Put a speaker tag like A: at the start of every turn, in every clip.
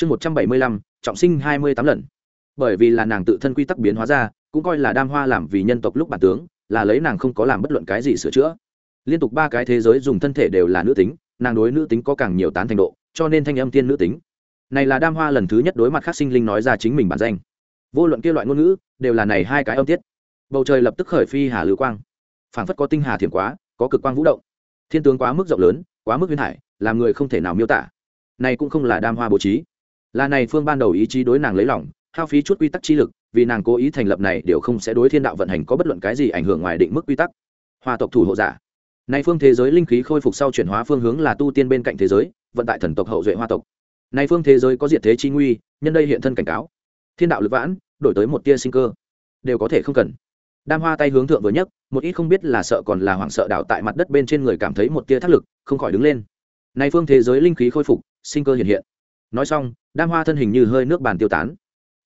A: chương một trăm bảy mươi lăm, trọng sinh hai mươi tám lần. Bởi vì là nàng tự thân quy tắc biến hóa ra, cũng coi là đam hoa làm vì nhân tộc lúc bản tướng, là lấy nàng không có làm bất luận cái gì sửa chữa. Liên tục ba cái thế giới dùng thân thể đều là nữ tính, nàng đối nữ tính có càng nhiều tán thành độ, cho nên thanh âm tiên nữ tính. Này là đam hoa lần thứ nhất đối mặt khắc sinh linh nói ra chính mình bản danh. Vô luận kia loại ngôn ngữ, đều là này hai cái âm tiết. Bầu trời lập tức khởi phi hà lưu quang. Phảng phất có tinh hà thiểm quá, có cực quang vũ động. Thiên tướng quá mức rộng lớn, quá mức huyền hải, làm người không thể nào miêu tả. Này cũng không là đam hoa bố trí là này phương ban đầu ý chí đối nàng lấy lòng, hao phí chút quy tắc chi lực, vì nàng cố ý thành lập này đều không sẽ đối thiên đạo vận hành có bất luận cái gì ảnh hưởng ngoài định mức quy tắc. Hoa tộc thủ hộ giả. Này phương thế giới linh khí khôi phục sau chuyển hóa phương hướng là tu tiên bên cạnh thế giới, vận tại thần tộc hậu duệ hoa tộc. Này phương thế giới có diệt thế chi nguy, nhân đây hiện thân cảnh cáo. Thiên đạo lực vãn, đổi tới một tia sinh cơ. Đều có thể không cần. Đam hoa tay hướng thượng vừa nhất một ít không biết là sợ còn là hoảng sợ đảo tại mặt đất bên trên người cảm thấy một tia thác lực, không khỏi đứng lên. Này phương thế giới linh khí khôi phục, sinh cơ hiện hiện nói xong, đam hoa thân hình như hơi nước bàn tiêu tán.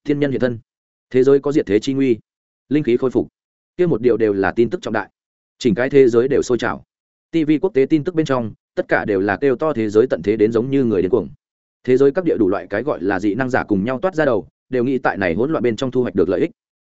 A: Thiên nhân hiện thân. Thế giới có diệt thế chi nguy. Linh khí khôi phục. Kia một điều đều là tin tức trọng đại. Chỉnh cái thế giới đều sôi trào. Tv quốc tế tin tức bên trong, tất cả đều là kêu to thế giới tận thế đến giống như người đến cuồng. Thế giới các địa đủ loại cái gọi là dị năng giả cùng nhau toát ra đầu, đều nghĩ tại này hỗn loạn bên trong thu hoạch được lợi ích.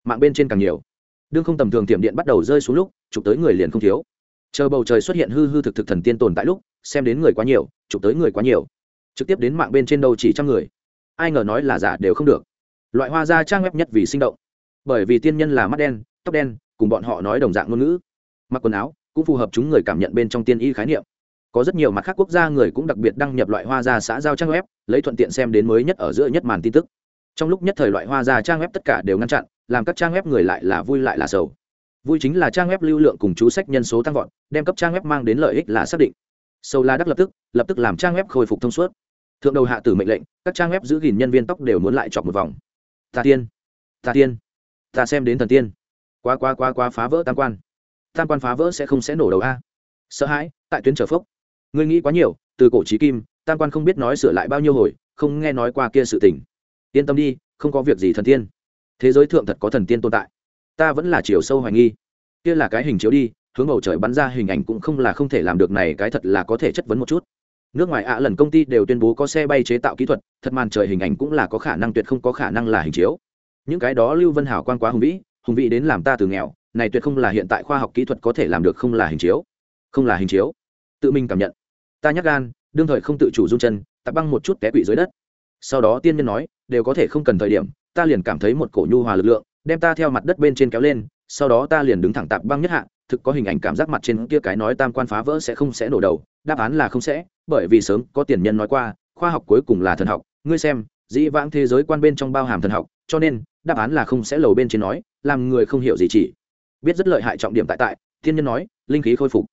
A: Mạng bên trên càng nhiều. Đương không tầm thường tiệm điện bắt đầu rơi xuống lúc, chụp tới người liền không thiếu. Chờ bầu trời xuất hiện hư hư thực thực thần tiên tồn tại lúc, xem đến người quá nhiều, chụp tới người quá nhiều trực tiếp đến mạng bên trên đâu chỉ trăm người. Ai ngờ nói là giả đều không được. Loại hoa ra trang web nhất vì sinh động. Bởi vì tiên nhân là mắt đen, tóc đen, cùng bọn họ nói đồng dạng ngôn ngữ. Mặc quần áo, cũng phù hợp chúng người cảm nhận bên trong tiên y khái niệm. Có rất nhiều mặt khác quốc gia người cũng đặc biệt đăng nhập loại hoa ra xã giao trang web, lấy thuận tiện xem đến mới nhất ở giữa nhất màn tin tức. Trong lúc nhất thời loại hoa ra trang web tất cả đều ngăn chặn, làm các trang web người lại là vui lại là sầu. Vui chính là trang web lưu lượng cùng chú sách nhân số tăng vọt, đem cấp trang web mang đến lợi ích là xác định. Sầu là đắc lập tức lập tức làm trang web khôi phục thông suốt thượng đầu hạ tử mệnh lệnh, các trang web giữ gìn nhân viên tóc đều muốn lại chọc một vòng. Ta tiên ta tiên, ta xem đến thần tiên. Quá quá quá quá phá vỡ tam quan. Tam quan phá vỡ sẽ không sẽ nổ đầu a. Sợ hãi, tại tuyến trở phốc. Ngươi nghĩ quá nhiều, từ cổ trí kim, tam quan không biết nói sửa lại bao nhiêu hồi, không nghe nói qua kia sự tình. Yên tâm đi, không có việc gì thần tiên. Thế giới thượng thật có thần tiên tồn tại. Ta vẫn là chiều sâu hoài nghi. Kia là cái hình chiếu đi, hướng bầu trời bắn ra hình ảnh cũng không là không thể làm được này, cái thật là có thể chất vấn một chút nước ngoài ạ lần công ty đều tuyên bố có xe bay chế tạo kỹ thuật, thật màn trời hình ảnh cũng là có khả năng tuyệt không có khả năng là hình chiếu. Những cái đó lưu vân hảo quan quá hùng vĩ hùng vĩ đến làm ta từ nghèo, này tuyệt không là hiện tại khoa học kỹ thuật có thể làm được không là hình chiếu. Không là hình chiếu. Tự mình cảm nhận. Ta nhắc gan, đương thời không tự chủ run chân tập băng một chút té quỵ dưới đất. Sau đó tiên nhân nói, đều có thể không cần thời điểm, ta liền cảm thấy một cổ nhu hòa lực lượng đem ta theo mặt đất bên trên kéo lên, sau đó ta liền đứng thẳng tạp băng nhất hạ, thực có hình ảnh cảm giác mặt trên kia cái nói tam quan phá vỡ sẽ không sẽ nổ đầu, đáp án là không sẽ, bởi vì sớm có tiền nhân nói qua, khoa học cuối cùng là thần học. Ngươi xem, dĩ vãng thế giới quan bên trong bao hàm thần học, cho nên, đáp án là không sẽ lầu bên trên nói, làm người không hiểu gì chỉ. Biết rất lợi hại trọng điểm tại tại, thiên nhân nói, linh khí khôi phục.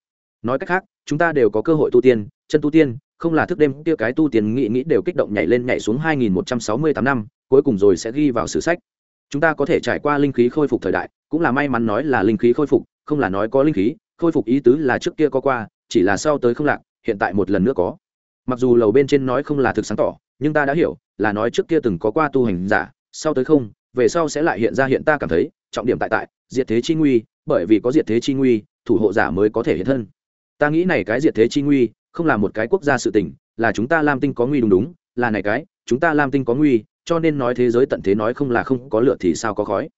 A: Nói cách khác, chúng ta đều có cơ hội tu tiên, chân tu tiên, không là thức đêm, kia cái tu tiên nghĩ nghĩ đều kích động nhảy lên nhảy xuống 2168 năm, cuối cùng rồi sẽ ghi vào sử sách chúng ta có thể trải qua linh khí khôi phục thời đại, cũng là may mắn nói là linh khí khôi phục, không là nói có linh khí, khôi phục ý tứ là trước kia có qua, chỉ là sau tới không lạc, hiện tại một lần nữa có. Mặc dù lầu bên trên nói không là thực sáng tỏ, nhưng ta đã hiểu, là nói trước kia từng có qua tu hành giả, sau tới không, về sau sẽ lại hiện ra hiện ta cảm thấy, trọng điểm tại tại, diệt thế chi nguy, bởi vì có diệt thế chi nguy, thủ hộ giả mới có thể hiện thân. Ta nghĩ này cái diệt thế chi nguy, không là một cái quốc gia sự tình, là chúng ta lam tinh có nguy đúng đúng, là này cái, chúng ta lam tinh có nguy cho nên nói thế giới tận thế nói không là không có lửa thì sao có khói.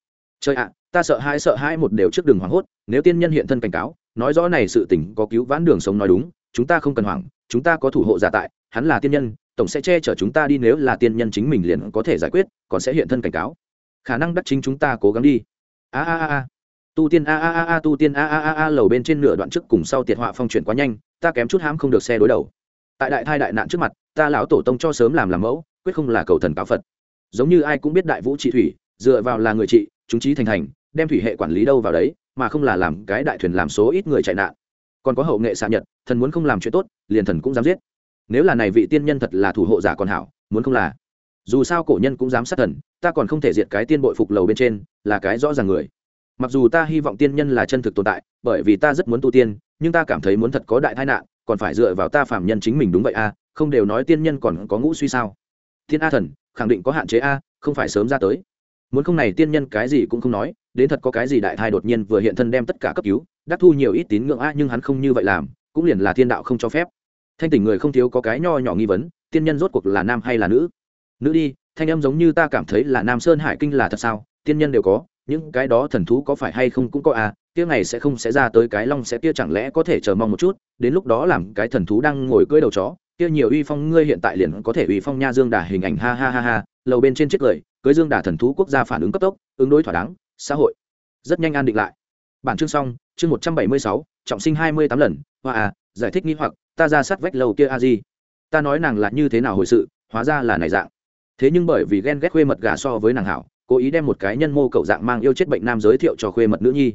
A: Trời ạ, ta sợ hai sợ hai một đều trước đường hoảng hốt, nếu tiên nhân hiện thân cảnh cáo, nói rõ này sự tình có cứu vãn đường sống nói đúng, chúng ta không cần hoảng, chúng ta có thủ hộ giả tại, hắn là tiên nhân, tổng sẽ che chở chúng ta đi nếu là tiên nhân chính mình liền có thể giải quyết, còn sẽ hiện thân cảnh cáo. Khả năng đắc chính chúng ta cố gắng đi. A a a a. Tu tiên a a a a, tu tiên a a a a, lầu bên trên nửa đoạn trước cùng sau tiệt họa phong chuyển quá nhanh, ta kém chút hãm không được xe đối đầu. Tại đại thai đại nạn trước mặt, ta lão tổ tông cho sớm làm làm mẫu quyết không là cầu thần cáo phật. Giống như ai cũng biết đại vũ trị thủy, dựa vào là người trị, chúng trí thành thành, đem thủy hệ quản lý đâu vào đấy, mà không là làm cái đại thuyền làm số ít người chạy nạn. Còn có hậu nghệ xạ nhật, thần muốn không làm chuyện tốt, liền thần cũng dám giết. Nếu là này vị tiên nhân thật là thủ hộ giả còn hảo, muốn không là. Dù sao cổ nhân cũng dám sát thần, ta còn không thể diệt cái tiên bội phục lầu bên trên, là cái rõ ràng người. Mặc dù ta hy vọng tiên nhân là chân thực tồn tại, bởi vì ta rất muốn tu tiên, nhưng ta cảm thấy muốn thật có đại tai nạn, còn phải dựa vào ta phạm nhân chính mình đúng vậy à? không đều nói tiên nhân còn có ngũ suy sao? Thiên a thần, khẳng định có hạn chế a, không phải sớm ra tới. Muốn không này tiên nhân cái gì cũng không nói, đến thật có cái gì đại thai đột nhiên vừa hiện thân đem tất cả cấp cứu, đắc thu nhiều ít tín ngưỡng a, nhưng hắn không như vậy làm, cũng liền là thiên đạo không cho phép. Thanh tỉnh người không thiếu có cái nho nhỏ nghi vấn, tiên nhân rốt cuộc là nam hay là nữ? Nữ đi, thanh âm giống như ta cảm thấy là nam sơn hải kinh là thật sao? Tiên nhân đều có, những cái đó thần thú có phải hay không cũng có à kia ngày sẽ không sẽ ra tới cái long sẽ kia chẳng lẽ có thể chờ mong một chút, đến lúc đó làm cái thần thú đang ngồi cưỡi đầu chó kia nhiều uy phong ngươi hiện tại liền có thể uy phong nha dương đà hình ảnh, ha ha ha ha, lầu bên trên chiếc cười, cưới dương đà thần thú quốc gia phản ứng cấp tốc, ứng đối thỏa đáng, xã hội. Rất nhanh an định lại. Bản chương xong, chương một trăm bảy mươi sáu, trọng sinh hai mươi tám lần, hoa à giải thích nghi hoặc, ta ra sát vách lầu kia a di. Ta nói nàng là như thế nào hồi sự, hóa ra là này dạng. Thế nhưng bởi vì ghen ghét khuê mật gà so với nàng hảo, cố ý đem một cái nhân mô cậu dạng mang yêu chết bệnh nam giới thiệu cho khuê mật nữ nhi.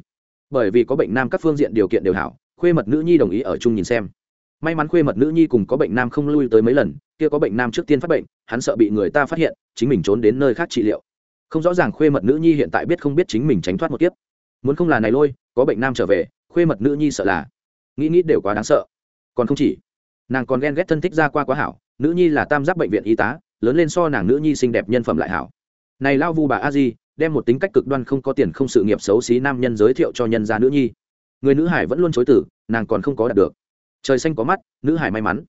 A: Bởi vì có bệnh nam các phương diện điều kiện đều hảo, khuê mật nữ nhi đồng ý ở chung nhìn xem may mắn khuê mật nữ nhi cùng có bệnh nam không lui tới mấy lần, kia có bệnh nam trước tiên phát bệnh, hắn sợ bị người ta phát hiện, chính mình trốn đến nơi khác trị liệu. Không rõ ràng khuê mật nữ nhi hiện tại biết không biết chính mình tránh thoát một kiếp. Muốn không là này lôi, có bệnh nam trở về, khuê mật nữ nhi sợ là, nghĩ nghĩ đều quá đáng sợ. Còn không chỉ, nàng còn ghen ghét thân thích ra qua quá hảo, nữ nhi là tam giác bệnh viện y tá, lớn lên so nàng nữ nhi xinh đẹp nhân phẩm lại hảo. Này lao vu bà a di, đem một tính cách cực đoan không có tiền không sự nghiệp xấu xí nam nhân giới thiệu cho nhân gia nữ nhi. Người nữ hải vẫn luôn chối tử nàng còn không có đạt được trời xanh có mắt, nữ hải may mắn.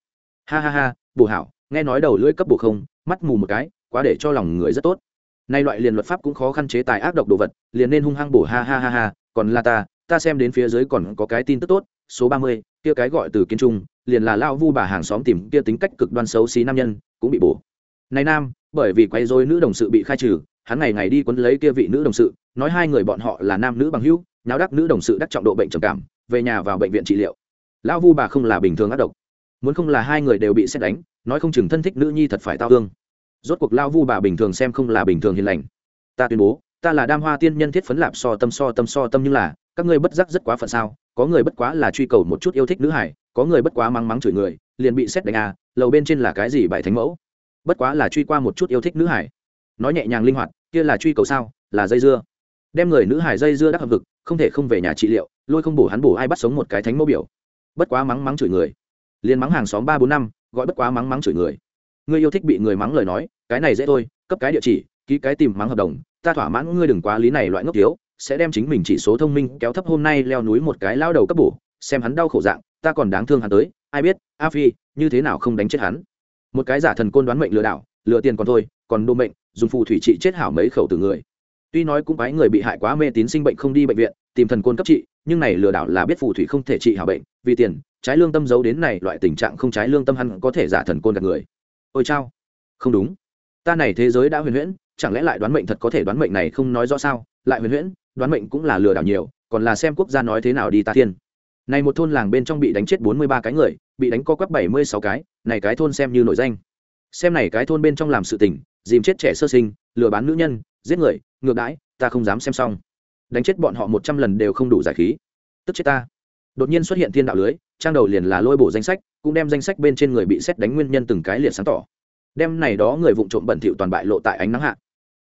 A: Ha ha ha bù hảo, nghe nói đầu lưỡi cấp bù không, mắt mù một cái, quá để cho lòng người rất tốt. Nay loại liền luật pháp cũng khó khăn chế tài ác độc đồ vật, liền nên hung hăng bổ, ha ha ha ha, còn là ta ta xem đến phía dưới còn có cái tin tức tốt, số ba mươi, kia cái gọi từ kiến trung, liền là lao vu bà hàng xóm tìm kia tính cách cực đoan xấu xí nam nhân, cũng bị bổ. Này nam, bởi vì quay dối nữ đồng sự bị khai trừ, hắn ngày ngày đi quấn lấy kia vị nữ đồng sự, nói hai người bọn họ là nam nữ bằng hữu nháo đắc nữ đồng sự đắc trọng độ bệnh trầm cảm, về nhà vào bệnh viện trị liệu lão vu bà không là bình thường ác độc. Muốn không là hai người đều bị xét đánh, nói không chừng thân thích nữ nhi thật phải tao thương. Rốt cuộc Lão vu bà bình thường xem không là bình thường hiền lành. Ta tuyên bố, ta là đam hoa tiên nhân thiết phấn lạp so tâm so tâm so tâm nhưng là, các ngươi bất giác rất quá phận sao? Có người bất quá là truy cầu một chút yêu thích nữ hải, có người bất quá mắng mắng chửi người, liền bị xét đánh à lầu bên trên là cái gì bài thánh mẫu? Bất quá là truy qua một chút yêu thích nữ hải. Nói nhẹ nhàng linh hoạt, kia là truy cầu sao? Là dây dưa. Đem người nữ hải dây dưa đắc hợp vực, không thể không về nhà trị liệu, lôi không bổ hắn bổ ai bắt sống một cái thánh mẫu biểu bất quá mắng mắng chửi người. Liền mắng hàng xóm ba bốn năm, gọi bất quá mắng mắng chửi người. Ngươi yêu thích bị người mắng lời nói, cái này dễ thôi, cấp cái địa chỉ, ký cái tìm mắng hợp đồng, ta thỏa mãn ngươi đừng quá lý này loại ngốc thiếu, sẽ đem chính mình chỉ số thông minh kéo thấp hôm nay leo núi một cái lao đầu cấp bổ, xem hắn đau khổ dạng, ta còn đáng thương hắn tới, ai biết, a phi, như thế nào không đánh chết hắn. Một cái giả thần côn đoán mệnh lừa đảo, lừa tiền còn thôi, còn đô mệnh, dùng phù thủy trị chết hảo mấy khẩu từ người. Tuy nói cũng bái người bị hại quá mê tín sinh bệnh không đi bệnh viện, tìm thần côn cấp trị nhưng này lừa đảo là biết phù thủy không thể trị hảo bệnh, vì tiền, trái lương tâm giấu đến này loại tình trạng không trái lương tâm hắn có thể giả thần côn gạt người. Ôi chao. Không đúng. Ta này thế giới đã huyền huyễn, chẳng lẽ lại đoán mệnh thật có thể đoán mệnh này không nói rõ sao? Lại huyền huyễn, đoán mệnh cũng là lừa đảo nhiều, còn là xem quốc gia nói thế nào đi ta thiên. Này một thôn làng bên trong bị đánh chết bốn mươi ba cái người, bị đánh co quắp bảy mươi sáu cái, này cái thôn xem như nổi danh. Xem này cái thôn bên trong làm sự tình, dìm chết trẻ sơ sinh, lừa bán nữ nhân, giết người, ngược đãi, ta không dám xem xong đánh chết bọn họ một trăm lần đều không đủ giải khí. Tức chết ta. Đột nhiên xuất hiện thiên đạo lưới, trang đầu liền là lôi bổ danh sách, cũng đem danh sách bên trên người bị xét đánh nguyên nhân từng cái liệt sáng tỏ. Đem này đó người vụng trộm bẩn thỉu toàn bại lộ tại ánh nắng hạ.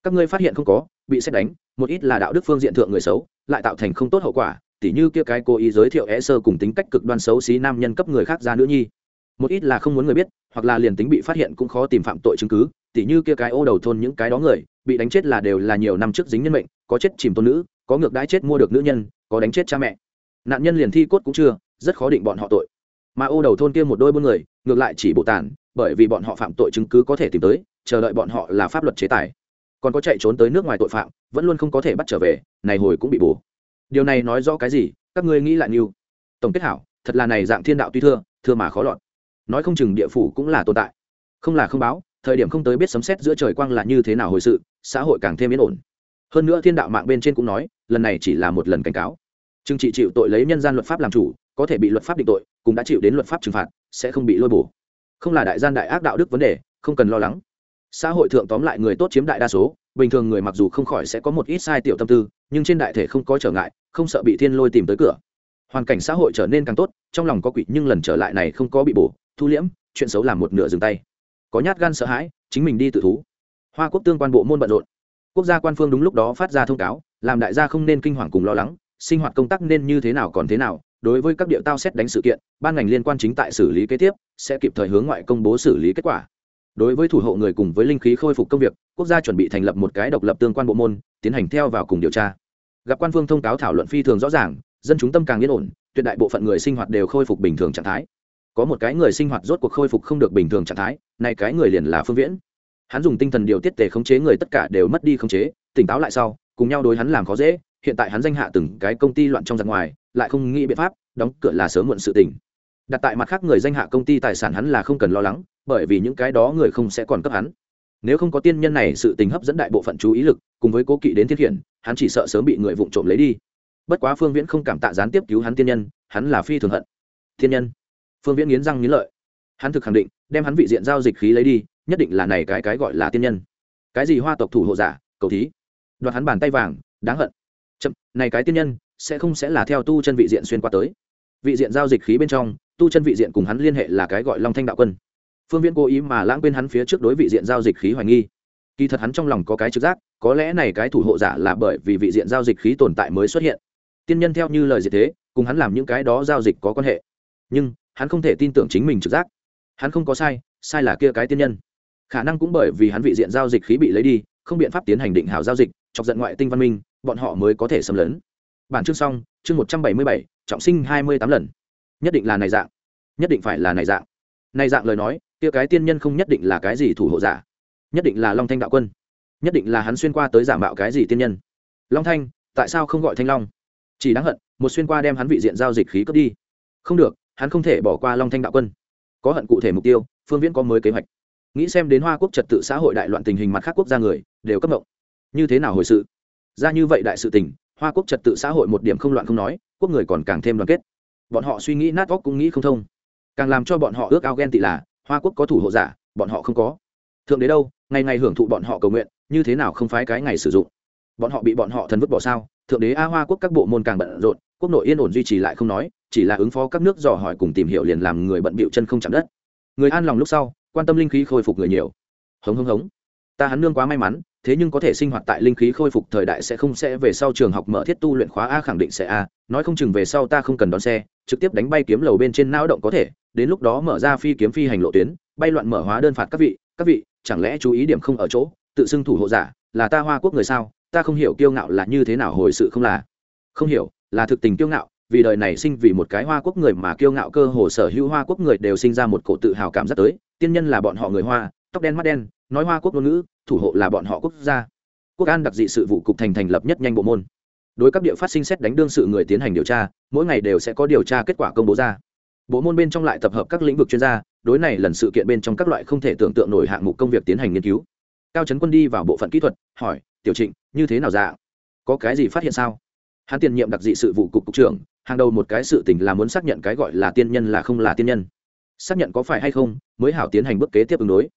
A: Các ngươi phát hiện không có, bị xét đánh, một ít là đạo đức phương diện thượng người xấu, lại tạo thành không tốt hậu quả, tỉ như kia cái cố ý giới thiệu é sơ cùng tính cách cực đoan xấu xí nam nhân cấp người khác ra nữ nhi. Một ít là không muốn người biết, hoặc là liền tính bị phát hiện cũng khó tìm phạm tội chứng cứ, tỉ như kia cái ô đầu thôn những cái đó người, bị đánh chết là đều là nhiều năm trước dính nhân mệnh, có chết chìm tôn nữ có ngược đãi chết mua được nữ nhân, có đánh chết cha mẹ. Nạn nhân liền thi cốt cũng chưa, rất khó định bọn họ tội. Mà ô đầu thôn kia một đôi buôn người, ngược lại chỉ bộ tàn, bởi vì bọn họ phạm tội chứng cứ có thể tìm tới, chờ đợi bọn họ là pháp luật chế tài. Còn có chạy trốn tới nước ngoài tội phạm, vẫn luôn không có thể bắt trở về, này hồi cũng bị bù. điều này nói rõ cái gì? Các ngươi nghĩ lại như tổng kết hảo, thật là này dạng thiên đạo tuy thưa thưa mà khó lọt. Nói không chừng địa phủ cũng là tồn tại. Không là không báo, thời điểm không tới biết sấm xét giữa trời quang là như thế nào hồi sự, xã hội càng thêm yên ổn. Hơn nữa thiên đạo mạng bên trên cũng nói lần này chỉ là một lần cảnh cáo. Trừng trị chịu tội lấy nhân gian luật pháp làm chủ, có thể bị luật pháp định tội, cũng đã chịu đến luật pháp trừng phạt, sẽ không bị lôi bổ. Không là đại gian đại ác đạo đức vấn đề, không cần lo lắng. Xã hội thượng tóm lại người tốt chiếm đại đa số, bình thường người mặc dù không khỏi sẽ có một ít sai tiểu tâm tư, nhưng trên đại thể không có trở ngại, không sợ bị thiên lôi tìm tới cửa. Hoàn cảnh xã hội trở nên càng tốt, trong lòng có quỷ nhưng lần trở lại này không có bị bổ, thu liễm, chuyện xấu làm một nửa dừng tay. Có nhát gan sợ hãi, chính mình đi tự thú. Hoa quốc tương quan bộ môn bận rộn quốc gia quan phương đúng lúc đó phát ra thông cáo, làm đại gia không nên kinh hoàng cùng lo lắng, sinh hoạt công tác nên như thế nào còn thế nào, đối với các địa tao xét đánh sự kiện, ban ngành liên quan chính tại xử lý kế tiếp, sẽ kịp thời hướng ngoại công bố xử lý kết quả. Đối với thủ hộ người cùng với linh khí khôi phục công việc, quốc gia chuẩn bị thành lập một cái độc lập tương quan bộ môn, tiến hành theo vào cùng điều tra. Gặp quan phương thông cáo thảo luận phi thường rõ ràng, dân chúng tâm càng yên ổn, tuyệt đại bộ phận người sinh hoạt đều khôi phục bình thường trạng thái. Có một cái người sinh hoạt rốt cuộc khôi phục không được bình thường trạng thái này cái người liền là phương viễn hắn dùng tinh thần điều tiết tề khống chế người tất cả đều mất đi khống chế, tỉnh táo lại sau, cùng nhau đối hắn làm khó dễ, hiện tại hắn danh hạ từng cái công ty loạn trong giặc ngoài, lại không nghĩ biện pháp, đóng cửa là sớm muộn sự tình. Đặt tại mặt khác người danh hạ công ty tài sản hắn là không cần lo lắng, bởi vì những cái đó người không sẽ còn cấp hắn. Nếu không có tiên nhân này, sự tình hấp dẫn đại bộ phận chú ý lực, cùng với cố kỵ đến thiết hiển, hắn chỉ sợ sớm bị người vụng trộm lấy đi. Bất quá phương viễn không cảm tạ gián tiếp cứu hắn tiên nhân, hắn là phi thường hận. Thiên nhân. Phương viễn nghiến răng nghiến lợi. Hắn thực khẳng định, đem hắn vị diện giao dịch khí lấy đi nhất định là này cái cái gọi là tiên nhân. Cái gì hoa tộc thủ hộ giả, cầu thí. Đoạt hắn bàn tay vàng, đáng hận. Chậm, này cái tiên nhân, sẽ không sẽ là theo tu chân vị diện xuyên qua tới. Vị diện giao dịch khí bên trong, tu chân vị diện cùng hắn liên hệ là cái gọi long thanh đạo quân. Phương viễn cố ý mà lãng quên hắn phía trước đối vị diện giao dịch khí hoài nghi. Kỳ thật hắn trong lòng có cái trực giác, có lẽ này cái thủ hộ giả là bởi vì vị diện giao dịch khí tồn tại mới xuất hiện. Tiên nhân theo như lời gì thế, cùng hắn làm những cái đó giao dịch có quan hệ. Nhưng, hắn không thể tin tưởng chính mình trực giác. Hắn không có sai sai là kia cái tiên nhân khả năng cũng bởi vì hắn vị diện giao dịch khí bị lấy đi, không biện pháp tiến hành định hảo giao dịch, chọc giận ngoại tinh văn minh, bọn họ mới có thể xâm lấn. Bản chương xong, chương một trăm bảy mươi bảy, trọng sinh hai mươi tám lần. Nhất định là này dạng. Nhất định phải là này dạng. Này dạng lời nói, kia cái tiên nhân không nhất định là cái gì thủ hộ giả. Nhất định là long thanh đạo quân. Nhất định là hắn xuyên qua tới giả mạo cái gì tiên nhân. Long thanh, tại sao không gọi thanh long? Chỉ đáng hận, một xuyên qua đem hắn vị diện giao dịch khí cướp đi. Không được, hắn không thể bỏ qua long thanh đạo quân. Có hận cụ thể mục tiêu, phương viễn có mới kế hoạch nghĩ xem đến hoa quốc trật tự xã hội đại loạn tình hình mặt khác quốc gia người, đều cấp động như thế nào hồi sự? Ra như vậy đại sự tình, hoa quốc trật tự xã hội một điểm không loạn không nói, quốc người còn càng thêm đoàn kết. Bọn họ suy nghĩ nát óc cũng nghĩ không thông. Càng làm cho bọn họ ước ao ghen tị là, hoa quốc có thủ hộ giả, bọn họ không có. Thượng đế đâu, ngày ngày hưởng thụ bọn họ cầu nguyện, như thế nào không phái cái ngày sử dụng? Bọn họ bị bọn họ thần vứt bỏ sao? Thượng đế a hoa quốc các bộ môn càng bận rộn, quốc nội yên ổn duy trì lại không nói, chỉ là ứng phó các nước dò hỏi cùng tìm hiểu liền làm người bận bịu chân không chạm đất. Người an lòng lúc sau quan tâm linh khí khôi phục người nhiều. Hống hống hống. Ta hắn nương quá may mắn, thế nhưng có thể sinh hoạt tại linh khí khôi phục thời đại sẽ không sẽ về sau trường học mở thiết tu luyện khóa a khẳng định sẽ a, nói không chừng về sau ta không cần đón xe, trực tiếp đánh bay kiếm lầu bên trên não động có thể, đến lúc đó mở ra phi kiếm phi hành lộ tuyến, bay loạn mở hóa đơn phạt các vị các vị, chẳng lẽ chú ý điểm không ở chỗ, tự xưng thủ hộ giả, là ta hoa quốc người sao? Ta không hiểu kiêu ngạo là như thế nào hồi sự không là. Không hiểu, là thực tình kiêu ngạo, vì đời này sinh vì một cái hoa quốc người mà kiêu ngạo cơ hồ sở hữu hoa quốc người đều sinh ra một cổ tự hào cảm giác tới tiên nhân là bọn họ người hoa, tóc đen mắt đen, nói hoa quốc ngôn ngữ, thủ hộ là bọn họ quốc gia. Quốc an đặc dị sự vụ cục thành thành lập nhất nhanh bộ môn. Đối các địa phát sinh xét đánh đương sự người tiến hành điều tra, mỗi ngày đều sẽ có điều tra kết quả công bố ra. Bộ môn bên trong lại tập hợp các lĩnh vực chuyên gia, đối này lần sự kiện bên trong các loại không thể tưởng tượng nổi hạng mục công việc tiến hành nghiên cứu. Cao trấn quân đi vào bộ phận kỹ thuật, hỏi, tiểu trịnh, như thế nào dạ có cái gì phát hiện sao? Hắn tiền nhiệm đặc dị sự vụ cục cục trưởng, hàng đầu một cái sự tình là muốn xác nhận cái gọi là tiên nhân là không là tiên nhân xác nhận có phải hay không mới hảo tiến hành bước kế tiếp ứng đối.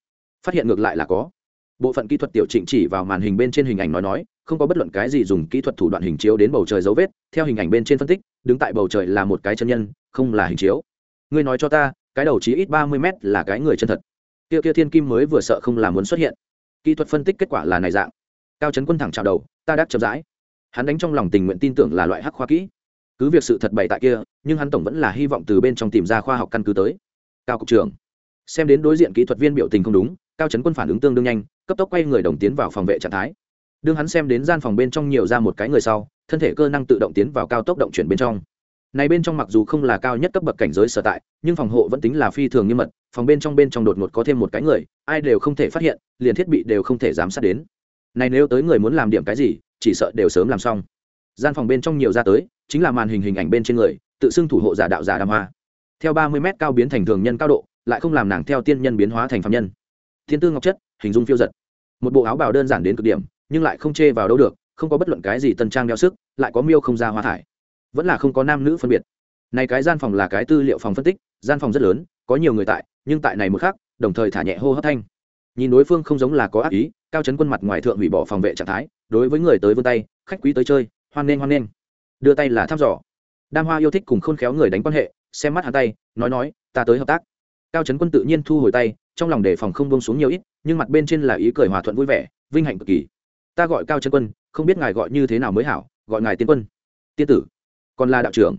A: Phát hiện ngược lại là có. Bộ phận kỹ thuật tiểu trịnh chỉ vào màn hình bên trên hình ảnh nói nói, không có bất luận cái gì dùng kỹ thuật thủ đoạn hình chiếu đến bầu trời dấu vết, theo hình ảnh bên trên phân tích, đứng tại bầu trời là một cái chân nhân, không là hình chiếu. Ngươi nói cho ta, cái đầu chí ít ba mươi mét là cái người chân thật. Kia kia thiên kim mới vừa sợ không là muốn xuất hiện. Kỹ thuật phân tích kết quả là này dạng. Cao trấn quân thẳng chào đầu, ta đáp chậm rãi. Hắn đánh trong lòng tình nguyện tin tưởng là loại hắc khoa kỹ. Cứ việc sự thật bày tại kia, nhưng hắn tổng vẫn là hy vọng từ bên trong tìm ra khoa học căn cứ tới cao cục trưởng. Xem đến đối diện kỹ thuật viên biểu tình không đúng, cao trấn quân phản ứng tương đương nhanh, cấp tốc quay người đồng tiến vào phòng vệ trạng thái. Đương hắn xem đến gian phòng bên trong nhiều ra một cái người sau, thân thể cơ năng tự động tiến vào cao tốc động chuyển bên trong. Này bên trong mặc dù không là cao nhất cấp bậc cảnh giới sở tại, nhưng phòng hộ vẫn tính là phi thường nghiêm mật, phòng bên trong bên trong đột ngột có thêm một cái người, ai đều không thể phát hiện, liền thiết bị đều không thể giám sát đến. Này nếu tới người muốn làm điểm cái gì, chỉ sợ đều sớm làm xong. Gian phòng bên trong nhiều ra tới, chính là màn hình hình ảnh bên trên người, tự xưng thủ hộ giả đạo giả đam hoa theo ba mươi m cao biến thành thường nhân cao độ, lại không làm nàng theo tiên nhân biến hóa thành phạm nhân. Thiên tư ngọc chất, hình dung phiêu giật. Một bộ áo bào đơn giản đến cực điểm, nhưng lại không chê vào đâu được, không có bất luận cái gì tân trang đeo sức, lại có miêu không ra hoa thải. Vẫn là không có nam nữ phân biệt. Này cái gian phòng là cái tư liệu phòng phân tích, gian phòng rất lớn, có nhiều người tại, nhưng tại này một khác đồng thời thả nhẹ hô hấp thanh. Nhìn đối phương không giống là có ác ý, cao chấn quân mặt ngoài thượng hủy bỏ phòng vệ trạng thái, đối với người tới vươn tay, khách quý tới chơi, hoan nghênh hoan nghênh. Đưa tay là thăm dò. Đam hoa yêu thích cùng khôn khéo người đánh quan hệ xem mắt hắn tay, nói nói, ta tới hợp tác. Cao trấn quân tự nhiên thu hồi tay, trong lòng đề phòng không bông xuống nhiều ít, nhưng mặt bên trên là ý cười hòa thuận vui vẻ, vinh hạnh cực kỳ. Ta gọi cao trấn quân, không biết ngài gọi như thế nào mới hảo, gọi ngài tiên quân. Tiên tử. Còn là đạo trưởng.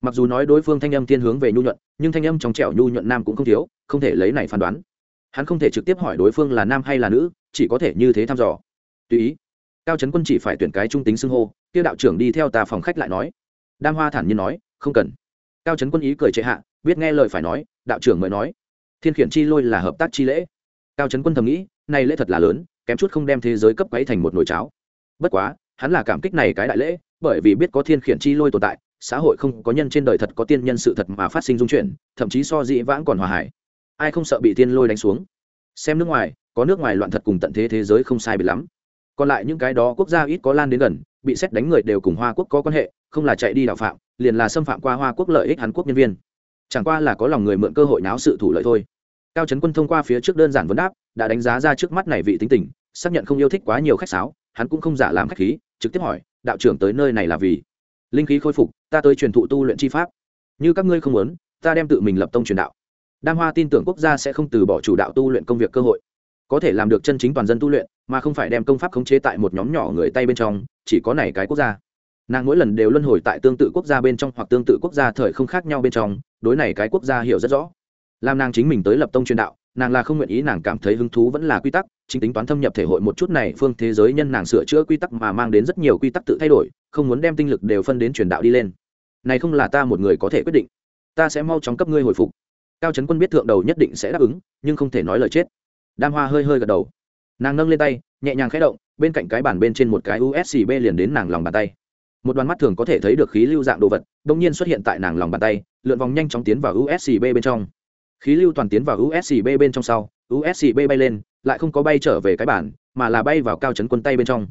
A: Mặc dù nói đối phương thanh âm thiên hướng về nhu nhuận, nhưng thanh âm trong trẻo nhu nhuận nam cũng không thiếu, không thể lấy này phán đoán. Hắn không thể trực tiếp hỏi đối phương là nam hay là nữ, chỉ có thể như thế thăm dò. Tùy ý. Cao trấn quân chỉ phải tuyển cái trung tính xưng hô, kia đạo trưởng đi theo ta phòng khách lại nói. Đam hoa thản nhiên nói, không cần cao trấn quân ý cười trệ hạ, biết nghe lời phải nói, đạo trưởng mới nói. Thiên khiển chi lôi là hợp tác chi lễ. Cao trấn quân thầm nghĩ nay lễ thật là lớn, kém chút không đem thế giới cấp quấy thành một nồi cháo. Bất quá, hắn là cảm kích này cái đại lễ, bởi vì biết có thiên khiển chi lôi tồn tại, xã hội không có nhân trên đời thật có tiên nhân sự thật mà phát sinh dung chuyển, thậm chí so dĩ vãng còn hòa hải ai không sợ bị tiên lôi đánh xuống? Xem nước ngoài, có nước ngoài loạn thật cùng tận thế thế giới không sai bị lắm. Còn lại những cái đó quốc gia ít có lan đến gần, bị xét đánh người đều cùng hoa quốc có quan hệ, không là chạy đi đào phạm liền là xâm phạm qua hoa quốc lợi ích hàn quốc nhân viên. Chẳng qua là có lòng người mượn cơ hội náo sự thủ lợi thôi. Cao trấn quân thông qua phía trước đơn giản vấn đáp, đã đánh giá ra trước mắt này vị tính tình, xác nhận không yêu thích quá nhiều khách sáo, hắn cũng không giả làm khách khí, trực tiếp hỏi, đạo trưởng tới nơi này là vì? Linh khí khôi phục, ta tới truyền thụ tu luyện chi pháp. Như các ngươi không muốn, ta đem tự mình lập tông truyền đạo. Đam hoa tin tưởng quốc gia sẽ không từ bỏ chủ đạo tu luyện công việc cơ hội. Có thể làm được chân chính toàn dân tu luyện, mà không phải đem công pháp khống chế tại một nhóm nhỏ người tay bên trong, chỉ có này cái quốc gia nàng mỗi lần đều luân hồi tại tương tự quốc gia bên trong hoặc tương tự quốc gia thời không khác nhau bên trong, đối này cái quốc gia hiểu rất rõ. Làm nàng chính mình tới lập tông truyền đạo, nàng là không nguyện ý nàng cảm thấy hứng thú vẫn là quy tắc, chính tính toán thâm nhập thể hội một chút này phương thế giới nhân nàng sửa chữa quy tắc mà mang đến rất nhiều quy tắc tự thay đổi, không muốn đem tinh lực đều phân đến truyền đạo đi lên. Này không là ta một người có thể quyết định. Ta sẽ mau chóng cấp ngươi hồi phục. Cao trấn quân biết thượng đầu nhất định sẽ đáp ứng, nhưng không thể nói lời chết. Đam hoa hơi hơi gật đầu. Nàng nâng lên tay, nhẹ nhàng khẽ động, bên cạnh cái bàn bên trên một cái uscb liền đến nàng lòng bàn tay một đoàn mắt thường có thể thấy được khí lưu dạng đồ vật đ ỗ n g nhiên xuất hiện tại nàng lòng bàn tay, lượn vòng nhanh chóng tiến vào uscb bên trong. Khí lưu toàn tiến vào uscb bên trong sau uscb bay lên, lại không có bay trở về cái bản, mà là bay vào cao trấn quân tay bên trong.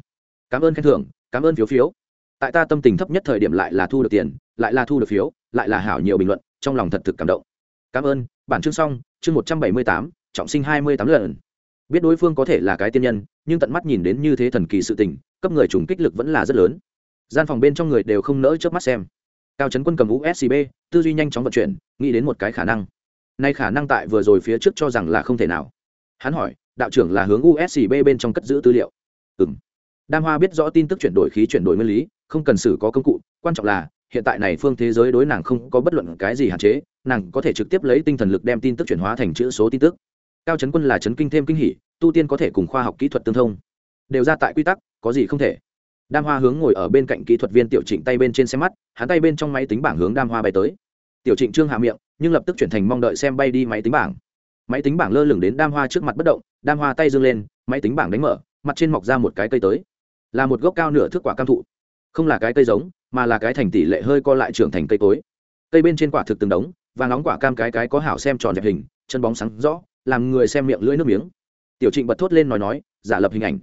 A: Cảm ơn khen thưởng, cảm ơn phiếu phiếu. Tại ta tâm tình thấp nhất thời điểm lại là thu được tiền, lại là thu được phiếu, lại là hảo nhiều bình luận, trong lòng thật thực cảm động. Cảm ơn, bản chương xong, chương một trăm bảy mươi tám, trọng sinh hai mươi tám lần. Biết đối phương có thể là cái tiên nhân, nhưng tận mắt nhìn đến như thế thần kỳ sự tình, cấp người trùng kích lực vẫn là rất lớn gian phòng bên trong người đều không nỡ chớp mắt xem. Cao trấn quân cầm uscb tư duy nhanh chóng vận chuyển, nghĩ đến một cái khả năng. Nay khả năng tại vừa rồi phía trước cho rằng là không thể nào. Hắn hỏi, đạo trưởng là hướng uscb bên trong cất giữ tư liệu? Ừ m đam hoa biết rõ tin tức chuyển đổi khí chuyển đổi nguyên lý, không cần xử có công cụ, quan trọng là, hiện tại này phương thế giới đối nàng không có bất luận cái gì hạn chế, nàng có thể trực tiếp lấy tinh thần lực đem tin tức chuyển hóa thành chữ số tin tức. Cao trấn quân là chấn kinh thêm kinh hỉ, tu tiên có thể cùng khoa học kỹ thuật tương thông. Đều ra tại quy tắc, có gì không thể đam hoa hướng ngồi ở bên cạnh kỹ thuật viên tiểu trịnh tay bên trên xe mắt, hắn tay bên trong máy tính bảng hướng đam hoa bay tới. Tiểu trịnh trương hạ miệng, nhưng lập tức chuyển thành mong đợi xem bay đi máy tính bảng. Máy tính bảng lơ lửng đến đam hoa trước mặt bất động, đam hoa tay dương lên, máy tính bảng đánh mở, mặt trên mọc ra một cái cây tới. Là một gốc cao nửa thước quả cam thụ. Không là cái cây giống, mà là cái thành tỷ lệ hơi co lại trưởng thành cây cối. Cây bên trên quả thực từng đống và nóng quả cam cái cái có hảo xem tròn đẹp hình, chân bóng sáng rõ, làm người xem miệng lưỡi nước miếng. Tiểu trịnh bật thốt lên nói nói, giả lập hình ảnh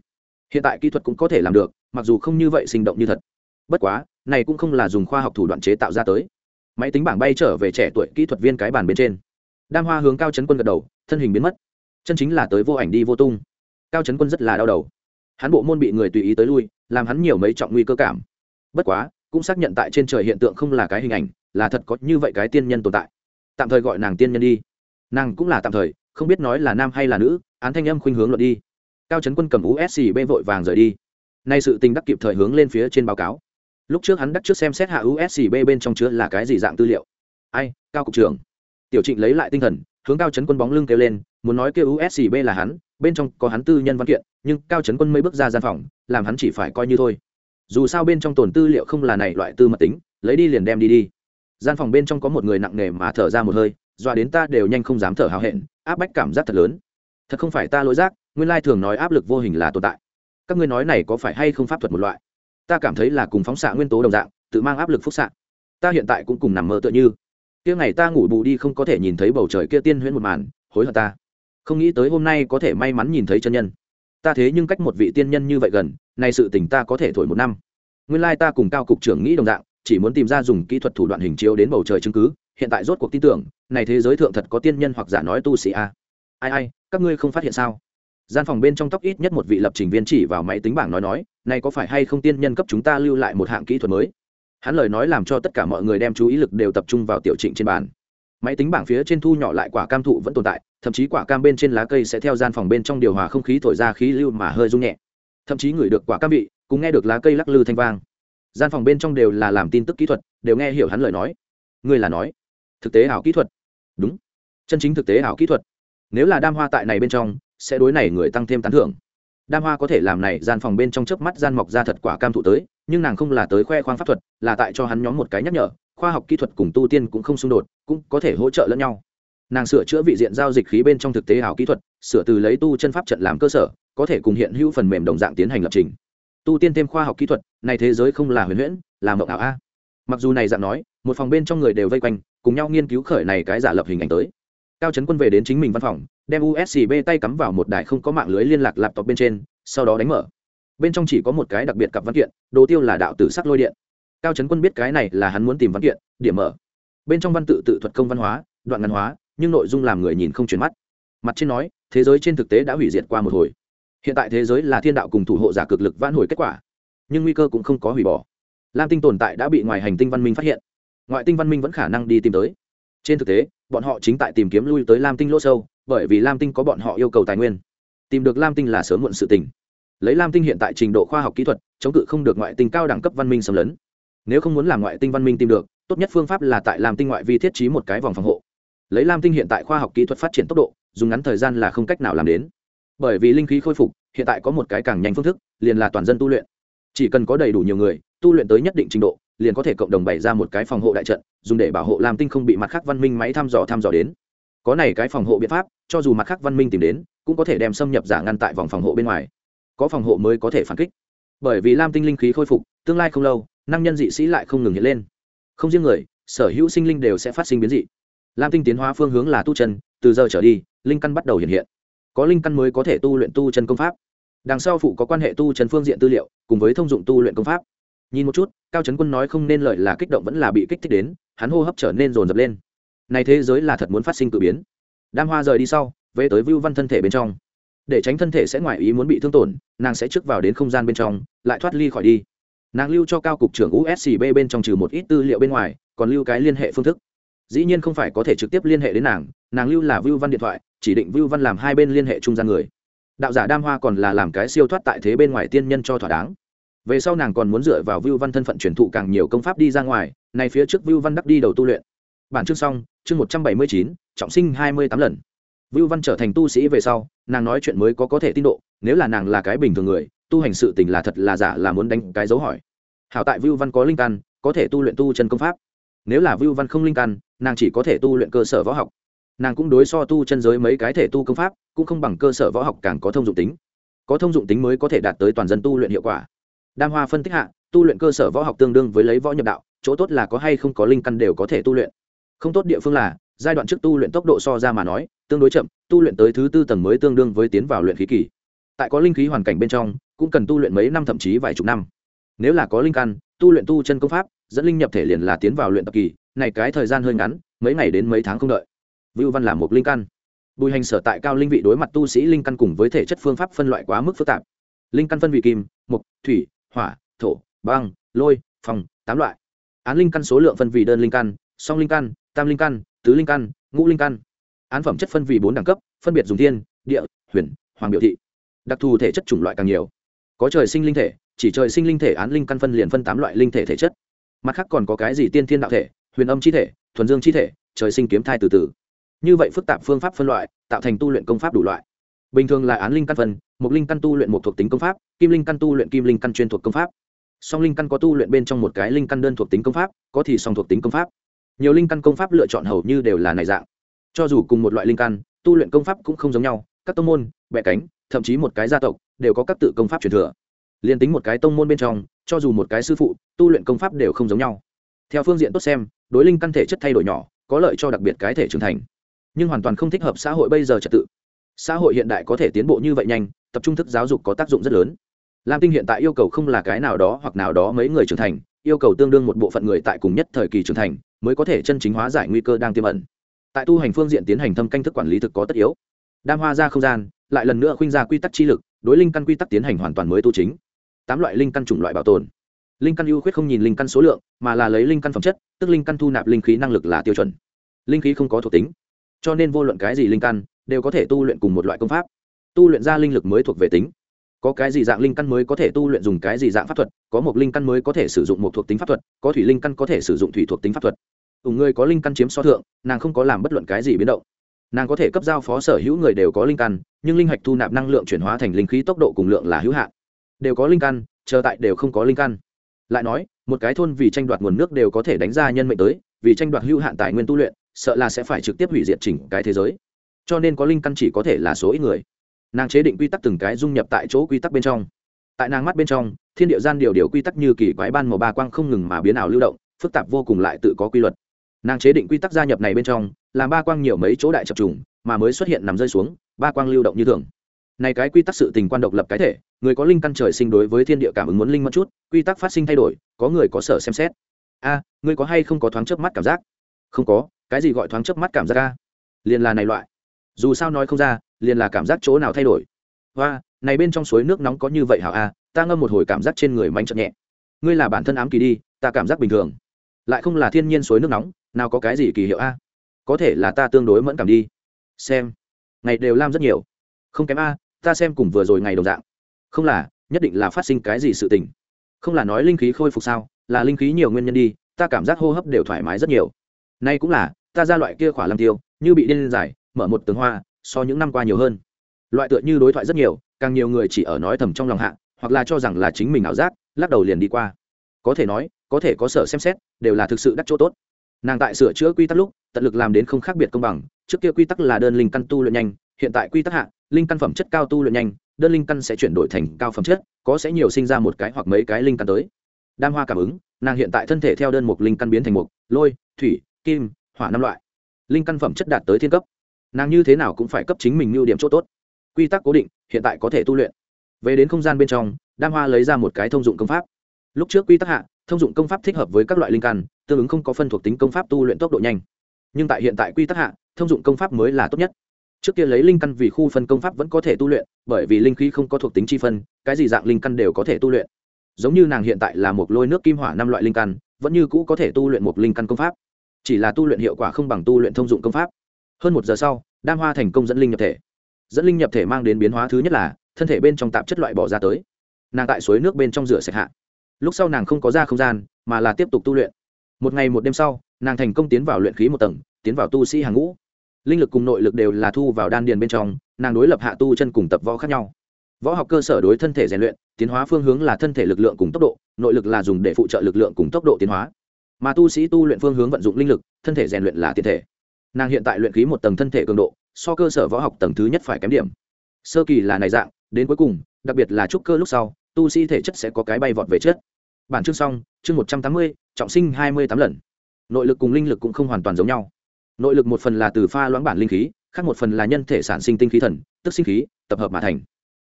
A: hiện tại kỹ thuật cũng có thể làm được, mặc dù không như vậy sinh động như thật. Bất quá, này cũng không là dùng khoa học thủ đoạn chế tạo ra tới. Máy tính bảng bay trở về trẻ tuổi kỹ thuật viên cái bàn bên trên. Đam hoa hướng cao chấn quân gật đầu, thân hình biến mất. Chân chính là tới vô ảnh đi vô tung. Cao chấn quân rất là đau đầu. Hắn bộ môn bị người tùy ý tới lui, làm hắn nhiều mấy trọng nguy cơ cảm. Bất quá, cũng xác nhận tại trên trời hiện tượng không là cái hình ảnh, là thật có như vậy cái tiên nhân tồn tại. Tạm thời gọi nàng tiên nhân đi. Nàng cũng là tạm thời, không biết nói là nam hay là nữ, án thanh âm khuynh hướng luận đi cao trấn quân cầm uscb vội vàng rời đi. Nay sự tình đắc kịp thời hướng lên phía trên báo cáo. Lúc trước hắn đắc trước xem xét hạ uscb bên trong chứa là cái gì dạng tư liệu. Ai, cao cục trưởng. Tiểu trịnh lấy lại tinh thần, hướng cao trấn quân bóng lưng kêu lên, muốn nói kêu uscb là hắn, bên trong có hắn tư nhân văn kiện, nhưng cao trấn quân mới bước ra gian phòng, làm hắn chỉ phải coi như thôi. Dù sao bên trong tồn tư liệu không là này loại tư mật tính, lấy đi liền đem đi đi. Gian phòng bên trong có một người nặng nề mà thở ra một hơi, dọa đến ta đều nhanh không dám thở hào hẹn, áp bách cảm giác thật lớn. Thật không phải ta lỗi giác nguyên lai thường nói áp lực vô hình là tồn tại. Các ngươi nói này có phải hay không pháp thuật một loại? Ta cảm thấy là cùng phóng xạ nguyên tố đồng dạng, tự mang áp lực phúc xạ. Ta hiện tại cũng cùng nằm mơ tựa như. Kia ngày ta ngủ bù đi không có thể nhìn thấy bầu trời kia tiên huyễn một màn, hối hận ta. Không nghĩ tới hôm nay có thể may mắn nhìn thấy chân nhân. Ta thế nhưng cách một vị tiên nhân như vậy gần, nay sự tình ta có thể thổi một năm. Nguyên lai ta cùng cao cục trưởng nghĩ đồng dạng, chỉ muốn tìm ra dùng kỹ thuật thủ đoạn hình chiếu đến bầu trời chứng cứ, hiện tại rốt cuộc tin tưởng, này thế giới thượng thật có tiên nhân hoặc giả nói tu sĩ a. Ai ai, các ngươi không phát hiện sao? Gian phòng bên trong tóc ít nhất một vị lập trình viên chỉ vào máy tính bảng nói nói, này có phải hay không tiên nhân cấp chúng ta lưu lại một hạng kỹ thuật mới? Hắn lời nói làm cho tất cả mọi người đem chú ý lực đều tập trung vào tiểu trịnh trên bàn. Máy tính bảng phía trên thu nhỏ lại quả cam thụ vẫn tồn tại, thậm chí quả cam bên trên lá cây sẽ theo gian phòng bên trong điều hòa không khí thổi ra khí lưu mà hơi rung nhẹ. Thậm chí ngửi được quả cam vị cũng nghe được lá cây lắc lư thanh vang. Gian phòng bên trong đều là làm tin tức kỹ thuật, đều nghe hiểu hắn lời nói. Ngươi là nói, thực tế ảo kỹ thuật. Đúng, chân chính thực tế ảo kỹ thuật. Nếu là đam hoa tại này bên trong sẽ đối này người tăng thêm tán thưởng. Đam hoa có thể làm này, gian phòng bên trong chớp mắt gian mọc ra thật quả cam thụ tới, nhưng nàng không là tới khoe khoang pháp thuật, là tại cho hắn nhóm một cái nhắc nhở, khoa học kỹ thuật cùng tu tiên cũng không xung đột, cũng có thể hỗ trợ lẫn nhau. Nàng sửa chữa vị diện giao dịch khí bên trong thực tế ảo kỹ thuật, sửa từ lấy tu chân pháp trận làm cơ sở, có thể cùng hiện hữu phần mềm đồng dạng tiến hành lập trình. Tu tiên thêm khoa học kỹ thuật, này thế giới không là huyền huyễn, là mộng ảo a. Mặc dù này dạng nói, một phòng bên trong người đều vây quanh, cùng nhau nghiên cứu khởi này cái giả lập hình ảnh tới. Cao trấn quân về đến chính mình văn phòng đem usb tay cắm vào một đài không có mạng lưới liên lạc laptop bên trên, sau đó đánh mở. Bên trong chỉ có một cái đặc biệt cặp văn kiện, đồ tiêu là đạo tử sắc lôi điện. Cao trấn quân biết cái này là hắn muốn tìm văn kiện, điểm mở. Bên trong văn tự tự thuật công văn hóa, đoạn ngắn hóa, nhưng nội dung làm người nhìn không chuyển mắt. Mặt trên nói, thế giới trên thực tế đã hủy diệt qua một hồi. Hiện tại thế giới là thiên đạo cùng thủ hộ giả cực lực vãn hồi kết quả, nhưng nguy cơ cũng không có hủy bỏ. Lam tinh tồn tại đã bị ngoài hành tinh văn minh phát hiện. Ngoại tinh văn minh vẫn khả năng đi tìm tới. Trên thực tế, bọn họ chính tại tìm kiếm lui tới lam tinh lỗ sâu bởi vì lam tinh có bọn họ yêu cầu tài nguyên. Tìm được lam tinh là sớm muộn sự tình. Lấy lam tinh hiện tại trình độ khoa học kỹ thuật, chống cự không được ngoại tinh cao đẳng cấp văn minh xâm lấn. Nếu không muốn làm ngoại tinh văn minh tìm được, tốt nhất phương pháp là tại lam tinh ngoại vi thiết trí một cái vòng phòng hộ. Lấy lam tinh hiện tại khoa học kỹ thuật phát triển tốc độ, dùng ngắn thời gian là không cách nào làm đến. Bởi vì linh khí khôi phục, hiện tại có một cái càng nhanh phương thức, liền là toàn dân tu luyện. Chỉ cần có đầy đủ nhiều người, tu luyện tới nhất định trình độ, liền có thể cộng đồng bày ra một cái phòng hộ đại trận, dùng để bảo hộ lam tinh không bị mặt khác văn minh máy thăm dò thăm dò đến có này cái phòng hộ biện pháp, cho dù mặt khác văn minh tìm đến, cũng có thể đem xâm nhập giả ngăn tại vòng phòng hộ bên ngoài. Có phòng hộ mới có thể phản kích. Bởi vì lam tinh linh khí khôi phục, tương lai không lâu, năng nhân dị sĩ lại không ngừng hiện lên. Không riêng người, sở hữu sinh linh đều sẽ phát sinh biến dị. Lam tinh tiến hóa phương hướng là tu chân, từ giờ trở đi, linh căn bắt đầu hiện hiện. Có linh căn mới có thể tu luyện tu chân công pháp. Đằng sau phụ có quan hệ tu chân phương diện tư liệu, cùng với thông dụng tu luyện công pháp. Nhìn một chút, cao trấn quân nói không nên lợi là kích động vẫn là bị kích thích đến, hắn hô hấp trở nên rồn rập lên này thế giới là thật muốn phát sinh cử biến. Đam hoa rời đi sau, về tới vưu văn thân thể bên trong. Để tránh thân thể sẽ ngoài ý muốn bị thương tổn, nàng sẽ trước vào đến không gian bên trong, lại thoát ly khỏi đi. Nàng lưu cho cao cục trưởng uscb bên trong trừ một ít tư liệu bên ngoài, còn lưu cái liên hệ phương thức. Dĩ nhiên không phải có thể trực tiếp liên hệ đến nàng nàng lưu là vưu văn điện thoại, chỉ định vưu văn làm hai bên liên hệ trung gian người. Đạo giả đam hoa còn là làm cái siêu thoát tại thế bên ngoài tiên nhân cho thỏa đáng. Về sau nàng còn muốn dựa vào vưu văn thân phận truyền thụ càng nhiều công pháp đi ra ngoài, này phía trước vưu văn đắc đi đầu tu luyện bản chương xong, chương một trăm bảy mươi chín, trọng sinh hai mươi tám lần. Vưu văn trở thành tu sĩ về sau, nàng nói chuyện mới có có thể tin độ, nếu là nàng là cái bình thường người, tu hành sự tình là thật là giả là muốn đánh cái dấu hỏi. Hảo tại vưu văn có linh căn, có thể tu luyện tu chân công pháp. Nếu là vưu văn không linh căn, nàng chỉ có thể tu luyện cơ sở võ học. Nàng cũng đối so tu chân giới mấy cái thể tu công pháp, cũng không bằng cơ sở võ học càng có thông dụng tính. Có thông dụng tính mới có thể đạt tới toàn dân tu luyện hiệu quả. Đam hoa phân tích hạ, tu luyện cơ sở võ học tương đương với lấy võ nhập đạo, chỗ tốt là có hay không có linh căn đều có thể tu luyện không tốt địa phương là, giai đoạn trước tu luyện tốc độ so ra mà nói, tương đối chậm, tu luyện tới thứ tư tầng mới tương đương với tiến vào luyện khí kỳ. Tại có linh khí hoàn cảnh bên trong, cũng cần tu luyện mấy năm thậm chí vài chục năm. Nếu là có linh căn, tu luyện tu chân công pháp, dẫn linh nhập thể liền là tiến vào luyện tập kỳ, này cái thời gian hơi ngắn, mấy ngày đến mấy tháng không đợi. Vưu văn là một linh căn. Bùi hành sở tại cao linh vị đối mặt tu sĩ linh căn cùng với thể chất phương pháp phân loại quá mức phức tạp. Linh căn phân vị kim mục thủy, hỏa, thổ, băng, lôi, phòng, tám loại. Án linh căn số lượng phân vị đơn linh căn, song linh căn tam linh căn, tứ linh căn, ngũ linh căn. Án phẩm chất phân vì bốn đẳng cấp, phân biệt dùng thiên, địa, huyền, hoàng biểu thị. Đặc thù thể chất chủng loại càng nhiều. Có trời sinh linh thể, chỉ trời sinh linh thể án linh căn phân liền phân tám loại linh thể thể chất. Mặt khác còn có cái gì tiên thiên đạo thể, huyền âm chi thể, thuần dương chi thể, trời sinh kiếm thai từ từ. Như vậy phức tạp phương pháp phân loại, tạo thành tu luyện công pháp đủ loại. Bình thường là án linh căn phân một linh căn tu luyện một thuộc tính công pháp, kim linh căn tu luyện kim linh căn chuyên thuộc công pháp. Song linh căn có tu luyện bên trong một cái linh căn đơn thuộc tính công pháp, có thì song thuộc tính công pháp nhiều linh căn công pháp lựa chọn hầu như đều là này dạng. Cho dù cùng một loại linh căn, tu luyện công pháp cũng không giống nhau, các tông môn bẹ cánh, thậm chí một cái gia tộc đều có các tự công pháp truyền thừa. Liền tính một cái tông môn bên trong, cho dù một cái sư phụ, tu luyện công pháp đều không giống nhau. Theo phương diện tốt xem, đối linh căn thể chất thay đổi nhỏ, có lợi cho đặc biệt cái thể trưởng thành. Nhưng hoàn toàn không thích hợp xã hội bây giờ trật tự. Xã hội hiện đại có thể tiến bộ như vậy nhanh, tập trung thức giáo dục có tác dụng rất lớn. Lam tinh hiện tại yêu cầu không là cái nào đó hoặc nào đó mấy người trưởng thành, yêu cầu tương đương một bộ phận người tại cùng nhất thời kỳ trưởng thành mới có thể chân chính hóa giải nguy cơ đang tiềm ẩn. Tại tu hành phương diện tiến hành thâm canh thức quản lý thực có tất yếu. Đam hoa ra không gian, lại lần nữa khuynh ra quy tắc chi lực, đối linh căn quy tắc tiến hành hoàn toàn mới tu chính. Tám loại linh căn chủng loại bảo tồn. Linh căn ưu khuyết không nhìn linh căn số lượng, mà là lấy linh căn phẩm chất, tức linh căn thu nạp linh khí năng lực là tiêu chuẩn. Linh khí không có thuộc tính, cho nên vô luận cái gì linh căn, đều có thể tu luyện cùng một loại công pháp. Tu luyện ra linh lực mới thuộc về tính có cái gì dạng linh căn mới có thể tu luyện dùng cái gì dạng pháp thuật, có một linh căn mới có thể sử dụng một thuộc tính pháp thuật, có thủy linh căn có thể sử dụng thủy thuộc tính pháp thuật. Ủng người có linh căn chiếm so thượng, nàng không có làm bất luận cái gì biến động. Nàng có thể cấp giao phó sở hữu người đều có linh căn, nhưng linh hạch thu nạp năng lượng chuyển hóa thành linh khí tốc độ cùng lượng là hữu hạn. Đều có linh căn, chờ tại đều không có linh căn. Lại nói, một cái thôn vì tranh đoạt nguồn nước đều có thể đánh ra nhân mệnh tới, vì tranh đoạt hữu hạn tài nguyên tu luyện, sợ là sẽ phải trực tiếp hủy diệt chỉnh cái thế giới. Cho nên có linh căn chỉ có thể là số ít người nàng chế định quy tắc từng cái dung nhập tại chỗ quy tắc bên trong. Tại nàng mắt bên trong thiên địa gian điều điều quy tắc như kỳ quái ban màu ba quang không ngừng mà biến ảo lưu động phức tạp vô cùng lại tự có quy luật. Nàng chế định quy tắc gia nhập này bên trong làm ba quang nhiều mấy chỗ đại chập trùng mà mới xuất hiện nằm rơi xuống ba quang lưu động như thường. Này cái quy tắc sự tình quan độc lập cái thể người có linh căn trời sinh đối với thiên địa cảm ứng muốn linh mất chút quy tắc phát sinh thay đổi có người có sở xem xét. A à, ngươi có hay không có thoáng chớp mắt cảm giác? Không có cái gì gọi thoáng chớp mắt cảm giác a? Liền là này loại. Dù sao nói không ra liền là cảm giác chỗ nào thay đổi. Và này bên trong suối nước nóng có như vậy hảo a? Ta ngâm một hồi cảm giác trên người manh chậm nhẹ. Ngươi là bản thân ám kỳ đi, ta cảm giác bình thường. Lại không là thiên nhiên suối nước nóng, nào có cái gì kỳ hiệu a? Có thể là ta tương đối mẫn cảm đi. Xem. Ngày đều lam rất nhiều. Không kém a, ta xem cùng vừa rồi ngày đồng dạng. Không là, nhất định là phát sinh cái gì sự tình. Không là nói linh khí khôi phục sao, là linh khí nhiều nguyên nhân đi, ta cảm giác hô hấp đều thoải mái rất nhiều. Nay cũng là, ta ra loại kia khỏa làm tiêu, như bị điên giải mở một tường hoa so những năm qua nhiều hơn. Loại tựa như đối thoại rất nhiều, càng nhiều người chỉ ở nói thầm trong lòng hạ, hoặc là cho rằng là chính mình ảo giác, lắc đầu liền đi qua. Có thể nói, có thể có sở xem xét, đều là thực sự đắc chỗ tốt. Nàng tại sửa chữa quy tắc lúc, tận lực làm đến không khác biệt công bằng, trước kia quy tắc là đơn linh căn tu luyện nhanh, hiện tại quy tắc hạ, linh căn phẩm chất cao tu luyện nhanh, đơn linh căn sẽ chuyển đổi thành cao phẩm chất, có sẽ nhiều sinh ra một cái hoặc mấy cái linh căn tới. Đam hoa cảm ứng, nàng hiện tại thân thể theo đơn mục linh căn biến thành mục, lôi, thủy, kim, hỏa năm loại. Linh căn phẩm chất đạt tới thiên cấp nàng như thế nào cũng phải cấp chính mình ưu điểm chỗ tốt. Quy tắc cố định, hiện tại có thể tu luyện. Về đến không gian bên trong, đam hoa lấy ra một cái thông dụng công pháp. Lúc trước quy tắc hạ, thông dụng công pháp thích hợp với các loại linh căn, tương ứng không có phân thuộc tính công pháp tu luyện tốc độ nhanh. Nhưng tại hiện tại quy tắc hạ, thông dụng công pháp mới là tốt nhất. Trước kia lấy linh căn vì khu phân công pháp vẫn có thể tu luyện, bởi vì linh khí không có thuộc tính chi phân, cái gì dạng linh căn đều có thể tu luyện. Giống như nàng hiện tại là một lôi nước kim hỏa năm loại linh căn, vẫn như cũ có thể tu luyện một linh căn công pháp. Chỉ là tu luyện hiệu quả không bằng tu luyện thông dụng công pháp hơn một giờ sau, đam hoa thành công dẫn linh nhập thể. Dẫn linh nhập thể mang đến biến hóa thứ nhất là, thân thể bên trong tạp chất loại bỏ ra tới. Nàng tại suối nước bên trong rửa sạch hạ. Lúc sau nàng không có ra không gian, mà là tiếp tục tu luyện. Một ngày một đêm sau, nàng thành công tiến vào luyện khí một tầng, tiến vào tu sĩ hàng ngũ. Linh lực cùng nội lực đều là thu vào đan điền bên trong, nàng đối lập hạ tu chân cùng tập võ khác nhau. Võ học cơ sở đối thân thể rèn luyện, tiến hóa phương hướng là thân thể lực lượng cùng tốc độ, nội lực là dùng để phụ trợ lực lượng cùng tốc độ tiến hóa. Mà tu sĩ tu luyện phương hướng vận dụng linh lực, thân thể rèn luyện là tiền thể nàng hiện tại luyện khí một tầng thân thể cường độ, so cơ sở võ học tầng thứ nhất phải kém điểm. Sơ kỳ là này dạng, đến cuối cùng, đặc biệt là trúc cơ lúc sau, tu sĩ thể chất sẽ có cái bay vọt về chất bản chương xong, chương một trăm tám mươi, trọng sinh hai mươi tám lần. Nội lực cùng linh lực cũng không hoàn toàn giống nhau. Nội lực một phần là từ pha loãng bản linh khí, khác một phần là nhân thể sản sinh tinh khí thần, tức sinh khí, tập hợp mà thành.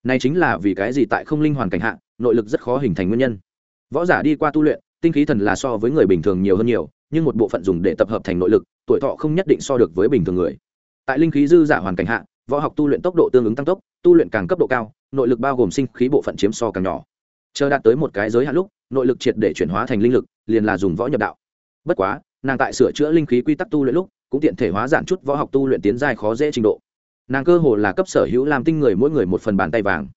A: Này chính là vì cái gì tại không linh hoàn cảnh hạ, nội lực rất khó hình thành nguyên nhân. Võ giả đi qua tu luyện, tinh khí thần là so với người bình thường nhiều hơn nhiều nhưng một bộ phận dùng để tập hợp thành nội lực, tuổi thọ không nhất định so được với bình thường người. Tại linh khí dư giả hoàn cảnh hạ, võ học tu luyện tốc độ tương ứng tăng tốc, tu luyện càng cấp độ cao, nội lực bao gồm sinh khí bộ phận chiếm so càng nhỏ. Chờ đạt tới một cái giới hạn lúc, nội lực triệt để chuyển hóa thành linh lực, liền là dùng võ nhập đạo. Bất quá, nàng tại sửa chữa linh khí quy tắc tu luyện lúc, cũng tiện thể hóa giản chút võ học tu luyện tiến giai khó dễ trình độ. Nàng cơ hồ là cấp sở hữu làm tinh người mỗi người một phần bàn tay vàng.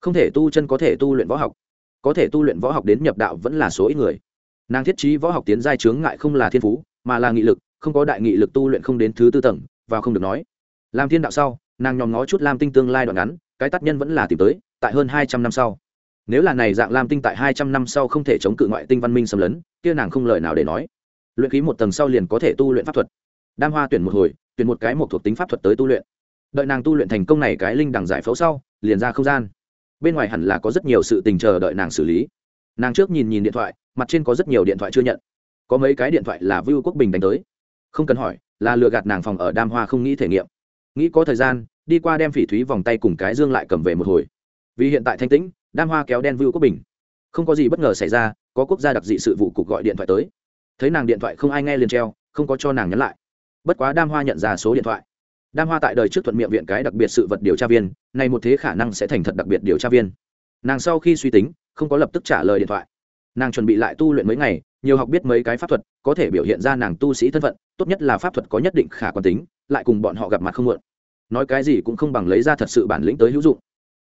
A: Không thể tu chân có thể tu luyện võ học. Có thể tu luyện võ học đến nhập đạo vẫn là số ít người nàng thiết trí võ học tiến giai chướng ngại không là thiên phú, mà là nghị lực, không có đại nghị lực tu luyện không đến thứ tư tầng và không được nói. Làm thiên đạo sau, nàng nhòm ngó chút lam tinh tương lai đoạn ngắn, cái tác nhân vẫn là tìm tới, tại hơn hai trăm năm sau. Nếu là này dạng lam tinh tại hai trăm năm sau không thể chống cự ngoại tinh văn minh xâm lấn, kia nàng không lời nào để nói. Luyện khí một tầng sau liền có thể tu luyện pháp thuật. Đam hoa tuyển một hồi, tuyển một cái một thuộc tính pháp thuật tới tu luyện. Đợi nàng tu luyện thành công này cái linh đằng giải phẫu sau, liền ra không gian. Bên ngoài hẳn là có rất nhiều sự tình chờ đợi nàng xử lý. Nàng trước nhìn nhìn điện thoại mặt trên có rất nhiều điện thoại chưa nhận. Có mấy cái điện thoại là vưu quốc bình đánh tới. Không cần hỏi, là lừa gạt nàng phòng ở đam hoa không nghĩ thể nghiệm. Nghĩ có thời gian, đi qua đem phỉ thúy vòng tay cùng cái dương lại cầm về một hồi. Vì hiện tại thanh tĩnh, đam hoa kéo đen vưu quốc bình. Không có gì bất ngờ xảy ra, có quốc gia đặc dị sự vụ cục gọi điện thoại tới. Thấy nàng điện thoại không ai nghe liền treo, không có cho nàng nhắn lại. Bất quá đam hoa nhận ra số điện thoại. Đam hoa tại đời trước thuận miệng viện cái đặc biệt sự vật điều tra viên này một thế khả năng sẽ thành thật đặc biệt điều tra viên. Nàng sau khi suy tính, không có lập tức trả lời điện thoại nàng chuẩn bị lại tu luyện mấy ngày, nhiều học biết mấy cái pháp thuật, có thể biểu hiện ra nàng tu sĩ thân phận, tốt nhất là pháp thuật có nhất định khả quan tính, lại cùng bọn họ gặp mặt không muộn. Nói cái gì cũng không bằng lấy ra thật sự bản lĩnh tới hữu dụng.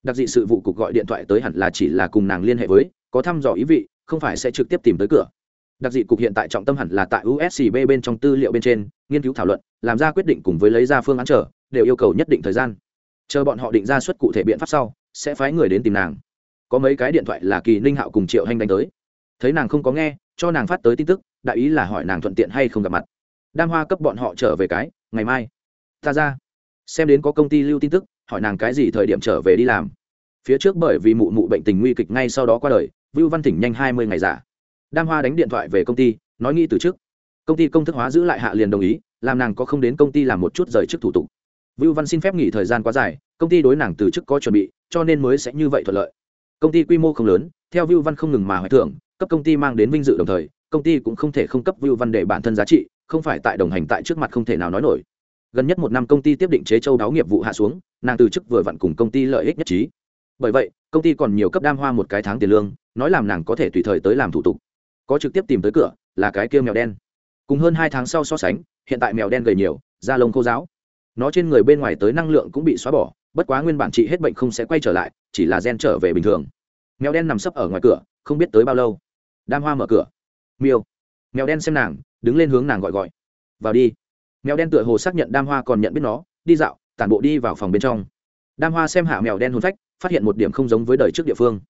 A: Đặc dị sự vụ cục gọi điện thoại tới hẳn là chỉ là cùng nàng liên hệ với, có thăm dò ý vị, không phải sẽ trực tiếp tìm tới cửa. Đặc dị cục hiện tại trọng tâm hẳn là tại uscb bên trong tư liệu bên trên, nghiên cứu thảo luận, làm ra quyết định cùng với lấy ra phương án chờ, đều yêu cầu nhất định thời gian. Chờ bọn họ định ra suất cụ thể biện pháp sau, sẽ phái người đến tìm nàng. Có mấy cái điện thoại là kỳ ninh hạo cùng triệu hanh đánh tới thấy nàng không có nghe, cho nàng phát tới tin tức, đại ý là hỏi nàng thuận tiện hay không gặp mặt. Đam hoa cấp bọn họ trở về cái, ngày mai. Ta ra. Xem đến có công ty lưu tin tức, hỏi nàng cái gì thời điểm trở về đi làm. Phía trước bởi vì mụ mụ bệnh tình nguy kịch ngay sau đó qua đời, vưu văn thỉnh nhanh hai mươi ngày giả. Đam hoa đánh điện thoại về công ty, nói nghĩ từ trước. Công ty công thức hóa giữ lại hạ liền đồng ý, làm nàng có không đến công ty làm một chút rời chức thủ tục. Vưu văn xin phép nghỉ thời gian quá dài, công ty đối nàng từ chức có chuẩn bị, cho nên mới sẽ như vậy thuận lợi. Công ty quy mô không lớn, theo vưu văn không ngừng mà hoài thưởng cấp công ty mang đến vinh dự đồng thời, công ty cũng không thể không cấp view văn để bản thân giá trị, không phải tại đồng hành tại trước mặt không thể nào nói nổi. Gần nhất một năm công ty tiếp định chế châu đáo nghiệp vụ hạ xuống, nàng từ chức vừa vặn cùng công ty lợi ích nhất trí. Bởi vậy, công ty còn nhiều cấp đam hoa một cái tháng tiền lương, nói làm nàng có thể tùy thời tới làm thủ tục. Có trực tiếp tìm tới cửa, là cái kia mèo đen. Cùng hơn hai tháng sau so sánh, hiện tại mèo đen gầy nhiều, da lông khô giáo nó trên người bên ngoài tới năng lượng cũng bị xóa bỏ, bất quá nguyên bản trị hết bệnh không sẽ quay trở lại, chỉ là gen trở về bình thường. Mèo đen nằm sấp ở ngoài cửa, không biết tới bao lâu đam hoa mở cửa. Miêu. Mèo đen xem nàng, đứng lên hướng nàng gọi gọi. Vào đi. Mèo đen tựa hồ xác nhận đam hoa còn nhận biết nó, đi dạo, tản bộ đi vào phòng bên trong. Đam hoa xem hạ mèo đen hồn phách, phát hiện một điểm không giống với đời trước địa phương.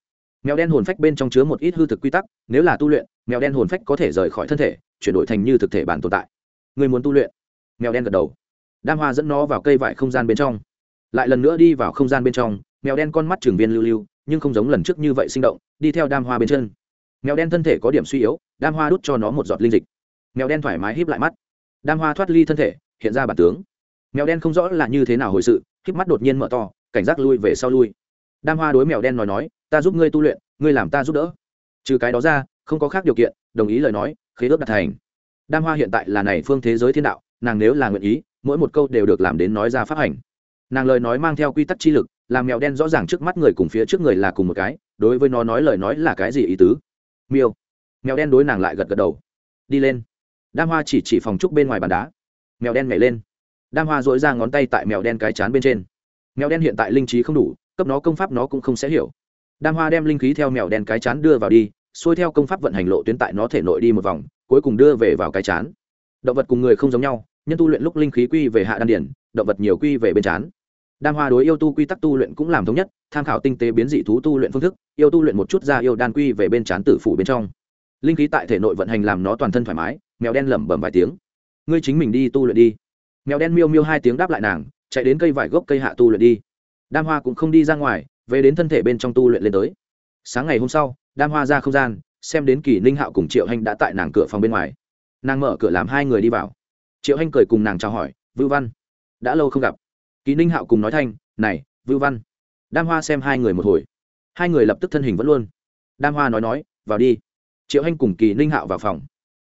A: Mèo đen hồn phách bên trong chứa một ít hư thực quy tắc, nếu là tu luyện, mèo đen hồn phách có thể rời khỏi thân thể, chuyển đổi thành như thực thể bản tồn tại. Người muốn tu luyện? Mèo đen gật đầu. Đam hoa dẫn nó vào cây vải không gian bên trong. Lại lần nữa đi vào không gian bên trong, mèo đen con mắt trường viên lưu lưu, nhưng không giống lần trước như vậy sinh động, đi theo đam hoa bên chân mèo đen thân thể có điểm suy yếu, đam hoa đút cho nó một giọt linh dịch. Mèo đen thoải mái híp lại mắt. Đam hoa thoát ly thân thể, hiện ra bản tướng. Mèo đen không rõ là như thế nào hồi sự, híp mắt đột nhiên mở to, cảnh giác lui về sau lui. Đam hoa đối mèo đen nói nói, ta giúp ngươi tu luyện, ngươi làm ta giúp đỡ. Trừ cái đó ra, không có khác điều kiện, đồng ý lời nói, khế ước đạt thành. Đam hoa hiện tại là này phương thế giới thiên đạo, nàng nếu là nguyện ý, mỗi một câu đều được làm đến nói ra phát hành. Nàng lời nói mang theo quy tắc chi lực, làm mèo đen rõ ràng trước mắt người cùng phía trước người là cùng một cái, đối với nó nói lời nói là cái gì ý tứ? Miêu. Mèo đen đối nàng lại gật gật đầu. Đi lên. Đam hoa chỉ chỉ phòng trúc bên ngoài bàn đá. Mèo đen nhảy lên. Đam hoa dội ra ngón tay tại mèo đen cái chán bên trên. Mèo đen hiện tại linh trí không đủ, cấp nó công pháp nó cũng không sẽ hiểu. Đam hoa đem linh khí theo mèo đen cái chán đưa vào đi, xuôi theo công pháp vận hành lộ tuyến tại nó thể nội đi một vòng, cuối cùng đưa về vào cái chán. Động vật cùng người không giống nhau, nhân tu luyện lúc linh khí quy về hạ đan điển, động vật nhiều quy về bên chán đam hoa đối yêu tu quy tắc tu luyện cũng làm thống nhất, tham khảo tinh tế biến dị thú tu luyện phương thức, yêu tu luyện một chút ra yêu đan quy về bên chán tử phủ bên trong. Linh khí tại thể nội vận hành làm nó toàn thân thoải mái, mèo đen lẩm bẩm vài tiếng. Ngươi chính mình đi tu luyện đi. Mèo đen miêu miêu hai tiếng đáp lại nàng, chạy đến cây vải gốc cây hạ tu luyện đi. Đam hoa cũng không đi ra ngoài, về đến thân thể bên trong tu luyện lên tới. Sáng ngày hôm sau, đam hoa ra không gian, xem đến kỳ ninh hạo cùng triệu hanh đã tại nàng cửa phòng bên ngoài. Nàng mở cửa làm hai người đi vào. Triệu hanh cười cùng nàng chào hỏi vư văn, đã lâu không gặp kỳ ninh hạo cùng nói thanh, này, Vưu văn, đam hoa xem hai người một hồi. Hai người lập tức thân hình vẫn luôn. Đam hoa nói nói, vào đi. Triệu hanh cùng kỳ ninh hạo vào phòng.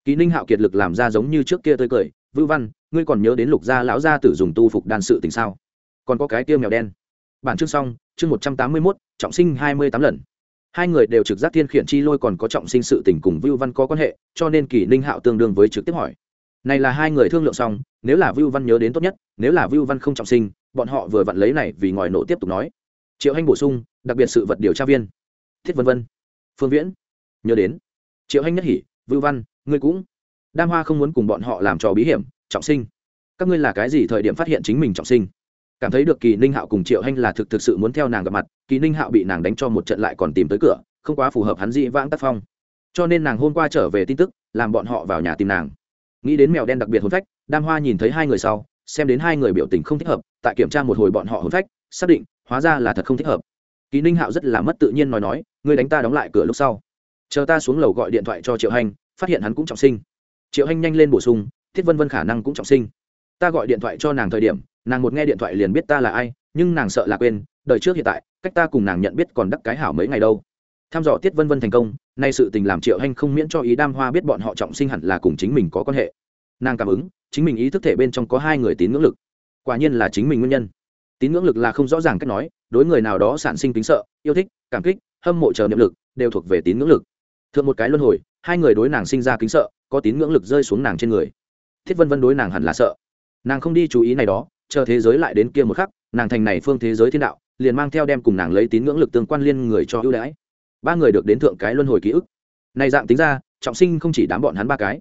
A: Kỳ ninh hạo kiệt lực làm ra giống như trước kia tươi cười, Vưu văn, ngươi còn nhớ đến lục gia lão gia tử dùng tu phục đan sự tình sao? Còn có cái tiêu mèo đen. Bản chương xong, chương một trăm tám mươi mốt, trọng sinh hai mươi tám lần. Hai người đều trực giác thiên khiển chi lôi còn có trọng sinh sự tình cùng vưu văn có quan hệ, cho nên kỳ ninh hạo tương đương với trực tiếp hỏi. Này là hai người thương lượng xong, nếu là vưu văn nhớ đến tốt nhất, nếu là vưu văn không trọng sinh bọn họ vừa vặn lấy này vì ngòi nổ tiếp tục nói. Triệu hanh bổ sung, đặc biệt sự vật điều tra viên. Thiết vân vân. Phương viễn. Nhớ đến. Triệu hanh nhất hỉ, vưu văn, ngươi cũng. Đam hoa không muốn cùng bọn họ làm trò bí hiểm, trọng sinh. Các ngươi là cái gì thời điểm phát hiện chính mình trọng sinh? Cảm thấy được kỳ ninh hạo cùng triệu hanh là thực thực sự muốn theo nàng gặp mặt, kỳ ninh hạo bị nàng đánh cho một trận lại còn tìm tới cửa, không quá phù hợp hắn dị vãng tác phong. Cho nên nàng hôm qua trở về tin tức, làm bọn họ vào nhà tìm nàng. Nghĩ đến mèo đen đặc biệt hôn phách, đam hoa nhìn thấy hai người sau xem đến hai người biểu tình không thích hợp, tại kiểm tra một hồi bọn họ hôn phách, xác định, hóa ra là thật không thích hợp. Kỳ ninh hạo rất là mất tự nhiên nói nói, ngươi đánh ta đóng lại cửa lúc sau. Chờ ta xuống lầu gọi điện thoại cho triệu hanh, phát hiện hắn cũng trọng sinh. Triệu hanh nhanh lên bổ sung, thiết vân vân khả năng cũng trọng sinh. Ta gọi điện thoại cho nàng thời điểm, nàng một nghe điện thoại liền biết ta là ai, nhưng nàng sợ là quên, đời trước hiện tại, cách ta cùng nàng nhận biết còn đắc cái hảo mấy ngày đâu. Tham dò tiết vân vân thành công, nay sự tình làm triệu hanh không miễn cho ý đam hoa biết bọn họ trọng sinh hẳn là cùng chính mình có quan hệ. Nàng cảm ứng chính mình ý thức thể bên trong có hai người tín ngưỡng lực. Quả nhiên là chính mình nguyên nhân. Tín ngưỡng lực là không rõ ràng cách nói, đối người nào đó sản sinh tính sợ, yêu thích, cảm kích, hâm mộ chờ niệm lực, đều thuộc về tín ngưỡng lực. Thượng một cái luân hồi, hai người đối nàng sinh ra kính sợ, có tín ngưỡng lực rơi xuống nàng trên người. Thiết vân vân đối nàng hẳn là sợ. Nàng không đi chú ý này đó, chờ thế giới lại đến kia một khắc, nàng thành này phương thế giới thiên đạo, liền mang theo đem cùng nàng lấy tín ngưỡng lực tương quan liên người cho ưu đãi. Ba người được đến thượng cái luân hồi ký ức. Này dạng tính ra, trọng sinh không chỉ đám bọn hắn ba cái.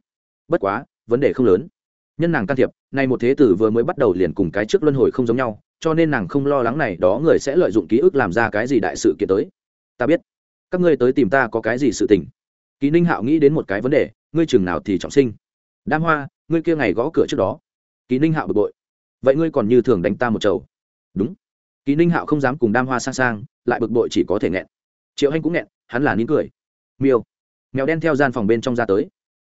A: Bất quá, vấn đề không lớn nhân nàng can thiệp, nay một thế tử vừa mới bắt đầu liền cùng cái trước luân hồi không giống nhau, cho nên nàng không lo lắng này, đó người sẽ lợi dụng ký ức làm ra cái gì đại sự kiện tới. Ta biết. Các ngươi tới tìm ta có cái gì sự tình? Kỳ ninh hạo nghĩ đến một cái vấn đề, ngươi chừng nào thì trọng sinh? Đam hoa, ngươi kia ngày gõ cửa trước đó. Kỳ ninh hạo bực bội. Vậy ngươi còn như thường đánh ta một chầu. Đúng. Kỳ ninh hạo không dám cùng đam hoa sang sang, lại bực bội chỉ có thể nghẹn. Triệu hanh cũng nghẹn, hắn là nín cười. Miêu. Mèo đen theo gian phòng bên trong ra tới.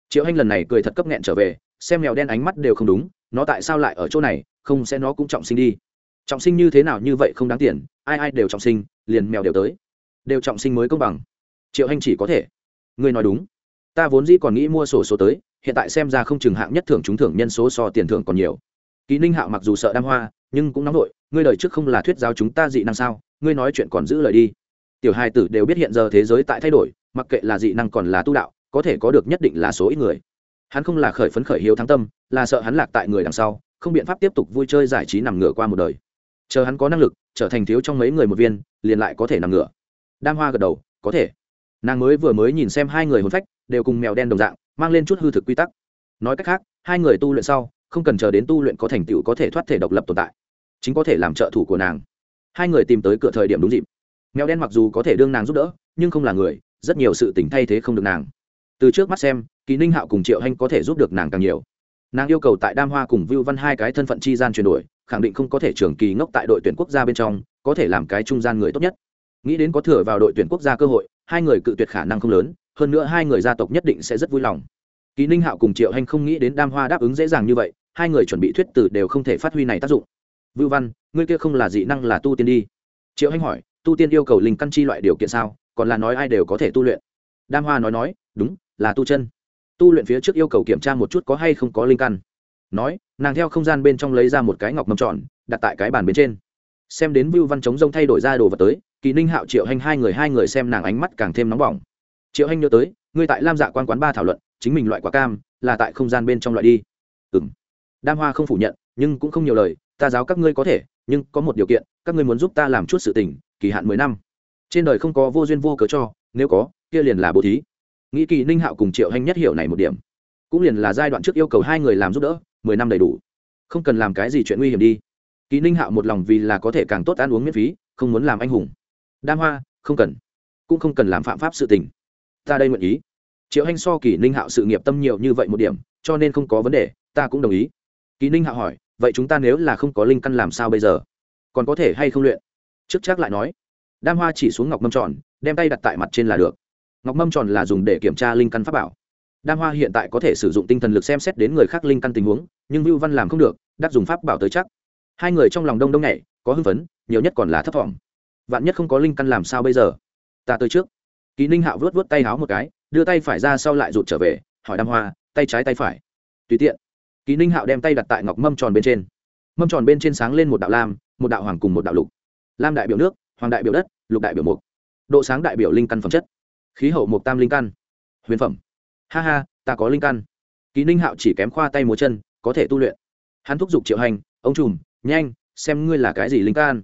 A: Triệu hanh lần này cười thật cấp nghẹn trở về xem mèo đen ánh mắt đều không đúng, nó tại sao lại ở chỗ này, không sẽ nó cũng trọng sinh đi. Trọng sinh như thế nào như vậy không đáng tiền, ai ai đều trọng sinh, liền mèo đều tới. Đều trọng sinh mới công bằng. Triệu hanh chỉ có thể. Ngươi nói đúng. Ta vốn dĩ còn nghĩ mua sổ số tới, hiện tại xem ra không chừng hạng nhất thưởng trúng thưởng nhân số so tiền thưởng còn nhiều. Ký ninh hạo mặc dù sợ đam hoa, nhưng cũng nóng vội, ngươi đời trước không là thuyết giáo chúng ta dị năng sao, ngươi nói chuyện còn giữ lời đi. Tiểu hai tử đều biết hiện giờ thế giới tại thay đổi, mặc kệ là dị năng còn là tu đạo, có thể có được nhất định là số ít người hắn không là khởi phấn khởi hiếu thắng tâm, là sợ hắn lạc tại người đằng sau, không biện pháp tiếp tục vui chơi giải trí nằm ngửa qua một đời. Chờ hắn có năng lực, trở thành thiếu trong mấy người một viên, liền lại có thể nằm ngửa. Đam hoa gật đầu, có thể. Nàng mới vừa mới nhìn xem hai người hồn phách, đều cùng mèo đen đồng dạng, mang lên chút hư thực quy tắc. Nói cách khác, hai người tu luyện sau, không cần chờ đến tu luyện có thành tựu có thể thoát thể độc lập tồn tại, chính có thể làm trợ thủ của nàng. Hai người tìm tới cửa thời điểm đúng dịp. Mèo đen mặc dù có thể đương nàng giúp đỡ, nhưng không là người, rất nhiều sự tỉnh thay thế không được nàng từ trước mắt xem, kỳ ninh hạo cùng triệu hanh có thể giúp được nàng càng nhiều. Nàng yêu cầu tại đam hoa cùng vưu văn hai cái thân phận chi gian chuyển đổi, khẳng định không có thể trường kỳ ngốc tại đội tuyển quốc gia bên trong, có thể làm cái trung gian người tốt nhất. Nghĩ đến có thừa vào đội tuyển quốc gia cơ hội, hai người cự tuyệt khả năng không lớn, hơn nữa hai người gia tộc nhất định sẽ rất vui lòng. Kỳ ninh hạo cùng triệu hanh không nghĩ đến đam hoa đáp ứng dễ dàng như vậy, hai người chuẩn bị thuyết tử đều không thể phát huy này tác dụng. Vưu văn, ngươi kia không là dị năng là tu tiên đi. Triệu hanh hỏi, tu tiên yêu cầu linh căn chi loại điều kiện sao, còn là nói ai đều có thể tu luyện. Đam hoa nói nói, đúng là tu chân. Tu luyện phía trước yêu cầu kiểm tra một chút có hay không có linh căn. Nói, nàng theo không gian bên trong lấy ra một cái ngọc mâm tròn, đặt tại cái bàn bên trên. Xem đến vưu văn chống rông thay đổi ra đồ vật tới, kỳ ninh hạo, triệu hành hai người hai người xem nàng ánh mắt càng thêm nóng bỏng. Triệu hành nhớ tới, ngươi tại lam dạ quan quán ba thảo luận, chính mình loại quả cam, là tại không gian bên trong loại đi. Ừ m đam hoa không phủ nhận, nhưng cũng không nhiều lời, ta giáo các ngươi có thể, nhưng có một điều kiện, các ngươi muốn giúp ta làm chút sự tình, kỳ hạn mười năm. Trên đời không có vô duyên vô cớ cho, nếu có, kia liền là bố thí nghĩ kỳ ninh hạo cùng triệu hành nhất hiểu này một điểm, cũng liền là giai đoạn trước yêu cầu hai người làm giúp đỡ, mười năm đầy đủ. Không cần làm cái gì chuyện nguy hiểm đi. Kỳ ninh hạo một lòng vì là có thể càng tốt ăn uống miễn phí, không muốn làm anh hùng. Đam hoa, không cần. Cũng không cần làm phạm pháp sự tình. Ta đây nguyện ý. Triệu hanh so kỳ ninh hạo sự nghiệp tâm nhiều như vậy một điểm, cho nên không có vấn đề, ta cũng đồng ý. Kỳ ninh hạo hỏi, vậy chúng ta nếu là không có linh căn làm sao bây giờ? Còn có thể hay không luyện? Trước chắc lại nói. Đam hoa chỉ xuống ngọc mâm tròn, đem tay đặt tại mặt trên là được ngọc mâm tròn là dùng để kiểm tra linh căn pháp bảo. Đam hoa hiện tại có thể sử dụng tinh thần lực xem xét đến người khác linh căn tình huống, nhưng vưu văn làm không được đắc dùng pháp bảo tới chắc. Hai người trong lòng đông đông nhảy, có hưng phấn, nhiều nhất còn là thấp thỏm. Vạn nhất không có linh căn làm sao bây giờ? Ta tới trước. Kỳ ninh hạo vớt vớt tay háo một cái, đưa tay phải ra sau lại rụt trở về, hỏi đam hoa, tay trái tay phải. Tùy tiện. Kỳ ninh hạo đem tay đặt tại ngọc mâm tròn bên trên. Mâm tròn bên trên sáng lên một đạo lam, một đạo hoàng cùng một đạo lục. Lam đại biểu nước, hoàng đại biểu đất, lục đại biểu mục. Độ sáng đại biểu linh căn phẩm chất khí hậu mục tam linh căn. Huyền phẩm. Ha ha, ta có linh căn. Kỳ ninh hạo chỉ kém khoa tay múa chân, có thể tu luyện. Hắn thúc giục triệu hành, ông trùm, nhanh, xem ngươi là cái gì linh căn.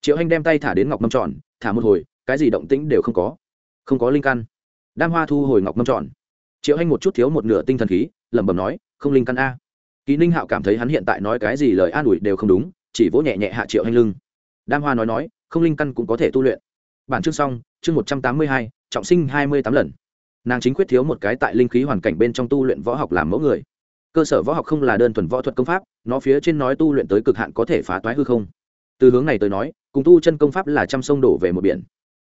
A: Triệu hành đem tay thả đến ngọc mâm tròn, thả một hồi, cái gì động tĩnh đều không có. Không có linh căn. Đam hoa thu hồi ngọc mâm tròn. Triệu hành một chút thiếu một nửa tinh thần khí, lẩm bẩm nói, không linh căn a. Kỳ ninh hạo cảm thấy hắn hiện tại nói cái gì lời an ủi đều không đúng, chỉ vỗ nhẹ nhẹ hạ triệu hành lưng. Đam hoa nói nói, không linh căn cũng có thể tu luyện. Bản chương xong, chương một trăm tám mươi hai trọng sinh hai mươi tám lần. Nàng chính quyết thiếu một cái tại linh khí hoàn cảnh bên trong tu luyện võ học làm mẫu người. Cơ sở võ học không là đơn thuần võ thuật công pháp, nó phía trên nói tu luyện tới cực hạn có thể phá toái hư không. Từ hướng này tới nói, cùng tu chân công pháp là trăm sông đổ về một biển.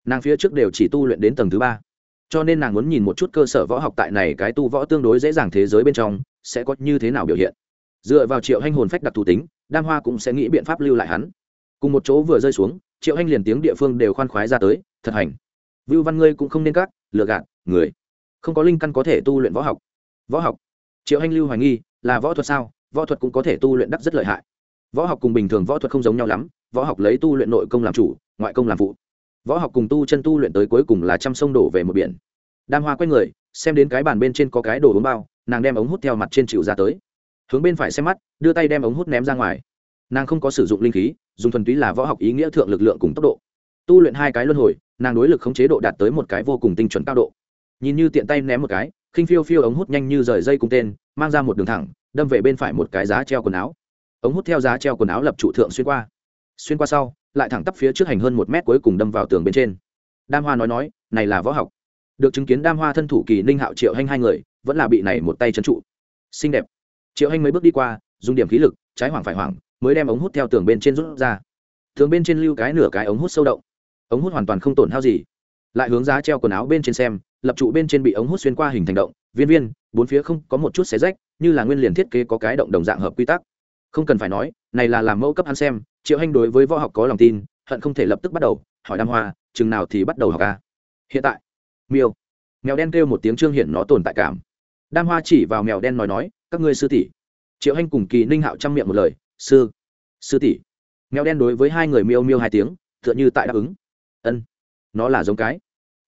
A: Nàng phía trước đều chỉ tu luyện đến tầng thứ ba. Cho nên nàng muốn nhìn một chút cơ sở võ học tại này cái tu võ tương đối dễ dàng thế giới bên trong, sẽ có như thế nào biểu hiện. Dựa vào triệu hanh hồn phách đặc thù tính, đam hoa cũng sẽ nghĩ biện pháp lưu lại hắn. Cùng một chỗ vừa rơi xuống, triệu hanh liền tiếng địa phương đều khoan khoái ra tới, thật hành vưu văn ngươi cũng không nên cắt lừa gạt, người. Không có linh căn có thể tu luyện võ học. Võ học? Triệu hanh lưu hoài nghi, là võ thuật sao? Võ thuật cũng có thể tu luyện đắc rất lợi hại. Võ học cùng bình thường võ thuật không giống nhau lắm, võ học lấy tu luyện nội công làm chủ, ngoại công làm phụ. Võ học cùng tu chân tu luyện tới cuối cùng là trăm sông đổ về một biển. Đam hoa quay người, xem đến cái bàn bên trên có cái đồ uống bao, nàng đem ống hút theo mặt trên chịu ra tới. Hướng bên phải xem mắt, đưa tay đem ống hút ném ra ngoài. Nàng không có sử dụng linh khí, dùng thuần túy là võ học ý nghĩa thượng lực lượng cùng tốc độ tu luyện hai cái luân hồi, nàng đối lực khống chế độ đạt tới một cái vô cùng tinh chuẩn cao độ. Nhìn như tiện tay ném một cái, khinh phiêu phiêu ống hút nhanh như rời dây cùng tên, mang ra một đường thẳng, đâm về bên phải một cái giá treo quần áo. Ống hút theo giá treo quần áo lập trụ thượng xuyên qua. Xuyên qua sau, lại thẳng tắp phía trước hành hơn một mét cuối cùng đâm vào tường bên trên. Đam hoa nói nói, này là võ học. Được chứng kiến đam hoa thân thủ kỳ ninh hạo, triệu hanh hai người, vẫn là bị này một tay trấn trụ. Xinh đẹp. Triệu hanh mấy bước đi qua, dùng điểm khí lực, trái hoảng phải hoảng, mới đem ống hút theo tường bên trên rút ra. Tường bên trên lưu cái nửa cái ống hút sâu động ống hút hoàn toàn không tổn hao gì. Lại hướng giá treo quần áo bên trên xem, lập trụ bên trên bị ống hút xuyên qua hình thành động, viên viên, bốn phía không có một chút xé rách, như là nguyên liền thiết kế có cái động đồng dạng hợp quy tắc. Không cần phải nói, này là làm mẫu cấp hắn xem, triệu hanh đối với võ học có lòng tin, hận không thể lập tức bắt đầu, hỏi đam hoa, chừng nào thì bắt đầu học ca hiện tại, miêu, mèo đen kêu một tiếng trương hiển nó tồn tại cảm. Đam hoa chỉ vào mèo đen nói nói, các ngươi sư tỷ. Triệu hanh cùng kỳ ninh hạo chăm miệng một lời, sư sư tỷ. Mèo đen đối với hai người miêu miêu hai tiếng, tựa như tại đáp ứng ân, nó là giống cái.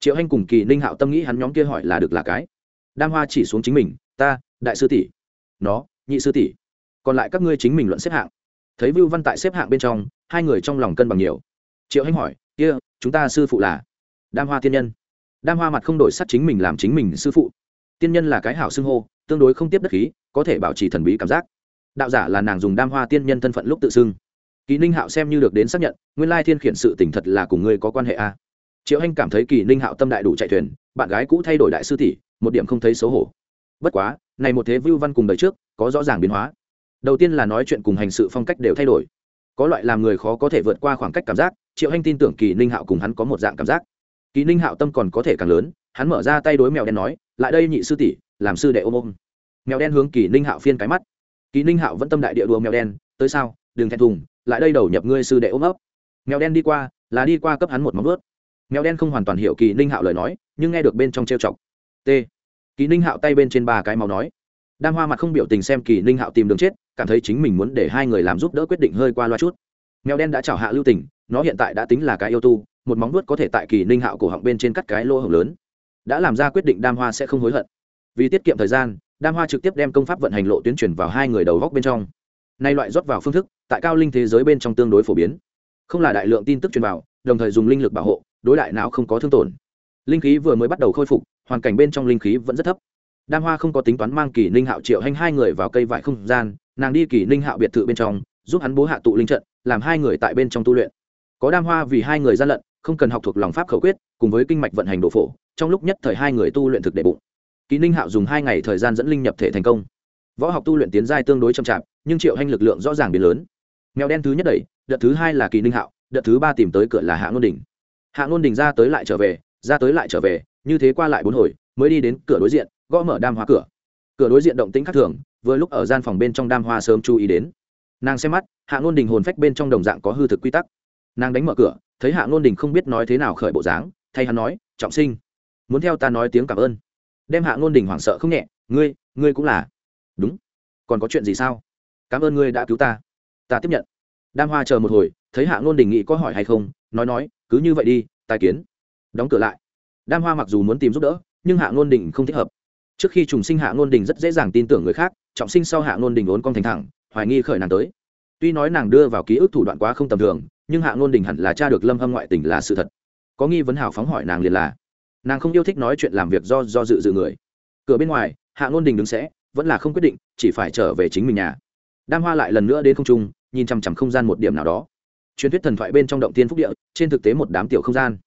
A: Triệu hanh cùng kỳ ninh hạo tâm nghĩ hắn nhóm kia hỏi là được là cái. Đam hoa chỉ xuống chính mình, ta, đại sư tỷ. Nó, nhị sư tỷ. Còn lại các ngươi chính mình luận xếp hạng. Thấy vưu văn tại xếp hạng bên trong, hai người trong lòng cân bằng nhiều. Triệu hanh hỏi, kia, chúng ta sư phụ là? Đam hoa tiên nhân. Đam hoa mặt không đổi sắt chính mình làm chính mình sư phụ. Tiên nhân là cái hảo xưng hô, tương đối không tiếp đất khí, có thể bảo trì thần bí cảm giác. Đạo giả là nàng dùng đam hoa tiên nhân thân phận lúc tự xưng kỳ ninh hạo xem như được đến xác nhận, nguyên lai thiên khiển sự tỉnh thật là cùng ngươi có quan hệ a triệu anh cảm thấy kỳ ninh hạo tâm đại đủ chạy thuyền, bạn gái cũ thay đổi đại sư tỷ, một điểm không thấy xấu hổ. Bất quá, này một thế vưu văn cùng đời trước, có rõ ràng biến hóa. Đầu tiên là nói chuyện cùng hành sự phong cách đều thay đổi. Có loại làm người khó có thể vượt qua khoảng cách cảm giác, triệu anh tin tưởng kỳ ninh hạo cùng hắn có một dạng cảm giác. Kỳ ninh hạo tâm còn có thể càng lớn, hắn mở ra tay đối mèo đen nói, lại đây nhị sư tỷ, làm sư đệ ôm ôm. Mèo đen hướng kỳ ninh hạo phiên cái mắt. Kỳ ninh hạo vẫn tâm đại địa đùa mèo đen, tới sao, đừng thẹn thùng lại đây đầu nhập ngươi sư đệ ôm ấp. Mèo đen đi qua, là đi qua cấp hắn một móng vớt mèo đen không hoàn toàn hiểu kỳ ninh hạo lời nói, nhưng nghe được bên trong trêu chọc. T. Kỳ ninh hạo tay bên trên ba cái màu nói. Đam hoa mặt không biểu tình xem kỳ ninh hạo tìm đường chết, cảm thấy chính mình muốn để hai người làm giúp đỡ quyết định hơi qua loa chút. Mèo đen đã chào hạ lưu tình, nó hiện tại đã tính là cái yêu tu, một móng vuốt có thể tại kỳ ninh hạo cổ họng bên trên cắt cái lỗ hổng lớn. Đã làm ra quyết định đam hoa sẽ không hối hận. Vì tiết kiệm thời gian, đam hoa trực tiếp đem công pháp vận hành lộ tuyến chuyển vào hai người đầu góc bên trong nay loại rót vào phương thức, tại cao linh thế giới bên trong tương đối phổ biến. Không là đại lượng tin tức truyền vào, đồng thời dùng linh lực bảo hộ, đối đại não không có thương tổn. Linh khí vừa mới bắt đầu khôi phục, hoàn cảnh bên trong linh khí vẫn rất thấp. Đam hoa không có tính toán mang kỳ ninh hạo triệu hanh hai người vào cây vải không gian, nàng đi kỳ ninh hạo biệt thự bên trong, giúp hắn bố hạ tụ linh trận, làm hai người tại bên trong tu luyện. Có đam hoa vì hai người gian lận, không cần học thuộc lòng pháp khẩu quyết, cùng với kinh mạch vận hành độ phổ, trong lúc nhất thời hai người tu luyện thực đệ bụng. Kỳ ninh hạo dùng hai ngày thời gian dẫn linh nhập thể thành công. Võ học tu luyện tiến giai tương đối chậm chạp nhưng triệu hanh lực lượng rõ ràng biến lớn. Mèo đen thứ nhất đẩy, đợt thứ hai là kỳ ninh hạo, đợt thứ ba tìm tới cửa là hạ ngôn đình. Hạ ngôn đình ra tới lại trở về, ra tới lại trở về, như thế qua lại bốn hồi, mới đi đến cửa đối diện, gõ mở đam hoa cửa. Cửa đối diện động tĩnh khác thường, vừa lúc ở gian phòng bên trong đam hoa sớm chú ý đến. Nàng xem mắt, hạ ngôn đình hồn phách bên trong đồng dạng có hư thực quy tắc. Nàng đánh mở cửa, thấy hạ ngôn đình không biết nói thế nào khởi bộ dáng, thay hắn nói, trọng sinh, muốn theo ta nói tiếng cảm ơn. Đem hạ ngôn đình hoảng sợ không nhẹ, ngươi ngươi cũng là. Đúng. Còn có chuyện gì sao? Cảm ơn ngươi đã cứu ta. Ta tiếp nhận. Đam hoa chờ một hồi, thấy hạ ngôn đình nghĩ có hỏi hay không, nói nói, cứ như vậy đi, tài kiến. Đóng cửa lại. Đam hoa mặc dù muốn tìm giúp đỡ, nhưng hạ ngôn đình không thích hợp. Trước khi trùng sinh hạ ngôn đình rất dễ dàng tin tưởng người khác, trọng sinh sau hạ ngôn đình ốn con thành thẳng, hoài nghi khởi nàng tới. Tuy nói nàng đưa vào ký ức thủ đoạn quá không tầm thường, nhưng hạ ngôn đình hẳn là cha được lâm hâm ngoại tình là sự thật. Có nghi vấn hào phóng hỏi nàng liền là, nàng không yêu thích nói chuyện làm việc do do dự dự người. Cửa bên ngoài, hạ ngôn đình đứng sẽ, vẫn là không quyết định, chỉ phải trở về chính mình nhà đam hoa lại lần nữa đến không trung, nhìn chằm chằm không gian một điểm nào đó. Truyền thuyết thần thoại bên trong động tiên phúc địa, trên thực tế một đám tiểu không gian.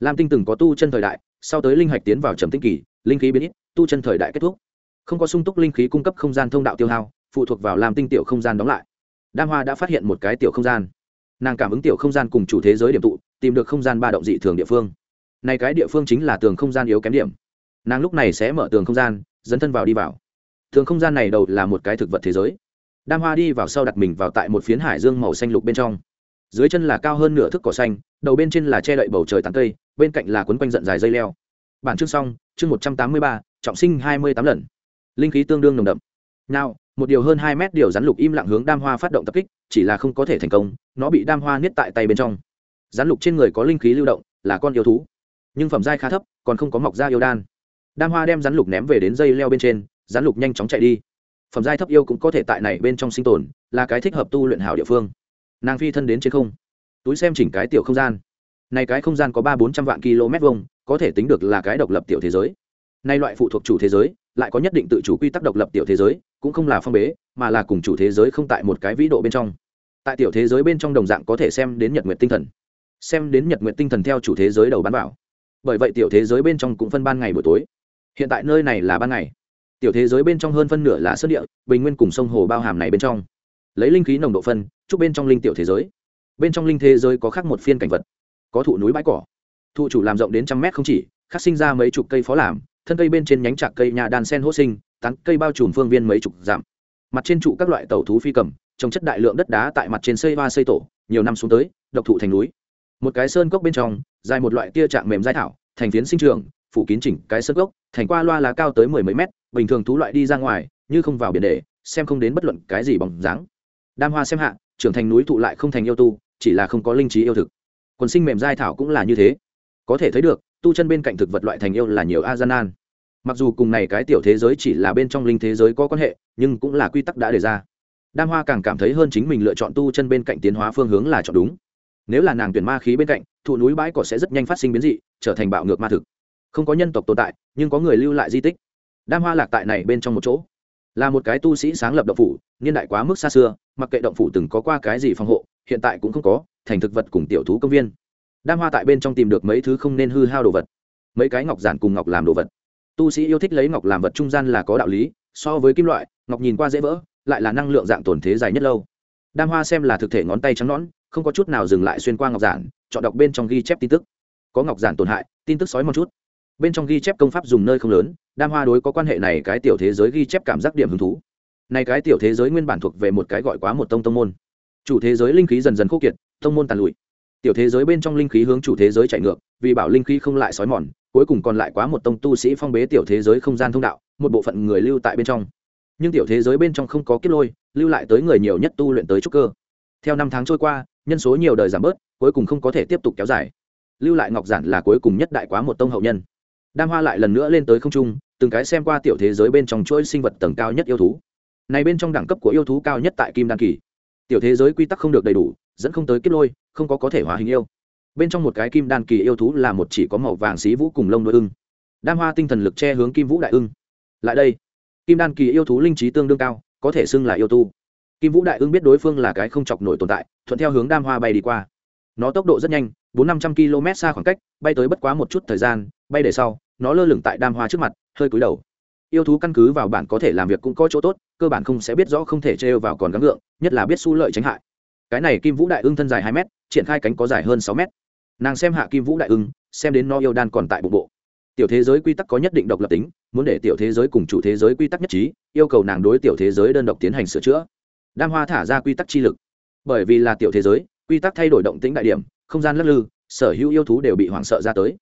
A: Lam tinh từng có tu chân thời đại, sau tới linh hạch tiến vào trầm tinh kỳ, linh khí biến ít, tu chân thời đại kết thúc. Không có sung túc linh khí cung cấp không gian thông đạo tiêu hao, phụ thuộc vào lam tinh tiểu không gian đóng lại. Đam hoa đã phát hiện một cái tiểu không gian. Nàng cảm ứng tiểu không gian cùng chủ thế giới điểm tụ, tìm được không gian ba động dị thường địa phương. Này cái địa phương chính là tường không gian yếu kém điểm. Nàng lúc này sẽ mở tường không gian, dấn thân vào đi vào. Tường không gian này đầu là một cái thực vật thế giới đam hoa đi vào sau đặt mình vào tại một phiến hải dương màu xanh lục bên trong. Dưới chân là cao hơn nửa thước cỏ xanh, đầu bên trên là che đậy bầu trời tán cây, bên cạnh là quấn quanh giận dài dây leo. Bản chương xong, chương một trăm tám mươi ba, trọng sinh hai mươi tám lần. Linh khí tương đương nồng đậm. Nào, một điều hơn hai mét điều rắn lục im lặng hướng đam hoa phát động tập kích, chỉ là không có thể thành công, nó bị đam hoa niết tại tay bên trong. Rắn lục trên người có linh khí lưu động, là con yêu thú, nhưng phẩm giai khá thấp, còn không có mọc ra yêu đan. Đam hoa đem rắn lục ném về đến dây leo bên trên, rắn lục nhanh chóng chạy đi phẩm giai thấp yêu cũng có thể tại này bên trong sinh tồn, là cái thích hợp tu luyện hảo địa phương. Nàng phi thân đến trên không, túi xem chỉnh cái tiểu không gian. Này cái không gian có ba bốn trăm vạn km vuông, có thể tính được là cái độc lập tiểu thế giới. Nay loại phụ thuộc chủ thế giới, lại có nhất định tự chủ quy tắc độc lập tiểu thế giới, cũng không là phong bế, mà là cùng chủ thế giới không tại một cái vĩ độ bên trong. Tại tiểu thế giới bên trong đồng dạng có thể xem đến nhật nguyện tinh thần. Xem đến nhật nguyện tinh thần theo chủ thế giới đầu bán vào. Bởi vậy tiểu thế giới bên trong cũng phân ban ngày buổi tối. Hiện tại nơi này là ban ngày tiểu thế giới bên trong hơn phân nửa là sơn địa, bình nguyên cùng sông hồ bao hàm này bên trong. Lấy linh khí nồng độ phân, chúc bên trong linh tiểu thế giới. Bên trong linh thế giới có khác một phiên cảnh vật, có thụ núi bãi cỏ. Thụ chủ làm rộng đến trăm mét không chỉ, khắc sinh ra mấy chục cây phó làm, thân cây bên trên nhánh trạc cây nhà đàn sen hỗ sinh, tán cây bao trùm phương viên mấy chục dặm. Mặt trên trụ các loại tàu thú phi cầm, trồng chất đại lượng đất đá tại mặt trên xây hoa xây tổ, nhiều năm xuống tới, độc thụ thành núi. Một cái sơn cốc bên trong, dài một loại tia trạng mềm dai thảo, thành phiến sinh trường, phủ kín chỉnh cái sơn cốc, thành qua loa lá cao tới mười mấy mét bình thường thú loại đi ra ngoài, như không vào biển để, xem không đến bất luận cái gì bằng dáng. Đam hoa xem hạ, trưởng thành núi thụ lại không thành yêu tu, chỉ là không có linh trí yêu thực. Quần sinh mềm dai thảo cũng là như thế. Có thể thấy được, tu chân bên cạnh thực vật loại thành yêu là nhiều a gian nan mặc dù cùng này cái tiểu thế giới chỉ là bên trong linh thế giới có quan hệ, nhưng cũng là quy tắc đã đề ra. Đam hoa càng cảm thấy hơn chính mình lựa chọn tu chân bên cạnh tiến hóa phương hướng là chọn đúng. Nếu là nàng tuyển ma khí bên cạnh, thụ núi bãi cỏ sẽ rất nhanh phát sinh biến dị, trở thành bạo ngược ma thực. Không có nhân tộc tồn tại, nhưng có người lưu lại di tích đam hoa lạc tại này bên trong một chỗ. Là một cái tu sĩ sáng lập động phủ, niên đại quá mức xa xưa, mặc kệ động phủ từng có qua cái gì phòng hộ, hiện tại cũng không có, thành thực vật cùng tiểu thú công viên. Đam hoa tại bên trong tìm được mấy thứ không nên hư hao đồ vật. Mấy cái ngọc giản cùng ngọc làm đồ vật. Tu sĩ yêu thích lấy ngọc làm vật trung gian là có đạo lý, so với kim loại, ngọc nhìn qua dễ vỡ, lại là năng lượng dạng tồn thế dài nhất lâu. Đam hoa xem là thực thể ngón tay trắng nõn, không có chút nào dừng lại xuyên qua ngọc giản, chọn đọc bên trong ghi chép tin tức. Có ngọc giản tổn hại, tin tức sói một chút bên trong ghi chép công pháp dùng nơi không lớn, đam hoa đối có quan hệ này cái tiểu thế giới ghi chép cảm giác điểm hứng thú. Này cái tiểu thế giới nguyên bản thuộc về một cái gọi quá một tông tông môn. Chủ thế giới linh khí dần dần khô kiệt, tông môn tàn lụi. Tiểu thế giới bên trong linh khí hướng chủ thế giới chạy ngược, vì bảo linh khí không lại sói mòn, cuối cùng còn lại quá một tông tu sĩ phong bế tiểu thế giới không gian thông đạo, một bộ phận người lưu tại bên trong. Nhưng tiểu thế giới bên trong không có kết lôi, lưu lại tới người nhiều nhất tu luyện tới trúc cơ. Theo năm tháng trôi qua, nhân số nhiều đời giảm bớt, cuối cùng không có thể tiếp tục kéo dài. Lưu lại ngọc giản là cuối cùng nhất đại quá một tông hậu nhân đam hoa lại lần nữa lên tới không trung, từng cái xem qua tiểu thế giới bên trong chuỗi sinh vật tầng cao nhất yêu thú. Này bên trong đẳng cấp của yêu thú cao nhất tại kim đan kỳ. Tiểu thế giới quy tắc không được đầy đủ, dẫn không tới kết lôi, không có có thể hóa hình yêu. Bên trong một cái kim đan kỳ yêu thú là một chỉ có màu vàng xí vũ cùng lông đôi ưng. Đam hoa tinh thần lực che hướng kim vũ đại ưng. Lại đây, kim đan kỳ yêu thú linh trí tương đương cao, có thể xưng là yêu tu. Kim vũ đại ưng biết đối phương là cái không chọc nổi tồn tại, thuận theo hướng đam hoa bay đi qua. Nó tốc độ rất nhanh, bốn năm trăm km xa khoảng cách, bay tới bất quá một chút thời gian, bay để sau nó lơ lửng tại đam hoa trước mặt, hơi cúi đầu. Yêu thú căn cứ vào bản có thể làm việc cũng có chỗ tốt, cơ bản không sẽ biết rõ không thể trêu vào còn gắng gượng nhất là biết su lợi tránh hại. Cái này kim vũ đại ưng thân dài hai mét, triển khai cánh có dài hơn sáu mét. Nàng xem hạ kim vũ đại ưng, xem đến no yêu đan còn tại bụng bộ. Tiểu thế giới quy tắc có nhất định độc lập tính, muốn để tiểu thế giới cùng chủ thế giới quy tắc nhất trí, yêu cầu nàng đối tiểu thế giới đơn độc tiến hành sửa chữa. Đam hoa thả ra quy tắc chi lực. Bởi vì là tiểu thế giới, quy tắc thay đổi động tính đại điểm, không gian lắc lư, sở hữu yêu thú đều bị hoảng sợ ra tới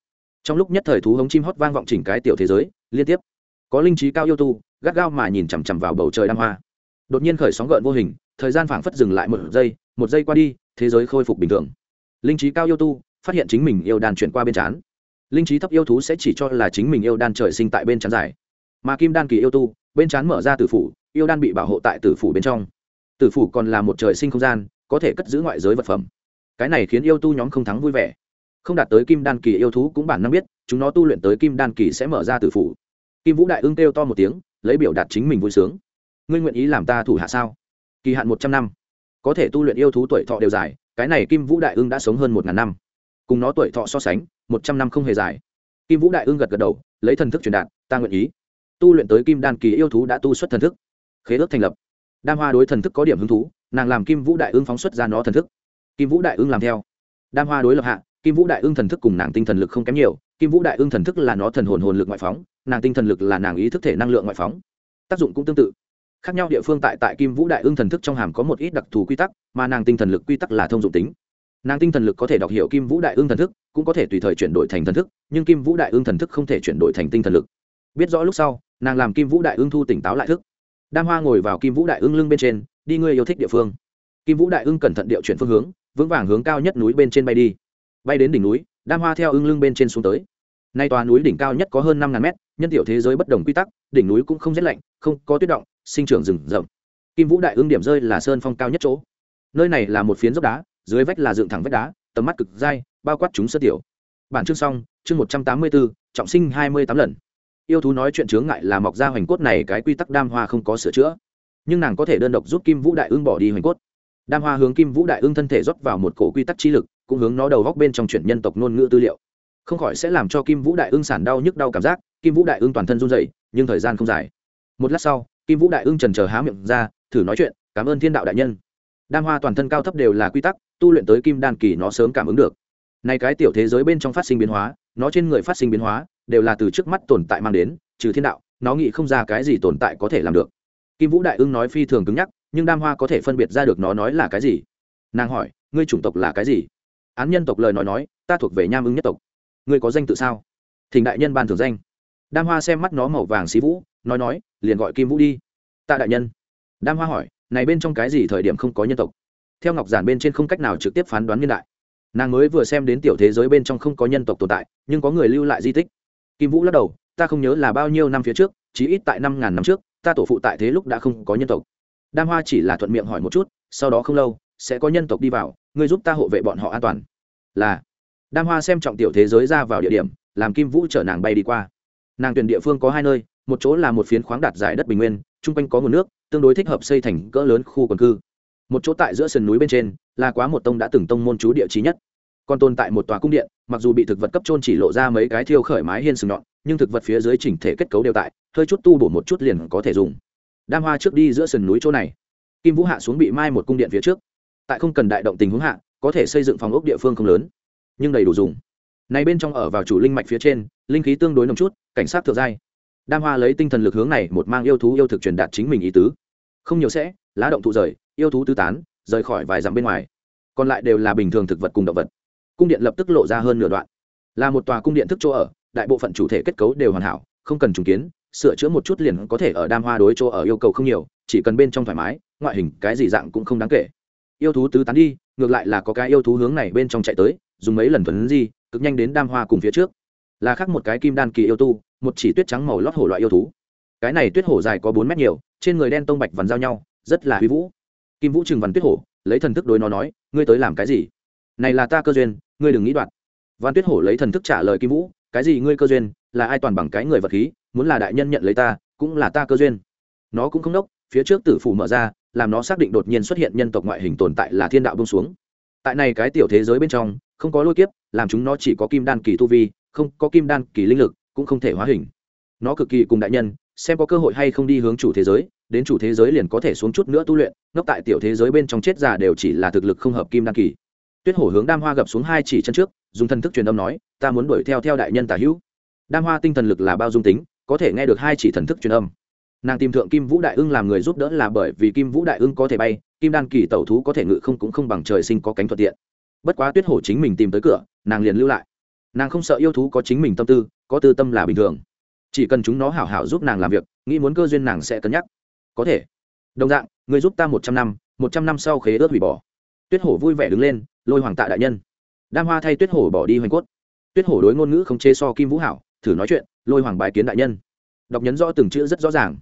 A: trong lúc nhất thời thú hống chim hót vang vọng chỉnh cái tiểu thế giới, liên tiếp. Có linh trí cao yêu tu, gắt gao mà nhìn chằm chằm vào bầu trời đam hoa. Đột nhiên khởi sóng gợn vô hình, thời gian phảng phất dừng lại một giây một giây qua đi, thế giới khôi phục bình thường. Linh trí cao yêu tu, phát hiện chính mình yêu đan chuyển qua bên trán linh trí thấp yêu thú sẽ chỉ cho là chính mình yêu đan trời sinh tại bên trán dài. Mà kim đan kỳ yêu tu, bên trán mở ra tử phủ, yêu đan bị bảo hộ tại tử phủ bên trong. Tử phủ còn là một trời sinh không gian, có thể cất giữ ngoại giới vật phẩm. Cái này khiến yêu tu nhóm không thắng vui vẻ không đạt tới kim đan kỳ yêu thú cũng bản năng biết, chúng nó tu luyện tới kim đan kỳ sẽ mở ra tử phủ. Kim vũ đại ưng kêu to một tiếng, lấy biểu đạt chính mình vui sướng. Ngươi nguyện ý làm ta thủ hạ sao? Kỳ hạn một trăm năm. Có thể tu luyện yêu thú tuổi thọ đều dài, cái này kim vũ đại ưng đã sống hơn một ngàn năm. Cùng nó tuổi thọ so sánh, một trăm năm không hề dài. Kim vũ đại ưng gật gật đầu, lấy thần thức truyền đạt, ta nguyện ý. Tu luyện tới kim đan kỳ yêu thú đã tu xuất thần thức. Khế ước thành lập. Đam hoa đối thần thức có điểm hứng thú, nàng làm kim vũ đại ưng phóng xuất ra nó thần thức. Kim vũ đại ưng làm theo. Đam hoa đối lập hạ kim vũ đại ưng thần thức cùng nàng tinh thần lực không kém nhiều, kim vũ đại ưng thần thức là nó thần hồn hồn lực ngoại phóng, nàng tinh thần lực là nàng ý thức thể năng lượng ngoại phóng. Tác dụng cũng tương tự. Khác nhau địa phương tại tại kim vũ đại ưng thần thức trong hàm có một ít đặc thù quy tắc, mà nàng tinh thần lực quy tắc là thông dụng tính. Nàng tinh thần lực có thể đọc hiểu kim vũ đại ưng thần thức, cũng có thể tùy thời chuyển đổi thành thần thức, nhưng kim vũ đại ưng thần thức không thể chuyển đổi thành tinh thần lực. Biết rõ lúc sau, nàng làm kim vũ đại ưng thu tỉnh táo lại thức. Đam hoa ngồi vào kim vũ đại ưng lưng bên trên, đi ngươi yêu thích địa phương. Kim vũ đại ưng cẩn thận điệu chuyển phương hướng, vững vàng hướng cao nhất núi bên trên bay đi bay đến đỉnh núi, đam hoa theo ưng lưng bên trên xuống tới. Nay tòa núi đỉnh cao nhất có hơn năm ngàn mét, nhân tiểu thế giới bất đồng quy tắc, đỉnh núi cũng không rét lạnh, không có tuyết động, sinh trưởng rừng rậm. Kim vũ đại ưng điểm rơi là sơn phong cao nhất chỗ. Nơi này là một phiến dốc đá, dưới vách là dựng thẳng vách đá, tầm mắt cực dai, bao quát chúng sơ tiểu. Bản chương xong, chương một trăm tám mươi bốn, trọng sinh hai mươi tám lần. Yêu thú nói chuyện chướng ngại là mọc ra hoành cốt này cái quy tắc đam hoa không có sửa chữa. Nhưng nàng có thể đơn độc giúp kim vũ đại ưng bỏ đi hoành cốt. Đam hoa hướng kim vũ đại ưng thân thể rót vào một cổ quy tắc chi lực cũng hướng nó đầu góc bên trong chuyển nhân tộc ngôn ngữ tư liệu. Không khỏi sẽ làm cho kim vũ đại ưng sản đau nhức đau cảm giác, kim vũ đại ưng toàn thân run dậy nhưng thời gian không dài. Một lát sau, kim vũ đại ưng trần chờ há miệng ra, thử nói chuyện, cảm ơn thiên đạo đại nhân. Đam hoa toàn thân cao thấp đều là quy tắc, tu luyện tới kim đan kỳ nó sớm cảm ứng được. Nay cái tiểu thế giới bên trong phát sinh biến hóa, nó trên người phát sinh biến hóa, đều là từ trước mắt tồn tại mang đến, trừ thiên đạo, nó nghĩ không ra cái gì tồn tại có thể làm được. Kim vũ đại ưng nói phi thường cứng nhắc, nhưng đam hoa có thể phân biệt ra được nó nói là cái gì? Nàng hỏi, ngươi chủng tộc là cái gì? Án nhân tộc lời nói nói, ta thuộc về nham ứng nhất tộc. Ngươi có danh tự sao? Thỉnh đại nhân ban thưởng danh. Đam hoa xem mắt nó màu vàng xí vũ, nói nói, liền gọi kim vũ đi. Tạ đại nhân. Đam hoa hỏi, này bên trong cái gì thời điểm không có nhân tộc? Theo ngọc giản bên trên không cách nào trực tiếp phán đoán niên đại. Nàng mới vừa xem đến tiểu thế giới bên trong không có nhân tộc tồn tại, nhưng có người lưu lại di tích. Kim vũ lắc đầu, ta không nhớ là bao nhiêu năm phía trước, chí ít tại năm ngàn năm trước, ta tổ phụ tại thế lúc đã không có nhân tộc. Đam hoa chỉ là thuận miệng hỏi một chút, sau đó không lâu, sẽ có nhân tộc đi vào ngươi giúp ta hộ vệ bọn họ an toàn. Là. Đam hoa xem trọng tiểu thế giới ra vào địa điểm, làm kim vũ chở nàng bay đi qua. Nàng tuyển địa phương có hai nơi, một chỗ là một phiến khoáng đạt dài đất bình nguyên, chung quanh có nguồn nước, tương đối thích hợp xây thành cỡ lớn khu quần cư. Một chỗ tại giữa sườn núi bên trên, là quá một tông đã từng tông môn chú địa trí nhất. Còn tồn tại một tòa cung điện, mặc dù bị thực vật cấp trôn chỉ lộ ra mấy cái thiêu khởi mái hiên sừng nhọn, nhưng thực vật phía dưới chỉnh thể kết cấu đều tại, hơi chút tu bổ một chút liền có thể dùng. Đam hoa trước đi giữa sườn núi chỗ này. Kim vũ hạ xuống bị mai một cung điện phía trước tại không cần đại động tình huống hạ, có thể xây dựng phòng ốc địa phương không lớn, nhưng đầy đủ dùng. Này bên trong ở vào chủ linh mạch phía trên, linh khí tương đối nồng chút, cảnh sát thượng giai. Đam hoa lấy tinh thần lực hướng này một mang yêu thú yêu thực truyền đạt chính mình ý tứ. Không nhiều sẽ, lá động thụ rời, yêu thú tứ tán, rời khỏi vài dặm bên ngoài. Còn lại đều là bình thường thực vật cùng động vật. Cung điện lập tức lộ ra hơn nửa đoạn. Là một tòa cung điện thức chỗ ở, đại bộ phận chủ thể kết cấu đều hoàn hảo, không cần trùng kiến, sửa chữa một chút liền có thể ở đam hoa đối chỗ ở yêu cầu không nhiều, chỉ cần bên trong thoải mái, ngoại hình cái gì dạng cũng không đáng kể yêu thú tứ tán đi, ngược lại là có cái yêu thú hướng này bên trong chạy tới, dùng mấy lần thuấn di, cực nhanh đến đam hoa cùng phía trước. Là khác một cái kim đan kỳ yêu tu, một chỉ tuyết trắng màu lót hổ loại yêu thú. Cái này tuyết hổ dài có bốn mét nhiều, trên người đen tông bạch vằn giao nhau, rất là huy vũ. Kim vũ trừng vằn tuyết hổ, lấy thần thức đối nó nói, ngươi tới làm cái gì? Này là ta cơ duyên, ngươi đừng nghĩ đoạt. Văn tuyết hổ lấy thần thức trả lời kim vũ, cái gì ngươi cơ duyên, là ai toàn bằng cái người vật khí, muốn là đại nhân nhận lấy ta, cũng là ta cơ duyên. Nó cũng không đốc, phía trước tử phủ mở ra làm nó xác định đột nhiên xuất hiện nhân tộc ngoại hình tồn tại là thiên đạo bông xuống. Tại này cái tiểu thế giới bên trong, không có lôi kiếp, làm chúng nó chỉ có kim đan kỳ tu vi, không có kim đan kỳ linh lực, cũng không thể hóa hình. Nó cực kỳ cùng đại nhân, xem có cơ hội hay không đi hướng chủ thế giới, đến chủ thế giới liền có thể xuống chút nữa tu luyện, ngốc tại tiểu thế giới bên trong chết già đều chỉ là thực lực không hợp kim đan kỳ. Tuyết hổ hướng đam hoa gập xuống hai chỉ chân trước, dùng thần thức truyền âm nói, ta muốn đuổi theo theo đại nhân tả hữu. Đam hoa tinh thần lực là bao dung tính, có thể nghe được hai chỉ thần thức truyền âm nàng tìm thượng kim vũ đại ưng làm người giúp đỡ là bởi vì kim vũ đại ưng có thể bay, kim đan kỳ tẩu thú có thể ngự không cũng không bằng trời sinh có cánh thuận tiện. Bất quá tuyết hổ chính mình tìm tới cửa, nàng liền lưu lại. Nàng không sợ yêu thú có chính mình tâm tư, có tư tâm là bình thường. Chỉ cần chúng nó hảo hảo giúp nàng làm việc, nghĩ muốn cơ duyên nàng sẽ cân nhắc. Có thể. Đồng dạng, người giúp ta một trăm năm, một trăm năm sau khế ớt hủy bỏ. Tuyết hổ vui vẻ đứng lên, lôi hoàng tạ đại nhân. Đam hoa thay tuyết hổ bỏ đi hoành cốt. Tuyết hổ đối ngôn ngữ không chê so kim vũ hảo, thử nói chuyện, lôi hoàng bài kiến đại nhân. Đọc nhấn rõ từng chữ rất rõ ràng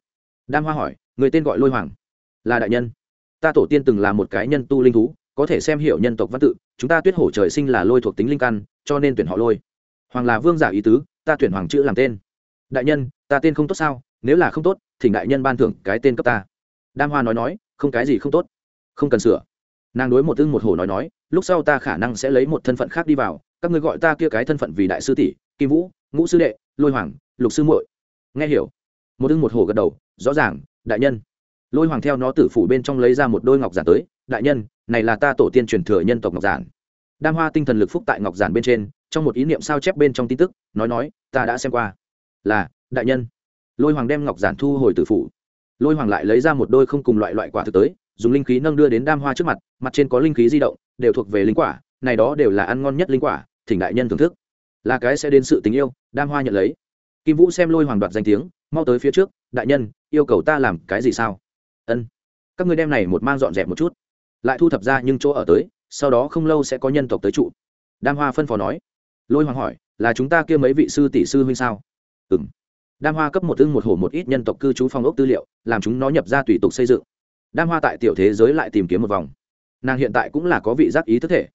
A: đam hoa hỏi, người tên gọi lôi hoàng? Là đại nhân. Ta tổ tiên từng là một cái nhân tu linh thú, có thể xem hiểu nhân tộc văn tự, chúng ta tuyết hổ trời sinh là lôi thuộc tính linh căn, cho nên tuyển họ lôi. Hoàng là vương giả ý tứ, ta tuyển hoàng chữ làm tên. Đại nhân, ta tên không tốt sao? Nếu là không tốt thì đại nhân ban thưởng cái tên cấp ta. Đam hoa nói nói, không cái gì không tốt. Không cần sửa. Nàng đối một ưng một hổ nói nói, lúc sau ta khả năng sẽ lấy một thân phận khác đi vào. Các người gọi ta kia cái thân phận vì đại sư tỷ, kim vũ, ngũ sư đệ, lôi hoàng, lục sư muội. Nghe hiểu. Một ưng một hổ gật đầu rõ ràng, đại nhân. Lôi hoàng theo nó tử phủ bên trong lấy ra một đôi ngọc giản tới, đại nhân, này là ta tổ tiên truyền thừa nhân tộc ngọc giản. Đam hoa tinh thần lực phúc tại ngọc giản bên trên, trong một ý niệm sao chép bên trong tin tức, nói nói, ta đã xem qua. Là, đại nhân. Lôi hoàng đem ngọc giản thu hồi tử phủ. Lôi hoàng lại lấy ra một đôi không cùng loại loại quả thực tới, dùng linh khí nâng đưa đến đam hoa trước mặt mặt trên có linh khí di động, đều thuộc về linh quả, này đó đều là ăn ngon nhất linh quả, thỉnh đại nhân thưởng thức. Là cái sẽ đến sự tình yêu, đam hoa nhận lấy. Kim vũ xem lôi hoàng đoạt danh tiếng mau tới phía trước, đại nhân, yêu cầu ta làm cái gì sao? Ân. Các ngươi đem này một mang dọn dẹp một chút. Lại thu thập ra nhưng chỗ ở tới, sau đó không lâu sẽ có nhân tộc tới trụ. Đam hoa phân phó nói. Lôi hoàng hỏi, là chúng ta kia mấy vị sư tỷ sư huynh sao? Ừ m đam hoa cấp một ưng một hổ một ít nhân tộc cư trú phong ốc tư liệu, làm chúng nó nhập ra tùy tục xây dựng. Đam hoa tại tiểu thế giới lại tìm kiếm một vòng. Nàng hiện tại cũng là có vị giác ý thức thể.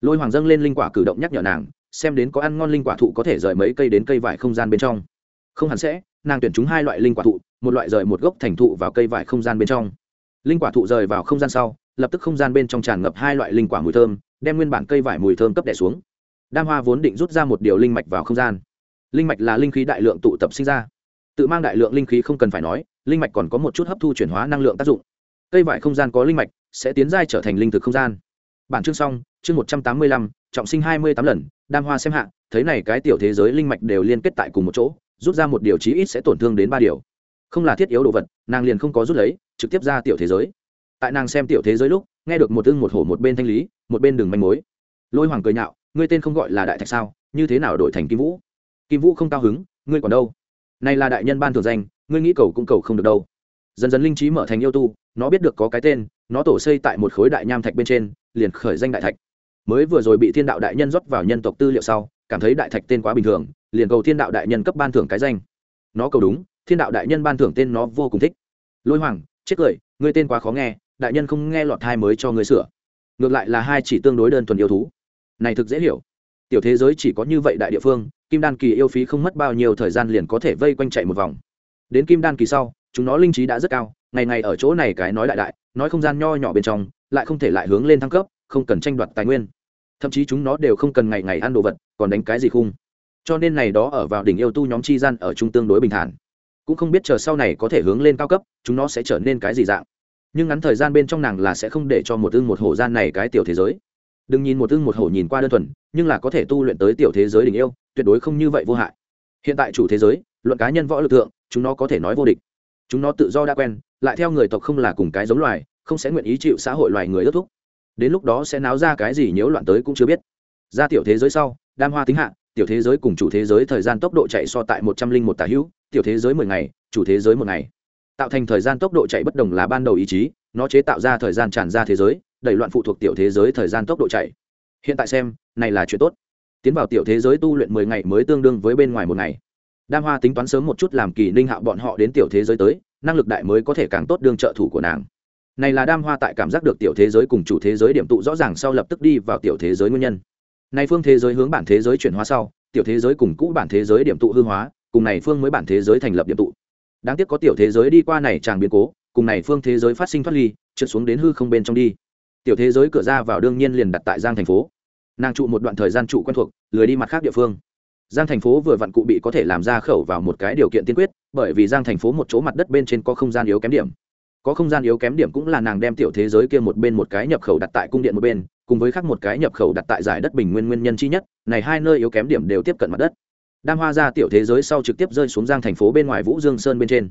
A: Lôi hoàng dâng lên linh quả cử động nhắc nhở nàng, xem đến có ăn ngon linh quả thụ có thể rời mấy cây đến cây vải không gian bên trong. Không hẳn sẽ nàng tuyển chúng hai loại linh quả thụ, một loại rời một gốc thành thụ vào cây vải không gian bên trong. Linh quả thụ rời vào không gian sau, lập tức không gian bên trong tràn ngập hai loại linh quả mùi thơm, đem nguyên bản cây vải mùi thơm cấp đẻ xuống. Đam hoa vốn định rút ra một điều linh mạch vào không gian. Linh mạch là linh khí đại lượng tụ tập sinh ra. Tự mang đại lượng linh khí không cần phải nói, linh mạch còn có một chút hấp thu chuyển hóa năng lượng tác dụng. Cây vải không gian có linh mạch, sẽ tiến giai trở thành linh thực không gian. Bản chương xong, chương một trăm tám mươi lăm, trọng sinh hai mươi tám lần, đam hoa xem hạ, thấy này cái tiểu thế giới linh mạch đều liên kết tại cùng một chỗ rút ra một điều chí ít sẽ tổn thương đến ba điều. Không là thiết yếu đồ vật, nàng liền không có rút lấy, trực tiếp ra tiểu thế giới. Tại nàng xem tiểu thế giới lúc, nghe được một ưng một hổ một bên thanh lý, một bên đường manh mối. Lôi hoàng cười nhạo, ngươi tên không gọi là đại thạch sao, như thế nào đổi thành kim vũ? Kim vũ không cao hứng, ngươi còn đâu? Này là đại nhân ban thường danh, ngươi nghĩ cầu cũng cầu không được đâu. Dần dần linh trí mở thành yêu tu, nó biết được có cái tên, nó tổ xây tại một khối đại nham thạch bên trên, liền khởi danh đại thạch. Mới vừa rồi bị thiên đạo đại nhân rót vào nhân tộc tư liệu sau, cảm thấy đại thạch tên quá bình thường liền cầu thiên đạo đại nhân cấp ban thưởng cái danh. Nó cầu đúng, thiên đạo đại nhân ban thưởng tên nó vô cùng thích. Lôi hoàng, chết cười, ngươi tên quá khó nghe, đại nhân không nghe lọt thai mới cho ngươi sửa. Ngược lại là hai chỉ tương đối đơn thuần yêu thú. Này thực dễ hiểu. Tiểu thế giới chỉ có như vậy đại địa phương, kim đan kỳ yêu phí không mất bao nhiêu thời gian liền có thể vây quanh chạy một vòng. Đến kim đan kỳ sau, chúng nó linh trí đã rất cao, ngày ngày ở chỗ này cái nói đại đại, nói không gian nho nhỏ bên trong, lại không thể lại hướng lên thăng cấp, không cần tranh đoạt tài nguyên. Thậm chí chúng nó đều không cần ngày ngày ăn đồ vật, còn đánh cái gì khung cho nên này đó ở vào đỉnh yêu tu nhóm chi gian ở trung tương đối bình thản. Cũng không biết chờ sau này có thể hướng lên cao cấp, chúng nó sẽ trở nên cái gì dạng. Nhưng ngắn thời gian bên trong nàng là sẽ không để cho một ưng một hổ gian này cái tiểu thế giới. Đừng nhìn một ưng một hổ nhìn qua đơn thuần, nhưng là có thể tu luyện tới tiểu thế giới đỉnh yêu, tuyệt đối không như vậy vô hại. Hiện tại chủ thế giới, luận cá nhân võ lực lượng chúng nó có thể nói vô địch. Chúng nó tự do đã quen, lại theo người tộc không là cùng cái giống loài, không sẽ nguyện ý chịu xã hội loài người ước thúc. Đến lúc đó sẽ náo ra cái gì nhiễu loạn tới cũng chưa biết. Ra tiểu thế giới sau, đam hoa tính hạ tiểu thế giới cùng chủ thế giới thời gian tốc độ chạy so tại một trăm linh một tả hữu tiểu thế giới mười ngày chủ thế giới một ngày tạo thành thời gian tốc độ chạy bất đồng là ban đầu ý chí nó chế tạo ra thời gian tràn ra thế giới đẩy loạn phụ thuộc tiểu thế giới thời gian tốc độ chạy hiện tại xem này là chuyện tốt tiến vào tiểu thế giới tu luyện mười ngày mới tương đương với bên ngoài một ngày đam hoa tính toán sớm một chút làm kỳ ninh hạo bọn họ đến tiểu thế giới tới năng lực đại mới có thể càng tốt đương trợ thủ của nàng này là đam hoa tại cảm giác được tiểu thế giới cùng chủ thế giới điểm tụ rõ ràng sau lập tức đi vào tiểu thế giới nguyên nhân này phương thế giới hướng bản thế giới chuyển hóa sau, tiểu thế giới cùng cũ bản thế giới điểm tụ hư hóa, cùng này phương mới bản thế giới thành lập điểm tụ. Đáng tiếc có tiểu thế giới đi qua này chàng biến cố, cùng này phương thế giới phát sinh thoát ly, trượt xuống đến hư không bên trong đi. Tiểu thế giới cửa ra vào đương nhiên liền đặt tại giang thành phố. Nàng trụ một đoạn thời gian trụ quen thuộc, lười đi mặt khác địa phương. Giang thành phố vừa vặn cụ bị có thể làm ra khẩu vào một cái điều kiện tiên quyết, bởi vì giang thành phố một chỗ mặt đất bên trên có không gian yếu kém điểm. Có không gian yếu kém điểm cũng là nàng đem tiểu thế giới kia một bên một cái nhập khẩu đặt tại cung điện một bên cùng với khác một cái nhập khẩu đặt tại giải đất bình nguyên nguyên nhân chi nhất, này hai nơi yếu kém điểm đều tiếp cận mặt đất. Đam hoa ra tiểu thế giới sau trực tiếp rơi xuống giang thành phố bên ngoài vũ dương sơn bên trên.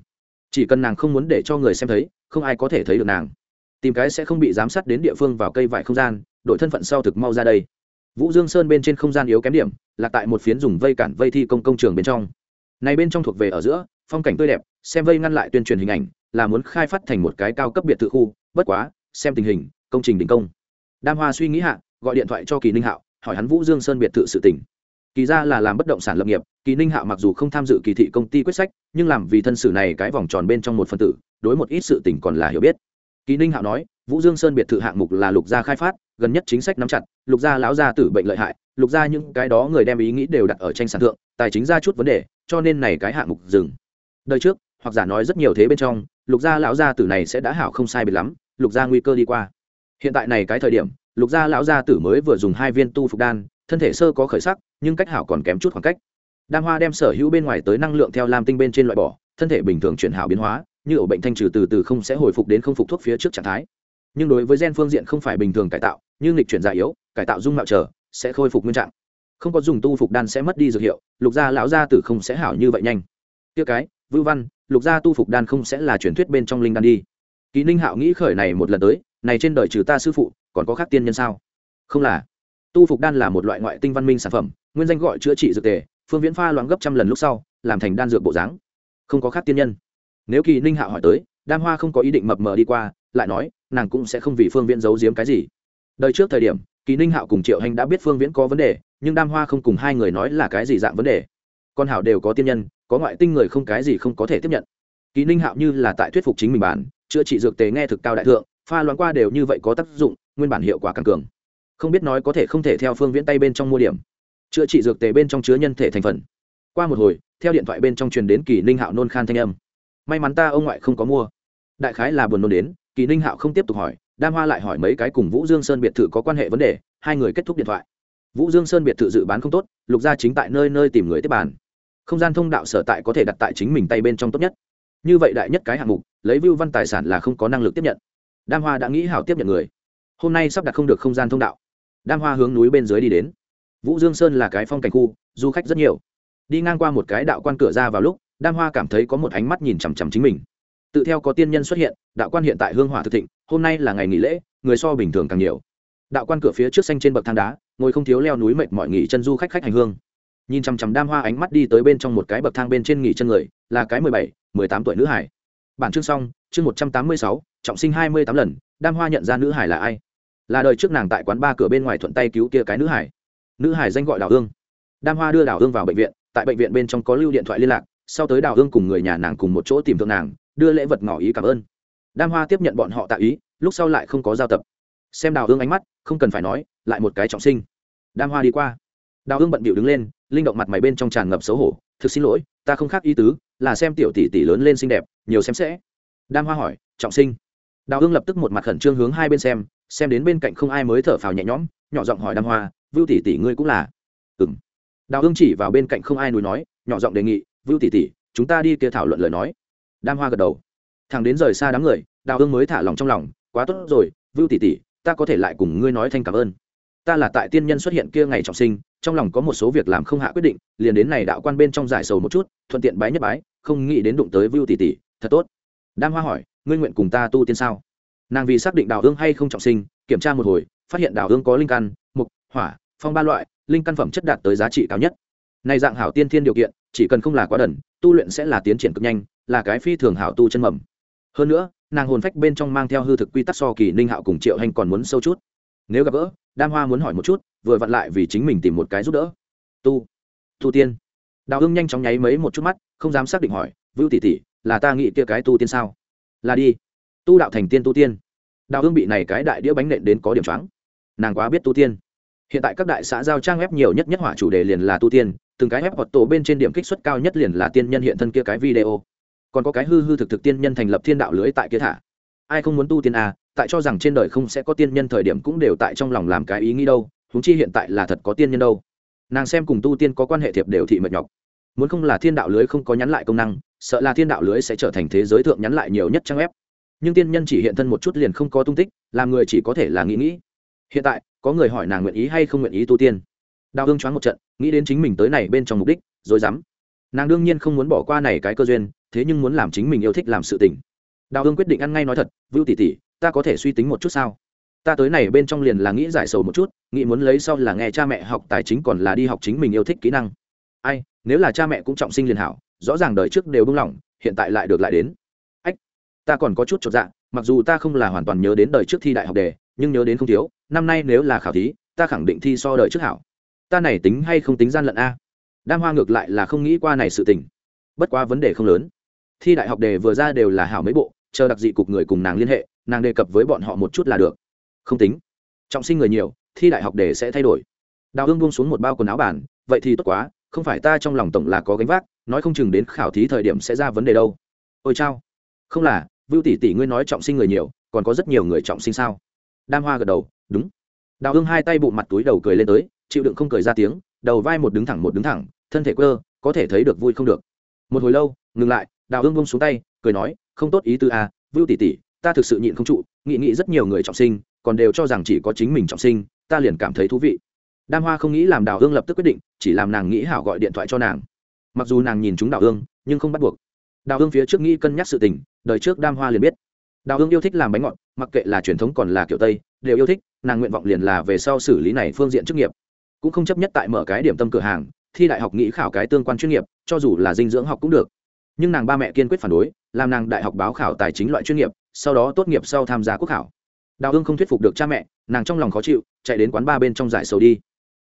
A: Chỉ cần nàng không muốn để cho người xem thấy, không ai có thể thấy được nàng. Tìm cái sẽ không bị giám sát đến địa phương vào cây vải không gian đội thân phận sau thực mau ra đây. Vũ dương sơn bên trên không gian yếu kém điểm, là tại một phiến dùng vây cản vây thi công công trường bên trong. Này bên trong thuộc về ở giữa, phong cảnh tươi đẹp, xem vây ngăn lại tuyên truyền hình ảnh, là muốn khai phát thành một cái cao cấp biệt thự khu, bất quá, xem tình hình, công trình đình công đam hoa suy nghĩ hạ, gọi điện thoại cho kỳ ninh hạo, hỏi hắn vũ dương sơn biệt thự sự tỉnh kỳ ra là làm bất động sản lập nghiệp, kỳ ninh hạo mặc dù không tham dự kỳ thị công ty quyết sách, nhưng làm vì thân sử này cái vòng tròn bên trong một phần tử, đối một ít sự tỉnh còn là hiểu biết. Kỳ ninh hạo nói, vũ dương sơn biệt thự hạng mục là lục gia khai phát, gần nhất chính sách nắm chặt, lục gia lão gia tử bệnh lợi hại, lục gia những cái đó người đem ý nghĩ đều đặt ở tranh sản thượng, tài chính ra chút vấn đề, cho nên này cái hạng mục dừng. Đời trước, hoặc giả nói rất nhiều thế bên trong, lục gia lão gia tử này sẽ đã hảo không sai biệt lắm, lục gia nguy cơ đi qua hiện tại này cái thời điểm, lục gia lão gia tử mới vừa dùng hai viên tu phục đan, thân thể sơ có khởi sắc, nhưng cách hảo còn kém chút khoảng cách. Đam hoa đem sở hữu bên ngoài tới năng lượng theo lam tinh bên trên loại bỏ, thân thể bình thường chuyển hảo biến hóa, như ổ bệnh thanh trừ từ từ không sẽ hồi phục đến không phục thuốc phía trước trạng thái. Nhưng đối với gen phương diện không phải bình thường cải tạo, như nghịch chuyển già yếu, cải tạo dung mạo trở, sẽ khôi phục nguyên trạng. Không có dùng tu phục đan sẽ mất đi dược hiệu, lục gia lão gia tử không sẽ hảo như vậy nhanh. Tiêu cái vư văn, lục gia tu phục đan không sẽ là truyền thuyết bên trong linh đan đi. Kỳ ninh hạo nghĩ khởi này một lần tới này trên đời trừ ta sư phụ, còn có khác tiên nhân sao? Không là. Tu phục đan là một loại ngoại tinh văn minh sản phẩm, nguyên danh gọi chữa trị dược tề, phương viễn pha loáng gấp trăm lần lúc sau, làm thành đan dược bộ dáng. Không có khác tiên nhân. Nếu kỳ ninh hạ hỏi tới đam hoa không có ý định mập mờ đi qua, lại nói, nàng cũng sẽ không vì phương viễn giấu giếm cái gì. Đời trước thời điểm, kỳ ninh hạo cùng triệu hành đã biết phương viễn có vấn đề, nhưng đam hoa không cùng hai người nói là cái gì dạng vấn đề. Con hảo đều có tiên nhân, có ngoại tinh người không cái gì không có thể tiếp nhận. Kỳ ninh hạo như là tại thuyết phục chính mình bản, chữa trị dược tề nghe thực cao đại thượng pha loãng qua đều như vậy có tác dụng, nguyên bản hiệu quả càng cường. Không biết nói có thể không thể theo phương viễn tay bên trong mua điểm. Chữa trị dược tề bên trong chứa nhân thể thành phần. Qua một hồi, theo điện thoại bên trong truyền đến kỳ ninh hạo nôn khan thanh âm. May mắn ta ông ngoại không có mua. Đại khái là buồn nôn đến, kỳ ninh hạo không tiếp tục hỏi, đam hoa lại hỏi mấy cái cùng vũ dương sơn biệt thự có quan hệ vấn đề, hai người kết thúc điện thoại. Vũ dương sơn biệt thự dự bán không tốt, lục gia chính tại nơi nơi tìm người tiếp bàn. Không gian thông đạo sở tại có thể đặt tại chính mình tay bên trong tốt nhất. Như vậy đại nhất cái hạng mục, lấy view văn tài sản là không có năng lực tiếp nhận đam hoa đã nghĩ hảo tiếp nhận người. Hôm nay sắp đặt không được không gian thông đạo. Đam hoa hướng núi bên dưới đi đến. Vũ dương sơn là cái phong cảnh khu, du khách rất nhiều. Đi ngang qua một cái đạo quan cửa ra vào lúc, đam hoa cảm thấy có một ánh mắt nhìn chằm chằm chính mình. Tự theo có tiên nhân xuất hiện, đạo quan hiện tại hương hỏa thực thịnh, hôm nay là ngày nghỉ lễ, người so bình thường càng nhiều. Đạo quan cửa phía trước xanh trên bậc thang đá, ngồi không thiếu leo núi mệt mọi nghỉ chân du khách khách hành hương. Nhìn chằm chằm đam hoa ánh mắt đi tới bên trong một cái bậc thang bên trên nghỉ chân người, là cái mười bảy, mười tám tuổi nữ hải bản chương xong, chương một trăm tám mươi sáu trọng sinh hai mươi tám lần, đam hoa nhận ra nữ hải là ai. Là đời trước nàng tại quán ba cửa bên ngoài thuận tay cứu kia cái nữ hải. Nữ hải danh gọi đào hương. Đam hoa đưa đào hương vào bệnh viện, tại bệnh viện bên trong có lưu điện thoại liên lạc, sau tới đào hương cùng người nhà nàng cùng một chỗ tìm thượng nàng, đưa lễ vật ngỏ ý cảm ơn. Đam hoa tiếp nhận bọn họ tạ ý, lúc sau lại không có giao tập. Xem đào hương ánh mắt, không cần phải nói, lại một cái trọng sinh. Đam hoa đi qua. Đào hương bận bịu đứng lên, linh động mặt mày bên trong tràn ngập xấu hổ, thực xin lỗi, ta không khác ý tứ, là xem tiểu tỷ tỷ lớn lên xinh đẹp, nhiều xem sẽ. Đam hoa hỏi, trọng sinh? Đào hương lập tức một mặt khẩn trương hướng hai bên xem xem đến bên cạnh không ai mới thở phào nhẹ nhõm, nhỏ giọng hỏi đam hoa, vưu tỷ tỷ ngươi cũng là? Ừ m đào hương chỉ vào bên cạnh không ai núi nói, nhỏ giọng đề nghị, vưu tỷ tỷ, chúng ta đi kia thảo luận lời nói. Đam hoa gật đầu. Thằng đến rời xa đám người, đào hương mới thả lòng trong lòng, quá tốt rồi, vưu tỷ tỷ, ta có thể lại cùng ngươi nói thanh cảm ơn. Ta là tại tiên nhân xuất hiện kia ngày trọng sinh, trong lòng có một số việc làm không hạ quyết định, liền đến này đạo quan bên trong giải sầu một chút, thuận tiện bái nhất bái, không nghĩ đến đụng tới vưu tỷ tỷ, thật tốt. Đam hoa hỏi ngươi nguyện cùng ta tu tiên sao? Nàng vì xác định đào hương hay không trọng sinh, kiểm tra một hồi, phát hiện đào hương có linh căn, mục, hỏa, phong ba loại, linh căn phẩm chất đạt tới giá trị cao nhất. Này dạng hảo tiên thiên điều kiện, chỉ cần không là quá đần, tu luyện sẽ là tiến triển cực nhanh, là cái phi thường hảo tu chân mầm. Hơn nữa, nàng hồn phách bên trong mang theo hư thực quy tắc so kỳ ninh hạo cùng triệu hành còn muốn sâu chút. Nếu gặp gỡ, đam hoa muốn hỏi một chút, vừa vặn lại vì chính mình tìm một cái giúp đỡ. Tu tu tiên. Đào hưng nhanh chóng nháy mấy một chút mắt, không dám xác định hỏi, vưu tỷ tỷ, là ta nghĩ kia cái tu tiên sao? Là đi. Tu đạo thành tiên tu tiên. Đào hương bị này cái đại đĩa bánh nện đến có điểm trắng nàng quá biết tu tiên. Hiện tại các đại xã giao trang web nhiều nhất nhất hỏa chủ đề liền là tu tiên, từng cái web hoặc tổ bên trên điểm kích suất cao nhất liền là tiên nhân hiện thân kia cái video. Còn có cái hư hư thực thực tiên nhân thành lập thiên đạo lưới tại kia thả. Ai không muốn tu tiên à tại cho rằng trên đời không sẽ có tiên nhân thời điểm cũng đều tại trong lòng làm cái ý nghĩ đâu húng chi hiện tại là thật có tiên nhân đâu. Nàng xem cùng tu tiên có quan hệ thiệp đều thị mệt nhọc muốn không là thiên đạo lưới không có nhắn lại công năng, sợ là thiên đạo lưới sẽ trở thành thế giới thượng nhắn lại nhiều nhất trang ép. nhưng tiên nhân chỉ hiện thân một chút liền không có tung tích, làm người chỉ có thể là nghĩ nghĩ. Hiện tại, có người hỏi nàng nguyện ý hay không nguyện ý tu tiên. Đào hương choáng một trận, nghĩ đến chính mình tới này bên trong mục đích, rồi dám. Nàng đương nhiên không muốn bỏ qua này cái cơ duyên, thế nhưng muốn làm chính mình yêu thích làm sự tình. Đào hương quyết định ăn ngay nói thật, vưu tỷ tỷ, ta có thể suy tính một chút sao? Ta tới này bên trong liền là nghĩ giải sầu một chút, nghĩ muốn lấy sau là nghe cha mẹ học tài chính còn là đi học chính mình yêu thích kỹ năng ai, nếu là cha mẹ cũng trọng sinh liền hảo, rõ ràng đời trước đều đúng lỏng, hiện tại lại được lại đến. Ách, ta còn có chút chột dạ mặc dù ta không là hoàn toàn nhớ đến đời trước thi đại học đề, nhưng nhớ đến không thiếu, năm nay nếu là khảo thí, ta khẳng định thi so đời trước hảo. Ta này tính hay không tính gian lận a? Đam hoa ngược lại là không nghĩ qua này sự tình. Bất quá vấn đề không lớn. Thi đại học đề vừa ra đều là hảo mấy bộ, chờ đặc dị cục người cùng nàng liên hệ, nàng đề cập với bọn họ một chút là được. Không tính. Trọng sinh người nhiều, thi đại học đề sẽ thay đổi. Đào hương buông xuống một bao quần áo bản vậy thì tốt quá không phải ta trong lòng tổng là có gánh vác, nói không chừng đến khảo thí thời điểm sẽ ra vấn đề đâu. Ôi chao. Không là, vưu tỷ tỷ ngươi nói trọng sinh người nhiều, còn có rất nhiều người trọng sinh sao? Đam hoa gật đầu, đúng. Đào hương hai tay bụng mặt túi đầu cười lên tới, chịu đựng không cười ra tiếng, đầu vai một đứng thẳng một đứng thẳng, thân thể quơ, có thể thấy được vui không được. Một hồi lâu, ngừng lại, đào hương bông xuống tay, cười nói, không tốt ý tư à vưu tỷ tỷ, ta thực sự nhịn không trụ nghị nghị rất nhiều người trọng sinh, còn đều cho rằng chỉ có chính mình trọng sinh, ta liền cảm thấy thú vị đam hoa không nghĩ làm đào hương lập tức quyết định, chỉ làm nàng nghĩ hảo gọi điện thoại cho nàng. Mặc dù nàng nhìn chúng đào hương, nhưng không bắt buộc. Đào hương phía trước nghĩ cân nhắc sự tình, đời trước đam hoa liền biết. Đào hương yêu thích làm bánh ngọt, mặc kệ là truyền thống còn là kiểu tây, đều yêu thích, nàng nguyện vọng liền là về sau xử lý này phương diện chức nghiệp. Cũng không chấp nhất tại mở cái điểm tâm cửa hàng, thi đại học nghĩ khảo cái tương quan chuyên nghiệp, cho dù là dinh dưỡng học cũng được. Nhưng nàng ba mẹ kiên quyết phản đối, làm nàng đại học báo khảo tài chính loại chuyên nghiệp, sau đó tốt nghiệp sau tham gia quốc khảo. Đào hương không thuyết phục được cha mẹ, nàng trong lòng khó chịu, chạy đến quán ba bên trong giải sầu đi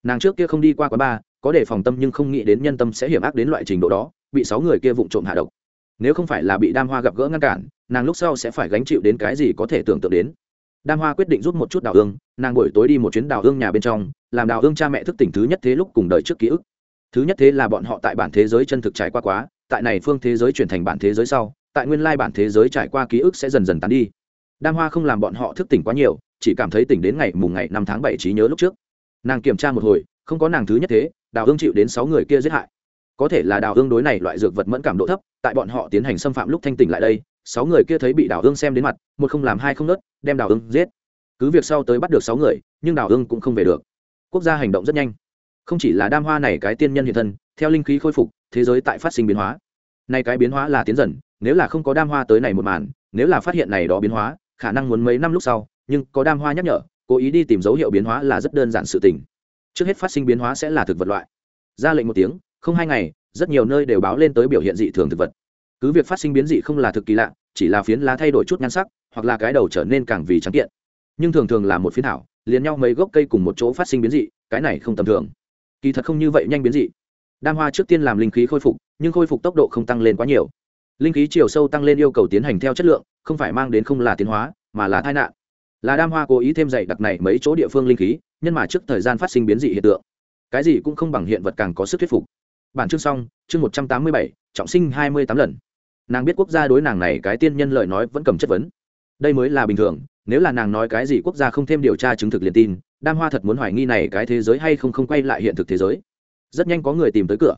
A: nàng trước kia không đi qua quán ba có đề phòng tâm nhưng không nghĩ đến nhân tâm sẽ hiểm ác đến loại trình độ đó, bị sáu người kia vụng trộm hạ độc. Nếu không phải là bị đam hoa gặp gỡ ngăn cản, nàng lúc sau sẽ phải gánh chịu đến cái gì có thể tưởng tượng đến. Đam hoa quyết định rút một chút đào hương, nàng buổi tối đi một chuyến đào hương nhà bên trong, làm đào hương cha mẹ thức tỉnh thứ nhất thế lúc cùng đời trước ký ức. Thứ nhất thế là bọn họ tại bản thế giới chân thực trải qua quá, tại này phương thế giới chuyển thành bản thế giới sau, tại nguyên lai bản thế giới trải qua ký ức sẽ dần dần tán đi. Đam hoa không làm bọn họ thức tỉnh quá nhiều, chỉ cảm thấy tỉnh đến ngày mùng ngày năm tháng bảy trí nhớ lúc trước nàng kiểm tra một hồi, không có nàng thứ nhất thế, đào hương chịu đến sáu người kia giết hại. Có thể là đào hương đối này loại dược vật mẫn cảm độ thấp, tại bọn họ tiến hành xâm phạm lúc thanh tỉnh lại đây, sáu người kia thấy bị đào hương xem đến mặt, một không làm hai không nớt, đem đào hương giết. Cứ việc sau tới bắt được sáu người, nhưng đào hương cũng không về được. Quốc gia hành động rất nhanh. Không chỉ là đam hoa này cái tiên nhân hiện thân, theo linh khí khôi phục, thế giới tại phát sinh biến hóa. Này cái biến hóa là tiến dần, nếu là không có đam hoa tới này một màn, nếu là phát hiện này đó biến hóa, khả năng muốn mấy năm lúc sau, nhưng có đam hoa nhắc nhở cố ý đi tìm dấu hiệu biến hóa là rất đơn giản sự tình. Trước hết phát sinh biến hóa sẽ là thực vật loại. Ra lệnh một tiếng, không hai ngày, rất nhiều nơi đều báo lên tới biểu hiện dị thường thực vật. Cứ việc phát sinh biến dị không là thực kỳ lạ, chỉ là phiến lá thay đổi chút nhan sắc, hoặc là cái đầu trở nên càng vì trắng kiện. Nhưng thường thường là một phiến thảo, liền nhau mấy gốc cây cùng một chỗ phát sinh biến dị, cái này không tầm thường. Kỳ thật không như vậy nhanh biến dị. Đam hoa trước tiên làm linh khí khôi phục, nhưng khôi phục tốc độ không tăng lên quá nhiều. Linh khí chiều sâu tăng lên yêu cầu tiến hành theo chất lượng, không phải mang đến không là tiến hóa, mà là tai nạn là đam hoa cố ý thêm dày đặc này mấy chỗ địa phương linh khí nhưng mà trước thời gian phát sinh biến dị hiện tượng, cái gì cũng không bằng hiện vật càng có sức thuyết phục. Bản chương xong, chương một trăm tám mươi bảy, trọng sinh hai mươi tám lần. Nàng biết quốc gia đối nàng này cái tiên nhân lời nói vẫn cầm chất vấn. Đây mới là bình thường, nếu là nàng nói cái gì quốc gia không thêm điều tra chứng thực liền tin, đam hoa thật muốn hoài nghi này cái thế giới hay không không quay lại hiện thực thế giới. Rất nhanh có người tìm tới cửa.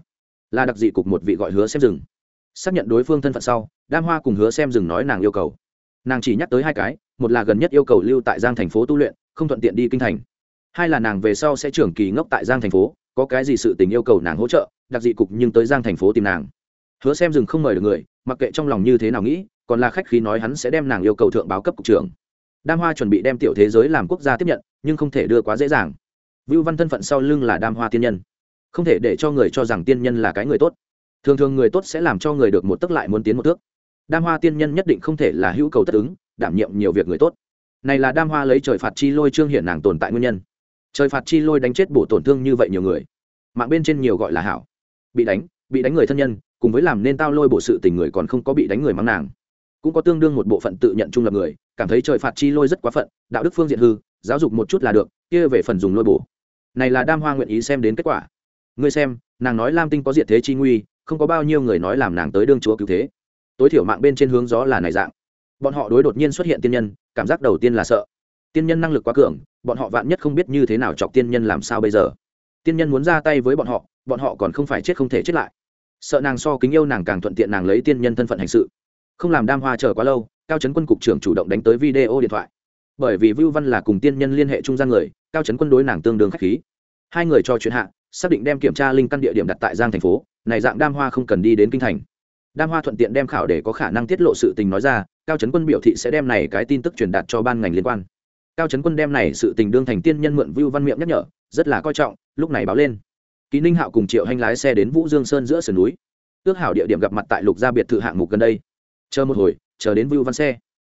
A: Là đặc dị cục một vị gọi hứa xem rừng xác nhận đối phương thân phận sau, đam hoa cùng hứa xem rừng nói nàng yêu cầu. Nàng chỉ nhắc tới hai cái một là gần nhất yêu cầu lưu tại giang thành phố tu luyện, không thuận tiện đi kinh thành. Hai là nàng về sau sẽ trưởng kỳ ngốc tại giang thành phố, có cái gì sự tình yêu cầu nàng hỗ trợ, đặc dị cục nhưng tới giang thành phố tìm nàng. Hứa xem dừng không mời được người, mặc kệ trong lòng như thế nào nghĩ, còn là khách khí nói hắn sẽ đem nàng yêu cầu thượng báo cấp cục trưởng. Đam hoa chuẩn bị đem tiểu thế giới làm quốc gia tiếp nhận, nhưng không thể đưa quá dễ dàng. Vưu văn thân phận sau lưng là đam hoa tiên nhân. Không thể để cho người cho rằng tiên nhân là cái người tốt. Thường thường người tốt sẽ làm cho người được một tức lại muốn tiến một thước. Đam hoa tiên nhân nhất định không thể là hữu cầu tất ứng đảm nhiệm nhiều việc người tốt. Này là đam hoa lấy trời phạt chi lôi trương hiện nàng tồn tại nguyên nhân. Trời phạt chi lôi đánh chết bổ tổn thương như vậy nhiều người. Mạng bên trên nhiều gọi là hảo. Bị đánh bị đánh người thân nhân, cùng với làm nên tao lôi bổ sự tình người còn không có bị đánh người mắng nàng. Cũng có tương đương một bộ phận tự nhận trung lập người, cảm thấy trời phạt chi lôi rất quá phận, đạo đức phương diện hư, giáo dục một chút là được, kia về phần dùng lôi bổ. Này là đam hoa nguyện ý xem đến kết quả. Ngươi xem, nàng nói lam tinh có diện thế chi nguy, không có bao nhiêu người nói làm nàng tới đương chúa cứu thế. Tối thiểu mạng bên trên hướng gió là này dạng bọn họ đối đột nhiên xuất hiện tiên nhân, cảm giác đầu tiên là sợ. Tiên nhân năng lực quá cường, bọn họ vạn nhất không biết như thế nào chọc tiên nhân làm sao bây giờ. Tiên nhân muốn ra tay với bọn họ bọn họ còn không phải chết không thể chết lại. Sợ nàng so kính yêu nàng càng thuận tiện nàng lấy tiên nhân thân phận hành sự. Không làm đam hoa chờ quá lâu, cao trấn quân cục trưởng chủ động đánh tới video điện thoại. Bởi vì vưu văn là cùng tiên nhân liên hệ trung gian người, cao trấn quân đối nàng tương đương k h á c h khí. Hai người cho chuyện hạ, xác định đem kiểm tra linh căn địa điểm đặt tại giang thành phố, này dạng đam hoa không cần đi đến kinh thành đam hoa thuận tiện đem khảo để có khả năng tiết lộ sự tình nói ra, cao trấn quân biểu thị sẽ đem này cái tin tức truyền đạt cho ban ngành liên quan. Cao trấn quân đem này sự tình đương thành tiên nhân mượn vưu văn miệng nhắc nhở, rất là coi trọng, lúc này báo lên. Ký ninh hạo cùng triệu hành lái xe đến vũ dương sơn giữa sườn núi. Ước hảo địa điểm gặp mặt tại lục gia biệt thự hạng mục gần đây. Chờ một hồi, chờ đến vưu văn xe.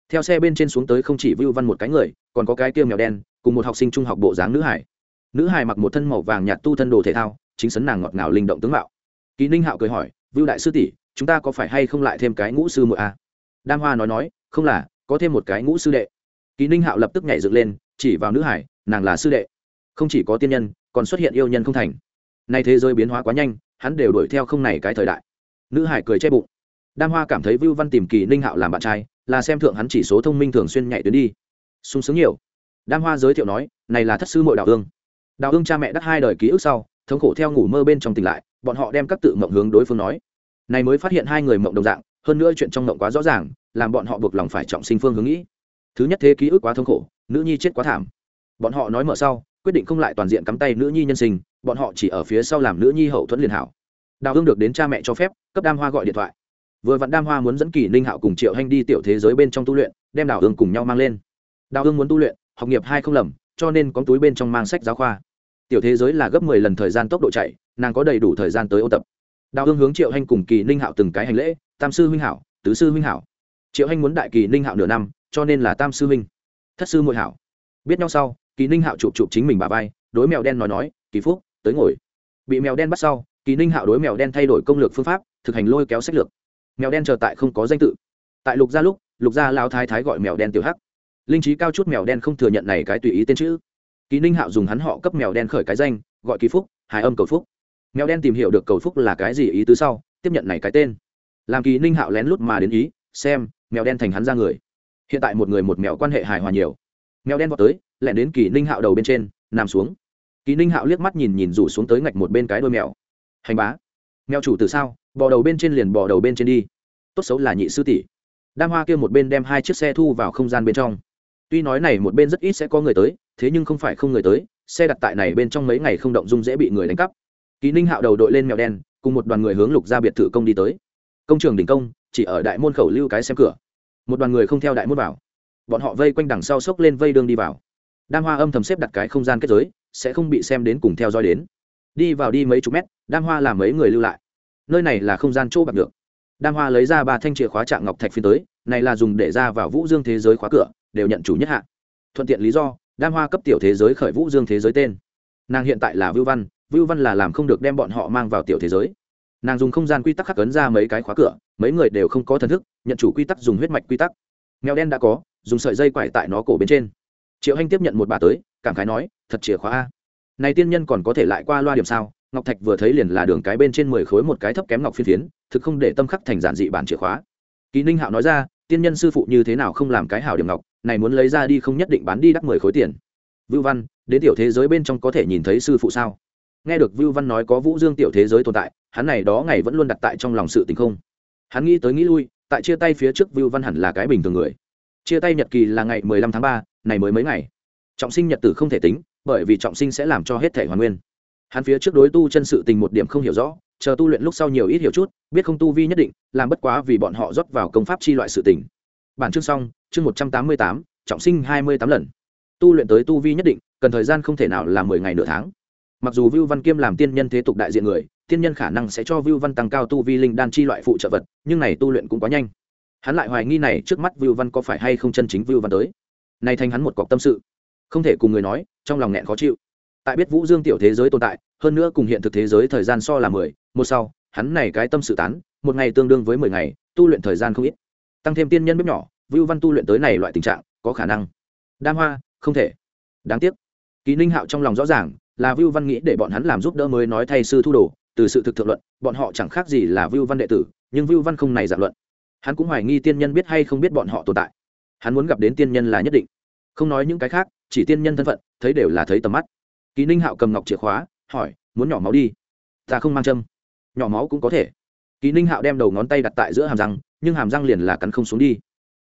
A: Theo xe bên trên xuống tới không chỉ vưu văn một cái người, còn có cái tiêu mèo đen, cùng một học sinh trung học bộ dáng nữ hải. Nữ hải mặc một thân màu vàng nhạt tu thân đồ thể thao, chính sấn nàng ngọt ngào linh động tướng mạo. Ký ninh hạo cười hỏi vưu đại sư tỷ chúng ta có phải hay không lại thêm cái ngũ sư muội a à? đam hoa nói nói, không là, có thêm một cái ngũ sư đệ. Ký ninh hạo lập tức nhảy dựng lên, chỉ vào nữ hải, nàng là sư đệ. Không chỉ có tiên nhân, còn xuất hiện yêu nhân không thành. Nay thế giới biến hóa quá nhanh, hắn đều đuổi theo không này cái thời đại. Nữ hải cười che bụng. Đam hoa cảm thấy vưu văn tìm kỳ ninh hạo làm bạn trai, là xem thượng hắn chỉ số thông minh thường xuyên nhảy tuyến đi. Sung sướng nhiều. Đam hoa giới thiệu nói, này là thất sư mội đào ương. Đào ương cha mẹ đắt hai đời ký ức sau, thống khổ theo ngủ mơ bên trong tỉnh lại, bọn họ đem các tự mộng hướng đối phương nói này mới phát hiện hai người mộng đồng dạng, hơn nữa chuyện trong mộng quá rõ ràng, làm bọn họ buộc lòng phải trọng sinh phương hướng nghĩ. Thứ nhất thế ký ức quá thống khổ, nữ nhi chết quá thảm. Bọn họ nói mở sau, quyết định không lại toàn diện cắm tay nữ nhi nhân sinh, bọn họ chỉ ở phía sau làm nữ nhi hậu thuẫn liền hảo. Đào hương được đến cha mẹ cho phép, cấp đam hoa gọi điện thoại. Vừa vặn đam hoa muốn dẫn kỳ ninh hạo cùng triệu hanh đi tiểu thế giới bên trong tu luyện, đem đào hương cùng nhau mang lên. Đào hương muốn tu luyện, học nghiệp hai không lầm, cho nên có túi bên trong mang sách giáo khoa. Tiểu thế giới là gấp mười lần thời gian tốc độ chạy, nàng có đầy đủ thời gian tới ôn tập đào hương hướng triệu hanh cùng kỳ ninh hạo từng cái hành lễ, tam sư huynh hảo, tứ sư huynh hảo. Triệu hanh muốn đại kỳ ninh hạo nửa năm, cho nên là tam sư huynh. Thất sư muội hảo. Biết nhau sau, kỳ ninh hạo chụp chụp chính mình bà vai, đối mèo đen nói nói, kỳ phúc, tới ngồi. Bị mèo đen bắt sau, kỳ ninh hạo đối mèo đen thay đổi công lược phương pháp, thực hành lôi kéo sách lược. Mèo đen chờ tại không có danh tự. Tại lục gia lúc, lục gia lao thái thái gọi mèo đen tiểu hắc. Linh trí cao chút mèo đen không thừa nhận này cái tùy ý tên chữ. Kỳ ninh hạo dùng hắn họ cấp mèo đen khởi cái danh, gọi kỳ phúc, hài âm cầu phúc mèo đen tìm hiểu được cầu phúc là cái gì ý tứ sau, tiếp nhận này cái tên. Làm kỳ ninh hạo lén lút mà đến ý, xem, mèo đen thành hắn ra người. Hiện tại một người một mèo quan hệ hài hòa nhiều. Mèo đen vào tới, lẹn đến kỳ ninh hạo đầu bên trên, nằm xuống. Kỳ ninh hạo liếc mắt nhìn nhìn rủ xuống tới ngạch một bên cái đôi mèo. Hành bá. Mèo chủ từ sao? Bò đầu bên trên liền bò đầu bên trên đi. Tốt xấu là nhị sư tỷ. Đam hoa kia một bên đem hai chiếc xe thu vào không gian bên trong. Tuy nói này một bên rất ít sẽ có người tới, thế nhưng không phải không người tới, xe đặt tại này bên trong mấy ngày không động dung dễ bị người đánh cắp ký ninh hạo đầu đội lên mèo đen, cùng một đoàn người hướng lục ra biệt thự công đi tới. Công trường đình công, chỉ ở đại môn khẩu lưu cái xem cửa. Một đoàn người không theo đại môn vào. Bọn họ vây quanh đằng sau sốc lên vây đường đi vào. Đam hoa âm thầm xếp đặt cái không gian kết giới, sẽ không bị xem đến cùng theo dõi đến. Đi vào đi mấy chục mét, đam hoa làm mấy người lưu lại. Nơi này là không gian chỗ bạc được. Đam hoa lấy ra ba thanh chìa khóa trạng ngọc thạch phiên tới, này là dùng để ra vào vũ dương thế giới khóa cửa, đều nhận chủ nhất hạ. Thuận tiện lý do, đam hoa cấp tiểu thế giới khởi vũ dương thế giới tên. Nàng hiện tại là vưu văn vưu văn là làm không được đem bọn họ mang vào tiểu thế giới. Nàng dùng không gian quy tắc khắc ấn ra mấy cái khóa cửa, mấy người đều không có thần thức, nhận chủ quy tắc dùng huyết mạch quy tắc. Mèo đen đã có, dùng sợi dây quải tại nó cổ bên trên. Triệu hanh tiếp nhận một bà tới, cảm khái nói, thật chìa khóa a. Này tiên nhân còn có thể lại qua loa điểm sao? Ngọc thạch vừa thấy liền là đường cái bên trên mười khối một cái thấp kém ngọc phiên phiến, thực không để tâm khắc thành giản dị bản chìa khóa. Kỳ ninh hạo nói ra, tiên nhân sư phụ như thế nào không làm cái hảo điểm ngọc, này muốn lấy ra đi không nhất định bán đi đắt mười khối tiền. Vưu văn, đến tiểu thế giới bên trong có thể nhìn thấy sư phụ sao? Nghe được vưu văn nói có vũ dương tiểu thế giới tồn tại, hắn này đó ngày vẫn luôn đặt tại trong lòng sự tình không. Hắn nghĩ tới nghĩ lui, tại chia tay phía trước vưu văn hẳn là cái bình thường người. Chia tay nhật kỳ là ngày mười lăm tháng ba, này mới mấy ngày. Trọng sinh nhật tử không thể tính, bởi vì trọng sinh sẽ làm cho hết thể hoàn nguyên. Hắn phía trước đối tu chân sự tình một điểm không hiểu rõ, chờ tu luyện lúc sau nhiều ít hiểu chút, biết không tu vi nhất định, làm bất quá vì bọn họ rót vào công pháp chi loại sự tình. Bản chương xong, chương một trăm tám mươi tám, trọng sinh hai mươi tám lần. Tu luyện tới tu vi nhất định, cần thời gian không thể nào là mười ngày nửa tháng mặc dù vưu văn kiêm làm tiên nhân thế tục đại diện người, tiên nhân khả năng sẽ cho vưu văn tăng cao tu vi linh đan chi loại phụ trợ vật, nhưng này tu luyện cũng quá nhanh. Hắn lại hoài nghi này trước mắt vưu văn có phải hay không chân chính vưu văn tới. Này thành hắn một cọc tâm sự. Không thể cùng người nói, trong lòng nghẹn khó chịu. Tại biết vũ dương tiểu thế giới tồn tại, hơn nữa cùng hiện thực thế giới thời gian so là mười, một sau, hắn này cái tâm sự tán, một ngày tương đương với mười ngày, tu luyện thời gian không ít. Tăng thêm tiên nhân bếp nhỏ, vưu văn tu luyện tới này loại tình trạng, có khả năng. Đam hoa, không thể. Đáng tiếc. Kỳ ninh hạo trong lòng rõ ràng là vưu văn nghĩ để bọn hắn làm giúp đỡ mới nói thay sư thu đồ, từ sự thực thượng luận, bọn họ chẳng khác gì là vưu văn đệ tử, nhưng vưu văn không này giảng luận. Hắn cũng hoài nghi tiên nhân biết hay không biết bọn họ tồn tại. Hắn muốn gặp đến tiên nhân là nhất định. Không nói những cái khác, chỉ tiên nhân thân phận, thấy đều là thấy tầm mắt. Kỷ ninh hạo cầm ngọc chìa khóa, hỏi, muốn nhỏ máu đi? Ta không mang châm. Nhỏ máu cũng có thể. Kỷ ninh hạo đem đầu ngón tay đặt tại giữa hàm răng, nhưng hàm răng liền là cắn không xuống đi.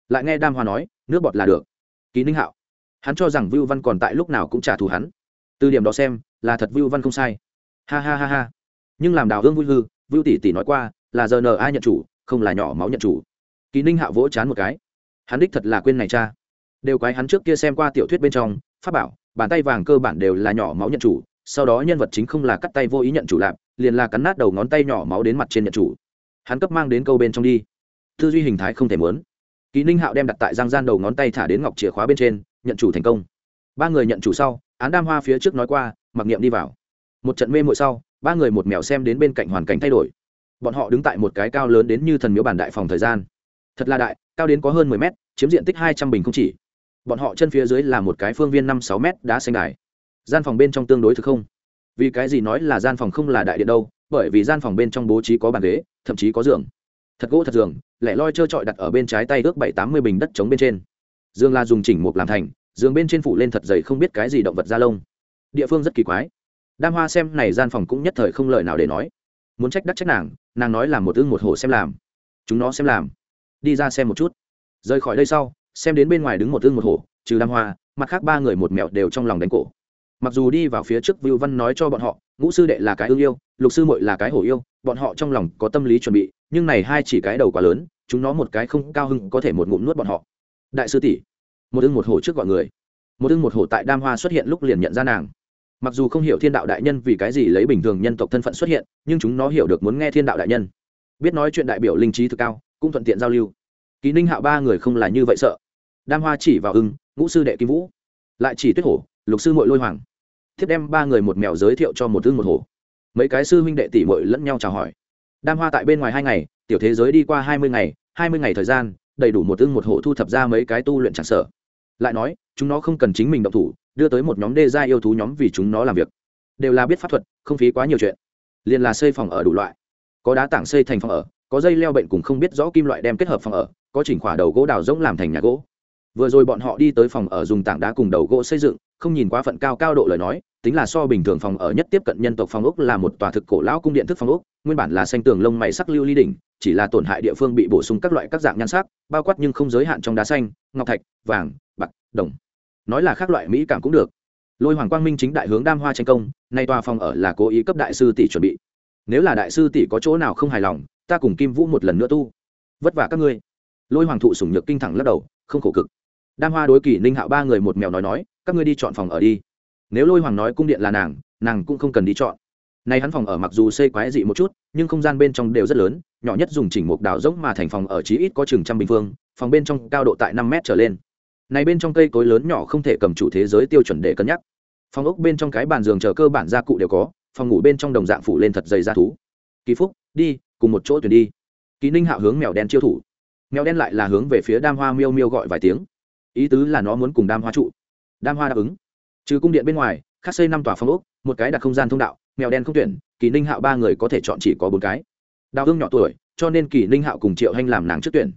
A: Lại nghe đam hoa nói, nước bọt là được. Kỷ ninh hạo, hắn cho rằng vưu văn còn tại lúc nào cũng trả thù hắn. Từ điểm đó xem là thật vưu văn không sai. Ha ha ha ha. Nhưng làm đào hương vui hư, vưu tỷ tỷ nói qua, là giờ n ai nhận chủ, không là nhỏ máu nhận chủ. Kỳ ninh hạo vỗ chán một cái. Hắn đích thật là quên này cha. Đều quái hắn trước kia xem qua tiểu thuyết bên trong, pháp bảo, bàn tay vàng cơ bản đều là nhỏ máu nhận chủ, sau đó nhân vật chính không là cắt tay vô ý nhận chủ lạp, liền là cắn nát đầu ngón tay nhỏ máu đến mặt trên nhận chủ. Hắn cấp mang đến câu bên trong đi. Tư duy hình thái không thể muốn. Kỳ ninh hạo đem đặt tại giang gian đầu ngón tay thả đến ngọc chìa khóa bên trên, nhận chủ thành công. Ba người nhận chủ sau án đam hoa phía trước nói qua, mặc niệm đi vào. Một trận mê mội sau, ba người một mèo xem đến bên cạnh hoàn cảnh thay đổi. Bọn họ đứng tại một cái cao lớn đến như thần miếu bản đại phòng thời gian. Thật là đại, cao đến có hơn mười mét, chiếm diện tích hai trăm bình không chỉ. Bọn họ chân phía dưới là một cái phương viên năm sáu mét đá xanh đài. Gian phòng bên trong tương đối thực không. Vì cái gì nói là gian phòng không là đại điện đâu, bởi vì gian phòng bên trong bố trí có bàn ghế, thậm chí có giường. Thật gỗ thật giường, lẻ loi trơ trọi đặt ở bên trái tay ước bảy tám mươi bình đất trống bên trên. Dương La dùng chỉnh mục làm thành giường bên trên phủ lên thật dày không biết cái gì động vật da lông. Địa phương rất kỳ quái. Đam hoa xem này gian phòng cũng nhất thời không lời nào để nói. Muốn trách đắc trách nàng nàng nói là một ưng một hồ xem làm. Chúng nó xem làm. Đi ra xem một chút. Rời khỏi đây sau, xem đến bên ngoài đứng một ưng một hồ, trừ đam hoa, mặt khác ba người một mẹo đều trong lòng đánh cổ. Mặc dù đi vào phía trước vưu văn nói cho bọn họ, ngũ sư đệ là cái ưng yêu, lục sư mội là cái hổ yêu, bọn họ trong lòng có tâm lý chuẩn bị, nhưng này hai chỉ cái đầu quá lớn, chúng nó một cái không cao hưng có thể một ngụm nuốt bọn họ. Đại sư tỷ một ưng một hổ trước gọi người. Một ưng một hổ tại đam hoa xuất hiện lúc liền nhận ra nàng. Mặc dù không hiểu thiên đạo đại nhân vì cái gì lấy bình thường nhân tộc thân phận xuất hiện, nhưng chúng nó hiểu được muốn nghe thiên đạo đại nhân. Biết nói chuyện đại biểu linh trí thực cao, cũng thuận tiện giao lưu. Ký ninh hạo ba người không là như vậy sợ. Đam hoa chỉ vào ưng, ngũ sư đệ kim vũ. Lại chỉ tuyết hổ, lục sư mội lôi hoàng. Thiếp đem ba người một mèo giới thiệu cho một ưng một hổ. Mấy cái sư huynh đệ tỷ mội lẫn nhau chào hỏi. Đam hoa tại bên ngoài hai ngày, tiểu thế giới đi qua hai mươi ngày, hai mươi ngày thời gian, đầy đủ một ưng một hổ thu thập ra mấy cái tu luyện chẳng sở lại nói, chúng nó không cần chính mình động thủ, đưa tới một nhóm đê gia yêu thú nhóm vì chúng nó làm việc. Đều là biết pháp thuật, không phí quá nhiều chuyện. Liền là xây phòng ở đủ loại. Có đá tảng xây thành phòng ở, có dây leo bệnh cùng không biết rõ kim loại đem kết hợp phòng ở, có chỉnh khỏa đầu gỗ đào rỗng làm thành nhà gỗ. Vừa rồi bọn họ đi tới phòng ở dùng tảng đá cùng đầu gỗ xây dựng, không nhìn quá phận cao cao độ lời nói, tính là so bình thường phòng ở nhất tiếp cận nhân tộc phòng ốc là một tòa thực cổ lão cung điện thức phòng ốc, nguyên bản là xanh tường lông mày sắc lưu ly đỉnh, chỉ là tổn hại địa phương bị bổ sung các loại các dạng nhan sắc, bao quát nhưng không giới hạn trong đá xanh, ngọc thạch, vàng đồng. Nói là khác loại mỹ cảm cũng được. Lôi hoàng quang minh chính đại hướng đam hoa tranh công, nay tòa phòng ở là cố ý cấp đại sư tỷ chuẩn bị. Nếu là đại sư tỷ có chỗ nào không hài lòng, ta cùng kim vũ một lần nữa tu. Vất vả các ngươi. Lôi hoàng thụ sủng nhược kinh thẳng lắc đầu, không khổ cực. Đam hoa đối kỳ ninh hạo ba người một mèo nói nói, các ngươi đi chọn phòng ở đi. Nếu lôi hoàng nói cung điện là nàng nàng cũng không cần đi chọn. Nay hắn phòng ở mặc dù xây quái dị một chút, nhưng không gian bên trong đều rất lớn, nhỏ nhất dùng chỉnh mục đào rỗng mà thành phòng ở chí ít có chừng trăm bình phương, phòng bên trong cao độ tại năm mét trở lên này bên trong cây cối lớn nhỏ không thể cầm chủ thế giới tiêu chuẩn để cân nhắc. Phòng ốc bên trong cái bàn giường chờ cơ bản gia cụ đều có, phòng ngủ bên trong đồng dạng phủ lên thật dày da thú. Kỳ phúc, đi, cùng một chỗ tuyển đi. Kỳ ninh hạo hướng mèo đen chiêu thủ. Mèo đen lại là hướng về phía đam hoa miêu miêu gọi vài tiếng. Ý tứ là nó muốn cùng đam hoa trụ. Đam hoa đáp ứng. Trừ cung điện bên ngoài khắc xây năm tòa phòng ốc, một cái đặt không gian thông đạo, mèo đen không tuyển, kỳ ninh hạo ba người có thể chọn chỉ có bốn cái. Đào hương nhỏ tuổi, cho nên kỳ ninh hạo cùng triệu hanh làm nàng trước tuyển.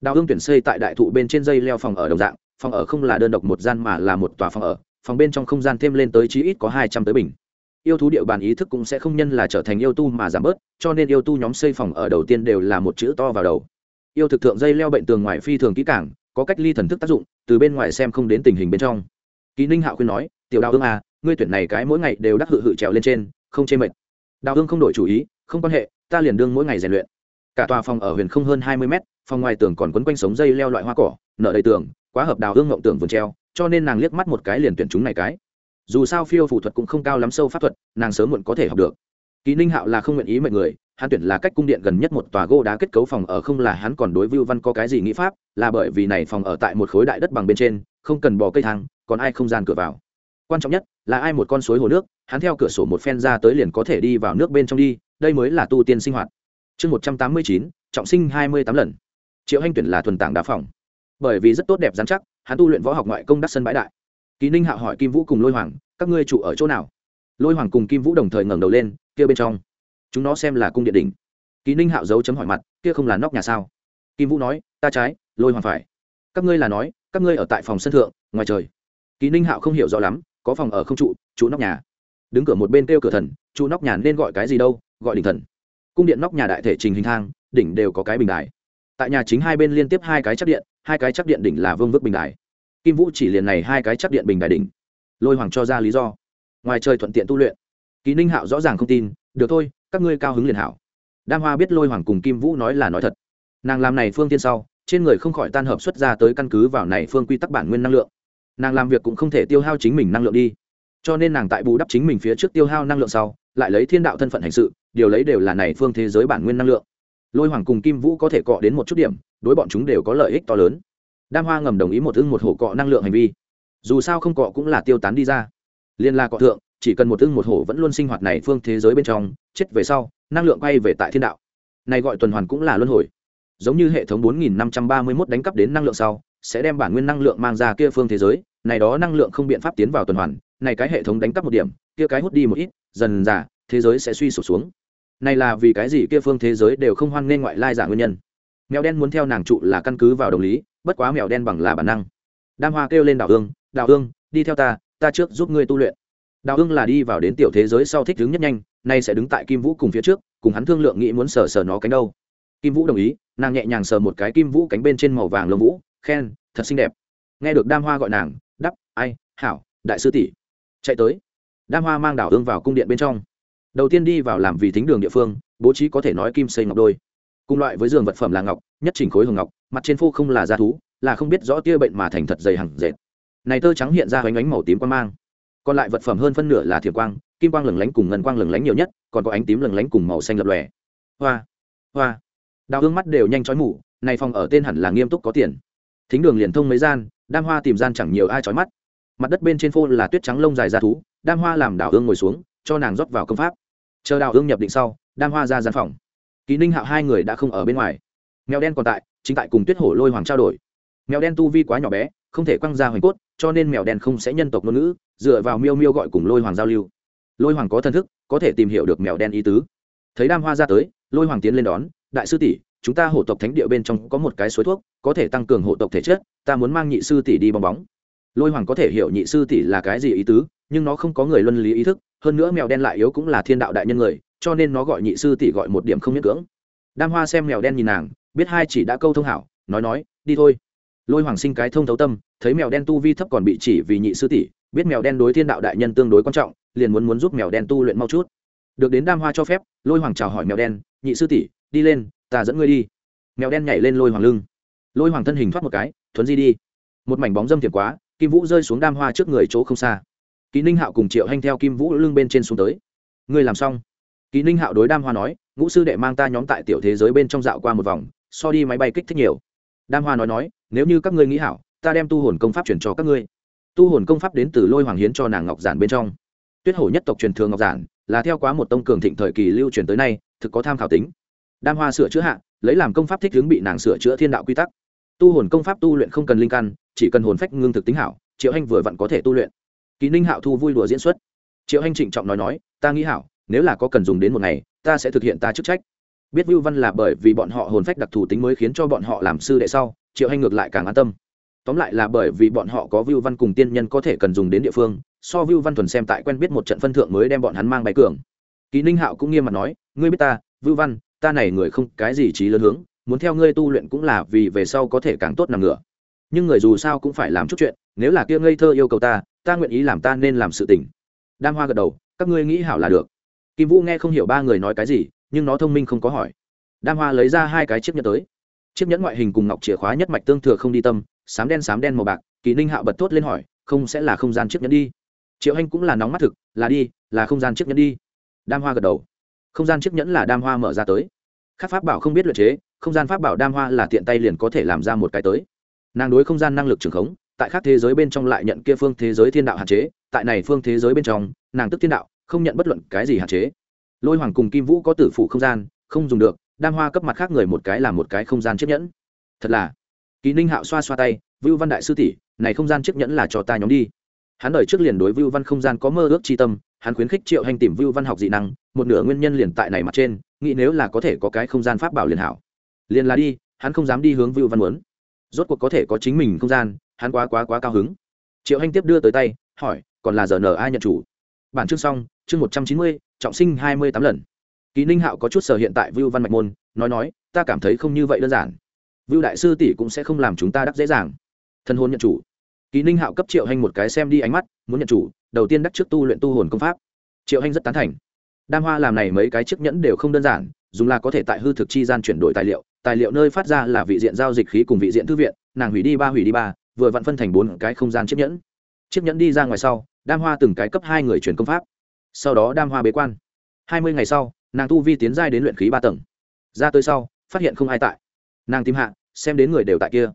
A: Đào hương tuyển xây tại đại thụ bên trên dây leo phòng ở đồng dạng phòng ở không là đơn độc một gian mà là một tòa phòng ở, phòng bên trong không gian thêm lên tới chí ít có hai trăm tới bình. Yêu thú địa bàn ý thức cũng sẽ không nhân là trở thành yêu tu mà giảm bớt, cho nên yêu tu nhóm xây phòng ở đầu tiên đều là một chữ to vào đầu. Yêu thực thượng dây leo bệnh tường ngoài phi thường kỹ cảng có cách ly thần thức tác dụng, từ bên ngoài xem không đến tình hình bên trong. Ký ninh hạo khuyên nói, tiểu đào hương à ngươi tuyển này cái mỗi ngày đều đắc hự hự trèo lên trên, không chê mệt. Đào hương không đổi chủ ý, không quan hệ, ta liền đương mỗi ngày rèn luyện. Cả tòa phòng ở huyền không hơn hai mươi mét, phòng ngoài tường còn quấn quanh sống dây leo loại hoa cỏ, nở đầy tường quá hợp đào hương ngộng tưởng vườn treo, cho nên nàng liếc mắt một cái liền tuyển chúng này cái. Dù sao phiêu phụ thuật cũng không cao lắm sâu pháp thuật, nàng sớm muộn có thể học được. Kỳ ninh hạo là không nguyện ý mệnh người, hắn tuyển là cách cung điện gần nhất một tòa gỗ đá kết cấu phòng ở không là hắn còn đối vưu văn có cái gì nghĩ pháp, là bởi vì này phòng ở tại một khối đại đất bằng bên trên, không cần bỏ cây thang, còn ai không gian cửa vào. Quan trọng nhất là ai một con suối hồ nước, hắn theo cửa sổ một phen ra tới liền có thể đi vào nước bên trong đi, đây mới là tu tiên sinh hoạt. Chương một trăm tám mươi chín, trọng sinh hai mươi tám lần. Triệu hanh tuyển là thuần tảng đá phòng bởi vì rất tốt đẹp dán chắc, hắn tu luyện võ học ngoại công đắc sân bãi đại. Kỳ ninh hạo hỏi kim vũ cùng lôi hoàng, các ngươi trụ ở chỗ nào? Lôi hoàng cùng kim vũ đồng thời ngẩng đầu lên, kia bên trong. Chúng nó xem là cung điện đỉnh. Kỳ ninh hạo giấu chấm hỏi mặt, kia không là nóc nhà sao? Kim vũ nói, ta trái, lôi hoàng phải. Các ngươi là nói, các ngươi ở tại phòng sân thượng, ngoài trời. Kỳ ninh hạo không hiểu rõ lắm, có phòng ở không trụ trụ nóc nhà. Đứng cửa một bên kêu cửa thần, trụ nóc nhà nên gọi cái gì đâu, gọi đỉnh thần. Cung điện nóc nhà đại thể trình hình thang, đỉnh đều có cái bình đài tại nhà chính hai bên liên tiếp hai cái chắc điện, hai cái chắc điện đỉnh là vương vức bình đài. Kim vũ chỉ liền này hai cái chắc điện bình đài đỉnh. Lôi hoàng cho ra lý do. Ngoài trời thuận tiện tu luyện. Ký ninh hạo rõ ràng không tin, được thôi, các ngươi cao hứng liền hảo. Đam hoa biết lôi hoàng cùng kim vũ nói là nói thật. Nàng làm này phương tiên sau, trên người không khỏi tan hợp xuất ra tới căn cứ vào này phương quy tắc bản nguyên năng lượng. Nàng làm việc cũng không thể tiêu hao chính mình năng lượng đi. Cho nên nàng tại bù đắp chính mình phía trước tiêu hao năng lượng sau, lại lấy thiên đạo thân phận hành sự, điều lấy đều là này phương thế giới bản nguyên năng lượng lôi hoàng cùng kim vũ có thể cọ đến một chút điểm, đối bọn chúng đều có lợi ích to lớn. Đam hoa ngầm đồng ý một ưng một hổ cọ năng lượng hành vi. Dù sao không cọ cũng là tiêu tán đi ra. Liên la cọ thượng, chỉ cần một ưng một hổ vẫn luôn sinh hoạt này phương thế giới bên trong, chết về sau, năng lượng quay về tại thiên đạo. Này gọi tuần hoàn cũng là luân hồi. Giống như hệ thống 4531 đánh cắp đến năng lượng sau, sẽ đem bản nguyên năng lượng mang ra kia phương thế giới, này đó năng lượng không biện pháp tiến vào tuần hoàn, này cái hệ thống đánh cắp một điểm, kia cái hút đi một ít, dần dà, thế giới sẽ suy sụp xuống này là vì cái gì kia phương thế giới đều không hoan nghênh ngoại lai giả nguyên nhân? Mèo đen muốn theo nàng trụ là căn cứ vào đồng lý bất quá mèo đen bằng là bản năng. Đam hoa kêu lên đào Hương, đào Hương đi theo ta ta trước giúp ngươi tu luyện. Đào Hương là đi vào đến tiểu thế giới sau thích đứng nhất nhanh nay sẽ đứng tại kim vũ cùng phía trước cùng hắn thương lượng nghĩ muốn sờ sờ nó cánh đâu. Kim vũ đồng ý nàng nhẹ nhàng sờ một cái kim vũ cánh bên trên màu vàng lông vũ khen thật xinh đẹp. Nghe được đam hoa gọi nàng đắp ai hảo đại sư tỷ. Chạy tới. Đam hoa mang đảo Hương vào cung điện bên trong đầu tiên đi vào làm vì thính đường địa phương, bố trí có thể nói kim xây ngọc đôi. Cùng loại với giường vật phẩm là ngọc, nhất chỉnh khối hồng ngọc, mặt trên phô không là da thú, là không biết rõ tia bệnh mà thành thật dày hẳn dệt. Này tơ trắng hiện ra hoành ánh màu tím quang mang. Còn lại vật phẩm hơn phân nửa là thiềm quang, kim quang lừng lánh cùng ngân quang lừng lánh nhiều nhất, còn có ánh tím lừng lánh cùng màu xanh lập lòe. Hoa hoa. Đào hương mắt đều nhanh chói mù, này phòng ở tên hẳn là nghiêm túc có tiền. Thính đường liền thông mấy gian, đam hoa tìm gian chẳng nhiều ai chói mắt. Mặt đất bên trên phô là tuyết trắng lông dài da thú, đam hoa làm đào hương ngồi xuống, cho nàng rót vào công pháp chờ đào hương nhập định sau, đam hoa ra gian phòng. Kỳ ninh hạo hai người đã không ở bên ngoài. Mèo đen còn tại, chính tại cùng tuyết hổ lôi hoàng trao đổi. Mèo đen tu vi quá nhỏ bé, không thể quăng ra hoành cốt, cho nên mèo đen không sẽ nhân tộc ngôn ngữ, dựa vào miêu miêu gọi cùng lôi hoàng giao lưu. Lôi hoàng có thân thức, có thể tìm hiểu được mèo đen ý tứ. Thấy đam hoa ra tới, lôi hoàng tiến lên đón, đại sư tỷ, chúng ta hộ tộc thánh địa bên trong có một cái suối thuốc, có thể tăng cường hộ tộc thể chất, ta muốn mang nhị sư tỷ đi bong bóng. Lôi hoàng có thể hiểu nhị sư tỷ là cái gì ý tứ, nhưng nó không có người luân lý ý thức hơn nữa mèo đen lại yếu cũng là thiên đạo đại nhân người, cho nên nó gọi nhị sư tỷ gọi một điểm không miễn cưỡng. Đam hoa xem mèo đen nhìn nàng, biết hai chỉ đã câu thông hảo, nói nói, đi thôi. Lôi hoàng sinh cái thông thấu tâm, thấy mèo đen tu vi thấp còn bị chỉ vì nhị sư tỷ, biết mèo đen đối thiên đạo đại nhân tương đối quan trọng, liền muốn muốn giúp mèo đen tu luyện mau chút. Được đến đam hoa cho phép, lôi hoàng chào hỏi mèo đen, nhị sư tỷ, đi lên, ta dẫn ngươi đi. Mèo đen nhảy lên lôi hoàng lưng. Lôi hoàng thân hình thoát một cái, thuấn di đi. Một mảnh bóng dâm thiệt quá, kim vũ rơi xuống đam hoa trước người chỗ không xa. Kỳ ninh hạo cùng triệu hanh theo kim vũ lưng bên trên xuống tới. Ngươi làm xong. Kỳ ninh hạo đối đam hoa nói, ngũ sư đệ mang ta nhóm tại tiểu thế giới bên trong dạo qua một vòng, so đi máy bay kích thích nhiều. Đam hoa nói nói, nếu như các ngươi nghĩ hảo, ta đem tu hồn công pháp chuyển cho các ngươi. Tu hồn công pháp đến từ lôi hoàng hiến cho nàng ngọc giản bên trong. Tuyết hổ nhất tộc truyền thường ngọc giản, là theo quá một tông cường thịnh thời kỳ lưu truyền tới nay, thực có tham khảo tính. Đam hoa sửa chữa hạ, lấy làm công pháp thích hướng bị nàng sửa chữa thiên đạo quy tắc. Tu hồn công pháp tu luyện không cần linh căn, chỉ cần hồn phách ngưng thực tính hảo, triệu anh vừa vặn có thể tu luyện kỳ ninh hạo thu vui đùa diễn xuất. Triệu anh trịnh trọng nói nói, ta nghĩ hảo, nếu là có cần dùng đến một ngày, ta sẽ thực hiện ta chức trách. Biết vưu văn là bởi vì bọn họ hồn phách đặc thù tính mới khiến cho bọn họ làm sư đệ sau, triệu anh ngược lại càng an tâm. Tóm lại là bởi vì bọn họ có vưu văn cùng tiên nhân có thể cần dùng đến địa phương, so vưu văn thuần xem tại quen biết một trận phân thượng mới đem bọn hắn mang bay cường. Kỳ ninh hạo cũng nghiêm mặt nói, ngươi biết ta, vưu văn, ta này người không cái gì trí lớn hướng, muốn theo ngươi tu luyện cũng là vì về sau có thể càng tốt nằm ngửa. Nhưng người dù sao cũng phải làm chút chuyện, nếu là kia ngây thơ yêu cầu ta ta nguyện ý làm ta nên làm sự tình. Đam hoa gật đầu, các ngươi nghĩ hảo là được. Kim vũ nghe không hiểu ba người nói cái gì, nhưng nó thông minh không có hỏi. Đam hoa lấy ra hai cái chiếc nhẫn tới. Chiếc nhẫn ngoại hình cùng ngọc chìa khóa nhất mạch tương thừa không đi tâm, sám đen sám đen màu bạc, kỳ ninh hạo bật thốt lên hỏi, không sẽ là không gian chiếc nhẫn đi. Triệu anh cũng là nóng mắt thực, là đi, là không gian chiếc nhẫn đi. Đam hoa gật đầu. Không gian chiếc nhẫn là đam hoa mở ra tới. Khắc pháp bảo không biết luyện chế, không gian pháp bảo đam hoa là tiện tay liền có thể làm ra một cái tới. Nàng đối không gian năng lực trường khống tại khác thế giới bên trong lại nhận kia phương thế giới thiên đạo hạn chế, tại này phương thế giới bên trong, nàng tức thiên đạo, không nhận bất luận cái gì hạn chế. Lôi hoàng cùng kim vũ có tử phụ không gian, không dùng được đam hoa cấp mặt khác người một cái là một cái không gian chiếc nhẫn. Thật là. Kỳ ninh hạo xoa xoa tay, vưu văn đại sư tỷ, này không gian chiếc nhẫn là cho ta nhóm đi. Hắn đợi trước liền đối vưu văn không gian có mơ ước chi tâm, hắn khuyến khích triệu hành tìm vưu văn học dị năng, một nửa nguyên nhân liền tại này mặt trên, nghĩ nếu là có thể có cái không gian pháp bảo liền hảo. Liền là đi, hắn không dám đi hướng vưu văn muốn. Rốt cuộc có thể có chính mình không gian hắn quá quá quá cao hứng. Triệu hanh tiếp đưa tới tay, hỏi, còn là giờ n ai nhận chủ? Bản chương xong, chương một trăm chín mươi, trọng sinh hai mươi tám lần. Kỳ ninh hạo có chút sở hiện tại vưu văn mạch môn, nói nói, ta cảm thấy không như vậy đơn giản. Vưu đại sư tỷ cũng sẽ không làm chúng ta đắc dễ dàng. Thân hôn nhận chủ. Kỳ ninh hạo cấp triệu hanh một cái xem đi ánh mắt, muốn nhận chủ, đầu tiên đắc trước tu luyện tu hồn công pháp. Triệu hanh rất tán thành. Đam hoa làm này mấy cái chiếc nhẫn đều không đơn giản, dùng là có thể tại hư thực chi gian chuyển đổi tài liệu tài liệu nơi phát ra là vị diện giao dịch khí cùng vị diện thư viện, nàng hủy đi ba hủy đi ba vừa vặn phân thành bốn cái không gian chiếc nhẫn. Chiếc nhẫn đi ra ngoài sau, đam hoa từng cái cấp hai người truyền công pháp. Sau đó đam hoa bế quan. Hai mươi ngày sau, nàng tu vi tiến giai đến luyện khí ba tầng. Ra tới sau, phát hiện không ai tại. Nàng tìm hạ, xem đến người đều tại kia.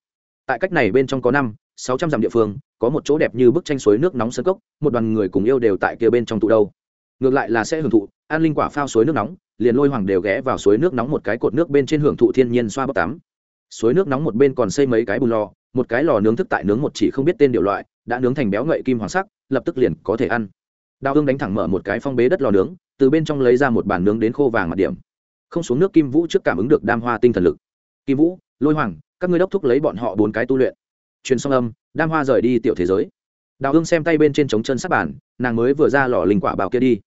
A: Tại cách này bên trong có năm, sáu trăm dặm địa phương, có một chỗ đẹp như bức tranh suối nước nóng sân cốc, một đoàn người cùng yêu đều tại kia bên trong tụ đâu. Ngược lại là sẽ hưởng thụ, an linh quả phao suối nước nóng, liền lôi hoàng đều ghé vào suối nước nóng một cái cột nước bên trên hưởng thụ thiên nhiên xoa bóc tắm suối nước nóng một bên còn xây mấy cái bùn lò, một cái lò nướng thức tại nướng một chỉ không biết tên điệu loại, đã nướng thành béo ngậy kim hoàng sắc, lập tức liền có thể ăn. Đào hương đánh thẳng mở một cái phong bế đất lò nướng, từ bên trong lấy ra một bàn nướng đến khô vàng mặt điểm. Không xuống nước kim vũ trước cảm ứng được đam hoa tinh thần lực. Kim vũ, lôi hoàng, các ngươi đốc thúc lấy bọn họ bốn cái tu luyện. Truyền song âm, đam hoa rời đi tiểu thế giới. Đào hương xem tay bên trên trống chân sát bàn, nàng mới vừa ra lò linh quả bào kia đi.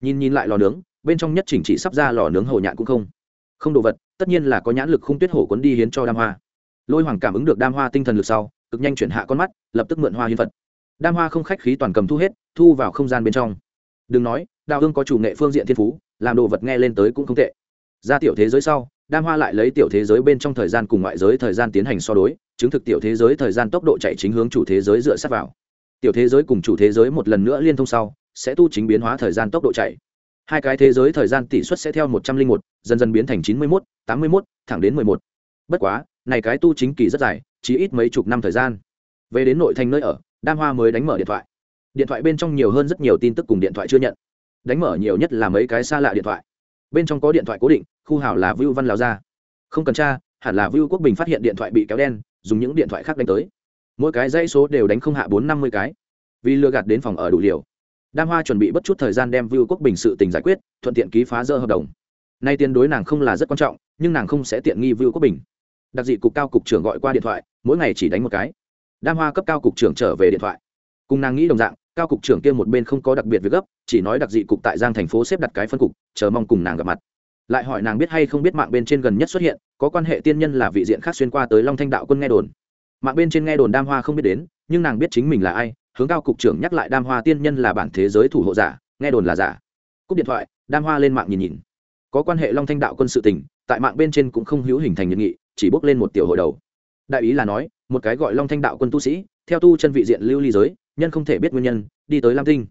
A: Nhìn nhìn lại lò nướng, bên trong nhất chỉnh chỉ sắp ra lò nướng hầu nhạn cũng không không đồ vật, tất nhiên là có nhãn lực không tuyết hổ cuốn đi hiến cho đam hoa. Lôi hoàng cảm ứng được đam hoa tinh thần lực sau, cực nhanh chuyển hạ con mắt, lập tức mượn hoa hiến phật. Đam hoa không khách khí toàn cầm thu hết, thu vào không gian bên trong. Đừng nói, đào hương có chủ nghệ phương diện thiên phú, làm đồ vật nghe lên tới cũng không tệ. Ra tiểu thế giới sau, đam hoa lại lấy tiểu thế giới bên trong thời gian cùng ngoại giới thời gian tiến hành so đối, chứng thực tiểu thế giới thời gian tốc độ chạy chính hướng chủ thế giới dựa sát vào. Tiểu thế giới cùng chủ thế giới một lần nữa liên thông sau, sẽ tu chính biến hóa thời gian tốc độ chạy hai cái thế giới thời gian tỷ suất sẽ theo một trăm linh một, dần dần biến thành chín mươi một tám mươi một thẳng đến mười một. Bất quá, này cái tu chính kỳ rất dài, chỉ ít mấy chục năm thời gian. Về đến nội thành nơi ở, đam hoa mới đánh mở điện thoại. Điện thoại bên trong nhiều hơn rất nhiều tin tức cùng điện thoại chưa nhận. Đánh mở nhiều nhất là mấy cái xa lạ điện thoại. Bên trong có điện thoại cố định, khu hảo là vưu văn lào ra. Không cần tra, hẳn là vưu quốc bình phát hiện điện thoại bị kéo đen, dùng những điện thoại khác đánh tới. Mỗi cái dãy số đều đánh không hạ bốn năm mươi cái. Vì lừa gạt đến phòng ở đủ liều đam hoa chuẩn bị bất chút thời gian đem vưu quốc bình sự tình giải quyết, thuận tiện ký phá dỡ hợp đồng. Nay tiền đối nàng không là rất quan trọng, nhưng nàng không sẽ tiện nghi vưu quốc bình. Đặc dị cục cao cục trưởng gọi qua điện thoại, mỗi ngày chỉ đánh một cái. Đam hoa cấp cao cục trưởng trở về điện thoại. Cùng nàng nghĩ đồng dạng, cao cục trưởng kia một bên không có đặc biệt việc gấp, chỉ nói đặc dị cục tại giang thành phố xếp đặt cái phân cục, chờ mong cùng nàng gặp mặt. Lại hỏi nàng biết hay không biết mạng bên trên gần nhất xuất hiện, có quan hệ tiên nhân là vị diện khác xuyên qua tới long thanh đạo quân nghe đồn. Mạng bên trên nghe đồn đam hoa không biết đến, nhưng nàng biết chính mình là ai hướng cao cục trưởng nhắc lại đam hoa tiên nhân là bản thế giới thủ hộ giả, nghe đồn là giả. Cúp điện thoại, đam hoa lên mạng nhìn nhìn. Có quan hệ long thanh đạo quân sự tình, tại mạng bên trên cũng không hữu hình thành nhân nghị, chỉ bốc lên một tiểu hội đầu. Đại ý là nói, một cái gọi long thanh đạo quân tu sĩ, theo tu chân vị diện lưu ly giới, nhân không thể biết nguyên nhân, đi tới lam tinh.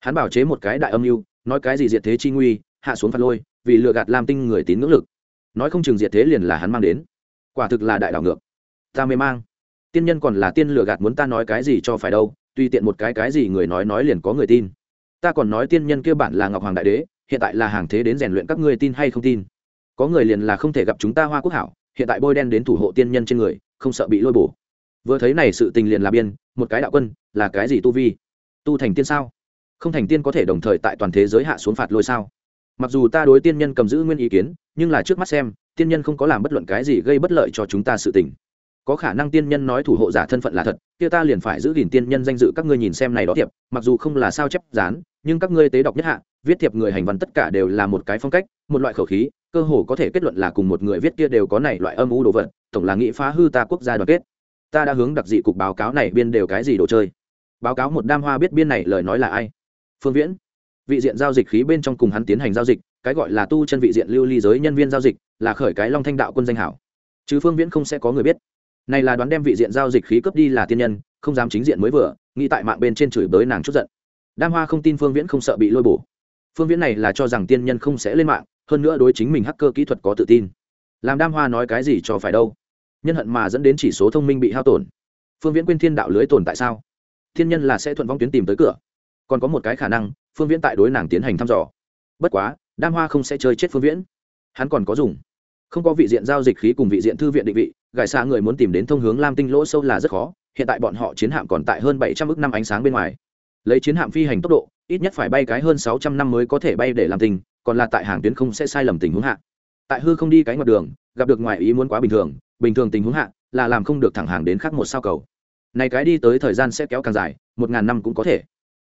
A: Hắn bảo chế một cái đại âm mưu, nói cái gì diệt thế chi nguy, hạ xuống phạt lôi, vì lừa gạt lam tinh người tín ngưỡng lực. Nói không chừng diệt thế liền là hắn mang đến. Quả thực là đại đảo ngược. Ta mê mang. Tiên nhân còn là tiên lừa gạt muốn ta nói cái gì cho phải đâu tùy tiện một cái cái gì người nói nói liền có người tin. Ta còn nói tiên nhân kia bản là ngọc hoàng đại đế, hiện tại là hàng thế đến rèn luyện các ngươi tin hay không tin. Có người liền là không thể gặp chúng ta hoa quốc hảo, hiện tại bôi đen đến thủ hộ tiên nhân trên người, không sợ bị lôi bổ. Vừa thấy này sự tình liền là biên, một cái đạo quân, là cái gì tu vi? Tu thành tiên sao? Không thành tiên có thể đồng thời tại toàn thế giới hạ xuống phạt lôi sao? Mặc dù ta đối tiên nhân cầm giữ nguyên ý kiến, nhưng là trước mắt xem, tiên nhân không có làm bất luận cái gì gây bất lợi cho chúng ta sự tình có khả năng tiên nhân nói thủ hộ giả thân phận là thật, kia ta liền phải giữ gìn tiên nhân danh dự các ngươi nhìn xem này đó thiệp, mặc dù không là sao chép dán, nhưng các ngươi tế đọc nhất hạ, viết thiệp người hành văn tất cả đều là một cái phong cách, một loại khẩu khí, cơ hồ có thể kết luận là cùng một người viết kia đều có này loại âm u đồ vật, tổng là nghĩ phá hư ta quốc gia đoàn kết. Ta đã hướng đặc dị cục báo cáo này biên đều cái gì đồ chơi. Báo cáo một đam hoa biết biên này lời nói là ai. Phương viễn, vị diện giao dịch khí bên trong cùng hắn tiến hành giao dịch, cái gọi là tu chân vị diện lưu ly giới nhân viên giao dịch, là khởi cái long thanh đạo quân danh hảo. Chứ phương viễn không sẽ có người biết này là đoán đem vị diện giao dịch khí cướp đi là tiên nhân, không dám chính diện mới vừa, nghĩ tại mạng bên trên chửi bới nàng chút giận. Đam hoa không tin phương viễn không sợ bị lôi bổ. Phương viễn này là cho rằng tiên nhân không sẽ lên mạng, hơn nữa đối chính mình hacker kỹ thuật có tự tin. Làm đam hoa nói cái gì cho phải đâu? Nhân hận mà dẫn đến chỉ số thông minh bị hao tổn. Phương viễn quên thiên đạo lưới tồn tại sao? Thiên nhân là sẽ thuận vong tuyến tìm tới cửa. Còn có một cái khả năng, phương viễn tại đối nàng tiến hành thăm dò. Bất quá, đam hoa không sẽ chơi chết phương viễn. Hắn còn có dùng không có vị diện giao dịch khí cùng vị diện thư viện định vị, gài xa người muốn tìm đến thông hướng lam tinh lỗ sâu là rất khó, hiện tại bọn họ chiến hạm còn tại hơn bảy trăm ước năm ánh sáng bên ngoài. Lấy chiến hạm phi hành tốc độ, ít nhất phải bay cái hơn sáu trăm năm mới có thể bay để làm tình còn là tại hàng tuyến không sẽ sai lầm tình huống hạ. Tại hư không đi cái ngoặt đường, gặp được ngoại ý muốn quá bình thường bình thường tình huống hạ, là làm không được thẳng hàng đến khác một sao cầu. Này cái đi tới thời gian sẽ kéo càng dài, một ngàn năm cũng có thể.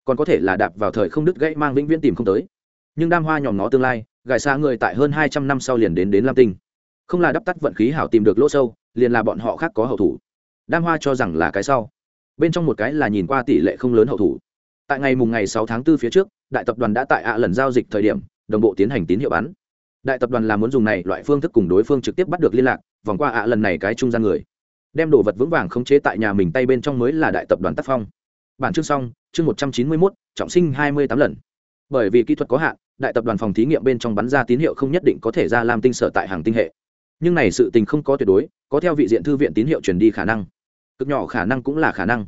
A: Còn có thể là đạp vào thời không đứt gãy mang vĩnh viễn tìm không tới. Nhưng đam hoa nhòm nó tương lai, gài xa người tại hơn hai trăm năm sau liền đến đến lam tinh không là đắp tắt vận khí hảo tìm được lỗ sâu liền là bọn họ khác có hậu thủ. Đam hoa cho rằng là cái sau. Bên trong một cái là nhìn qua tỷ lệ không lớn hậu thủ. Tại ngày mùng ngày sáu tháng 4 phía trước đại tập đoàn đã tại ạ lần giao dịch thời điểm đồng bộ tiến hành tín hiệu bắn đại tập đoàn là muốn dùng này loại phương thức cùng đối phương trực tiếp bắt được liên lạc vòng qua ạ lần này cái trung gian người. Đem đồ vật vững vàng khống chế tại nhà mình tay bên trong mới là đại tập đoàn tác phong. Bản chương xong chương một trăm chín mươi 191, trọng sinh hai mươi tám lần. Bởi vì kỹ thuật có hạn đại tập đoàn phòng thí nghiệm bên trong bắn ra tín hiệu không nhất định có thể ra làm tinh sở tại hàng tinh hệ nhưng này sự tình không có tuyệt đối, có theo vị diện thư viện tín hiệu truyền đi khả năng. Cực nhỏ khả năng cũng là khả năng.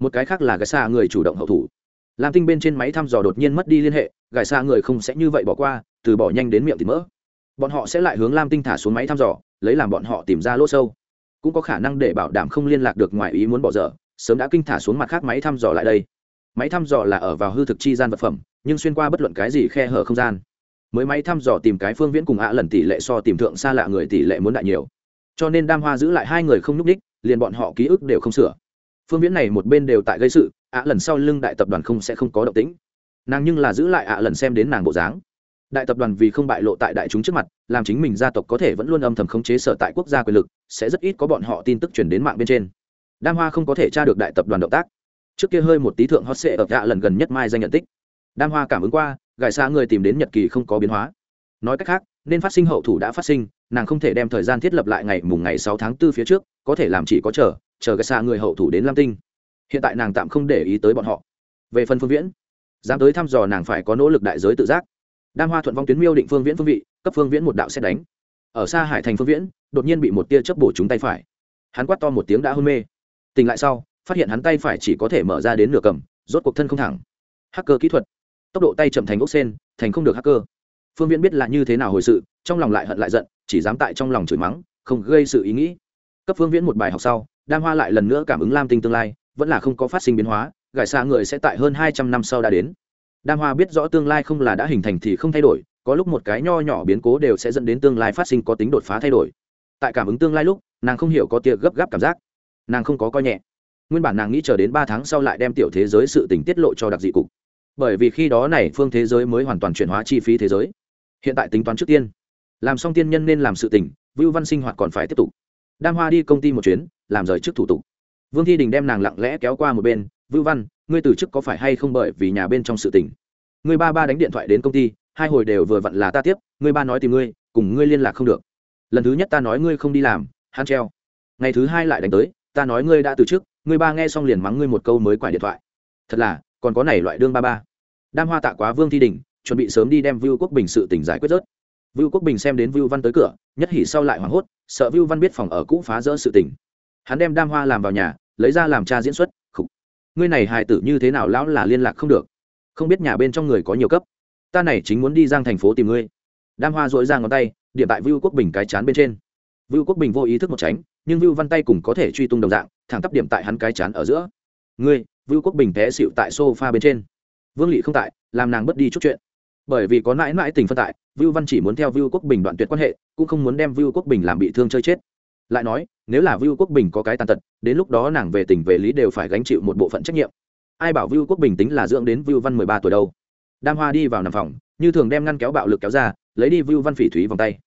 A: Một cái khác là cái xa người chủ động hậu thủ. Lam tinh bên trên máy thăm dò đột nhiên mất đi liên hệ gài xa người không sẽ như vậy bỏ qua, từ bỏ nhanh đến miệng thì mỡ. Bọn họ sẽ lại hướng lam tinh thả xuống máy thăm dò, lấy làm bọn họ tìm ra lỗ sâu. Cũng có khả năng để bảo đảm không liên lạc được ngoài ý muốn bỏ dở, sớm đã kinh thả xuống mặt khác máy thăm dò lại đây. Máy thăm dò là ở vào hư thực chi gian vật phẩm, nhưng xuyên qua bất luận cái gì khe hở không gian mới máy thăm dò tìm cái phương viễn cùng ạ lần tỷ lệ so tìm thượng xa lạ người tỷ lệ muốn đại nhiều. Cho nên đam hoa giữ lại hai người không nhúc ních liền bọn họ ký ức đều không sửa. Phương viễn này một bên đều tại gây sự, ạ lần sau lưng đại tập đoàn không sẽ không có động tĩnh. Nàng nhưng là giữ lại ạ lần xem đến nàng bộ dáng. Đại tập đoàn vì không bại lộ tại đại chúng trước mặt, làm chính mình gia tộc có thể vẫn luôn âm thầm khống chế sở tại quốc gia quyền lực, sẽ rất ít có bọn họ tin tức chuyển đến mạng bên trên. Đam hoa không có thể tra được đại tập đoàn động tác. Trước kia hơi một tí thượng hot sệ ở ạ lần gần nhất mai danh nhận tích. Đam hoa cảm ứng qua gài xa người tìm đến nhật kỳ không có biến hóa. Nói cách khác, nên phát sinh hậu thủ đã phát sinh, nàng không thể đem thời gian thiết lập lại ngày mùng ngày sáu tháng 4 phía trước, có thể làm chỉ có chờ chờ gài xa người hậu thủ đến lam tinh. Hiện tại nàng tạm không để ý tới bọn họ. Về phần phương viễn, dám tới thăm dò nàng phải có nỗ lực đại giới tự giác. Đam hoa thuận vong tuyến miêu định phương viễn phương vị, cấp phương viễn một đạo xét đánh. Ở xa hải thành phương viễn, đột nhiên bị một tia chớp bổ trúng tay phải. Hắn quát to một tiếng đã hôn mê. Tỉnh lại sau, phát hiện hắn tay phải chỉ có thể mở ra đến nửa cầm, rốt cuộc thân không thẳng. Hacker kỹ thuật tốc độ tay chậm thành ốc sen, thành không được hacker. Phương viễn biết là như thế nào hồi sự, trong lòng lại hận lại giận, chỉ dám tại trong lòng chửi mắng, không gây sự ý nghĩ. Cấp phương viễn một bài học sau, đam hoa lại lần nữa cảm ứng lam tinh tương lai, vẫn là không có phát sinh biến hóa gài xa người sẽ tại hơn hai trăm năm sau đã đến. Đam hoa biết rõ tương lai không là đã hình thành thì không thay đổi, có lúc một cái nho nhỏ biến cố đều sẽ dẫn đến tương lai phát sinh có tính đột phá thay đổi. Tại cảm ứng tương lai lúc, nàng không hiểu có tia gấp gáp cảm giác. Nàng không có coi nhẹ. Nguyên bản nàng nghĩ chờ đến ba tháng sau lại đem tiểu thế giới sự tình tiết lộ cho đặc dị cục bởi vì khi đó này phương thế giới mới hoàn toàn chuyển hóa chi phí thế giới. Hiện tại tính toán trước tiên, làm xong tiên nhân nên làm sự tình, vưu văn sinh hoạt còn phải tiếp tục. Đam hoa đi công ty một chuyến, làm rời trước thủ tục. Vương thi đình đem nàng lặng lẽ kéo qua một bên, vưu văn, ngươi từ chức có phải hay không bởi vì nhà bên trong sự tình? Ngươi ba ba đánh điện thoại đến công ty, hai hồi đều vừa vặn là ta tiếp, ngươi ba nói tìm ngươi, cùng ngươi liên lạc không được. Lần thứ nhất ta nói ngươi không đi làm, hắn treo. Ngày thứ hai lại đánh tới, ta nói ngươi đã từ chức, ngươi ba nghe xong liền mắng ngươi một câu mới quải điện thoại. Thật là còn có này loại đương ba ba. Đam hoa tạ quá vương thi đình chuẩn bị sớm đi đem vưu quốc bình sự tỉnh giải quyết rớt. Vưu quốc bình xem đến vưu văn tới cửa, nhất hỉ sau lại hoảng hốt, sợ vưu văn biết phòng ở cũ phá rỡ sự tỉnh hắn đem đam hoa làm vào nhà, lấy ra làm cha diễn xuất, khục. Ngươi này hài tử như thế nào lão là liên lạc không được. Không biết nhà bên trong người có nhiều cấp. Ta này chính muốn đi giang thành phố tìm ngươi. Đam hoa dội ra ngón tay điện tại vưu quốc bình cái chán bên trên. Vưu quốc bình vô ý thức một tránh, nhưng vưu văn tay cùng có thể truy tung đồng dạng, thẳng tắp điểm tại hắn cái chán ở giữa. Ngươi vưu quốc bình té xịu tại sofa bên trên. Vương Lệ không tại, làm nàng bất đi chút chuyện. Bởi vì có mãi mãi tình phân tại, vưu văn chỉ muốn theo vưu quốc bình đoạn tuyệt quan hệ, cũng không muốn đem vưu quốc bình làm bị thương chơi chết. Lại nói, nếu là vưu quốc bình có cái tàn tật, đến lúc đó nàng về tình về lý đều phải gánh chịu một bộ phận trách nhiệm. Ai bảo vưu quốc bình tính là dưỡng đến vưu văn mười ba tuổi đâu? Đam hoa đi vào nằm phòng, như thường đem ngăn kéo bạo lực kéo ra, lấy đi vưu văn phỉ thúy vòng tay.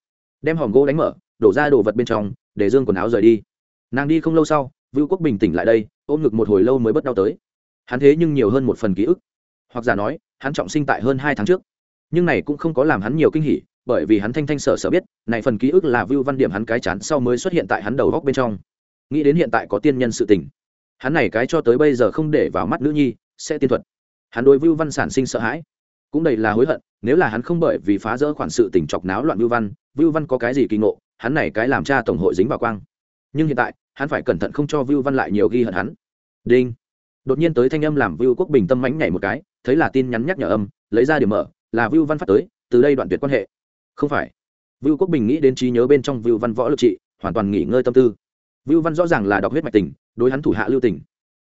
A: Đem hòm gỗ đánh mở, đổ ra đồ vật bên trong, để dương quần áo rời đi. Nàng đi không lâu sau, vưu quốc bình tỉnh lại đây, ôm ngực một hồi lâu mới bất đau tới hắn thế nhưng nhiều hơn một phần ký ức. Hoặc giả nói, hắn trọng sinh tại hơn hai tháng trước. Nhưng này cũng không có làm hắn nhiều kinh hỉ, bởi vì hắn thanh thanh sở sở biết, này phần ký ức là vưu văn điểm hắn cái chán sau mới xuất hiện tại hắn đầu góc bên trong. Nghĩ đến hiện tại có tiên nhân sự tình. Hắn này cái cho tới bây giờ không để vào mắt nữ nhi, sẽ tiên thuật. Hắn đối vưu văn sản sinh sợ hãi. Cũng đầy là hối hận, nếu là hắn không bởi vì phá rỡ khoản sự tình chọc náo loạn vưu văn vưu văn có cái gì kỳ ngộ, hắn này cái làm cha tổng hội dính vào quang. Nhưng hiện tại, hắn phải cẩn thận không cho vưu văn lại nhiều ghi hận hắn. Đinh đột nhiên tới thanh âm làm vưu quốc bình tâm mánh nhảy một cái, thấy là tin nhắn nhắc nhở âm, lấy ra điểm mở, là vưu văn phát tới, từ đây đoạn tuyệt quan hệ. Không phải. Vưu quốc bình nghĩ đến trí nhớ bên trong vưu văn võ lực trị, hoàn toàn nghỉ ngơi tâm tư. Vưu văn rõ ràng là đọc huyết mạch tình, đối hắn thủ hạ lưu tình.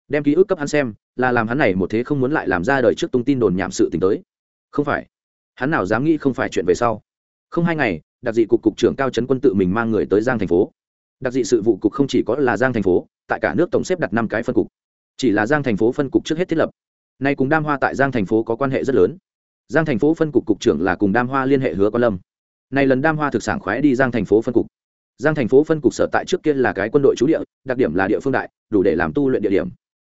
A: Đem ký ức cấp hắn xem, là làm hắn này một thế không muốn lại làm ra đời trước tung tin đồn nhảm sự tình tới. Không phải. Hắn nào dám nghĩ không phải chuyện về sau. Không hai ngày, đặc dị cục cục trưởng cao trấn quân tự mình mang người tới giang thành phố. Đặc dị sự vụ cục không chỉ có là giang thành phố, tại cả nước tổng xếp đặt năm cái phân cục chỉ là giang thành phố phân cục trước hết thiết lập. Nay cùng đam hoa tại giang thành phố có quan hệ rất lớn. Giang thành phố phân cục cục trưởng là cùng đam hoa liên hệ hứa quan lâm. Này lần đam hoa thực sản khoái đi giang thành phố phân cục. Giang thành phố phân cục sở tại trước kia là cái quân đội trú địa, đặc điểm là địa phương đại, đủ để làm tu luyện địa điểm.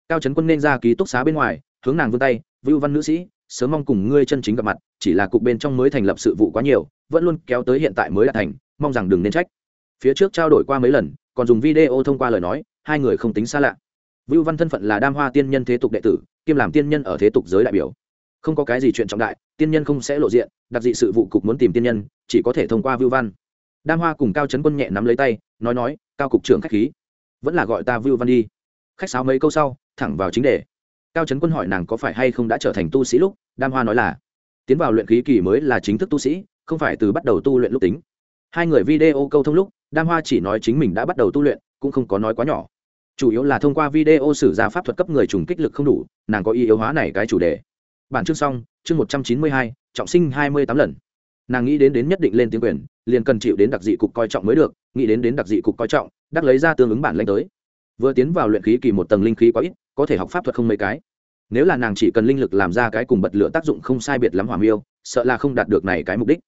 A: Cao trấn quân nên ra ký túc xá bên ngoài, hướng nàng vươn tay, vưu văn nữ sĩ, sớm mong cùng ngươi chân chính gặp mặt, chỉ là cục bên trong mới thành lập sự vụ quá nhiều, vẫn luôn kéo tới hiện tại mới đạt thành, mong rằng đừng nên trách. Phía trước trao đổi qua mấy lần, còn dùng video thông qua lời nói, hai người không tính xa lạ vưu văn thân phận là đam hoa tiên nhân thế tục đệ tử, kiêm làm tiên nhân ở thế tục giới đại biểu. Không có cái gì chuyện trọng đại, tiên nhân không sẽ lộ diện, đặc dị sự vụ cục muốn tìm tiên nhân, chỉ có thể thông qua vưu văn. Đam hoa cùng cao Chấn quân nhẹ nắm lấy tay, nói nói, cao cục trưởng khách khí. Vẫn là gọi ta vưu văn đi. Khách sáo mấy câu sau, thẳng vào chính đề. Cao Chấn quân hỏi nàng có phải hay không đã trở thành tu sĩ lúc, đam hoa nói là, tiến vào luyện khí kỳ mới là chính thức tu sĩ, không phải từ bắt đầu tu luyện lúc tính. Hai người video câu thông lúc, đam hoa chỉ nói chính mình đã bắt đầu tu luyện, cũng không có nói quá nhỏ chủ yếu là thông qua video sử ra pháp thuật cấp người trùng kích lực không đủ, nàng có ý yếu hóa này cái chủ đề. Bản chương xong, chương một trăm chín mươi hai, trọng sinh hai mươi tám lần. Nàng nghĩ đến đến nhất định lên tiếng quyền, liền cần chịu đến đặc dị cục coi trọng mới được, nghĩ đến đến đặc dị cục coi trọng, đắc lấy ra tương ứng bản lanh tới. Vừa tiến vào luyện khí kỳ một tầng linh khí quá ít, có thể học pháp thuật không mấy cái. Nếu là nàng chỉ cần linh lực làm ra cái cùng bật lửa tác dụng không sai biệt lắm hỏa miêu, sợ là không đạt được này cái mục đích.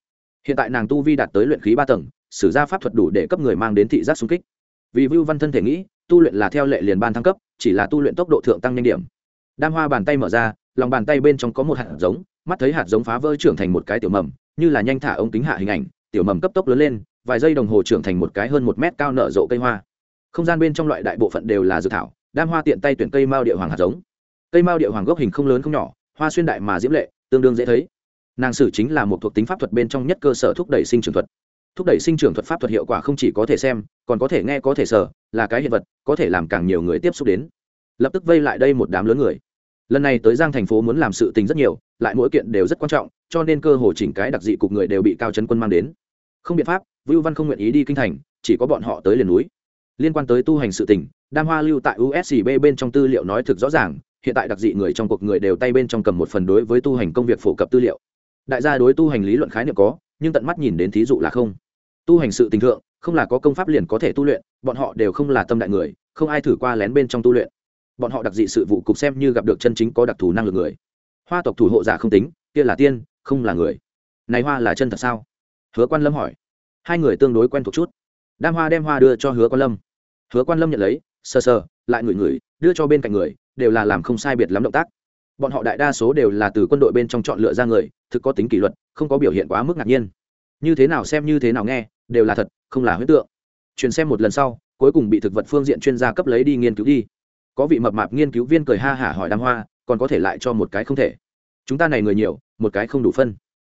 A: Hiện tại nàng tu vi đạt tới luyện khí ba tầng, sử ra pháp thuật đủ để cấp người mang đến thị giác xung kích. Vì vưu văn thân thể nghĩ tu luyện là theo lệ liền ban thăng cấp, chỉ là tu luyện tốc độ thượng tăng nhanh điểm. Đam hoa bàn tay mở ra, lòng bàn tay bên trong có một hạt giống, mắt thấy hạt giống phá vỡ trưởng thành một cái tiểu mầm, như là nhanh thả ống kính hạ hình ảnh, tiểu mầm cấp tốc lớn lên, vài giây đồng hồ trưởng thành một cái hơn một mét cao nở rộ cây hoa. Không gian bên trong loại đại bộ phận đều là dược thảo, đam hoa tiện tay tuyển cây mao địa hoàng hạt giống. Cây mao địa hoàng gốc hình không lớn không nhỏ, hoa xuyên đại mà diễm lệ, tương đương dễ thấy. Nàng sử chính là một thuộc tính pháp thuật bên trong nhất cơ sở thúc đẩy sinh trưởng thuật thúc đẩy sinh trưởng thuật pháp thuật hiệu quả không chỉ có thể xem, còn có thể nghe, có thể sở là cái hiện vật, có thể làm càng nhiều người tiếp xúc đến. Lập tức vây lại đây một đám lớn người. Lần này tới giang thành phố muốn làm sự tình rất nhiều, lại mỗi kiện đều rất quan trọng, cho nên cơ hồ chỉnh cái đặc dị cục người đều bị cao trấn quân mang đến. Không biện pháp, vưu văn không nguyện ý đi kinh thành, chỉ có bọn họ tới liền núi. Liên quan tới tu hành sự tình, đam hoa lưu tại uscb bên trong tư liệu nói thực rõ ràng, hiện tại đặc dị người trong cuộc người đều tay bên trong cầm một phần đối với tu hành công việc phổ cập tư liệu. Đại gia đối tu hành lý luận khái niệm có nhưng tận mắt nhìn đến thí dụ là không. Tu hành sự tình thượng, không là có công pháp liền có thể tu luyện, bọn họ đều không là tâm đại người, không ai thử qua lén bên trong tu luyện. Bọn họ đặc dị sự vụ cục xem như gặp được chân chính có đặc thù năng lực người. Hoa tộc thủ hộ giả không tính, kia là tiên, không là người. Này hoa là chân thật sao? Hứa quan lâm hỏi. Hai người tương đối quen thuộc chút. Đam hoa đem hoa đưa cho hứa quan lâm. Hứa quan lâm nhận lấy, sờ sờ, lại ngửi ngửi, đưa cho bên cạnh người, đều là làm không sai biệt lắm động tác bọn họ đại đa số đều là từ quân đội bên trong chọn lựa ra người, thực có tính kỷ luật, không có biểu hiện quá mức ngạc nhiên. Như thế nào xem như thế nào nghe, đều là thật, không là huyết tượng. Truyền xem một lần sau, cuối cùng bị thực vật phương diện chuyên gia cấp lấy đi nghiên cứu đi. Có vị mập mạp nghiên cứu viên cười ha hả hỏi đam hoa, còn có thể lại cho một cái không thể. Chúng ta này người nhiều, một cái không đủ phân.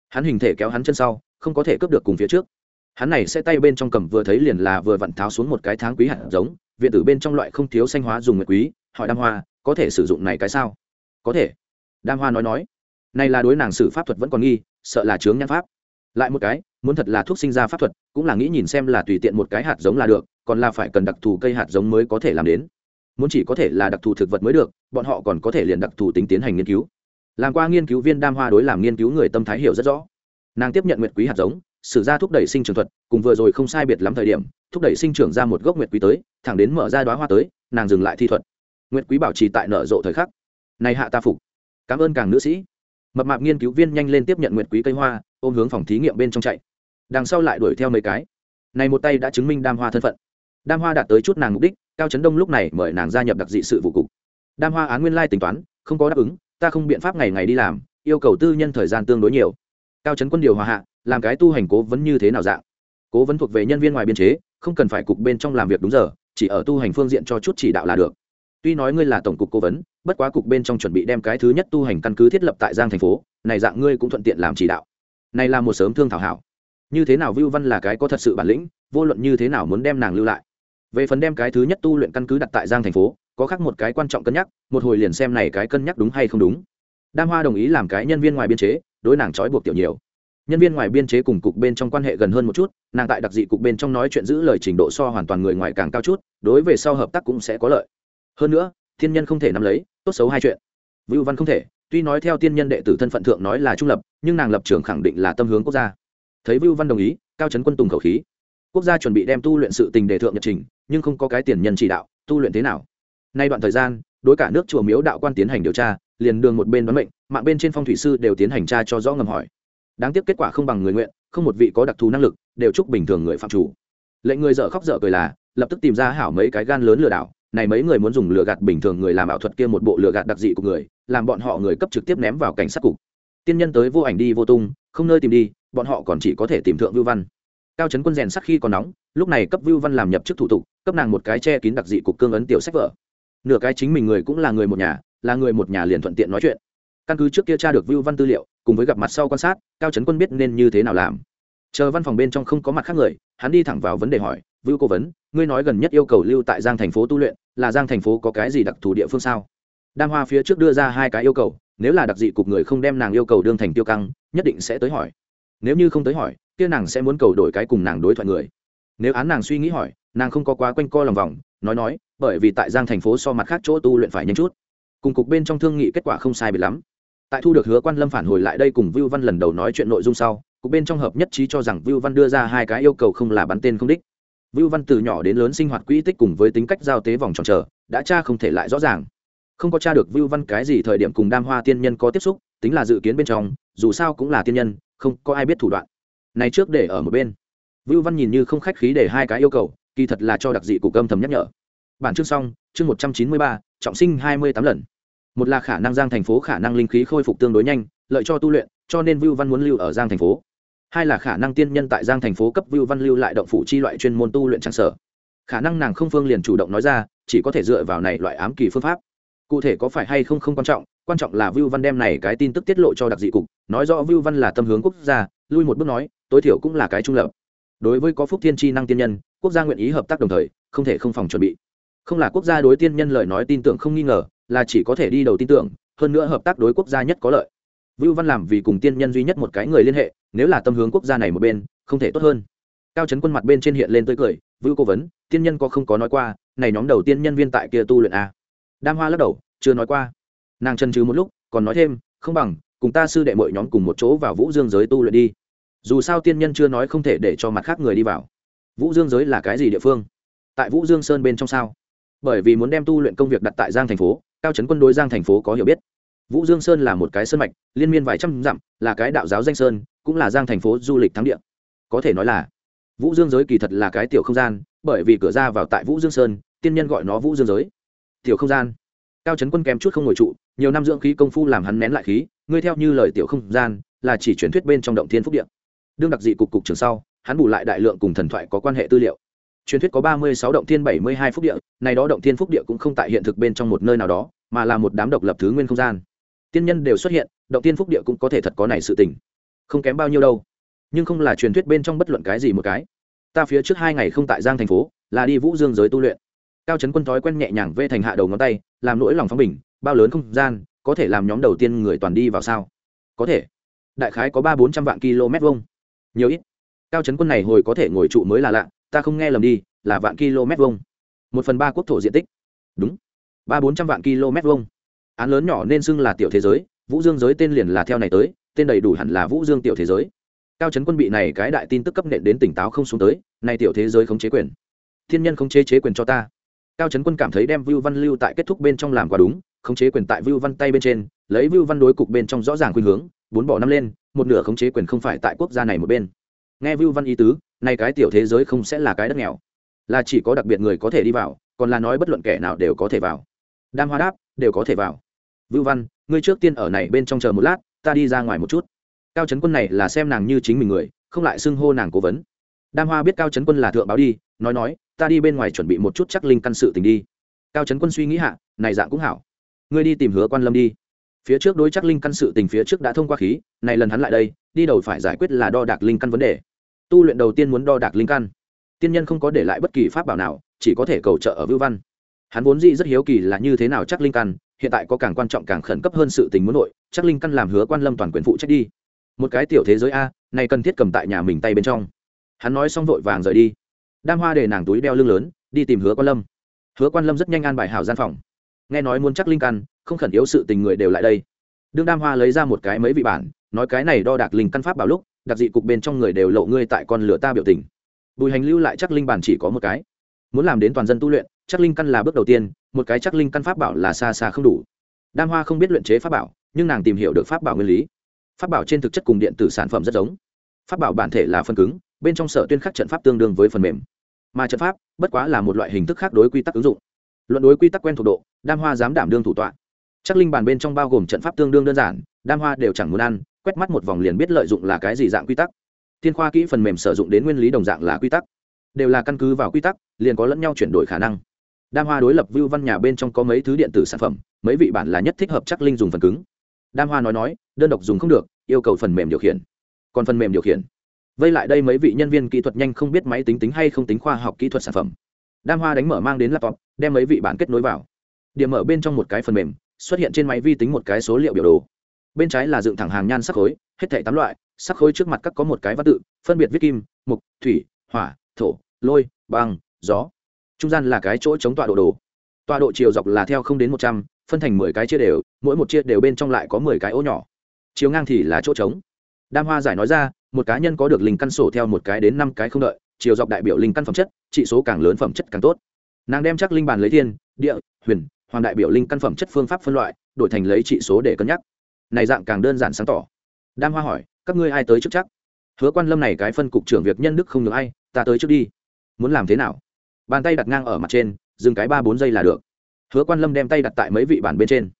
A: Hắn hình thể kéo hắn chân sau, không có thể cướp được cùng phía trước. Hắn này sẽ tay bên trong cầm vừa thấy liền là vừa vặn tháo xuống một cái tháng quý hạt giống, viện tử bên trong loại không thiếu xanh hóa dùng nguyệt quý, hỏi đam hoa, có thể sử dụng này cái sao? Có thể. Đam hoa nói nói. Này là đối nàng sử pháp thuật vẫn còn nghi, sợ là chướng nhan pháp. Lại một cái, muốn thật là thuốc sinh ra pháp thuật, cũng là nghĩ nhìn xem là tùy tiện một cái hạt giống là được, còn là phải cần đặc thù cây hạt giống mới có thể làm đến. Muốn chỉ có thể là đặc thù thực vật mới được, bọn họ còn có thể liền đặc thù tính tiến hành nghiên cứu. Làm qua nghiên cứu viên đam hoa đối làm nghiên cứu người tâm thái hiểu rất rõ. Nàng tiếp nhận nguyệt quý hạt giống, sử ra thúc đẩy sinh trưởng thuật, cùng vừa rồi không sai biệt lắm thời điểm, thúc đẩy sinh trưởng ra một gốc nguyệt quý tới, thẳng đến mở ra đoá hoa tới, nàng dừng lại thi thuật. Nguyệt quý bảo trì tại nở rộ thời khắc này hạ ta phục. Cảm ơn càng nữ sĩ. Mập mạp nghiên cứu viên nhanh lên tiếp nhận nguyệt quý cây hoa, ôm hướng phòng thí nghiệm bên trong chạy. Đằng sau lại đuổi theo mấy cái. Này một tay đã chứng minh đam hoa thân phận. Đam hoa đạt tới chút nàng mục đích, cao trấn đông lúc này mời nàng gia nhập đặc dị sự vụ cục. Đam hoa án nguyên lai tính toán, không có đáp ứng, ta không biện pháp ngày ngày đi làm, yêu cầu tư nhân thời gian tương đối nhiều. Cao trấn quân điều hòa hạ, làm cái tu hành cố vấn như thế nào dạng? Cố vấn thuộc về nhân viên ngoài biên chế, không cần phải cục bên trong làm việc đúng giờ, chỉ ở tu hành phương diện cho chút chỉ đạo là được tuy nói ngươi là tổng cục cố vấn, bất quá cục bên trong chuẩn bị đem cái thứ nhất tu hành căn cứ thiết lập tại giang thành phố, này dạng ngươi cũng thuận tiện làm chỉ đạo. Này là một sớm thương thảo hảo. Như thế nào vưu văn là cái có thật sự bản lĩnh, vô luận như thế nào muốn đem nàng lưu lại. Về phần đem cái thứ nhất tu luyện căn cứ đặt tại giang thành phố, có khác một cái quan trọng cân nhắc, một hồi liền xem này cái cân nhắc đúng hay không đúng. Đam hoa đồng ý làm cái nhân viên ngoài biên chế, đối nàng trói buộc tiểu nhiều. Nhân viên ngoài biên chế cùng cục bên trong quan hệ gần hơn một chút, nàng tại đặc dị cục bên trong nói chuyện giữ lời trình độ so hoàn toàn người ngoài càng cao chút, đối về sau hợp tác cũng sẽ có lợi hơn nữa, thiên nhân không thể nắm lấy, tốt xấu hai chuyện. Vưu văn không thể, tuy nói theo tiên nhân đệ tử thân phận thượng nói là trung lập, nhưng nàng lập trường khẳng định là tâm hướng quốc gia. Thấy vưu văn đồng ý, cao trấn quân tùng khẩu khí. Quốc gia chuẩn bị đem tu luyện sự tình đề thượng nhật trình, nhưng không có cái tiền nhân chỉ đạo, tu luyện thế nào? Nay đoạn thời gian, đối cả nước chùa miếu đạo quan tiến hành điều tra, liền đường một bên đoán mệnh, mạng bên trên phong thủy sư đều tiến hành tra cho rõ ngầm hỏi. Đáng tiếc kết quả không bằng người nguyện, không một vị có đặc thù năng lực, đều chúc bình thường người phạm chủ. Lệnh người dở khóc dở cười là, lập tức tìm ra hảo mấy cái gan lớn lừa đảo này mấy người muốn dùng lừa gạt bình thường người làm ảo thuật kia một bộ lừa gạt đặc dị của người, làm bọn họ người cấp trực tiếp ném vào cảnh sát cục. Tiên nhân tới vô ảnh đi vô tung, không nơi tìm đi, bọn họ còn chỉ có thể tìm thượng vưu văn. Cao trấn quân rèn sắc khi còn nóng, lúc này cấp vưu văn làm nhập chức thủ tục, cấp nàng một cái che kín đặc dị cục cương ấn tiểu sách vở. Nửa cái chính mình người cũng là người một nhà, là người một nhà liền thuận tiện nói chuyện. Căn cứ trước kia tra được vưu văn tư liệu, cùng với gặp mặt sau quan sát, cao trấn quân biết nên như thế nào làm. Chờ văn phòng bên trong không có mặt khác người, hắn đi thẳng vào vấn đề hỏi, vưu cố vấn, ngươi nói gần nhất yêu cầu lưu tại giang thành phố tu luyện là giang thành phố có cái gì đặc thù địa phương sao? Đam hoa phía trước đưa ra hai cái yêu cầu, nếu là đặc dị cục người không đem nàng yêu cầu đương thành tiêu căng, nhất định sẽ tới hỏi. Nếu như không tới hỏi, kia nàng sẽ muốn cầu đổi cái cùng nàng đối thoại người. Nếu án nàng suy nghĩ hỏi, nàng không có quá quanh co lòng vòng, nói nói, bởi vì tại giang thành phố so mặt khác chỗ tu luyện phải nhanh chút. Cùng cục bên trong thương nghị kết quả không sai biệt lắm. Tại thu được hứa quan lâm phản hồi lại đây cùng vưu văn lần đầu nói chuyện nội dung sau, cục bên trong hợp nhất trí cho rằng vưu văn đưa ra hai cái yêu cầu không là bắn tên không đích vưu văn từ nhỏ đến lớn sinh hoạt quỹ tích cùng với tính cách giao tế vòng tròn trở, đã cha không thể lại rõ ràng. Không có cha được vưu văn cái gì thời điểm cùng đam hoa tiên nhân có tiếp xúc, tính là dự kiến bên trong, dù sao cũng là tiên nhân, không có ai biết thủ đoạn. Này trước để ở một bên. Vưu văn nhìn như không khách khí để hai cái yêu cầu, kỳ thật là cho đặc dị cục âm thầm nhắc nhở. Bản chương xong, chương một trăm chín mươi ba, trọng sinh hai mươi tám lần. Một là khả năng giang thành phố khả năng linh khí khôi phục tương đối nhanh, lợi cho tu luyện, cho nên vưu văn muốn lưu ở giang thành phố hai là khả năng tiên nhân tại giang thành phố cấp vưu văn lưu lại động phủ chi loại chuyên môn tu luyện trang sở. Khả năng nàng không phương liền chủ động nói ra, chỉ có thể dựa vào này loại ám kỳ phương pháp. Cụ thể có phải hay không không quan trọng quan trọng là vưu văn đem này cái tin tức tiết lộ cho đặc dị cục, nói rõ vưu văn là tâm hướng quốc gia, lui một bước nói, tối thiểu cũng là cái trung lập. Đối với có phúc thiên tri năng tiên nhân, quốc gia nguyện ý hợp tác đồng thời, không thể không phòng chuẩn bị. Không là quốc gia đối tiên nhân lời nói tin tưởng không nghi ngờ, là chỉ có thể đi đầu tin tưởng, hơn nữa hợp tác đối quốc gia nhất có lợi vưu văn làm vì cùng tiên nhân duy nhất một cái người liên hệ, nếu là tâm hướng quốc gia này một bên, không thể tốt hơn. Cao trấn quân mặt bên trên hiện lên tươi cười, vưu cố vấn, tiên nhân có không có nói qua, này nhóm đầu tiên nhân viên tại kia tu luyện a đam hoa lắc đầu, chưa nói qua. Nàng chân trừ một lúc, còn nói thêm, không bằng, cùng ta sư đệ mọi nhóm cùng một chỗ vào vũ dương giới tu luyện đi. Dù sao tiên nhân chưa nói không thể để cho mặt khác người đi vào. Vũ dương giới là cái gì địa phương? Tại vũ dương sơn bên trong sao? Bởi vì muốn đem tu luyện công việc đặt tại giang thành phố, cao trấn quân đối giang thành phố có hiểu biết vũ dương sơn là một cái sơn mạch, liên miên vài trăm dặm, là cái đạo giáo danh sơn, cũng là giang thành phố du lịch thắng địa. Có thể nói là, vũ dương giới kỳ thật là cái tiểu không gian, bởi vì cửa ra vào tại vũ dương sơn, tiên nhân gọi nó vũ dương giới. Tiểu không gian. Cao trấn quân kém chút không ngồi trụ, nhiều năm dưỡng khí công phu làm hắn nén lại khí, ngươi theo như lời tiểu không gian, là chỉ truyền thuyết bên trong động thiên phúc điện đương đặc dị cục cục trường sau, hắn bù lại đại lượng cùng thần thoại có quan hệ tư liệu. Truyền thuyết có ba mươi sáu động thiên bảy mươi hai phúc địa, này đó động thiên phúc địa cũng không tại hiện thực bên trong một nơi nào đó, mà là một đám độc lập thứ nguyên không gian tiên nhân đều xuất hiện, động tiên phúc địa cũng có thể thật có này sự tình. Không kém bao nhiêu đâu. Nhưng không là truyền thuyết bên trong bất luận cái gì một cái. Ta phía trước hai ngày không tại giang thành phố, là đi vũ dương giới tu luyện. Cao trấn quân thói quen nhẹ nhàng vê thành hạ đầu ngón tay, làm nỗi lòng phóng bình, bao lớn không gian, có thể làm nhóm đầu tiên người toàn đi vào sao? Có thể. Đại khái có ba bốn trăm vạn km vuông. Nhiều ít. Cao trấn quân này hồi có thể ngồi trụ mới là lạ, ta không nghe lầm đi, là vạn km vuông. Một phần ba quốc thổ diện tích. Đúng. Ba bốn trăm vạn km vuông án lớn nhỏ nên xưng là tiểu thế giới, vũ dương giới tên liền là theo này tới, tên đầy đủ hẳn là vũ dương tiểu thế giới. Cao trấn quân bị này cái đại tin tức cấp nện đến tỉnh táo không xuống tới, này tiểu thế giới không chế quyền. Thiên nhân không chế chế quyền cho ta. Cao trấn quân cảm thấy đem vưu văn lưu tại kết thúc bên trong làm quả đúng, khống chế quyền tại vưu văn tay bên trên, lấy vưu văn đối cục bên trong rõ ràng khuynh hướng, bốn bỏ năm lên, một nửa khống chế quyền không phải tại quốc gia này một bên. Nghe vưu văn ý tứ nay cái tiểu thế giới không sẽ là cái đất nghèo. Là chỉ có đặc biệt người có thể đi vào, còn là nói bất luận kẻ nào đều có thể vào. Đam hoa đáp, đều có thể vào vưu văn, ngươi trước tiên ở này bên trong chờ một lát, ta đi ra ngoài một chút. Cao trấn quân này là xem nàng như chính mình người, không lại xưng hô nàng cố vấn. Đam hoa biết cao trấn quân là thượng báo đi, nói nói, ta đi bên ngoài chuẩn bị một chút chắc linh căn sự tình đi. Cao trấn quân suy nghĩ hạ, này dạng cũng hảo. Ngươi đi tìm hứa quan lâm đi. Phía trước đối chắc linh căn sự tình phía trước đã thông qua khí, này lần hắn lại đây, đi đầu phải giải quyết là đo đạc linh căn vấn đề. Tu luyện đầu tiên muốn đo đạc linh căn. Tiên nhân không có để lại bất kỳ pháp bảo nào, chỉ có thể cầu trợ ở vưu văn. Hắn vốn dĩ rất hiếu kỳ là như thế nào chắc linh căn hiện tại có càng quan trọng càng khẩn cấp hơn sự tình muốn nội, chắc linh căn làm hứa quan lâm toàn quyền phụ trách đi. Một cái tiểu thế giới a, này cần thiết cầm tại nhà mình tay bên trong. Hắn nói xong vội vàng rời đi. Đam hoa để nàng túi đeo lưng lớn, đi tìm hứa quan lâm. Hứa quan lâm rất nhanh an bài hảo gian phòng. Nghe nói muốn chắc linh căn, không khẩn yếu sự tình người đều lại đây. Đương đam hoa lấy ra một cái mấy vị bản, nói cái này đo đạc linh căn pháp bảo lúc, đặc dị cục bên trong người đều lộ ngươi tại con lửa ta biểu tình. Bùi hành lưu lại chắc linh bản chỉ có một cái. Muốn làm đến toàn dân tu luyện chắc linh căn là bước đầu tiên, một cái chắc linh căn pháp bảo là xa xa không đủ. Đam hoa không biết luyện chế pháp bảo, nhưng nàng tìm hiểu được pháp bảo nguyên lý. Pháp bảo trên thực chất cùng điện tử sản phẩm rất giống. Pháp bảo bản thể là phần cứng, bên trong sở tuyên khắc trận pháp tương đương với phần mềm. Mà trận pháp, bất quá là một loại hình thức khác đối quy tắc ứng dụng. Luận đối quy tắc quen thuộc độ, đam hoa dám đảm đương thủ tọa. Chắc linh bàn bên trong bao gồm trận pháp tương đương đơn giản, đam hoa đều chẳng muốn ăn, quét mắt một vòng liền biết lợi dụng là cái gì dạng quy tắc. Thiên khoa kỹ phần mềm sử dụng đến nguyên lý đồng dạng là quy tắc. Đều là căn cứ vào quy tắc, liền có lẫn nhau chuyển đổi khả năng đam hoa đối lập vưu văn nhà bên trong có mấy thứ điện tử sản phẩm, mấy vị bản là nhất thích hợp chắc linh dùng phần cứng. Đam hoa nói nói, đơn độc dùng không được, yêu cầu phần mềm điều khiển. Còn phần mềm điều khiển. Vây lại đây mấy vị nhân viên kỹ thuật nhanh không biết máy tính tính hay không tính khoa học kỹ thuật sản phẩm. Đam hoa đánh mở mang đến laptop, đem mấy vị bản kết nối vào. Điểm mở bên trong một cái phần mềm, xuất hiện trên máy vi tính một cái số liệu biểu đồ. Bên trái là dựng thẳng hàng nhan sắc khối, hết thảy tám loại, sắc khối trước mặt các có một cái văn tự, phân biệt viết kim, mục, thủy, hỏa, thổ, lôi, băng, gió trung gian là cái chỗ chống tọa độ đồ. Tọa độ chiều dọc là theo không đến một trăm, phân thành mười cái chia đều, mỗi một chia đều bên trong lại có mười cái ô nhỏ. Chiều ngang thì là chỗ trống. Đam hoa giải nói ra, một cá nhân có được linh căn sổ theo một cái đến năm cái không đợi, chiều dọc đại biểu linh căn phẩm chất, trị số càng lớn phẩm chất càng tốt. Nàng đem chắc linh bàn lấy thiên, địa, huyền, hoàng đại biểu linh căn phẩm chất phương pháp phân loại, đổi thành lấy trị số để cân nhắc. Này dạng càng đơn giản sáng tỏ. Đam hoa hỏi, các ngươi ai tới trước chắc? Hứa quan lâm này cái phân cục trưởng việc nhân đức không được ai, ta tới trước đi. Muốn làm thế nào? Bàn tay đặt ngang ở mặt trên, dừng cái ba bốn giây là được. Hứa quan lâm đem tay đặt tại mấy vị bản bên trên.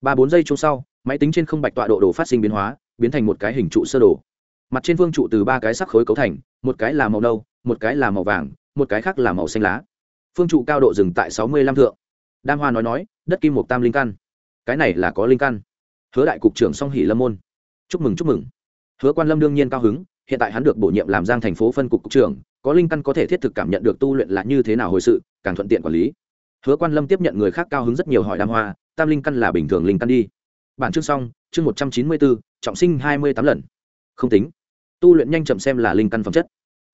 A: Ba bốn giây chung sau, máy tính trên không bạch tọa độ đồ phát sinh biến hóa, biến thành một cái hình trụ sơ đồ. Mặt trên phương trụ từ ba cái sắc khối cấu thành, một cái là màu nâu, một cái là màu vàng, một cái khác là màu xanh lá. Phương trụ cao độ dừng tại sáu mươi lăm thượng. Đam hoa nói nói, đất kim một tam linh căn. Cái này là có linh căn. Hứa đại cục trưởng song hỷ lâm môn. Chúc mừng chúc mừng. Hứa quan lâm đương nhiên cao hứng hiện tại hắn được bổ nhiệm làm giang thành phố phân cục cục trưởng, có linh căn có thể thiết thực cảm nhận được tu luyện là như thế nào hồi sự, càng thuận tiện quản lý. Hứa quan lâm tiếp nhận người khác cao hứng rất nhiều hỏi đam hoa, tam linh căn là bình thường linh căn đi. Bản chương xong, chương một trăm chín mươi bốn trọng sinh hai mươi tám lần. Không tính. Tu luyện nhanh chậm xem là linh căn phẩm chất.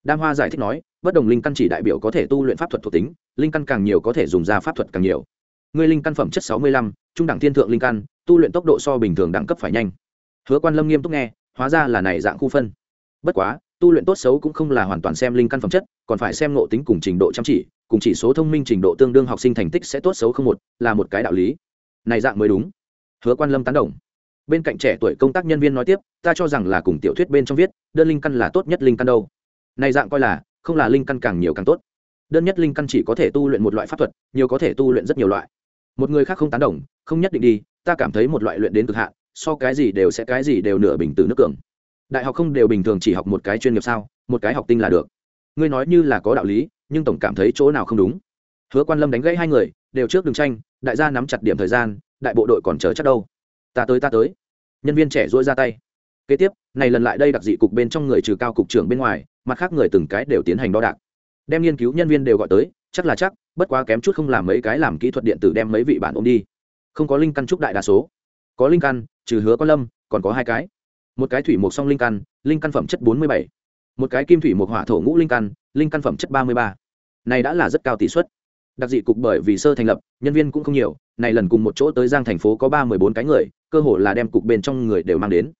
A: Đam hoa giải thích nói, bất đồng linh căn chỉ đại biểu có thể tu luyện pháp thuật thuộc tính, linh căn càng nhiều có thể dùng ra pháp thuật càng nhiều. Người linh căn phẩm chất sáu mươi lăm, trung đẳng thiên thượng linh căn, tu luyện tốc độ so bình thường đẳng cấp phải nhanh. Hứa quan lâm nghiêm túc nghe, hóa ra là này dạng khu phân bất quá, tu luyện tốt xấu cũng không là hoàn toàn xem linh căn phẩm chất, còn phải xem ngộ tính cùng trình độ chăm chỉ, cùng chỉ số thông minh trình độ tương đương học sinh thành tích sẽ tốt xấu không một, là một cái đạo lý. Này dạng mới đúng. Hứa quan lâm tán đồng. Bên cạnh trẻ tuổi công tác nhân viên nói tiếp, ta cho rằng là cùng tiểu thuyết bên trong viết, đơn linh căn là tốt nhất linh căn đâu. Này dạng coi là, không là linh căn càng nhiều càng tốt. Đơn nhất linh căn chỉ có thể tu luyện một loại pháp thuật, nhiều có thể tu luyện rất nhiều loại. Một người khác không tán đồng, không nhất định đi, ta cảm thấy một loại luyện đến cực hạn, so cái gì đều sẽ cái gì đều nửa bình từ nước cường đại học không đều bình thường chỉ học một cái chuyên nghiệp sao? Một cái học tinh là được. Ngươi nói như là có đạo lý, nhưng tổng cảm thấy chỗ nào không đúng? Hứa quan lâm đánh gãy hai người, đều trước đường tranh, đại gia nắm chặt điểm thời gian, đại bộ đội còn chờ chắc đâu. Ta tới ta tới. Nhân viên trẻ dỗi ra tay. Kế tiếp, này lần lại đây đặc dị cục bên trong người trừ cao cục trưởng bên ngoài, mặt khác người từng cái đều tiến hành đo đạc. Đem nghiên cứu nhân viên đều gọi tới, chắc là chắc, bất quá kém chút không làm mấy cái làm kỹ thuật điện tử đem mấy vị bản ôm đi. Không có linh căn trúc đại đa số. Có linh căn, trừ hứa có lâm, còn có hai cái một cái thủy mộc song linh căn linh căn phẩm chất bốn mươi bảy. Một cái kim thủy mộc hỏa thổ ngũ linh căn linh căn phẩm chất ba mươi ba. Này đã là rất cao tỷ suất. Đặc dị cục bởi vì sơ thành lập, nhân viên cũng không nhiều, này lần cùng một chỗ tới giang thành phố có ba mươi bốn cái người, cơ hội là đem cục bên trong người đều mang đến.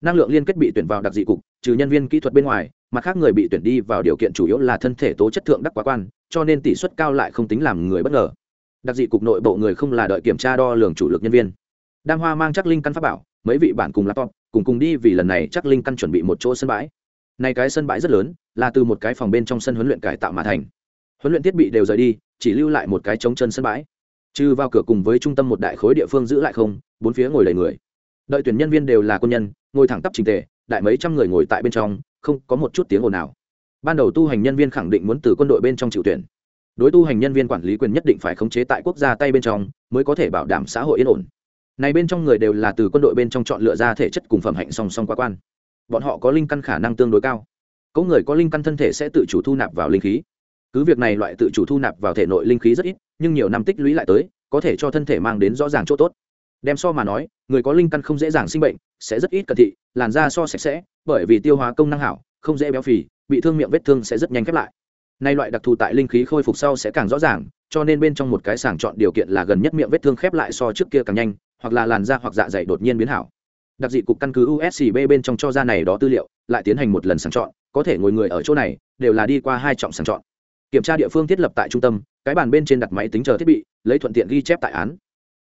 A: Năng lượng liên kết bị tuyển vào đặc dị cục, trừ nhân viên kỹ thuật bên ngoài, mặt khác người bị tuyển đi vào điều kiện chủ yếu là thân thể tố chất thượng đắc quá quan, cho nên tỷ suất cao lại không tính làm người bất ngờ. Đặc dị cục nội bộ người không là đợi kiểm tra đo lường chủ lực nhân viên. Đam hoa mang chắc linh căn pháp bảo, mấy vị bạn cùng laptop cùng cùng đi vì lần này chắc linh căn chuẩn bị một chỗ sân bãi. Này cái sân bãi rất lớn, là từ một cái phòng bên trong sân huấn luyện cải tạo mà thành. Huấn luyện thiết bị đều rời đi, chỉ lưu lại một cái trống chân sân bãi. Trừ vào cửa cùng với trung tâm một đại khối địa phương giữ lại không, bốn phía ngồi đầy người. Đợi tuyển nhân viên đều là quân nhân, ngồi thẳng tắp trình tề, đại mấy trăm người ngồi tại bên trong, không có một chút tiếng ồn nào. Ban đầu tu hành nhân viên khẳng định muốn từ quân đội bên trong chịu tuyển. Đối tu hành nhân viên quản lý quyền nhất định phải khống chế tại quốc gia tay bên trong, mới có thể bảo đảm xã hội yên ổn này bên trong người đều là từ quân đội bên trong chọn lựa ra thể chất cùng phẩm hạnh song song quá quan. Bọn họ có linh căn khả năng tương đối cao. Có người có linh căn thân thể sẽ tự chủ thu nạp vào linh khí. Cứ việc này loại tự chủ thu nạp vào thể nội linh khí rất ít, nhưng nhiều năm tích lũy lại tới, có thể cho thân thể mang đến rõ ràng chỗ tốt. Đem so mà nói, người có linh căn không dễ dàng sinh bệnh, sẽ rất ít cận thị, làn da so sạch sẽ, bởi vì tiêu hóa công năng hảo, không dễ béo phì, bị thương miệng vết thương sẽ rất nhanh khép lại. Nay loại đặc thù tại linh khí khôi phục sau sẽ càng rõ ràng cho nên bên trong một cái sàng chọn điều kiện là gần nhất miệng vết thương khép lại so trước kia càng nhanh, hoặc là làn da hoặc dạ dày đột nhiên biến hảo. Đặc dị cục căn cứ uscb bên trong cho ra này đó tư liệu, lại tiến hành một lần sàng chọn, có thể ngồi người ở chỗ này, đều là đi qua hai trọng sàng chọn. Kiểm tra địa phương thiết lập tại trung tâm, cái bàn bên trên đặt máy tính chờ thiết bị, lấy thuận tiện ghi chép tại án.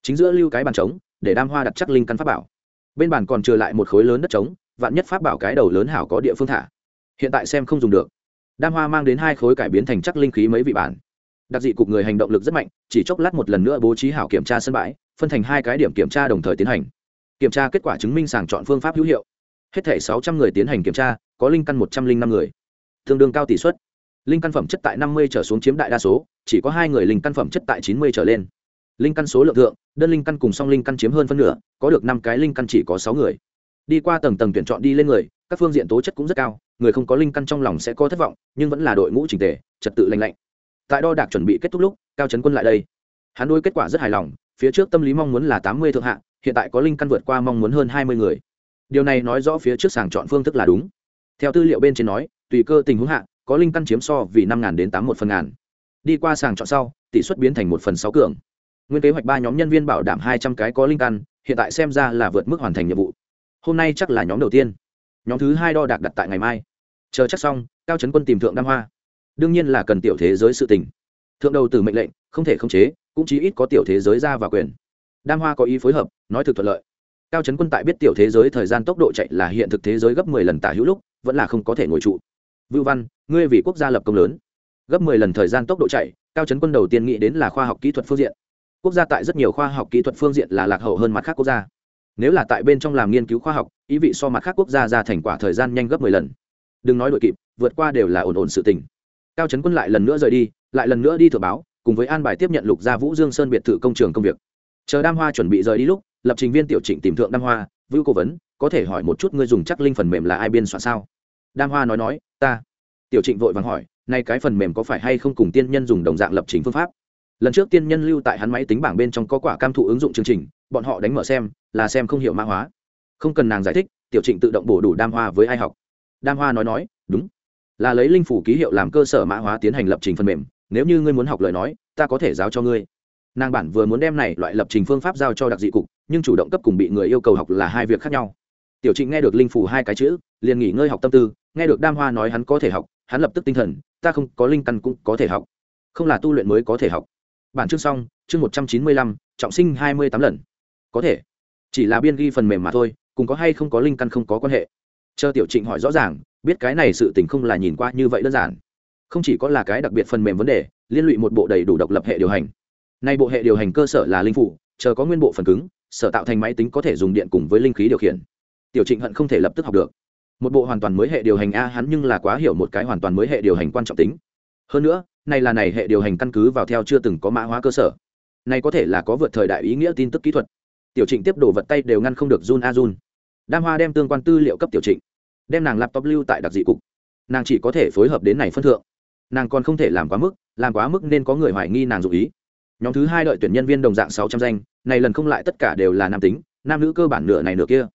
A: Chính giữa lưu cái bàn trống, để đam hoa đặt chắc linh căn pháp bảo. Bên bàn còn trừ lại một khối lớn đất trống, vạn nhất pháp bảo cái đầu lớn hảo có địa phương thả. Hiện tại xem không dùng được. Đam hoa mang đến hai khối cải biến thành chắc linh khí mấy vị bản đặc dị cục người hành động lực rất mạnh, chỉ chốc lát một lần nữa bố trí hảo kiểm tra sân bãi, phân thành hai cái điểm kiểm tra đồng thời tiến hành. Kiểm tra kết quả chứng minh sàng chọn phương pháp hữu hiệu. Hết thể sáu trăm người tiến hành kiểm tra, có linh căn một trăm linh năm người. Tương đương cao tỷ suất. Linh căn phẩm chất tại năm mươi trở xuống chiếm đại đa số, chỉ có hai người linh căn phẩm chất tại chín mươi trở lên. Linh căn số lượng thượng, đơn linh căn cùng song linh căn chiếm hơn phân nửa, có được năm cái linh căn chỉ có sáu người. Đi qua tầng tầng tuyển chọn đi lên người, các phương diện tố chất cũng rất cao, người không có linh căn trong lòng sẽ có thất vọng, nhưng vẫn là đội ngũ trình tề, trật tự lành lạnh tại đo đạc chuẩn bị kết thúc lúc cao trấn quân lại đây. Hắn đôi kết quả rất hài lòng phía trước tâm lý mong muốn là tám mươi thượng hạng, hiện tại có linh căn vượt qua mong muốn hơn hai mươi người. Điều này nói rõ phía trước sàng chọn phương thức là đúng. Theo tư liệu bên trên nói tùy cơ tình huống hạ có linh căn chiếm so vì năm đến tám một phần ngàn. Đi qua sàng chọn sau tỷ suất biến thành một phần sáu cường. Nguyên kế hoạch ba nhóm nhân viên bảo đảm hai trăm cái có linh căn hiện tại xem ra là vượt mức hoàn thành nhiệm vụ. Hôm nay chắc là nhóm đầu tiên. Nhóm thứ hai đo đạc đặt tại ngày mai. Chờ chắc xong cao trấn quân tìm thượng đam hoa đương nhiên là cần tiểu thế giới sự tình. Thượng đầu từ mệnh lệnh, không thể khống chế, cũng chí ít có tiểu thế giới ra và quyền. Đam hoa có ý phối hợp, nói thực thuận lợi. Cao trấn quân tại biết tiểu thế giới thời gian tốc độ chạy là hiện thực thế giới gấp mười lần tả hữu lúc, vẫn là không có thể ngồi trụ. Vưu văn, ngươi vì quốc gia lập công lớn. Gấp mười lần thời gian tốc độ chạy, cao trấn quân đầu tiên nghĩ đến là khoa học kỹ thuật phương diện. Quốc gia tại rất nhiều khoa học kỹ thuật phương diện là lạc hậu hơn mặt khác quốc gia. Nếu là tại bên trong làm nghiên cứu khoa học, ý vị so mặt khác quốc gia ra thành quả thời gian nhanh gấp mười lần. Đừng nói đội kịp, vượt qua đều là ổn ổn sự tình cao trấn quân lại lần nữa rời đi, lại lần nữa đi thừa báo, cùng với an bài tiếp nhận lục gia vũ dương sơn biệt thự công trường công việc. Chờ đam hoa chuẩn bị rời đi lúc, lập trình viên tiểu trịnh tìm thượng đam hoa, vưu cố vấn, có thể hỏi một chút ngươi dùng chắc linh phần mềm là ai biên soạn sao? Đam hoa nói nói, ta. Tiểu trịnh vội vàng hỏi, nay cái phần mềm có phải hay không cùng tiên nhân dùng đồng dạng lập trình phương pháp? Lần trước tiên nhân lưu tại hắn máy tính bảng bên trong có quả cam thụ ứng dụng chương trình, bọn họ đánh mở xem, là xem không hiểu mã hóa. Không cần nàng giải thích, tiểu trịnh tự động bổ đủ đam hoa với ai học. Đam hoa nói nói, đúng là lấy linh phủ ký hiệu làm cơ sở mã hóa tiến hành lập trình phần mềm, nếu như ngươi muốn học lời nói, ta có thể giáo cho ngươi. Nàng bản vừa muốn đem này loại lập trình phương pháp giao cho đặc dị cục, nhưng chủ động cấp cùng bị người yêu cầu học là hai việc khác nhau. Tiểu trịnh nghe được linh phủ hai cái chữ, liền nghỉ ngơi học tâm tư, nghe được đam hoa nói hắn có thể học, hắn lập tức tinh thần, ta không, có linh căn cũng có thể học. Không là tu luyện mới có thể học. Bản chương xong, chương một trăm chín mươi lăm, trọng sinh hai mươi tám lần. Có thể. Chỉ là biên ghi phần mềm mà thôi, cùng có hay không có linh căn không có quan hệ. Chờ tiểu trịnh hỏi rõ ràng biết cái này sự tình không là nhìn qua như vậy đơn giản. Không chỉ có là cái đặc biệt phần mềm vấn đề, liên lụy một bộ đầy đủ độc lập hệ điều hành. Nay bộ hệ điều hành cơ sở là linh phủ, chờ có nguyên bộ phần cứng, sở tạo thành máy tính có thể dùng điện cùng với linh khí điều khiển. Tiểu trịnh hận không thể lập tức học được. Một bộ hoàn toàn mới hệ điều hành a, hắn nhưng là quá hiểu một cái hoàn toàn mới hệ điều hành quan trọng tính. Hơn nữa này là này hệ điều hành căn cứ vào theo chưa từng có mã hóa cơ sở. Này có thể là có vượt thời đại ý nghĩa tin tức kỹ thuật. Tiểu trịnh tiếp đổ vật tay đều ngăn không được run a run đam hoa đem tương quan tư liệu cấp tiểu trịnh đem nàng laptop lưu tại đặc dị cục. Nàng chỉ có thể phối hợp đến này phân thượng. Nàng còn không thể làm quá mức, làm quá mức nên có người hoài nghi nàng dụ ý. Nhóm thứ hai đợi tuyển nhân viên đồng dạng sáu trăm danh, này lần không lại tất cả đều là nam tính, nam nữ cơ bản nửa này nửa kia.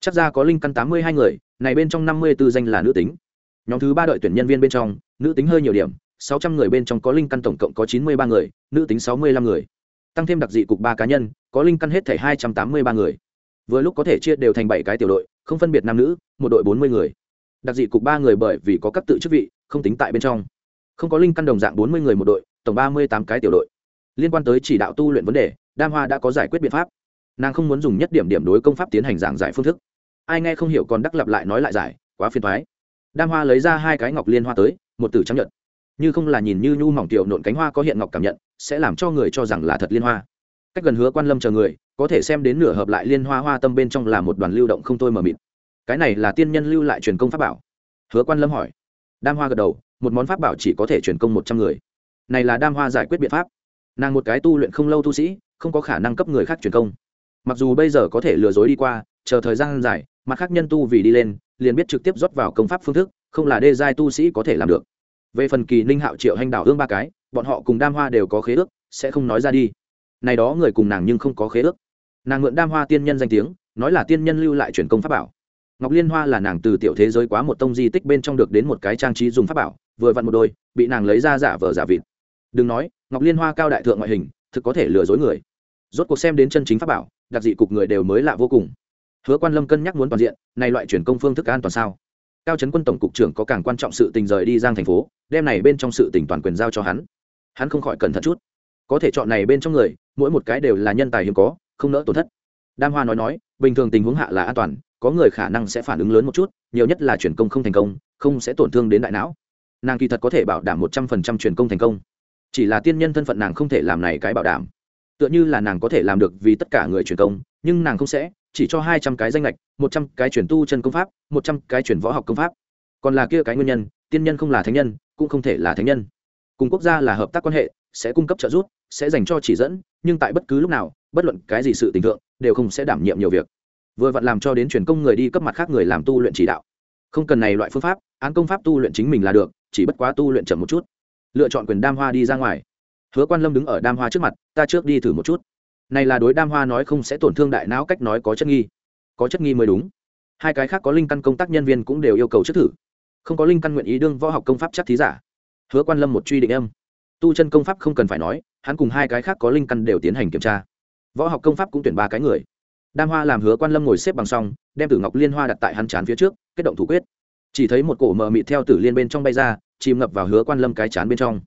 A: Chắc ra có linh căn tám mươi hai người, này bên trong năm mươi b ố danh là nữ tính. Nhóm thứ ba đợi tuyển nhân viên bên trong, nữ tính hơi nhiều điểm, sáu trăm người bên trong có linh căn tổng cộng có chín mươi ba người, nữ tính sáu mươi lăm người. Tăng thêm đặc dị cục ba cá nhân, có linh căn hết thể hai trăm tám mươi ba người vừa lúc có thể chia đều thành bảy cái tiểu đội, không phân biệt nam nữ, một đội bốn mươi người. Đặc dị cục ba người bởi vì có cấp tự chức vị, không tính tại bên trong. Không có linh căn đồng dạng bốn mươi người một đội, tổng ba mươi tám cái tiểu đội. Liên quan tới chỉ đạo tu luyện vấn đề, đam hoa đã có giải quyết biện pháp. Nàng không muốn dùng nhất điểm điểm đối công pháp tiến hành giảng giải phương thức. Ai nghe không hiểu còn đắc lặp lại nói lại giải, quá phiền thoái đam hoa lấy ra hai cái ngọc liên hoa tới, một tử trắng nhận như không là nhìn như nhu mỏng tiểu nộn cánh hoa có hiện ngọc cảm nhận, sẽ làm cho người cho rằng là thật liên hoa. Cách gần hứa quan lâm chờ người có thể xem đến nửa hợp lại liên hoa hoa tâm bên trong là một đoàn lưu động không thôi mờ mịt. Cái này là tiên nhân lưu lại truyền công pháp bảo. Hứa quan lâm hỏi. Đam hoa gật đầu, một món pháp bảo chỉ có thể truyền công một trăm người. Này là đam hoa giải quyết biện pháp. Nàng một cái tu luyện không lâu tu sĩ, không có khả năng cấp người khác truyền công. Mặc dù bây giờ có thể lừa dối đi qua, chờ thời gian dài mặt khác nhân tu vì đi lên, liền biết trực tiếp rót vào công pháp phương thức, không là đê giai tu sĩ có thể làm được. Về phần kỳ ninh hạo triệu hành đảo ương ba cái, bọn họ cùng đam hoa đều có khế ước, sẽ không nói ra đi. Này đó người cùng nàng nhưng không có khế ước nàng mượn đam hoa tiên nhân danh tiếng, nói là tiên nhân lưu lại truyền công pháp bảo. Ngọc liên hoa là nàng từ tiểu thế giới quá một tông di tích bên trong được đến một cái trang trí dùng pháp bảo, vừa vặn một đôi, bị nàng lấy ra giả vờ giả vịt. Đừng nói, ngọc liên hoa cao đại thượng ngoại hình, thực có thể lừa dối người. Rốt cuộc xem đến chân chính pháp bảo, đặc dị cục người đều mới lạ vô cùng. Hứa quan lâm cân nhắc muốn toàn diện, này loại chuyển công phương thức an toàn sao? Cao trấn quân tổng cục trưởng có càng quan trọng sự tình rời đi giang thành phố, đem này bên trong sự tình toàn quyền giao cho hắn. Hắn không khỏi cẩn thận chút. Có thể chọn này bên trong người, mỗi một cái đều là nhân tài hiếm có không nỡ tổn thất. Đam hoa nói nói, bình thường tình huống hạ là an toàn, có người khả năng sẽ phản ứng lớn một chút, nhiều nhất là chuyển công không thành công, không sẽ tổn thương đến đại não. Nàng kỳ thật có thể bảo đảm một trăm phần trăm chuyển công thành công. Chỉ là tiên nhân thân phận nàng không thể làm này cái bảo đảm. Tựa như là nàng có thể làm được vì tất cả người truyền công, nhưng nàng không sẽ, chỉ cho hai trăm cái danh lệch một trăm cái chuyển tu chân công pháp, một trăm cái chuyển võ học công pháp. Còn là kia cái nguyên nhân, tiên nhân không là thánh nhân, cũng không thể là thánh nhân. Cùng quốc gia là hợp tác quan hệ, sẽ cung cấp trợ giúp, sẽ dành cho chỉ dẫn, nhưng tại bất cứ lúc nào bất luận cái gì sự tình thượng, đều không sẽ đảm nhiệm nhiều việc. Vừa vặn làm cho đến truyền công người đi cấp mặt khác người làm tu luyện chỉ đạo. Không cần này loại phương pháp, án công pháp tu luyện chính mình là được, chỉ bất quá tu luyện chậm một chút. Lựa chọn quyền đam hoa đi ra ngoài. Hứa quan lâm đứng ở đam hoa trước mặt, ta trước đi thử một chút. Này là đối đam hoa nói không sẽ tổn thương đại não cách nói có chất nghi. Có chất nghi mới đúng. Hai cái khác có linh căn công tác nhân viên cũng đều yêu cầu trước thử. Không có linh căn nguyện ý đương võ học công pháp chắc thí giả. Hứa quan lâm một truy định âm. Tu chân công pháp không cần phải nói, hắn cùng hai cái khác có linh căn đều tiến hành kiểm tra võ học công pháp cũng tuyển ba cái người. Đam hoa làm hứa quan lâm ngồi xếp bằng xong, đem tử ngọc liên hoa đặt tại hắn chán phía trước, kết động thủ quyết. Chỉ thấy một cổ mờ mịt theo tử liên bên trong bay ra, chìm ngập vào hứa quan lâm cái chán bên trong.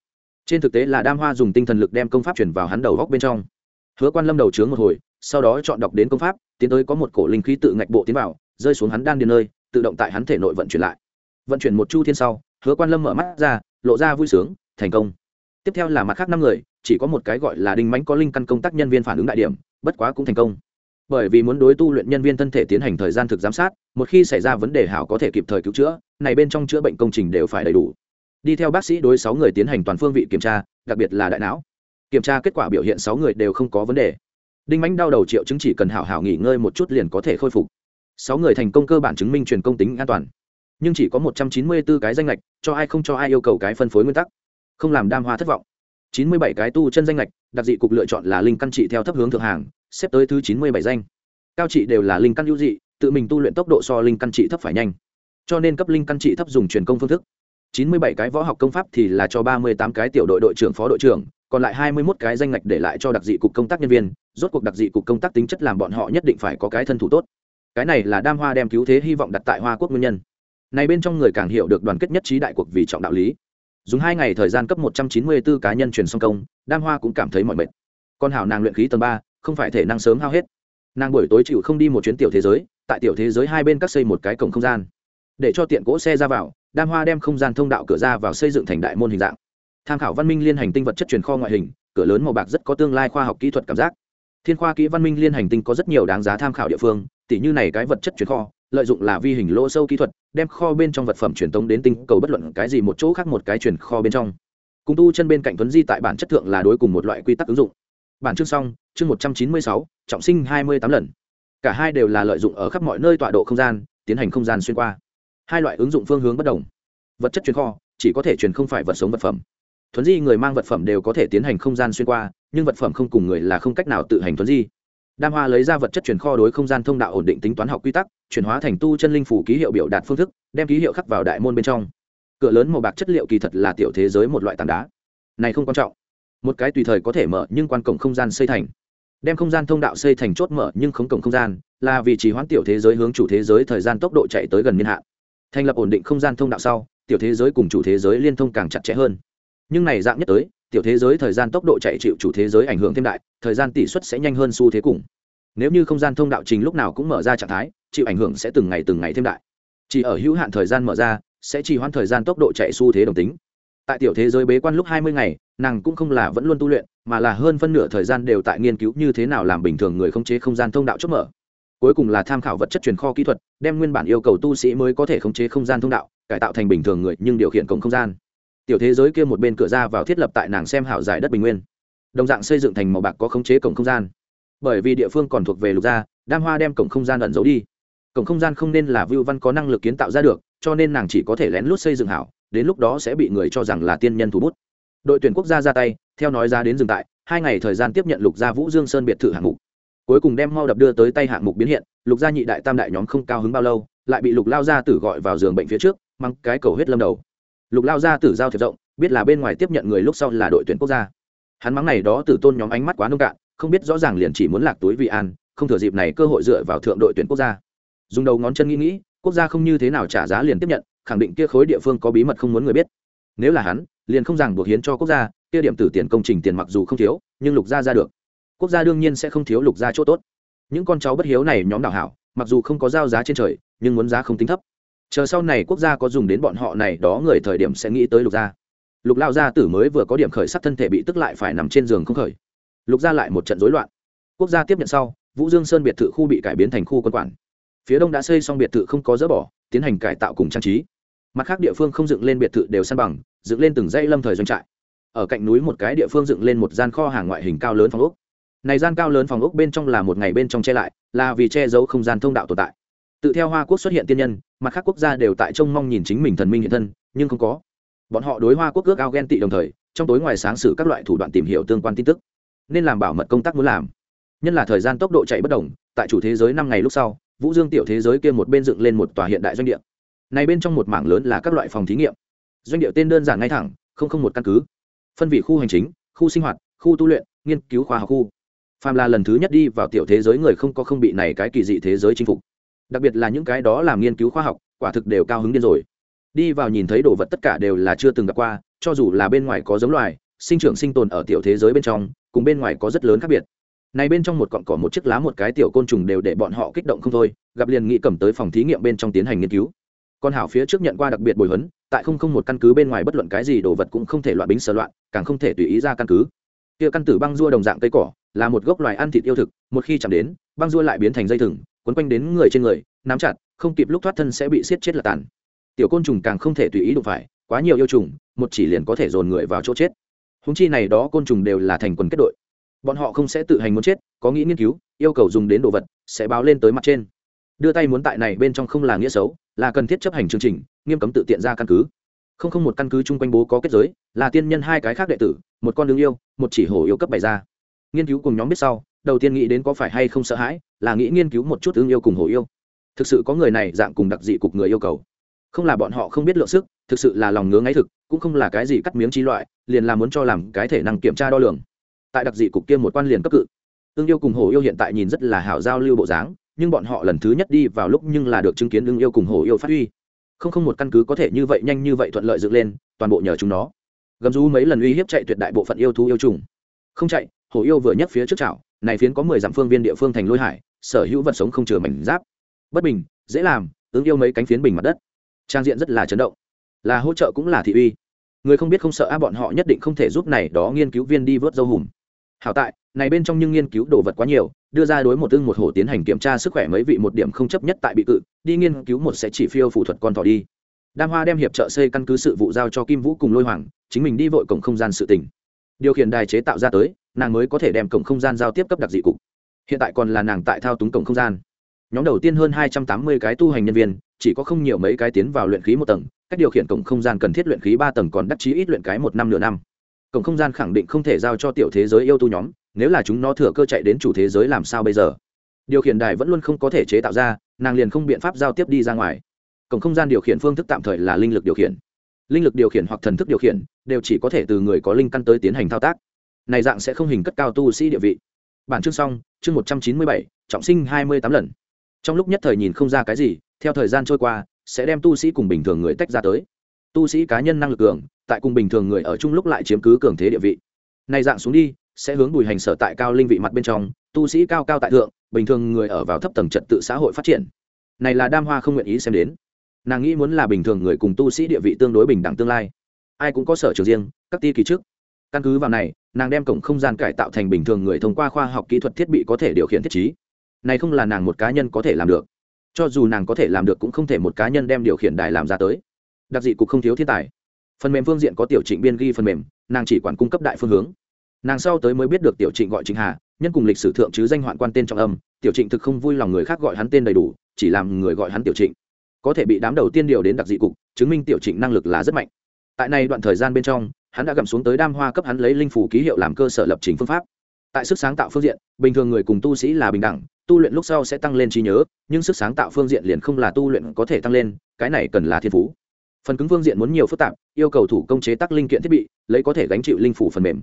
A: Trên thực tế là đam hoa dùng tinh thần lực đem công pháp chuyển vào hắn đầu góc bên trong. Hứa quan lâm đầu trướng một hồi, sau đó chọn đọc đến công pháp, tiến tới có một cổ linh khí tự ngạch bộ tiến vào, rơi xuống hắn đan điền nơi, tự động tại hắn thể nội vận chuyển lại. Vận chuyển một chu thiên sau, hứa quan lâm mở mắt ra, lộ ra vui sướng, thành công. Tiếp theo là mặt khác năm người chỉ có một cái gọi là đinh mánh có linh căn công tác nhân viên phản ứng đại điểm, bất quá cũng thành công. Bởi vì muốn đối tu luyện nhân viên thân thể tiến hành thời gian thực giám sát, một khi xảy ra vấn đề hảo có thể kịp thời cứu chữa, này bên trong chữa bệnh công trình đều phải đầy đủ. Đi theo bác sĩ đối sáu người tiến hành toàn phương vị kiểm tra, đặc biệt là đại não. Kiểm tra kết quả biểu hiện sáu người đều không có vấn đề. Đinh mánh đau đầu triệu chứng chỉ cần hảo hảo nghỉ ngơi một chút liền có thể khôi phục. Sáu người thành công cơ bản chứng minh truyền công tính an toàn. Nhưng chỉ có một trăm chín mươi 194 cái danh lệch cho ai không cho ai yêu cầu cái phân phối nguyên tắc. Không làm đam hoa thất vọng chín mươi bảy cái tu chân danh lệch đặc dị cục lựa chọn là linh căn trị theo thấp hướng thượng hàng, xếp tới thứ chín mươi bảy danh. Cao trị đều là linh căn hữu dị, tự mình tu luyện tốc độ so linh căn trị thấp phải nhanh. Cho nên cấp linh căn trị thấp dùng truyền công phương thức. Chín mươi bảy cái võ học công pháp thì là cho ba mươi tám cái tiểu đội đội trưởng, phó đội trưởng, còn lại hai mươi 21 cái danh ngạch để lại cho đặc dị cục công tác nhân viên. Rốt cuộc đặc dị cục công tác tính chất làm bọn họ nhất định phải có cái thân thủ tốt. Cái này là đam hoa đem cứu thế hy vọng đặt tại hoa quốc nguyên nhân. Này bên trong người càng hiểu được đoàn kết nhất trí đại cuộc vì trọng đạo lý dùng hai ngày thời gian cấp một trăm chín mươi 194 cá nhân truyền xong công, đam hoa cũng cảm thấy mọi mệt. Con hảo nàng luyện khí tầng ba, không phải thể năng sớm hao hết. Nàng buổi tối chịu không đi một chuyến tiểu thế giới, tại tiểu thế giới hai bên các xây một cái cổng không gian. Để cho tiện cỗ xe ra vào, đam hoa đem không gian thông đạo cửa ra vào xây dựng thành đại môn hình dạng. Tham khảo văn minh liên hành tinh vật chất truyền kho ngoại hình, cửa lớn màu bạc rất có tương lai khoa học kỹ thuật cảm giác. Thiên khoa kỹ văn minh liên hành tinh có rất nhiều đáng giá tham khảo địa phương tỷ như này cái vật chất truyền kho lợi dụng là vi hình lỗ sâu kỹ thuật, đem kho bên trong vật phẩm truyền tống đến tinh cầu bất luận cái gì một chỗ khác một cái truyền kho bên trong. Cùng tu chân bên cạnh tuấn di tại bản chất thượng là đối cùng một loại quy tắc ứng dụng. Bản chương xong, chương một trăm chín mươi sáu, trọng sinh hai mươi tám lần. Cả hai đều là lợi dụng ở khắp mọi nơi tọa độ không gian, tiến hành không gian xuyên qua. Hai loại ứng dụng phương hướng bất đồng. Vật chất truyền kho, chỉ có thể truyền không phải vật sống vật phẩm. Thuấn di người mang vật phẩm đều có thể tiến hành không gian xuyên qua, nhưng vật phẩm không cùng người là không cách nào tự hành thuấn di đam hoa lấy ra vật chất chuyển kho đối không gian thông đạo ổn định tính toán học quy tắc, chuyển hóa thành tu chân linh phủ ký hiệu biểu đạt phương thức, đem ký hiệu khắc vào đại môn bên trong. Cửa lớn màu bạc chất liệu kỳ thật là tiểu thế giới một loại tảng đá. Này không quan trọng. Một cái tùy thời có thể mở nhưng quan cổng không gian xây thành. Đem không gian thông đạo xây thành chốt mở nhưng không cổng không gian, là vì trì hoãn tiểu thế giới hướng chủ thế giới thời gian tốc độ chạy tới gần niên hạn. Thành lập ổn định không gian thông đạo sau, tiểu thế giới cùng chủ thế giới liên thông càng chặt chẽ hơn. Nhưng này dạng nhất tới tiểu thế giới thời gian tốc độ chạy chịu chủ thế giới ảnh hưởng thêm đại, thời gian tỷ suất sẽ nhanh hơn xu thế cùng. Nếu như không gian thông đạo trình lúc nào cũng mở ra trạng thái, chịu ảnh hưởng sẽ từng ngày từng ngày thêm đại. Chỉ ở hữu hạn thời gian mở ra, sẽ trì hoãn thời gian tốc độ chạy xu thế đồng tính. Tại tiểu thế giới bế quan lúc hai mươi ngày, nàng cũng không là vẫn luôn tu luyện, mà là hơn phân nửa thời gian đều tại nghiên cứu như thế nào làm bình thường người không chế không gian thông đạo chốt mở. Cuối cùng là tham khảo vật chất truyền kho kỹ thuật, đem nguyên bản yêu cầu tu sĩ mới có thể khống chế không gian thông đạo, cải tạo thành bình thường người nhưng điều khiển cổng không gian tiểu thế giới kia một bên cửa ra vào thiết lập tại nàng xem hảo giải đất bình nguyên. Đồng dạng xây dựng thành màu bạc có khống chế cổng không gian. Bởi vì địa phương còn thuộc về lục gia, đam hoa đem cổng không gian ẩn giấu đi. Cổng không gian không nên là vưu văn có năng lực kiến tạo ra được, cho nên nàng chỉ có thể lén lút xây dựng hảo, đến lúc đó sẽ bị người cho rằng là tiên nhân thủ bút. Đội tuyển quốc gia ra tay, theo nói ra đến dừng tại, hai ngày thời gian tiếp nhận lục gia vũ dương sơn biệt thự hạng mục. Cuối cùng đem mau đập đưa tới tay hạng mục biến hiện, lục gia nhị đại tam đại nhóm không cao hứng bao lâu, lại bị lục lao gia tử gọi vào giường bệnh phía trước, mang cái cầu hết lâm đầu lục lao gia tử giao thiệp rộng, biết là bên ngoài tiếp nhận người lúc sau là đội tuyển quốc gia. Hắn mắng này đó tử tôn nhóm ánh mắt quá nông cạn, không biết rõ ràng liền chỉ muốn lạc túi vị an, không thừa dịp này cơ hội dựa vào thượng đội tuyển quốc gia. Dùng đầu ngón chân nghĩ nghĩ, quốc gia không như thế nào trả giá liền tiếp nhận, khẳng định kia khối địa phương có bí mật không muốn người biết. Nếu là hắn, liền không ràng buộc hiến cho quốc gia, kia điểm tử tiền công trình tiền mặc dù không thiếu, nhưng lục gia ra được. Quốc gia đương nhiên sẽ không thiếu lục gia chỗ tốt. Những con cháu bất hiếu này nhóm đảo hảo, mặc dù không có giao giá trên trời, nhưng muốn giá không tính thấp chờ sau này quốc gia có dùng đến bọn họ này, đó người thời điểm sẽ nghĩ tới lục gia. Lục lao gia tử mới vừa có điểm khởi sắc thân thể bị tức lại phải nằm trên giường không khởi. Lục gia lại một trận rối loạn. Quốc gia tiếp nhận sau, vũ dương sơn biệt thự khu bị cải biến thành khu quân quản. Phía đông đã xây xong biệt thự không có dỡ bỏ, tiến hành cải tạo cùng trang trí. Mặt khác địa phương không dựng lên biệt thự đều san bằng, dựng lên từng dãy lâm thời doanh trại. Ở cạnh núi một cái địa phương dựng lên một gian kho hàng ngoại hình cao lớn phòng ốc. Này gian cao lớn phòng ốc bên trong là một ngày bên trong che lại, là vì che giấu không gian thông đạo tồn tại tự theo hoa quốc xuất hiện tiên nhân, mặt khác quốc gia đều tại trông mong nhìn chính mình thần minh hiện thân, nhưng không có. Bọn họ đối hoa quốc ước ao ghen tị đồng thời, trong tối ngoài sáng xử các loại thủ đoạn tìm hiểu tương quan tin tức, nên làm bảo mật công tác muốn làm. Nhân là thời gian tốc độ chạy bất đồng, tại chủ thế giới năm ngày lúc sau, vũ dương tiểu thế giới kia một bên dựng lên một tòa hiện đại doanh địa. Này bên trong một mảng lớn là các loại phòng thí nghiệm. Doanh địa tên đơn giản ngay thẳng, không không một căn cứ. Phân vị khu hành chính, khu sinh hoạt, khu tu luyện, nghiên cứu khoa học khu. Phàm là lần thứ nhất đi vào tiểu thế giới người không có không bị này cái kỳ dị thế giới chinh phục đặc biệt là những cái đó làm nghiên cứu khoa học, quả thực đều cao hứng điên rồi. Đi vào nhìn thấy đồ vật tất cả đều là chưa từng gặp qua, cho dù là bên ngoài có giống loài, sinh trưởng sinh tồn ở tiểu thế giới bên trong, cùng bên ngoài có rất lớn khác biệt. Này bên trong một cọn cỏ một chiếc lá một cái tiểu côn trùng đều để bọn họ kích động không thôi, gặp liền nghĩ cầm tới phòng thí nghiệm bên trong tiến hành nghiên cứu. Con hảo phía trước nhận qua đặc biệt bồi huấn, tại không không một căn cứ bên ngoài bất luận cái gì đồ vật cũng không thể loạn bính sờ loạn, càng không thể tùy ý ra căn cứ. Kia căn tử băng rua đồng dạng cây cỏ, là một gốc loài ăn thịt yêu thực, một khi chạm đến, băng rua lại biến thành dây thừng quấn quanh đến người trên người, nắm chặt, không kịp lúc thoát thân sẽ bị siết chết là tàn. Tiểu côn trùng càng không thể tùy ý đụng phải, quá nhiều yêu trùng, một chỉ liền có thể dồn người vào chỗ chết. Húng chi này đó côn trùng đều là thành quần kết đội. Bọn họ không sẽ tự hành muốn chết, có nghĩ nghiên cứu, yêu cầu dùng đến đồ vật, sẽ báo lên tới mặt trên. Đưa tay muốn tại này bên trong không là nghĩa xấu, là cần thiết chấp hành chương trình, nghiêm cấm tự tiện ra căn cứ. Không không một căn cứ chung quanh bố có kết giới, là tiên nhân hai cái khác đệ tử, một con đường yêu, một chỉ hổ yêu cấp bày ra. Nghiên cứu cùng nhóm biết sau đầu tiên nghĩ đến có phải hay không sợ hãi, là nghĩ nghiên cứu một chút ứng yêu cùng hổ yêu. Thực sự có người này dạng cùng đặc dị cục người yêu cầu. Không là bọn họ không biết lượng sức, thực sự là lòng ngứa ngáy thực, cũng không là cái gì cắt miếng chi loại, liền là muốn cho làm cái thể năng kiểm tra đo lường. Tại đặc dị cục kia một quan liền cấp cự. Ương yêu cùng hổ yêu hiện tại nhìn rất là hảo giao lưu bộ dáng, nhưng bọn họ lần thứ nhất đi vào lúc nhưng là được chứng kiến ương yêu cùng hổ yêu phát huy. Không không một căn cứ có thể như vậy nhanh như vậy thuận lợi dựng lên, toàn bộ nhờ chúng nó. Gầm rú mấy lần uy hiếp chạy tuyệt đại bộ phận yêu thú yêu trùng. Không chạy, hổ yêu vừa nhất phía trước chảo này phiến có mười dặm phương viên địa phương thành lôi hải, sở hữu vật sống không chừa mảnh giáp. Bất bình, dễ làm, ứng yêu mấy cánh phiến bình mặt đất. Trang diện rất là chấn động. Là hỗ trợ cũng là thị uy. Người không biết không sợ a bọn họ nhất định không thể giúp này đó nghiên cứu viên đi vớt dâu hùm. Hảo tại, này bên trong nhưng nghiên cứu đồ vật quá nhiều, đưa ra đối một tương một hổ tiến hành kiểm tra sức khỏe mấy vị một điểm không chấp nhất tại bị cự, đi nghiên cứu một sẽ chỉ phiêu phụ thuật con thỏ đi. Đam hoa đem hiệp trợ xây căn cứ sự vụ giao cho kim vũ cùng lôi hoàng, chính mình đi vội cổng không gian sự tỉnh điều khiển đài chế tạo ra tới nàng mới có thể đem cổng không gian giao tiếp cấp đặc dị cục. Hiện tại còn là nàng tại thao túng cổng không gian. Nhóm đầu tiên hơn hai trăm tám mươi cái tu hành nhân viên, chỉ có không nhiều mấy cái tiến vào luyện khí một tầng, cách điều khiển cổng không gian cần thiết luyện khí ba tầng còn đắc chí ít luyện cái một năm nửa năm. Cổng không gian khẳng định không thể giao cho tiểu thế giới yêu tu nhóm, nếu là chúng nó thừa cơ chạy đến chủ thế giới làm sao bây giờ? Điều khiển đài vẫn luôn không có thể chế tạo ra, nàng liền không biện pháp giao tiếp đi ra ngoài. Cổng không gian điều khiển phương thức tạm thời là linh lực điều khiển. Linh lực điều khiển hoặc thần thức điều khiển, đều chỉ có thể từ người có linh căn tới tiến hành thao tác này dạng sẽ không hình cất cao tu sĩ địa vị. Bản chương xong, chương một trăm chín mươi bảy, trọng sinh hai mươi tám lần. Trong lúc nhất thời nhìn không ra cái gì, theo thời gian trôi qua, sẽ đem tu sĩ cùng bình thường người tách ra tới. Tu sĩ cá nhân năng lực cường, tại cùng bình thường người ở chung lúc lại chiếm cứ cường thế địa vị. Này dạng xuống đi, sẽ hướng bùi hành sở tại cao linh vị mặt bên trong, tu sĩ cao cao tại thượng, bình thường người ở vào thấp tầng trật tự xã hội phát triển. Này là đam hoa không nguyện ý xem đến. Nàng nghĩ muốn là bình thường người cùng tu sĩ địa vị tương đối bình đẳng tương lai. Ai cũng có sở trường riêng, các ti kỳ trước căn cứ vào này, nàng đem cổng không gian cải tạo thành bình thường người thông qua khoa học kỹ thuật thiết bị có thể điều khiển thiết trí. Này không là nàng một cá nhân có thể làm được. Cho dù nàng có thể làm được cũng không thể một cá nhân đem điều khiển đài làm ra tới. Đặc dị cục không thiếu thiên tài. Phần mềm phương diện có tiểu trịnh biên ghi phần mềm, nàng chỉ quản cung cấp đại phương hướng. Nàng sau tới mới biết được tiểu trịnh gọi trịnh hà, nhân cùng lịch sử thượng chứ danh hoạn quan tên trọng âm, tiểu trịnh thực không vui lòng người khác gọi hắn tên đầy đủ, chỉ làm người gọi hắn tiểu trịnh. Có thể bị đám đầu tiên điều đến đặc dị cục, chứng minh tiểu trịnh năng lực là rất mạnh. Tại này đoạn thời gian bên trong hắn đã gặm xuống tới đam hoa cấp hắn lấy linh phủ ký hiệu làm cơ sở lập trình phương pháp. Tại sức sáng tạo phương diện, bình thường người cùng tu sĩ là bình đẳng, tu luyện lúc sau sẽ tăng lên trí nhớ, nhưng sức sáng tạo phương diện liền không là tu luyện có thể tăng lên, cái này cần là thiên phú. Phần cứng phương diện muốn nhiều phức tạp, yêu cầu thủ công chế tác linh kiện thiết bị, lấy có thể gánh chịu linh phủ phần mềm.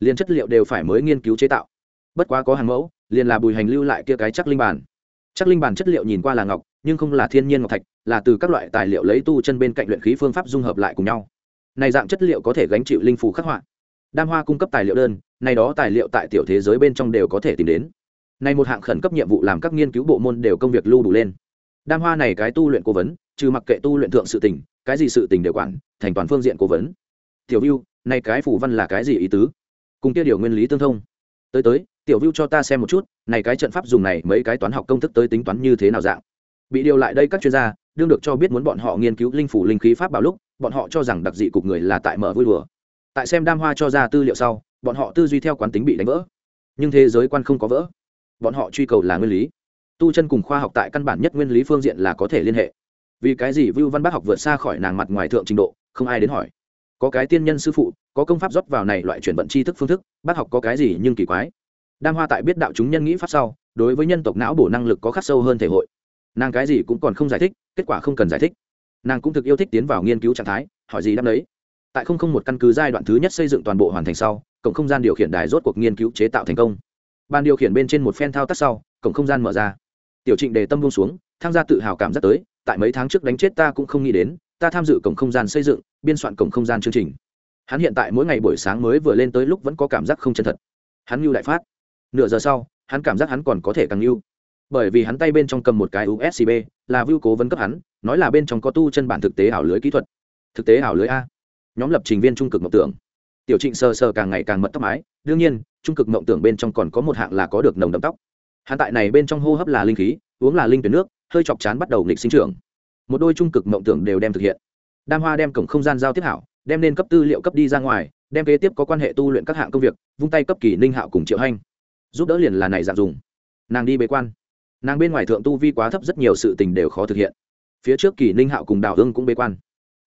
A: Liền chất liệu đều phải mới nghiên cứu chế tạo. Bất quá có hàng mẫu, liền là bùi hành lưu lại kia cái chắc linh bản chắc linh bản chất liệu nhìn qua là ngọc, nhưng không là thiên nhiên ngọc thạch, là từ các loại tài liệu lấy tu chân bên cạnh luyện khí phương pháp dung hợp lại cùng nhau này dạng chất liệu có thể gánh chịu linh phủ khắc họa. Đam hoa cung cấp tài liệu đơn, này đó tài liệu tại tiểu thế giới bên trong đều có thể tìm đến. Này một hạng khẩn cấp nhiệm vụ làm các nghiên cứu bộ môn đều công việc lưu đủ lên. Đam hoa này cái tu luyện cố vấn, trừ mặc kệ tu luyện thượng sự tình, cái gì sự tình đều quản, thành toàn phương diện cố vấn. Tiểu view này cái phủ văn là cái gì ý tứ? Cùng kia điều nguyên lý tương thông. Tới tới, tiểu view cho ta xem một chút, này cái trận pháp dùng này mấy cái toán học công thức tới tính toán như thế nào dạng. Bị điều lại đây các chuyên gia, đương được cho biết muốn bọn họ nghiên cứu linh phủ linh khí pháp bảo lúc bọn họ cho rằng đặc dị cục người là tại mở vui đùa. Tại xem đam hoa cho ra tư liệu sau, bọn họ tư duy theo quán tính bị đánh vỡ. Nhưng thế giới quan không có vỡ. Bọn họ truy cầu là nguyên lý. Tu chân cùng khoa học tại căn bản nhất nguyên lý phương diện là có thể liên hệ. Vì cái gì vưu văn bác học vượt xa khỏi nàng mặt ngoài thượng trình độ, không ai đến hỏi. Có cái tiên nhân sư phụ, có công pháp rót vào này loại chuyển vận tri thức phương thức, bác học có cái gì nhưng kỳ quái. Đam hoa tại biết đạo chúng nhân nghĩ pháp sau, đối với nhân tộc não bổ năng lực có khắc sâu hơn thể hội. Nàng cái gì cũng còn không giải thích, kết quả không cần giải thích nàng cũng thực yêu thích tiến vào nghiên cứu trạng thái, hỏi gì đáp đấy tại không không một căn cứ giai đoạn thứ nhất xây dựng toàn bộ hoàn thành sau, cổng không gian điều khiển đài rốt cuộc nghiên cứu chế tạo thành công. Ban điều khiển bên trên một phen thao tác sau, cổng không gian mở ra. Tiểu trịnh đề tâm buông xuống tham gia tự hào cảm giác tới, tại mấy tháng trước đánh chết ta cũng không nghĩ đến, ta tham dự cổng không gian xây dựng, biên soạn cổng không gian chương trình. Hắn hiện tại mỗi ngày buổi sáng mới vừa lên tới lúc vẫn có cảm giác không chân thật. Hắn lưu đại phát. Nửa giờ sau, hắn cảm giác hắn còn có thể càng lưu bởi vì hắn tay bên trong cầm một cái USB là view cố vấn cấp hắn, nói là bên trong có tu chân bản thực tế ảo lưới kỹ thuật. Thực tế ảo lưới a. Nhóm lập trình viên trung cực mộng tưởng. Tiểu trịnh sờ sờ càng ngày càng mật tóc mái, đương nhiên, trung cực mộng tưởng bên trong còn có một hạng là có được nồng đậm tóc. Hắn tại này bên trong hô hấp là linh khí, uống là linh tuyển nước, hơi chọc chán bắt đầu nghịch sinh trưởng. Một đôi trung cực mộng tưởng đều đem thực hiện. Đam hoa đem cổng không gian giao tiếp hảo, đem nên cấp tư liệu cấp đi ra ngoài, đem kế tiếp có quan hệ tu luyện các hạng công việc, vung tay cấp kỳ ninh hạo cùng triệu hanh. Giúp đỡ liền là này dạng dùng. Nàng đi bế quan nàng bên ngoài thượng tu vi quá thấp rất nhiều sự tình đều khó thực hiện. Phía trước kỳ ninh hạo cùng đào ương cũng bế quan.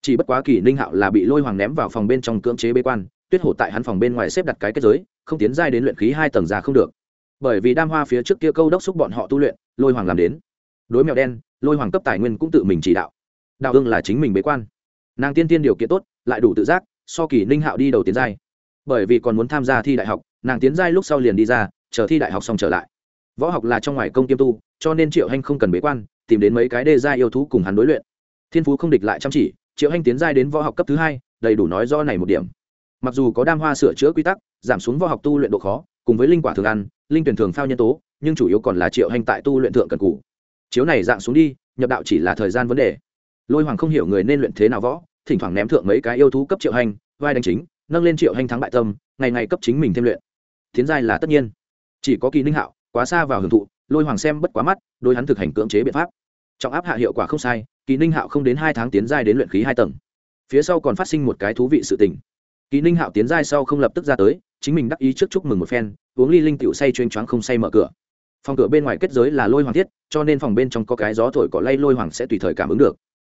A: Chỉ bất quá kỳ ninh hạo là bị lôi hoàng ném vào phòng bên trong cưỡng chế bế quan, tuyết hổ tại hắn phòng bên ngoài xếp đặt cái kết giới, không tiến giai đến luyện khí hai tầng ra không được. Bởi vì đam hoa phía trước kia câu đốc xúc bọn họ tu luyện, lôi hoàng làm đến. Đối mèo đen, lôi hoàng cấp tài nguyên cũng tự mình chỉ đạo. Đạo ương là chính mình bế quan. Nàng tiên tiên điều kiện tốt, lại đủ tự giác, so kỳ ninh hạo đi đầu tiến giai. Bởi vì còn muốn tham gia thi đại học, nàng tiến giai lúc sau liền đi ra, chờ thi đại học xong trở lại. Võ học là trong ngoài công tiêm tu cho nên triệu hanh không cần bế quan, tìm đến mấy cái đê gia yêu thú cùng hắn đối luyện. Thiên phú không địch lại chăm chỉ, triệu hanh tiến giai đến võ học cấp thứ hai, đầy đủ nói do này một điểm. Mặc dù có đam hoa sửa chữa quy tắc, giảm xuống võ học tu luyện độ khó, cùng với linh quả thường ăn, linh tuyển thường phao nhân tố, nhưng chủ yếu còn là triệu hành tại tu luyện thượng cần cũ chiếu này dạng xuống đi, nhập đạo chỉ là thời gian vấn đề. Lôi hoàng không hiểu người nên luyện thế nào võ, thỉnh thoảng ném thượng mấy cái yêu thú cấp triệu hành vai đánh chính, nâng lên triệu hành thắng bại tâm, ngày ngày cấp chính mình thêm luyện. Tiến giai là tất nhiên. Chỉ có kỳ ninh hạo, quá xa vào hưởng thụ lôi hoàng xem bất quá mắt đôi hắn thực hành cưỡng chế biện pháp. Trọng áp hạ hiệu quả không sai, kỳ ninh hạo không đến hai tháng tiến giai đến luyện khí hai tầng. Phía sau còn phát sinh một cái thú vị sự tình. Kỳ ninh hạo tiến giai sau không lập tức ra tới, chính mình đắc ý trước chúc mừng một phen, uống ly linh tiểu say chuyên choáng không say mở cửa. Phòng cửa bên ngoài kết giới là lôi hoàng thiết, cho nên phòng bên trong có cái gió thổi cỏ lay lôi hoàng sẽ tùy thời cảm ứng được.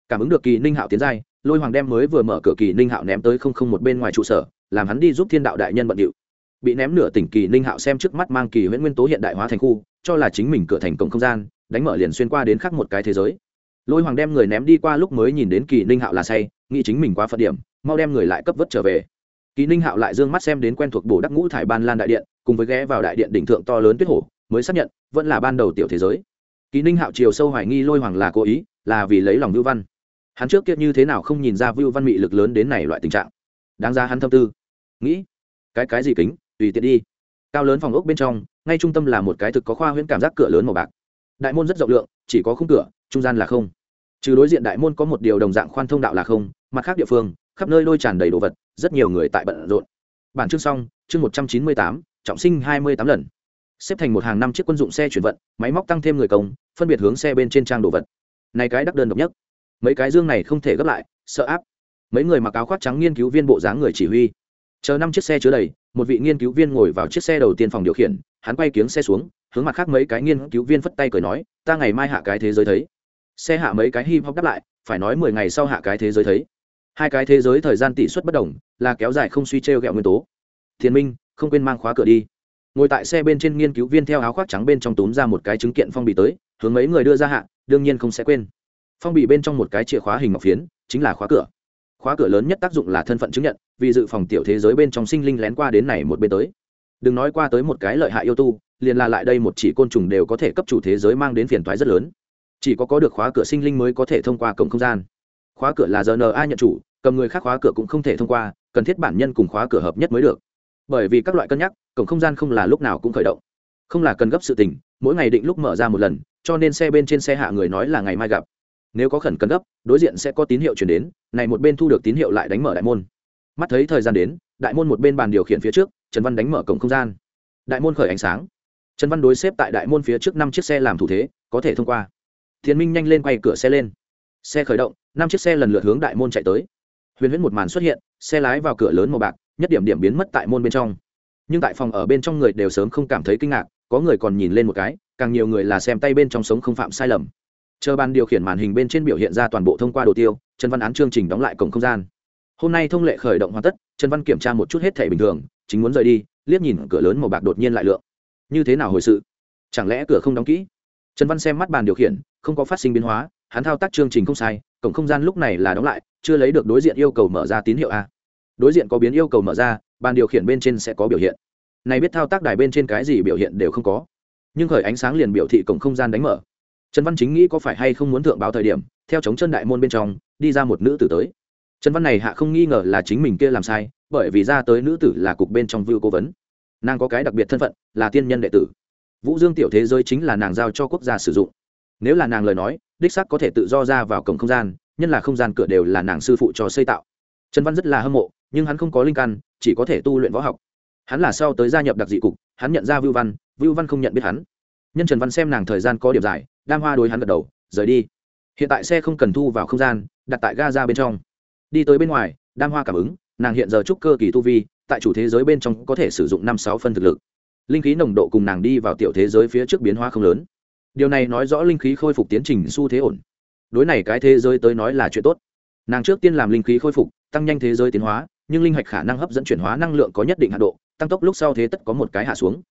A: Cảm ứng được kỳ ninh hạo tiến giai, lôi hoàng đem mới vừa mở cửa kỳ ninh hạo ném tới không không một bên ngoài trụ sở, làm hắn đi giúp thiên đạo đại nhân bận điệu. Bị ném nửa tỉnh kỳ ninh hạo xem trước mắt mang kỳ huyễn nguyên tố hiện đại hóa thành khu cho là chính mình cửa thành cổng không gian, đánh mở liền xuyên qua đến khác một cái thế giới. Lôi hoàng đem người ném đi qua lúc mới nhìn đến kỳ ninh hạo là say, nghĩ chính mình quá phật điểm, mau đem người lại cấp vớt trở về. Kỳ ninh hạo lại d ư ơ n g mắt xem đến quen thuộc bồ đắc ngũ thải ban lan đại điện, cùng với ghé vào đại điện đỉnh thượng to lớn tuyết hổ, mới xác nhận, vẫn là ban đầu tiểu thế giới. Kỳ ninh hạo chiều sâu hoài nghi lôi hoàng là cố ý, là vì lấy lòng vưu văn. Hắn trước kia như thế nào không nhìn ra vưu văn mị lực lớn đến này loại tình trạng? Đáng ra hắn thâm tư. Nghĩ, cái cái gì kính, tùy tiện đi cao lớn phòng ốc bên trong, ngay trung tâm là một cái thực có khoa huyễn cảm giác cửa lớn màu bạc. Đại môn rất rộng lượng, chỉ có khung cửa, trung gian là không. Trừ đối diện đại môn có một điều đồng dạng khoan thông đạo là không, mặt khác địa phương, khắp nơi lôi tràn đầy đồ vật, rất nhiều người tại bận rộn. Bản chương xong, chương một trăm chín mươi tám, trọng sinh hai mươi tám lần. Xếp thành một hàng năm chiếc quân dụng xe chuyển vận, máy móc tăng thêm người công, phân biệt hướng xe bên trên trang đồ vật. Này cái đắc đơn độc nhất. Mấy cái dương này không thể gấp lại, sợ áp. Mấy người mặc áo khoác trắng nghiên cứu viên bộ dáng người chỉ huy. Chờ năm chiếc xe chứa đầy một vị nghiên cứu viên ngồi vào chiếc xe đầu tiên phòng điều khiển, hắn quay kiếng xe xuống, hướng mặt khác mấy cái nghiên cứu viên phất tay cười nói, ta ngày mai hạ cái thế giới thấy. Xe hạ mấy cái hip hop đáp lại, phải nói mười ngày sau hạ cái thế giới thấy. Hai cái thế giới thời gian tỷ suất bất đồng, là kéo dài không suy t r o nguyên tố. Thiên minh, không quên mang khóa cửa đi. Ngồi tại xe bên trên nghiên cứu viên theo áo khoác trắng bên trong túm ra một cái chứng kiện phong bì tới, hướng mấy người đưa ra hạ, đương nhiên không sẽ quên. Phong bì bên trong một cái chìa khóa hình ngọc phiến, chính là khóa cửa. Khóa cửa lớn nhất tác dụng là thân phận chứng nhận vì dự phòng tiểu thế giới bên trong sinh linh lén qua đến này một bên tới. Đừng nói qua tới một cái lợi hại yêu tu, liền là lại đây một chỉ côn trùng đều có thể cấp chủ thế giới mang đến phiền toái rất lớn. Chỉ có có được khóa cửa sinh linh mới có thể thông qua cổng không gian. Khóa cửa là rna nhận chủ, cầm người khác khóa cửa cũng không thể thông qua, cần thiết bản nhân cùng khóa cửa hợp nhất mới được. Bởi vì các loại cân nhắc, cổng không gian không là lúc nào cũng khởi động. Không là cần gấp sự tình, mỗi ngày định lúc mở ra một lần, cho nên xe bên trên xe hạ người nói là ngày mai gặp. Nếu có khẩn cần gấp, đối diện sẽ có tín hiệu chuyển đến, này một bên thu được tín hiệu lại đánh mở đại môn mắt thấy thời gian đến, đại môn một bên bàn điều khiển phía trước, trần văn đánh mở cổng không gian. Đại môn khởi ánh sáng. Trần văn đối xếp tại đại môn phía trước năm chiếc xe làm thủ thế, có thể thông qua. Thiền minh nhanh lên quay cửa xe lên. Xe khởi động, năm chiếc xe lần lượt hướng đại môn chạy tới. Huyền huyễn một màn xuất hiện, xe lái vào cửa lớn màu bạc, nhất điểm điểm biến mất tại môn bên trong. Nhưng tại phòng ở bên trong người đều sớm không cảm thấy kinh ngạc, có người còn nhìn lên một cái, càng nhiều người là xem tay bên trong sống không phạm sai lầm. Chờ ban điều khiển màn hình bên trên biểu hiện ra toàn bộ thông qua đồ tiêu, trần văn án chương trình đóng lại cổng không gian hôm nay thông lệ khởi động hoàn tất, trần văn kiểm tra một chút hết thẻ bình thường, chính muốn rời đi, liếc nhìn cửa lớn màu bạc đột nhiên lại lượng. Như thế nào hồi sự? Chẳng lẽ cửa không đóng kỹ? Trần văn xem mắt bàn điều khiển, không có phát sinh biến hóa, hắn thao tác chương trình không sai, cổng không gian lúc này là đóng lại, chưa lấy được đối diện yêu cầu mở ra tín hiệu a. Đối diện có biến yêu cầu mở ra, bàn điều khiển bên trên sẽ có biểu hiện. Này biết thao tác đài bên trên cái gì biểu hiện đều không có. Nhưng khởi ánh sáng liền biểu thị cổng không gian đánh mở. Trần văn chính nghĩ có phải hay không muốn thượng báo thời điểm, theo chống chân đại môn bên trong, đi ra một nữ tử tới trần văn này hạ không nghi ngờ là chính mình kia làm sai, bởi vì ra tới nữ tử là cục bên trong vưu cố vấn. Nàng có cái đặc biệt thân phận, là tiên nhân đệ tử. Vũ dương tiểu thế giới chính là nàng giao cho quốc gia sử dụng. Nếu là nàng lời nói, đích sắc có thể tự do ra vào cổng không gian, nhân là không gian cửa đều là nàng sư phụ cho xây tạo. Trần văn rất là hâm mộ, nhưng hắn không có linh căn, chỉ có thể tu luyện võ học. Hắn là sau tới gia nhập đặc dị cục, hắn nhận ra vưu văn vưu văn không nhận biết hắn. Nhân trần văn xem nàng thời gian có điểm dài, đam hoa đối hắn gật đầu, rời đi. Hiện tại xe không cần thu vào không gian, đặt tại ga ra bên trong đi tới bên ngoài, đam hoa cảm ứng, nàng hiện giờ trúc cơ kỳ tu vi, tại chủ thế giới bên trong có thể sử dụng năm sáu phân thực lực. Linh khí nồng độ cùng nàng đi vào tiểu thế giới phía trước biến hoa không lớn. Điều này nói rõ linh khí khôi phục tiến trình xu thế ổn. Đối này cái thế giới tới nói là chuyện tốt. Nàng trước tiên làm linh khí khôi phục, tăng nhanh thế giới tiến hóa, nhưng linh hạch khả năng hấp dẫn chuyển hóa năng lượng có nhất định hạ độ, tăng tốc lúc sau thế tất có một cái hạ xuống.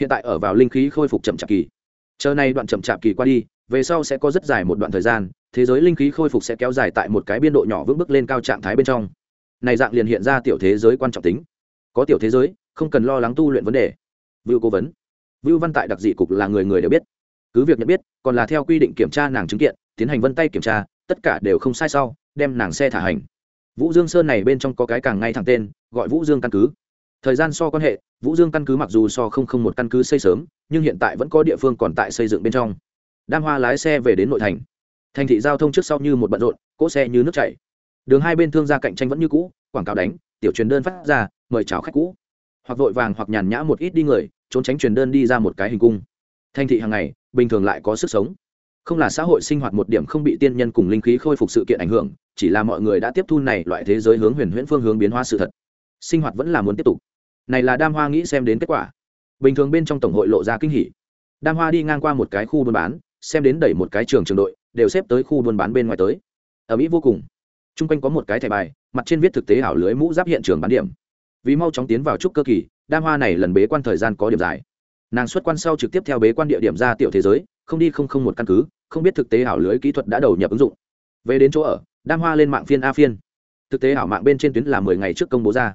A: Hiện tại ở vào linh khí khôi phục chậm chạp kỳ. Chờ này đoạn chậm chạp kỳ qua đi về sau sẽ có rất dài một đoạn thời gian, thế giới linh khí khôi phục sẽ kéo dài tại một cái biên độ nhỏ vững bước lên cao trạng thái bên trong. Này dạng liền hiện ra tiểu thế giới quan trọng tính. Có tiểu thế giới, không cần lo lắng tu luyện vấn đề. Vưu cố vấn. Vưu văn tại đặc dị cục là người người đều biết. Cứ việc nhận biết, còn là theo quy định kiểm tra nàng chứng kiện, tiến hành vân tay kiểm tra, tất cả đều không sai sau, đem nàng xe thả hành. Vũ dương sơn này bên trong có cái càng ngay thẳng tên, gọi vũ dương căn cứ. Thời gian so quan hệ, vũ dương căn cứ mặc dù so không không một căn cứ xây sớm, nhưng hiện tại vẫn có địa phương còn tại xây dựng bên trong đam hoa lái xe về đến nội thành. Thành thị giao thông trước sau như một bận rộn, cỗ xe như nước chảy. Đường hai bên thương gia cạnh tranh vẫn như cũ, quảng cáo đánh, tiểu truyền đơn phát ra, mời chào khách cũ. Hoặc vội vàng hoặc nhàn nhã một ít đi người, trốn tránh truyền đơn đi ra một cái hình cung. Thành thị hàng ngày, bình thường lại có sức sống. Không là xã hội sinh hoạt một điểm không bị tiên nhân cùng linh khí khôi phục sự kiện ảnh hưởng, chỉ là mọi người đã tiếp thu này loại thế giới hướng huyền huyễn phương hướng biến hóa sự thật. Sinh hoạt vẫn là muốn tiếp tục. Này là đam hoa nghĩ xem đến kết quả. Bình thường bên trong tổng hội lộ ra kinh hỉ. Đam hoa đi ngang qua một cái khu buôn bán xem đến đẩy một cái trường trường đội, đều xếp tới khu buôn bán bên ngoài tới. Ở mỹ vô cùng. T r u n g quanh có một cái thẻ bài, mặt trên viết thực tế ảo lưới mũ giáp hiện trường bán điểm. Vì mau chóng tiến vào trúc cơ kỳ, đam hoa này lần bế quan thời gian có điểm dài. Nàng xuất quan sau trực tiếp theo bế quan địa điểm ra tiểu thế giới, không đi không không một căn cứ, không biết thực tế ảo lưới kỹ thuật đã đầu nhập ứng dụng. Về đến chỗ ở, đam hoa lên mạng phiên a phiên. Thực tế ảo mạng bên trên tuyến là mười ngày trước công bố ra.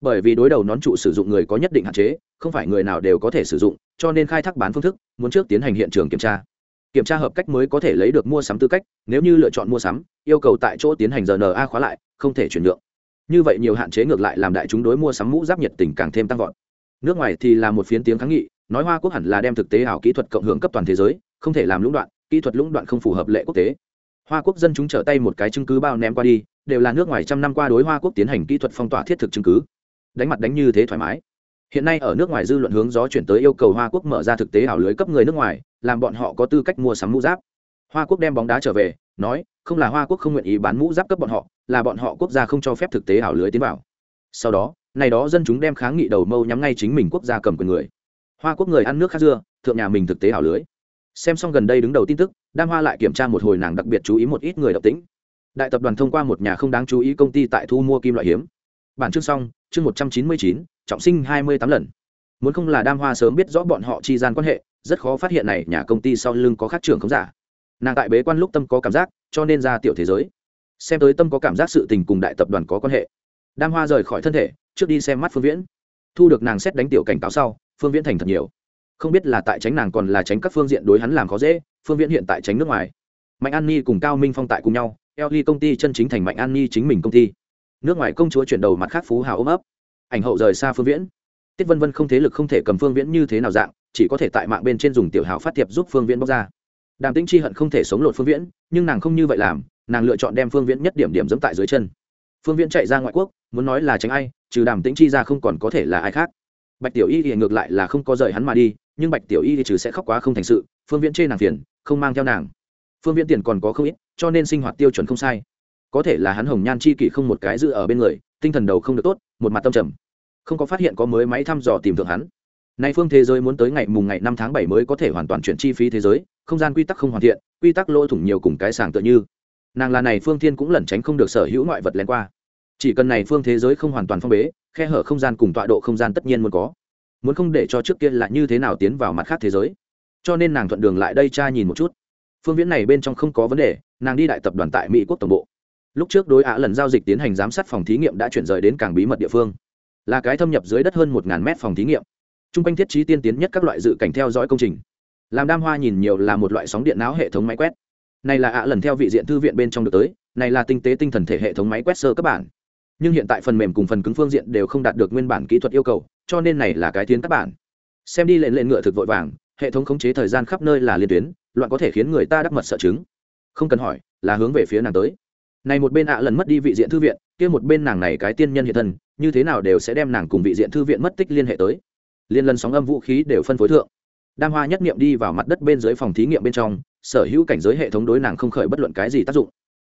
A: Bởi vì đối đầu nón trụ sử dụng người có nhất định hạn chế, không phải người nào đều có thể sử dụng, cho nên khai thác bán phương thức, muốn trước tiến hành hiện trường kiểm tra kiểm tra hợp cách mới có thể lấy được mua sắm tư cách, nếu như lựa chọn mua sắm, yêu cầu tại chỗ tiến hành rna khóa lại, không thể chuyển nhượng. Như vậy nhiều hạn chế ngược lại làm đại chúng đối mua sắm mũ giáp nhiệt tình càng thêm tăng vọt. Nước ngoài thì là một phiến tiếng kháng nghị, nói hoa quốc hẳn là đem thực tế ảo kỹ thuật cộng hưởng cấp toàn thế giới, không thể làm lũng đoạn, kỹ thuật lũng đoạn không phù hợp lệ quốc tế. Hoa quốc dân chúng trở tay một cái chứng cứ bao ném qua đi, đều là nước ngoài trăm năm qua đối hoa quốc tiến hành kỹ thuật phong tỏa thiết thực chứng cứ. Đánh mặt đánh như thế thoải mái hiện nay ở nước ngoài dư luận hướng gió chuyển tới yêu cầu hoa quốc mở ra thực tế ảo lưới cấp người nước ngoài, làm bọn họ có tư cách mua sắm mũ giáp. Hoa quốc đem bóng đá trở về, nói, không là hoa quốc không nguyện ý bán mũ giáp cấp bọn họ, là bọn họ quốc gia không cho phép thực tế ảo lưới tiến vào. Sau đó, này đó dân chúng đem kháng nghị đầu mâu nhắm ngay chính mình quốc gia cầm quyền người. Hoa quốc người ăn nước khác dưa, thượng nhà mình thực tế ảo lưới. Xem xong gần đây đứng đầu tin tức đam hoa lại kiểm tra một hồi nàng đặc biệt chú ý một ít người độc tính. Đại tập đoàn thông qua một nhà không đáng chú ý công ty tại thu mua kim loại hiếm. Bản chương xong, chương một trăm chín mươi chín trọng sinh hai mươi tám lần. Muốn không là đam hoa sớm biết rõ bọn họ chi gian quan hệ, rất khó phát hiện này nhà công ty sau lưng có khác trưởng không giả. Nàng tại bế quan lúc tâm có cảm giác, cho nên ra tiểu thế giới. Xem tới tâm có cảm giác sự tình cùng đại tập đoàn có quan hệ. Đam hoa rời khỏi thân thể, trước đi xem mắt phương viễn. Thu được nàng xét đánh tiểu cảnh cáo sau, phương viễn thành thật nhiều. Không biết là tại tránh nàng còn là tránh các phương diện đối hắn làm khó dễ, phương viễn hiện tại tránh nước ngoài. Mạnh an ni cùng cao minh phong tại cùng nhau eo ly công ty chân chính thành mạnh an ni chính mình công ty. Nước ngoài công chúa chuyển đầu mặt khác phú hào ôm ấp ảnh hậu rời xa phương viễn. Tiết vân vân không thế lực không thể cầm phương viễn như thế nào dạng, chỉ có thể tại mạng bên trên dùng tiểu hào phát thiệp giúp phương viễn bóc ra. Đàm tĩnh chi hận không thể sống lột phương viễn, nhưng nàng không như vậy làm, nàng lựa chọn đem phương viễn nhất điểm điểm dẫm tại dưới chân. Phương viễn chạy ra ngoại quốc, muốn nói là tránh ai, trừ đàm tĩnh chi ra không còn có thể là ai khác. Bạch tiểu y thì ngược lại là không có rời hắn mà đi, nhưng bạch tiểu y thì trừ sẽ khóc quá không thành sự, phương viễn chê nàng phiền, không mang theo nàng. Phương viễn tiền còn có không ít, cho nên sinh hoạt tiêu chuẩn không sai. Có thể là hắn hồng nhan chi kỷ không một cái dự ở bên người, tinh thần đầu không được tốt, một mặt tâm trầm không có phát hiện có mới máy thăm dò tìm thượng hắn. Nay phương thế giới muốn tới ngày mùng ngày năm tháng bảy mới có thể hoàn toàn chuyển chi phí thế giới, không gian quy tắc không hoàn thiện, quy tắc lỗ thủng nhiều cùng cái sàng tựa như. Nàng là này phương thiên cũng lẩn tránh không được sở hữu ngoại vật lén qua. Chỉ cần này phương thế giới không hoàn toàn phong bế, khe hở không gian cùng tọa độ không gian tất nhiên muốn có. Muốn không để cho trước kia là như thế nào tiến vào mặt khác thế giới. Cho nên nàng thuận đường lại đây tra nhìn một chút. Phương viễn này bên trong không có vấn đề, nàng đi đại tập đoàn tại mỹ quốc tổng bộ. Lúc trước đối ạ lần giao dịch tiến hành giám sát phòng thí nghiệm đã chuyển rời đến cảng bí mật địa phương là cái thâm nhập dưới đất hơn một ngàn mét phòng thí nghiệm. T r u n g quanh thiết trí tiên tiến nhất các loại dự cảnh theo dõi công trình. Làm đam hoa nhìn nhiều là một loại sóng điện não hệ thống máy quét. Này là ạ, lần theo vị diện thư viện bên trong được tới, này là tinh tế tinh thần thể hệ thống máy quét sơ các bản. Nhưng hiện tại phần mềm cùng phần cứng phương diện đều không đạt được nguyên bản kỹ thuật yêu cầu, cho nên này là cái tiến các bản. Xem đi lệnh lệnh ngựa thực vội vàng, hệ thống khống chế thời gian khắp nơi là liên tuyến, loạn có thể khiến người ta đắc mật sợ chứng. Không cần hỏi, là hướng về phía nàng tới. Này một bên ạ, lần mất đi vị diện thư viện kia một bên nàng này cái tiên nhân hiện thân, như thế nào đều sẽ đem nàng cùng vị diện thư viện mất tích liên hệ tới. Liên lần sóng âm vũ khí đều phân phối thượng. Đam hoa nhất nghiệm đi vào mặt đất bên dưới phòng thí nghiệm bên trong, sở hữu cảnh giới hệ thống đối nàng không khởi bất luận cái gì tác dụng.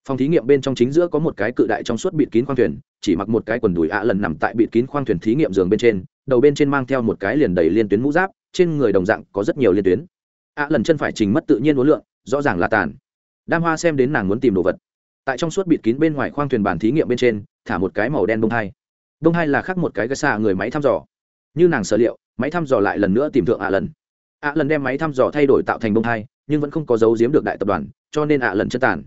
A: Phòng thí nghiệm bên trong chính giữa có một cái cự đại trong suốt bịt kín khoang thuyền, chỉ mặc một cái quần đùi ạ lần nằm tại bịt kín khoang thuyền thí nghiệm giường bên trên, đầu bên trên mang theo một cái liền đầy liên tuyến mũ giáp, trên người đồng dạng có rất nhiều liên tuyến. Ạ lần chân phải trình mất tự nhiên uốn lượn, rõ ràng là tàn. Đam hoa xem đến nàng muốn tìm đồ vật tại trong suốt bịt kín bên ngoài khoang thuyền bàn thí nghiệm bên trên, thả một cái màu đen bông hai. Bông hai là khác một cái cái xa người máy thăm dò. Như nàng sở liệu, máy thăm dò lại lần nữa tìm thượng ạ lần ạ lần đem máy thăm dò thay đổi tạo thành bông hai, nhưng vẫn không có dấu giếm được đại tập đoàn, cho nên ạ lần chân tàn.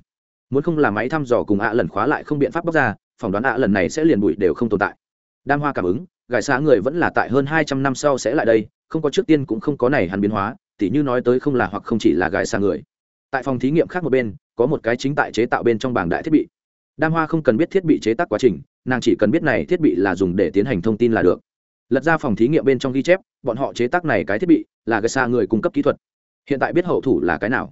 A: Muốn không làm máy thăm dò cùng ạ lần khóa lại không biện pháp bóc ra, phỏng đoán ạ lần này sẽ liền bụi đều không tồn tại. Đam hoa cảm ứng gài xa người vẫn là tại hơn hai trăm năm sau sẽ lại đây, không có trước tiên cũng không có này hàn biến hóa, tỉ như nói tới không là hoặc không chỉ là gài xa người. Tại phòng thí nghiệm khác một bên có một cái chính tại chế tạo bên trong bảng đại thiết bị. Đam hoa không cần biết thiết bị chế tác quá trình, nàng chỉ cần biết này thiết bị là dùng để tiến hành thông tin là được. Lật ra phòng thí nghiệm bên trong ghi chép, bọn họ chế tác này cái thiết bị là cái xa người cung cấp kỹ thuật. Hiện tại biết hậu thủ là cái nào?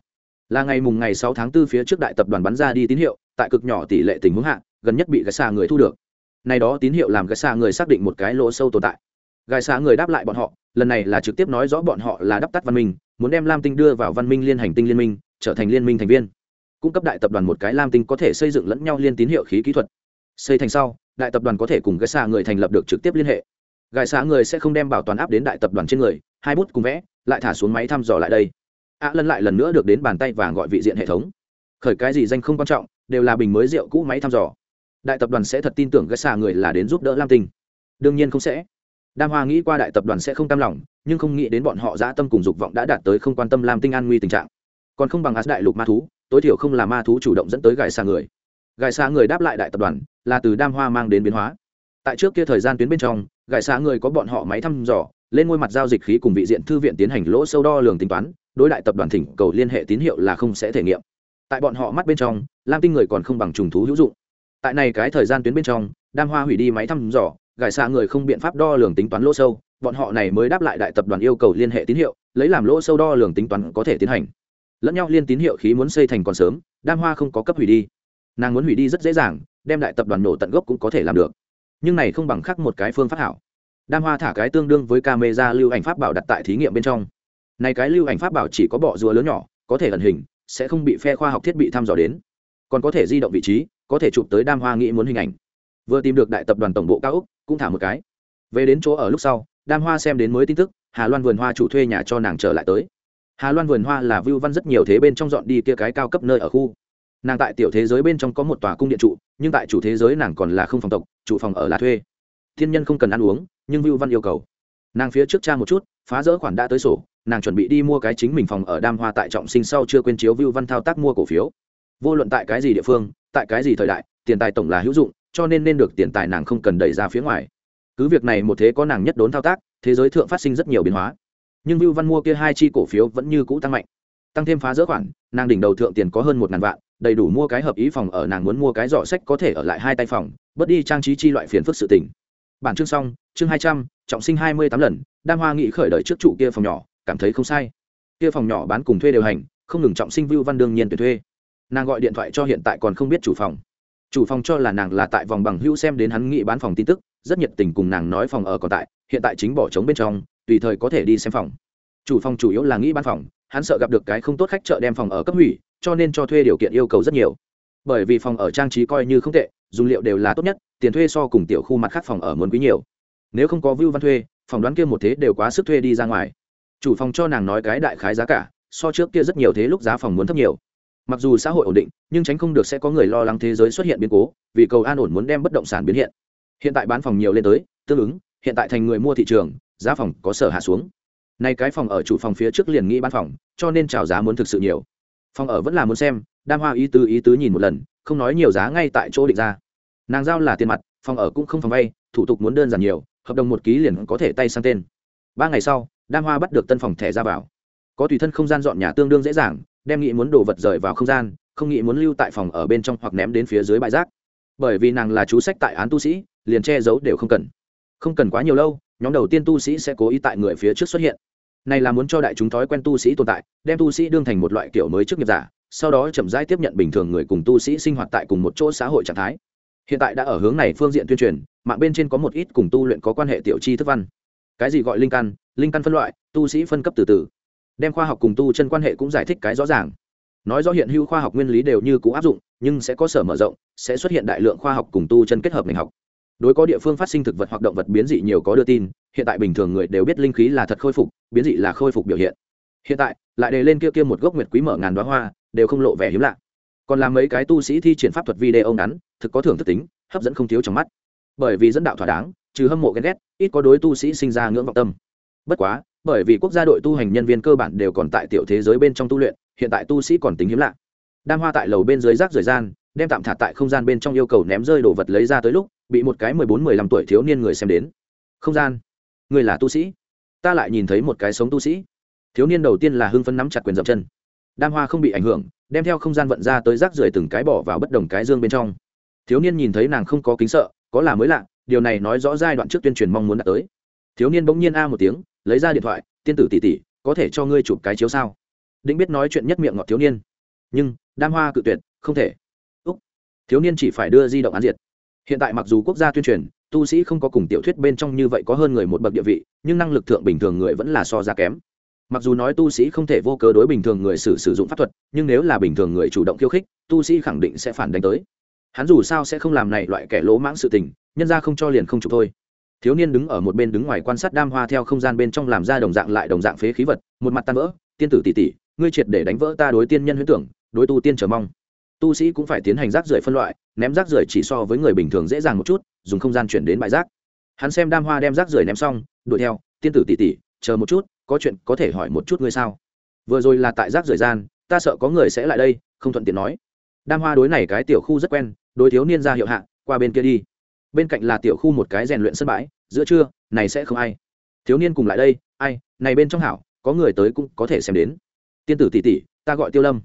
A: Là ngày mùng ngày sáu tháng 4 phía trước đại tập đoàn bắn ra đi tín hiệu, tại cực nhỏ tỷ lệ tình huống hạ, gần nhất bị cái xa người thu được. Này đó tín hiệu làm cái xa người xác định một cái lỗ sâu tồn tại. Gai xa người đáp lại bọn họ, lần này là trực tiếp nói rõ bọn họ là đắp tắt văn minh, muốn đem lam tinh đưa vào văn minh liên hành tinh liên minh, trở thành liên minh thành viên cung cấp đại tập đoàn một cái lam tinh có thể xây dựng lẫn nhau liên tín hiệu khí kỹ thuật. Xây thành sau đại tập đoàn có thể cùng gai xa người thành lập được trực tiếp liên hệ. Gai xa người sẽ không đem bảo toàn áp đến đại tập đoàn trên người hai bút cùng vẽ lại thả xuống máy thăm dò lại đây. Ạ à, lần lại lần nữa được đến bàn tay vàng gọi vị diện hệ thống. Khởi cái gì danh không quan trọng đều là bình mới rượu cũ máy thăm dò. Đại tập đoàn sẽ thật tin tưởng gai xa người là đến giúp đỡ lam tinh. Đương nhiên không sẽ. Đam hoa nghĩ qua đại tập đoàn sẽ không tam lòng nhưng không nghĩ đến bọn họ dã tâm cùng dục vọng đã đạt tới không quan tâm lam tinh an nguy tình trạng. Còn không bằng ás đại lục ma thú tối thiểu không là ma thú chủ động dẫn tới gài xa người. Gài xa người đáp lại đại tập đoàn, là từ đam hoa mang đến biến hóa. Tại trước kia thời gian tuyến bên trong, gài xa người có bọn họ máy thăm dò, lên ngôi mặt giao dịch khí cùng vị diện thư viện tiến hành lỗ sâu đo lường tính toán, đối đại tập đoàn thỉnh cầu liên hệ tín hiệu là không sẽ thể nghiệm. Tại bọn họ mắt bên trong, lam tinh người còn không bằng trùng thú hữu dụng. Tại này cái thời gian tuyến bên trong, đam hoa hủy đi máy thăm dò, gài xa người không biện pháp đo lường tính toán lỗ sâu, bọn họ này mới đáp lại đại tập đoàn yêu cầu liên hệ tín hiệu, lấy làm lỗ sâu đo lường tính toán có thể tiến hành lẫn nhau liên tín hiệu khí muốn xây thành còn sớm, đam hoa không có cấp hủy đi. Nàng muốn hủy đi rất dễ dàng, đem đại tập đoàn nổ tận gốc cũng có thể làm được. Nhưng này không bằng khác một cái phương pháp hảo. Đam hoa thả cái tương đương với camera lưu ảnh pháp bảo đặt tại thí nghiệm bên trong. Này cái lưu ảnh pháp bảo chỉ có bọ rùa lớn nhỏ, có thể ẩn hình, sẽ không bị phe khoa học thiết bị thăm dò đến. Còn có thể di động vị trí, có thể chụp tới đam hoa nghĩ muốn hình ảnh. Vừa tìm được đại tập đoàn tổng bộ cao úc cũng thả một cái. Về đến chỗ ở lúc sau, đam hoa xem đến mới tin tức, hà loan vườn hoa chủ thuê nhà cho nàng trở lại tới hà loan vườn hoa là vưu văn rất nhiều thế bên trong dọn đi kia cái cao cấp nơi ở khu. Nàng tại tiểu thế giới bên trong có một tòa cung điện trụ, nhưng tại chủ thế giới nàng còn là không phòng tộc, trụ phòng ở là thuê. Thiên nhân không cần ăn uống, nhưng vưu văn yêu cầu. Nàng phía trước cha một chút, phá rỡ khoản đã tới sổ, nàng chuẩn bị đi mua cái chính mình phòng ở đam hoa tại trọng sinh sau chưa quên chiếu vưu văn thao tác mua cổ phiếu. Vô luận tại cái gì địa phương, tại cái gì thời đại, tiền tài tổng là hữu dụng, cho nên nên được tiền tài nàng không cần đẩy ra phía ngoài. Cứ việc này một thế có nàng nhất đốn thao tác, thế giới thượng phát sinh rất nhiều biến hóa nhưng Vưu Văn mua kia hai chi cổ phiếu vẫn như cũ tăng mạnh. Tăng thêm phá dỡ khoản, nàng đỉnh đầu thượng tiền có hơn một ngàn vạn, đầy đủ mua cái hợp ý phòng ở nàng muốn mua cái giỏ sách có thể ở lại hai tay phòng, bớt đi trang trí chi loại phiền phức sự tình. Bản chương xong, chương hai trăm, trọng sinh hai mươi tám lần, Đam Hoa nghị khởi đợi trước trụ kia phòng nhỏ, cảm thấy không sai. Kia phòng nhỏ bán cùng thuê đều hành, không ngừng trọng sinh Vưu Văn đương nhiên tuyển thuê. Nàng gọi điện thoại cho hiện tại còn không biết chủ phòng. Chủ phòng cho là nàng là tại vòng bằng hữu xem đến hắn nghị bán phòng tin tức, rất nhiệt tình cùng nàng nói phòng ở còn tại, hiện tại chính bỏ trống bên trong, tùy thời có thể đi xem phòng. Chủ phòng chủ yếu là nghĩ bán phòng, hắn sợ gặp được cái không tốt khách chợ đem phòng ở cấp hủy, cho nên cho thuê điều kiện yêu cầu rất nhiều. Bởi vì phòng ở trang trí coi như không tệ, dùng liệu đều là tốt nhất, tiền thuê so cùng tiểu khu mặt khác phòng ở muốn quý nhiều. Nếu không có view văn thuê, phòng đoán kia một thế đều quá sức thuê đi ra ngoài. Chủ phòng cho nàng nói cái đại khái giá cả, so trước kia rất nhiều thế lúc giá phòng muốn thấp nhiều. Mặc dù xã hội ổn định, nhưng tránh không được sẽ có người lo lắng thế giới xuất hiện biến cố, vì cầu an ổn muốn đem bất động sản biến hiện. Hiện tại bán phòng nhiều lên tới, tương ứng, hiện tại thành người mua thị trường giá phòng có sở hạ xuống. Nay cái phòng ở chủ phòng phía trước liền nghĩ bán phòng, cho nên chào giá muốn thực sự nhiều. Phòng ở vẫn là muốn xem, đam hoa ý tứ ý tứ nhìn một lần, không nói nhiều giá ngay tại chỗ định ra. Nàng giao là tiền mặt, phòng ở cũng không phòng vay, thủ tục muốn đơn giản nhiều, hợp đồng một ký liền có thể tay sang tên. Ba ngày sau, đam hoa bắt được tân phòng thẻ ra vào. Có tùy thân không gian dọn nhà tương đương dễ dàng, đem nghĩ muốn đồ vật rời vào không gian, không nghĩ muốn lưu tại phòng ở bên trong hoặc ném đến phía dưới bãi rác. Bởi vì nàng là chú sách tại án tu sĩ, liền che giấu đều không cần. Không cần quá nhiều lâu nhóm đầu tiên tu sĩ sẽ cố ý tại người phía trước xuất hiện. Này là muốn cho đại chúng thói quen tu sĩ tồn tại, đem tu sĩ đương thành một loại kiểu mới trước nghiệp giả, sau đó chậm rãi tiếp nhận bình thường người cùng tu sĩ sinh hoạt tại cùng một chỗ xã hội trạng thái. Hiện tại đã ở hướng này phương diện tuyên truyền, mạng bên trên có một ít cùng tu luyện có quan hệ tiểu chi thức văn. Cái gì gọi linh căn? Linh căn phân loại, tu sĩ phân cấp từ từ. Đem khoa học cùng tu chân quan hệ cũng giải thích cái rõ ràng. Nói rõ hiện hữu khoa học nguyên lý đều như cũ áp dụng, nhưng sẽ có sở mở rộng, sẽ xuất hiện đại lượng khoa học cùng tu chân kết hợp ngành học đối có địa phương phát sinh thực vật hoặc động vật biến dị nhiều có đưa tin, hiện tại bình thường người đều biết linh khí là thật khôi phục, biến dị là khôi phục biểu hiện. Hiện tại, lại đề lên kia kia một gốc nguyệt quý mở ngàn đoá hoa, đều không lộ vẻ hiếm lạ. Còn làm mấy cái tu sĩ thi triển pháp thuật video ngắn, thực có thưởng thức tính, hấp dẫn không thiếu trong mắt. Bởi vì dẫn đạo thỏa đáng, trừ hâm mộ ghen ghét, ít có đối tu sĩ sinh ra ngưỡng vọng tâm. Bất quá, bởi vì quốc gia đội tu hành nhân viên cơ bản đều còn tại tiểu thế giới bên trong tu luyện, hiện tại tu sĩ còn tính hiếm lạ. Đam hoa tại lầu bên dưới rác rời gian, đem tạm thả tại không gian bên trong yêu cầu ném rơi đồ vật lấy ra tới lúc bị một cái mười bốn, mười lăm tuổi thiếu niên người xem đến. Không gian. Người là tu sĩ. Ta lại nhìn thấy một cái sống tu sĩ. Thiếu niên đầu tiên là hưng phấn nắm chặt quyền dậm chân. Đam hoa không bị ảnh hưởng, đem theo không gian vận ra tới rác rưởi từng cái bỏ vào bất đồng cái dương bên trong. Thiếu niên nhìn thấy nàng không có kính sợ, có là mới lạ, điều này nói rõ giai đoạn trước tuyên truyền mong muốn đã tới. Thiếu niên bỗng nhiên a một tiếng, lấy ra điện thoại, tiên tử tỷ tỷ, có thể cho ngươi chụp cái chiếu sao? Định biết nói chuyện nhất miệng ngọt thiếu niên. Nhưng, đam hoa cự tuyệt, không thể. Úc. Thiếu niên chỉ phải đưa di động án diệt hiện tại mặc dù quốc gia tuyên truyền, tu sĩ không có cùng tiểu thuyết bên trong như vậy có hơn người một bậc địa vị, nhưng năng lực thượng bình thường người vẫn là so ra kém. Mặc dù nói tu sĩ không thể vô cớ đối bình thường người sử sử dụng pháp thuật, nhưng nếu là bình thường người chủ động khiêu khích, tu sĩ khẳng định sẽ phản đánh tới. Hắn dù sao sẽ không làm này loại kẻ lỗ mãng sự tình, nhân ra không cho liền không chụp thôi. Thiếu niên đứng ở một bên đứng ngoài quan sát đam hoa theo không gian bên trong làm ra đồng dạng lại đồng dạng phế khí vật, một mặt tan vỡ, tiên tử tỷ tỷ, ngươi triệt để đánh vỡ ta đối tiên nhân huyễn tưởng, đối tu tiên chờ mong. Tu sĩ cũng phải tiến hành rác rưởi phân loại ném rác rưởi chỉ so với người bình thường dễ dàng một chút, dùng không gian chuyển đến bãi rác. Hắn xem đam hoa đem rác rưởi ném xong, đuổi theo, tiên tử tỷ tỷ, chờ một chút, có chuyện có thể hỏi một chút ngươi sao? Vừa rồi là tại rác rưởi gian, ta sợ có người sẽ lại đây, không thuận tiện nói. Đam hoa đối này cái tiểu khu rất quen, đối thiếu niên ra hiệu hạ, qua bên kia đi. Bên cạnh là tiểu khu một cái rèn luyện sân bãi, giữa trưa, này sẽ không ai. Thiếu niên cùng lại đây, ai, này bên trong hảo, có người tới cũng có thể xem đến. Tiên tử tỷ tỷ, ta gọi tiêu lâm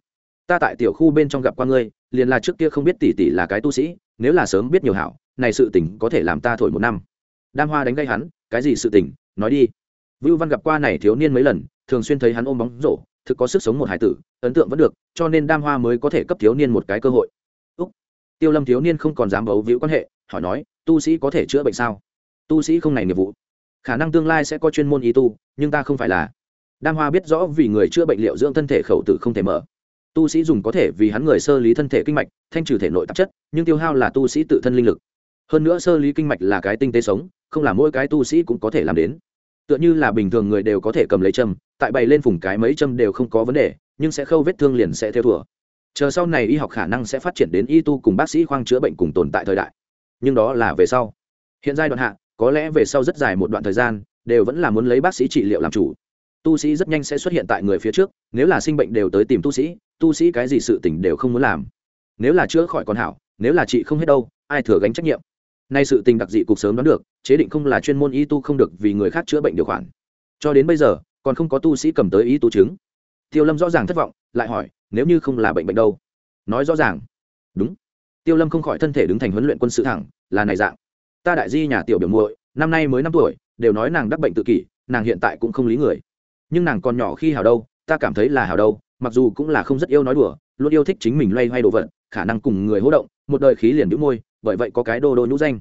A: ta tại tiểu khu bên trong gặp qua ngươi, liền là trước kia không biết tỷ tỷ là cái tu sĩ, nếu là sớm biết nhiều hảo, này sự tình có thể làm ta thổi một năm. Đam hoa đánh gây hắn, cái gì sự tình, nói đi. Vưu văn gặp qua này thiếu niên mấy lần, thường xuyên thấy hắn ôm bóng rổ, thực có sức sống một hải tử, ấn tượng vẫn được, cho nên đam hoa mới có thể cấp thiếu niên một cái cơ hội. Úc. tiêu lâm thiếu niên không còn dám bấu víu quan hệ, hỏi nói, tu sĩ có thể chữa bệnh sao? Tu sĩ không này nghiệp vụ. Khả năng tương lai sẽ có chuyên môn y tu, nhưng ta không phải là. Đam hoa biết rõ vì người chữa bệnh liệu dưỡng thân thể khẩu tử không thể mở tu sĩ dùng có thể vì hắn người sơ lý thân thể kinh mạch, thanh trừ thể nội tạp chất, nhưng tiêu hao là tu sĩ tự thân linh lực. Hơn nữa sơ lý kinh mạch là cái tinh tế sống, không là mỗi cái tu sĩ cũng có thể làm đến. Tựa như là bình thường người đều có thể cầm lấy châm, tại bày lên phùng cái mấy châm đều không có vấn đề, nhưng sẽ khâu vết thương liền sẽ theo thùa. Chờ sau này y học khả năng sẽ phát triển đến y tu cùng bác sĩ khoang chữa bệnh cùng tồn tại thời đại. Nhưng đó là về sau. Hiện giai đoạn hạ, có lẽ về sau rất dài một đoạn thời gian, đều vẫn là muốn lấy bác sĩ trị liệu làm chủ. Tu sĩ rất nhanh sẽ xuất hiện tại người phía trước, nếu là sinh bệnh đều tới tìm tu sĩ tu sĩ cái gì sự tình đều không muốn làm. Nếu là chữa khỏi còn hảo, nếu là chị không hết đâu, ai thừa gánh trách nhiệm? Nay sự tình đặc dị cục sớm đoán được, chế định không là chuyên môn y tu không được vì người khác chữa bệnh điều khoản. Cho đến bây giờ, còn không có tu sĩ cầm tới y tu chứng. Tiêu lâm rõ ràng thất vọng, lại hỏi, nếu như không là bệnh bệnh đâu? Nói rõ ràng. Đúng. Tiêu lâm không khỏi thân thể đứng thành huấn luyện quân sự thẳng, là này dạng. Ta đại di nhà tiểu biểu muội, năm nay mới năm tuổi, đều nói nàng đắc bệnh tự kỷ, nàng hiện tại cũng không lý người. Nhưng nàng còn nhỏ khi hào đâu ta cảm thấy là hảo đâu, mặc dù cũng là không rất yêu nói đùa, luôn yêu thích chính mình loay hoay đồ vật, khả năng cùng người hỗ động, một đời khí liền đĩu môi, bởi vậy có cái đô đô nhũ danh.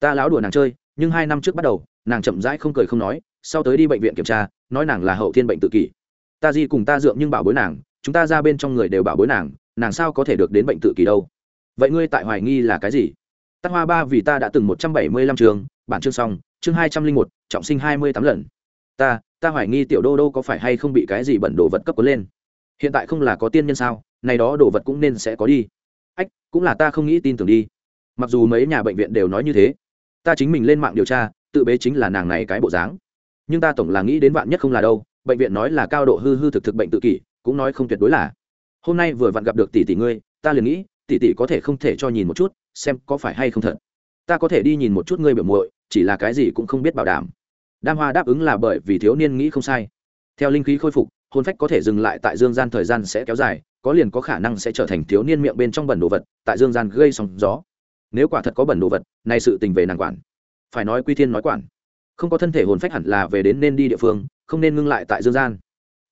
A: Ta láo đùa nàng chơi, nhưng hai năm trước bắt đầu, nàng chậm rãi không cười không nói, sau tới đi bệnh viện kiểm tra, nói nàng là hậu thiên bệnh tự kỷ. Ta di cùng ta dượng nhưng bảo bối nàng, chúng ta ra bên trong người đều bảo bối nàng nàng sao có thể được đến bệnh tự kỷ đâu? Vậy ngươi tại hoài nghi là cái gì? Tắt hoa ba vì ta đã từng một trăm bảy mươi lăm trường bản chương xong, chương hai trăm linh một, trọng sinh hai mươi tám lần. Ta ta hoài nghi tiểu đô đô có phải hay không bị cái gì bẩn đồ vật cấp cuốn lên. Hiện tại không là có tiên nhân sao, này đó đồ vật cũng nên sẽ có đi. Ách, cũng là ta không nghĩ tin tưởng đi. Mặc dù mấy nhà bệnh viện đều nói như thế, ta chính mình lên mạng điều tra, tự bế chính là nàng này cái bộ dáng. Nhưng ta tổng là nghĩ đến vạn nhất không là đâu, bệnh viện nói là cao độ hư hư thực thực bệnh tự kỷ, cũng nói không tuyệt đối là. Hôm nay vừa vặn gặp được tỷ tỷ ngươi, ta liền nghĩ, tỷ tỷ có thể không thể cho nhìn một chút, xem có phải hay không thật. Ta có thể đi nhìn một chút ngươi biểu muội, chỉ là cái gì cũng không biết bảo đảm đam hoa đáp ứng là bởi vì thiếu niên nghĩ không sai. Theo linh khí khôi phục hôn phách có thể dừng lại tại dương gian thời gian sẽ kéo dài, có liền có khả năng sẽ trở thành thiếu niên miệng bên trong bẩn đồ vật, tại dương gian gây sóng gió. Nếu quả thật có bẩn đồ vật, này sự tình về nàng quản. Phải nói quy thiên nói quản. Không có thân thể hồn phách hẳn là về đến nên đi địa phương, không nên ngưng lại tại dương gian.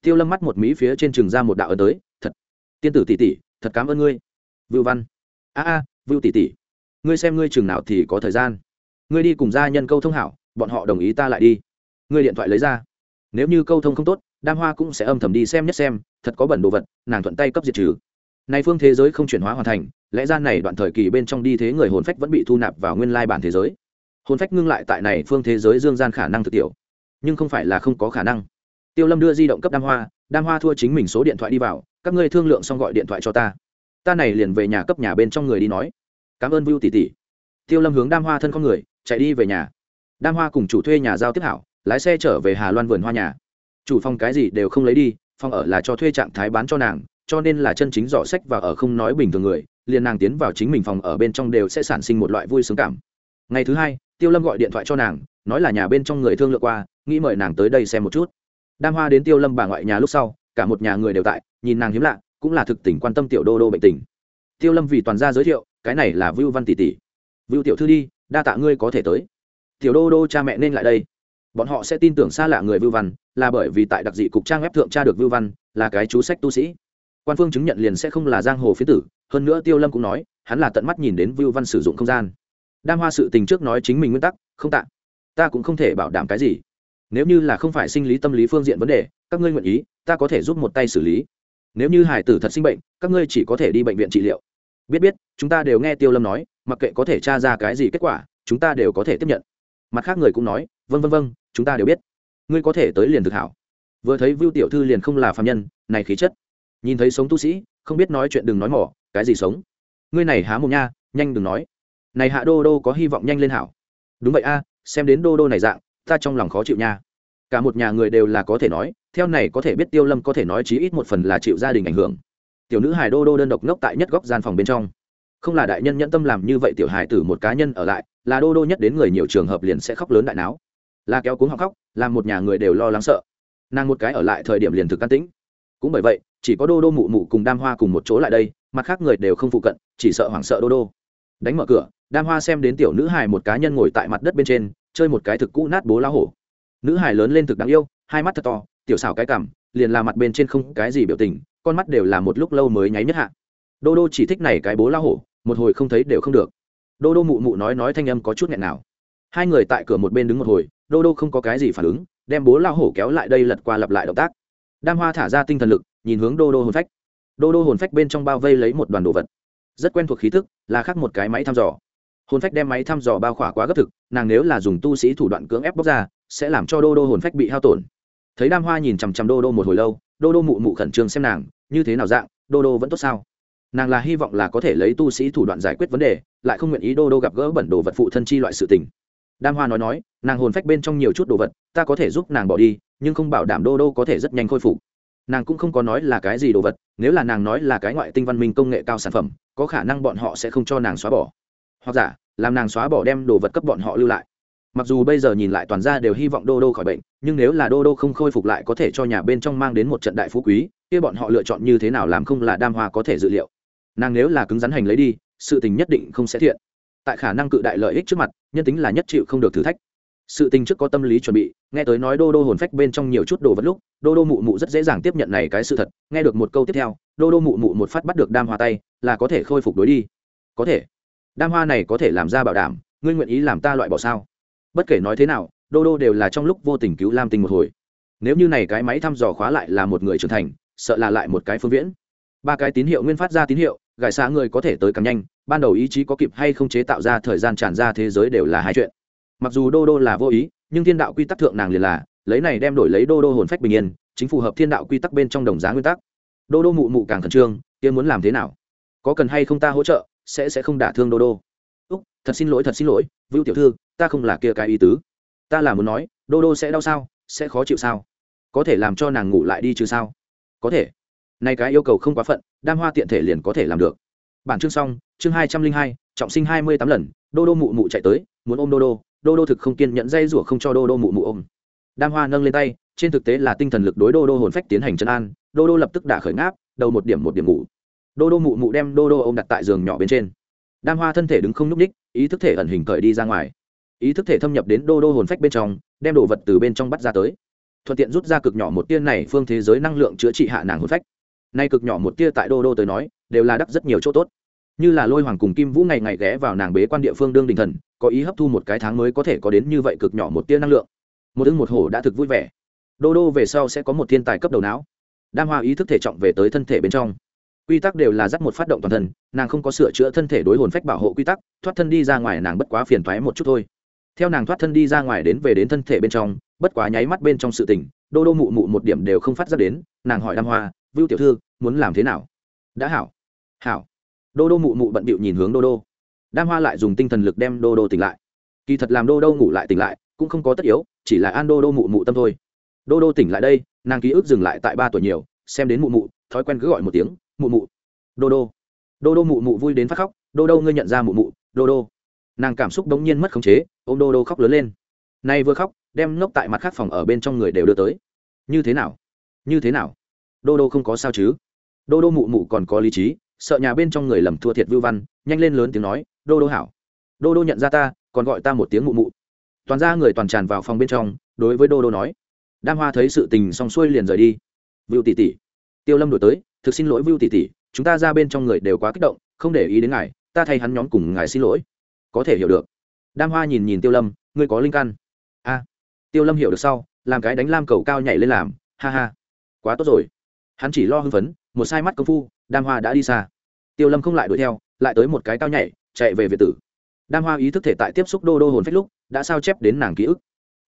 A: Tiêu lâm mắt một mí phía trên trường ra một đạo ấn tới, thật, tiên tử tỷ tỷ, thật cảm ơn ngươi. Vưu văn, a a, vưu tỷ tỷ, ngươi xem ngươi chừng nào thì có thời gian. Ngươi đi cùng gia nhân câu thông hảo bọn họ đồng ý ta lại đi. Ngươi điện thoại lấy ra. Nếu như câu thông không tốt, đam hoa cũng sẽ âm thầm đi xem nhất xem, thật có bẩn đồ vật, nàng thuận tay cấp diệt trừ. Này phương thế giới không chuyển hóa hoàn thành, lẽ ra này đoạn thời kỳ bên trong đi thế người hồn phách vẫn bị thu nạp vào nguyên lai bản thế giới. Hồn phách ngưng lại tại này phương thế giới dương gian khả năng thực tiểu. Nhưng không phải là không có khả năng. Tiêu lâm đưa di động cấp đam hoa đam hoa thua chính mình số điện thoại đi vào, các ngươi thương lượng xong gọi điện thoại cho ta. Ta này liền về nhà cấp nhà bên trong người đi nói. Cảm ơn vưu tỷ tỷ. Tiêu lâm hướng đam hoa thân con người, chạy đi về nhà đam hoa cùng chủ thuê nhà giao tiếp hảo, lái xe trở về hà loan vườn hoa nhà. Chủ phòng cái gì đều không lấy đi, phòng ở là cho thuê trạng thái bán cho nàng, cho nên là chân chính giỏ sách và ở không nói bình thường người, liền nàng tiến vào chính mình phòng ở bên trong đều sẽ sản sinh một loại vui sướng cảm. Ngày thứ hai, tiêu lâm gọi điện thoại cho nàng, nói là nhà bên trong người thương lượng qua, nghĩ mời nàng tới đây xem một chút. Đam hoa đến tiêu lâm bà ngoại nhà lúc sau, cả một nhà người đều tại, nhìn nàng hiếm lạ, cũng là thực tình quan tâm tiểu đô đô bệnh tình. Tiêu lâm vì toàn gia giới thiệu, cái này là vưu văn tỷ tỷ. Vưu tiểu thư đi, đa tạ ngươi có thể tới tiểu đô đô cha mẹ nên lại đây. Bọn họ sẽ tin tưởng xa lạ người vưu văn, là bởi vì tại đặc dị cục trang web thượng tra được vưu văn, là cái chú sách tu sĩ. Quan phương chứng nhận liền sẽ không là giang hồ phía tử, hơn nữa tiêu lâm cũng nói, hắn là tận mắt nhìn đến vưu văn sử dụng không gian. Đam hoa sự tình trước nói chính mình nguyên tắc, không tạ. Ta cũng không thể bảo đảm cái gì. Nếu như là không phải sinh lý tâm lý phương diện vấn đề, các ngươi nguyện ý, ta có thể giúp một tay xử lý. Nếu như hải tử thật sinh bệnh, các ngươi chỉ có thể đi bệnh viện trị liệu. Biết biết, chúng ta đều nghe tiêu lâm nói, mặc kệ có thể tra ra cái gì kết quả, chúng ta đều có thể tiếp nhận mặt khác người cũng nói vân vân vân chúng ta đều biết. Ngươi có thể tới liền thực hảo. Vừa thấy vưu tiểu thư liền không là phạm nhân, này khí chất. Nhìn thấy sống tu sĩ, không biết nói chuyện đừng nói mỏ, cái gì sống? Ngươi này há mồm nha, nhanh đừng nói. Này hạ đô đô có hy vọng nhanh lên hảo. Đúng vậy a, xem đến đô đô này dạng, ta trong lòng khó chịu nha. Cả một nhà người đều là có thể nói, theo này có thể biết tiêu lâm có thể nói chí ít một phần là chịu gia đình ảnh hưởng. Tiểu nữ hài đô đô đơn độc ngốc tại nhất góc gian phòng bên trong không là đại nhân nhẫn tâm làm như vậy tiểu hài tử một cá nhân ở lại, là đô đô nhất đến người nhiều trường hợp liền sẽ khóc lớn đại não là kéo cuống học khóc, làm một nhà người đều lo lắng sợ. Nàng một cái ở lại thời điểm liền thực can tĩnh. Cũng bởi vậy, chỉ có đô đô mụ mụ cùng đam hoa cùng một chỗ lại đây, mặt khác người đều không phụ cận, chỉ sợ hoảng sợ đô đô. Đánh mở cửa, đam hoa xem đến tiểu nữ hài một cá nhân ngồi tại mặt đất bên trên, chơi một cái thực cũ nát bố lá hổ. Nữ hài lớn lên thực đáng yêu, hai mắt thật to, tiểu xảo cái cảm liền là mặt bên trên không cái gì biểu tình, con mắt đều là một lúc lâu mới nháy nhất hạ đô đô chỉ thích này cái bố la hổ, một hồi không thấy đều không được. Đô đô mụ mụ nói nói thanh âm có chút nghẹn nào. Hai người tại cửa một bên đứng một hồi, đô đô không có cái gì phản ứng, đem bố la hổ kéo lại đây lật qua lặp lại động tác. Đam hoa thả ra tinh thần lực, nhìn hướng đô đô hồn phách. Đô đô hồn phách bên trong bao vây lấy một đoàn đồ vật. Rất quen thuộc khí thức, là khác một cái máy thăm dò. Hồn phách đem máy thăm dò bao khỏa quá gấp thực, nàng nếu là dùng tu sĩ thủ đoạn cưỡng ép bóc ra, sẽ làm cho đô đô hồn phách bị hao tổn. Thấy đam hoa nhìn chằm chằm đô đô một hồi lâu, đô đô mụ mụ khẩn trương xem nàng, như thế nào dạng, đô đô vẫn tốt sao? Nàng là hy vọng là có thể lấy tu sĩ thủ đoạn giải quyết vấn đề, lại không nguyện ý đô đô gặp gỡ bẩn đồ vật phụ thân chi loại sự tình. Đam hoa nói nói, nàng hồn phách bên trong nhiều chút đồ vật, ta có thể giúp nàng bỏ đi, nhưng không bảo đảm đô đô có thể rất nhanh khôi phục. Nàng cũng không có nói là cái gì đồ vật, nếu là nàng nói là cái ngoại tinh văn minh công nghệ cao sản phẩm, có khả năng bọn họ sẽ không cho nàng xóa bỏ. Hoặc giả, làm nàng xóa bỏ đem đồ vật cấp bọn họ lưu lại. Mặc dù bây giờ nhìn lại toàn ra đều hy vọng đô đô khỏi bệnh, nhưng nếu là đô đô không khôi phục lại có thể cho nhà bên trong mang đến một trận đại phú quý, kia bọn họ lựa chọn như thế nào làm không là đam hoa có thể dự liệu nàng nếu là cứng rắn hành lấy đi, sự tình nhất định không sẽ thiện. Tại khả năng cự đại lợi ích trước mặt, nhân tính là nhất chịu không được thử thách. Sự tình trước có tâm lý chuẩn bị, nghe tới nói đô đô hồn phách bên trong nhiều chút đồ vật lúc, đô đô mụ mụ rất dễ dàng tiếp nhận này cái sự thật, nghe được một câu tiếp theo, đô đô mụ mụ một phát bắt được đam hoa tay, là có thể khôi phục đối đi. Có thể. Đam hoa này có thể làm ra bảo đảm, ngươi nguyện ý làm ta loại bỏ sao? Bất kể nói thế nào, đô đô đều là trong lúc vô tình cứu lam tình một hồi. Nếu như này cái máy thăm dò khóa lại là một người trưởng thành, sợ là lại một cái phương viễn. Ba cái tín hiệu nguyên phát ra tín hiệu gài xa người có thể tới càng nhanh, ban đầu ý chí có kịp hay không chế tạo ra thời gian tràn ra thế giới đều là hai chuyện. Mặc dù đô đô là vô ý, nhưng thiên đạo quy tắc thượng nàng liền là, lấy này đem đổi lấy đô đô hồn phách bình yên, chính phù hợp thiên đạo quy tắc bên trong đồng giá nguyên tắc. Đô đô mụ mụ càng khẩn trương tiên muốn làm thế nào? Có cần hay không ta hỗ trợ, sẽ sẽ không đả thương đô đô. Úc, thật xin lỗi, thật xin lỗi, vưu tiểu thư, ta không là kia cái ý tứ. Ta là muốn nói, đô đô sẽ đau sao, sẽ khó chịu sao? Có thể làm cho nàng ngủ lại đi chứ sao? Có thể nay cái yêu cầu không quá phận, đam hoa tiện thể liền có thể làm được. Bản chương xong, chương hai trăm linh hai, trọng sinh hai mươi tám lần, đô đô mụ mụ chạy tới, muốn ôm đô đô đô đô thực không kiên nhẫn dây rủa không cho đô đô mụ mụ ôm. Đam hoa nâng lên tay, trên thực tế là tinh thần lực đối đô đô hồn phách tiến hành chân an, đô đô lập tức đả khởi ngáp, đầu một điểm một điểm ngủ. Đô đô mụ mụ đem đô đô ôm đặt tại giường nhỏ bên trên. Đam hoa thân thể đứng không n ú c ních ý thức thể ẩn hình cởi đi ra ngoài. Ý thức thể thâm nhập đến đô đô hồn phách bên trong, đem đồ vật từ bên trong bắt ra tới. Thuận tiện rút ra cực nhỏ một tiên này phương thế giới năng lượng chữa trị hạ nàng hồn phách nay cực nhỏ một tia tại đô đô tới nói, đều là đắc rất nhiều chỗ tốt. Như là lôi hoàng cùng kim vũ ngày ngày ghé vào nàng bế quan địa phương đương đình thần, có ý hấp thu một cái tháng mới có thể có đến như vậy cực nhỏ một tia năng lượng. Một ưng một hổ đã thực vui vẻ. Đô đô về sau sẽ có một thiên tài cấp đầu não. Đam hoa ý thức thể trọng về tới thân thể bên trong. Quy tắc đều là dắt một phát động toàn thân, nàng không có sửa chữa thân thể đối hồn phách bảo hộ quy tắc, thoát thân đi ra ngoài nàng bất quá phiền thoái một chút thôi. Theo nàng thoát thân đi ra ngoài đến về đến thân thể bên trong, bất quá nháy mắt bên trong sự tình, đô đô mụ mụ một điểm đều không phát ra đến, nàng hỏi đam hoa vưu tiểu thư, muốn làm thế nào? Đã hảo. Hảo. Đô đô mụ mụ bận bịu nhìn hướng đô đô. Đam hoa lại dùng tinh thần lực đem đô đô tỉnh lại. Kỳ thật làm đô đô ngủ lại tỉnh lại, cũng không có tất yếu, chỉ là an đô đô mụ mụ tâm thôi. Đô đô tỉnh lại đây, nàng ký ức dừng lại tại ba tuổi nhiều, xem đến mụ mụ, thói quen cứ gọi một tiếng, mụ mụ. Đô đô. Đô đô mụ mụ vui đến phát khóc, đô đô ngươi nhận ra mụ mụ, đô đô. Nàng cảm xúc đống nhiên mất khống chế, ôm đô đô khóc lớn lên. Nay vừa khóc, đem ngốc tại mặt khác phòng ở bên trong người đều đưa tới. Như thế nào? Như thế nào? Đô đô không có sao chứ? Đô đô mụ mụ còn có lý trí, sợ nhà bên trong người lầm thua thiệt vưu văn, nhanh lên lớn tiếng nói, đô đô hảo. Đô đô nhận ra ta, còn gọi ta một tiếng mụ mụ. Toàn ra người toàn tràn vào phòng bên trong, đối với đô đô nói, đam hoa thấy sự tình xong xuôi liền rời đi. Vưu tỷ tỷ. Tiêu lâm đổi tới, thực xin lỗi vưu tỷ tỷ, chúng ta ra bên trong người đều quá kích động, không để ý đến ngài, ta thay hắn nhóm cùng ngài xin lỗi. Có thể hiểu được. Đam hoa nhìn nhìn tiêu lâm, ngươi có linh căn. A. Tiêu lâm hiểu được sau, làm cái đánh lam cầu cao nhảy lên làm, ha ha, quá tốt rồi hắn chỉ lo hưng phấn, một sai mắt công phu, đam hoa đã đi xa. Tiêu lâm không lại đuổi theo, lại tới một cái cao nhảy, chạy về việt tử. Đam hoa ý thức thể tại tiếp xúc đô đô hồn phách lúc, đã sao chép đến nàng ký ức.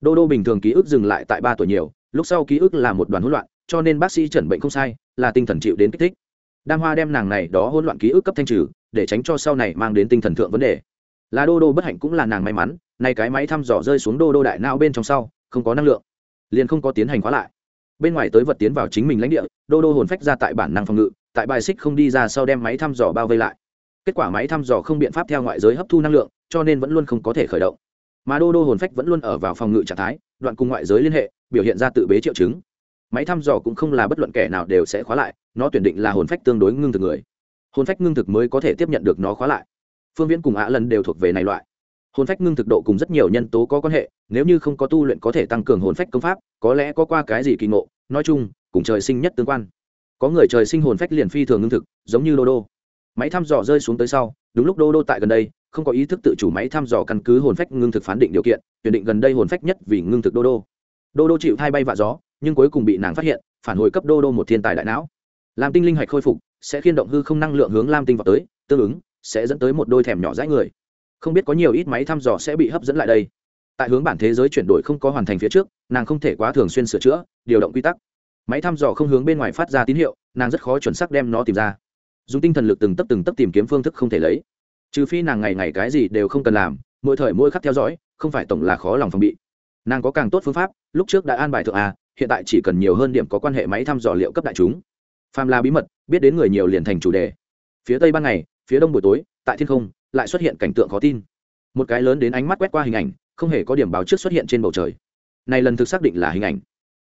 A: Đô đô bình thường ký ức dừng lại tại ba tuổi nhiều, lúc sau ký ức là một đoàn hỗn loạn, cho nên bác sĩ chẩn bệnh không sai, là tinh thần chịu đến kích thích. Đam hoa đem nàng này đó hỗn loạn ký ức cấp thanh trừ, để tránh cho sau này mang đến tinh thần thượng vấn đề. Là đô đô bất hạnh cũng là nàng may mắn, nay cái máy thăm dò rơi xuống đô đô đại não bên trong sau, không có năng lượng, liền không có tiến hành khóa lại bên ngoài tới vật tiến vào chính mình lãnh địa, đô đô hồn phách ra tại bản năng phòng ngự, tại bài xích không đi ra sau đem máy thăm dò bao vây lại. Kết quả máy thăm dò không biện pháp theo ngoại giới hấp thu năng lượng, cho nên vẫn luôn không có thể khởi động. Mà đô đô hồn phách vẫn luôn ở vào phòng ngự trạng thái, đoạn cùng ngoại giới liên hệ, biểu hiện ra tự bế triệu chứng. Máy thăm dò cũng không là bất luận kẻ nào đều sẽ khóa lại, nó tuyển định là hồn phách tương đối ngưng thực người. Hồn phách ngưng thực mới có thể tiếp nhận được nó khóa lại. Phương viễn cùng ạ lần đều thuộc về này loại hồn phách ngưng thực độ cùng rất nhiều nhân tố có quan hệ, nếu như không có tu luyện có thể tăng cường hồn phách công pháp, có lẽ có qua cái gì kỳ ngộ, nói chung, cùng trời sinh nhất tương quan. Có người trời sinh hồn phách liền phi thường ngưng thực, giống như đô đô máy thăm dò rơi xuống tới sau, đúng lúc đô đô tại gần đây, không có ý thức tự chủ máy thăm dò căn cứ hồn phách ngưng thực phán định điều kiện, tuyển định gần đây hồn phách nhất vì ngưng thực đô đô đô đô chịu thay bay vạ gió, nhưng cuối cùng bị nàng phát hiện, phản hồi cấp đô đô một thiên tài đại não. Làm tinh linh hạch khôi phục, sẽ khiên động hư không năng lượng hướng lam tinh vào tới, tương ứng, sẽ dẫn tới một đôi thèm nhỏ dãi người không biết có nhiều ít máy thăm dò sẽ bị hấp dẫn lại đây. Tại hướng bản thế giới chuyển đổi không có hoàn thành phía trước, nàng không thể quá thường xuyên sửa chữa, điều động quy tắc. Máy thăm dò không hướng bên ngoài phát ra tín hiệu, nàng rất khó chuẩn xác đem nó tìm ra. Dùng tinh thần lực từng tấp từng tấp tìm kiếm phương thức không thể lấy. Trừ phi nàng ngày ngày cái gì đều không cần làm, mỗi thời mỗi khắc theo dõi, không phải tổng là khó lòng phòng bị. Nàng có càng tốt phương pháp, lúc trước đã an bài thượng a, hiện tại chỉ cần nhiều hơn điểm có quan hệ máy thăm dò liệu cấp đại chúng. Phàm là bí mật, biết đến người nhiều liền thành chủ đề. Phía tây ban ngày, phía đông buổi tối, tại thiên không lại xuất hiện cảnh tượng khó tin. Một cái lớn đến ánh mắt quét qua hình ảnh, không hề có điểm báo trước xuất hiện trên bầu trời. Này lần thực xác định là hình ảnh.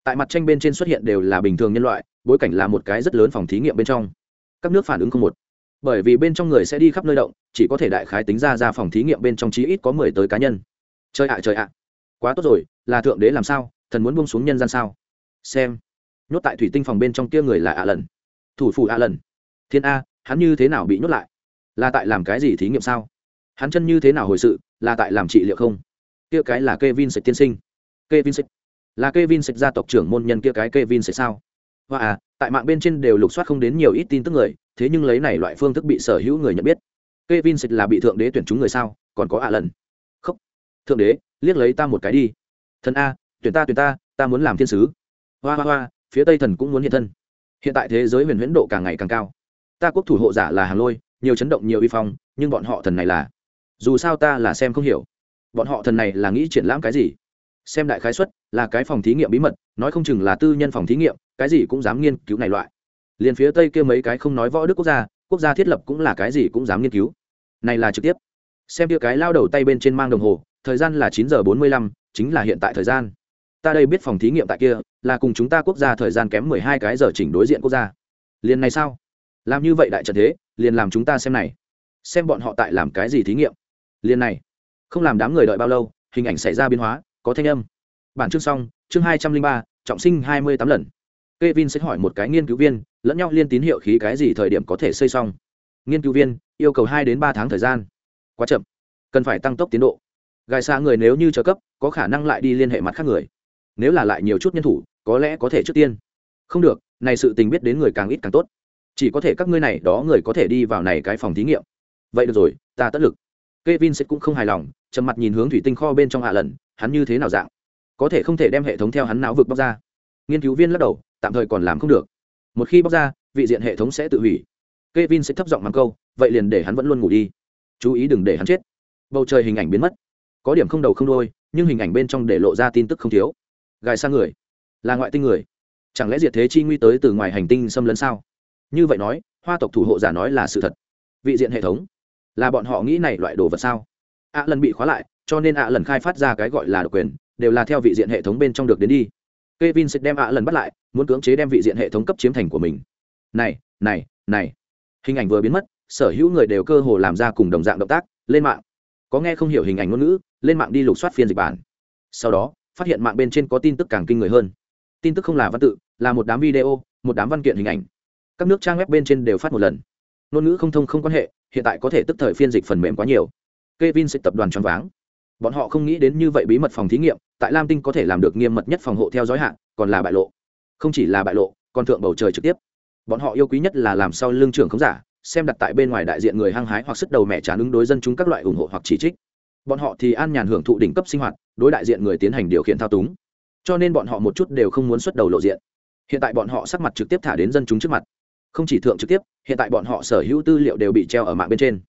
A: Tại mặt tranh bên trên xuất hiện đều là bình thường nhân loại, bối cảnh là một cái rất lớn phòng thí nghiệm bên trong. Các nước phản ứng không một. Bởi vì bên trong người sẽ đi khắp nơi động, chỉ có thể đại khái tính ra ra phòng thí nghiệm bên trong chí ít có mười tới cá nhân. Chơi ạ, trời ạ. Quá tốt rồi, là thượng đế làm sao? Thần muốn buông xuống nhân gian sao? Xem. Nhốt tại thủy tinh phòng bên trong kia người là ạ lần. Thủ phủ ạ lần. Thiên a, hắn như thế nào bị nhốt lại? Là tại làm cái gì thí nghiệm sao hắn chân như thế nào hồi sự là tại làm trị liệu không kia cái là Kevin Sạch tiên sinh. Kevin Sạch là Kevin Sạch gia tộc trưởng môn nhân kia cái Kevin Sạch sao? Và à, tại mạng bên trên đều lục soát không đến nhiều ít tin tức người, thế nhưng lấy này loại phương thức bị sở hữu người nhận biết. Kevin Sạch là bị thượng đế tuyển chúng người sao? Còn có ạ lần. Không. Thượng đế, liếc lấy ta một cái đi. Thần a, tuyển ta tuyển ta, ta muốn làm thiên sứ. Hoa hoa hoa, phía Tây thần cũng muốn hiện thân. Hiện tại thế giới huyền huyễn độ càng ngày càng cao. Ta quốc thủ hộ giả là Hàng Lôi, nhiều chấn động nhiều uy phong, nhưng bọn họ thần này là dù sao ta là xem không hiểu. Bọn họ thần này là nghĩ triển lãm cái gì? Xem đại khái xuất là cái phòng thí nghiệm bí mật nói không chừng là tư nhân phòng thí nghiệm cái gì cũng dám nghiên cứu này loại. Liền phía tây kia mấy cái không nói võ đức quốc gia quốc gia thiết lập cũng là cái gì cũng dám nghiên cứu. Này là trực tiếp. Xem kia cái lao đầu tay bên trên mang đồng hồ thời gian là chín giờ bốn mươi lăm chính là hiện tại thời gian. Ta đây biết phòng thí nghiệm tại kia là cùng chúng ta quốc gia thời gian kém mười hai cái giờ chỉnh đối diện quốc gia. Liền này sao? Làm như vậy đại trận thế liền làm chúng ta xem này. Xem bọn họ tại làm cái gì thí nghiệm. Liền này. Không làm đám người đợi bao lâu, hình ảnh xảy ra biến hóa, có thanh âm. Bản chương xong, chương hai trăm linh ba, trọng sinh hai mươi tám lần. K e vin sẽ hỏi một cái nghiên cứu viên, lẫn nhau liên tín hiệu khí cái gì thời điểm có thể xây xong. Nghiên cứu viên, yêu cầu hai đến ba tháng thời gian. Quá chậm. Cần phải tăng tốc tiến độ. Gài xa người nếu như trợ cấp, có khả năng lại đi liên hệ mặt khác người. Nếu là lại nhiều chút nhân thủ, có lẽ có thể trước tiên. Không được, này sự tình biết đến người càng ít càng tốt chỉ có thể các ngươi này đó người có thể đi vào này cái phòng thí nghiệm vậy được rồi ta tất lực Kevin sẽ cũng không hài lòng, trầm mặt nhìn hướng thủy tinh kho bên trong hạ lần, hắn như thế nào dạng? Có thể không thể đem hệ thống theo hắn não vực bóc ra. Nghiên cứu viên lắc đầu, tạm thời còn làm không được. Một khi bóc ra, vị diện hệ thống sẽ tự hủy. Kevin sẽ thấp giọng mắng câu, vậy liền để hắn vẫn luôn ngủ đi. Chú ý đừng để hắn chết. Bầu trời hình ảnh biến mất. Có điểm không đầu không đuôi, nhưng hình ảnh bên trong để lộ ra tin tức không thiếu. Gài sang người, là ngoại tinh người. Chẳng lẽ diệt thế chi nguy tới từ ngoài hành tinh xâm lấn sao? Như vậy nói, Hoa tộc thủ hộ giả nói là sự thật. Vị diện hệ thống là bọn họ nghĩ này loại đồ vật sao? Ạ lần bị khóa lại cho nên ạ lần khai phát ra cái gọi là độc quyền đều là theo vị diện hệ thống bên trong được đến đi. Kevin sẽ đem ạ lần bắt lại, muốn cưỡng chế đem vị diện hệ thống cấp chiếm thành của mình. Này, này này. Hình ảnh vừa biến mất sở hữu người đều cơ hồ làm ra cùng đồng dạng động tác lên mạng. Có nghe không hiểu hình ảnh ngôn ngữ lên mạng đi lục soát phiên dịch bản. Sau đó phát hiện mạng bên trên có tin tức càng kinh người hơn. Tin tức không là văn tự là một đám video một đám văn kiện hình ảnh các nước trang web bên trên đều phát một lần. Ngôn ngữ không thông không quan hệ, hiện tại có thể tức thời phiên dịch phần mềm quá nhiều. Kevin sẽ tập đoàn choáng váng. Bọn họ không nghĩ đến như vậy bí mật phòng thí nghiệm, tại lam tinh có thể làm được nghiêm mật nhất phòng hộ theo dõi hạn còn là bại lộ. Không chỉ là bại lộ, còn thượng bầu trời trực tiếp. Bọn họ yêu quý nhất là làm sao lương trưởng không giả, xem đặt tại bên ngoài đại diện người hăng hái hoặc sức đầu mẹ trả ứng đối dân chúng các loại ủng hộ hoặc chỉ trích. Bọn họ thì an nhàn hưởng thụ đỉnh cấp sinh hoạt, đối đại diện người tiến hành điều khiển thao túng. Cho nên bọn họ một chút đều không muốn xuất đầu lộ diện. Hiện tại bọn họ sắc mặt trực tiếp thả đến dân chúng trước mặt không chỉ thượng trực tiếp, hiện tại bọn họ sở hữu tư liệu đều bị treo ở mạng bên trên.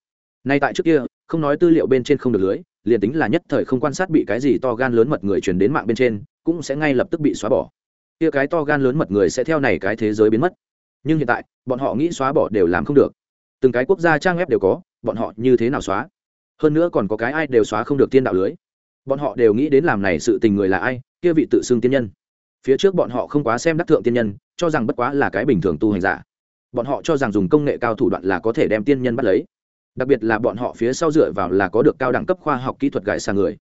A: Nay tại trước kia, không nói tư liệu bên trên không được lưới, liền tính là nhất thời không quan sát bị cái gì to gan lớn mật người truyền đến mạng bên trên, cũng sẽ ngay lập tức bị xóa bỏ. Kia cái to gan lớn mật người sẽ theo này cái thế giới biến mất. Nhưng hiện tại, bọn họ nghĩ xóa bỏ đều làm không được. Từng cái quốc gia trang web đều có, bọn họ như thế nào xóa? Hơn nữa còn có cái ai đều xóa không được tiên đạo lưới. Bọn họ đều nghĩ đến làm này sự tình người là ai, kia vị tự xưng tiên nhân. Phía trước bọn họ không quá xem đắc thượng tiên nhân, cho rằng bất quá là cái bình thường tu hành giả bọn họ cho rằng dùng công nghệ cao thủ đoạn là có thể đem tiên nhân bắt lấy. Đặc biệt là bọn họ phía sau dựa vào là có được cao đẳng cấp khoa học kỹ thuật gại xa người.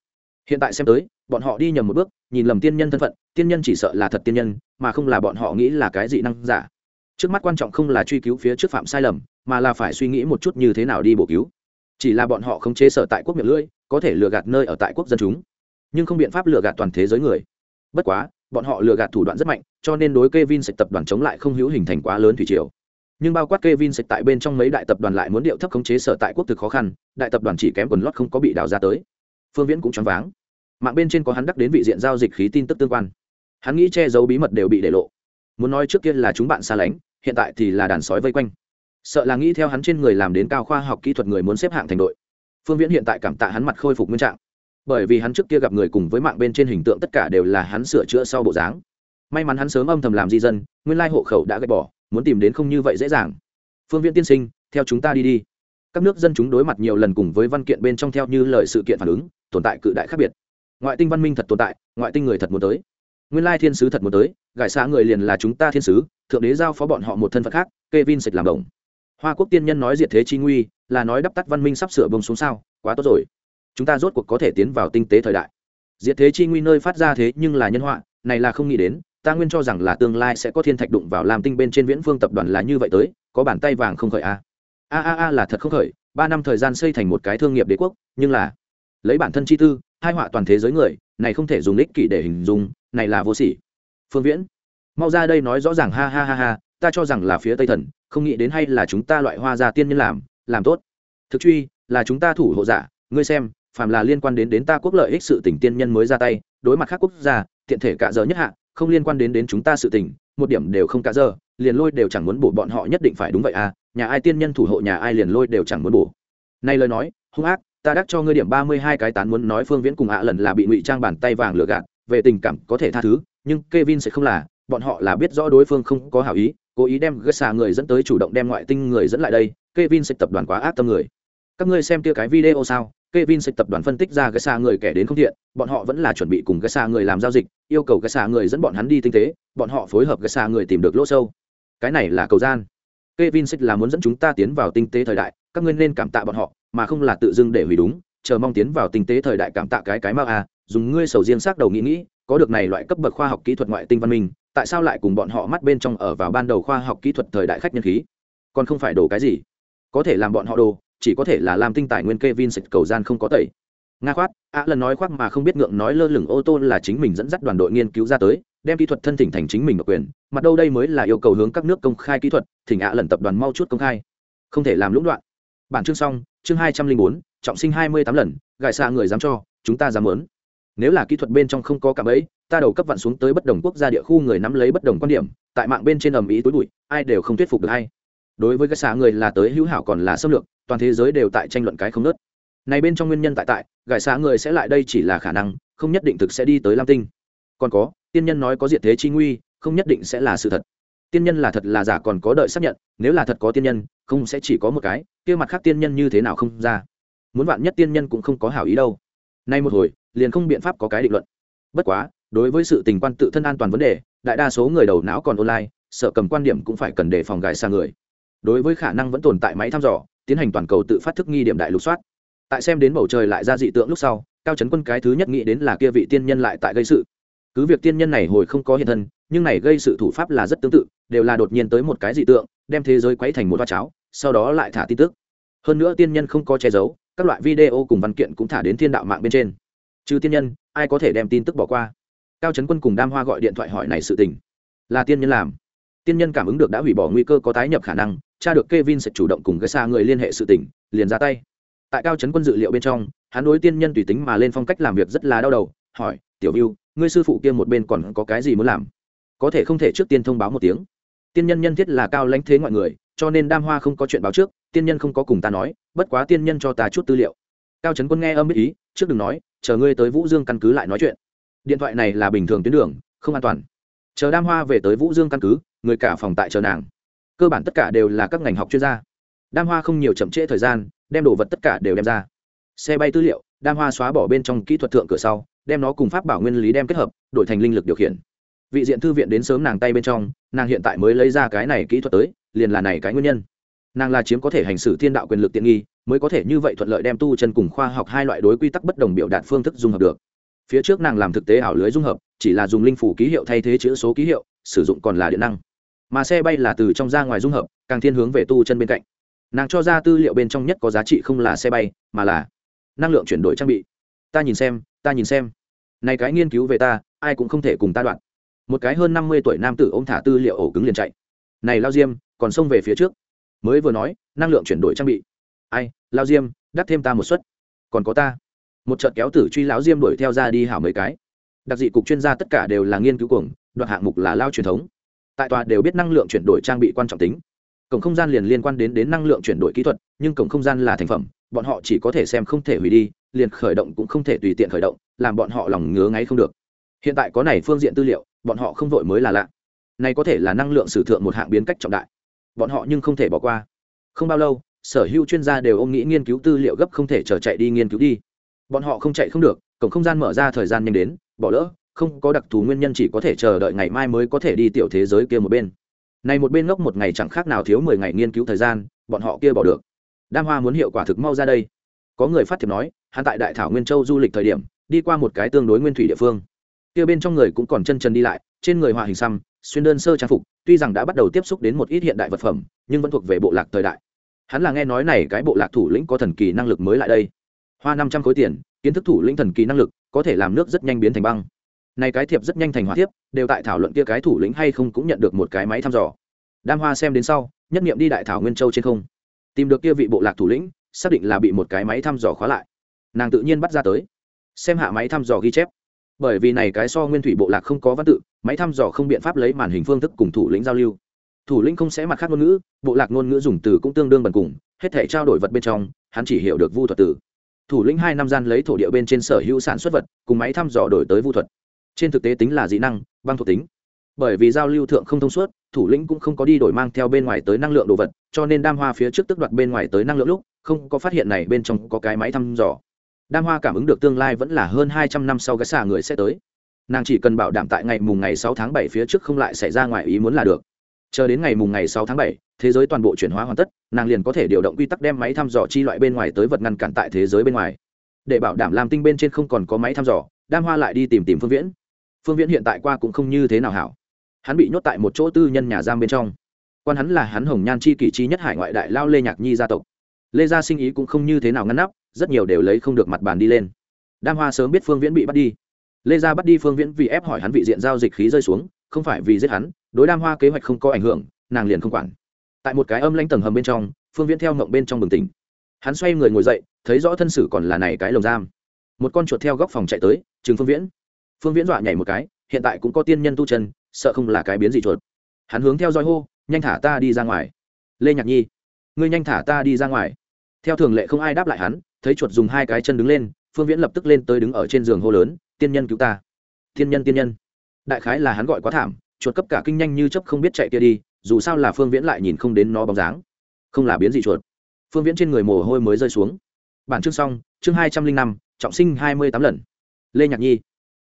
A: Hiện tại xem tới, bọn họ đi nhầm một bước, nhìn lầm tiên nhân thân phận, tiên nhân chỉ sợ là thật tiên nhân, mà không là bọn họ nghĩ là cái dị năng giả. Trước mắt quan trọng không là truy cứu phía trước phạm sai lầm, mà là phải suy nghĩ một chút như thế nào đi bổ cứu. Chỉ là bọn họ không chế sở tại quốc miệng lưỡi, có thể lừa gạt nơi ở tại quốc dân chúng. Nhưng không biện pháp lừa gạt toàn thế giới người. Bất quá, bọn họ lừa gạt thủ đoạn rất mạnh, cho nên đối Kevin sạch tập đoàn chống lại không hữu hình thành quá lớn thủy triều nhưng bao quát Kevin sạch tại bên trong mấy đại tập đoàn lại muốn điệu thấp khống chế sở tại quốc thực khó khăn, đại tập đoàn chỉ kém quần lót không có bị đào ra tới. Phương viễn cũng choáng váng. Mạng bên trên có hắn đắc đến vị diện giao dịch khí tin tức tương quan. Hắn nghĩ che giấu bí mật đều bị để lộ. Muốn nói trước kia là chúng bạn xa lánh, hiện tại thì là đàn sói vây quanh. Sợ là nghĩ theo hắn trên người làm đến cao khoa học kỹ thuật người muốn xếp hạng thành đội. Phương viễn hiện tại cảm tạ hắn mặt khôi phục nguyên trạng. Bởi vì hắn trước kia gặp người cùng với mạng bên trên hình tượng tất cả đều là hắn sửa chữa sau bộ dáng. May mắn hắn sớm âm thầm làm di dân, nguyên lai hộ khẩu đã gạch bỏ muốn tìm đến không như vậy dễ dàng. Phương viễn tiên sinh, theo chúng ta đi đi. Các nước dân chúng đối mặt nhiều lần cùng với văn kiện bên trong theo như lời sự kiện phản ứng, tồn tại cự đại khác biệt. Ngoại tinh văn minh thật tồn tại, ngoại tinh người thật muốn tới. Nguyên lai thiên sứ thật muốn tới gài xã người liền là chúng ta thiên sứ, thượng đế giao phó bọn họ một thân phận khác, Kevin sịch làm đồng. Hoa quốc tiên nhân nói diệt thế chi nguy, là nói đắp tắt văn minh sắp sửa bông xuống sao, quá tốt rồi. Chúng ta rốt cuộc có thể tiến vào tinh tế thời đại. Diệt thế chi nguy nơi phát ra thế nhưng là nhân họa, này là không nghĩ đến ta nguyên cho rằng là tương lai sẽ có thiên thạch đụng vào làm tinh bên trên viễn phương tập đoàn là như vậy tới, có bàn tay vàng không khởi a. A a a là thật không khởi, ba năm thời gian xây thành một cái thương nghiệp đế quốc, nhưng là lấy bản thân chi tư, hai họa toàn thế giới người, này không thể dùng ích kỷ để hình dung, này là vô sỉ. Phương viễn, mau ra đây nói rõ ràng, ha ha ha ha, ta cho rằng là phía tây thần, không nghĩ đến hay là chúng ta loại hoa gia tiên nhân làm làm tốt. Thực truy, là chúng ta thủ hộ giả, ngươi xem, phàm là liên quan đến đến ta quốc lợi ích sự tỉnh tiên nhân mới ra tay, đối mặt khác quốc gia, tiện thể cả giờ nhất hạ không liên quan đến đến chúng ta sự tình, một điểm đều không cả giờ, liền lôi đều chẳng muốn bổ bọn họ nhất định phải đúng vậy à nhà ai tiên nhân thủ hộ nhà ai liền lôi đều chẳng muốn bổ. Nay lời nói, hung ác, ta đắc cho ngươi điểm ba mươi hai cái tán muốn nói phương viễn cùng ạ lần là bị ngụy trang bàn tay vàng lừa gạt, về tình cảm có thể tha thứ, nhưng Kevin sẽ không là, bọn họ là biết rõ đối phương không có hảo ý, cố ý đem gất xà người dẫn tới chủ động đem ngoại tinh người dẫn lại đây, Kevin sẽ tập đoàn quá ác tâm người. Các ngươi xem kia cái video sao Kevin sẽ tập đoàn phân tích ra Gasa người kẻ đến không thiện, bọn họ vẫn là chuẩn bị cùng Gasa người làm giao dịch, yêu cầu Gasa người dẫn bọn hắn đi tinh tế, bọn họ phối hợp Gasa người tìm được lỗ sâu. Cái này là cầu gian. Kevin sẽ là muốn dẫn chúng ta tiến vào tinh tế thời đại, các ngươi nên cảm tạ bọn họ, mà không là tự dưng để hủy đúng, chờ mong tiến vào tinh tế thời đại cảm tạ cái cái mà à dùng ngươi sầu riêng xác đầu nghĩ nghĩ, có được này loại cấp bậc khoa học kỹ thuật ngoại tinh văn minh, tại sao lại cùng bọn họ mắt bên trong ở vào ban đầu khoa học kỹ thuật thời đại khách nhân khí? Còn không phải đồ cái gì? Có thể làm bọn họ đồ chỉ có thể là làm tinh tài nguyên Kevin sịch cầu gian không có tẩy. Nga khoát, ạ lần nói khoác mà không biết ngượng nói lơ lửng ô tô là chính mình dẫn dắt đoàn đội nghiên cứu ra tới, đem kỹ thuật thân thỉnh thành chính mình độc quyền mặt đâu đây mới là yêu cầu hướng các nước công khai kỹ thuật, thỉnh ạ lần tập đoàn mau chút công khai. Không thể làm lũng đoạn. Bản chương xong, chương hai trăm linh bốn, trọng sinh hai mươi tám lần, gài xa người dám cho, chúng ta dám muốn. Nếu là kỹ thuật bên trong không có cảm ấy ta đầu cấp vặn xuống tới bất đồng quốc gia địa khu người nắm lấy bất đồng quan điểm, tại mạng bên trên ầm ý tối bụi, ai đều không thuyết phục được ai đối với các xã người là tới hữu hảo còn là xâm lược, toàn thế giới đều tại tranh luận cái không nớt. Này bên trong nguyên nhân tại tại gài xã người sẽ lại đây chỉ là khả năng, không nhất định thực sẽ đi tới lam tinh. Còn có, tiên nhân nói có diện thế chi nguy, không nhất định sẽ là sự thật. Tiên nhân là thật là giả còn có đợi xác nhận, nếu là thật có tiên nhân, không sẽ chỉ có một cái, kia mặt khác tiên nhân như thế nào không ra. Muốn vạn nhất tiên nhân cũng không có hảo ý đâu. Nay một hồi, liền không biện pháp có cái định luận. Bất quá, đối với sự tình quan tự thân an toàn vấn đề, đại đa số người đầu não còn online, sợ cầm quan điểm cũng phải cần đề phòng gài xa người đối với khả năng vẫn tồn tại máy thăm dò, tiến hành toàn cầu tự phát thức nghi điểm đại lục soát. Tại xem đến bầu trời lại ra dị tượng lúc sau, cao trấn quân cái thứ nhất nghĩ đến là kia vị tiên nhân lại tại gây sự. Cứ việc tiên nhân này hồi không có hiện thân, nhưng này gây sự thủ pháp là rất tương tự, đều là đột nhiên tới một cái dị tượng, đem thế giới quấy thành một hoa cháo, sau đó lại thả tin tức. Hơn nữa tiên nhân không có che giấu, các loại video cùng văn kiện cũng thả đến thiên đạo mạng bên trên. Trừ tiên nhân, ai có thể đem tin tức bỏ qua? Cao trấn quân cùng đam hoa gọi điện thoại hỏi này sự tình. Là tiên nhân làm. Tiên nhân cảm ứng được đã hủy bỏ nguy cơ có tái nhập khả năng cha được Kevin sẽ chủ động cùng cái xa người liên hệ sự tình liền ra tay. Tại cao trấn quân dự liệu bên trong hắn đối tiên nhân tùy tính mà lên phong cách làm việc rất là đau đầu hỏi tiểu Vũ, ngươi sư phụ kia một bên còn có cái gì muốn làm? Có thể không thể trước tiên thông báo một tiếng. Tiên nhân nhân thiết là cao lãnh thế mọi người cho nên đam hoa không có chuyện báo trước tiên nhân không có cùng ta nói bất quá tiên nhân cho ta chút tư liệu. Cao trấn quân nghe âm biết ý trước đừng nói chờ ngươi tới vũ dương căn cứ lại nói chuyện. Điện thoại này là bình thường tuyến đường không an toàn. Chờ đam hoa về tới vũ dương căn cứ người cả phòng tại chờ nàng cơ bản tất cả đều là các ngành học chuyên gia. Đam hoa không nhiều chậm trễ thời gian, đem đồ vật tất cả đều đem ra. Xe bay tư liệu, đam hoa xóa bỏ bên trong kỹ thuật thượng cửa sau, đem nó cùng pháp bảo nguyên lý đem kết hợp, đổi thành linh lực điều khiển. Vị diện thư viện đến sớm nàng tay bên trong, nàng hiện tại mới lấy ra cái này kỹ thuật tới, liền là này cái nguyên nhân. Nàng là chiếm có thể hành xử thiên đạo quyền lực tiện nghi, mới có thể như vậy thuận lợi đem tu chân cùng khoa học hai loại đối quy tắc bất đồng biểu đạt phương thức dung hợp được. Phía trước nàng làm thực tế ảo lưới dung hợp, chỉ là dùng linh phủ ký hiệu thay thế chữ số ký hiệu, sử dụng còn là điện năng mà xe bay là từ trong ra ngoài dung hợp, càng thiên hướng về tu chân bên cạnh. Nàng cho ra tư liệu bên trong nhất có giá trị không là xe bay, mà là năng lượng chuyển đổi trang bị. Ta nhìn xem, ta nhìn xem. Này cái nghiên cứu về ta, ai cũng không thể cùng ta đoạn. Một cái hơn năm mươi tuổi nam tử ô m thả tư liệu ổ cứng liền chạy. Này lao diêm, còn xông về phía trước. Mới vừa nói, năng lượng chuyển đổi trang bị. Ai, lao diêm đắt thêm ta một suất. Còn có ta. Một trận kéo tử truy lão diêm đuổi theo ra đi hảo mấy cái. Đặc dị cục chuyên gia tất cả đều là nghiên cứu cuồng đoạn hạng mục là lao truyền thống tại tòa đều biết năng lượng chuyển đổi trang bị quan trọng tính. Cổng không gian liền liên quan đến đến năng lượng chuyển đổi kỹ thuật, nhưng cổng không gian là thành phẩm, bọn họ chỉ có thể xem không thể hủy đi, liền khởi động cũng không thể tùy tiện khởi động, làm bọn họ lòng ngứa ngáy không được. Hiện tại có này phương diện tư liệu, bọn họ không vội mới là lạ. Này có thể là năng lượng sử thượng một hạng biến cách trọng đại. Bọn họ nhưng không thể bỏ qua. Không bao lâu, sở hữu chuyên gia đều ôm nghĩ nghiên cứu tư liệu gấp không thể chờ chạy đi nghiên cứu đi. Bọn họ không chạy không được, cổng không gian mở ra thời gian nhanh đến, bỏ lỡ không có đặc thù nguyên nhân chỉ có thể chờ đợi ngày mai mới có thể đi tiểu thế giới kia một bên. Này một bên ngốc một ngày chẳng khác nào thiếu mười ngày nghiên cứu thời gian, bọn họ kia bỏ được. Đam hoa muốn hiệu quả thực mau ra đây. Có người phát thiệp nói, hắn tại đại thảo nguyên châu du lịch thời điểm, đi qua một cái tương đối nguyên thủy địa phương. Kia bên trong người cũng còn chân trần đi lại, trên người hòa hình xăm, xuyên đơn sơ trang phục, tuy rằng đã bắt đầu tiếp xúc đến một ít hiện đại vật phẩm, nhưng vẫn thuộc về bộ lạc thời đại. Hắn là nghe nói này cái bộ lạc thủ lĩnh có thần kỳ năng lực mới lại đây. Hoa năm trăm khối tiền, kiến thức thủ lĩnh thần kỳ năng lực, có thể làm nước rất nhanh biến thành băng này cái thiệp rất nhanh thành hóa thiếp, đều tại thảo luận kia cái thủ lĩnh hay không cũng nhận được một cái máy thăm dò. Đam hoa xem đến sau, nhất nghiệm đi đại thảo nguyên châu trên không. Tìm được kia vị bộ lạc thủ lĩnh, xác định là bị một cái máy thăm dò khóa lại. Nàng tự nhiên bắt ra tới. Xem hạ máy thăm dò ghi chép. Bởi vì này cái so nguyên thủy bộ lạc không có văn tự, máy thăm dò không biện pháp lấy màn hình phương thức cùng thủ lĩnh giao lưu. Thủ lĩnh không sẽ mặt khác ngôn ngữ, bộ lạc ngôn ngữ dùng từ cũng tương đương bần cùng, hết thể trao đổi vật bên trong, hắn chỉ hiểu được vu thuật từ. Thủ lĩnh hai năm gian lấy thổ địa bên trên sở hữu sản xuất vật, cùng máy thăm dò đổi tới vu thuật trên thực tế tính là dị năng, băng thuộc tính. Bởi vì giao lưu thượng không thông suốt, thủ lĩnh cũng không có đi đổi mang theo bên ngoài tới năng lượng đồ vật, cho nên đam hoa phía trước tức đoạt bên ngoài tới năng lượng lúc, không có phát hiện này bên trong có cái máy thăm dò. Đam hoa cảm ứng được tương lai vẫn là hơn hai trăm năm sau cái xả người sẽ tới. Nàng chỉ cần bảo đảm tại ngày mùng ngày sáu tháng bảy phía trước không lại xảy ra ngoài ý muốn là được. Chờ đến ngày mùng ngày sáu tháng bảy, thế giới toàn bộ chuyển hóa hoàn tất, nàng liền có thể điều động quy tắc đem máy thăm dò chi loại bên ngoài tới vật ngăn cản tại thế giới bên ngoài. Để bảo đảm làm tinh bên trên không còn có máy thăm dò, đam hoa lại đi tìm tìm phương viễn phương viễn hiện tại qua cũng không như thế nào hảo. Hắn bị nhốt tại một chỗ tư nhân nhà giam bên trong. Quan hắn là hắn hồng nhan chi kỷ chi nhất hải ngoại đại lao lê nhạc nhi gia tộc. Lê gia sinh ý cũng không như thế nào ngăn nắp, rất nhiều đều lấy không được mặt bàn đi lên. Đam hoa sớm biết phương viễn bị bắt đi. Lê gia bắt đi phương viễn vì ép hỏi hắn vị diện giao dịch khí rơi xuống, không phải vì giết hắn, đối đam hoa kế hoạch không có ảnh hưởng, nàng liền không quản. Tại một cái âm lãnh tầng hầm bên trong, phương viễn theo mộng bên trong bừng tỉnh. Hắn xoay người ngồi dậy, thấy rõ thân sử còn là này cái lồng giam. Một con chuột theo góc phòng chạy tới chừng phương viễn phương viễn dọa nhảy một cái, hiện tại cũng có tiên nhân tu chân, sợ không là cái biến gì chuột. Hắn hướng theo dõi hô, nhanh thả ta đi ra ngoài. Lê nhạc nhi, ngươi nhanh thả ta đi ra ngoài. Theo thường lệ không ai đáp lại hắn, thấy chuột dùng hai cái chân đứng lên, phương viễn lập tức lên tới đứng ở trên giường hô lớn, tiên nhân cứu ta. Tiên nhân tiên nhân. Đại khái là hắn gọi quá thảm, chuột cấp cả kinh nhanh như chấp không biết chạy kia đi, dù sao là phương viễn lại nhìn không đến nó bóng dáng. Không là biến gì chuột. Phương viễn trên người mồ hôi mới rơi xuống. Bản chương xong, chương hai trăm linh năm, trọng sinh hai mươi tám lần. Lê nhạc nhi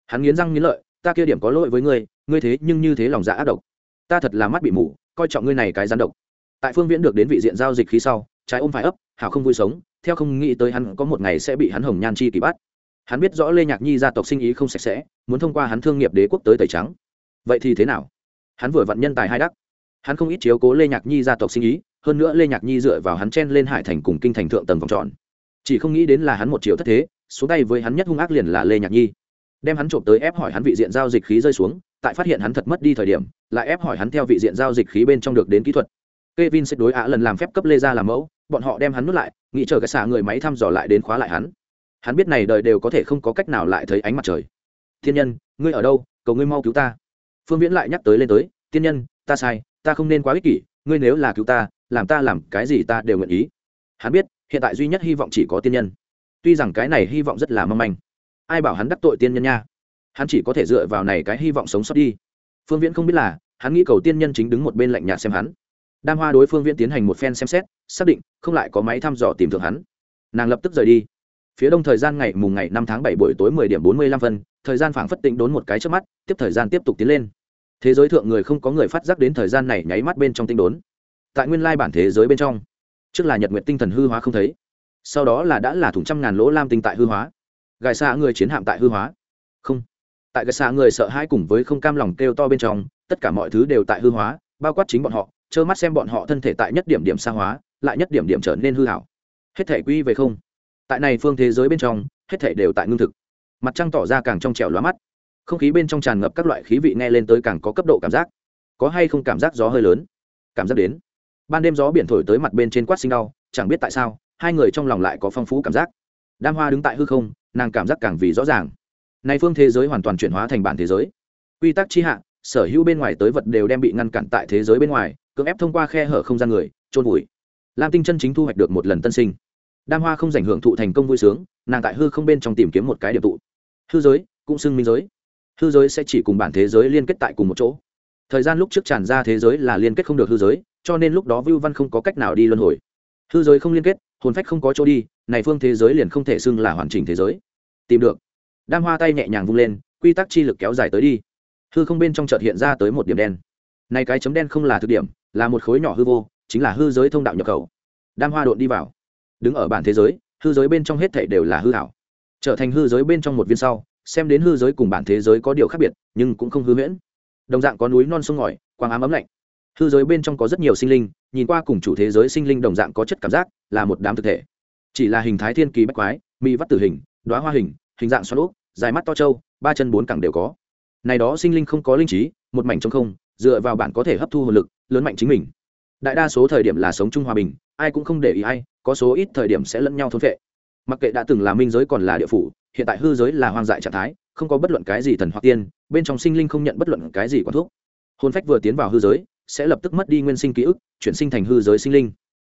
A: hắn nghiến răng nghiến lợi, ta kia điểm có lỗi với ngươi ngươi thế nhưng như thế lòng dạ ác độc. Ta thật là mắt bị mù, coi trọng ngươi này cái gián độc. Tại phương viễn được đến vị diện giao dịch khí sau, trái ôm phải ấp, hảo không vui sống, theo không nghĩ tới hắn có một ngày sẽ bị hắn hồng nhan chi kỳ bắt. Hắn biết rõ lê nhạc nhi gia tộc sinh ý không sạch sẽ, muốn thông qua hắn thương nghiệp đế quốc tới tẩy trắng. Vậy thì thế nào? Hắn vừa vặn nhân tài hai đắc. Hắn không ít chiếu cố lê nhạc nhi gia tộc sinh ý, hơn nữa lê nhạc nhi dựa vào hắn chen lên hải thành cùng kinh thành thượng tầng vòng tròn. Chỉ không nghĩ đến là hắn một triệu thất thế, xuống tay với hắn nhất hung ác liền là lê nhạc nhi đem hắn trộm tới ép hỏi hắn vị diện giao dịch khí rơi xuống tại phát hiện hắn thật mất đi thời điểm lại ép hỏi hắn theo vị diện giao dịch khí bên trong được đến kỹ thuật Kevin sẽ đối ạ lần làm phép cấp Lê ra làm mẫu, bọn họ đem hắn nuốt lại, nghĩ chờ cái xả người máy thăm dò lại đến khóa lại hắn. Hắn biết này đời đều có thể không có cách nào lại thấy ánh mặt trời. Thiên nhân, ngươi ở đâu? Cầu ngươi mau cứu ta. Phương Viễn lại nhắc tới lên tới, Thiên nhân, ta sai, ta không nên quá ích kỷ, ngươi nếu là cứu ta, làm ta làm cái gì ta đều nguyện ý. Hắn biết, hiện tại duy nhất hy vọng chỉ có tiên nhân. Tuy rằng cái này hy vọng rất là mong manh. Ai bảo hắn đắc tội tiên nhân nha? Hắn chỉ có thể dựa vào này cái hy vọng sống sót đi. Phương Viễn không biết là, hắn nghĩ cầu tiên nhân chính đứng một bên lạnh nhạt xem hắn. Đam hoa đối phương viễn tiến hành một phen xem xét xác định không lại có máy thăm dò tìm thượng hắn. Nàng lập tức rời đi. Phía đông thời gian ngày mùng ngày năm tháng bảy buổi tối mười điểm bốn mươi lăm phân thời gian phảng phất tĩnh đốn một cái trước mắt tiếp thời gian tiếp tục tiến lên. Thế giới thượng người không có người phát giác đến thời gian này nháy mắt bên trong tinh đốn. Tại nguyên lai bản thế giới bên trong trước là nhật nguyện tinh thần hư hóa không thấy sau đó là đã là thủng trăm ngàn lỗ lam tinh tại hư hóa gài xa người chiến hạm tại hư hóa. Không. Tại gài xa người sợ hãi cùng với không cam lòng kêu to bên trong, tất cả mọi thứ đều tại hư hóa, bao quát chính bọn họ, trơ mắt xem bọn họ thân thể tại nhất điểm điểm xa hóa, lại nhất điểm điểm trở nên hư hảo. Hết thể quy về không. Tại này phương thế giới bên trong, hết thể đều tại ngưng thực. Mặt trăng tỏ ra càng trong trẻo lóa mắt. Không khí bên trong tràn ngập các loại khí vị nghe lên tới càng có cấp độ cảm giác. Có hay không cảm giác gió hơi lớn? Cảm giác đến. Ban đêm gió biển thổi tới mặt bên trên quát sinh đau, chẳng biết tại sao, hai người trong lòng lại có phong phú cảm giác. Đam hoa đứng tại hư không nàng cảm giác càng vì rõ ràng. Nay phương thế giới hoàn toàn chuyển hóa thành bản thế giới. Quy tắc chi hạ, sở hữu bên ngoài tới vật đều đem bị ngăn cản tại thế giới bên ngoài, cưỡng ép thông qua khe hở không gian người trôn vùi. Lam tinh chân chính thu hoạch được một lần tân sinh. Đam hoa không giành hưởng thụ thành công vui sướng, nàng tại hư không bên trong tìm kiếm một cái điểm tụ. Hư giới, cũng xưng minh giới. Hư giới sẽ chỉ cùng bản thế giới liên kết tại cùng một chỗ. Thời gian lúc trước tràn ra thế giới là liên kết không được hư giới, cho nên lúc đó vưu văn không có cách nào đi luân hồi. Hư giới không liên kết hồn phách không có chỗ đi, này phương thế giới liền không thể xưng là hoàn chỉnh thế giới. Tìm được. Đam hoa tay nhẹ nhàng vung lên, quy tắc chi lực kéo dài tới đi. Hư không bên trong chợt hiện ra tới một điểm đen. Này cái chấm đen không là thực điểm, là một khối nhỏ hư vô, chính là hư giới thông đạo nhập khẩu. Đam hoa đột đi vào. Đứng ở bản thế giới, hư giới bên trong hết thảy đều là hư hảo trở thành hư giới bên trong một viên sau, xem đến hư giới cùng bản thế giới có điều khác biệt, nhưng cũng không hư huyễn. Đồng dạng có núi non sông ngòi, quang ám ấm lạnh hư giới bên trong có rất nhiều sinh linh, nhìn qua cùng chủ thế giới sinh linh đồng dạng có chất cảm giác, là một đám thực thể. Chỉ là hình thái thiên kỳ bách quái mỹ vắt tử hình đoá hoa hình hình dạng xoắn úp dài mắt to trâu, ba chân bốn cẳng đều có. Này đó sinh linh không có linh trí, một mảnh trong không, dựa vào bản có thể hấp thu hồn lực, lớn mạnh chính mình. Đại đa số thời điểm là sống chung hòa bình, ai cũng không để ý ai, có số ít thời điểm sẽ lẫn nhau thôn vệ mặc kệ đã từng là minh giới còn là địa phủ, hiện tại hư giới là hoang dại trạng thái, không có bất luận cái gì thần hoặc tiên, bên trong sinh linh không nhận bất luận cái gì quán thuốc hồn phách vừa tiến vào hư giới sẽ lập tức mất đi nguyên sinh ký ức, chuyển sinh thành hư giới sinh linh.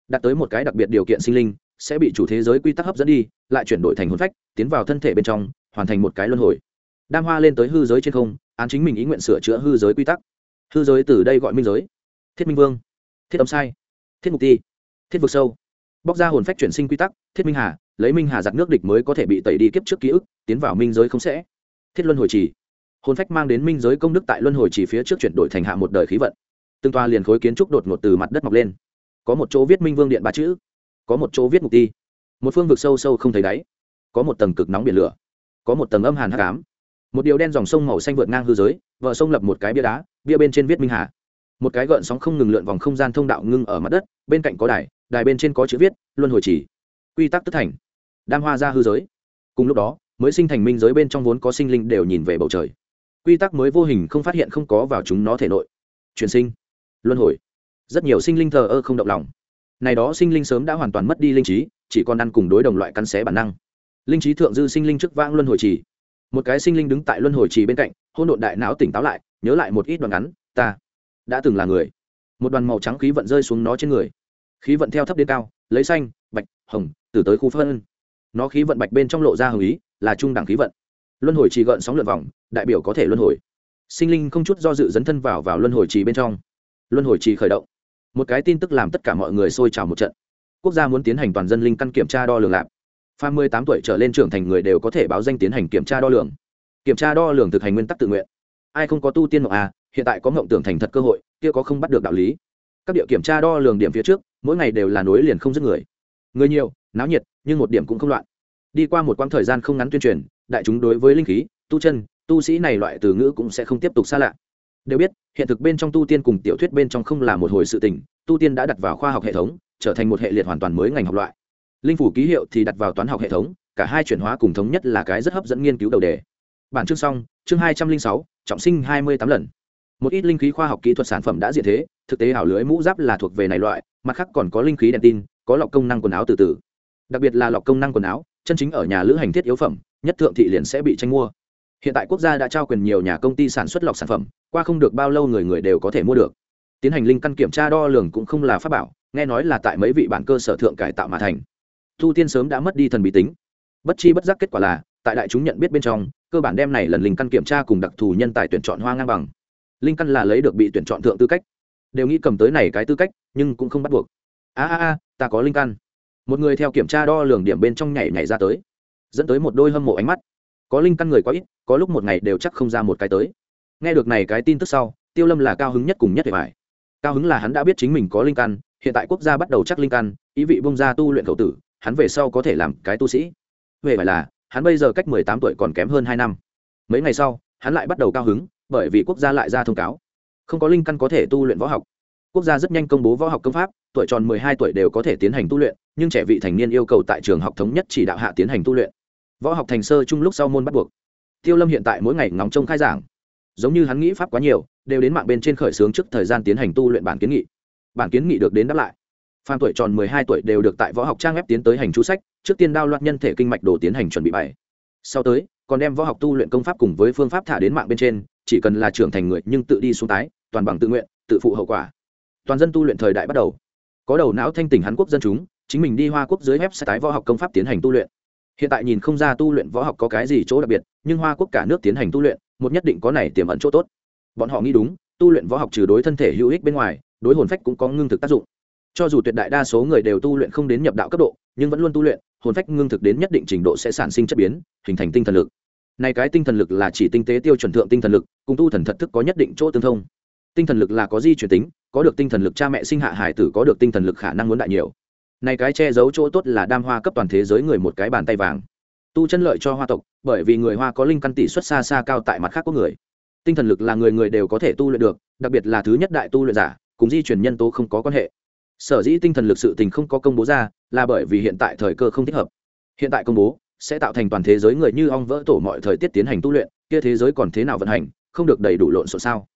A: Đạt tới một cái đặc biệt điều kiện sinh linh, sẽ bị chủ thế giới quy tắc hấp dẫn đi, lại chuyển đổi thành hồn phách, tiến vào thân thể bên trong, hoàn thành một cái luân hồi. Đam hoa lên tới hư giới trên không, án chính mình ý nguyện sửa chữa hư giới quy tắc. Hư giới từ đây gọi minh giới. Thiết minh vương. Thiết âm sai. Thiết mục ti. Thiết vực sâu. Bóc ra hồn phách chuyển sinh quy tắc, thiết minh hà, lấy minh hà giặc nước địch mới có thể bị tẩy đi kiếp trước ký ức, tiến vào minh giới không sẽ. Thiết luân hồi trì. Hồn phách mang đến minh giới công đức tại luân hồi trì phía trước chuyển đổi thành hạ một đời khí vận từng toa liền khối kiến trúc đột ngột từ mặt đất mọc lên. Có một chỗ viết minh vương điện ba chữ, có một chỗ viết mục ti. Một phương vực sâu sâu không thấy đáy, có một tầng cực nóng biển lửa, có một tầng âm hàn hắc ám. Một điều đen dòng sông màu xanh vượt ngang hư giới vợ sông lập một cái bia đá, bia bên trên viết minh hà. Một cái gợn sóng không ngừng lượn vòng không gian thông đạo ngưng ở mặt đất, bên cạnh có đài đài bên trên có chữ viết, luân hồi chỉ. Quy tắc tức thành. Đam hoa ra hư giới. Cùng lúc đó, mới sinh thành minh giới bên trong vốn có sinh linh đều nhìn về bầu trời. Quy tắc mới vô hình không phát hiện không có vào chúng nó thể nội. Chuyển sinh luân hồi. Rất nhiều sinh linh thờ ơ không động lòng. Này đó sinh linh sớm đã hoàn toàn mất đi linh trí, chỉ còn ăn cùng đối đồng loại cắn xé bản năng. Linh trí thượng dư sinh linh trước vãng luân hồi trì. Một cái sinh linh đứng tại luân hồi trì bên cạnh hôn độn đại não tỉnh táo lại, nhớ lại một ít đoạn ngắn, ta đã từng là người. Một đoàn màu trắng khí vận rơi xuống nó trên người. Khí vận theo thấp đến cao, lấy xanh, bạch, hồng, từ tới khu phân. Nó khí vận bạch bên trong lộ ra hồng ý, là trung đẳng khí vận. Luân hồi trì gợn sóng lượn vòng, đại biểu có thể luân hồi. Sinh linh không chút do dự dấn thân vào vào luân hồi trì bên trong luân hồi trì khởi động. Một cái tin tức làm tất cả mọi người sôi trào một trận. Quốc gia muốn tiến hành toàn dân linh căn kiểm tra đo lường lạp. Pha mười tám tuổi trở lên trưởng thành người đều có thể báo danh tiến hành kiểm tra đo lường. Kiểm tra đo lường thực hành nguyên tắc tự nguyện. Ai không có tu tiên mộng à hiện tại có mộng tưởng thành thật cơ hội, kia có không bắt được đạo lý. Các địa kiểm tra đo lường điểm phía trước, mỗi ngày đều là nối liền không dứt người. Người nhiều, náo nhiệt, nhưng một điểm cũng không loạn. Đi qua một quãng thời gian không ngắn tuyên truyền, đại chúng đối với linh khí, tu chân, tu sĩ này loại từ ngữ cũng sẽ không tiếp tục xa lạ đều biết, hiện thực bên trong tu tiên cùng tiểu thuyết bên trong không là một hồi sự tình, tu tiên đã đặt vào khoa học hệ thống, trở thành một hệ liệt hoàn toàn mới ngành học loại. Linh phủ ký hiệu thì đặt vào toán học hệ thống, cả hai chuyển hóa cùng thống nhất là cái rất hấp dẫn nghiên cứu đầu đề. Bản chương xong, chương hai trăm linh sáu, trọng sinh hai mươi tám lần. Một ít linh khí khoa học kỹ thuật sản phẩm đã diện thế, thực tế ảo lưới mũ giáp là thuộc về này loại, mặt khác còn có linh khí đèn tin, có lọc công năng quần áo từ từ. Đặc biệt là lọc công năng quần áo, chân chính ở nhà lữ hành thiết yếu phẩm, nhất thượng thị liền sẽ bị tranh mua. Hiện tại quốc gia đã trao quyền nhiều nhà công ty sản xuất lọc sản phẩm qua không được bao lâu người người đều có thể mua được. Tiến hành linh căn kiểm tra đo lường cũng không là pháp bảo, nghe nói là tại mấy vị bản cơ sở thượng cải tạo mà thành. Thu tiên sớm đã mất đi thần bí tính. Bất chi bất giác kết quả là, tại đại chúng nhận biết bên trong, cơ bản đem này lần linh căn kiểm tra cùng đặc thù nhân tài tuyển chọn hoa ngang bằng. Linh căn là lấy được bị tuyển chọn thượng tư cách. Đều nghĩ cầm tới này cái tư cách, nhưng cũng không bắt buộc. A a a, ta có linh căn. Một người theo kiểm tra đo lường điểm bên trong nhảy nhảy ra tới. Dẫn tới một đôi hâm mộ ánh mắt. Có linh căn người quá ít, có lúc một ngày đều chắc không ra một cái tới nghe được này cái tin tức sau, tiêu lâm là cao hứng nhất cùng nhất để phải cao hứng là hắn đã biết chính mình có linh căn, hiện tại quốc gia bắt đầu chắc linh căn, ý vị bông ra tu luyện khẩu tử, hắn về sau có thể làm cái tu sĩ. Về phải là, hắn bây giờ cách mười tám tuổi còn kém hơn hai năm. Mấy ngày sau, hắn lại bắt đầu cao hứng, bởi vì quốc gia lại ra thông cáo. Không có linh căn có thể tu luyện võ học. Quốc gia rất nhanh công bố võ học công pháp, tuổi tròn mười hai tuổi đều có thể tiến hành tu luyện, nhưng trẻ vị thành niên yêu cầu tại trường học thống nhất chỉ đạo hạ tiến hành tu luyện. Võ học thành sơ chung lúc sau môn bắt buộc. Tiêu lâm hiện tại mỗi ngày ngóng trông khai giảng giống như hắn nghĩ pháp quá nhiều, đều đến mạng bên trên khởi xướng trước thời gian tiến hành tu luyện bản kiến nghị. Bản kiến nghị được đến đáp lại. Phan tuổi tròn mười hai tuổi đều được tại võ học trang ép tiến tới hành chú sách, trước tiên đao loạt nhân thể kinh mạch đồ tiến hành chuẩn bị bài. Sau tới, còn đem võ học tu luyện công pháp cùng với phương pháp thả đến mạng bên trên, chỉ cần là trưởng thành người nhưng tự đi xuống tái, toàn bằng tự nguyện, tự phụ hậu quả. Toàn dân tu luyện thời đại bắt đầu. Có đầu não thanh tỉnh hàn quốc dân chúng, chính mình đi hoa quốc dưới web sẽ tái võ học công pháp tiến hành tu luyện. Hiện tại nhìn không ra tu luyện võ học có cái gì chỗ đặc biệt, nhưng hoa quốc cả nước tiến hành tu luyện một nhất định có này tiềm ẩn chỗ tốt. Bọn họ nghĩ đúng, tu luyện võ học trừ đối thân thể hữu ích bên ngoài, đối hồn phách cũng có ngưng thực tác dụng. Cho dù tuyệt đại đa số người đều tu luyện không đến nhập đạo cấp độ, nhưng vẫn luôn tu luyện, hồn phách ngưng thực đến nhất định trình độ sẽ sản sinh chất biến, hình thành tinh thần lực. Này cái tinh thần lực là chỉ tinh tế tiêu chuẩn thượng tinh thần lực, cùng tu thần thật thức có nhất định chỗ tương thông. Tinh thần lực là có di chuyển tính, có được tinh thần lực cha mẹ sinh hạ hải tử có được tinh thần lực khả năng muốn đại nhiều. Này cái che giấu chỗ tốt là đam hoa cấp toàn thế giới người một cái bàn tay vàng tu chân lợi cho hoa tộc, bởi vì người hoa có linh căn tỷ xuất xa xa cao tại mặt khác của người. Tinh thần lực là người người đều có thể tu luyện được, đặc biệt là thứ nhất đại tu luyện giả, cùng di chuyển nhân tố không có quan hệ. Sở dĩ tinh thần lực sự tình không có công bố ra, là bởi vì hiện tại thời cơ không thích hợp. Hiện tại công bố, sẽ tạo thành toàn thế giới người như ong vỡ tổ mọi thời tiết tiến hành tu luyện, kia thế giới còn thế nào vận hành, không được đầy đủ lộn xộn sao?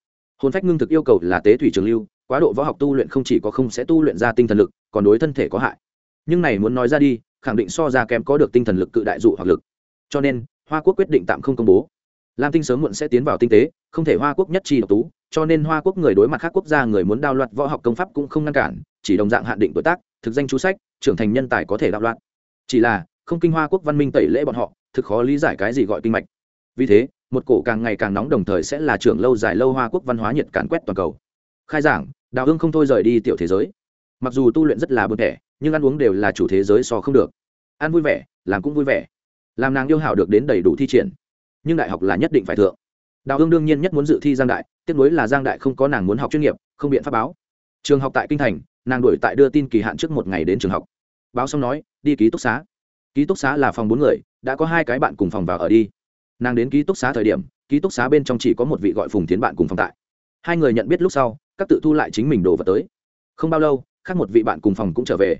A: Hồn phách ngưng thực yêu cầu là tế thủy trường lưu, quá độ võ học tu luyện không chỉ có không sẽ tu luyện ra tinh thần lực, còn đối thân thể có hại. Nhưng này muốn nói ra đi khẳng định so ra kém có được tinh thần lực cự đại dụ hoặc lực. Cho nên, hoa quốc quyết định tạm không công bố. Lam tinh sớm muộn sẽ tiến vào tinh tế, không thể hoa quốc nhất chi độc tú, cho nên hoa quốc người đối mặt khác quốc gia người muốn đao loạt võ học công pháp cũng không ngăn cản, chỉ đồng dạng hạn định tuổi tác, thực danh chú sách, trưởng thành nhân tài có thể đạo loạn. Chỉ là, không kinh hoa quốc văn minh tẩy lễ bọn họ, thực khó lý giải cái gì gọi kinh mạch. Vì thế, một cổ càng ngày càng nóng đồng thời sẽ là trưởng lâu dài lâu hoa quốc văn hóa nhiệt càn quét toàn cầu. Khai giảng, đào hương không thôi rời đi tiểu thế giới mặc dù tu luyện rất là bực thẻ, nhưng ăn uống đều là chủ thế giới so không được. Ăn vui vẻ, làm cũng vui vẻ. Làm nàng yêu hảo được đến đầy đủ thi triển. Nhưng đại học là nhất định phải thượng. Đào hương đương nhiên nhất muốn dự thi giang đại, tiếc nuối là giang đại không có nàng muốn học chuyên nghiệp, không biện pháp báo. Trường học tại kinh thành, nàng đổi tại đưa tin kỳ hạn trước một ngày đến trường học. Báo xong nói, đi ký túc xá. Ký túc xá là phòng bốn người, đã có hai cái bạn cùng phòng vào ở đi. Nàng đến ký túc xá thời điểm, ký túc xá bên trong chỉ có một vị gọi phùng tiến bạn cùng phòng tại. Hai người nhận biết lúc sau, các tự thu lại chính mình đồ vật tới. Không bao lâu khác một vị bạn cùng phòng cũng trở về.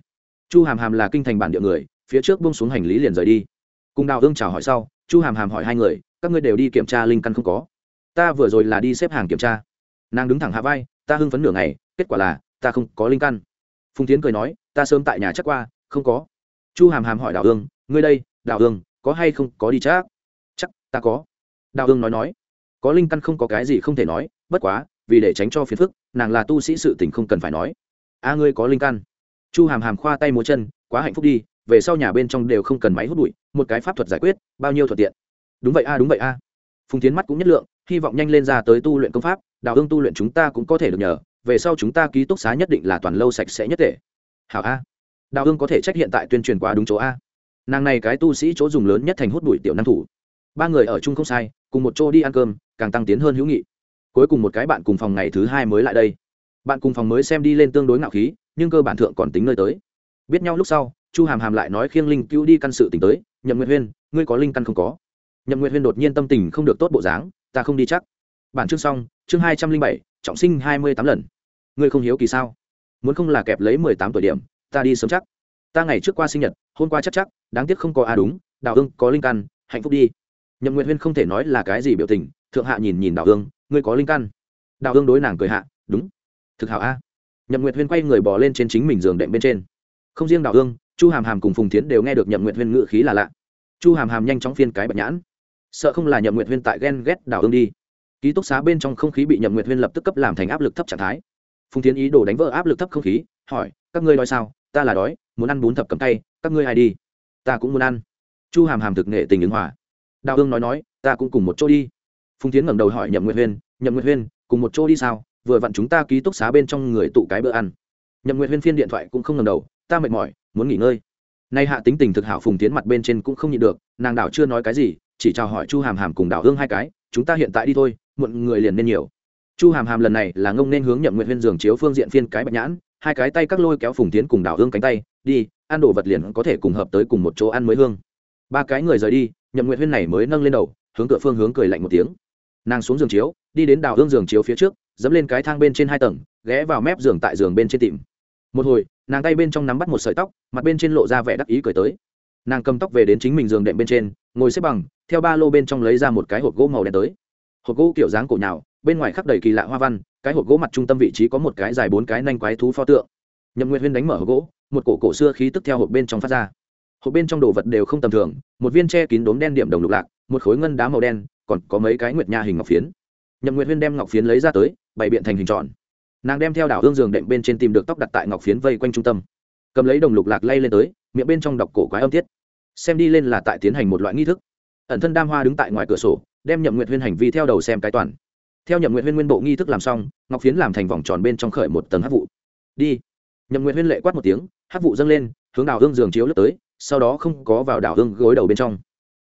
A: Chu hàm hàm là kinh thành bản địa người, phía trước bông xuống hành lý liền rời đi. Cùng đào hương chào hỏi sau, chu hàm hàm hỏi hai người, các ngươi đều đi kiểm tra linh căn không có? Ta vừa rồi là đi xếp hàng kiểm tra. Nàng đứng thẳng hạ vai, ta hưng phấn nửa ngày, kết quả là, ta không có linh căn. Phùng tiến cười nói, ta sớm tại nhà chắc qua, không có. Chu hàm hàm hỏi đào hương ngươi đây, đào hương có hay không có đi chắc? Chắc, ta có. Đào hương nói nói, có linh căn không có cái gì không thể nói, bất quá, vì để tránh cho phiền phức, nàng là tu sĩ sự tình không cần phải nói a ngươi có linh căn. Chu hàm hàm khoa tay múa chân, quá hạnh phúc đi, về sau nhà bên trong đều không cần máy hút bụi, một cái pháp thuật giải quyết, bao nhiêu thuận tiện. Đúng vậy a, đúng vậy a. Phùng tiến mắt cũng nhất lượng, hy vọng nhanh lên ra tới tu luyện công pháp đào hương tu luyện chúng ta cũng có thể được nhờ, về sau chúng ta ký túc xá nhất định là toàn lâu sạch sẽ nhất thể. Hảo a. Đào hương có thể trách hiện tại tuyên truyền quá đúng chỗ a. Nàng này cái tu sĩ chỗ dùng lớn nhất thành hút bụi tiểu năng thủ. Ba người ở chung không sai, cùng một chỗ đi ăn cơm, càng tăng tiến hơn hữu nghị. Cuối cùng một cái bạn cùng phòng ngày thứ hai mới lại đây bạn cùng phòng mới xem đi lên tương đối ngạo khí, nhưng cơ bản thượng còn tính nơi tới. Biết nhau lúc sau, chu hàm hàm lại nói khiêng linh cứu đi căn sự tỉnh tới, nhậm nguyệt huyên, ngươi có linh căn không có? Nhậm nguyệt huyên đột nhiên tâm tình không được tốt bộ dáng, ta không đi chắc. Bản chương xong, chương hai trăm linh bảy, trọng sinh hai mươi tám lần. Ngươi không hiếu kỳ sao? Muốn không là kẹp lấy mười tám tuổi điểm, ta đi sớm chắc. Ta ngày trước qua sinh nhật, hôm qua chắc chắc, đáng tiếc không có a đúng, đào hưng có linh căn, hạnh phúc đi. Nhậm nguyệt huyên không thể nói là cái gì biểu tình, thượng hạ nhìn nhìn đào hưng ngươi có linh căn? Đào hưng đối nàng cười hạ, đúng thực hảo a. Nhậm nguyệt huyên quay người bỏ lên trên chính mình giường đệm bên trên. Không riêng đào hương, chu hàm hàm cùng phùng tiến đều nghe được nhậm nguyệt huyên ngự khí là lạ. Chu hàm hàm nhanh chóng phiên cái bạch nhãn. Sợ không là nhậm nguyệt huyên tại ghen ghét đào hương đi. Ký túc xá bên trong không khí bị nhậm nguyệt huyên lập tức cấp làm thành áp lực thấp trạng thái. Phùng tiến ý đồ đánh vỡ áp lực thấp không khí hỏi các ngươi nói sao? Ta là đói muốn ăn bún thập cầm tay các ngươi ai đi? Ta cũng muốn ăn. Chu hàm hàm thực nghệ tình ứng hòa. Đào hương nói nói ta cũng cùng một chỗ đi. Phùng tiến ngẩng đầu hỏi nhậm nguyệt huyên nhậm nguyệt huyên cùng một chỗ đi sao? Vừa vặn chúng ta ký túc xá bên trong người tụ cái bữa ăn. Nhậm nguyệt huyên phiên điện thoại cũng không ngầm đầu, ta mệt mỏi, muốn nghỉ ngơi. Nay hạ tính tình thực hảo phùng tiến mặt bên trên cũng không nhịn được, nàng đảo chưa nói cái gì, chỉ chào hỏi chu hàm hàm cùng đảo hương hai cái, chúng ta hiện tại đi thôi, muộn người liền nên nhiều. Chu hàm hàm lần này là ngông nên hướng nhậm nguyện huyên giường chiếu phương diện phiên cái bạch nhãn, hai cái tay các lôi kéo phùng tiến cùng đảo hương cánh tay, đi, ăn đồ vật liền có thể cùng hợp tới cùng một chỗ ăn mới hương. Ba cái người rời đi, nhậm nguyện huyên này mới nâng lên đầu, hướng cửa phương hướng cười lạnh một tiếng. Nàng xuống giường chiếu, đi đến đảo hương giường chiếu phía trước dẫm lên cái thang bên trên hai tầng, ghé vào mép giường tại giường bên trên tìm. Một hồi, nàng tay bên trong nắm bắt một sợi tóc, mặt bên trên lộ ra vẻ đắc ý cười tới. Nàng cầm tóc về đến chính mình giường đệm bên trên, ngồi xếp bằng, theo ba lô bên trong lấy ra một cái hộp gỗ màu đen tới. Hộp gỗ kiểu dáng cổ nhào bên ngoài khắc đầy kỳ lạ hoa văn, cái hộp gỗ mặt trung tâm vị trí có một cái dài bốn cái nanh quái thú pho tượng. Nhậm nguyệt huyên đánh mở hộp gỗ, một cổ cổ xưa khí tức theo hộp bên trong phát ra. Hộp bên trong đồ vật đều không tầm thường, một viên che kín đốm đen điểm đồng lục lạc, một khối ngân đá màu đen, còn có mấy cái nguyệt nha hình ngọc phiến. Nhậm nguyệt huyên đem ngọc phiến lấy ra tới bày biện thành hình tròn. Nàng đem theo đảo hương giường đệm bên trên tìm được tóc đặt tại ngọc phiến vây quanh trung tâm. Cầm lấy đồng lục lạc lay lên tới, miệng bên trong đọc cổ quái âm tiết. Xem đi lên là tại tiến hành một loại nghi thức. Ẩn thân đam hoa đứng tại ngoài cửa sổ, đem nhậm nguyện huyên hành vi theo đầu xem cái toàn. Theo nhậm nguyện huyên nguyên bộ nghi thức làm xong, ngọc phiến làm thành vòng tròn bên trong khởi một tầng hát vụ. Đi. Nhậm nguyện huyên lệ quát một tiếng, hát vụ dâng lên, hướng đảo hương giường chiếu lướt tới, sau đó không có vào đảo hương gối đầu bên trong.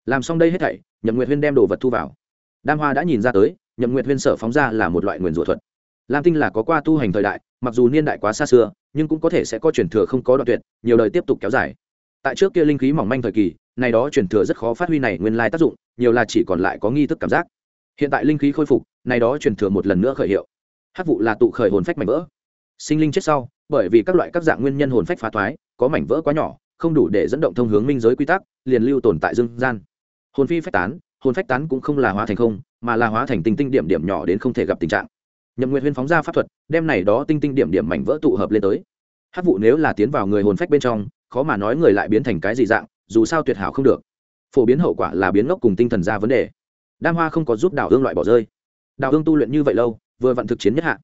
A: Làm xong đây hết thảy, nhậm nguyện huyên đem đồ vật thu vào. Đam hoa đã nhìn ra tới nhậm nguyện huyên sở phóng ra là một loại nguyền rủa thuật. Lam tinh là có qua tu hành thời đại, mặc dù niên đại quá xa xưa, nhưng cũng có thể sẽ có truyền thừa không có đoạn tuyệt, nhiều đời tiếp tục kéo dài. Tại trước kia linh khí mỏng manh thời kỳ, này đó truyền thừa rất khó phát huy này nguyên lai tác dụng, nhiều là chỉ còn lại có nghi thức cảm giác. Hiện tại linh khí khôi phục, này đó truyền thừa một lần nữa khởi hiệu. Hát vụ là tụ khởi hồn phách mảnh vỡ. Sinh linh chết sau, bởi vì các loại các dạng nguyên nhân hồn phách phá thoái, có mảnh vỡ quá nhỏ, không đủ để dẫn động thông hướng minh giới quy tắc, liền lưu tồn tại dương gian. Hồn phi phách tán hồn phách tán cũng không là hóa thành không, mà là hóa thành tinh tinh điểm điểm nhỏ đến không thể gặp tình trạng. Nhậm nguyện huyên phóng ra pháp thuật, đem này đó tinh tinh điểm điểm mảnh vỡ tụ hợp lên tới. Hát vụ nếu là tiến vào người hồn phách bên trong, khó mà nói người lại biến thành cái gì dạng, dù sao tuyệt hảo không được. Phổ biến hậu quả là biến ngốc cùng tinh thần ra vấn đề. Đam hoa không có giúp đào hương loại bỏ rơi. Đào hương tu luyện như vậy lâu, vừa vặn thực chiến nhất hạ.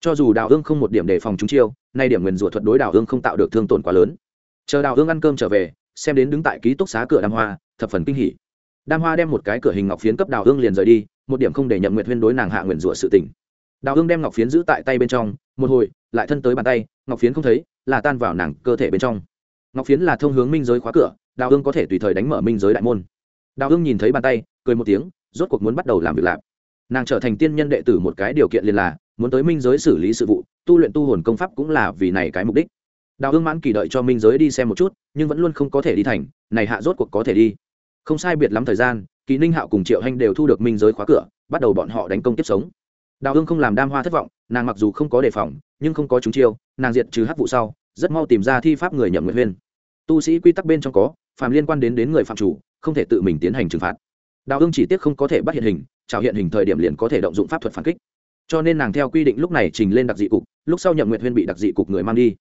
A: Cho dù đào hương không một điểm đề phòng chúng chiêu, nay điểm nguyền rủa thuật đối đào hương không tạo được thương tổn quá lớn. Chờ đào hương ăn cơm trở về, xem đến đứng tại ký túc xá cửa đam hoa, thập phần kinh hỉ đam hoa đem một cái cửa hình ngọc phiến cấp đào hương liền rời đi, một điểm không để nhậm Nguyệt huyên đối nàng hạ nguyện rủa sự tỉnh đào hương đem ngọc phiến giữ tại tay bên trong, một hồi, lại thân tới bàn tay, ngọc phiến không thấy, là tan vào nàng cơ thể bên trong. Ngọc phiến là thông hướng minh giới khóa cửa, đào hương có thể tùy thời đánh mở minh giới đại môn. Đào hương nhìn thấy bàn tay, cười một tiếng, rốt cuộc muốn bắt đầu làm việc lạp. Nàng trở thành tiên nhân đệ tử một cái điều kiện liền là, muốn tới minh giới xử lý sự vụ, tu luyện tu hồn công pháp cũng là vì này cái mục đích. Đào hương mãn kỳ đợi cho minh giới đi xem một chút, nhưng vẫn luôn không có thể đi thành, này hạ rốt cuộc có thể đi không sai biệt lắm thời gian, kỳ ninh hạo cùng triệu hanh đều thu được minh giới khóa cửa, bắt đầu bọn họ đánh công tiếp sống. Đào hương không làm đam hoa thất vọng, nàng mặc dù không có đề phòng, nhưng không có chúng chiêu, nàng diệt trừ hắc vụ sau, rất mau tìm ra thi pháp người nhậm nguyện huyên. Tu sĩ quy tắc bên trong có, phàm liên quan đến đến người phạm chủ, không thể tự mình tiến hành trừng phạt. Đào hương chỉ tiếc không có thể bắt hiện hình trào hiện hình thời điểm liền có thể động dụng pháp thuật phản kích. Cho nên nàng theo quy định lúc này trình lên đặc dị cục, lúc sau nhậm nguyệt huyên bị đặc dị cục người mang đi.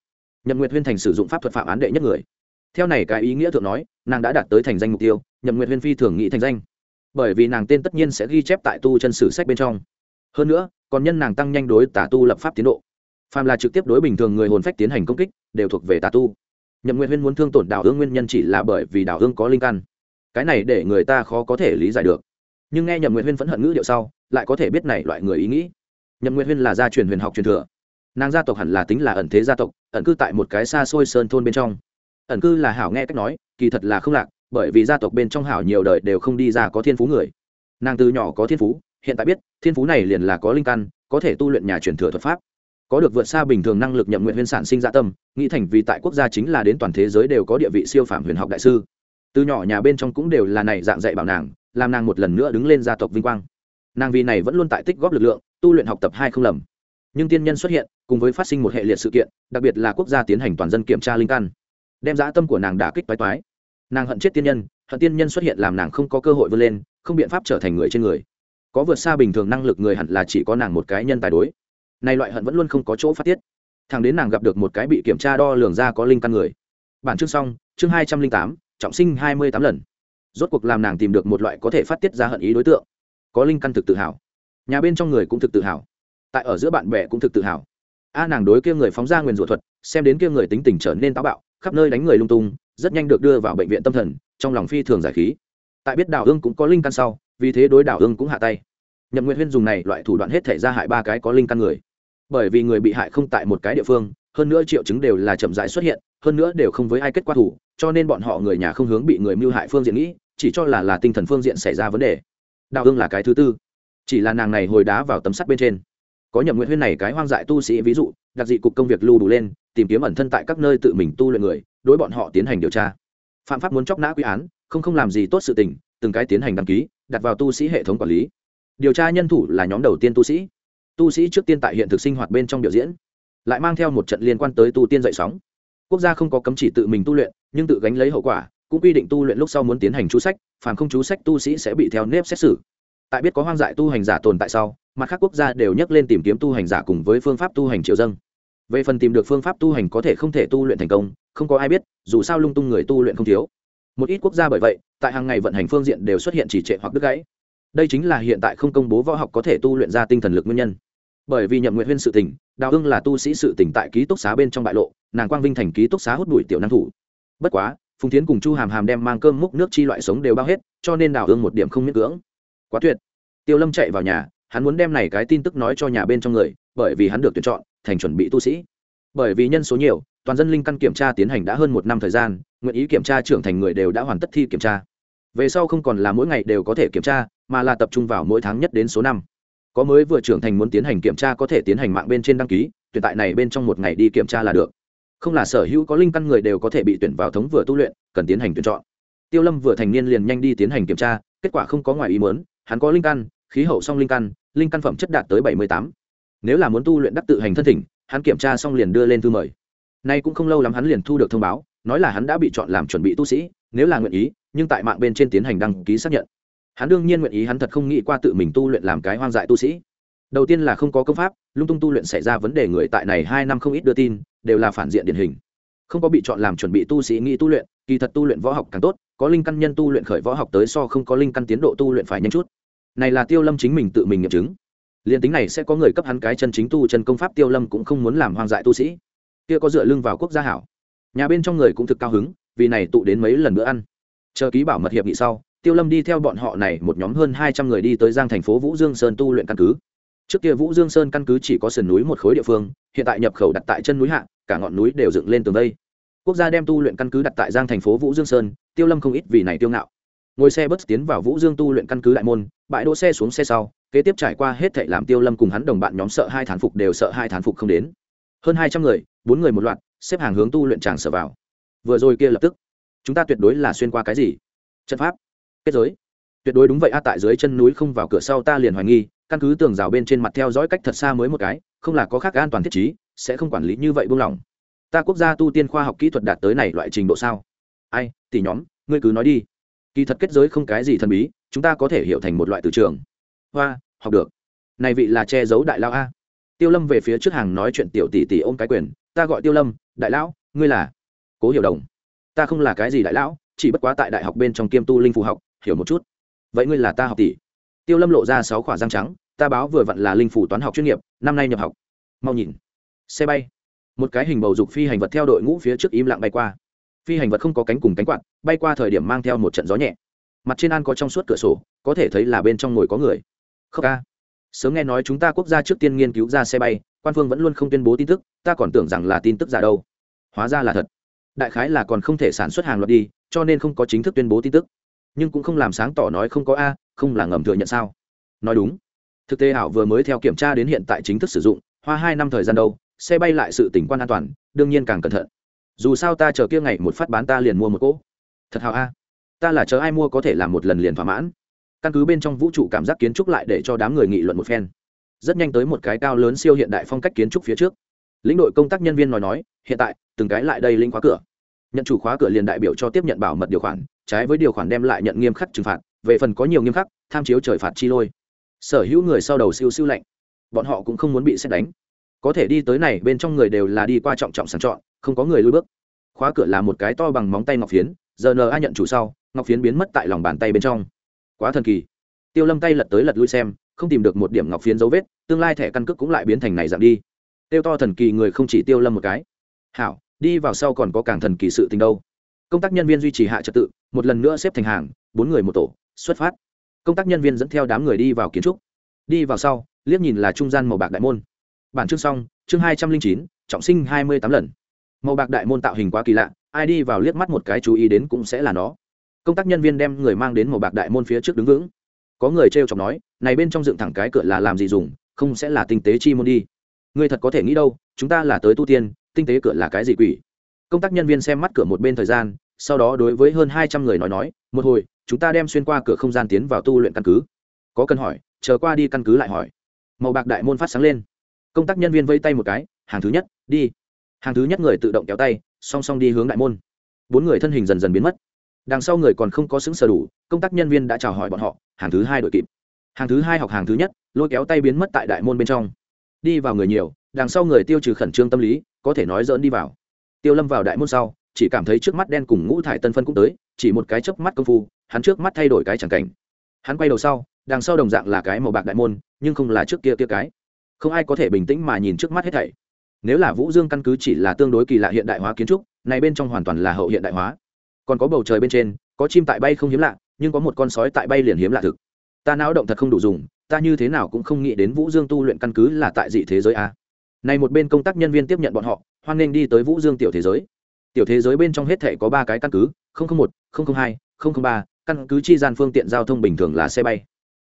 A: Nhậm nguyệt huyên thành sử dụng pháp thuật phạm án đệ nhất người. Theo này cái ý nghĩa thượng nói, nàng đã đạt tới thành danh mục tiêu nhậm nguyệt huyên phi thường nghĩ thành danh, bởi vì nàng tên tất nhiên sẽ ghi chép tại tu chân sử sách bên trong. Hơn nữa, còn nhân nàng tăng nhanh đối tà tu lập pháp tiến độ. Phàm là trực tiếp đối bình thường người hồn phách tiến hành công kích, đều thuộc về tà tu. Nhậm Nguyệt huyên muốn thương tổn đào hương nguyên nhân chỉ là bởi vì đào hương có linh căn. Cái này để người ta khó có thể lý giải được. Nhưng nghe nhậm Nguyệt huyên phẫn hận ngữ điệu sau, lại có thể biết này loại người ý nghĩ. Nhậm Nguyệt huyên là gia truyền huyền học truyền thừa. Nàng gia tộc hẳn là tính là ẩn thế gia tộc, ẩn cư tại một cái xa xôi sơn thôn bên trong. Ẩn cư là hảo nghe cách nói, kỳ thật là không lạc bởi vì gia tộc bên trong hảo nhiều đời đều không đi ra có thiên phú người. Nàng từ nhỏ có thiên phú, hiện tại biết, thiên phú này liền là có linh căn, có thể tu luyện nhà truyền thừa thuật pháp. Có được vượt xa bình thường năng lực nhậm nguyện huyên sản sinh dạ tâm, nghĩ thành vì tại quốc gia chính là đến toàn thế giới đều có địa vị siêu phạm huyền học đại sư. Từ nhỏ nhà bên trong cũng đều là này dạng dạy bảo nàng, làm nàng một lần nữa đứng lên gia tộc vinh quang. Nàng vì này vẫn luôn tại tích góp lực lượng, tu luyện học tập hai không lầm. Nhưng tiên nhân xuất hiện, cùng với phát sinh một hệ liệt sự kiện, đặc biệt là quốc gia tiến hành toàn dân kiểm tra linh căn, đem dã tâm của nàng đả kích toái toái nàng hận chết tiên nhân, hận tiên nhân xuất hiện làm nàng không có cơ hội vươn lên, không biện pháp trở thành người trên người. Có vượt xa bình thường năng lực người hẳn là chỉ có nàng một cái nhân tài đối. Này loại hận vẫn luôn không có chỗ phát tiết. Thằng đến nàng gặp được một cái bị kiểm tra đo lường ra có linh căn người. Bản chương xong, chương hai trăm linh tám, trọng sinh hai mươi tám lần. Rốt cuộc làm nàng tìm được một loại có thể phát tiết ra hận ý đối tượng. Có linh căn thực tự hào. Nhà bên trong người cũng thực tự hào. Tại ở giữa bạn bè cũng thực tự hào. A nàng đối kia người phóng ra nguyền rủa thuật, xem đến kia người tính tình trở nên táo bạo, khắp nơi đánh người lung tung rất nhanh được đưa vào bệnh viện tâm thần, trong lòng phi thường giải khí. Tại biết đào ương cũng có linh căn sau, vì thế đối đào ương cũng hạ tay. Nhậm nguyện huyên dùng này loại thủ đoạn hết thể ra hại ba cái có linh căn người. Bởi vì người bị hại không tại một cái địa phương, hơn nữa triệu chứng đều là chậm rãi xuất hiện, hơn nữa đều không với ai kết quả thủ cho nên bọn họ người nhà không hướng bị người mưu hại phương diện nghĩ, chỉ cho là là tinh thần phương diện xảy ra vấn đề. Đào ương là cái thứ tư. Chỉ là nàng này hồi đá vào tấm sắt bên trên. Có nhậm nguyện huyên này cái hoang dại tu sĩ ví dụ, đặc dị cục công việc lưu đủ lên, tìm kiếm ẩn thân tại các nơi tự mình tu luyện người đối bọn họ tiến hành điều tra. Phạm pháp muốn chóc nã quy án, không không làm gì tốt sự tình, từng cái tiến hành đăng ký, đặt vào tu sĩ hệ thống quản lý. Điều tra nhân thủ là nhóm đầu tiên tu sĩ. Tu sĩ trước tiên tại hiện thực sinh hoạt bên trong biểu diễn, lại mang theo một trận liên quan tới tu tiên dậy sóng. Quốc gia không có cấm chỉ tự mình tu luyện, nhưng tự gánh lấy hậu quả, cũng quy định tu luyện lúc sau muốn tiến hành chú sách, phàm không chú sách tu sĩ sẽ bị theo nếp xét xử. Tại biết có hoang dại tu hành giả tồn tại sau, mặt khác quốc gia đều nhắc lên tìm kiếm tu hành giả cùng với phương pháp tu hành triều dâng về phần tìm được phương pháp tu hành có thể không thể tu luyện thành công không có ai biết dù sao lung tung người tu luyện không thiếu. Một ít quốc gia bởi vậy tại hàng ngày vận hành phương diện đều xuất hiện chỉ trệ hoặc đứt gãy. Đây chính là hiện tại không công bố võ học có thể tu luyện ra tinh thần lực nguyên nhân. Bởi vì nhậm nguyện huyên sự tỉnh, đào hưng là tu sĩ sự tỉnh tại ký túc xá bên trong bại lộ nàng quang vinh thành ký túc xá hút đuổi tiểu năng thủ. Bất quá phùng tiến cùng chu hàm hàm đem mang cơm múc nước chi loại sống đều bao hết cho nên đào hưng một điểm không miễn cưỡng. Quá tuyệt. Tiêu lâm chạy vào nhà hắn muốn đem này cái tin tức nói cho nhà bên trong người bởi vì hắn được tuyển chọn thành chuẩn bị tu sĩ. Bởi vì nhân số nhiều, toàn dân linh căn kiểm tra tiến hành đã hơn một năm thời gian, nguyện ý kiểm tra trưởng thành người đều đã hoàn tất thi kiểm tra. Về sau không còn là mỗi ngày đều có thể kiểm tra, mà là tập trung vào mỗi tháng nhất đến số năm. Có mới vừa trưởng thành muốn tiến hành kiểm tra có thể tiến hành mạng bên trên đăng ký, tuyển tại này bên trong một ngày đi kiểm tra là được. Không là sở hữu có linh căn người đều có thể bị tuyển vào thống vừa tu luyện, cần tiến hành tuyển chọn. Tiêu lâm vừa thành niên liền nhanh đi tiến hành kiểm tra, kết quả không có ngoài ý muốn, hắn có linh căn, khí hậu song linh căn linh căn phẩm chất đạt tới bảy mươi tám nếu là muốn tu luyện đắc tự hành thân thỉnh, hắn kiểm tra xong liền đưa lên thư mời. Nay cũng không lâu lắm hắn liền thu được thông báo, nói là hắn đã bị chọn làm chuẩn bị tu sĩ, nếu là nguyện ý, nhưng tại mạng bên trên tiến hành đăng ký xác nhận. Hắn đương nhiên nguyện ý, hắn thật không nghĩ qua tự mình tu luyện làm cái hoang dại tu sĩ. Đầu tiên là không có công pháp, lung tung tu luyện xảy ra vấn đề người tại này hai năm không ít đưa tin, đều là phản diện điển hình. Không có bị chọn làm chuẩn bị tu sĩ nghĩ tu luyện, kỳ thật tu luyện võ học càng tốt, có linh căn nhân tu luyện khởi võ học tới so không có linh căn tiến độ tu luyện phải nhanh chút. Này là tiêu lâm chính mình tự mình nghiệm chứng liền tính này sẽ có người cấp hắn cái chân chính tu chân công pháp tiêu lâm cũng không muốn làm hoang dại tu sĩ. Kia có dựa lưng vào quốc gia hảo. Nhà bên trong người cũng thực cao hứng, vì này tụ đến mấy lần bữa ăn. Chờ ký bảo mật hiệp nghị sau, tiêu lâm đi theo bọn họ này một nhóm hơn hai trăm người đi tới giang thành phố vũ dương sơn tu luyện căn cứ. Trước kia vũ dương sơn căn cứ chỉ có sườn núi một khối địa phương, hiện tại nhập khẩu đặt tại chân núi hạ, cả ngọn núi đều dựng lên tường đây quốc gia đem tu luyện căn cứ đặt tại giang thành phố vũ dương sơn, tiêu lâm không ít vì này tiêu ngạo. Ngồi xe bất tiến vào vũ dương tu luyện căn cứ đại môn, bãi đỗ xe xuống xe sau kế tiếp trải qua hết thảy làm tiêu lâm cùng hắn đồng bạn nhóm sợ hai thán phục đều sợ hai thán phục không đến. Hơn hai trăm người, bốn người một loạt, xếp hàng hướng tu luyện tràng sở vào. Vừa rồi kia lập tức, chúng ta tuyệt đối là xuyên qua cái gì? Trận pháp, kết giới. Tuyệt đối đúng vậy a, tại dưới chân núi không vào cửa sau ta liền hoài nghi, căn cứ tường rào bên trên mặt theo dõi cách thật xa mới một cái, không là có khác an toàn thiết chí sẽ không quản lý như vậy buông lỏng. Ta quốc gia tu tiên khoa học kỹ thuật đạt tới này loại trình độ sao? Ai, tỷ nhóm, ngươi cứ nói đi. Kỳ thật kết giới không cái gì thần bí, chúng ta có thể hiểu thành một loại từ trường hoa, học được. Này vị là che giấu đại lao a. Tiêu lâm về phía trước hàng nói chuyện tiểu tỷ tỷ ôm cái quyền, ta gọi tiêu lâm, đại lão, ngươi là? Cố hiểu đồng. Ta không là cái gì đại lão, chỉ bất quá tại đại học bên trong kiêm tu linh phù học, hiểu một chút. Vậy ngươi là ta học tỷ? Tiêu lâm lộ ra sáu khỏa răng trắng, ta báo vừa vặn là linh phủ toán học chuyên nghiệp, năm nay nhập học. Mau nhìn. Xe bay. Một cái hình bầu dục phi hành vật theo đội ngũ phía trước im lặng bay qua. Phi hành vật không có cánh cùng cánh quạt, bay qua thời điểm mang theo một trận gió nhẹ. Mặt trên an có trong suốt cửa sổ, có thể thấy là bên trong ngồi có người khóc ca. Sớm nghe nói chúng ta quốc gia trước tiên nghiên cứu ra xe bay, quan phương vẫn luôn không tuyên bố tin tức, ta còn tưởng rằng là tin tức giả đâu. Hóa ra là thật. Đại khái là còn không thể sản xuất hàng loạt đi, cho nên không có chính thức tuyên bố tin tức. Nhưng cũng không làm sáng tỏ nói không có a, không là ngầm thừa nhận sao? Nói đúng. Thực tế ảo vừa mới theo kiểm tra đến hiện tại chính thức sử dụng, hoa hai năm thời gian đâu, xe bay lại sự tỉnh quan an toàn, đương nhiên càng cẩn thận. Dù sao ta chờ kia ngày một phát bán ta liền mua một cỗ. Thật hào a. Ta là chờ ai mua có thể làm một lần liền thỏa mãn căn cứ bên trong vũ trụ cảm giác kiến trúc lại để cho đám người nghị luận một phen. Rất nhanh tới một cái cao lớn siêu hiện đại phong cách kiến trúc phía trước. Lĩnh đội công tác nhân viên nói nói, hiện tại, từng cái lại đây linh khóa cửa. Nhận chủ khóa cửa liền đại biểu cho tiếp nhận bảo mật điều khoản, trái với điều khoản đem lại nhận nghiêm khắc trừng phạt, về phần có nhiều nghiêm khắc, tham chiếu trời phạt chi lôi. Sở hữu người sau đầu siêu siêu lạnh. Bọn họ cũng không muốn bị xét đánh. Có thể đi tới này bên trong người đều là đi qua trọng trọng sàng chọn, không có người lui bước. Khóa cửa là một cái to bằng móng tay ngọc phiến, giờ n a nhận chủ sau, ngọc phiến biến mất tại lòng bàn tay bên trong quá thần kỳ. Tiêu lâm tay lật tới lật lui xem, không tìm được một điểm ngọc phiến dấu vết, tương lai thẻ căn cước cũng lại biến thành này dạng đi. Tiêu to thần kỳ người không chỉ tiêu lâm một cái. Hảo, đi vào sau còn có càng thần kỳ sự tình đâu. Công tác nhân viên duy trì hạ trật tự, một lần nữa xếp thành hàng, bốn người một tổ, xuất phát. Công tác nhân viên dẫn theo đám người đi vào kiến trúc. Đi vào sau, liếc nhìn là trung gian màu bạc đại môn. Bản chương xong, chương hai trăm linh chín, trọng sinh hai mươi tám lần. Màu bạc đại môn tạo hình quá kỳ lạ, ai đi vào liếc mắt một cái chú ý đến cũng sẽ là nó công tác nhân viên đem người mang đến màu bạc đại môn phía trước đứng vững. Có người t r e o chọc nói, này bên trong dựng thẳng cái cửa là làm gì dùng, không sẽ là tinh tế chi môn đi. Người thật có thể nghĩ đâu, chúng ta là tới tu tiên, tinh tế cửa là cái gì quỷ? Công tác nhân viên xem mắt cửa một bên thời gian, sau đó đối với hơn hai trăm người nói nói, một hồi, chúng ta đem xuyên qua cửa không gian tiến vào tu luyện căn cứ. Có cần hỏi, chờ qua đi căn cứ lại hỏi. Màu bạc đại môn phát sáng lên. Công tác nhân viên vây tay một cái, hàng thứ nhất, đi. Hàng thứ nhất người tự động kéo tay, song song đi hướng đại môn. Bốn người thân hình dần dần biến mất đằng sau người còn không có xứng sở đủ, công tác nhân viên đã chào hỏi bọn họ, hàng thứ hai đội kịp. Hàng thứ hai học hàng thứ nhất, lôi kéo tay biến mất tại đại môn bên trong. Đi vào người nhiều, đằng sau người tiêu trừ khẩn trương tâm lý, có thể nói dỡn đi vào. Tiêu lâm vào đại môn sau, chỉ cảm thấy trước mắt đen cùng ngũ thải tân phân cũng tới, chỉ một cái chớp mắt công phu, hắn trước mắt thay đổi cái chẳng cảnh. Hắn quay đầu sau, đằng sau đồng dạng là cái màu bạc đại môn, nhưng không là trước kia kia cái. Không ai có thể bình tĩnh mà nhìn trước mắt hết thảy. Nếu là vũ dương căn cứ chỉ là tương đối kỳ lạ hiện đại hóa kiến trúc, này bên trong hoàn toàn là hậu hiện đại hóa còn có bầu trời bên trên, có chim tại bay không hiếm lạ, nhưng có một con sói tại bay liền hiếm lạ thực. Ta não động thật không đủ dùng, ta như thế nào cũng không nghĩ đến vũ dương tu luyện căn cứ là tại dị thế giới a. Này một bên công tác nhân viên tiếp nhận bọn họ, hoan nghênh đi tới vũ dương tiểu thế giới. Tiểu thế giới bên trong hết thể có ba cái căn cứ một hai ba, căn cứ chi gian phương tiện giao thông bình thường là xe bay.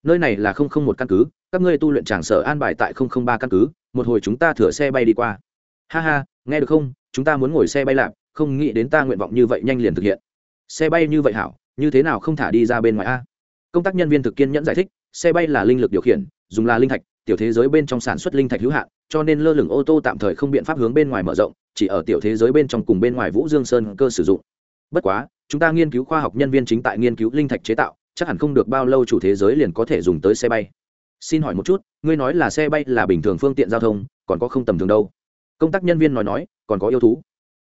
A: Nơi này là không không một căn cứ, các ngươi tu luyện tràng sở an bài tại không không ba căn cứ, một hồi chúng ta thửa xe bay đi qua. Ha ha, nghe được không? Chúng ta muốn ngồi xe bay lạp không nghĩ đến ta nguyện vọng như vậy nhanh liền thực hiện. Xe bay như vậy hảo, như thế nào không thả đi ra bên ngoài a? Công tác nhân viên thực kiên nhẫn giải thích, xe bay là linh lực điều khiển, dùng là linh thạch, tiểu thế giới bên trong sản xuất linh thạch hữu hạn, cho nên lơ lửng ô tô tạm thời không biện pháp hướng bên ngoài mở rộng, chỉ ở tiểu thế giới bên trong cùng bên ngoài vũ dương sơn cơ sử dụng. Bất quá, chúng ta nghiên cứu khoa học nhân viên chính tại nghiên cứu linh thạch chế tạo, chắc hẳn không được bao lâu chủ thế giới liền có thể dùng tới xe bay. Xin hỏi một chút, ngươi nói là xe bay là bình thường phương tiện giao thông, còn có không tầm thường đâu? Công tác nhân viên nói nói, còn có yêu thú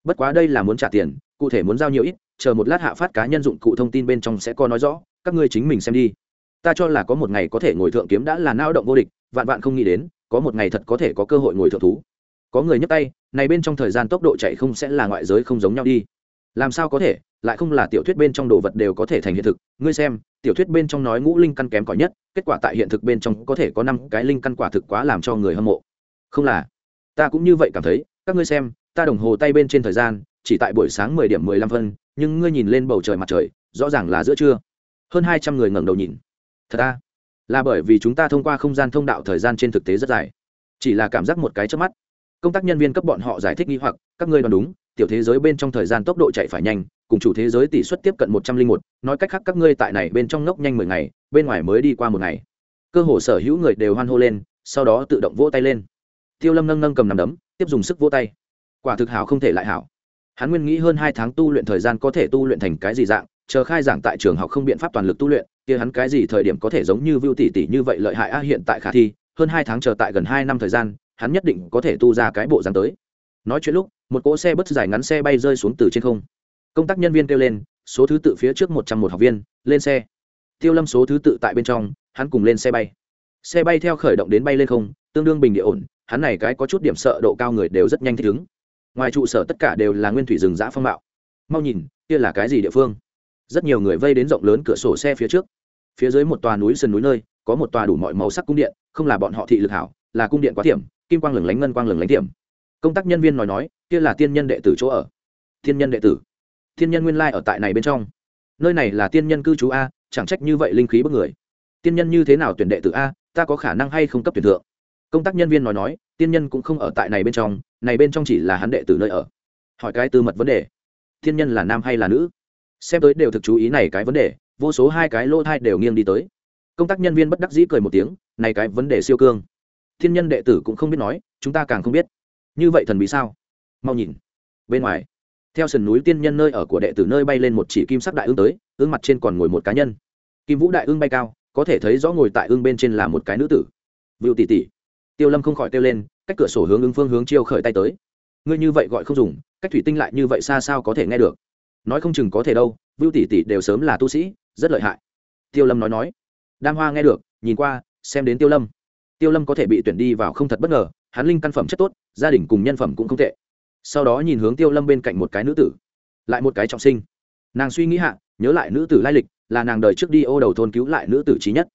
A: bất quá đây là muốn trả tiền, cụ thể muốn giao nhiều ít, chờ một lát hạ phát cá nhân dụng cụ thông tin bên trong sẽ có nói rõ, các ngươi chính mình xem đi. Ta cho là có một ngày có thể ngồi thượng kiếm đã là nao động vô địch, vạn vạn không nghĩ đến, có một ngày thật có thể có cơ hội ngồi thượng thú. Có người nhấc tay, này bên trong thời gian tốc độ chạy không sẽ là ngoại giới không giống nhau đi. Làm sao có thể, lại không là tiểu thuyết bên trong đồ vật đều có thể thành hiện thực. Ngươi xem, tiểu thuyết bên trong nói ngũ linh căn kém cỏi nhất, kết quả tại hiện thực bên trong có thể có năm cái linh căn quả thực quá làm cho người hâm mộ. Không là. Ta cũng như vậy cảm thấy, các ngươi xem ta đồng hồ tay bên trên thời gian, chỉ tại buổi sáng mười điểm mười lăm phân, nhưng ngươi nhìn lên bầu trời mặt trời, rõ ràng là giữa trưa. Hơn hai trăm người ngẩng đầu nhìn. Thật ta là bởi vì chúng ta thông qua không gian thông đạo thời gian trên thực tế rất dài. Chỉ là cảm giác một cái trước mắt. Công tác nhân viên cấp bọn họ giải thích nghi hoặc, các ngươi đoán đúng, tiểu thế giới bên trong thời gian tốc độ chạy phải nhanh, cùng chủ thế giới tỷ suất tiếp cận một trăm linh một, nói cách khác các ngươi tại này bên trong ngốc nhanh mười ngày, bên ngoài mới đi qua một ngày. Cơ hồ sở hữu người đều hoan hô lên, sau đó tự động vỗ tay lên. Tiêu lâm nâng nâng cầm nằm đấm, tiếp dùng sức vỗ tay quả thực hảo không thể lại hảo. Hắn nguyên nghĩ hơn hai tháng tu luyện thời gian có thể tu luyện thành cái gì dạng, chờ khai giảng tại trường học không biện pháp toàn lực tu luyện, kia hắn cái gì thời điểm có thể giống như vưu tỷ tỷ như vậy lợi hại a, hiện tại khả thi, hơn hai tháng chờ tại gần hai năm thời gian, hắn nhất định có thể tu ra cái bộ dáng tới. Nói chuyện lúc, một cỗ xe bất dài ngắn xe bay rơi xuống từ trên không. Công tác nhân viên kêu lên, số thứ tự phía trước một trăm một học viên, lên xe. Tiêu lâm số thứ tự tại bên trong, hắn cùng lên xe bay. Xe bay theo khởi động đến bay lên không, tương đương bình địa ổn, hắn này cái có chút điểm sợ độ cao người đều rất nhanh thích ứng ngoài trụ sở tất cả đều là nguyên thủy rừng rã phong mạo. Mau nhìn, kia là cái gì địa phương? Rất nhiều người vây đến rộng lớn cửa sổ xe phía trước. Phía dưới một tòa núi sườn núi nơi, có một tòa đủ mọi màu sắc cung điện, không là bọn họ thị lực hảo, là cung điện quá thiểm, kim quang lửng lánh ngân quang lửng lánh thiểm. Công tác nhân viên nói nói, kia là tiên nhân đệ tử chỗ ở. Tiên nhân đệ tử. Tiên nhân nguyên lai ở tại này bên trong. Nơi này là tiên nhân cư trú a, chẳng trách như vậy linh khí bất người. Tiên nhân như thế nào tuyển đệ tử a, ta có khả năng hay không cấp tuyển thượng? Công tác nhân viên nói nói, tiên nhân cũng không ở tại này bên trong này bên trong chỉ là hắn đệ tử nơi ở. Hỏi cái tư mật vấn đề. Thiên nhân là nam hay là nữ? Xem tới đều thực chú ý này cái vấn đề, vô số hai cái lỗ thai đều nghiêng đi tới. Công tác nhân viên bất đắc dĩ cười một tiếng, này cái vấn đề siêu cương. Thiên nhân đệ tử cũng không biết nói, chúng ta càng không biết. Như vậy thần bí sao? Mau nhìn. Bên ngoài, theo sườn núi tiên nhân nơi ở của đệ tử nơi bay lên một chỉ kim sắc đại ương tới, ương mặt trên còn ngồi một cá nhân. Kim vũ đại ương bay cao, có thể thấy rõ ngồi tại ương bên trên là một cái nữ tử. Vựu tỷ tỷ. Tiêu lâm không khỏi kêu lên cách cửa sổ hướng ứng phương hướng chiêu khởi tay tới. Ngươi như vậy gọi không dùng, cách thủy tinh lại như vậy xa sao có thể nghe được? Nói không chừng có thể đâu, vưu tỷ tỷ đều sớm là tu sĩ, rất lợi hại. Tiêu lâm nói nói. Đam hoa nghe được, nhìn qua, xem đến tiêu lâm. Tiêu lâm có thể bị tuyển đi vào không thật bất ngờ, hắn linh căn phẩm chất tốt, gia đình cùng nhân phẩm cũng không tệ. Sau đó nhìn hướng tiêu lâm bên cạnh một cái nữ tử, lại một cái trọng sinh. Nàng suy nghĩ hạ, nhớ lại nữ tử lai lịch, là nàng đời trước đi ô đầu thôn cứu lại nữ tử trí nhất.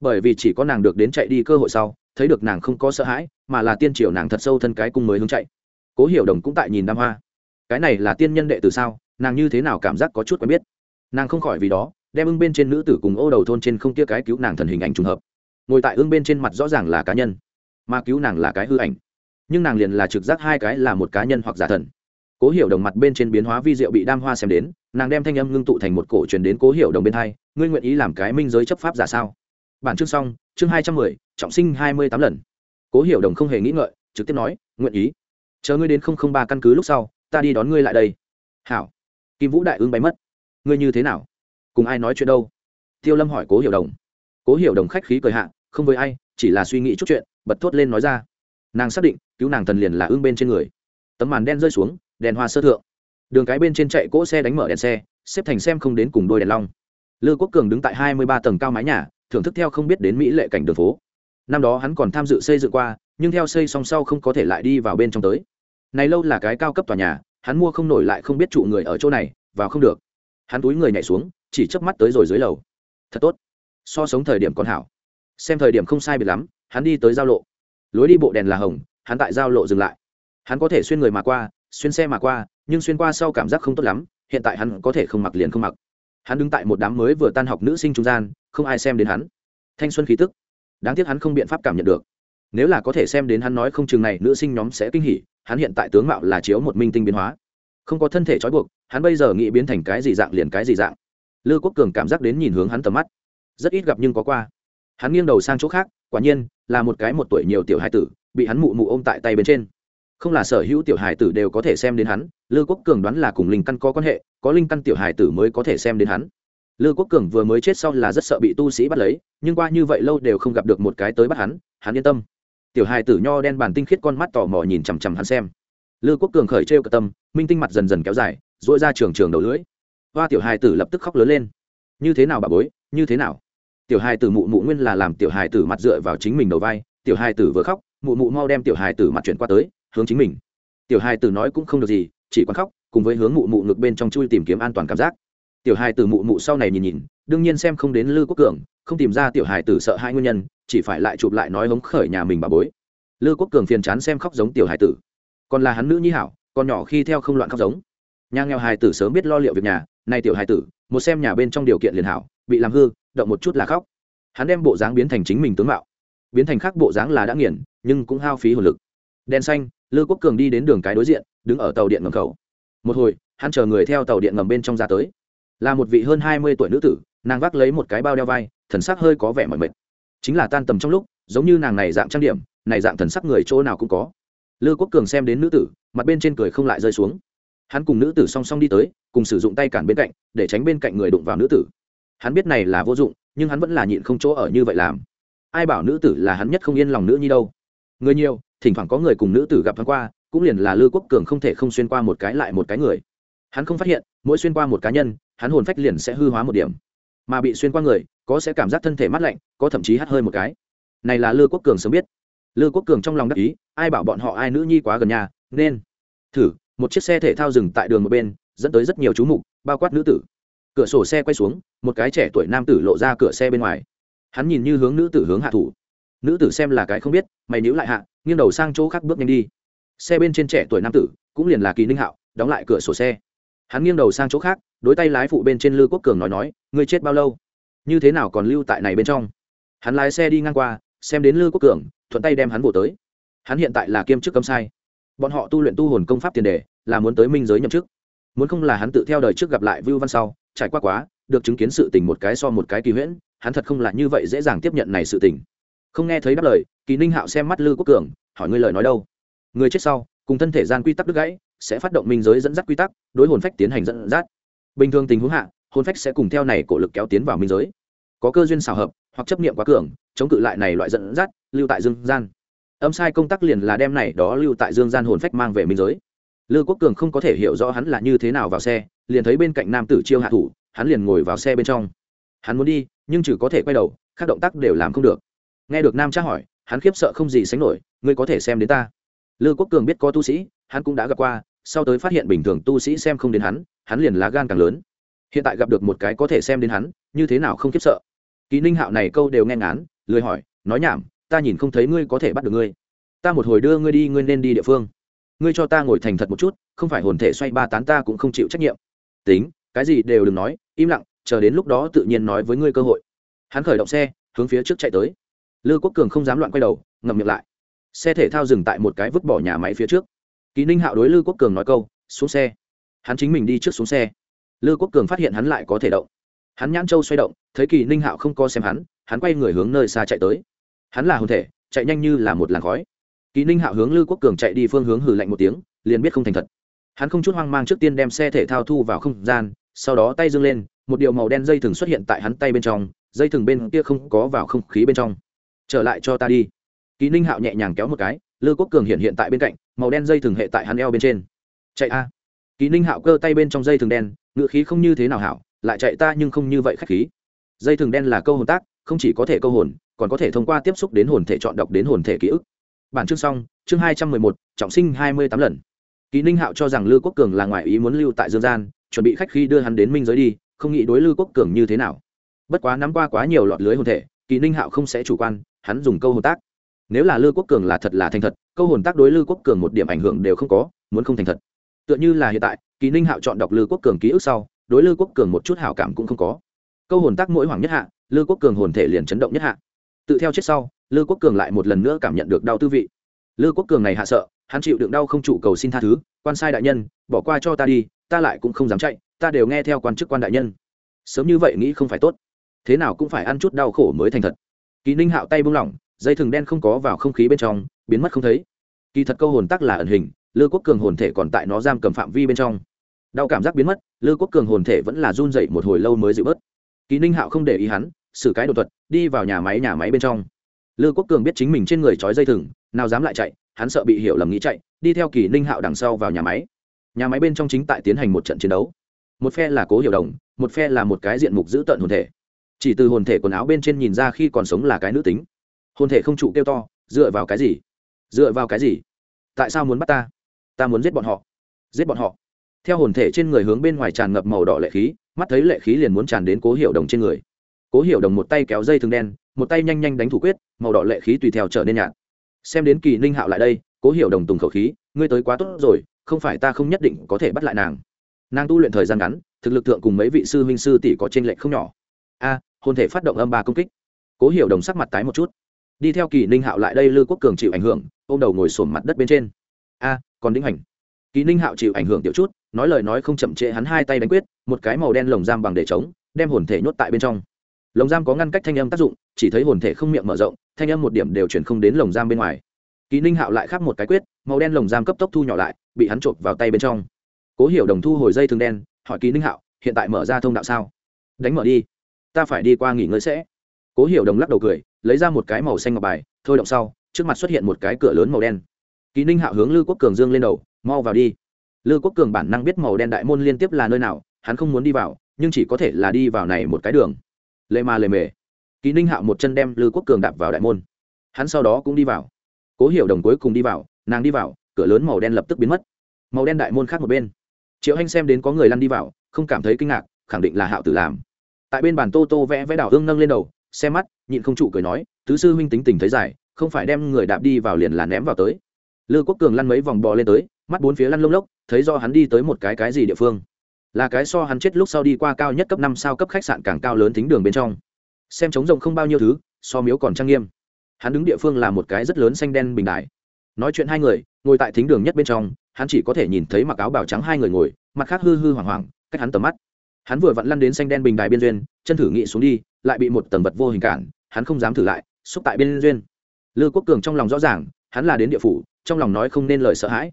A: Bởi vì chỉ có nàng được đến chạy đi cơ hội sau thấy được nàng không có sợ hãi, mà là tiên triều nàng thật sâu thân cái cung mới hướng chạy. Cố hiểu đồng cũng tại nhìn đam hoa. Cái này là tiên nhân đệ từ sao? Nàng như thế nào cảm giác có chút quen biết? Nàng không khỏi vì đó, đem ưng bên trên nữ tử cùng ô đầu thôn trên không kia cái cứu nàng thần hình ảnh trùng hợp. Ngồi tại ưng bên trên mặt rõ ràng là cá nhân, mà cứu nàng là cái hư ảnh. Nhưng nàng liền là trực giác hai cái là một cá nhân hoặc giả thần. Cố hiểu đồng mặt bên trên biến hóa vi diệu bị đam hoa xem đến, nàng đem thanh âm ngưng tụ thành một cổ truyền đến cố hiểu đồng bên hai, ngươi nguyện ý làm cái minh giới chấp pháp giả sao? Bản chương xong, chương hai trăm mười trọng sinh hai mươi tám lần. Cố hiểu đồng không hề nghĩ ngợi, trực tiếp nói, nguyện ý. Chờ ngươi đến không không ba căn cứ lúc sau, ta đi đón ngươi lại đây. Hảo. Kim vũ đại ương bay mất. Ngươi như thế nào? Cùng ai nói chuyện đâu? Tiêu lâm hỏi cố hiểu đồng. Cố hiểu đồng khách khí cười hạ, không với ai, chỉ là suy nghĩ chút chuyện, bật thốt lên nói ra. Nàng xác định, cứu nàng thần liền là ương bên trên người. Tấm màn đen rơi xuống, đèn hoa sơ thượng. Đường cái bên trên chạy cỗ xe đánh mở đèn xe, xếp thành xem không đến cùng đôi đèn long. Lư quốc cường đứng tại hai mươi ba tầng cao mái nhà, thưởng thức theo không biết đến mỹ lệ cảnh đường phố năm đó hắn còn tham dự xây dựng qua, nhưng theo xây xong sau không có thể lại đi vào bên trong tới. Này lâu là cái cao cấp tòa nhà, hắn mua không nổi lại không biết trụ người ở chỗ này, vào không được. Hắn túi người nhảy xuống, chỉ chớp mắt tới rồi dưới lầu. Thật tốt. So sống thời điểm còn hảo. Xem thời điểm không sai biệt lắm, hắn đi tới giao lộ. Lối đi bộ đèn là hồng, hắn tại giao lộ dừng lại. Hắn có thể xuyên người mà qua, xuyên xe mà qua, nhưng xuyên qua sau cảm giác không tốt lắm, hiện tại hắn có thể không mặc liền không mặc. Hắn đứng tại một đám mới vừa tan học nữ sinh trung gian, không ai xem đến hắn. Thanh xuân khí tức đáng tiếc hắn không biện pháp cảm nhận được. Nếu là có thể xem đến hắn nói không chừng này, nữ sinh nhóm sẽ kinh hỉ, hắn hiện tại tướng mạo là chiếu một minh tinh biến hóa. Không có thân thể trói buộc, hắn bây giờ nghĩ biến thành cái gì dạng liền cái gì dạng. Lư quốc cường cảm giác đến nhìn hướng hắn tầm mắt. Rất ít gặp nhưng có qua. Hắn nghiêng đầu sang chỗ khác, quả nhiên, là một cái một tuổi nhiều tiểu hài tử, bị hắn mụ mụ ôm tại tay bên trên. Không là sở hữu tiểu hài tử đều có thể xem đến hắn, lư quốc cường đoán là cùng linh căn có quan hệ, có linh căn tiểu hài tử mới có thể xem đến hắn lư quốc cường vừa mới chết sau là rất sợ bị tu sĩ bắt lấy, nhưng qua như vậy lâu đều không gặp được một cái tới bắt hắn hắn yên tâm. Tiểu hài tử nho đen bàn tinh khiết con mắt tò mò nhìn chằm chằm hắn xem. Lư quốc cường khởi trêu cờ tâm, minh tinh mặt dần dần kéo dài dội ra trường trường đầu lưỡi. Hoa tiểu hài tử lập tức khóc lớn lên. Như thế nào bà bối, như thế nào? Tiểu hài tử mụ mụ nguyên là làm tiểu hài tử mặt dựa vào chính mình đầu vai, tiểu hài tử vừa khóc, mụ mụ mau đem tiểu hài tử mặt chuyển qua tới, hướng chính mình. Tiểu hài tử nói cũng không được gì, chỉ còn khóc, cùng với hướng mụ mụ ngực bên trong chui tìm kiếm an toàn cảm giác tiểu hài tử mụ mụ sau này nhìn nhìn, đương nhiên xem không đến lư quốc cường, không tìm ra tiểu hài tử sợ hai nguyên nhân, chỉ phải lại chụp lại nói hống khởi nhà mình bà bối. Lư quốc cường phiền chán xem khóc giống tiểu hài tử. Còn là hắn nữ nhi hảo còn nhỏ khi theo không loạn khóc giống. Nhà nghèo hài tử sớm biết lo liệu việc nhà, nay tiểu hài tử, một xem nhà bên trong điều kiện liền hảo, bị làm hư, động một chút là khóc. Hắn đem bộ dáng biến thành chính mình tướng mạo. Biến thành khác bộ dáng là đã nghiền, nhưng cũng hao phí hồn lực. Đèn xanh, lư quốc cường đi đến đường cái đối diện, đứng ở tàu điện ngầm khẩu một hồi, hắn chờ người theo tàu điện ngầm bên trong ra tới là một vị hơn hai mươi tuổi nữ tử, nàng vác lấy một cái bao đeo vai, thần sắc hơi có vẻ mỏi mệt. Chính là tan tầm trong lúc, giống như nàng này dạng trang điểm, này dạng thần sắc người chỗ nào cũng có. Lư quốc cường xem đến nữ tử, mặt bên trên cười không lại rơi xuống. Hắn cùng nữ tử song song đi tới, cùng sử dụng tay cản bên cạnh, để tránh bên cạnh người đụng vào nữ tử. Hắn biết này là vô dụng, nhưng hắn vẫn là nhịn không chỗ ở như vậy làm. Ai bảo nữ tử là hắn nhất không yên lòng nữ nhi đâu. Người nhiều, thỉnh thoảng có người cùng nữ tử gặp thoáng qua, cũng liền là lư quốc cường không thể không xuyên qua một cái lại một cái người. Hắn không phát hiện, mỗi xuyên qua một cá nhân hắn hồn phách liền sẽ hư hóa một điểm. Mà bị xuyên qua người, có sẽ cảm giác thân thể mát lạnh, có thậm chí hắt hơi một cái. Này là lư quốc cường sớm biết. Lư quốc cường trong lòng đắc ý, ai bảo bọn họ ai nữ nhi quá gần nhà, nên thử, một chiếc xe thể thao dừng tại đường một bên, dẫn tới rất nhiều chú mục, bao quát nữ tử. Cửa sổ xe quay xuống, một cái trẻ tuổi nam tử lộ ra cửa xe bên ngoài. Hắn nhìn như hướng nữ tử hướng hạ thủ. Nữ tử xem là cái không biết, mày níu lại hạ, nghiêng đầu sang chỗ khác bước nhanh đi. Xe bên trên trẻ tuổi nam tử, cũng liền là kỳ ninh hạo, đóng lại cửa sổ xe hắn nghiêng đầu sang chỗ khác, đối tay lái phụ bên trên lư quốc cường nói nói, ngươi chết bao lâu? Như thế nào còn lưu tại này bên trong? Hắn lái xe đi ngang qua, xem đến lư quốc cường, thuận tay đem hắn bổ tới. Hắn hiện tại là kiêm chức cấm sai. Bọn họ tu luyện tu hồn công pháp tiền đề, là muốn tới minh giới nhậm chức. Muốn không là hắn tự theo đời trước gặp lại vưu văn sau, trải qua quá, được chứng kiến sự tình một cái so một cái kỳ huyễn, hắn thật không là như vậy dễ dàng tiếp nhận này sự tình. Không nghe thấy đáp lời, kỳ ninh hạo xem mắt lư quốc cường, hỏi ngươi lời nói đâu? Người chết sau, cùng thân thể gian quy tắc đứt gãy sẽ phát động minh giới dẫn dắt quy tắc, đối hồn phách tiến hành dẫn dắt. Bình thường tình huống hạ, hồn phách sẽ cùng theo này cổ lực kéo tiến vào minh giới. Có cơ duyên xảo hợp, hoặc chấp niệm quá cường, chống cự lại này loại dẫn dắt, lưu tại dương gian. Âm sai công tác liền là đem này đó lưu tại dương gian hồn phách mang về minh giới. Lưu quốc cường không có thể hiểu rõ hắn là như thế nào vào xe, liền thấy bên cạnh nam tử chiêu hạ thủ, hắn liền ngồi vào xe bên trong. Hắn muốn đi, nhưng chỉ có thể quay đầu, các động tác đều làm không được. Nghe được nam tra hỏi, hắn khiếp sợ không gì sánh nổi, ngươi có thể xem đến ta? Lưu quốc cường biết có tu sĩ, hắn cũng đã gặp qua sau tới phát hiện bình thường tu sĩ xem không đến hắn hắn liền lá gan càng lớn. Hiện tại gặp được một cái có thể xem đến hắn, như thế nào không khiếp sợ. Kỳ ninh hạo này câu đều nghe ngán, lười hỏi, nói nhảm, ta nhìn không thấy ngươi có thể bắt được ngươi. Ta một hồi đưa ngươi đi, ngươi nên đi địa phương. Ngươi cho ta ngồi thành thật một chút, không phải hồn thể xoay ba tán ta cũng không chịu trách nhiệm. Tính, cái gì đều đừng nói, im lặng, chờ đến lúc đó tự nhiên nói với ngươi cơ hội. Hắn khởi động xe, hướng phía trước chạy tới. Lư quốc cường không dám loạn quay đầu, ngậm miệng lại. Xe thể thao dừng tại một cái vứt bỏ nhà máy phía trước kỳ ninh hạo đối lư quốc cường nói câu, xuống xe. Hắn chính mình đi trước xuống xe. Lư quốc cường phát hiện hắn lại có thể động. Hắn nhãn châu xoay động, thấy kỳ ninh hạo không co xem hắn hắn quay người hướng nơi xa chạy tới. Hắn là hồn thể, chạy nhanh như là một làn khói. Kỳ ninh hạo hướng lư quốc cường chạy đi phương hướng hử lạnh một tiếng, liền biết không thành thật. Hắn không chút hoang mang trước tiên đem xe thể thao thu vào không gian, sau đó tay dâng lên, một điệu màu đen dây thừng xuất hiện tại hắn tay bên trong, dây thừng bên kia không có vào không khí bên trong. Trở lại cho ta đi. Kỳ ninh hạo nhẹ nhàng kéo một cái, lư quốc cường hiện hiện tại bên cạnh màu đen dây thường hệ tại hắn eo bên trên. Chạy a. Kỳ ninh hạo cơ tay bên trong dây thường đen ngự khí không như thế nào hảo, lại chạy ta nhưng không như vậy khách khí. Dây thường đen là câu hồn tác, không chỉ có thể câu hồn, còn có thể thông qua tiếp xúc đến hồn thể chọn đọc đến hồn thể ký ức. Bản chương xong, chương hai trăm mười một, trọng sinh hai mươi tám lần. Kỳ ninh hạo cho rằng lưu quốc cường là ngoại ý muốn lưu tại dương gian, chuẩn bị khách khi đưa hắn đến minh giới đi, không nghĩ đối lưu quốc cường như thế nào. Bất quá nắm qua quá nhiều lọt lưới hồn thể, kỳ ninh hạo không sẽ chủ quan, hắn dùng câu hồn tác nếu là lư quốc cường là thật là thành thật, câu hồn tác đối lư quốc cường một điểm ảnh hưởng đều không có, muốn không thành thật. Tựa như là hiện tại, kỳ ninh hạo chọn đọc lư quốc cường ký ức sau, đối lư quốc cường một chút hảo cảm cũng không có. Câu hồn tác mỗi hoàng nhất hạ, lư quốc cường hồn thể liền chấn động nhất hạ. Tự theo chết sau, lư quốc cường lại một lần nữa cảm nhận được đau tư vị. Lư quốc cường này hạ sợ, hắn chịu đựng đau không chủ cầu xin tha thứ, quan sai đại nhân, bỏ qua cho ta đi, ta lại cũng không dám chạy, ta đều nghe theo quan chức quan đại nhân. Sớm như vậy nghĩ không phải tốt. Thế nào cũng phải ăn chút đau khổ mới thành thật. Kỳ ninh hạo tay buông lỏng dây thừng đen không có vào không khí bên trong, biến mất không thấy. Kỳ thật câu hồn tắc là ẩn hình, lư quốc cường hồn thể còn tại nó giam cầm phạm vi bên trong. Đau cảm giác biến mất, lư quốc cường hồn thể vẫn là run dậy một hồi lâu mới dịu bớt. Kỳ ninh hạo không để ý hắn, xử cái đột thuật, đi vào nhà máy nhà máy bên trong. Lư quốc cường biết chính mình trên người trói dây thừng, nào dám lại chạy, hắn sợ bị hiểu lầm nghĩ chạy, đi theo kỳ ninh hạo đằng sau vào nhà máy. Nhà máy bên trong chính tại tiến hành một trận chiến đấu. Một phe là cố hiểu đồng, một phe là một cái diện mục giữ tợn hồn thể. Chỉ từ hồn thể quần áo bên trên nhìn ra khi còn sống là cái nữ tính hồn thể không trụ kêu to, dựa vào cái gì? Dựa vào cái gì? Tại sao muốn bắt ta? Ta muốn giết bọn họ. Giết bọn họ. Theo hồn thể trên người hướng bên ngoài tràn ngập màu đỏ lệ khí, mắt thấy lệ khí liền muốn tràn đến cố hiểu đồng trên người. Cố hiểu đồng một tay kéo dây thừng đen, một tay nhanh nhanh đánh thủ quyết, màu đỏ lệ khí tùy theo trở nên nhạt. Xem đến kỳ ninh hạo lại đây, cố hiểu đồng tùng khẩu khí, ngươi tới quá tốt rồi, không phải ta không nhất định có thể bắt lại nàng. Nàng tu luyện thời gian ngắn, thực lực thượng cùng mấy vị sư huynh sư tỷ có trên lệch không nhỏ. A, hồn thể phát động âm ba công kích. Cố hiểu đồng sắc mặt tái một chút đi theo kỳ ninh hạo lại đây lư quốc cường chịu ảnh hưởng ô m đầu ngồi sổm mặt đất bên trên. A, còn đinh hành. Kỳ ninh hạo chịu ảnh hưởng tiểu chút, nói lời nói không chậm trễ hắn hai tay đánh quyết, một cái màu đen lồng giam bằng để trống, đem hồn thể nhốt tại bên trong. Lồng giam có ngăn cách thanh âm tác dụng, chỉ thấy hồn thể không miệng mở rộng, thanh âm một điểm đều chuyển không đến lồng giam bên ngoài. Kỳ ninh hạo lại khắc một cái quyết, màu đen lồng giam cấp tốc thu nhỏ lại, bị hắn chộp vào tay bên trong. Cố hiểu đồng thu hồi dây thường đen, hỏi kỳ ninh hạo, hiện tại mở ra thông đạo sao? Đánh mở đi, ta phải đi qua nghỉ ngơi sẽ. Cố hiểu đồng lắc đầu cười lấy ra một cái màu xanh ngọc bài, thôi động sau, trước mặt xuất hiện một cái cửa lớn màu đen. Kỳ ninh hạo hướng lư quốc cường dương lên đầu, mau vào đi. Lư quốc cường bản năng biết màu đen đại môn liên tiếp là nơi nào, hắn không muốn đi vào, nhưng chỉ có thể là đi vào này một cái đường. Lệ mà lề mề. Kỳ ninh hạo một chân đem lư quốc cường đạp vào đại môn. Hắn sau đó cũng đi vào. Cố hiểu đồng cuối cùng đi vào, nàng đi vào, cửa lớn màu đen lập tức biến mất. Màu đen đại môn khác một bên. Triệu hanh xem đến có người lăn đi vào, không cảm thấy kinh ngạc, khẳng định là hạo tử làm. Tại bên bàn tô tô vẽ vẽ đảo hương nâng lên đầu xem mắt, nhịn không trụ cười nói, tứ sư huynh tính tình thấy dài, không phải đem người đạp đi vào liền là ném vào tới. Lư quốc cường lăn mấy vòng bò lên tới, mắt bốn phía lăn lông lốc, thấy do hắn đi tới một cái cái gì địa phương. Là cái so hắn chết lúc sau đi qua cao nhất cấp năm sao cấp khách sạn càng cao lớn tính đường bên trong. Xem trống rộng không bao nhiêu thứ, so miếu còn trang nghiêm. Hắn đứng địa phương là một cái rất lớn xanh đen bình đại. nói chuyện hai người, ngồi tại thính đường nhất bên trong, hắn chỉ có thể nhìn thấy mặc áo bào trắng hai người ngồi, mặt khác hư hư hoảng hoảng, cách hắn tầm mắt hắn vừa vặn lăn đến xanh đen bình đài biên duyên, chân thử nghị xuống đi, lại bị một tầng vật vô hình cản, hắn không dám thử lại, xúc tại biên duyên. Lư quốc cường trong lòng rõ ràng, hắn là đến địa phủ, trong lòng nói không nên lời sợ hãi.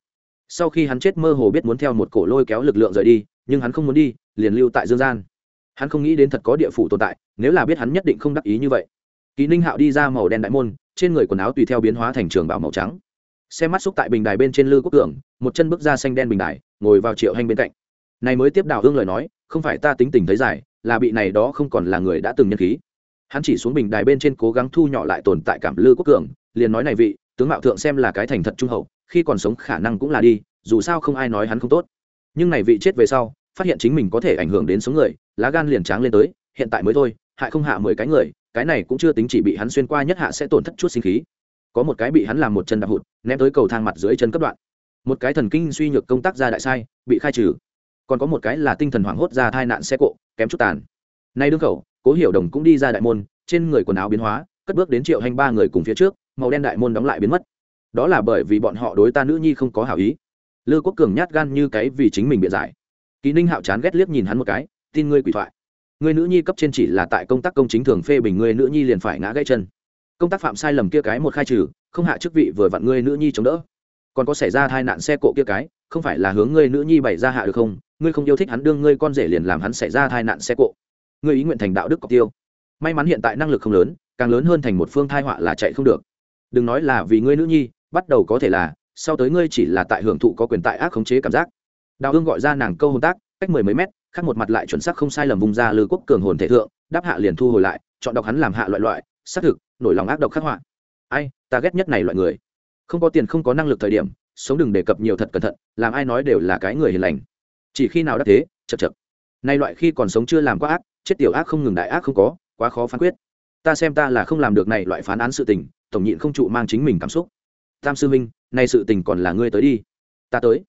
A: Sau khi hắn chết mơ hồ biết muốn theo một cổ lôi kéo lực lượng rời đi, nhưng hắn không muốn đi, liền lưu tại dương gian. Hắn không nghĩ đến thật có địa phủ tồn tại, nếu là biết hắn nhất định không đắc ý như vậy. Kỳ ninh hạo đi ra màu đen đại môn, trên người quần áo tùy theo biến hóa thành trường bảo màu trắng. Xem mắt xúc tại bình đài bên trên lư quốc cường, một chân bước ra xanh đen bình đài, ngồi vào triệu hành bên cạnh. Này mới tiếp đào hương lời nói không phải ta tính tình thấy giải, là bị này đó không còn là người đã từng nhân khí. Hắn chỉ xuống bình đài bên trên cố gắng thu nhỏ lại tồn tại cảm lư quốc cường liền nói này vị tướng mạo thượng xem là cái thành thật trung hậu khi còn sống khả năng cũng là đi dù sao không ai nói hắn không tốt. Nhưng này vị chết về sau phát hiện chính mình có thể ảnh hưởng đến số người lá gan liền tráng lên tới hiện tại mới thôi hại không hạ mười cái người cái này cũng chưa tính chỉ bị hắn xuyên qua nhất hạ sẽ tổn thất chút sinh khí. Có một cái bị hắn làm một chân đạp hụt ném tới cầu thang mặt dưới chân cấp đoạn. Một cái thần kinh suy nhược công tác ra đại sai bị khai trừ còn có một cái là tinh thần hoảng hốt ra tai nạn xe cộ, kém chút tàn. Nay đương khẩu, cố hiểu đồng cũng đi ra đại môn, trên người quần áo biến hóa, cất bước đến triệu hành ba người cùng phía trước, màu đen đại môn đóng lại biến mất. Đó là bởi vì bọn họ đối ta nữ nhi không có hảo ý. Lư quốc cường nhát gan như cái vì chính mình biện giải. Kỳ ninh hạo chán ghét liếc nhìn hắn một cái, tin ngươi quỷ thoại. Người nữ nhi cấp trên chỉ là tại công tác công chính thường phê bình người nữ nhi liền phải ngã gãy chân. Công tác phạm sai lầm kia cái một khai trừ, không hạ chức vị vừa vặn ngươi nữ nhi chống đỡ. Còn có xảy ra tai nạn xe cộ kia cái, không phải là hướng ngươi nữ nhi bày ra hạ được không? Ngươi không yêu thích hắn đương ngươi con rể liền làm hắn xảy ra tai nạn xe cộ. Ngươi ý nguyện thành đạo đức cọc tiêu. May mắn hiện tại năng lực không lớn, càng lớn hơn thành một phương thai họa là chạy không được. Đừng nói là vì ngươi nữ nhi, bắt đầu có thể là, sau tới ngươi chỉ là tại hưởng thụ có quyền tại ác khống chế cảm giác. Đào hương gọi ra nàng câu hôn tác, cách mười mấy mét, khác một mặt lại chuẩn xác không sai lầm vùng ra lư quốc cường hồn thể thượng, đáp hạ liền thu hồi lại, chọn đọc hắn làm hạ loại loại, xác thực, nổi lòng ác độc khắc họa. Ai, ta ghét nhất này loại người. Không có tiền không có năng lực thời điểm, sống đừng đề cập nhiều thật cẩn thận, làm ai nói đều là cái người hiền lành chỉ khi nào đã thế chật chật nay loại khi còn sống chưa làm quá ác, chết tiểu ác không ngừng đại ác không có, quá khó phán quyết. Ta xem ta là không làm được này loại phán án sự tình, tổng nhịn không trụ mang chính mình cảm xúc. Tam sư minh nay sự tình còn là ngươi tới đi. Ta tới.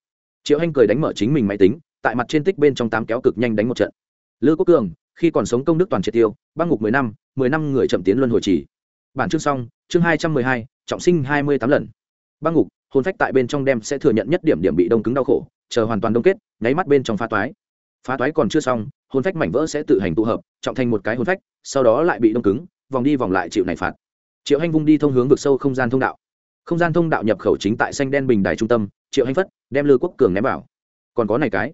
A: Triệu hanh cười đánh mở chính mình máy tính, tại mặt trên tích bên trong tám kéo cực nhanh đánh một trận. Lư quốc cường, khi còn sống công đức toàn triệt tiêu, băng ngục mười năm mười năm người chậm tiến luân hồi trì bản chương xong, chương hai trăm mười hai, trọng sinh hai mươi tám lần. Băng ngục, hồn phách tại bên trong đem sẽ thừa nhận nhất điểm điểm bị đông cứng đau khổ, chờ hoàn toàn đông kết nháy mắt bên trong phá toái. Phá toái còn chưa xong, hồn phách mảnh vỡ sẽ tự hành tụ hợp, trọng thành một cái hồn phách, sau đó lại bị đông cứng, vòng đi vòng lại chịu này phạt. Triệu hành vung đi thông hướng vực sâu không gian thông đạo. Không gian thông đạo nhập khẩu chính tại xanh đen bình đài trung tâm, triệu hành phất, đem lư quốc cường ném vào. Còn có này cái.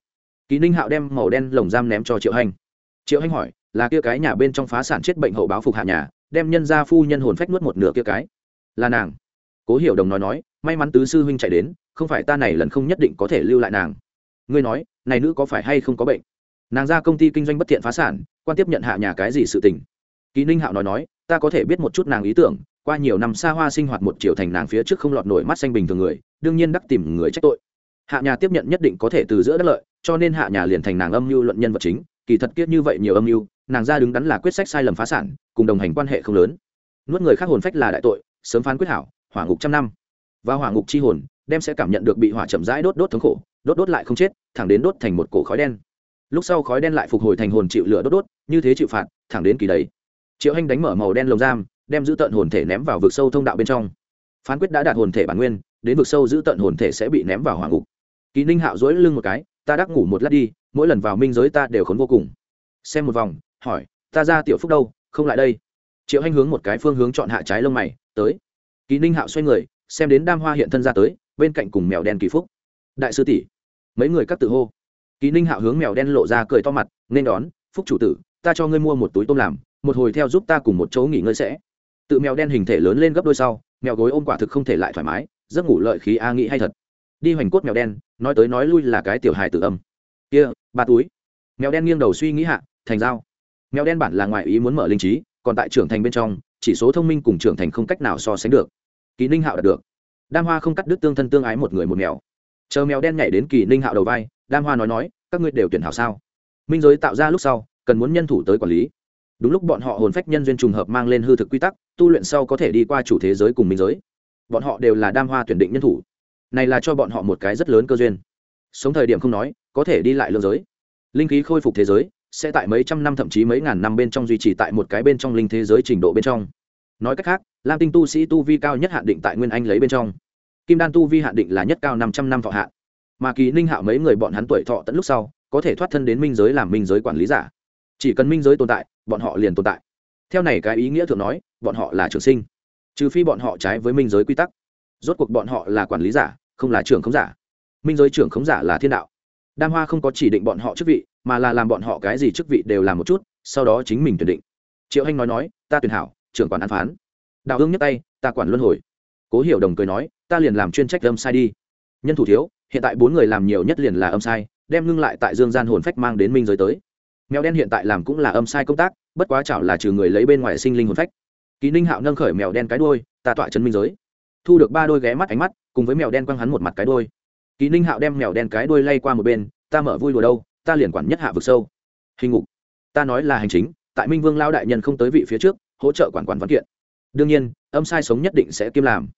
A: Ký ninh hạo đem màu đen lồng giam ném cho triệu hành triệu hành hỏi, là kia cái nhà bên trong phá sản chết bệnh hậu báo phục hạ nhà, đem nhân gia phu nhân hồn phách nuốt một nửa kia cái? Là nàng. Cố hiểu đồng nói nói, may mắn tứ sư huynh chạy đến, không phải ta này lần không nhất định có thể lưu lại nàng ngươi nói, này nữ có phải hay không có bệnh? Nàng ra công ty kinh doanh bất thiện phá sản, quan tiếp nhận hạ nhà cái gì sự tình? Kỳ ninh hạo nói nói, ta có thể biết một chút nàng ý tưởng, qua nhiều năm xa hoa sinh hoạt một triệu thành nàng phía trước không lọt nổi mắt xanh bình thường người, đương nhiên đắc tìm người trách tội. Hạ nhà tiếp nhận nhất định có thể từ giữa đất lợi, cho nên hạ nhà liền thành nàng âm mưu luận nhân vật chính, kỳ thật kiết như vậy nhiều âm mưu, nàng ra đứng đắn là quyết sách sai lầm phá sản, cùng đồng hành quan hệ không lớn. Nuốt người khác hồn phách là đại tội, sớm phán quyết hảo, hỏa ngục trăm năm. Và hỏa ngục chi hồn, đem sẽ cảm nhận được bị hỏa chậm rãi đốt đốt thống khổ đốt đốt lại không chết, thẳng đến đốt thành một cổ khói đen. Lúc sau khói đen lại phục hồi thành hồn chịu lửa đốt đốt, như thế chịu phạt, thẳng đến kỳ đấy. Triệu hành đánh mở màu đen lồng giam, đem giữ tận hồn thể ném vào vực sâu thông đạo bên trong. Phán quyết đã đạt hồn thể bản nguyên, đến vực sâu giữ tận hồn thể sẽ bị ném vào hỏa ngục. Kỳ ninh hạo dối lưng một cái, ta đắc ngủ một lát đi, mỗi lần vào minh giới ta đều khốn vô cùng. Xem một vòng, hỏi, ta ra tiểu phúc đâu, không lại đây? Triệu hành hướng một cái phương hướng chọn hạ trái lông mày, tới. Kỳ ninh hạo xoay người, xem đến đam hoa hiện thân ra tới, bên cạnh cùng mèo đen kỳ phúc. Đại sư tỷ mấy người các tự hô. Kỳ ninh hạo hướng mèo đen lộ ra cười to mặt, nên đón, phúc chủ tử, ta cho ngươi mua một túi tôm làm, một hồi theo giúp ta cùng một chỗ nghỉ ngơi sẽ. Tự mèo đen hình thể lớn lên gấp đôi sau, mèo gối ôm quả thực không thể lại thoải mái, giấc ngủ lợi khí a nghĩ hay thật. Đi hoành cốt mèo đen, nói tới nói lui là cái tiểu hài tử âm. Kia, ba túi. Mèo đen nghiêng đầu suy nghĩ hạ, thành dao mèo đen bản là ngoại ý muốn mở linh trí, còn tại trưởng thành bên trong, chỉ số thông minh cùng trưởng thành không cách nào so sánh được. Kỳ ninh hạo đạt được. Đam hoa không cắt đứt tương thân tương ái một người một mèo chờ mèo đen nhảy đến kỳ ninh hạo đầu vai, đam hoa nói nói, các ngươi đều tuyển hảo sao? Minh giới tạo ra lúc sau, cần muốn nhân thủ tới quản lý. Đúng lúc bọn họ hồn phách nhân duyên trùng hợp mang lên hư thực quy tắc, tu luyện sau có thể đi qua chủ thế giới cùng minh giới. Bọn họ đều là đam hoa tuyển định nhân thủ. Này là cho bọn họ một cái rất lớn cơ duyên. Sống thời điểm không nói, có thể đi lại lương giới. Linh khí khôi phục thế giới, sẽ tại mấy trăm năm thậm chí mấy ngàn năm bên trong duy trì tại một cái bên trong linh thế giới trình độ bên trong. Nói cách khác, lam tinh tu sĩ tu vi cao nhất hạn định tại nguyên anh lấy bên trong kim đan tu vi hạn định là nhất cao năm trăm năm thọ hạn mà kỳ ninh hạo mấy người bọn hắn tuổi thọ tận lúc sau, có thể thoát thân đến minh giới làm minh giới quản lý giả. Chỉ cần minh giới tồn tại, bọn họ liền tồn tại. Theo này cái ý nghĩa thường nói, bọn họ là trường sinh. Trừ phi bọn họ trái với minh giới quy tắc. Rốt cuộc bọn họ là quản lý giả, không là trưởng khống giả. Minh giới trưởng khống giả là thiên đạo. Đam hoa không có chỉ định bọn họ chức vị, mà là làm bọn họ cái gì chức vị đều làm một chút, sau đó chính mình tuyển định. Triệu hanh nói nói, ta tuyển hảo, trưởng quản án phán. Đạo hương nhấc tay, ta quản luân hồi cố hiểu đồng cười nói, ta liền làm chuyên trách âm sai đi. Nhân thủ thiếu, hiện tại bốn người làm nhiều nhất liền là âm sai, đem ngưng lại tại dương gian hồn phách mang đến minh giới tới. Mèo đen hiện tại làm cũng là âm sai công tác, bất quá chảo là trừ người lấy bên ngoài sinh linh hồn phách. Ký ninh hạo nâng khởi mèo đen cái đôi ta tọa chân minh giới. Thu được ba đôi ghé mắt ánh mắt, cùng với mèo đen quăng hắn một mặt cái đôi ký ninh hạo đem mèo đen cái đôi lay qua một bên, ta mở vui đùa đâu, ta liền quản nhất hạ vực sâu. Hình ngục. Ta nói là hành chính, tại minh vương lao đại nhân không tới vị phía trước, hỗ trợ quản quản văn kiện. Đương nhiên, âm sai sống nhất định sẽ kiêm làm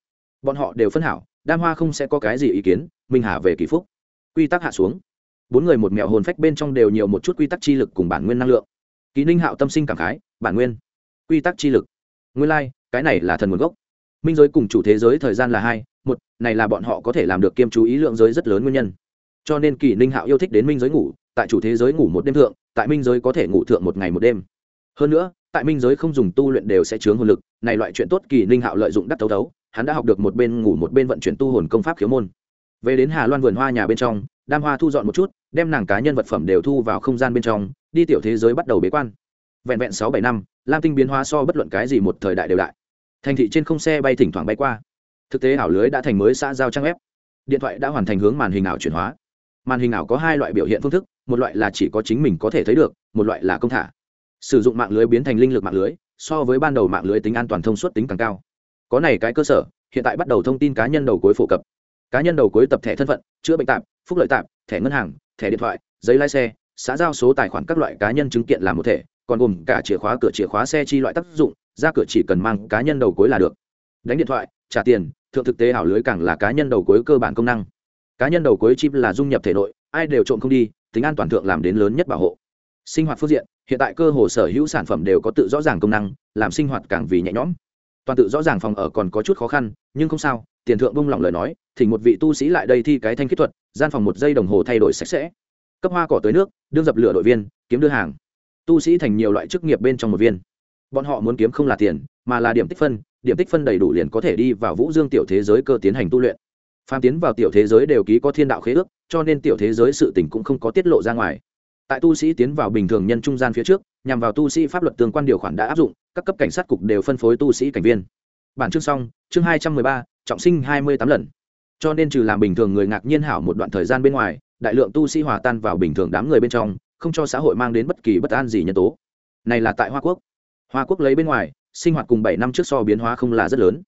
A: bọn họ đều phân hảo đam hoa không sẽ có cái gì ý kiến minh hà về kỳ phúc. Quy tắc hạ xuống. Bốn người một mẹo hồn phách bên trong đều nhiều một chút quy tắc chi lực cùng bản nguyên năng lượng. Ký ninh hạo tâm sinh cảm khái bản nguyên. Quy tắc chi lực. Nguyên lai、like, cái này là thần nguồn gốc. Minh giới cùng chủ thế giới thời gian là hai một này là bọn họ có thể làm được kiêm chú ý lượng giới rất lớn nguyên nhân. Cho nên kỳ ninh hạo yêu thích đến minh giới ngủ tại chủ thế giới ngủ một đêm thượng tại minh giới có thể ngủ thượng một ngày một đêm. Hơn nữa tại minh giới không dùng tu luyện đều sẽ chướng hồn lực này loại chuyện tốt kỳ ninh hạo lợi dụng đắc thấu thấu hắn đã học được một bên ngủ một bên vận chuyển tu hồn công pháp khiếu môn. Về đến hà loan vườn hoa nhà bên trong, đam hoa thu dọn một chút, đem nàng cá nhân vật phẩm đều thu vào không gian bên trong, đi tiểu thế giới bắt đầu bế quan. Vẹn vẹn sáu bảy năm, lam tinh biến hóa so bất luận cái gì một thời đại đều đại. Thành thị trên không xe bay thỉnh thoảng bay qua. Thực tế ảo lưới đã thành mới xã giao trang web. Điện thoại đã hoàn thành hướng màn hình ảo chuyển hóa. Màn hình ảo có hai loại biểu hiện phương thức, một loại là chỉ có chính mình có thể thấy được, một loại là công thả. Sử dụng mạng lưới biến thành linh lực mạng lưới, so với ban đầu mạng lưới tính an toàn thông suốt tính càng cao có này cái cơ sở, hiện tại bắt đầu thông tin cá nhân đầu cuối phổ cập. Cá nhân đầu cuối tập thẻ thân phận, chữa bệnh tạm, phúc lợi tạm, thẻ ngân hàng, thẻ điện thoại, giấy lái xe, xã giao số tài khoản các loại cá nhân chứng kiện làm một thể, còn gồm cả chìa khóa, cửa chìa khóa, xe chi loại tác dụng, ra cửa chỉ cần mang cá nhân đầu cuối là được. Đánh điện thoại, trả tiền, thượng thực tế ảo lưới càng là cá nhân đầu cuối cơ bản công năng. Cá nhân đầu cuối chip là dung nhập thể nội, ai đều trộm không đi, tính an toàn thượng làm đến lớn nhất bảo hộ. Sinh hoạt phương diện, hiện tại cơ hồ sở hữu sản phẩm đều có tự rõ ràng công năng, làm sinh hoạt càng vì nhẹ nhõm toàn tự rõ ràng phòng ở còn có chút khó khăn, nhưng không sao, tiền thượng bông lòng lời nói thì một vị tu sĩ lại đây thi cái thanh kỹ thuật, gian phòng một giây đồng hồ thay đổi sạch sẽ. Cấp hoa cỏ tới nước, đương dập lửa đội viên, kiếm đưa hàng. Tu sĩ thành nhiều loại chức nghiệp bên trong một viên. Bọn họ muốn kiếm không là tiền, mà là điểm tích phân, điểm tích phân đầy đủ liền có thể đi vào vũ dương tiểu thế giới cơ tiến hành tu luyện. Phàm tiến vào tiểu thế giới đều ký có thiên đạo khế ước, cho nên tiểu thế giới sự tình cũng không có tiết lộ ra ngoài tại tu sĩ tiến vào bình thường nhân trung gian phía trước, nhằm vào tu sĩ pháp luật tương quan điều khoản đã áp dụng, các cấp cảnh sát cục đều phân phối tu sĩ cảnh viên. Bản chương xong, chương hai trăm mười ba, trọng sinh hai mươi tám lần. Cho nên trừ làm bình thường người ngạc nhiên hảo một đoạn thời gian bên ngoài, đại lượng tu sĩ hòa tan vào bình thường đám người bên trong, không cho xã hội mang đến bất kỳ bất an gì nhân tố. Này là tại hoa quốc. Hoa quốc lấy bên ngoài, sinh hoạt cùng bảy năm trước so biến hóa không là rất lớn.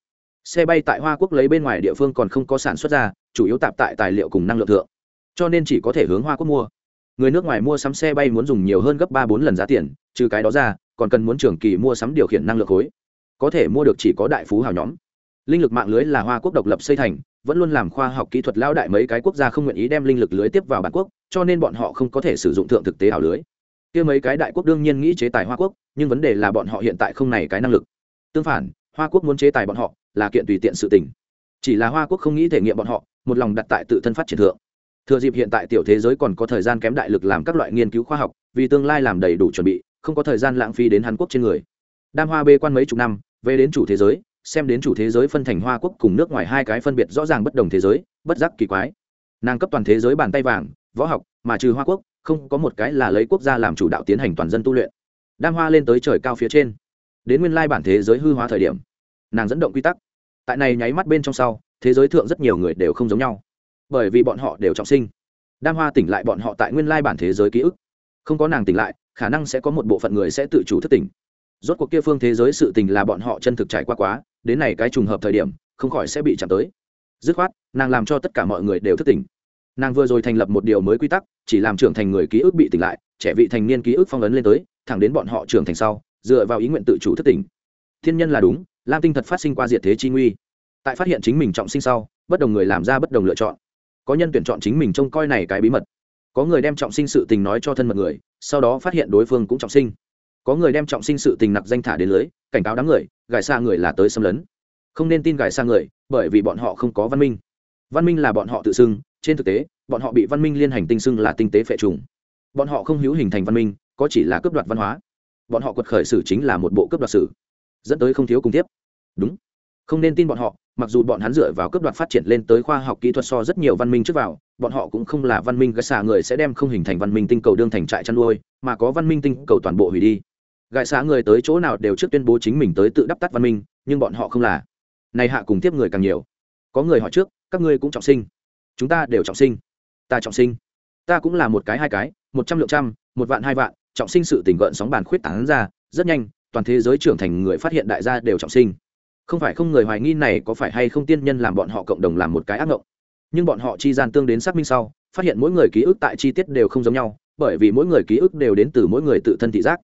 A: Xe bay tại hoa quốc lấy bên ngoài địa phương còn không có sản xuất ra, chủ yếu tạp tại tài liệu cùng năng lượng thượng. Cho nên chỉ có thể hướng hoa quốc mua người nước ngoài mua sắm xe bay muốn dùng nhiều hơn gấp ba bốn lần giá tiền, trừ cái đó ra, còn cần muốn trường kỳ mua sắm điều khiển năng lượng khối. Có thể mua được chỉ có đại phú hào nhóm. Linh lực mạng lưới là hoa quốc độc lập xây thành, vẫn luôn làm khoa học kỹ thuật lao đại mấy cái quốc gia không nguyện ý đem linh lực lưới tiếp vào bản quốc, cho nên bọn họ không có thể sử dụng thượng thực tế ảo lưới. Kia mấy cái đại quốc đương nhiên nghĩ chế tài hoa quốc, nhưng vấn đề là bọn họ hiện tại không này cái năng lực. Tương phản, hoa quốc muốn chế tài bọn họ là kiện tùy tiện sự tình. Chỉ là hoa quốc không nghĩ thể nghiệm bọn họ, một lòng đặt tại tự thân phát triển thượng thừa dịp hiện tại tiểu thế giới còn có thời gian kém đại lực làm các loại nghiên cứu khoa học, vì tương lai làm đầy đủ chuẩn bị, không có thời gian lãng phí đến hàn quốc trên người. Đam hoa bê quan mấy chục năm, về đến chủ thế giới, xem đến chủ thế giới phân thành hoa quốc cùng nước ngoài hai cái phân biệt rõ ràng bất đồng thế giới, bất giác kỳ quái. Nàng cấp toàn thế giới bàn tay vàng, võ học, mà trừ hoa quốc, không có một cái là lấy quốc gia làm chủ đạo tiến hành toàn dân tu luyện. Đam hoa lên tới trời cao phía trên. Đến nguyên lai bản thế giới hư hóa thời điểm, nàng dẫn động quy tắc. Tại này nháy mắt bên trong sau, thế giới thượng rất nhiều người đều không giống nhau bởi vì bọn họ đều trọng sinh. Đam hoa tỉnh lại bọn họ tại nguyên lai bản thế giới ký ức. Không có nàng tỉnh lại, khả năng sẽ có một bộ phận người sẽ tự chủ thất tỉnh. Rốt cuộc kia phương thế giới sự tình là bọn họ chân thực trải qua quá, đến này cái trùng hợp thời điểm, không khỏi sẽ bị chạm tới. Dứt khoát, nàng làm cho tất cả mọi người đều thức tỉnh. Nàng vừa rồi thành lập một điều mới quy tắc, chỉ làm trưởng thành người ký ức bị tỉnh lại, trẻ vị thành niên ký ức phong ấn lên tới, thẳng đến bọn họ trưởng thành sau, dựa vào ý nguyện tự chủ thức tỉnh. Thiên nhân là đúng, lam tinh thật phát sinh qua diệt thế chi nguy. Tại phát hiện chính mình trọng sinh sau, bất đồng người làm ra bất đồng lựa chọn có nhân tuyển chọn chính mình trông coi này cái bí mật. Có người đem trọng sinh sự tình nói cho thân mật người, sau đó phát hiện đối phương cũng trọng sinh. Có người đem trọng sinh sự tình nặc danh thả đến lưới, cảnh cáo đám người, gài xa người là tới xâm lấn. Không nên tin gài xa người, bởi vì bọn họ không có văn minh. Văn minh là bọn họ tự xưng, trên thực tế, bọn họ bị văn minh liên hành tinh xưng là tinh tế phệ trùng. Bọn họ không hữu hình thành văn minh, có chỉ là cướp đoạt văn hóa. Bọn họ quật khởi sử chính là một bộ cướp đoạt sử dẫn tới không thiếu cùng tiếp. Đúng không nên tin bọn họ, mặc dù bọn hắn dựa vào cướp đoạt phát triển lên tới khoa học kỹ thuật so rất nhiều văn minh trước vào, bọn họ cũng không là văn minh gai xạ người sẽ đem không hình thành văn minh tinh cầu đương thành trại chăn nuôi, mà có văn minh tinh cầu toàn bộ hủy đi. Gai xạ người tới chỗ nào đều trước tuyên bố chính mình tới tự đắp tắt văn minh, nhưng bọn họ không là. Này hạ cùng tiếp người càng nhiều. Có người hỏi trước, các ngươi cũng trọng sinh. Chúng ta đều trọng sinh. Ta trọng sinh. Ta cũng là một cái hai cái, một trăm lượng trăm, một vạn hai vạn, trọng sinh sự tình gợn sóng bàn khuyết tán ra, rất nhanh, toàn thế giới trưởng thành người phát hiện đại gia đều trọng sinh không phải không người hoài nghi này có phải hay không tiên nhân làm bọn họ cộng đồng làm một cái ác mộng nhưng bọn họ chi gian tương đến xác minh sau, phát hiện mỗi người ký ức tại chi tiết đều không giống nhau, bởi vì mỗi người ký ức đều đến từ mỗi người tự thân thị giác.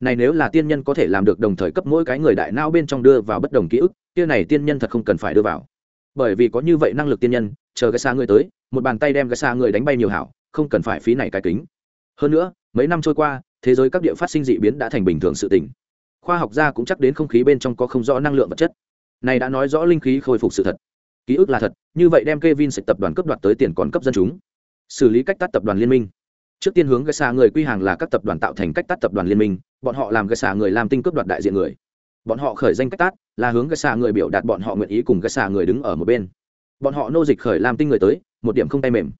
A: Này nếu là tiên nhân có thể làm được đồng thời cấp mỗi cái người đại não bên trong đưa vào bất đồng ký ức, kia này tiên nhân thật không cần phải đưa vào. Bởi vì có như vậy năng lực tiên nhân, chờ cái xa người tới, một bàn tay đem cái xa người đánh bay nhiều hảo, không cần phải phí này cái kính. Hơn nữa, mấy năm trôi qua, thế giới các địa phát sinh dị biến đã thành bình thường sự tình. Khoa học gia cũng chắc đến không khí bên trong có không rõ năng lượng vật chất này đã nói rõ linh khí khôi phục sự thật. Ký ức là thật, như vậy đem Kevin sạch tập đoàn cấp đoạt tới tiền còn cấp dân chúng. Xử lý cách tắt tập đoàn liên minh. Trước tiên hướng gây xa người quy hàng là các tập đoàn tạo thành cách tắt tập đoàn liên minh, bọn họ làm gây xa người làm tinh cướp đoạt đại diện người. Bọn họ khởi danh cách tát là hướng gây xa người biểu đạt bọn họ nguyện ý cùng gây xa người đứng ở một bên. Bọn họ nô dịch khởi làm tinh người tới, một điểm không tay mềm.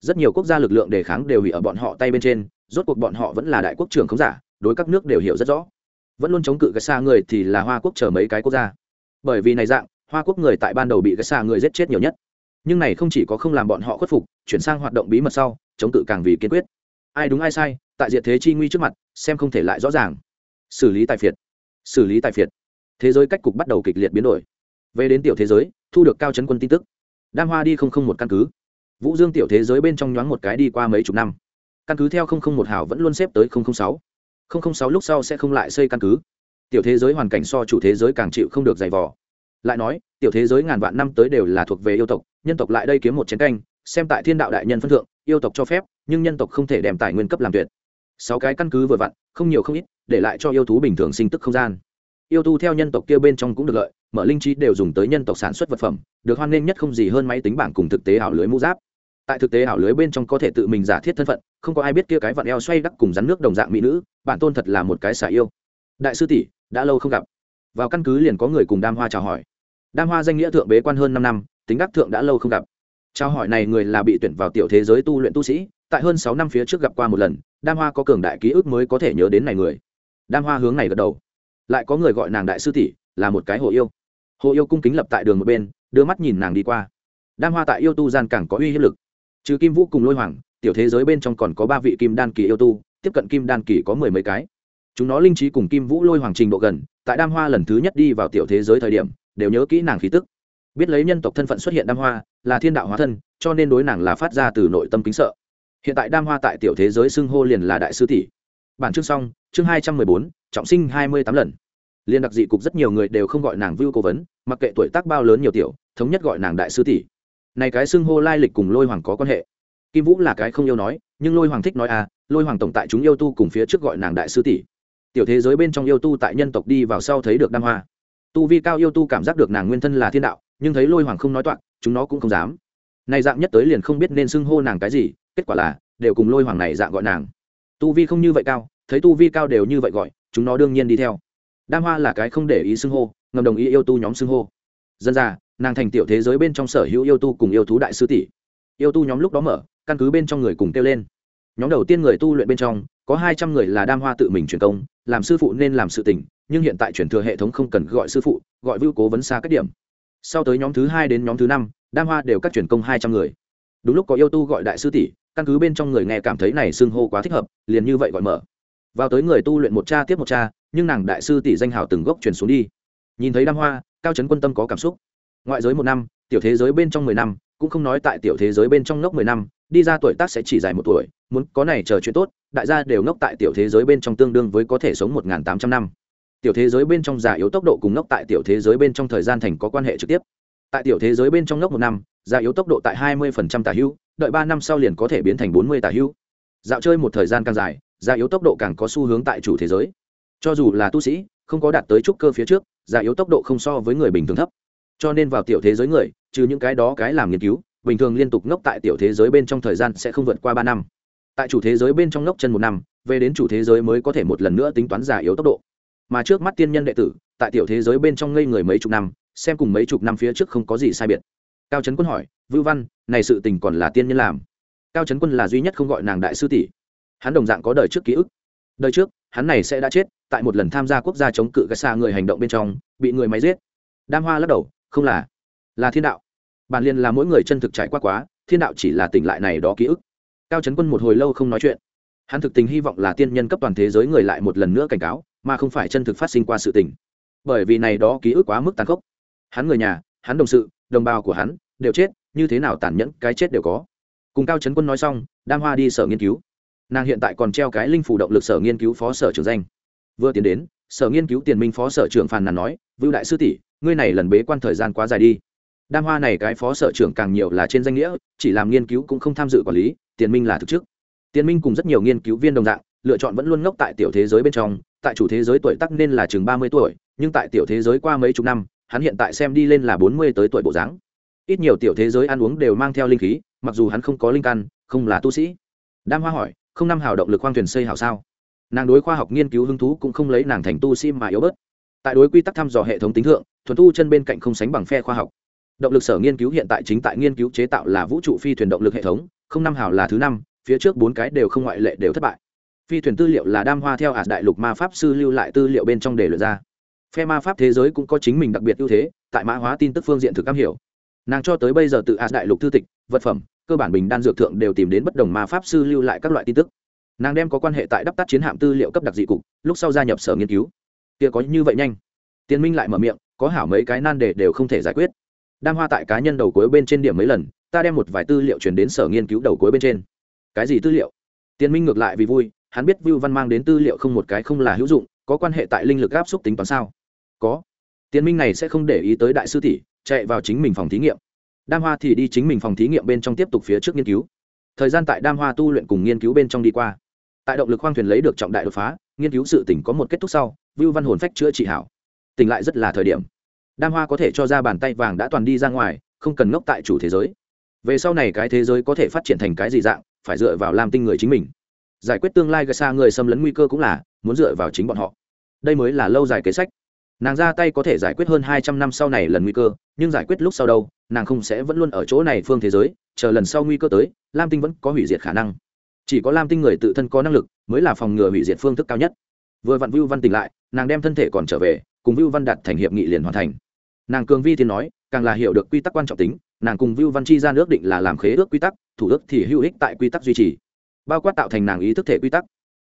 A: Rất nhiều quốc gia lực lượng đề kháng đều hủy ở bọn họ tay bên trên, rốt cuộc bọn họ vẫn là đại quốc trưởng không giả, đối các nước đều hiểu rất rõ. Vẫn luôn chống cự gây xa người thì là hoa quốc chờ mấy cái quốc gia bởi vì này dạng, hoa quốc người tại ban đầu bị gây xa người giết chết nhiều nhất. Nhưng này không chỉ có không làm bọn họ khuất phục, chuyển sang hoạt động bí mật sau, chống tự càng vì kiên quyết. Ai đúng ai sai, tại diện thế chi nguy trước mặt, xem không thể lại rõ ràng. Xử lý tài phiệt. Xử lý tài phiệt. Thế giới cách cục bắt đầu kịch liệt biến đổi. Về đến tiểu thế giới, thu được cao chấn quân tin tức. Đam hoa đi không không một căn cứ. Vũ dương tiểu thế giới bên trong nhoáng một cái đi qua mấy chục năm. Căn cứ theo không không một hào vẫn luôn xếp tới không không sáu. Không không sáu lúc sau sẽ không lại xây căn cứ tiểu thế giới hoàn cảnh so chủ thế giới càng chịu không được dày vò. Lại nói, tiểu thế giới ngàn vạn năm tới đều là thuộc về yêu tộc, nhân tộc lại đây kiếm một chiến canh, xem tại thiên đạo đại nhân phân thượng, yêu tộc cho phép, nhưng nhân tộc không thể đem tài nguyên cấp làm tuyệt. Sáu cái căn cứ vừa vặn, không nhiều không ít, để lại cho yêu thú bình thường sinh tức không gian. Yêu tu theo nhân tộc kia bên trong cũng được lợi, mở linh trí đều dùng tới nhân tộc sản xuất vật phẩm, được hoan nghênh nhất không gì hơn máy tính bảng cùng thực tế ảo lưới mũ giáp. Tại thực tế ảo lưới bên trong có thể tự mình giả thiết thân phận, không có ai biết kia cái vặn eo xoay đắc cùng rắn nước đồng dạng mỹ nữ, bản tôn thật là một cái xả yêu. Đại sư tỷ đã lâu không gặp. Vào căn cứ liền có người cùng đam hoa chào hỏi. Đam hoa danh nghĩa thượng bế quan hơn năm năm, tính đắc thượng đã lâu không gặp. Chào hỏi này người là bị tuyển vào tiểu thế giới tu luyện tu sĩ, tại hơn sáu năm phía trước gặp qua một lần, đam hoa có cường đại ký ức mới có thể nhớ đến này người. Đam hoa hướng này gật đầu. Lại có người gọi nàng đại sư tỷ, là một cái hồ yêu. Hồ yêu cung kính lập tại đường một bên, đưa mắt nhìn nàng đi qua. Đam hoa tại yêu tu gian càng có uy hiếp lực. Trừ kim vũ cùng lôi hoàng, tiểu thế giới bên trong còn có ba vị kim đan kỳ yêu tu, tiếp cận kim đan kỳ có mười mấy cái chúng nó linh trí cùng kim vũ lôi hoàng trình độ gần, tại đam hoa lần thứ nhất đi vào tiểu thế giới thời điểm, đều nhớ kỹ nàng khí tức. Biết lấy nhân tộc thân phận xuất hiện đam hoa, là thiên đạo hóa thân, cho nên đối nàng là phát ra từ nội tâm kính sợ. Hiện tại đam hoa tại tiểu thế giới xưng hô liền là đại sư tỷ. Bản chương xong, chương hai trăm mười bốn, trọng sinh hai mươi tám lần. Liên đặc dị cục rất nhiều người đều không gọi nàng vưu cố vấn, mặc kệ tuổi tác bao lớn nhiều tiểu, thống nhất gọi nàng đại sư tỷ. Này cái xưng hô lai lịch cùng lôi hoàng có quan hệ. Kim vũ là cái không yêu nói, nhưng lôi hoàng thích nói à lôi hoàng tổng tại chúng yêu tu cùng phía trước gọi nàng đại sư tỷ tiểu thế giới bên trong yêu tu tại nhân tộc đi vào sau thấy được đam hoa. Tu vi cao yêu tu cảm giác được nàng nguyên thân là thiên đạo, nhưng thấy lôi hoàng không nói toạc, chúng nó cũng không dám. Này dạng nhất tới liền không biết nên xưng hô nàng cái gì, kết quả là, đều cùng lôi hoàng này dạng gọi nàng. Tu vi không như vậy cao, thấy tu vi cao đều như vậy gọi, chúng nó đương nhiên đi theo. Đam hoa là cái không để ý xưng hô, ngầm đồng ý yêu tu nhóm xưng hô. Dân ra nàng thành tiểu thế giới bên trong sở hữu yêu tu cùng yêu thú đại sư tỷ. Yêu tu nhóm lúc đó mở, căn cứ bên trong người cùng kêu lên. Nhóm đầu tiên người tu luyện bên trong có hai trăm người là đam hoa tự mình truyền công làm sư phụ nên làm sự tình, nhưng hiện tại chuyển thừa hệ thống không cần gọi sư phụ gọi vưu cố vấn xa các điểm. Sau tới nhóm thứ hai đến nhóm thứ năm đam hoa đều các truyền công hai trăm người. Đúng lúc có yêu tu gọi đại sư tỷ căn cứ bên trong người nghe cảm thấy này xưng hô quá thích hợp liền như vậy gọi mở. Vào tới người tu luyện một cha tiếp một cha nhưng nàng đại sư tỷ danh hào từng gốc truyền xuống đi. Nhìn thấy đam hoa cao trấn quân tâm có cảm xúc. Ngoại giới một năm tiểu thế giới bên trong mười năm cũng không nói tại tiểu thế giới bên trong ngốc mười năm đi ra tuổi tác sẽ chỉ dài một tuổi, muốn có này chờ chuyện tốt, đại gia đều ngốc tại tiểu thế giới bên trong tương đương với có thể sống một tám trăm năm. Tiểu thế giới bên trong già yếu tốc độ cùng ngốc tại tiểu thế giới bên trong thời gian thành có quan hệ trực tiếp. Tại tiểu thế giới bên trong ngốc một năm, già yếu tốc độ tại hai mươi tả hữu, đợi ba năm sau liền có thể biến thành bốn mươi tả hữu. Dạo chơi một thời gian càng dài, già yếu tốc độ càng có xu hướng tại chủ thế giới. Cho dù là tu sĩ, không có đạt tới trúc cơ phía trước, già yếu tốc độ không so với người bình thường thấp. Cho nên vào tiểu thế giới người, trừ những cái đó cái làm nghiên cứu bình thường liên tục ngốc tại tiểu thế giới bên trong thời gian sẽ không vượt qua ba năm. Tại chủ thế giới bên trong ngốc chân một năm, về đến chủ thế giới mới có thể một lần nữa tính toán giả yếu tốc độ. Mà trước mắt tiên nhân đệ tử, tại tiểu thế giới bên trong ngây người mấy chục năm, xem cùng mấy chục năm phía trước không có gì sai biệt. Cao trấn quân hỏi, vưu văn, này sự tình còn là tiên nhân làm? Cao trấn quân là duy nhất không gọi nàng đại sư tỷ. Hắn đồng dạng có đời trước ký ức. Đời trước, hắn này sẽ đã chết, tại một lần tham gia quốc gia chống cự gà xa người hành động bên trong, bị người máy giết. Đam hoa lắc đầu, không là. Là thiên đạo bản liên là mỗi người chân thực trải qua quá, thiên đạo chỉ là tỉnh lại này đó ký ức. Cao trấn quân một hồi lâu không nói chuyện. Hắn thực tình hy vọng là tiên nhân cấp toàn thế giới người lại một lần nữa cảnh cáo, mà không phải chân thực phát sinh qua sự tình. Bởi vì này đó ký ức quá mức tàn khốc. Hắn người nhà, hắn đồng sự, đồng bào của hắn, đều chết, như thế nào tàn nhẫn cái chết đều có. Cùng cao trấn quân nói xong, đam hoa đi sở nghiên cứu. Nàng hiện tại còn treo cái linh phủ động lực sở nghiên cứu phó sở trưởng danh. Vừa tiến đến, sở nghiên cứu tiền minh phó sở trưởng phàn nàn nói, vưu đại sư tỷ, ngươi này lần bế quan thời gian quá dài đi đam hoa này cái phó sở trưởng càng nhiều là trên danh nghĩa, chỉ làm nghiên cứu cũng không tham dự quản lý, tiền minh là thực chức. Tiền minh cùng rất nhiều nghiên cứu viên đồng dạng, lựa chọn vẫn luôn ngốc tại tiểu thế giới bên trong, tại chủ thế giới tuổi tắc nên là chừng ba mươi tuổi, nhưng tại tiểu thế giới qua mấy chục năm, hắn hiện tại xem đi lên là bốn mươi tới tuổi bộ dáng. Ít nhiều tiểu thế giới ăn uống đều mang theo linh khí, mặc dù hắn không có linh căn, không là tu sĩ. Đam hoa hỏi, không năm hào động lực khoang thuyền xây hảo sao? Nàng đối khoa học nghiên cứu hứng thú cũng không lấy nàng thành tu sĩ mà yếu bớt. Tại đối quy tắc thăm dò hệ thống tính thượng, thuần tu chân bên cạnh không sánh bằng phe khoa học động lực sở nghiên cứu hiện tại chính tại nghiên cứu chế tạo là vũ trụ phi thuyền động lực hệ thống, không năm hào là thứ năm, phía trước bốn cái đều không ngoại lệ đều thất bại. Phi thuyền tư liệu là đam hoa theo hạt đại lục ma pháp sư lưu lại tư liệu bên trong để luyện ra. Phe ma pháp thế giới cũng có chính mình đặc biệt ưu thế, tại mã hóa tin tức phương diện thực am hiểu. Nàng cho tới bây giờ tự hạt đại lục thư tịch, vật phẩm, cơ bản bình đan dược thượng đều tìm đến bất đồng ma pháp sư lưu lại các loại tin tức. Nàng đem có quan hệ tại đắp tắt chiến hạm tư liệu cấp đặc dị cục, lúc sau gia nhập sở nghiên cứu. Kia có như vậy nhanh? Tiến minh lại mở miệng, có hảo mấy cái nan đề đều không thể giải quyết đam hoa tại cá nhân đầu cuối bên trên điểm mấy lần, ta đem một vài tư liệu chuyển đến sở nghiên cứu đầu cuối bên trên. Cái gì tư liệu? Tiên minh ngược lại vì vui, hắn biết vưu văn mang đến tư liệu không một cái không là hữu dụng, có quan hệ tại linh lực áp xúc tính toán sao? Có. Tiên minh này sẽ không để ý tới đại sư tỷ, chạy vào chính mình phòng thí nghiệm. Đam hoa thì đi chính mình phòng thí nghiệm bên trong tiếp tục phía trước nghiên cứu. Thời gian tại đam hoa tu luyện cùng nghiên cứu bên trong đi qua. Tại động lực khoang thuyền lấy được trọng đại đột phá, nghiên cứu sự tỉnh có một kết thúc sau, vưu văn hồn phách chữa trị hảo. Tỉnh lại rất là thời điểm đam hoa có thể cho ra bàn tay vàng đã toàn đi ra ngoài, không cần ngốc tại chủ thế giới. Về sau này cái thế giới có thể phát triển thành cái gì dạng, phải dựa vào làm tinh người chính mình. Giải quyết tương lai gây xa người xâm lấn nguy cơ cũng là, muốn dựa vào chính bọn họ. Đây mới là lâu dài kế sách. Nàng ra tay có thể giải quyết hơn hai trăm năm sau này lần nguy cơ, nhưng giải quyết lúc sau đâu, nàng không sẽ vẫn luôn ở chỗ này phương thế giới, chờ lần sau nguy cơ tới, lam tinh vẫn có hủy diệt khả năng. Chỉ có lam tinh người tự thân có năng lực, mới là phòng ngừa hủy diệt phương thức cao nhất. Vừa vặn vưu văn tỉnh lại, nàng đem thân thể còn trở về cùng vưu văn đặt thành hiệp nghị liền hoàn thành. Nàng cường vi thì nói, càng là hiểu được quy tắc quan trọng tính, nàng cùng vưu văn chi ra nước định là làm khế ước quy tắc, thủ ước thì hữu ích tại quy tắc duy trì. Bao quát tạo thành nàng ý thức thể quy tắc.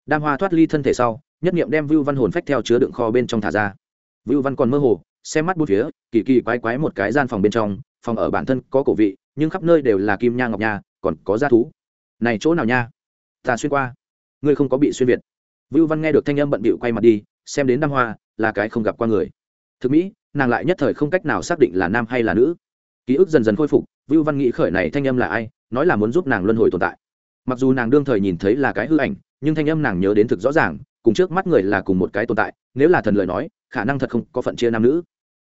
A: Đam hoa thoát ly thân thể sau, nhất niệm đem vưu văn hồn phách theo chứa đựng kho bên trong thả ra. Vưu văn còn mơ hồ, xem mắt bút phía, kỳ kỳ quái quái một cái gian phòng bên trong, phòng ở bản thân có cổ vị, nhưng khắp nơi đều là kim nha ngọc nha, còn có gia thú. Này chỗ nào nha? Ta xuyên qua. Ngươi không có bị xuyên việt. Vưu văn nghe được thanh âm bận bịu quay mặt đi, xem đến đam hoa là cái không gặp qua người. Thực mỹ, nàng lại nhất thời không cách nào xác định là nam hay là nữ. Ký ức dần dần khôi phục, vưu văn nghĩ khởi này thanh âm là ai, nói là muốn giúp nàng luân hồi tồn tại. Mặc dù nàng đương thời nhìn thấy là cái hư ảnh, nhưng thanh âm nàng nhớ đến thực rõ ràng, cùng trước mắt người là cùng một cái tồn tại, nếu là thần lời nói, khả năng thật không có phận chia nam nữ.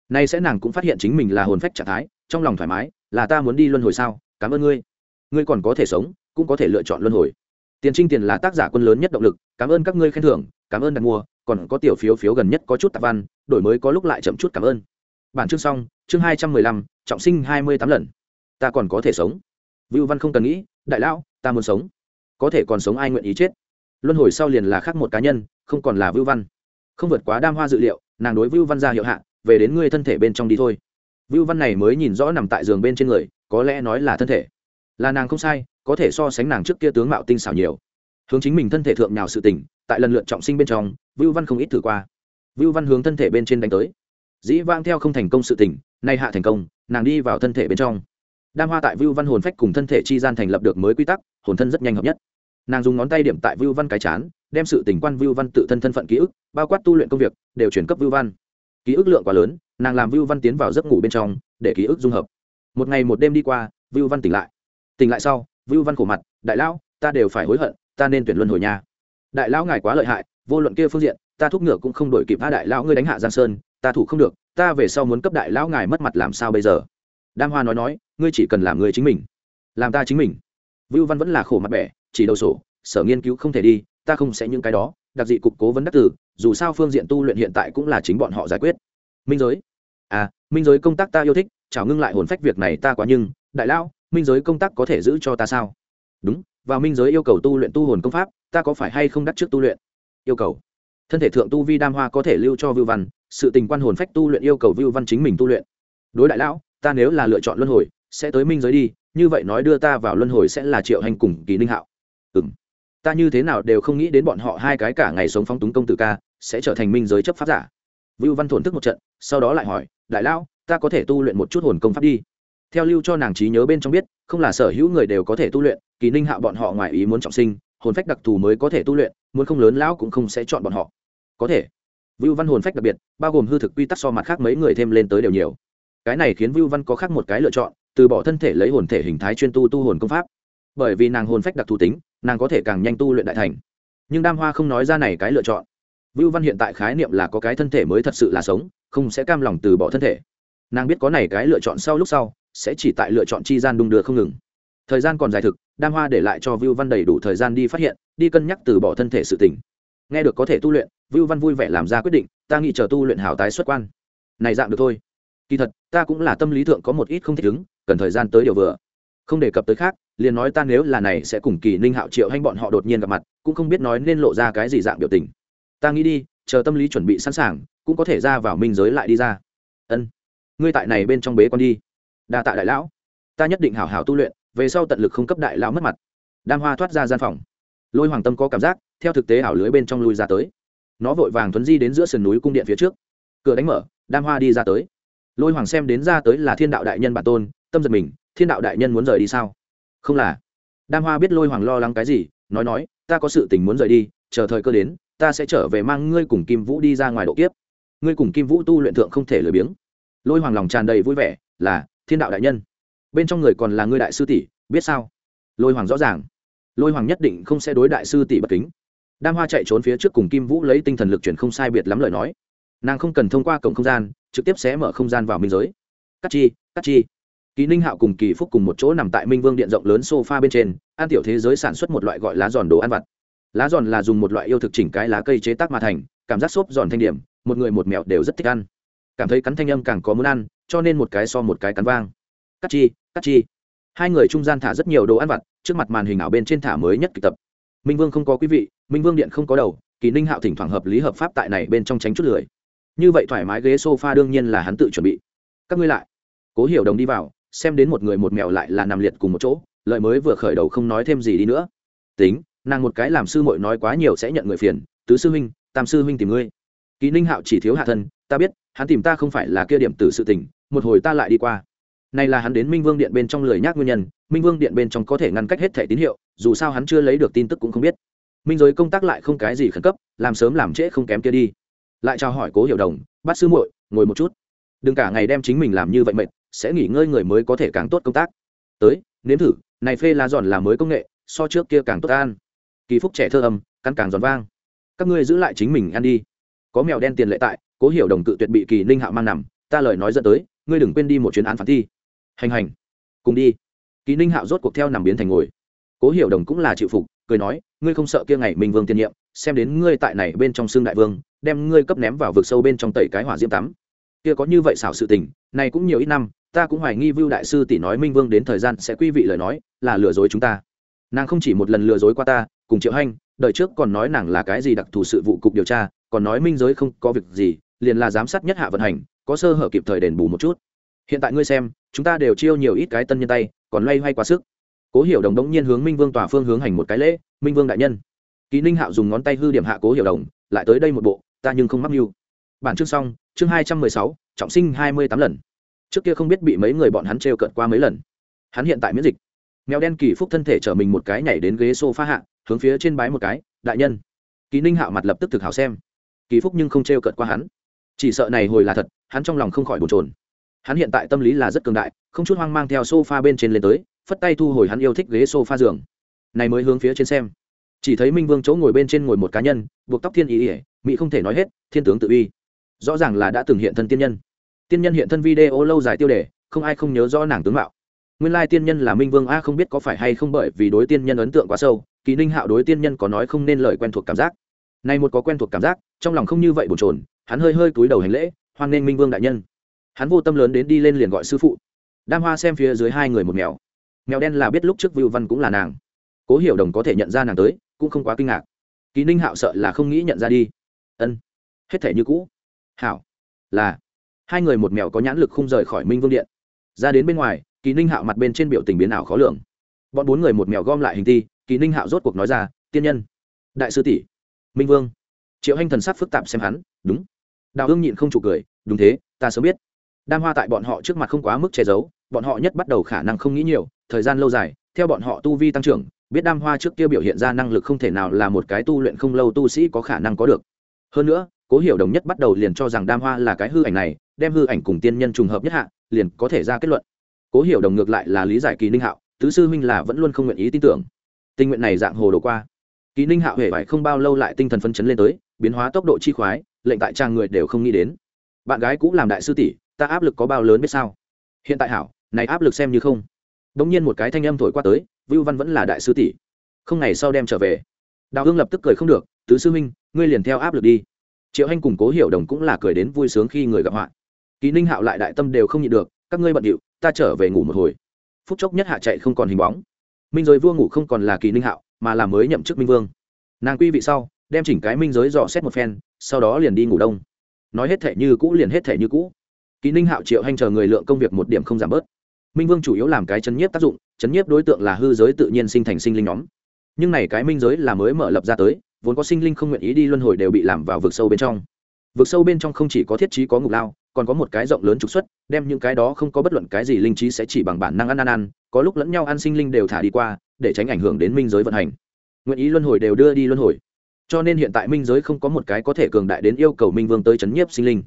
A: Nay sẽ nàng cũng phát hiện chính mình là hồn phách trạng thái, trong lòng thoải mái, là ta muốn đi luân hồi sao, cảm ơn ngươi. Ngươi còn có thể sống, cũng có thể lựa chọn luân hồi. Tiền trinh tiền là tác giả quân lớn nhất động lực, cảm ơn các ngươi khen thưởng, cảm ơn đặt mua còn có tiểu phiếu phiếu gần nhất có chút tạp văn, đổi mới có lúc lại chậm chút cảm ơn. Bản chương xong, chương hai trăm mười lăm, trọng sinh hai mươi tám lần. Ta còn có thể sống. Vưu văn không cần nghĩ, đại lão, ta muốn sống. Có thể còn sống ai nguyện ý chết? Luân hồi sau liền là khác một cá nhân, không còn là vưu văn. Không vượt quá đam hoa dự liệu, nàng đối vưu văn ra hiệu hạ, về đến ngươi thân thể bên trong đi thôi. Vưu văn này mới nhìn rõ nằm tại giường bên trên người, có lẽ nói là thân thể. Là nàng không sai, có thể so sánh nàng trước kia tướng mạo tinh xảo nhiều. Hướng chính mình thân thể thượng nào sự tình tại lần lượt trọng sinh bên trong, vưu văn không ít thử qua. Vưu văn hướng thân thể bên trên đánh tới. Dĩ vang theo không thành công sự tình, nay hạ thành công, nàng đi vào thân thể bên trong. Đam hoa tại vưu văn hồn phách cùng thân thể chi gian thành lập được mới quy tắc, hồn thân rất nhanh hợp nhất. Nàng dùng ngón tay điểm tại vưu văn cái chán, đem sự tình quan vưu văn tự thân thân phận ký ức, bao quát tu luyện công việc, đều chuyển cấp vưu văn. Ký ức lượng quá lớn, nàng làm vưu văn tiến vào giấc ngủ bên trong, để ký ức dung hợp. Một ngày một đêm đi qua, vưu văn tỉnh lại. Tỉnh lại sau, vưu văn khổ mặt, đại lão, ta đều phải hối hận, ta nên tuyển luân hồi nhà đại lão ngài quá lợi hại, vô luận kia phương diện, ta thúc ngựa cũng không đổi kịp a đại lão ngươi đánh hạ giang sơn, ta thủ không được, ta về sau muốn cấp đại lão ngài mất mặt làm sao bây giờ? Đam hoa nói nói, ngươi chỉ cần làm người chính mình, làm ta chính mình. Vưu văn vẫn là khổ mặt bẻ, chỉ đầu sổ, sở nghiên cứu không thể đi, ta không sẽ những cái đó, đặc dị cục cố vấn đắc tử, dù sao phương diện tu luyện hiện tại cũng là chính bọn họ giải quyết. Minh giới. À minh giới công tác ta yêu thích, chào ngưng lại hồn phách việc này ta quá nhưng, đại lão, minh giới công tác có thể giữ cho ta sao? Đúng vào minh giới yêu cầu tu luyện tu hồn công pháp, ta có phải hay không đắt trước tu luyện? Yêu cầu. Thân thể thượng tu vi đam hoa có thể lưu cho vưu văn, sự tình quan hồn phách tu luyện yêu cầu vưu văn chính mình tu luyện. Đối đại lão, ta nếu là lựa chọn luân hồi, sẽ tới minh giới đi, như vậy nói đưa ta vào luân hồi sẽ là triệu hành cùng kỳ ninh hạo. Ừ m ta như thế nào đều không nghĩ đến bọn họ hai cái cả ngày sống phong túng công tử ca, sẽ trở thành minh giới chấp pháp giả. Vưu văn thổn thức một trận, sau đó lại hỏi, đại lão, ta có thể tu luyện một chút hồn công pháp đi theo lưu cho nàng trí nhớ bên trong biết, không là sở hữu người đều có thể tu luyện, kỳ ninh hạo bọn họ ngoài ý muốn trọng sinh, hồn phách đặc thù mới có thể tu luyện, muốn không lớn lão cũng không sẽ chọn bọn họ. Có thể. Vưu văn hồn phách đặc biệt, bao gồm hư thực quy tắc so mặt khác mấy người thêm lên tới đều nhiều. Cái này khiến vưu văn có khác một cái lựa chọn, từ bỏ thân thể lấy hồn thể hình thái chuyên tu tu hồn công pháp. Bởi vì nàng hồn phách đặc thù tính, nàng có thể càng nhanh tu luyện đại thành. Nhưng đam hoa không nói ra này cái lựa chọn. Vưu văn hiện tại khái niệm là có cái thân thể mới thật sự là sống, không sẽ cam lòng từ bỏ thân thể. Nàng biết có này cái lựa chọn sau lúc sau sẽ chỉ tại lựa chọn chi gian đung đưa không ngừng. Thời gian còn dài thực, đam hoa để lại cho vưu văn đầy đủ thời gian đi phát hiện, đi cân nhắc từ bỏ thân thể sự tỉnh nghe được có thể tu luyện, vưu văn vui vẻ làm ra quyết định, ta nghĩ chờ tu luyện hảo tái xuất quan. Này dạng được thôi. Kỳ thật, ta cũng là tâm lý thượng có một ít không thích ứng, cần thời gian tới điều vừa. Không đề cập tới khác, liền nói ta nếu là này sẽ cùng kỳ ninh hạo triệu hay bọn họ đột nhiên gặp mặt, cũng không biết nói nên lộ ra cái gì dạng biểu tình. Ta nghĩ đi, chờ tâm lý chuẩn bị sẵn sàng, cũng có thể ra vào minh giới lại đi ra. Ân. Ngươi tại này bên trong bế con đi đa tạ đại lão. Ta nhất định hảo hảo tu luyện, về sau tận lực không cấp đại lão mất mặt. Đam hoa thoát ra gian phòng. Lôi hoàng tâm có cảm giác, theo thực tế ảo lưới bên trong lui ra tới. Nó vội vàng thuấn di đến giữa sườn núi cung điện phía trước. Cửa đánh mở, đam hoa đi ra tới. Lôi hoàng xem đến ra tới là thiên đạo đại nhân bản tôn, tâm giật mình, thiên đạo đại nhân muốn rời đi sao? Không là. Đam hoa biết lôi hoàng lo lắng cái gì, nói nói, ta có sự tình muốn rời đi, chờ thời cơ đến, ta sẽ trở về mang ngươi cùng kim vũ đi ra ngoài độ kiếp. Ngươi cùng kim vũ tu luyện thượng không thể lười biếng. Lôi hoàng lòng tràn đầy vui vẻ, là thiên đạo đại nhân. Bên trong người còn là ngươi đại sư tỷ, biết sao? Lôi hoàng rõ ràng. Lôi hoàng nhất định không sẽ đối đại sư tỷ bất kính. Đam hoa chạy trốn phía trước cùng kim vũ lấy tinh thần lực chuyển không sai biệt lắm lời nói. Nàng không cần thông qua cổng không gian, trực tiếp sẽ mở không gian vào minh giới. Cắt chi cắt chi. Kỳ ninh hạo cùng kỳ phúc cùng một chỗ nằm tại minh vương điện rộng lớn sofa bên trên, an tiểu thế giới sản xuất một loại gọi lá giòn đồ ăn vặt. Lá giòn là dùng một loại yêu thực chỉnh cái lá cây chế tác mà thành, cảm giác xốp giòn thanh điểm, một người một mèo đều rất thích ăn cảm thấy cắn thanh âm càng có muốn ăn, cho nên một cái so một cái cắn vang. Cắt chi cắt chi. Hai người trung gian thả rất nhiều đồ ăn vặt, trước mặt màn hình ảo bên trên thả mới nhất kịch tập. Minh vương không có quý vị, minh vương điện không có đầu, kỳ ninh hạo thỉnh thoảng hợp lý hợp pháp tại này bên trong tránh chút lười. Như vậy thoải mái ghế sofa đương nhiên là hắn tự chuẩn bị. Các ngươi lại. Cố hiểu đồng đi vào, xem đến một người một mèo lại là nằm liệt cùng một chỗ lợi mới vừa khởi đầu không nói thêm gì đi nữa. Tính, nàng một cái làm sư muội nói quá nhiều sẽ nhận người phiền, tứ sư huynh, tam sư huynh tìm ngươi. Kỳ ninh hạo chỉ thiếu hạ thân ta biết, hắn tìm ta không phải là kia điểm từ sự tình, một hồi ta lại đi qua. Này là hắn đến minh vương điện bên trong lười nhác nguyên nhân, minh vương điện bên trong có thể ngăn cách hết thẻ tín hiệu, dù sao hắn chưa lấy được tin tức cũng không biết. Minh giới công tác lại không cái gì khẩn cấp, làm sớm làm trễ không kém kia đi. Lại chào hỏi cố hiểu đồng bắt sư muội, ngồi một chút. Đừng cả ngày đem chính mình làm như vậy mệt, sẽ nghỉ ngơi người mới có thể càng tốt công tác. Tới, nếm thử, này phê lá giòn là mới công nghệ, so trước kia càng tốt ăn kỳ phúc trẻ thơ âm căn càng giòn vang. Các ngươi giữ lại chính mình ăn đi có mèo đen tiền lệ tại, cố hiểu đồng cự tuyệt bị kỳ ninh hạo mang nằm, ta lời nói dẫn tới, ngươi đừng quên đi một chuyến án phản thi. Hành hành. Cùng đi. Kỳ ninh hạo rốt cuộc theo nằm biến thành ngồi. Cố hiểu đồng cũng là chịu phục, cười nói, ngươi không sợ kia ngày minh vương tiên nhiệm, xem đến ngươi tại này bên trong xương đại vương, đem ngươi cấp ném vào vực sâu bên trong tẩy cái hỏa diễm tắm. Kia có như vậy xảo sự tình, này cũng nhiều ít năm, ta cũng hoài nghi vưu đại sư tỷ nói minh vương đến thời gian sẽ quy vị lời nói, là lừa dối chúng ta. Nàng không chỉ một lần lừa dối qua ta, cùng triệu hanh đợi trước còn nói nàng là cái gì đặc thù sự vụ cục điều tra còn nói minh giới không có việc gì, liền là giám sát nhất hạ vận hành, có sơ hở kịp thời đền bù một chút. Hiện tại ngươi xem, chúng ta đều chiêu nhiều ít cái tân nhân tay, còn loay hoay quá sức. Cố hiểu đồng đống nhiên hướng minh vương tòa phương hướng hành một cái lễ, minh vương đại nhân. Ký ninh hạo dùng ngón tay hư điểm hạ cố hiểu đồng, lại tới đây một bộ, ta nhưng không mắc mưu. Bản chương xong, chương hai trăm mười sáu, trọng sinh hai mươi tám lần. Trước kia không biết bị mấy người bọn hắn trêu cợt qua mấy lần. Hắn hiện tại miễn dịch. Mèo đen kỳ phúc thân thể chở mình một cái nhảy đến ghế s o f a hạ, hướng phía trên bái một cái, đại nhân. Ký ninh hạo mặt lập tức thực hảo xem kỳ phúc nhưng không trêu cợt qua hắn. Chỉ sợ này hồi là thật, hắn trong lòng không khỏi bồn trồn hắn hiện tại tâm lý là rất cường đại, không chút hoang mang theo s o f a bên trên lên tới, phất tay thu hồi hắn yêu thích ghế s o f a giường. Này mới hướng phía trên xem. Chỉ thấy minh vương chỗ ngồi bên trên ngồi một cá nhân, buộc tóc thiên ý ỉa mỹ không thể nói hết, thiên tướng tự uy. Rõ ràng là đã từng hiện thân tiên nhân. Tiên nhân hiện thân video lâu dài tiêu đề, không ai không nhớ rõ nàng tướng mạo. Nguyên lai tiên nhân là minh vương, a không biết có phải hay không bởi vì đối tiên nhân ấn tượng quá sâu, kỳ ninh hạo đối tiên nhân có nói không nên lời quen thuộc cảm giác này một có quen thuộc cảm giác, trong lòng không như vậy bồn chồn, hắn hơi hơi cúi đầu hành lễ, hoan nên minh vương đại nhân. Hắn vô tâm lớn đến đi lên liền gọi sư phụ. Đam hoa xem phía dưới hai người một mèo. Mèo đen là biết lúc trước vưu văn cũng là nàng. Cố hiểu đồng có thể nhận ra nàng tới, cũng không quá kinh ngạc. Kỳ ninh hạo sợ là không nghĩ nhận ra đi. Ân, hết thể như cũ. Hảo, là. Hai người một mèo có nhãn lực không rời khỏi minh vương điện. Ra đến bên ngoài, kỳ ninh hạo mặt bên trên biểu tình biến ảo khó lường. Bọn bốn người một mèo gom lại hình ti kỳ ninh hạo rốt cuộc nói ra, tiên nhân, đại sư tỷ minh vương. Triệu hanh thần sắc phức tạp xem hắn, đúng. Đào hương nhịn không chủ cười, đúng thế, ta sớm biết. Đam hoa tại bọn họ trước mặt không quá mức che giấu, bọn họ nhất bắt đầu khả năng không nghĩ nhiều, thời gian lâu dài, theo bọn họ tu vi tăng trưởng, biết đam hoa trước kia biểu hiện ra năng lực không thể nào là một cái tu luyện không lâu tu sĩ có khả năng có được. Hơn nữa, cố hiểu đồng nhất bắt đầu liền cho rằng đam hoa là cái hư ảnh này, đem hư ảnh cùng tiên nhân trùng hợp nhất hạ, liền có thể ra kết luận. Cố hiểu đồng ngược lại là lý giải kỳ ninh hạo, tứ sư huynh là vẫn luôn không nguyện ý tin tưởng. Tình nguyện này dạng hồ đồ qua kỳ ninh hạo hề phải không bao lâu lại tinh thần phấn chấn lên tới, biến hóa tốc độ chi khoái, lệnh tại trang người đều không nghĩ đến. Bạn gái cũng làm đại sư tỷ, ta áp lực có bao lớn biết sao? Hiện tại hảo, này áp lực xem như không. Đống nhiên một cái thanh âm thổi qua tới, vưu văn vẫn là đại sư tỷ. Không ngày sau đem trở về. Đào hương lập tức cười không được, tứ sư huynh, ngươi liền theo áp lực đi. Triệu hanh cùng cố hiểu đồng cũng là cười đến vui sướng khi người gặp họa. Kỳ ninh hạo lại đại tâm đều không nhịn được, các ngươi bận điệu, ta trở về ngủ một hồi. Phút chốc nhất hạ chạy không còn hình bóng. Minh rồi vua ngủ không còn là kỳ ninh hạo mà là mới nhậm chức minh vương. Nàng quy vị sau, đem chỉnh cái minh giới dò xét một phen, sau đó liền đi ngủ đông. Nói hết thể như cũ liền hết thể như cũ. Kỳ ninh hạo triệu hành chờ người lượng công việc một điểm không giảm bớt. Minh vương chủ yếu làm cái chấn nhiếp tác dụng, chấn nhiếp đối tượng là hư giới tự nhiên sinh thành sinh linh nhóm. Nhưng này cái minh giới là mới mở lập ra tới, vốn có sinh linh không nguyện ý đi luân hồi đều bị làm vào vực sâu bên trong. Vực sâu bên trong không chỉ có thiết trí có ngục lao, còn có một cái rộng lớn trục xuất, đem những cái đó không có bất luận cái gì linh trí sẽ chỉ bằng bản năng ăn ăn ăn, có lúc lẫn nhau ăn sinh linh đều thả đi qua để tránh ảnh hưởng đến minh giới vận hành. Nguyện ý luân hồi đều đưa đi luân hồi. Cho nên hiện tại minh giới không có một cái có thể cường đại đến yêu cầu minh vương tới chấn nhiếp sinh linh.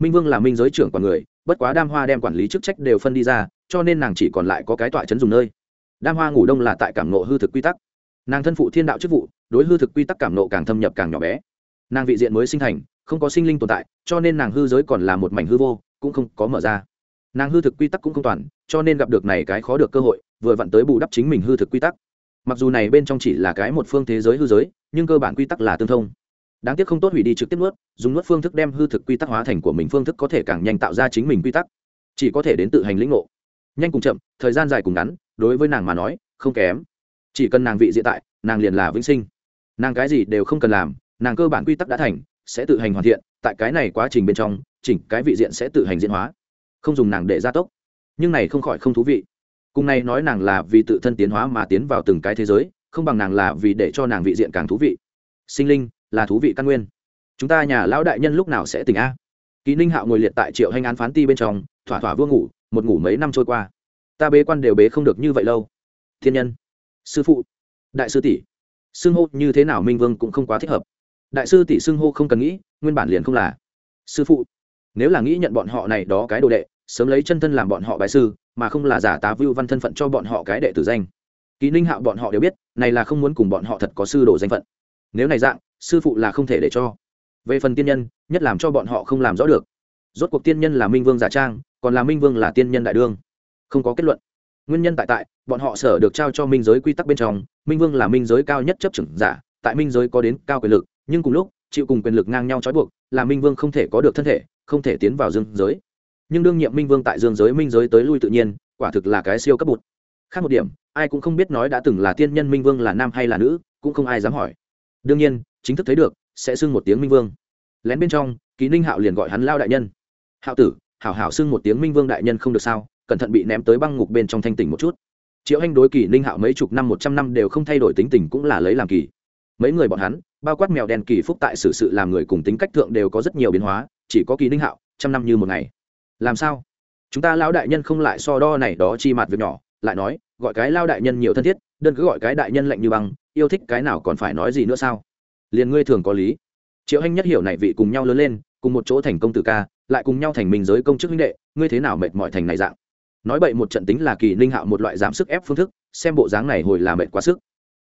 A: Minh vương là minh giới trưởng quản người, bất quá đam hoa đem quản lý chức trách đều phân đi ra, cho nên nàng chỉ còn lại có cái tọa chấn dùng nơi. Đam hoa ngủ đông là tại cảm nộ hư thực quy tắc. Nàng thân phụ thiên đạo chức vụ, đối hư thực quy tắc cảm nộ càng thâm nhập càng nhỏ bé. Nàng vị diện mới sinh thành, không có sinh linh tồn tại, cho nên nàng hư giới còn là một mảnh hư vô, cũng không có mở ra nàng hư thực quy tắc cũng không toàn, cho nên gặp được này cái khó được cơ hội, vừa vặn tới bù đắp chính mình hư thực quy tắc. Mặc dù này bên trong chỉ là cái một phương thế giới hư giới, nhưng cơ bản quy tắc là tương thông. Đáng tiếc không tốt hủy đi trực tiếp nuốt, dùng nuốt phương thức đem hư thực quy tắc hóa thành của mình phương thức có thể càng nhanh tạo ra chính mình quy tắc. Chỉ có thể đến tự hành lĩnh ngộ. Nhanh cùng chậm, thời gian dài cùng ngắn, đối với nàng mà nói, không kém. Chỉ cần nàng vị diện tại, nàng liền là vĩnh sinh. Nàng cái gì đều không cần làm, nàng cơ bản quy tắc đã thành, sẽ tự hành hoàn thiện, tại cái này quá trình bên trong, chỉnh cái vị diện sẽ tự hành diễn hóa không dùng nàng để gia tốc. Nhưng này không khỏi không thú vị. Cùng này nói nàng là vì tự thân tiến hóa mà tiến vào từng cái thế giới, không bằng nàng là vì để cho nàng vị diện càng thú vị. Sinh linh, là thú vị căn nguyên. Chúng ta nhà lão đại nhân lúc nào sẽ tỉnh a? Ký ninh hạo ngồi liệt tại triệu hành án phán ti bên trong, thỏa thỏa vương ngủ, một ngủ mấy năm trôi qua. Ta bế quan đều bế không được như vậy lâu. Thiên nhân. Sư phụ. Đại sư tỷ. Xưng hô như thế nào minh vương cũng không quá thích hợp. Đại sư tỷ xưng hô không cần nghĩ, nguyên bản liền không là. Sư phụ. Nếu là nghĩ nhận bọn họ này đó cái đồ đệ sớm lấy chân thân làm bọn họ bài sư, mà không là giả tá vưu văn thân phận cho bọn họ cái đệ tử danh. Ký ninh hạo bọn họ đều biết, này là không muốn cùng bọn họ thật có sư đồ danh phận. Nếu này dạng, sư phụ là không thể để cho. Về phần tiên nhân, nhất làm cho bọn họ không làm rõ được. Rốt cuộc tiên nhân là minh vương giả trang, còn là minh vương là tiên nhân đại đương. Không có kết luận. Nguyên nhân tại tại, bọn họ sở được trao cho minh giới quy tắc bên trong, minh vương là minh giới cao nhất chấp trưởng giả, tại minh giới có đến cao quyền lực, nhưng cùng lúc, chịu cùng quyền lực ngang nhau trói buộc, là minh vương không thể có được thân thể, không thể tiến vào dương giới nhưng đương nhiệm minh vương tại dương giới minh giới tới lui tự nhiên, quả thực là cái siêu cấp bụt. Khác một điểm, ai cũng không biết nói đã từng là tiên nhân minh vương là nam hay là nữ, cũng không ai dám hỏi. Đương nhiên, chính thức thấy được, sẽ xưng một tiếng minh vương. Lén bên trong ký ninh hạo liền gọi hắn lao đại nhân. Hạo tử, hảo hảo xưng một tiếng minh vương đại nhân không được sao, cẩn thận bị ném tới băng ngục bên trong thanh tỉnh một chút. Triệu anh đối kỳ ninh hạo mấy chục năm, một trăm năm đều không thay đổi tính tình cũng là lấy làm kỳ. Mấy người bọn hắn, bao quát mèo đen kỳ phúc tại sự sự làm người cùng tính cách thượng đều có rất nhiều biến hóa, chỉ có kỳ ninh hạo, trăm năm như một ngày làm sao? Chúng ta lão đại nhân không lại so đo này đó chi mặt việc nhỏ, lại nói, gọi cái lao đại nhân nhiều thân thiết, đơn cứ gọi cái đại nhân lạnh như băng, yêu thích cái nào còn phải nói gì nữa sao? Liền ngươi thường có lý. Triệu anh nhất hiểu này vị cùng nhau lớn lên, cùng một chỗ thành công tử ca, lại cùng nhau thành mình giới công chức huynh đệ, ngươi thế nào mệt mỏi thành này dạng? Nói bậy một trận tính là kỳ ninh hạo một loại giảm sức ép phương thức, xem bộ dáng này hồi là mệt quá sức.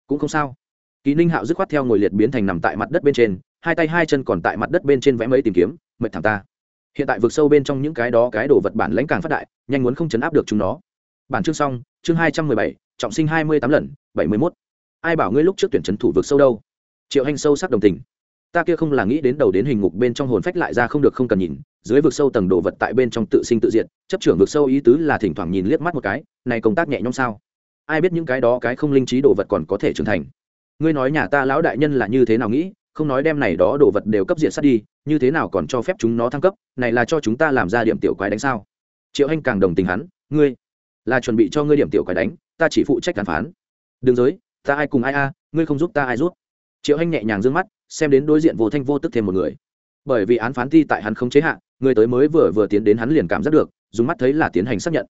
A: Cũng không sao. Kỳ ninh hạo dứt khoát theo ngồi liệt biến thành nằm tại mặt đất bên trên, hai tay hai chân còn tại mặt đất bên trên vẽ mấy tìm kiếm, mệt thảm ta hiện tại vực sâu bên trong những cái đó cái đồ vật bản lãnh càng phát đại, nhanh muốn không chấn áp được chúng nó. Bản chương xong, chương hai trăm mười bảy, trọng sinh hai mươi tám lần, bảy mươi mốt. Ai bảo ngươi lúc trước tuyển trấn thủ vực sâu đâu? Triệu hành sâu sắc đồng tình. Ta kia không là nghĩ đến đầu đến hình ngục bên trong hồn phách lại ra không được không cần nhìn, dưới vực sâu tầng đồ vật tại bên trong tự sinh tự diệt, chấp trưởng vực sâu ý tứ là thỉnh thoảng nhìn liếc mắt một cái, này công tác nhẹ nhõm sao? Ai biết những cái đó cái không linh trí đồ vật còn có thể trưởng thành? Ngươi nói nhà ta lão đại nhân là như thế nào nghĩ? Không nói đem này đó đồ vật đều cấp diện sát đi, như thế nào còn cho phép chúng nó thăng cấp, này là cho chúng ta làm ra điểm tiểu quái đánh sao? Triệu anh càng đồng tình hắn, ngươi, là chuẩn bị cho ngươi điểm tiểu quái đánh, ta chỉ phụ trách đàm phán. Đừng giới ta ai cùng ai a, ngươi không giúp ta ai giúp? Triệu anh nhẹ nhàng d ư ơ n g mắt, xem đến đối diện vô thanh vô tức thêm một người. Bởi vì án phán thi tại hắn không chế hạ, người tới mới vừa vừa tiến đến hắn liền cảm giác được, dùng mắt thấy là tiến hành xác nhận.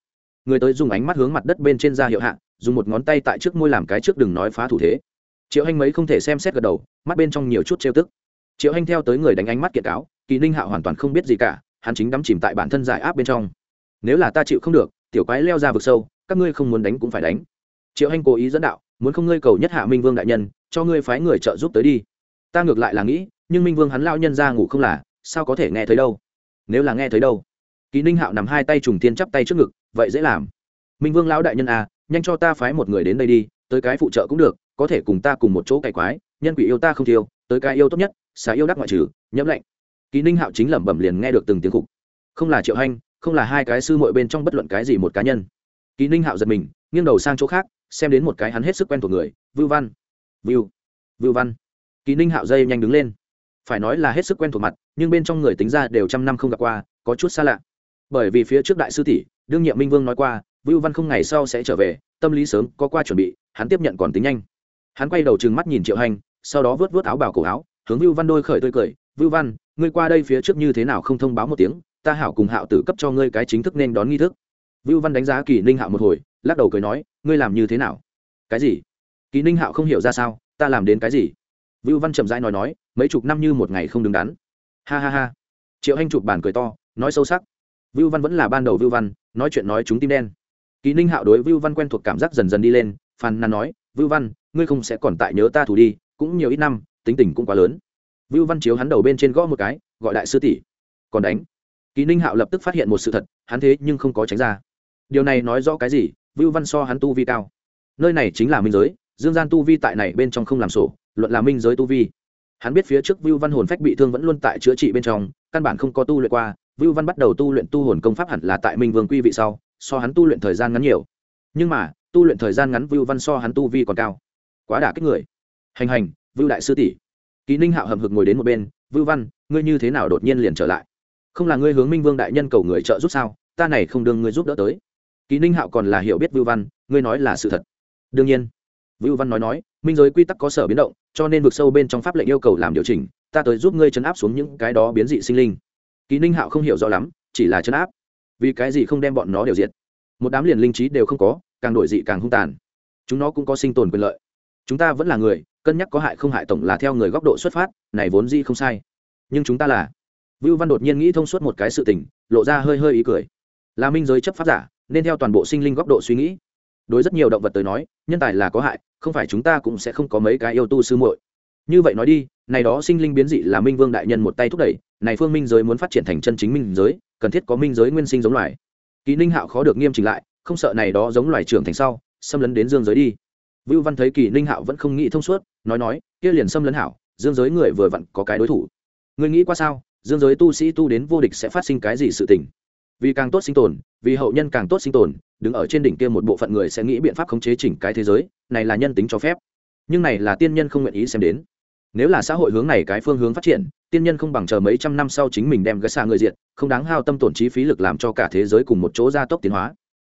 A: Người tới dùng ánh mắt hướng mặt đất bên trên ra hiệu hạ, dùng một ngón tay tại trước môi làm cái trước đừng nói phá thủ thế triệu hanh mấy không thể xem xét gật đầu, mắt bên trong nhiều chút trêu tức. Triệu hanh theo tới người đánh ánh mắt kiện cáo kỳ ninh Hạo hoàn toàn không biết gì cả, hắn chính đắm chìm tại bản thân giải áp bên trong. Nếu là ta chịu không được, tiểu quái leo ra vực sâu, các ngươi không muốn đánh cũng phải đánh. Triệu hanh cố ý dẫn đạo, muốn không ngươi cầu nhất hạ minh vương đại nhân, cho ngươi phái người trợ giúp tới đi. Ta ngược lại là nghĩ, nhưng minh vương hắn lao nhân ra ngủ không là, sao có thể nghe thấy đâu? Nếu là nghe thấy đâu? Kỳ ninh hạo nằm hai tay trùng tiên chắp tay trước ngực, vậy dễ làm. Minh vương lão đại nhân à nhanh cho ta phái một người đến đây đi, tới cái phụ trợ cũng được có thể cùng ta cùng một chỗ cày quái, nhân quỷ yêu ta không thiêu, tới cái yêu tốt nhất, xá yêu đắc ngoại trừ, nhẫm lạnh. Kỳ ninh hạo chính lẩm bẩm liền nghe được từng tiếng khục. Không là triệu hanh, không là hai cái sư muội bên trong bất luận cái gì một cá nhân. Kỳ ninh hạo giật mình, nghiêng đầu sang chỗ khác, xem đến một cái hắn hết sức quen thuộc người, vưu văn. Vưu vưu văn. Kỳ ninh hạo dây nhanh đứng lên. Phải nói là hết sức quen thuộc mặt, nhưng bên trong người tính ra đều trăm năm không gặp qua, có chút xa lạ. Bởi vì phía trước đại sư tỷ, đương nhiệm minh vương nói qua, vưu văn không ngày sau sẽ trở về, tâm lý sớm có qua chuẩn bị, hắn tiếp nhận còn tính nhanh hắn quay đầu trừng mắt nhìn triệu hành, sau đó vớt vớt áo bảo cổ áo, hướng vưu văn đôi khởi tươi cười, vưu văn, ngươi qua đây phía trước như thế nào không thông báo một tiếng, ta hảo cùng hạo tử cấp cho ngươi cái chính thức nên đón nghi thức. Vưu văn đánh giá kỳ ninh hạo một hồi, lắc đầu cười nói, ngươi làm như thế nào? Cái gì? Kỳ ninh hạo không hiểu ra sao, ta làm đến cái gì? Vưu văn chậm rãi nói nói, mấy chục năm như một ngày không đứng đắn. Ha ha ha. Triệu anh chụp bàn cười to, nói sâu sắc. Vưu văn vẫn là ban đầu vưu văn, nói chuyện nói chúng tim đen. Kỳ ninh hạo đối vưu văn quen thuộc cảm giác dần dần đi lên, phàn nàn nói vưu văn, ngươi không sẽ còn tại nhớ ta thủ đi, cũng nhiều ít năm, tính tình cũng quá lớn. Vưu văn chiếu hắn đầu bên trên gõ một cái, gọi đại sư tỷ. Còn đánh. Kỳ ninh hạo lập tức phát hiện một sự thật, hắn thế nhưng không có tránh ra. Điều này nói rõ cái gì? Vưu văn so hắn tu vi cao. Nơi này chính là minh giới, dương gian tu vi tại này bên trong không làm sổ, luận là minh giới tu vi. Hắn biết phía trước vưu văn hồn phách bị thương vẫn luôn tại chữa trị bên trong, căn bản không có tu luyện qua. Vưu văn bắt đầu tu luyện tu hồn công pháp hẳn là tại minh vương quy vị sau, so hắn tu luyện thời gian ngắn nhiều nhưng mà, tu luyện thời gian ngắn vưu văn so hắn tu vi còn cao. Quá đả kích người. Hành hành, vưu đại sư tỷ. Kỳ ninh hạo hầm hực ngồi đến một bên, vưu văn, ngươi như thế nào đột nhiên liền trở lại? Không là ngươi hướng minh vương đại nhân cầu người trợ giúp sao? Ta này không đương ngươi giúp đỡ tới. Kỳ ninh hạo còn là hiểu biết vưu văn, ngươi nói là sự thật. Đương nhiên. Vưu văn nói nói, minh giới quy tắc có sở biến động, cho nên vực sâu bên trong pháp lệnh yêu cầu làm điều chỉnh, ta tới giúp ngươi chấn áp xuống những cái đó biến dị sinh linh. Kỳ ninh hạo không hiểu rõ lắm, chỉ là chấn áp. Vì cái gì không đem bọn nó đều diệt? Một đám liền linh trí đều không có, càng đổi dị càng hung tàn. Chúng nó cũng có sinh tồn quyền lợi. Chúng ta vẫn là người, cân nhắc có hại không hại tổng là theo người góc độ xuất phát, này vốn dĩ không sai. Nhưng chúng ta là. Vưu văn đột nhiên nghĩ thông suốt một cái sự tình, lộ ra hơi hơi ý cười. Là minh giới chấp pháp giả, nên theo toàn bộ sinh linh góc độ suy nghĩ. Đối rất nhiều động vật tới nói, nhân tài là có hại, không phải chúng ta cũng sẽ không có mấy cái yêu tu sư muội. Như vậy nói đi, này đó sinh linh biến dị là minh vương đại nhân một tay thúc đẩy, này phương minh giới muốn phát triển thành chân chính minh giới, cần thiết có minh giới nguyên sinh giống loài kỳ ninh hạo khó được nghiêm chỉnh lại, không sợ này đó giống loài trưởng thành sau, xâm lấn đến dương giới đi. Vưu văn thấy kỳ ninh hạo vẫn không nghĩ thông suốt, nói nói, kia liền xâm lấn hảo, dương giới người vừa vặn có cái đối thủ. Người nghĩ qua sao? Dương giới tu sĩ tu đến vô địch sẽ phát sinh cái gì sự tình? Vì càng tốt sinh tồn, vì hậu nhân càng tốt sinh tồn, đứng ở trên đỉnh kia một bộ phận người sẽ nghĩ biện pháp khống chế chỉnh cái thế giới, này là nhân tính cho phép. Nhưng này là tiên nhân không nguyện ý xem đến. Nếu là xã hội hướng này cái phương hướng phát triển tiên nhân không bằng chờ mấy trăm năm sau chính mình đem cái xa người diện không đáng hao tâm tổn chi phí lực làm cho cả thế giới cùng một chỗ gia tốc tiến hóa.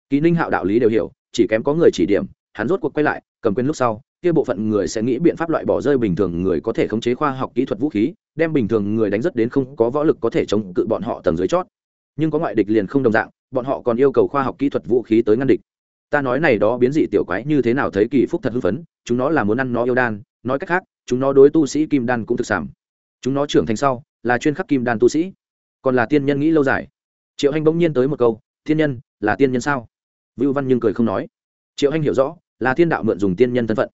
A: Kỳ ninh hạo đạo lý đều hiểu, chỉ kém có người chỉ điểm, hắn rốt cuộc quay lại, cầm quên lúc sau, kia bộ phận người sẽ nghĩ biện pháp loại bỏ rơi bình thường người có thể khống chế khoa học kỹ thuật vũ khí, đem bình thường người đánh rất đến không có võ lực có thể chống cự bọn họ tầng dưới chót. Nhưng có ngoại địch liền không đồng dạng, bọn họ còn yêu cầu khoa học kỹ thuật vũ khí tới ngăn địch. Ta nói này đó biến dị tiểu quái như thế nào thấy kỳ phúc thật hưng phấn, chúng nó là muốn ăn nó yêu đan, nói cách khác, chúng nó đối tu sĩ kim đan cũng thực sản chúng nó trưởng thành sau, là chuyên khắc kim đan tu sĩ, còn là tiên nhân nghĩ lâu dài. Triệu hanh bỗng nhiên tới một câu tiên nhân, là tiên nhân sao? Vưu văn nhưng cười không nói. Triệu hanh hiểu rõ, là thiên đạo mượn dùng tiên nhân thân phận.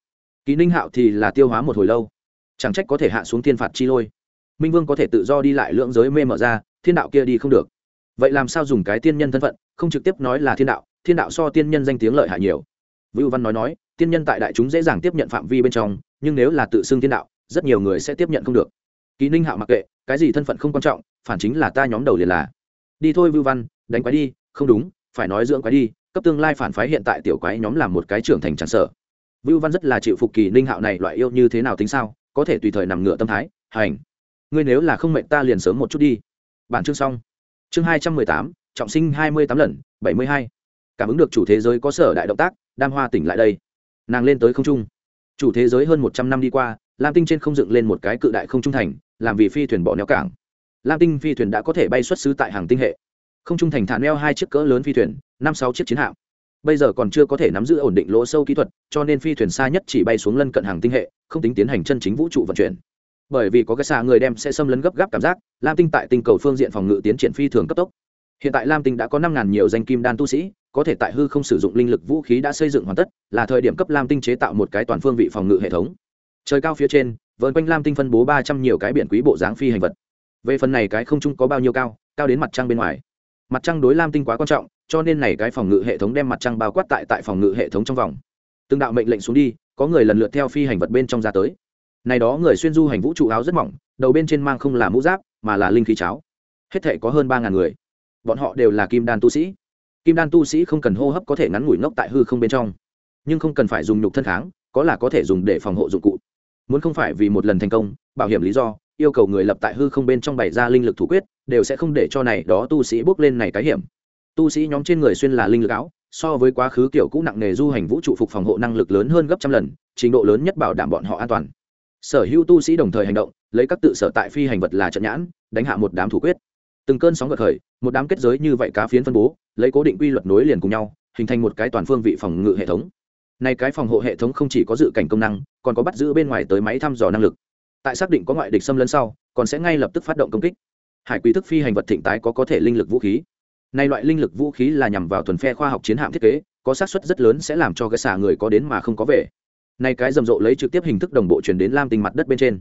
A: Kỳ ninh hạo thì là tiêu hóa một hồi lâu. Chẳng trách có thể hạ xuống thiên phạt chi lôi. Minh vương có thể tự do đi lại lưỡng giới mê mở ra, thiên đạo kia đi không được. Vậy làm sao dùng cái tiên nhân thân phận, không trực tiếp nói là thiên đạo thiên đạo so tiên nhân danh tiếng lợi hại nhiều. Vưu văn nói nói, tiên nhân tại đại chúng dễ dàng tiếp nhận phạm vi bên trong, nhưng nếu là tự xưng thiên đạo, rất nhiều người sẽ tiếp nhận không được kỳ ninh hạo mặc kệ, cái gì thân phận không quan trọng, phản chính là ta nhóm đầu liền là. Đi thôi, vưu văn, đánh quái đi, không đúng, phải nói dưỡng quái đi, cấp tương lai phản phái hiện tại tiểu quái nhóm làm một cái trưởng thành tràn sở vưu văn rất là chịu phục kỳ ninh hạo này, loại yêu như thế nào tính sao, có thể tùy thời nằm ngựa tâm thái, hành. Ngươi nếu là không mệnh ta liền sớm một chút đi. Bản chương xong. Chương hai trăm mười tám, trọng sinh hai mươi tám lần, bảy mươi hai. Cảm ứng được chủ thế giới có sở đại động tác, đam hoa tỉnh lại đây. Nàng lên tới không trung. Chủ thế giới hơn một trăm năm đi qua lam tinh trên không dựng lên một cái cự đại không trung thành, làm vì phi thuyền bỏ neo cảng. Lam tinh phi thuyền đã có thể bay xuất xứ tại hàng tinh hệ. Không trung thành thả neo hai chiếc cỡ lớn phi thuyền, năm sáu chiếc chiến hạm. Bây giờ còn chưa có thể nắm giữ ổn định lỗ sâu kỹ thuật, cho nên phi thuyền xa nhất chỉ bay xuống lân cận hàng tinh hệ, không tính tiến hành chân chính vũ trụ vận chuyển. Bởi vì có cái xa người đem sẽ xâm lấn gấp gáp cảm giác, lam tinh tại tinh cầu phương diện phòng ngự tiến triển phi thường cấp tốc. Hiện tại lam tinh đã có năm ngàn nhiều danh kim đan tu sĩ, có thể tại hư không sử dụng linh lực vũ khí đã xây dựng hoàn tất, là thời điểm cấp lam tinh chế tạo một cái toàn phương vị phòng ngự hệ thống trời cao phía trên vợn quanh lam tinh phân bố ba trăm nhiều cái biển quý bộ dáng phi hành vật. Về phần này cái không chung có bao nhiêu cao cao đến mặt trăng bên ngoài. Mặt trăng đối lam tinh quá quan trọng, cho nên này cái phòng ngự hệ thống đem mặt trăng bao quát tại tại phòng ngự hệ thống trong vòng. Từng đạo mệnh lệnh xuống đi, có người lần lượt theo phi hành vật bên trong ra tới. Này đó người xuyên du hành vũ trụ áo rất mỏng, đầu bên trên mang không là mũ giáp, mà là linh khí cháo. Hết thể có hơn ba ngàn người. Bọn họ đều là kim đan tu sĩ. Kim đan tu sĩ không cần hô hấp có thể ngắn ngủi ngốc tại hư không bên trong. Nhưng không cần phải dùng nhục thân kháng, có là có thể dùng để phòng hộ dụng cụ muốn không phải vì một lần thành công, bảo hiểm lý do, yêu cầu người lập tại hư không bên trong bày ra linh lực thủ quyết, đều sẽ không để cho này đó tu sĩ bước lên này cái hiểm. Tu sĩ nhóm trên người xuyên là linh lực áo, so với quá khứ kiểu cũ nặng nghề du hành vũ trụ phục phòng hộ năng lực lớn hơn gấp trăm lần, trình độ lớn nhất bảo đảm bọn họ an toàn. Sở hữu tu sĩ đồng thời hành động, lấy các tự sở tại phi hành vật là trận nhãn, đánh hạ một đám thủ quyết. Từng cơn sóng gợt khởi một đám kết giới như vậy cá phiến phân bố, lấy cố định quy luật nối liền cùng nhau, hình thành một cái toàn phương vị phòng ngự hệ thống này cái phòng hộ hệ thống không chỉ có dự cảnh công năng, còn có bắt giữ bên ngoài tới máy thăm dò năng lực. Tại xác định có ngoại địch xâm lấn sau, còn sẽ ngay lập tức phát động công kích. Hải quý thức phi hành vật thịnh tái có có thể linh lực vũ khí. Nay loại linh lực vũ khí là nhằm vào thuần phe khoa học chiến hạm thiết kế, có xác suất rất lớn sẽ làm cho cái xả người có đến mà không có về. Nay cái rầm rộ lấy trực tiếp hình thức đồng bộ chuyển đến lam tinh mặt đất bên trên.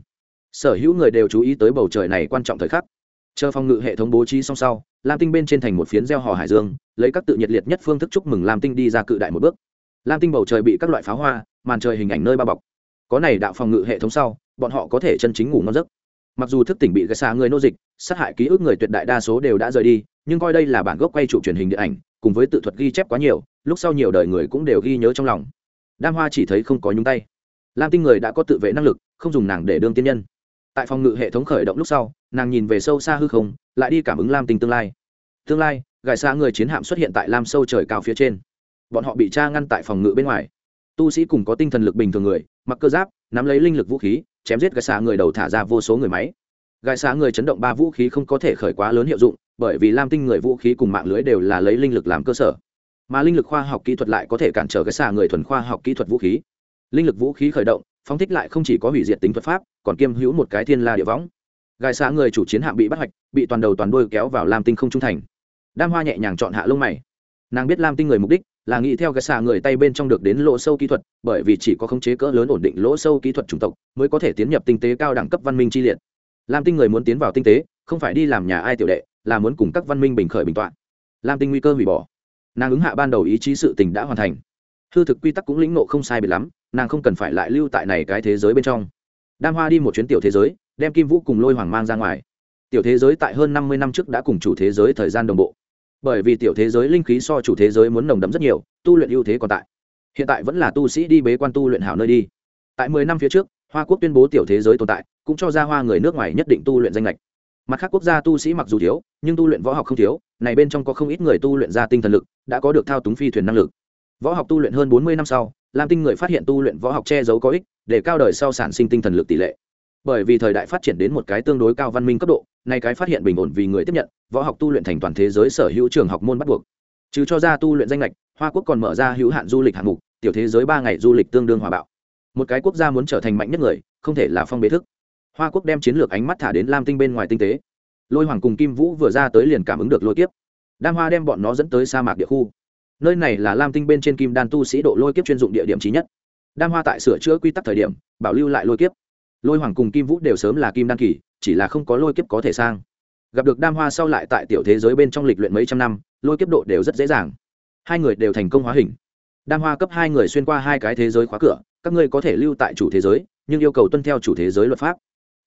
A: Sở hữu người đều chú ý tới bầu trời này quan trọng thời khắc. Chờ phòng ngự hệ thống bố trí xong sau, lam tinh bên trên thành một phiến gieo hò hải dương, lấy các tự nhiệt liệt nhất phương thức chúc mừng lam tinh đi ra cự đại một bước lam tinh bầu trời bị các loại pháo hoa, màn trời hình ảnh nơi bao bọc. Có này đạo phòng ngự hệ thống sau, bọn họ có thể chân chính ngủ ngon giấc. Mặc dù thức tỉnh bị gây xa người nô dịch, sát hại ký ức người tuyệt đại đa số đều đã rời đi, nhưng coi đây là bản gốc quay trụ truyền hình điện ảnh, cùng với tự thuật ghi chép quá nhiều, lúc sau nhiều đời người cũng đều ghi nhớ trong lòng. Đam hoa chỉ thấy không có nhúng tay. Lam tinh người đã có tự vệ năng lực, không dùng nàng để đương tiên nhân. Tại phòng ngự hệ thống khởi động lúc sau, nàng nhìn về sâu xa hư không, lại đi cảm ứng lam tinh tương lai. Tương lai gài xa người chiến hạm xuất hiện tại lam sâu trời cao phía trên bọn họ bị tra ngăn tại phòng ngự bên ngoài. Tu sĩ cùng có tinh thần lực bình thường người, mặc cơ giáp, nắm lấy linh lực vũ khí, chém giết gài xa người đầu thả ra vô số người máy. Gài xa người chấn động ba vũ khí không có thể khởi quá lớn hiệu dụng, bởi vì lam tinh người vũ khí cùng mạng lưới đều là lấy linh lực làm cơ sở. Mà linh lực khoa học kỹ thuật lại có thể cản trở cái xà người thuần khoa học kỹ thuật vũ khí. Linh lực vũ khí khởi động, phóng thích lại không chỉ có hủy diệt tính thuật pháp, còn kiêm hữu một cái thiên la địa võng. Gai xã người chủ chiến hạm bị bắt hoạch, bị toàn đầu toàn đôi kéo vào lam tinh không trung thành. Đam hoa nhẹ nhàng chọn hạ lông mày. Nàng biết lam tinh người mục đích là nghĩ theo cái xà người tay bên trong được đến lỗ sâu kỹ thuật, bởi vì chỉ có khống chế cỡ lớn ổn định lỗ sâu kỹ thuật chủng tộc mới có thể tiến nhập tinh tế cao đẳng cấp văn minh chi liệt. Lam tinh người muốn tiến vào tinh tế, không phải đi làm nhà ai tiểu đệ, là muốn cùng các văn minh bình khởi bình toạn. lam tinh nguy cơ hủy bỏ. Nàng ứng hạ ban đầu ý chí sự tình đã hoàn thành. Hư thực quy tắc cũng lĩnh nộ không sai biệt lắm, nàng không cần phải lại lưu tại này cái thế giới bên trong. Đam hoa đi một chuyến tiểu thế giới, đem kim vũ cùng lôi hoàng mang ra ngoài. Tiểu thế giới tại hơn năm mươi năm trước đã cùng chủ thế giới thời gian đồng bộ bởi vì tiểu thế giới linh khí so chủ thế giới muốn nồng đấm rất nhiều, tu luyện ưu thế còn tại. Hiện tại vẫn là tu sĩ đi bế quan tu luyện hảo nơi đi. Tại mười năm phía trước, hoa quốc tuyên bố tiểu thế giới tồn tại, cũng cho ra hoa người nước ngoài nhất định tu luyện danh lệch mặt khác quốc gia tu sĩ mặc dù thiếu, nhưng tu luyện võ học không thiếu, này bên trong có không ít người tu luyện ra tinh thần lực, đã có được thao túng phi thuyền năng lực. Võ học tu luyện hơn bốn mươi năm sau, lam tinh người phát hiện tu luyện võ học che giấu có ích, để cao đời sau sản sinh tinh thần lực tỷ lệ. Bởi vì thời đại phát triển đến một cái tương đối cao văn minh cấp độ nay cái phát hiện bình ổn vì người tiếp nhận, võ học tu luyện thành toàn thế giới sở hữu trường học môn bắt buộc. Trừ cho ra tu luyện danh lệch hoa quốc còn mở ra hữu hạn du lịch hạng mục, tiểu thế giới ba ngày du lịch tương đương hòa bạo. Một cái quốc gia muốn trở thành mạnh nhất người, không thể là phong bế thức. Hoa quốc đem chiến lược ánh mắt thả đến lam tinh bên ngoài tinh tế. Lôi hoàng cùng kim vũ vừa ra tới liền cảm ứng được lôi kiếp. Đam hoa đem bọn nó dẫn tới sa mạc địa khu. Nơi này là lam tinh bên trên kim đan tu sĩ độ lôi kiếp chuyên dụng địa điểm trí nhất. Đam hoa tại sửa chữa quy tắc thời điểm, bảo lưu lại lôi kiếp. Lôi hoàng cùng kim vũ đều sớm là kim đan kỳ chỉ là không có lôi kiếp có thể sang. Gặp được đam hoa sau lại tại tiểu thế giới bên trong lịch luyện mấy trăm năm, lôi kiếp độ đều rất dễ dàng. Hai người đều thành công hóa hình. Đam hoa cấp hai người xuyên qua hai cái thế giới khóa cửa, các ngươi có thể lưu tại chủ thế giới, nhưng yêu cầu tuân theo chủ thế giới luật pháp.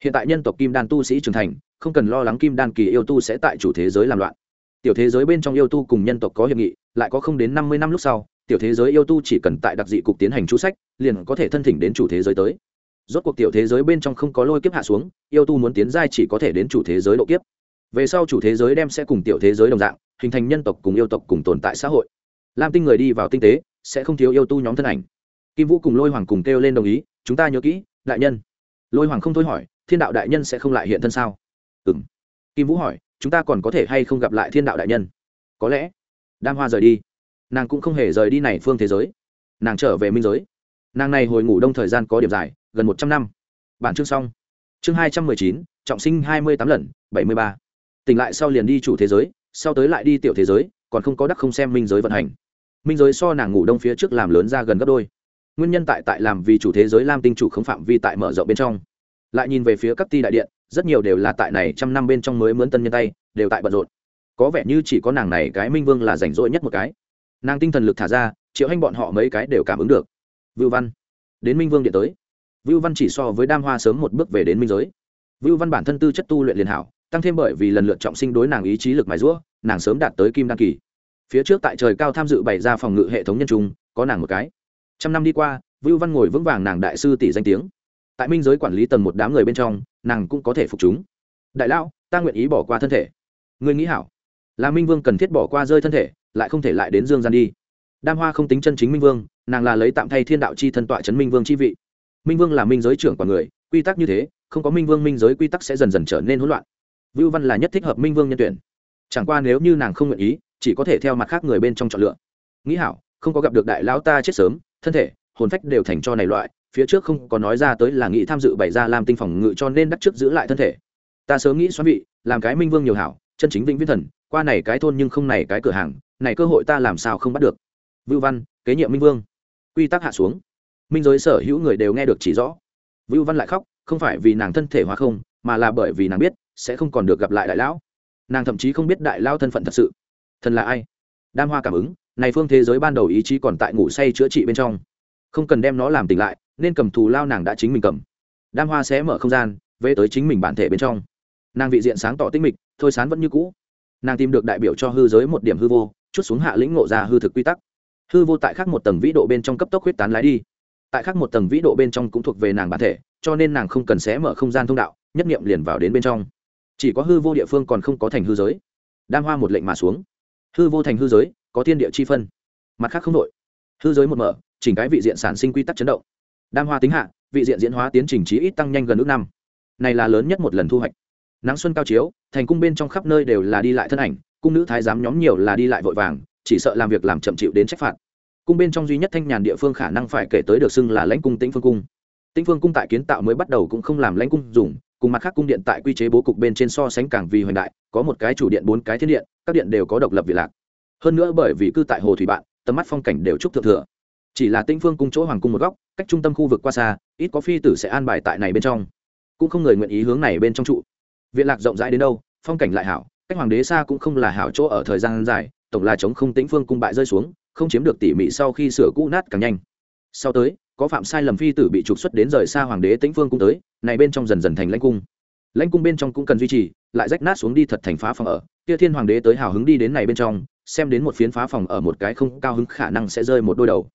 A: Hiện tại nhân tộc kim đan tu sĩ trưởng thành, không cần lo lắng kim đan kỳ yêu tu sẽ tại chủ thế giới làm loạn. Tiểu thế giới bên trong yêu tu cùng nhân tộc có hiệp nghị, lại có không đến năm mươi năm lúc sau, tiểu thế giới yêu tu chỉ cần tại đặc dị cục tiến hành chú sách, liền có thể thân thỉnh đến chủ thế giới tới rốt cuộc tiểu thế giới bên trong không có lôi kiếp hạ xuống, yêu tu muốn tiến giai chỉ có thể đến chủ thế giới độ kiếp. Về sau chủ thế giới đem sẽ cùng tiểu thế giới đồng dạng, hình thành nhân tộc cùng yêu tộc cùng tồn tại xã hội. Lam tinh người đi vào tinh tế, sẽ không thiếu yêu tu nhóm thân ảnh. Kim vũ cùng lôi hoàng cùng kêu lên đồng ý, chúng ta nhớ kỹ, đại nhân. Lôi hoàng không thôi hỏi, thiên đạo đại nhân sẽ không lại hiện thân sao? Ừ m kim vũ hỏi, chúng ta còn có thể hay không gặp lại thiên đạo đại nhân? Có lẽ. Đam hoa rời đi. Nàng cũng không hề rời đi này phương thế giới. Nàng trở về minh giới. Nàng này hồi ngủ đông thời gian có điểm dài gần một trăm năm. Bản chương xong. Chương hai trăm mười chín, trọng sinh hai mươi tám lần, bảy mươi ba. Tỉnh lại sau liền đi chủ thế giới, sau tới lại đi tiểu thế giới, còn không có đắc không xem minh giới vận hành. Minh giới so nàng ngủ đông phía trước làm lớn ra gần gấp đôi. Nguyên nhân tại tại làm vì chủ thế giới lam tinh chủ không phạm vi tại mở rộng bên trong. Lại nhìn về phía các ti đại điện, rất nhiều đều là tại này trăm năm bên trong mới mướn tân nhân tay, đều tại bận rộn. Có vẻ như chỉ có nàng này cái minh vương là rảnh rỗi nhất một cái. Nàng tinh thần lực thả ra, triệu anh bọn họ mấy cái đều cảm ứng được. Vưu văn, đến minh vương điện tới vưu văn chỉ so với đam hoa sớm một bước về đến minh giới. Vưu văn bản thân tư chất tu luyện liền hảo tăng thêm bởi vì lần lượt trọng sinh đối nàng ý chí lực mài giũa, nàng sớm đạt tới kim đăng kỳ. Phía trước tại trời cao tham dự bày ra phòng ngự hệ thống nhân trung có nàng một cái. Trăm năm đi qua vưu văn ngồi vững vàng nàng đại sư tỷ danh tiếng. Tại minh giới quản lý tầng một đám người bên trong nàng cũng có thể phục chúng. Đại lão ta nguyện ý bỏ qua thân thể. Ngươi nghĩ hảo. Là minh vương cần thiết bỏ qua rơi thân thể lại không thể lại đến dương gian đi. Đam hoa không tính chân chính minh vương nàng là lấy tạm thay thiên đạo chi thân tọa Trấn minh vương chi vị minh vương là minh giới trưởng của người, quy tắc như thế, không có minh vương, minh giới quy tắc sẽ dần dần trở nên hỗn loạn. Vưu văn là nhất thích hợp minh vương nhân tuyển. Chẳng qua nếu như nàng không nguyện ý, chỉ có thể theo mặt khác người bên trong chọn lựa. Nghĩ hảo, không có gặp được đại lão ta chết sớm, thân thể, hồn phách đều thành cho này loại, phía trước không có nói ra tới là nghĩ tham dự bày ra làm tinh phòng ngự cho nên đắc trước giữ lại thân thể. Ta sớm nghĩ xoắn vị, làm cái minh vương nhiều hảo, chân chính vĩnh viễn thần, qua này cái thôn nhưng không này cái cửa hàng, này cơ hội ta làm sao không bắt được. Vưu văn, kế nhiệm minh vương. Quy tắc hạ xuống minh giới sở hữu người đều nghe được chỉ rõ. Vưu văn lại khóc, không phải vì nàng thân thể hóa không, mà là bởi vì nàng biết sẽ không còn được gặp lại đại lão. Nàng thậm chí không biết đại lao thân phận thật sự. Thần là ai? Đam hoa cảm ứng, này phương thế giới ban đầu ý chí còn tại ngủ say chữa trị bên trong. Không cần đem nó làm tỉnh lại, nên cầm thù lao nàng đã chính mình cầm. Đam hoa sẽ mở không gian, về tới chính mình bản thể bên trong. Nàng vị diện sáng tỏ tinh mịch, thôi sán vẫn như cũ. Nàng tìm được đại biểu cho hư giới một điểm hư vô, chút xuống hạ lĩnh ngộ ra hư thực quy tắc. Hư vô tại khác một tầng vĩ độ bên trong cấp tốc huyết tán lái đi tại khác một tầng vĩ độ bên trong cũng thuộc về nàng bản thể, cho nên nàng không cần xé mở không gian thông đạo, nhất nghiệm liền vào đến bên trong. Chỉ có hư vô địa phương còn không có thành hư giới. Đam hoa một lệnh mà xuống. Hư vô thành hư giới, có thiên địa chi phân. Mặt khác không đội hư giới một mở, chỉnh cái vị diện sản sinh quy tắc chấn động. Đam hoa tính hạ, vị diện diễn hóa tiến trình trí ít tăng nhanh gần ước năm. Này là lớn nhất một lần thu hoạch. Nắng xuân cao chiếu, thành cung bên trong khắp nơi đều là đi lại thân ảnh, cung nữ thái giám nhóm nhiều là đi lại vội vàng, chỉ sợ làm việc làm chậm chịu đến trách phạt cung bên trong duy nhất thanh nhàn địa phương khả năng phải kể tới được xưng là lãnh cung tĩnh phương cung. Tĩnh phương cung tại kiến tạo mới bắt đầu cũng không làm lãnh cung dùng, cùng mặt khác cung điện tại quy chế bố cục bên trên so sánh càng vì hoành đại, có một cái chủ điện, bốn cái thiên điện, các điện đều có độc lập vị lạc. Hơn nữa bởi vì cư tại hồ thủy bạn, tầm mắt phong cảnh đều trúc thượng thừa. Chỉ là tĩnh phương cung chỗ hoàng cung một góc, cách trung tâm khu vực qua xa, ít có phi tử sẽ an bài tại này bên trong. Cũng không người nguyện ý hướng này bên trong trụ. Viện lạc rộng rãi đến đâu, phong cảnh lại hảo, cách hoàng đế xa cũng không là hảo chỗ ở thời gian dài, tổng là chống không tĩnh phương cung bại rơi xuống không chiếm được tỉ mỉ sau khi sửa cũ nát càng nhanh. Sau tới, có phạm sai lầm phi tử bị trục xuất đến rời xa hoàng đế tĩnh phương cung tới, này bên trong dần dần thành lãnh cung. Lãnh cung bên trong cũng cần duy trì, lại rách nát xuống đi thật thành phá phòng ở. Kia thiên hoàng đế tới hào hứng đi đến này bên trong, xem đến một phiến phá phòng ở một cái không cao hứng khả năng sẽ rơi một đôi đầu.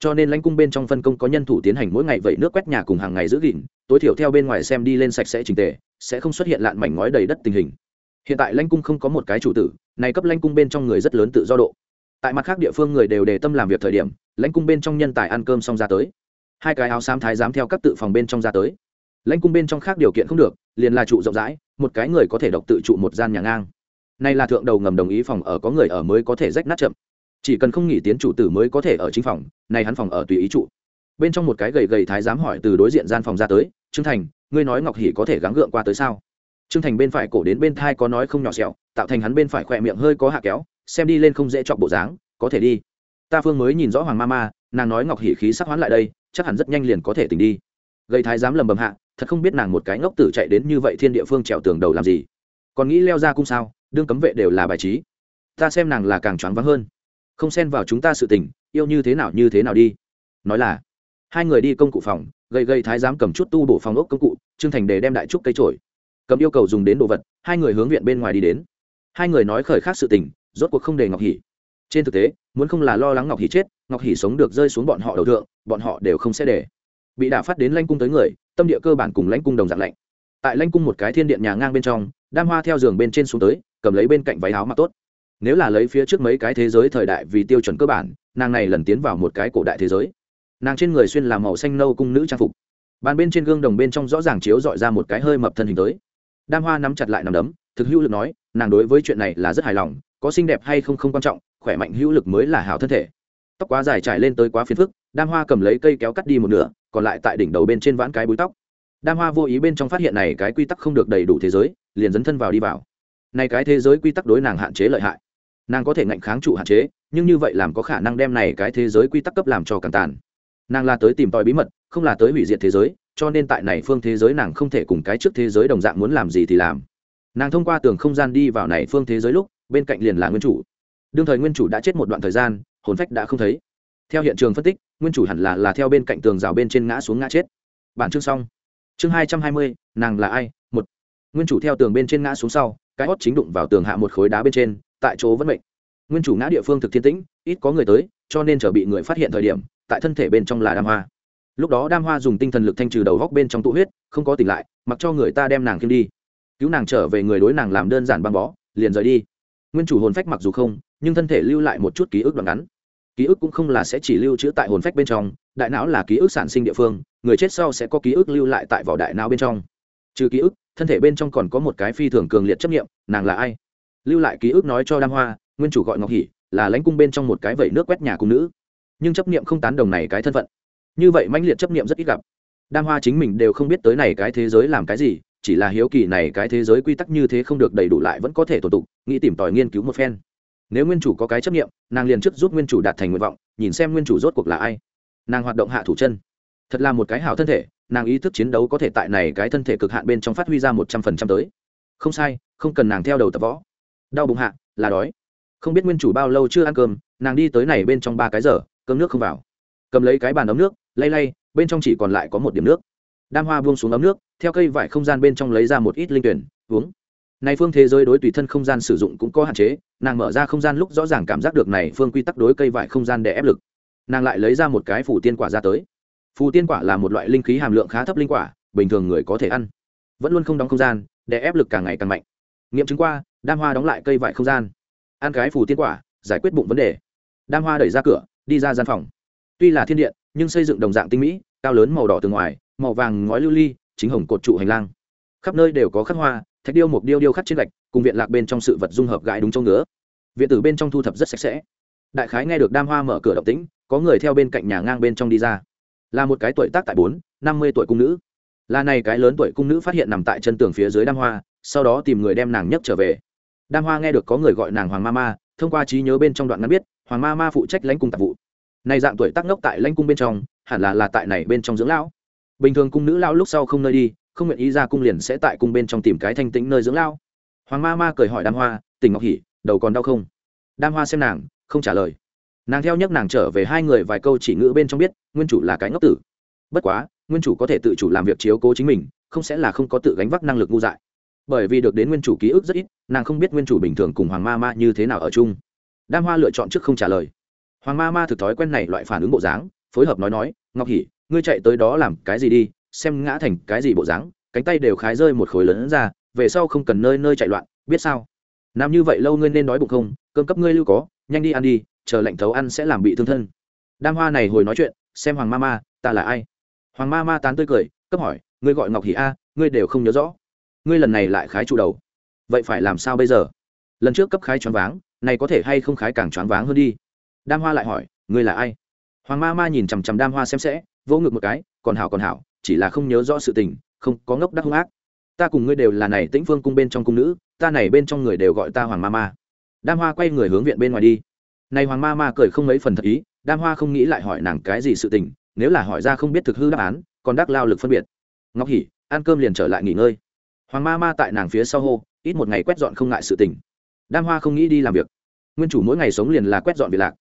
A: Cho nên lãnh cung bên trong phân công có nhân thủ tiến hành mỗi ngày vậy nước quét nhà cùng hàng ngày giữ gìn, tối thiểu theo bên ngoài xem đi lên sạch sẽ trình tề, sẽ không xuất hiện lạn mảnh ngói đầy đất tình hình. Hiện tại lãnh cung không có một cái chủ tử, này cấp lãnh cung bên trong người rất lớn tự do độ tại mặt khác địa phương người đều đề tâm làm việc thời điểm, lãnh cung bên trong nhân tài ăn cơm xong ra tới. Hai cái áo xám thái dám theo các tự phòng bên trong ra tới. Lãnh cung bên trong khác điều kiện không được, liền là trụ rộng rãi, một cái người có thể độc tự trụ một gian nhà ngang. Này là thượng đầu ngầm đồng ý phòng ở có người ở mới có thể rách nát chậm. Chỉ cần không nghỉ tiến chủ tử mới có thể ở chính phòng này hắn phòng ở tùy ý trụ. Bên trong một cái gầy gầy thái dám hỏi từ đối diện gian phòng ra tới, trương thành, ngươi nói ngọc hỉ có thể gắng gượng qua tới sao? Trương thành bên phải cổ đến bên thai có nói không nhỏ sẹo tạo thành hắn bên phải khỏe miệng hơi có hạ kéo xem đi lên không dễ chọc bộ dáng, có thể đi. Ta phương mới nhìn rõ hoàng ma ma, nàng nói ngọc hỉ khí sắc hoán lại đây, chắc hẳn rất nhanh liền có thể tỉnh đi. Gây thái dám lầm bầm hạ, thật không biết nàng một cái ngốc tử chạy đến như vậy thiên địa phương trèo tường đầu làm gì. Còn nghĩ leo ra cung sao, đương cấm vệ đều là bài trí. Ta xem nàng là càng choáng vắng hơn. Không xen vào chúng ta sự tình, yêu như thế nào như thế nào đi. Nói là, hai người đi công cụ phòng, gầy gầy thái giám cầm chút tu bổ phòng ốc công cụ, trương thành đề đem đại trúc cây trổi. Cầm yêu cầu dùng đến đồ vật, hai người hướng viện bên ngoài đi đến. Hai người nói khởi khác sự tình rốt cuộc không để ngọc hỉ trên thực tế, muốn không là lo lắng ngọc hỉ chết, ngọc hỉ sống được rơi xuống bọn họ đầu thượng, bọn họ đều không sẽ để. Bị đả phát đến lanh cung tới người, tâm địa cơ bản cùng lãnh cung đồng dạng lạnh. Tại lãnh cung một cái thiên điện nhà ngang bên trong, đam hoa theo giường bên trên xuống tới, cầm lấy bên cạnh váy áo mặc tốt. Nếu là lấy phía trước mấy cái thế giới thời đại vì tiêu chuẩn cơ bản, nàng này lần tiến vào một cái cổ đại thế giới. Nàng trên người xuyên làm màu xanh nâu cung nữ trang phục. Bàn bên trên gương đồng bên trong rõ ràng chiếu dọi ra một cái hơi mập thân hình tới. Đam hoa nắm chặt lại nằm đấm, thực hữu lực nói nàng đối với chuyện này là rất hài lòng, có xinh đẹp hay không không quan trọng, khỏe mạnh hữu lực mới là hảo thân thể. Tóc quá dài trải lên tới quá phiền phức, đam hoa cầm lấy cây kéo cắt đi một nửa, còn lại tại đỉnh đầu bên trên vãn cái búi tóc. Đam hoa vô ý bên trong phát hiện này cái quy tắc không được đầy đủ thế giới, liền dấn thân vào đi vào. Này cái thế giới quy tắc đối nàng hạn chế lợi hại. Nàng có thể ngạnh kháng trụ hạn chế, nhưng như vậy làm có khả năng đem này cái thế giới quy tắc cấp làm cho càng tàn. Nàng là tới tìm tòi bí mật, không là tới hủy diệt thế giới, cho nên tại này phương thế giới nàng không thể cùng cái trước thế giới đồng dạng muốn làm gì thì làm nàng thông qua tường không gian đi vào này phương thế giới lúc, bên cạnh liền là nguyên chủ. Đương thời nguyên chủ đã chết một đoạn thời gian, hồn phách đã không thấy. Theo hiện trường phân tích, nguyên chủ hẳn là là theo bên cạnh tường rào bên trên ngã xuống ngã chết. Bản chương xong. Chương hai trăm hai mươi, nàng là ai? Một. Nguyên chủ theo tường bên trên ngã xuống sau, cái hót chính đụng vào tường hạ một khối đá bên trên, tại chỗ vẫn mệnh. Nguyên chủ ngã địa phương thực thiên tĩnh, ít có người tới, cho nên trở bị người phát hiện thời điểm, tại thân thể bên trong là đam hoa. Lúc đó đam hoa dùng tinh thần lực thanh trừ đầu góc bên trong tụ huyết, không có tỉnh lại, mặc cho người ta đem nàng kiếm đi cứu nàng trở về người đối nàng làm đơn giản băng bó, liền rời đi. Nguyên chủ hồn phách mặc dù không, nhưng thân thể lưu lại một chút ký ức đoạn ngắn. Ký ức cũng không là sẽ chỉ lưu trữ tại hồn phách bên trong, đại não là ký ức sản sinh địa phương, người chết sau sẽ có ký ức lưu lại tại vỏ đại não bên trong. Trừ ký ức, thân thể bên trong còn có một cái phi thường cường liệt chấp nghiệm nàng là ai? Lưu lại ký ức nói cho đam hoa, nguyên chủ gọi ngọc hỷ, là lãnh cung bên trong một cái vẩy nước quét nhà cung nữ. Nhưng chấp nghiệm không tán đồng này cái thân phận. Như vậy mãnh liệt chấp nghiệm rất ít gặp. Đam hoa chính mình đều không biết tới này cái thế giới làm cái gì chỉ là hiếu kỳ này cái thế giới quy tắc như thế không được đầy đủ lại vẫn có thể tồn tục nghĩ tìm tòi nghiên cứu một phen. Nếu nguyên chủ có cái chấp nghiệm nàng liền trước giúp nguyên chủ đạt thành nguyện vọng, nhìn xem nguyên chủ rốt cuộc là ai. Nàng hoạt động hạ thủ chân. Thật là một cái hảo thân thể, nàng ý thức chiến đấu có thể tại này cái thân thể cực hạn bên trong phát huy ra một trăm phần trăm tới. Không sai, không cần nàng theo đầu tập võ. Đau bụng hạ, là đói. Không biết nguyên chủ bao lâu chưa ăn cơm, nàng đi tới này bên trong ba cái giờ, cơm nước không vào. Cầm lấy cái bàn ấm nước, lay lay, bên trong chỉ còn lại có một điểm nước đam hoa buông xuống ấm nước, theo cây vải không gian bên trong lấy ra một ít linh tuyển, uống. Này phương thế giới đối tùy thân không gian sử dụng cũng có hạn chế, nàng mở ra không gian lúc rõ ràng cảm giác được này phương quy tắc đối cây vải không gian để ép lực. Nàng lại lấy ra một cái phủ tiên quả ra tới. Phù tiên quả là một loại linh khí hàm lượng khá thấp linh quả, bình thường người có thể ăn. Vẫn luôn không đóng không gian, để ép lực càng ngày càng mạnh. Nghiệm chứng qua, đam hoa đóng lại cây vải không gian. Ăn cái phù tiên quả, giải quyết bụng vấn đề. Đam hoa đẩy ra cửa, đi ra gian phòng. Tuy là thiên điện, nhưng xây dựng đồng dạng tinh mỹ, cao lớn màu đỏ từ ngoài màu vàng ngói lưu ly, chính hồng cột trụ hành lang. Khắp nơi đều có khắc hoa, thạch điêu một điêu điêu khắc trên gạch, cùng viện lạc bên trong sự vật dung hợp gãi đúng châu ngứa. Viện tử bên trong thu thập rất sạch sẽ. Đại khái nghe được đam hoa mở cửa động tĩnh, có người theo bên cạnh nhà ngang bên trong đi ra. Là một cái tuổi tác tại bốn, năm mươi tuổi cung nữ. Là này cái lớn tuổi cung nữ phát hiện nằm tại chân tường phía dưới đam hoa, sau đó tìm người đem nàng nhấc trở về. Đam hoa nghe được có người gọi nàng hoàng ma ma, thông qua trí nhớ bên trong đoạn ngắn biết, hoàng ma ma phụ trách lãnh cung tạp vụ. Này dạng tuổi tác ngốc tại lãnh cung bên trong, hẳn là là tại này bên trong dưỡng lão bình thường cung nữ lão lúc sau không nơi đi, không nguyện ý ra cung liền sẽ tại cung bên trong tìm cái thanh tĩnh nơi dưỡng lão. Hoàng ma ma cười hỏi đam hoa, tỉnh ngọc hỉ đầu còn đau không? Đam hoa xem nàng, không trả lời. Nàng theo nhắc nàng trở về hai người vài câu chỉ ngữ bên trong biết, nguyên chủ là cái ngốc tử. Bất quá, nguyên chủ có thể tự chủ làm việc chiếu cố chính mình, không sẽ là không có tự gánh vác năng lực ngu dại. Bởi vì được đến nguyên chủ ký ức rất ít, nàng không biết nguyên chủ bình thường cùng hoàng ma ma như thế nào ở chung. Đam hoa lựa chọn trước không trả lời. Hoàng ma ma thực thói quen này loại phản ứng bộ dáng, phối hợp nói nói, ngọc hỉ ngươi chạy tới đó làm cái gì đi, xem ngã thành cái gì bộ dáng, cánh tay đều khái rơi một khối lớn ra, về sau không cần nơi nơi chạy loạn, biết sao? Nằm như vậy lâu ngươi nên đói bụng không? Cơm cấp ngươi lưu có, nhanh đi ăn đi, chờ lạnh thấu ăn sẽ làm bị thương thân. Đam hoa này hồi nói chuyện, xem hoàng ma ma ta là ai? Hoàng ma ma tán tươi cười, cấp hỏi, ngươi gọi ngọc hỷ a, ngươi đều không nhớ rõ. Ngươi lần này lại khái trụ đầu. Vậy phải làm sao bây giờ? Lần trước cấp khái choáng váng, này có thể hay không khái càng choáng váng hơn đi? Đam hoa lại hỏi, ngươi là ai? Hoàng ma ma nhìn chằm chằm đam hoa xem sẽ vô ngực một cái, còn hảo còn hảo, chỉ là không nhớ rõ sự tình, không có ngốc đắc hung ác. Ta cùng ngươi đều là này tĩnh phương cung bên trong cung nữ, ta này bên trong người đều gọi ta hoàng ma ma. Đam hoa quay người hướng viện bên ngoài đi. Này hoàng ma ma cười không mấy phần thật ý, đam hoa không nghĩ lại hỏi nàng cái gì sự tình, nếu là hỏi ra không biết thực hư đáp án, còn đắc lao lực phân biệt. Ngọc hỉ ăn cơm liền trở lại nghỉ ngơi. Hoàng ma ma tại nàng phía sau hô, ít một ngày quét dọn không ngại sự tình. Đam hoa không nghĩ đi làm việc. Nguyên chủ mỗi ngày sống liền là quét dọn việc lạc.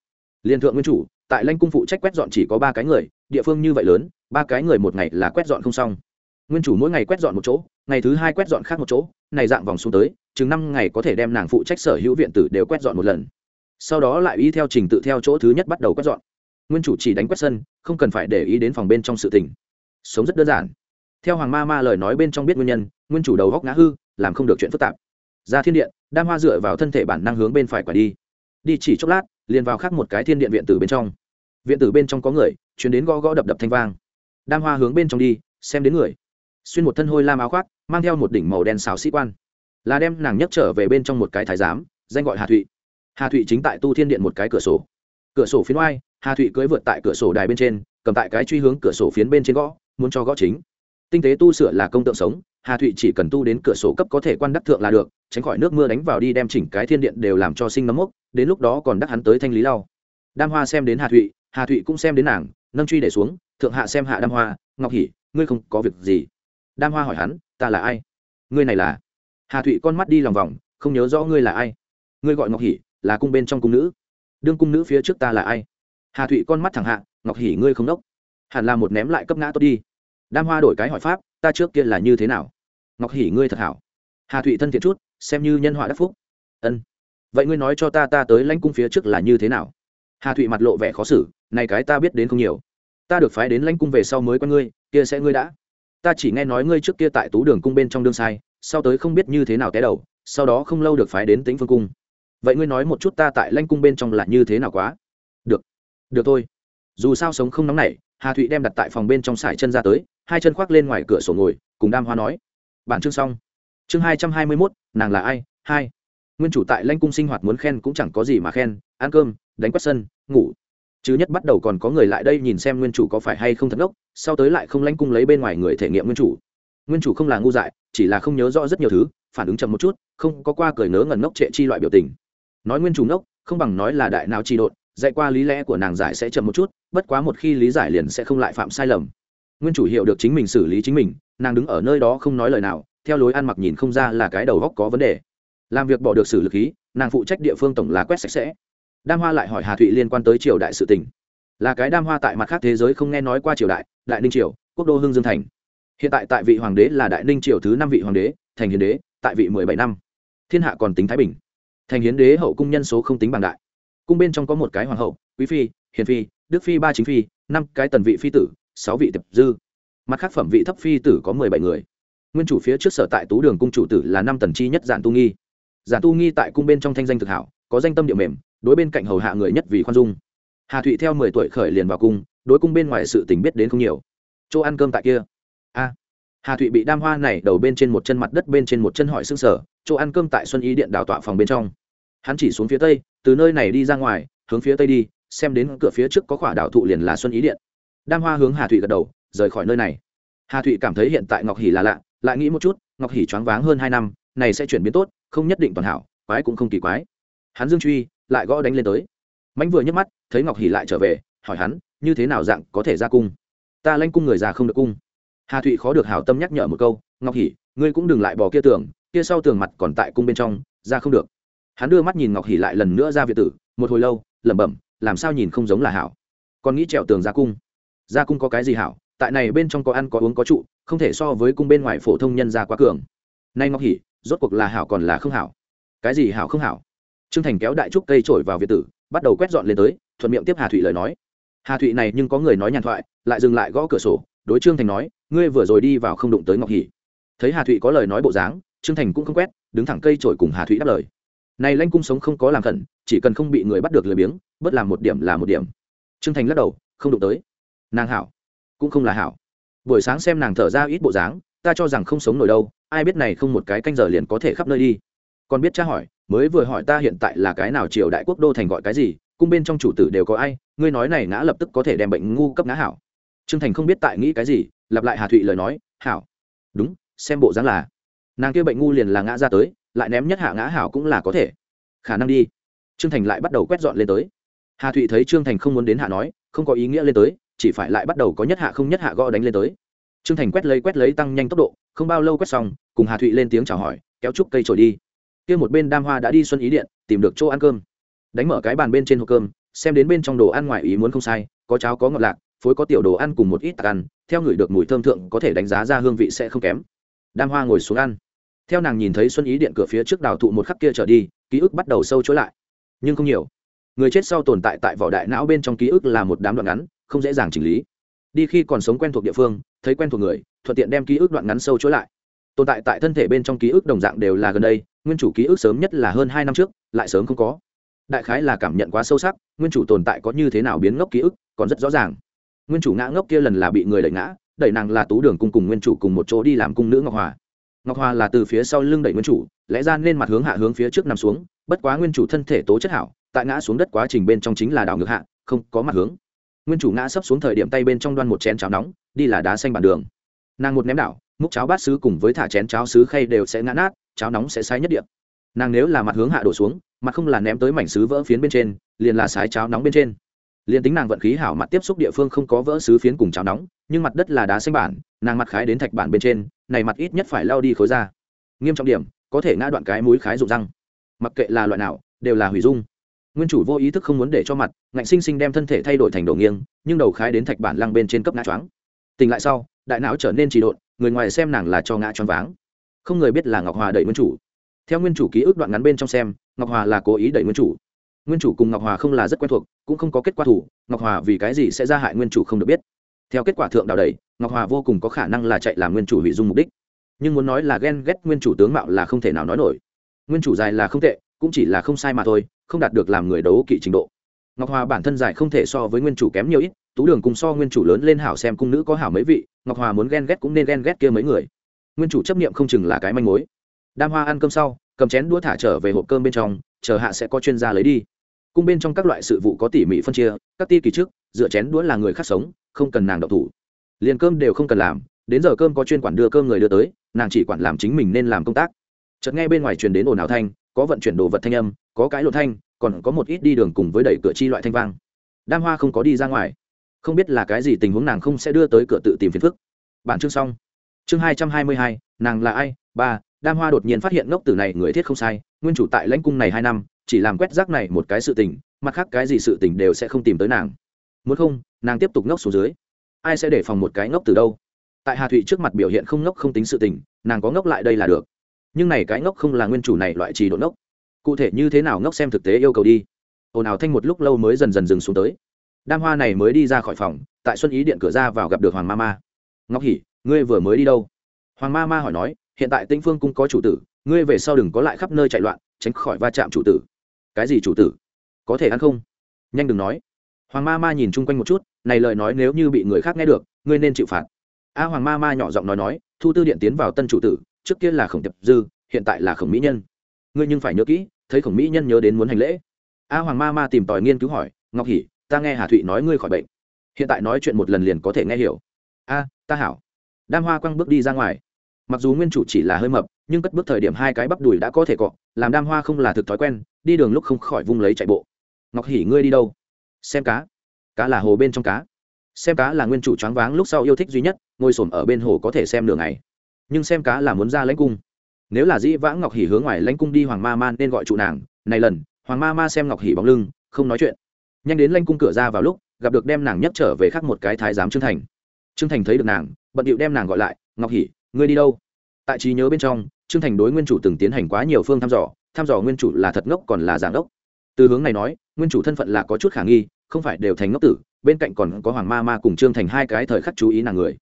A: Liền thượng nguyên chủ tại lanh cung phụ trách quét dọn chỉ có ba cái người, địa phương như vậy lớn, ba cái người một ngày là quét dọn không xong. Nguyên chủ mỗi ngày quét dọn một chỗ, ngày thứ hai quét dọn khác một chỗ, này dạng vòng xuống tới, chừng năm ngày có thể đem nàng phụ trách sở hữu viện tử đều quét dọn một lần. Sau đó lại y theo trình tự theo chỗ thứ nhất bắt đầu quét dọn. Nguyên chủ chỉ đánh quét sân, không cần phải để ý đến phòng bên trong sự tình. Sống rất đơn giản. Theo hoàng ma ma lời nói bên trong biết nguyên nhân, nguyên chủ đầu góc ngã hư, làm không được chuyện phức tạp. Ra thiên điện, đam hoa dựa vào thân thể bản năng hướng bên phải quả đi. Đi chỉ chốc lát liền vào khác một cái thiên điện viện tử bên trong. Viện tử bên trong có người, chuyển đến gõ gõ đập đập thanh vang. Đam hoa hướng bên trong đi, xem đến người. Xuyên một thân hôi lam áo khoác, mang theo một đỉnh màu đen xào sĩ quan. Là đem nàng nhấc trở về bên trong một cái thái giám, danh gọi hà thụy. Hà thụy chính tại tu thiên điện một cái cửa sổ. Cửa sổ phiến oai hà thụy cưỡi vượt tại cửa sổ đài bên trên, cầm tại cái truy hướng cửa sổ phiến bên trên gõ, muốn cho gõ chính. Tinh tế tu sửa là công tượng sống hà thụy chỉ cần tu đến cửa sổ cấp có thể quan đắc thượng là được, tránh khỏi nước mưa đánh vào đi đem chỉnh cái thiên điện đều làm cho sinh nấm mốc, đến lúc đó còn đắc hắn tới thanh lý lau. Đam hoa xem đến hà thụy hà thụy cũng xem đến nàng, nâng truy để xuống, thượng hạ xem hạ đam hoa, ngọc hỉ ngươi không có việc gì. Đam hoa hỏi hắn, ta là ai? Ngươi này là? Hà thụy con mắt đi lòng vòng, không nhớ rõ ngươi là ai. Ngươi gọi ngọc hỉ là cung bên trong cung nữ. Đương cung nữ phía trước ta là ai? Hà thụy con mắt thẳng hạ, ngọc hỉ ngươi không đốc. Hẳn là một ném lại cấp ngã tốt đi. Đam hoa đổi cái hỏi pháp ta trước kia là như thế nào? Ngọc hỉ ngươi thật hảo. Hà thụy thân thiện chút, xem như nhân họa đắc phúc. Ân. Vậy ngươi nói cho ta ta tới lãnh cung phía trước là như thế nào? Hà thụy mặt lộ vẻ khó xử, này cái ta biết đến không nhiều. Ta được phái đến lãnh cung về sau mới quen ngươi, kia sẽ ngươi đã. Ta chỉ nghe nói ngươi trước kia tại tú đường cung bên trong đương sai, sau tới không biết như thế nào té đầu, sau đó không lâu được phái đến tính phương cung. Vậy ngươi nói một chút ta tại lãnh cung bên trong là như thế nào quá? Được. Được thôi. Dù sao sống không nóng nảy, hà thụy đem đặt tại phòng bên trong sải chân ra tới hai chân khoác lên ngoài cửa sổ ngồi, cùng đam hoa nói. Bản chương xong. Chương hai trăm hai mươi mốt, nàng là ai? Hai. Nguyên chủ tại lanh cung sinh hoạt muốn khen cũng chẳng có gì mà khen, ăn cơm, đánh quét sân, ngủ. Chứ nhất bắt đầu còn có người lại đây nhìn xem nguyên chủ có phải hay không thật ngốc, sau tới lại không lanh cung lấy bên ngoài người thể nghiệm nguyên chủ. Nguyên chủ không là ngu dại, chỉ là không nhớ rõ rất nhiều thứ, phản ứng chậm một chút, không có qua cười nớ ngẩn ngốc trệ chi loại biểu tình. Nói nguyên chủ ngốc, không bằng nói là đại nào chi đột dạy qua lý lẽ của nàng giải sẽ chậm một chút, bất quá một khi lý giải liền sẽ không lại phạm sai lầm nguyên chủ hiệu được chính mình xử lý chính mình, nàng đứng ở nơi đó không nói lời nào, theo lối ăn mặc nhìn không ra là cái đầu góc có vấn đề. Làm việc bỏ được xử lực khí, nàng phụ trách địa phương tổng lá quét sạch sẽ. Đam hoa lại hỏi hà thụy liên quan tới triều đại sự tỉnh là cái đam hoa tại mặt khác thế giới không nghe nói qua triều đại đại ninh triều, quốc đô hưng dương thành. Hiện tại tại vị hoàng đế là đại ninh triều thứ năm vị hoàng đế, thành hiến đế, tại vị mười bảy năm. Thiên hạ còn tính thái bình. Thành hiến đế hậu cung nhân số không tính bằng đại. Cung bên trong có một cái hoàng hậu, quý phi, hiền phi, đức phi ba chính phi, năm cái tần vị phi tử sáu vị tập dư. Mặt khác phẩm vị thấp phi tử có mười bảy người. Nguyên chủ phía trước sở tại tú đường cung chủ tử là năm tần chi nhất giản tu nghi. Giản tu nghi tại cung bên trong thanh danh thực hảo, có danh tâm địa mềm, đối bên cạnh hầu hạ người nhất vì khoan dung. Hà thụy theo mười tuổi khởi liền vào cung, đối cung bên ngoài sự tình biết đến không nhiều. Chỗ ăn cơm tại kia. A. Hà thụy bị đam hoa này đầu bên trên một chân mặt đất bên trên một chân hỏi xương sở, chỗ ăn cơm tại xuân ý điện đào tọa phòng bên trong. Hắn chỉ xuống phía tây, từ nơi này đi ra ngoài, hướng phía tây đi, xem đến cửa phía trước có khỏa đảo thụ liền là xuân ý điện đam hoa hướng hà thụy gật đầu, rời khỏi nơi này. Hà thụy cảm thấy hiện tại ngọc hỷ là lạ, lại nghĩ một chút, ngọc hỷ choáng váng hơn hai năm, này sẽ chuyển biến tốt, không nhất định toàn hảo, quái cũng không kỳ quái. Hắn dương truy lại gõ đánh lên tới. Mánh vừa nhấc mắt, thấy ngọc hỷ lại trở về, hỏi hắn, như thế nào dạng có thể ra cung? Ta lanh cung người già không được cung. Hà thụy khó được hảo tâm nhắc nhở một câu, ngọc hỷ, ngươi cũng đừng lại bỏ kia tường, kia sau tường mặt còn tại cung bên trong, ra không được. Hắn đưa mắt nhìn ngọc hỷ lại lần nữa ra việt tử, một hồi lâu, lẩm bẩm, làm sao nhìn không giống là hảo. Còn nghĩ trèo tường ra cung ra cung có cái gì hảo, tại này bên trong có ăn có uống có trụ, không thể so với cung bên ngoài phổ thông nhân ra quá cường. Nay ngọc hỉ rốt cuộc là hảo còn là không hảo? Cái gì hảo không hảo? Trương thành kéo đại trúc cây trổi vào việt tử, bắt đầu quét dọn lên tới, thuận miệng tiếp hà thụy lời nói. Hà thụy này nhưng có người nói nhàn thoại, lại dừng lại gõ cửa sổ, đối trương thành nói, ngươi vừa rồi đi vào không đụng tới ngọc hỉ thấy hà thụy có lời nói bộ dáng, trương thành cũng không quét, đứng thẳng cây trổi cùng hà thụy đáp lời. Này lanh cung sống không có làm khẩn, chỉ cần không bị người bắt được lười biếng bớt làm một điểm là một điểm. Trương thành lắc đầu, không đụng tới nàng hảo, cũng không là hảo. Buổi sáng xem nàng thở ra ít bộ dáng, ta cho rằng không sống nổi đâu, ai biết này không một cái canh giờ liền có thể khắp nơi đi. Còn biết cha hỏi, mới vừa hỏi ta hiện tại là cái nào triều đại quốc đô thành gọi cái gì, cung bên trong chủ tử đều có ai, ngươi nói này ngã lập tức có thể đem bệnh ngu cấp ngã hảo. Trương thành không biết tại nghĩ cái gì, lặp lại hà thụy lời nói, hảo. Đúng, xem bộ dáng là. Nàng kia bệnh ngu liền là ngã ra tới, lại ném nhất hạ ngã hảo cũng là có thể. Khả năng đi. Trương thành lại bắt đầu quét dọn lên tới. Hà thụy thấy trương thành không muốn đến hạ nói, không có ý nghĩa lên tới chỉ phải lại bắt đầu có nhất hạ không nhất hạ gõ đánh lên tới. Trương thành quét lấy quét lấy tăng nhanh tốc độ, không bao lâu quét xong, cùng hà thụy lên tiếng chào hỏi, kéo trúc cây trổi đi. Kia một bên đam hoa đã đi xuân ý điện, tìm được chỗ ăn cơm. Đánh mở cái bàn bên trên hộp cơm, xem đến bên trong đồ ăn ngoài ý muốn không sai, có cháo có ngọt lạc, phối có tiểu đồ ăn cùng một ít tạc ăn, theo người được mùi thơm thượng có thể đánh giá ra hương vị sẽ không kém. Đam hoa ngồi xuống ăn. Theo nàng nhìn thấy xuân ý điện cửa phía trước đào thụ một khắc kia trở đi, ký ức bắt đầu sâu chối lại. Nhưng không nhiều. Người chết sau tồn tại tại vỏ đại não bên trong ký ức là một đám đoạn ngắn không dễ dàng chỉnh lý. Đi khi còn sống quen thuộc địa phương, thấy quen thuộc người, thuận tiện đem ký ức đoạn ngắn sâu chối lại. Tồn tại tại thân thể bên trong ký ức đồng dạng đều là gần đây, nguyên chủ ký ức sớm nhất là hơn hai năm trước, lại sớm không có. Đại khái là cảm nhận quá sâu sắc, nguyên chủ tồn tại có như thế nào biến ngốc ký ức, còn rất rõ ràng. Nguyên chủ ngã ngốc kia lần là bị người đẩy ngã, đẩy nàng là tú đường cung cùng nguyên chủ cùng một chỗ đi làm cung nữ ngọc hòa. Ngọc hòa là từ phía sau lưng đẩy nguyên chủ, lẽ ra nên mặt hướng hạ hướng phía trước nằm xuống, bất quá nguyên chủ thân thể tố chất hảo, tại ngã xuống đất quá trình bên trong chính là đảo ngược hạ, không có mặt hướng nguyên chủ ngã sấp xuống thời điểm tay bên trong đoan một chén cháo nóng, đi là đá xanh bản đường. Nàng một ném đảo, múc cháo bát sứ cùng với thả chén cháo sứ khay đều sẽ ngã nát, cháo nóng sẽ sai nhất điểm nàng nếu là mặt hướng hạ đổ xuống, mặt không là ném tới mảnh sứ vỡ phiến bên trên, liền là sái cháo nóng bên trên. Liền tính nàng vận khí hảo mặt tiếp xúc địa phương không có vỡ sứ phiến cùng cháo nóng, nhưng mặt đất là đá xanh bản, nàng mặt khái đến thạch bản bên trên, này mặt ít nhất phải lao đi khối ra nghiêm trọng điểm, có thể ngã đoạn cái mũi khái rụng răng. Mặc kệ là loại nào, đều là hủy dung nguyên chủ vô ý thức không muốn để cho mặt, ngạnh sinh sinh đem thân thể thay đổi thành đồ nghiêng, nhưng đầu khái đến thạch bản lăng bên trên cấp ngã choáng. Tỉnh lại sau, đại não trở nên trì độn, người ngoài xem nàng là cho ngã choáng váng. Không người biết là ngọc hòa đẩy nguyên chủ. Theo nguyên chủ ký ức đoạn ngắn bên trong xem, ngọc hòa là cố ý đẩy nguyên chủ. Nguyên chủ cùng ngọc hòa không là rất quen thuộc, cũng không có kết quả thủ, ngọc hòa vì cái gì sẽ ra hại nguyên chủ không được biết. Theo kết quả thượng đạo đẩy, ngọc hòa vô cùng có khả năng là chạy làm nguyên chủ hủy dung mục đích. Nhưng muốn nói là ghen ghét nguyên chủ tướng mạo là không thể nào nói nổi. Nguyên chủ dài là không tệ, cũng chỉ là không sai mà thôi không đạt được làm người đấu kỵ trình độ. Ngọc hòa bản thân giải không thể so với nguyên chủ kém nhiều ít, tú đường cùng so nguyên chủ lớn lên hảo xem cung nữ có hảo mấy vị, ngọc hòa muốn ghen ghét cũng nên ghen ghét kia mấy người. Nguyên chủ chấp niệm không chừng là cái manh mối. Đam hoa ăn cơm sau, cầm chén đũa thả trở về hộp cơm bên trong, chờ hạ sẽ có chuyên gia lấy đi. Cung bên trong các loại sự vụ có tỉ mỉ phân chia, các ti kỳ trước, dựa chén đũa là người khác sống, không cần nàng đậu thủ. Liền cơm đều không cần làm, đến giờ cơm có chuyên quản đưa cơm người đưa tới, nàng chỉ quản làm chính mình nên làm công tác. Chợt nghe bên ngoài truyền đến ồn ào thanh, có vận chuyển đồ vật thanh âm có cái lộ thanh, còn có một ít đi đường cùng với đẩy cửa chi loại thanh vang. Đam hoa không có đi ra ngoài. Không biết là cái gì tình huống nàng không sẽ đưa tới cửa tự tìm phiền phức. Bản chương xong. Chương hai trăm hai mươi hai, nàng là ai? Ba, đam hoa đột nhiên phát hiện ngốc tử này người thiết không sai, nguyên chủ tại lãnh cung này hai năm, chỉ làm quét rác này một cái sự tình, mặt khác cái gì sự tình đều sẽ không tìm tới nàng. Muốn không, nàng tiếp tục ngốc xuống dưới. Ai sẽ để phòng một cái ngốc từ đâu? Tại hà thụy trước mặt biểu hiện không ngốc không tính sự tình, nàng có ngốc lại đây là được. Nhưng này cái ngốc không là nguyên chủ này loại trì độ ngốc cụ thể như thế nào ngốc xem thực tế yêu cầu đi. Ồn ào thanh một lúc lâu mới dần dần dừng xuống tới. Đam hoa này mới đi ra khỏi phòng, tại xuân ý điện cửa ra vào gặp được hoàng ma ma ngọc hỉ ngươi vừa mới đi đâu? Hoàng ma ma hỏi nói, hiện tại tĩnh phương cung có chủ tử, ngươi về sau đừng có lại khắp nơi chạy loạn, tránh khỏi va chạm chủ tử. Cái gì chủ tử? Có thể ăn không? Nhanh đừng nói. Hoàng ma ma nhìn chung quanh một chút, này lời nói nếu như bị người khác nghe được, ngươi nên chịu phạt. A hoàng ma ma nhỏ giọng nói nói, thu tư điện tiến vào tân chủ tử, trước kia là khổng tiệp dư, hiện tại là khổng mỹ nhân. Ngươi nhưng phải nhớ kỹ thấy khổng mỹ nhân nhớ đến muốn hành lễ. A hoàng ma ma tìm tòi nghiên cứu hỏi, ngọc hỉ ta nghe hà thụy nói ngươi khỏi bệnh. Hiện tại nói chuyện một lần liền có thể nghe hiểu. A, ta hảo. Đam hoa quăng bước đi ra ngoài. Mặc dù nguyên chủ chỉ là hơi mập, nhưng cất bước thời điểm hai cái bắp đùi đã có thể cọ, làm đam hoa không là thực thói quen, đi đường lúc không khỏi vung lấy chạy bộ. Ngọc hỉ ngươi đi đâu? Xem cá. Cá là hồ bên trong cá. Xem cá là nguyên chủ choáng váng lúc sau yêu thích duy nhất, ngồi s ở bên hồ có thể xem đường này nhưng xem cá là muốn ra lãnh cung nếu là dĩ vãng ngọc hỉ hướng ngoài lãnh cung đi hoàng ma man nên gọi trụ nàng. Này lần, hoàng ma ma xem ngọc hỉ bóng lưng, không nói chuyện. Nhanh đến lãnh cung cửa ra vào lúc, gặp được đem nàng nhấc trở về khắc một cái thái giám trương thành. Trương thành thấy được nàng, bận điệu đem nàng gọi lại, ngọc hỉ ngươi đi đâu? Tại trí nhớ bên trong, trương thành đối nguyên chủ từng tiến hành quá nhiều phương thăm dò thăm dò nguyên chủ là thật ngốc còn là giảng ngốc. Từ hướng này nói, nguyên chủ thân phận là có chút khả nghi, không phải đều thành ngốc tử, bên cạnh còn có hoàng ma ma cùng trương thành hai cái thời khắc chú ý nàng người.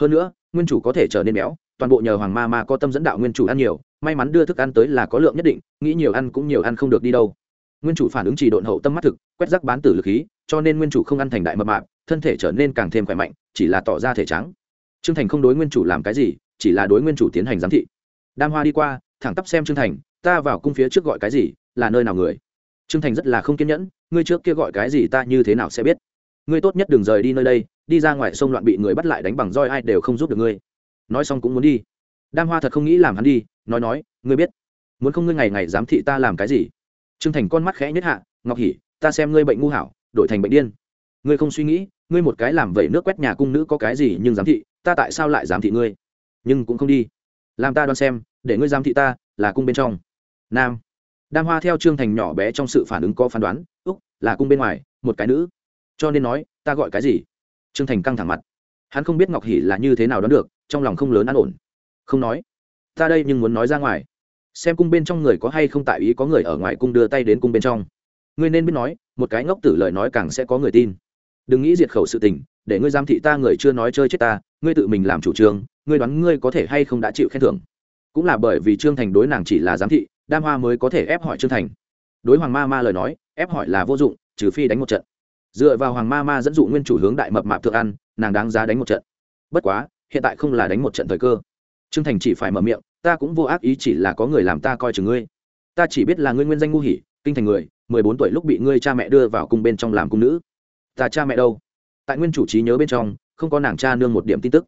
A: Hơn nữa, nguyên chủ có thể trở nên béo toàn bộ nhờ hoàng ma ma có tâm dẫn đạo nguyên chủ ăn nhiều, may mắn đưa thức ăn tới là có lượng nhất định, nghĩ nhiều ăn cũng nhiều ăn không được đi đâu. Nguyên chủ phản ứng chỉ độn hậu tâm mắt thực, quét rắc bán tử lực khí, cho nên nguyên chủ không ăn thành đại mập mạp, thân thể trở nên càng thêm khỏe mạnh, chỉ là tỏ ra thể trắng. Trương thành không đối nguyên chủ làm cái gì, chỉ là đối nguyên chủ tiến hành giám thị. Đam hoa đi qua, thẳng tắp xem trương thành, ta vào cung phía trước gọi cái gì, là nơi nào người? Trương thành rất là không kiên nhẫn, ngươi trước kia gọi cái gì ta như thế nào sẽ biết? Ngươi tốt nhất đừng rời đi nơi đây, đi ra ngoài sông loạn bị người bắt lại đánh bằng roi ai đều không giúp được ngươi nói xong cũng muốn đi. Đam hoa thật không nghĩ làm hắn đi, nói nói, ngươi biết, muốn không ngươi ngày ngày giám thị ta làm cái gì? Trương thành con mắt khẽ nhất hạ, ngọc hỉ ta xem ngươi bệnh ngu hảo, đổi thành bệnh điên. Ngươi không suy nghĩ, ngươi một cái làm vậy nước quét nhà cung nữ có cái gì nhưng giám thị, ta tại sao lại giám thị ngươi? Nhưng cũng không đi. Làm ta đoán xem, để ngươi giám thị ta là cung bên trong. Nam. Đam hoa theo trương thành nhỏ bé trong sự phản ứng có phán đoán, úc, là cung bên ngoài, một cái nữ. Cho nên nói, ta gọi cái gì? Trương thành căng thẳng mặt. Hắn không biết ngọc hỷ là như thế nào đoán được trong lòng không lớn an ổn. Không nói, ta đây nhưng muốn nói ra ngoài. Xem cung bên trong người có hay không tại ý có người ở ngoài cung đưa tay đến cung bên trong. Ngươi nên biết nói, một cái ngốc tử lời nói càng sẽ có người tin. Đừng nghĩ diệt khẩu sự tình, để ngươi giam thị ta người chưa nói chơi chết ta, ngươi tự mình làm chủ trương, ngươi đoán ngươi có thể hay không đã chịu khen thưởng. Cũng là bởi vì trương thành đối nàng chỉ là giám thị, đam hoa mới có thể ép hỏi trương thành. Đối hoàng ma ma lời nói, ép hỏi là vô dụng, trừ phi đánh một trận. Dựa vào hoàng ma ma dẫn dụ nguyên chủ hướng đại mập mạp thượng ăn, nàng đáng giá đánh một trận. Bất quá hiện tại không là đánh một trận thời cơ. Trương thành chỉ phải mở miệng, ta cũng vô ác ý chỉ là có người làm ta coi chừng ngươi. Ta chỉ biết là ngươi nguyên danh ngu hỉ, kinh thành người, mười bốn tuổi lúc bị ngươi cha mẹ đưa vào cung bên trong làm cung nữ. Ta cha mẹ đâu? Tại nguyên chủ trí nhớ bên trong, không có nàng cha nương một điểm tin tức.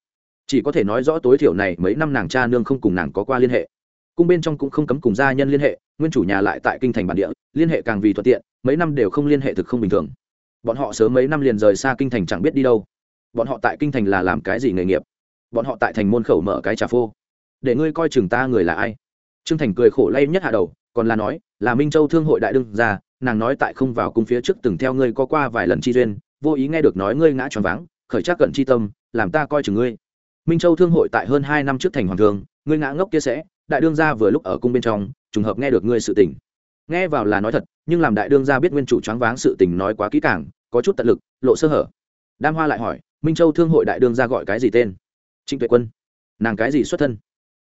A: Chỉ có thể nói rõ tối thiểu này mấy năm nàng cha nương không cùng nàng có qua liên hệ. Cung bên trong cũng không cấm cùng gia nhân liên hệ, nguyên chủ nhà lại tại kinh thành bản địa, liên hệ càng vì thuận tiện, mấy năm đều không liên hệ thực không bình thường. Bọn họ sớm mấy năm liền rời xa kinh thành chẳng biết đi đâu. Bọn họ tại kinh thành là làm cái gì nghề nghiệp? Bọn họ tại thành môn khẩu mở cái trà phô. Để ngươi coi chừng ta người là ai. Trương thành cười khổ lay nhất hạ đầu, còn là nói, là minh châu thương hội đại đương ra nàng nói tại không vào cung phía trước từng theo ngươi có qua vài lần chi duyên, vô ý nghe được nói ngươi ngã tròn váng, khởi trác cận chi tâm, làm ta coi chừng ngươi. Minh châu thương hội tại hơn hai năm trước thành hoàng thương ngươi ngã ngốc kia sẽ, đại đương gia vừa lúc ở cung bên trong, trùng hợp nghe được ngươi sự tình. Nghe vào là nói thật, nhưng làm đại đương gia biết nguyên chủ choáng váng sự tình nói quá kỹ càng, có chút tận lực, lộ sơ hở. Đam hoa lại hỏi, minh châu thương hội đại đương gia gọi cái gì tên? Trịnh tuệ quân. Nàng cái gì xuất thân?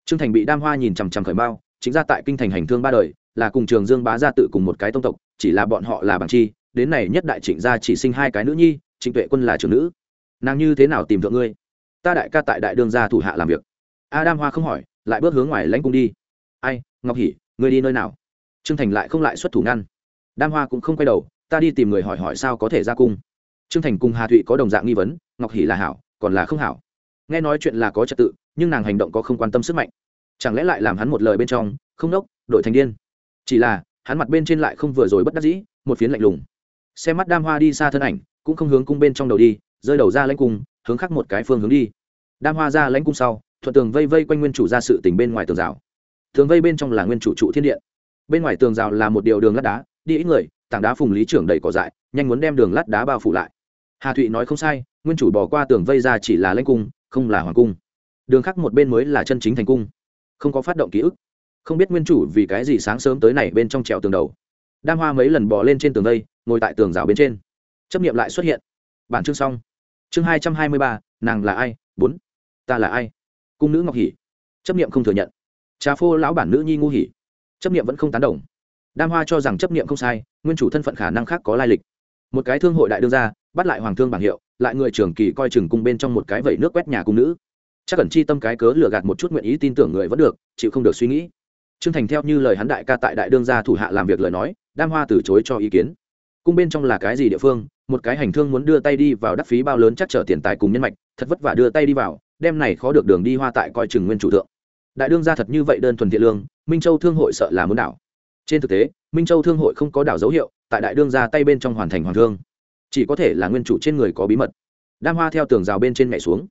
A: Trương thành bị đam hoa nhìn chằm chằm khởi bao chính ra tại kinh thành hành thương ba đời, là cùng trường dương bá gia tự cùng một cái tông tộc, chỉ là bọn họ là bằng chi, đến này nhất đại trịnh gia chỉ sinh hai cái nữ nhi, trịnh tuệ quân là trưởng nữ. Nàng như thế nào tìm thượng ngươi? Ta đại ca tại đại đương gia thủ hạ làm việc. A Đam hoa không hỏi, lại bước hướng ngoài lãnh cung đi. Ai, ngọc hỉ ngươi đi nơi nào? Trương thành lại không lại xuất thủ ngăn. Đam hoa cũng không quay đầu, ta đi tìm người hỏi hỏi sao có thể ra cung. Trương thành cùng hà thụy có đồng dạng nghi vấn, ngọc hỉ là hảo, còn là không hảo nghe nói chuyện là có trật tự, nhưng nàng hành động có không quan tâm sức mạnh. Chẳng lẽ lại làm hắn một lời bên trong, không đốc, đổi thành điên? Chỉ là, hắn mặt bên trên lại không vừa rồi bất đắc dĩ, một phiến lạnh lùng. Xem mắt đam hoa đi xa thân ảnh, cũng không hướng cung bên trong đầu đi, rơi đầu ra lãnh cung, hướng khắc một cái phương hướng đi. Đam hoa ra lãnh cung sau, thuận tường vây vây quanh nguyên chủ ra sự tình bên ngoài tường rào. Tường vây bên trong là nguyên chủ trụ thiên điện. Bên ngoài tường rào là một điều đường lát đá, đi ít người, tảng đá phùng lý trưởng đầy cỏ dại, nhanh muốn đem đường lát đá bao phủ lại. Hà thụy nói không sai, nguyên chủ bỏ qua tường vây ra chỉ là lãnh cung không là hoàng cung. Đường khác một bên mới là chân chính thành cung. Không có phát động ký ức. Không biết nguyên chủ vì cái gì sáng sớm tới này bên trong trèo tường đầu. Đam hoa mấy lần bỏ lên trên tường đây, ngồi tại tường rào bên trên. Chấp nghiệm lại xuất hiện. Bản chương xong. Chương hai trăm hai mươi ba nàng là ai? Bốn. Ta là ai? Cung nữ ngọc hỉ chấp nghiệm không thừa nhận. Trà phô lão bản nữ nhi ngu hỉ. Chấp nghiệm vẫn không tán đồng. Đam hoa cho rằng chấp nghiệm không sai nguyên chủ thân phận khả năng khác có lai lịch. Một cái thương hội đại đương gia bắt lại hoàng thương bảng hiệu, lại người trưởng kỳ coi chừng cung bên trong một cái vẩy nước quét nhà cung nữ. Chắc cần chi tâm cái cớ lừa gạt một chút nguyện ý tin tưởng người vẫn được, chịu không được suy nghĩ. Trương thành theo như lời hắn đại ca tại đại đương gia thủ hạ làm việc lời nói, đam hoa từ chối cho ý kiến. Cung bên trong là cái gì địa phương? Một cái hành thương muốn đưa tay đi vào đắc phí bao lớn chắc trở tiền tài cùng nhân mạch, thật vất vả đưa tay đi vào đem này khó được đường đi hoa tại coi chừng nguyên chủ thượng. Đại đương gia thật như vậy đơn thuần thiện lương, minh châu thương hội sợ là muốn đảo. Trên thực tế, minh châu thương hội không có đảo dấu hiệu, tại đại đương gia tay bên trong hoàn thành hoàng thương chỉ có thể là nguyên chủ trên người có bí mật. Đam hoa theo tường rào bên trên mẹ xuống.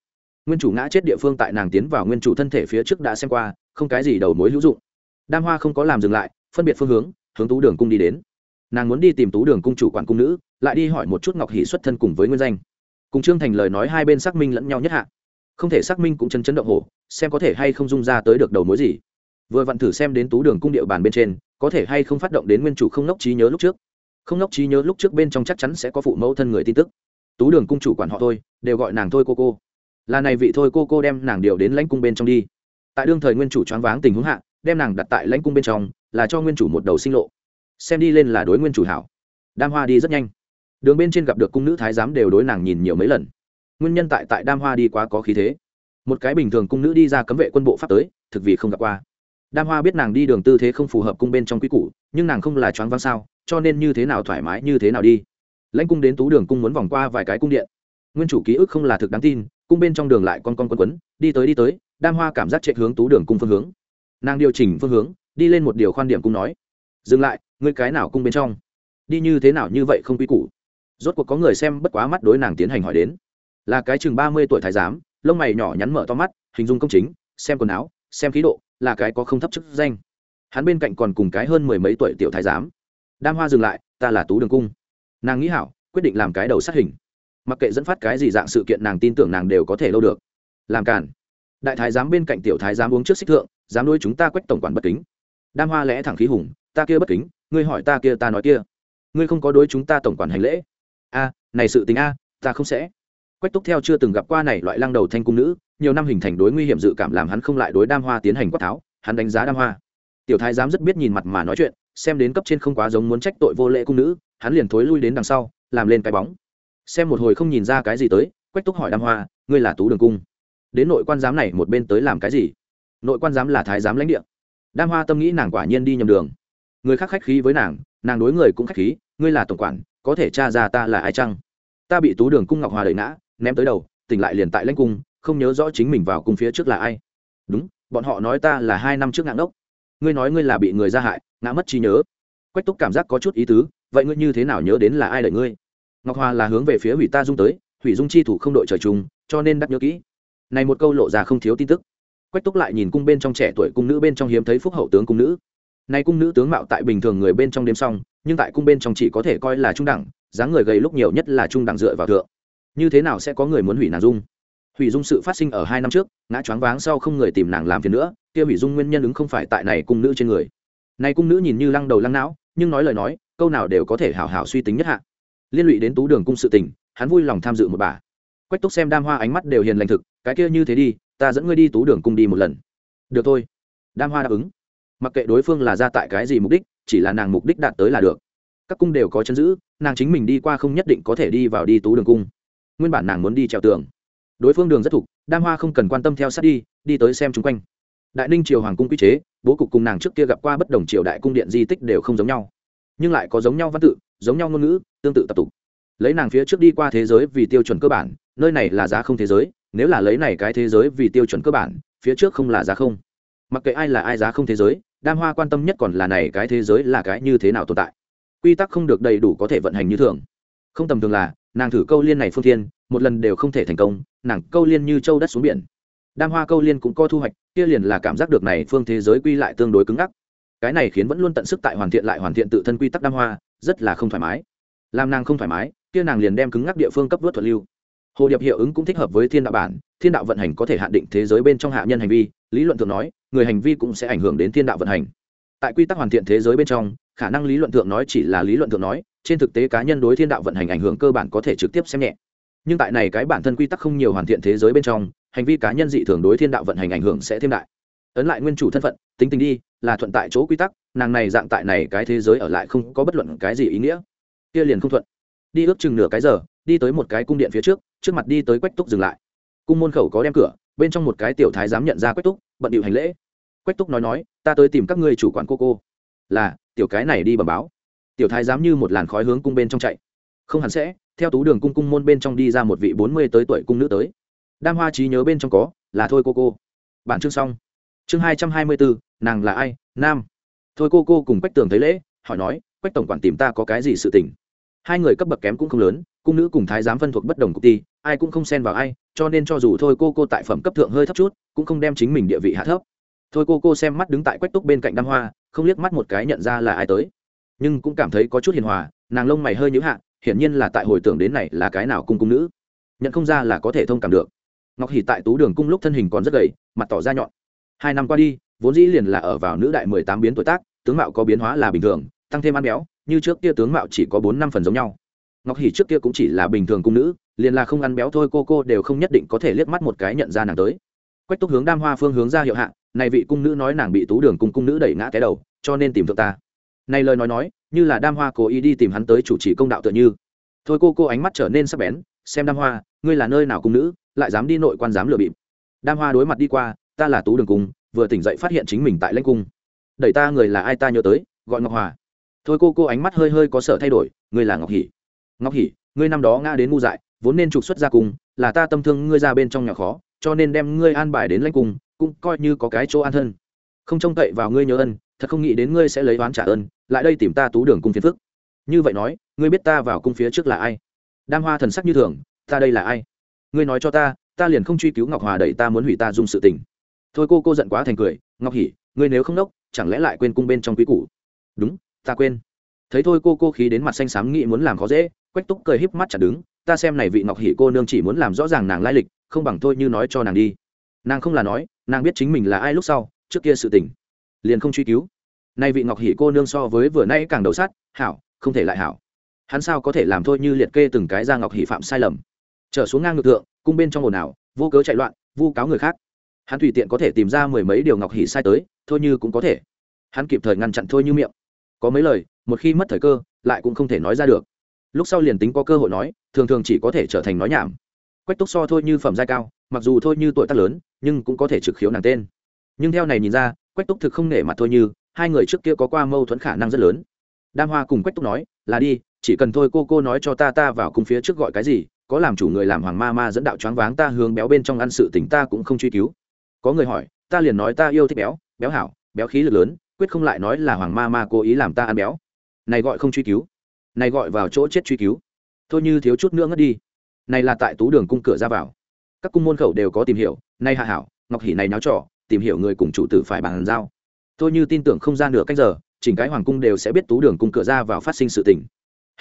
A: Nguyên chủ ngã chết địa phương tại nàng tiến vào nguyên chủ thân thể phía trước đã xem qua, không cái gì đầu mối hữu dụng. Đam hoa không có làm dừng lại, phân biệt phương hướng hướng tú đường cung đi đến. Nàng muốn đi tìm tú đường cung chủ quản cung nữ, lại đi hỏi một chút ngọc hỷ xuất thân cùng với nguyên danh. Cùng trương thành lời nói hai bên xác minh lẫn nhau nhất hạ. Không thể xác minh cũng chân chấn động hổ, xem có thể hay không dung ra tới được đầu mối gì. Vừa vặn thử xem đến tú đường cung địa bàn bên trên, có thể hay không phát động đến nguyên chủ không nốc trí nhớ lúc trước không ngốc trí nhớ lúc trước bên trong chắc chắn sẽ có phụ mẫu thân người tin tức. Tú đường cung chủ quản họ thôi, đều gọi nàng thôi cô cô. Là này vị thôi cô cô đem nàng điều đến lãnh cung bên trong đi. Tại đương thời nguyên chủ choáng váng tình huống hạ, đem nàng đặt tại lãnh cung bên trong, là cho nguyên chủ một đầu sinh lộ. Xem đi lên là đối nguyên chủ hảo. Đam hoa đi rất nhanh. Đường bên trên gặp được cung nữ thái giám đều đối nàng nhìn nhiều mấy lần. Nguyên nhân tại tại đam hoa đi quá có khí thế. Một cái bình thường cung nữ đi ra cấm vệ quân bộ pháp tới, thực vì không gặp qua. Đam hoa biết nàng đi đường tư thế không phù hợp cung bên trong quý củ, nhưng nàng không là choáng váng sao? Cho nên như thế nào thoải mái như thế nào đi. Lãnh cung đến tú đường cung muốn vòng qua vài cái cung điện. Nguyên chủ ký ức không là thực đáng tin, cung bên trong đường lại con con quấn quấn, đi tới đi tới, đam hoa cảm giác chạy hướng tú đường cung phương hướng. Nàng điều chỉnh phương hướng, đi lên một điều khoan điểm cung nói, dừng lại, ngươi cái nào cung bên trong? Đi như thế nào như vậy không quy củ. Rốt cuộc có người xem bất quá mắt đối nàng tiến hành hỏi đến, là cái chừng ba mươi tuổi thái giám, lông mày nhỏ nhắn mở to mắt, hình dung công chính, xem quần áo, xem khí độ, là cái có không thấp chức danh. Hắn bên cạnh còn cùng cái hơn mười mấy tuổi tiểu thái giám đam hoa dừng lại, ta là tú đường cung. Nàng nghĩ hảo, quyết định làm cái đầu sát hình. Mặc kệ dẫn phát cái gì dạng sự kiện, nàng tin tưởng nàng đều có thể lâu được. Làm cản đại thái giám bên cạnh tiểu thái giám uống trước xích thượng dám nuôi chúng ta quách tổng quản bất kính. Đam hoa lẽ thẳng khí hùng, ta kia bất kính, ngươi hỏi ta kia ta nói kia. Ngươi không có đối chúng ta tổng quản hành lễ. A, này sự tình a, ta không sẽ. Quách túc theo chưa từng gặp qua này loại lăng đầu thanh cung nữ, nhiều năm hình thành đối nguy hiểm dự cảm làm hắn không lại đối đam hoa tiến hành quát tháo, hắn đánh giá đam hoa. Tiểu thái giám rất biết nhìn mặt mà nói chuyện xem đến cấp trên không quá giống muốn trách tội vô lễ cung nữ, hắn liền thối lui đến đằng sau, làm lên cái bóng. Xem một hồi không nhìn ra cái gì tới, quách túc hỏi đam hoa, ngươi là tú đường cung? Đến nội quan giám này một bên tới làm cái gì? Nội quan giám là thái giám lãnh địa. Đam hoa tâm nghĩ nàng quả nhiên đi nhầm đường. Người khác khách khí với nàng nàng đối người cũng khách khí, ngươi là tổng quản, có thể tra ra ta là ai chăng? Ta bị tú đường cung ngọc hòa đợi nã, ném tới đầu, tỉnh lại liền tại lãnh cung, không nhớ rõ chính mình vào cung phía trước là ai. Đúng, bọn họ nói ta là hai năm trước ngạn đốc ngươi nói ngươi là bị người ra hại, ngã mất trí nhớ. Quách túc cảm giác có chút ý tứ, vậy ngươi như thế nào nhớ đến là ai đợi ngươi? Ngọc hòa là hướng về phía hủy ta dung tới, hủy dung chi thủ không đội trời chung, cho nên đắc nhớ kỹ. Này một câu lộ ra không thiếu tin tức. Quách túc lại nhìn cung bên trong trẻ tuổi cung nữ bên trong hiếm thấy phúc hậu tướng cung nữ. Nay cung nữ tướng mạo tại bình thường người bên trong đêm xong, nhưng tại cung bên trong chỉ có thể coi là trung đẳng, dáng người gầy lúc nhiều nhất là trung đẳng dựa vào thượng. Như thế nào sẽ có người muốn hủy nàng dung? Hủy dung sự phát sinh ở hai năm trước, ngã choáng váng sau không người tìm nàng làm phiền nữa kia hủy dung nguyên nhân ứng không phải tại này cung nữ trên người. Này cung nữ nhìn như lăng đầu lăng não, nhưng nói lời nói, câu nào đều có thể hảo hảo suy tính nhất hạ. Liên lụy đến tú đường cung sự tình, hắn vui lòng tham dự một bà. Quách túc xem đam hoa ánh mắt đều hiền lành thực, cái kia như thế đi, ta dẫn ngươi đi tú đường cung đi một lần. Được thôi. Đam hoa đáp ứng. Mặc kệ đối phương là ra tại cái gì mục đích, chỉ là nàng mục đích đạt tới là được. Các cung đều có chân giữ, nàng chính mình đi qua không nhất định có thể đi vào đi tú đường cung. Nguyên bản nàng muốn đi trèo tường. Đối phương đường rất thục, đam hoa không cần quan tâm theo sát đi đi tới xem chung quanh đại ninh triều hoàng cung quy chế, bố cục cùng nàng trước kia gặp qua bất đồng triều đại cung điện di tích đều không giống nhau. Nhưng lại có giống nhau văn tự, giống nhau ngôn ngữ, tương tự tập tục. Lấy nàng phía trước đi qua thế giới vì tiêu chuẩn cơ bản, nơi này là giá không thế giới, nếu là lấy này cái thế giới vì tiêu chuẩn cơ bản, phía trước không là giá không. Mặc kệ ai là ai giá không thế giới, đam hoa quan tâm nhất còn là này cái thế giới là cái như thế nào tồn tại. Quy tắc không được đầy đủ có thể vận hành như thường. Không tầm thường là, nàng thử câu liên này phương thiên, một lần đều không thể thành công, nàng câu liên như châu đất xuống biển. Đam hoa câu liên cũng có thu hoạch kia liền là cảm giác được này phương thế giới quy lại tương đối cứng ngắc. Cái này khiến vẫn luôn tận sức tại hoàn thiện lại hoàn thiện tự thân quy tắc đam hoa, rất là không thoải mái. Làm nàng không thoải mái, kia nàng liền đem cứng ngắc địa phương cấp vớt thuật lưu. Hồ điệp hiệu ứng cũng thích hợp với thiên đạo bản, thiên đạo vận hành có thể hạn định thế giới bên trong hạ nhân hành vi, lý luận thượng nói, người hành vi cũng sẽ ảnh hưởng đến thiên đạo vận hành. Tại quy tắc hoàn thiện thế giới bên trong, khả năng lý luận thượng nói chỉ là lý luận thượng nói, trên thực tế cá nhân đối thiên đạo vận hành ảnh hưởng cơ bản có thể trực tiếp xem nhẹ. Nhưng tại này cái bản thân quy tắc không nhiều hoàn thiện thế giới bên trong hành vi cá nhân dị thường đối thiên đạo vận hành ảnh hưởng sẽ thêm đại. Ấn lại nguyên chủ thân phận, tính tình đi, là thuận tại chỗ quy tắc, nàng này dạng tại này cái thế giới ở lại không có bất luận cái gì ý nghĩa. Kia liền không thuận. Đi ước chừng nửa cái giờ, đi tới một cái cung điện phía trước trước mặt đi tới quách túc dừng lại. Cung môn khẩu có đem cửa, bên trong một cái tiểu thái dám nhận ra quách túc, bận điệu hành lễ. Quách túc nói nói, ta tới tìm các ngươi chủ quản cô cô. Là, tiểu cái này đi bẩm báo. Tiểu thái dám như một làn khói hướng cung bên trong chạy. Không hẳn sẽ, theo tú đường cung cung môn bên trong đi ra một vị bốn mươi tới tuổi cung nữ tới đam hoa trí nhớ bên trong có, là thôi cô cô. Bản chương xong. Chương hai trăm hai mươi bốn nàng là ai? Nam. Thôi cô cô cùng quách tường thấy lễ, hỏi nói, quách tổng quản tìm ta có cái gì sự tình? Hai người cấp bậc kém cũng không lớn, cung nữ cùng thái giám phân thuộc bất đồng cục ti ai cũng không xen vào ai, cho nên cho dù thôi cô cô tại phẩm cấp thượng hơi thấp chút, cũng không đem chính mình địa vị hạ thấp. Thôi cô cô xem mắt đứng tại quách túc bên cạnh đam hoa, không liếc mắt một cái nhận ra là ai tới. Nhưng cũng cảm thấy có chút hiền hòa, nàng lông mày hơi nhữ hạ, hiển nhiên là tại hồi tưởng đến này là cái nào cung cung nữ. Nhận không ra là có thể thông cảm được ngọc Hỷ tại tú đường cung lúc thân hình còn rất gầy, mặt tỏ ra nhọn. Hai năm qua đi, vốn dĩ liền là ở vào nữ đại mười tám biến tuổi tác, tướng mạo có biến hóa là bình thường, tăng thêm ăn béo, như trước kia tướng mạo chỉ có bốn năm phần giống nhau. Ngọc Hỷ trước kia cũng chỉ là bình thường cung nữ, liền là không ăn béo thôi cô cô đều không nhất định có thể liếc mắt một cái nhận ra nàng tới. Quách túc hướng đam hoa phương hướng ra hiệu hạ, này vị cung nữ nói nàng bị tú đường cung cung nữ đẩy ngã cái đầu, cho nên tìm thượng ta. Này lời nói nói, như là đam hoa cố ý đi tìm hắn tới chủ trì công đạo tựa như. Thôi cô cô ánh mắt trở nên sắc bén, xem đam hoa, ngươi là nơi nào cung nữ lại dám đi nội quan dám lừa bịp. Đam hoa đối mặt đi qua, ta là tú đường cung, vừa tỉnh dậy phát hiện chính mình tại lãnh cung. Đẩy ta người là ai ta nhớ tới, gọi ngọc hòa. Thôi cô cô ánh mắt hơi hơi có sở thay đổi, ngươi là ngọc hỷ. Ngọc hỷ, ngươi năm đó ngã đến ngu dại, vốn nên trục xuất ra cung, là ta tâm thương ngươi ra bên trong nhà khó, cho nên đem ngươi an bài đến lãnh cung, cũng coi như có cái chỗ an thân. Không trông cậy vào ngươi nhớ ân, thật không nghĩ đến ngươi sẽ lấy oán trả ơn, lại đây tìm ta tú đường cung phiền phức. Như vậy nói, ngươi biết ta vào cung phía trước là ai? Đam hoa thần sắc như thường, ta đây là ai? Ngươi nói cho ta ta liền không truy cứu ngọc hòa đẩy ta muốn hủy ta dung sự tình. Thôi cô cô giận quá thành cười, ngọc hỉ ngươi nếu không đốc chẳng lẽ lại quên cung bên trong quý củ? Đúng, ta quên. Thấy thôi cô cô khí đến mặt xanh xám nghĩ muốn làm khó dễ, quách túc cười híp mắt chặt đứng, ta xem này vị ngọc hỉ cô nương chỉ muốn làm rõ ràng nàng lai lịch, không bằng thôi như nói cho nàng đi. Nàng không là nói, nàng biết chính mình là ai lúc sau, trước kia sự tình. Liền không truy cứu. Nay vị ngọc hỉ cô nương so với vừa nay càng đầu sát, hảo, không thể lại hảo. Hắn sao có thể làm thôi như liệt kê từng cái ra ngọc hỉ phạm sai lầm? Trở xuống ngang ngược tượng cung bên trong ồn ào, vô cớ chạy loạn, vu cáo người khác. Hắn tùy tiện có thể tìm ra mười mấy điều ngọc hỉ sai tới, thôi như cũng có thể. Hắn kịp thời ngăn chặn thôi như miệng. Có mấy lời, một khi mất thời cơ, lại cũng không thể nói ra được. Lúc sau liền tính có cơ hội nói, thường thường chỉ có thể trở thành nói nhảm. Quách túc so thôi như phẩm giai cao, mặc dù thôi như tuổi tác lớn, nhưng cũng có thể trực khiếu nàng tên. Nhưng theo này nhìn ra, quách túc thực không nể mặt thôi như, hai người trước kia có qua mâu thuẫn khả năng rất lớn. Đam hoa cùng quách túc nói, là đi, chỉ cần thôi cô cô nói cho ta ta vào cùng phía trước gọi cái gì có làm chủ người làm hoàng ma ma dẫn đạo choáng váng ta hướng béo bên trong ăn sự tỉnh ta cũng không truy cứu. Có người hỏi, ta liền nói ta yêu thích béo béo hảo, béo khí lực lớn, quyết không lại nói là hoàng ma ma cố ý làm ta ăn béo. Này gọi không truy cứu. Này gọi vào chỗ chết truy cứu. Thôi như thiếu chút nữa ngất đi. Này là tại tú đường cung cửa ra vào. Các cung môn khẩu đều có tìm hiểu nay hạ hảo, ngọc hỷ này náo trò, tìm hiểu người cùng chủ tử phải bàn giao. Tôi như tin tưởng không ra nửa cách giờ, chỉnh cái hoàng cung đều sẽ biết tú đường cung cửa ra vào phát sinh sự tình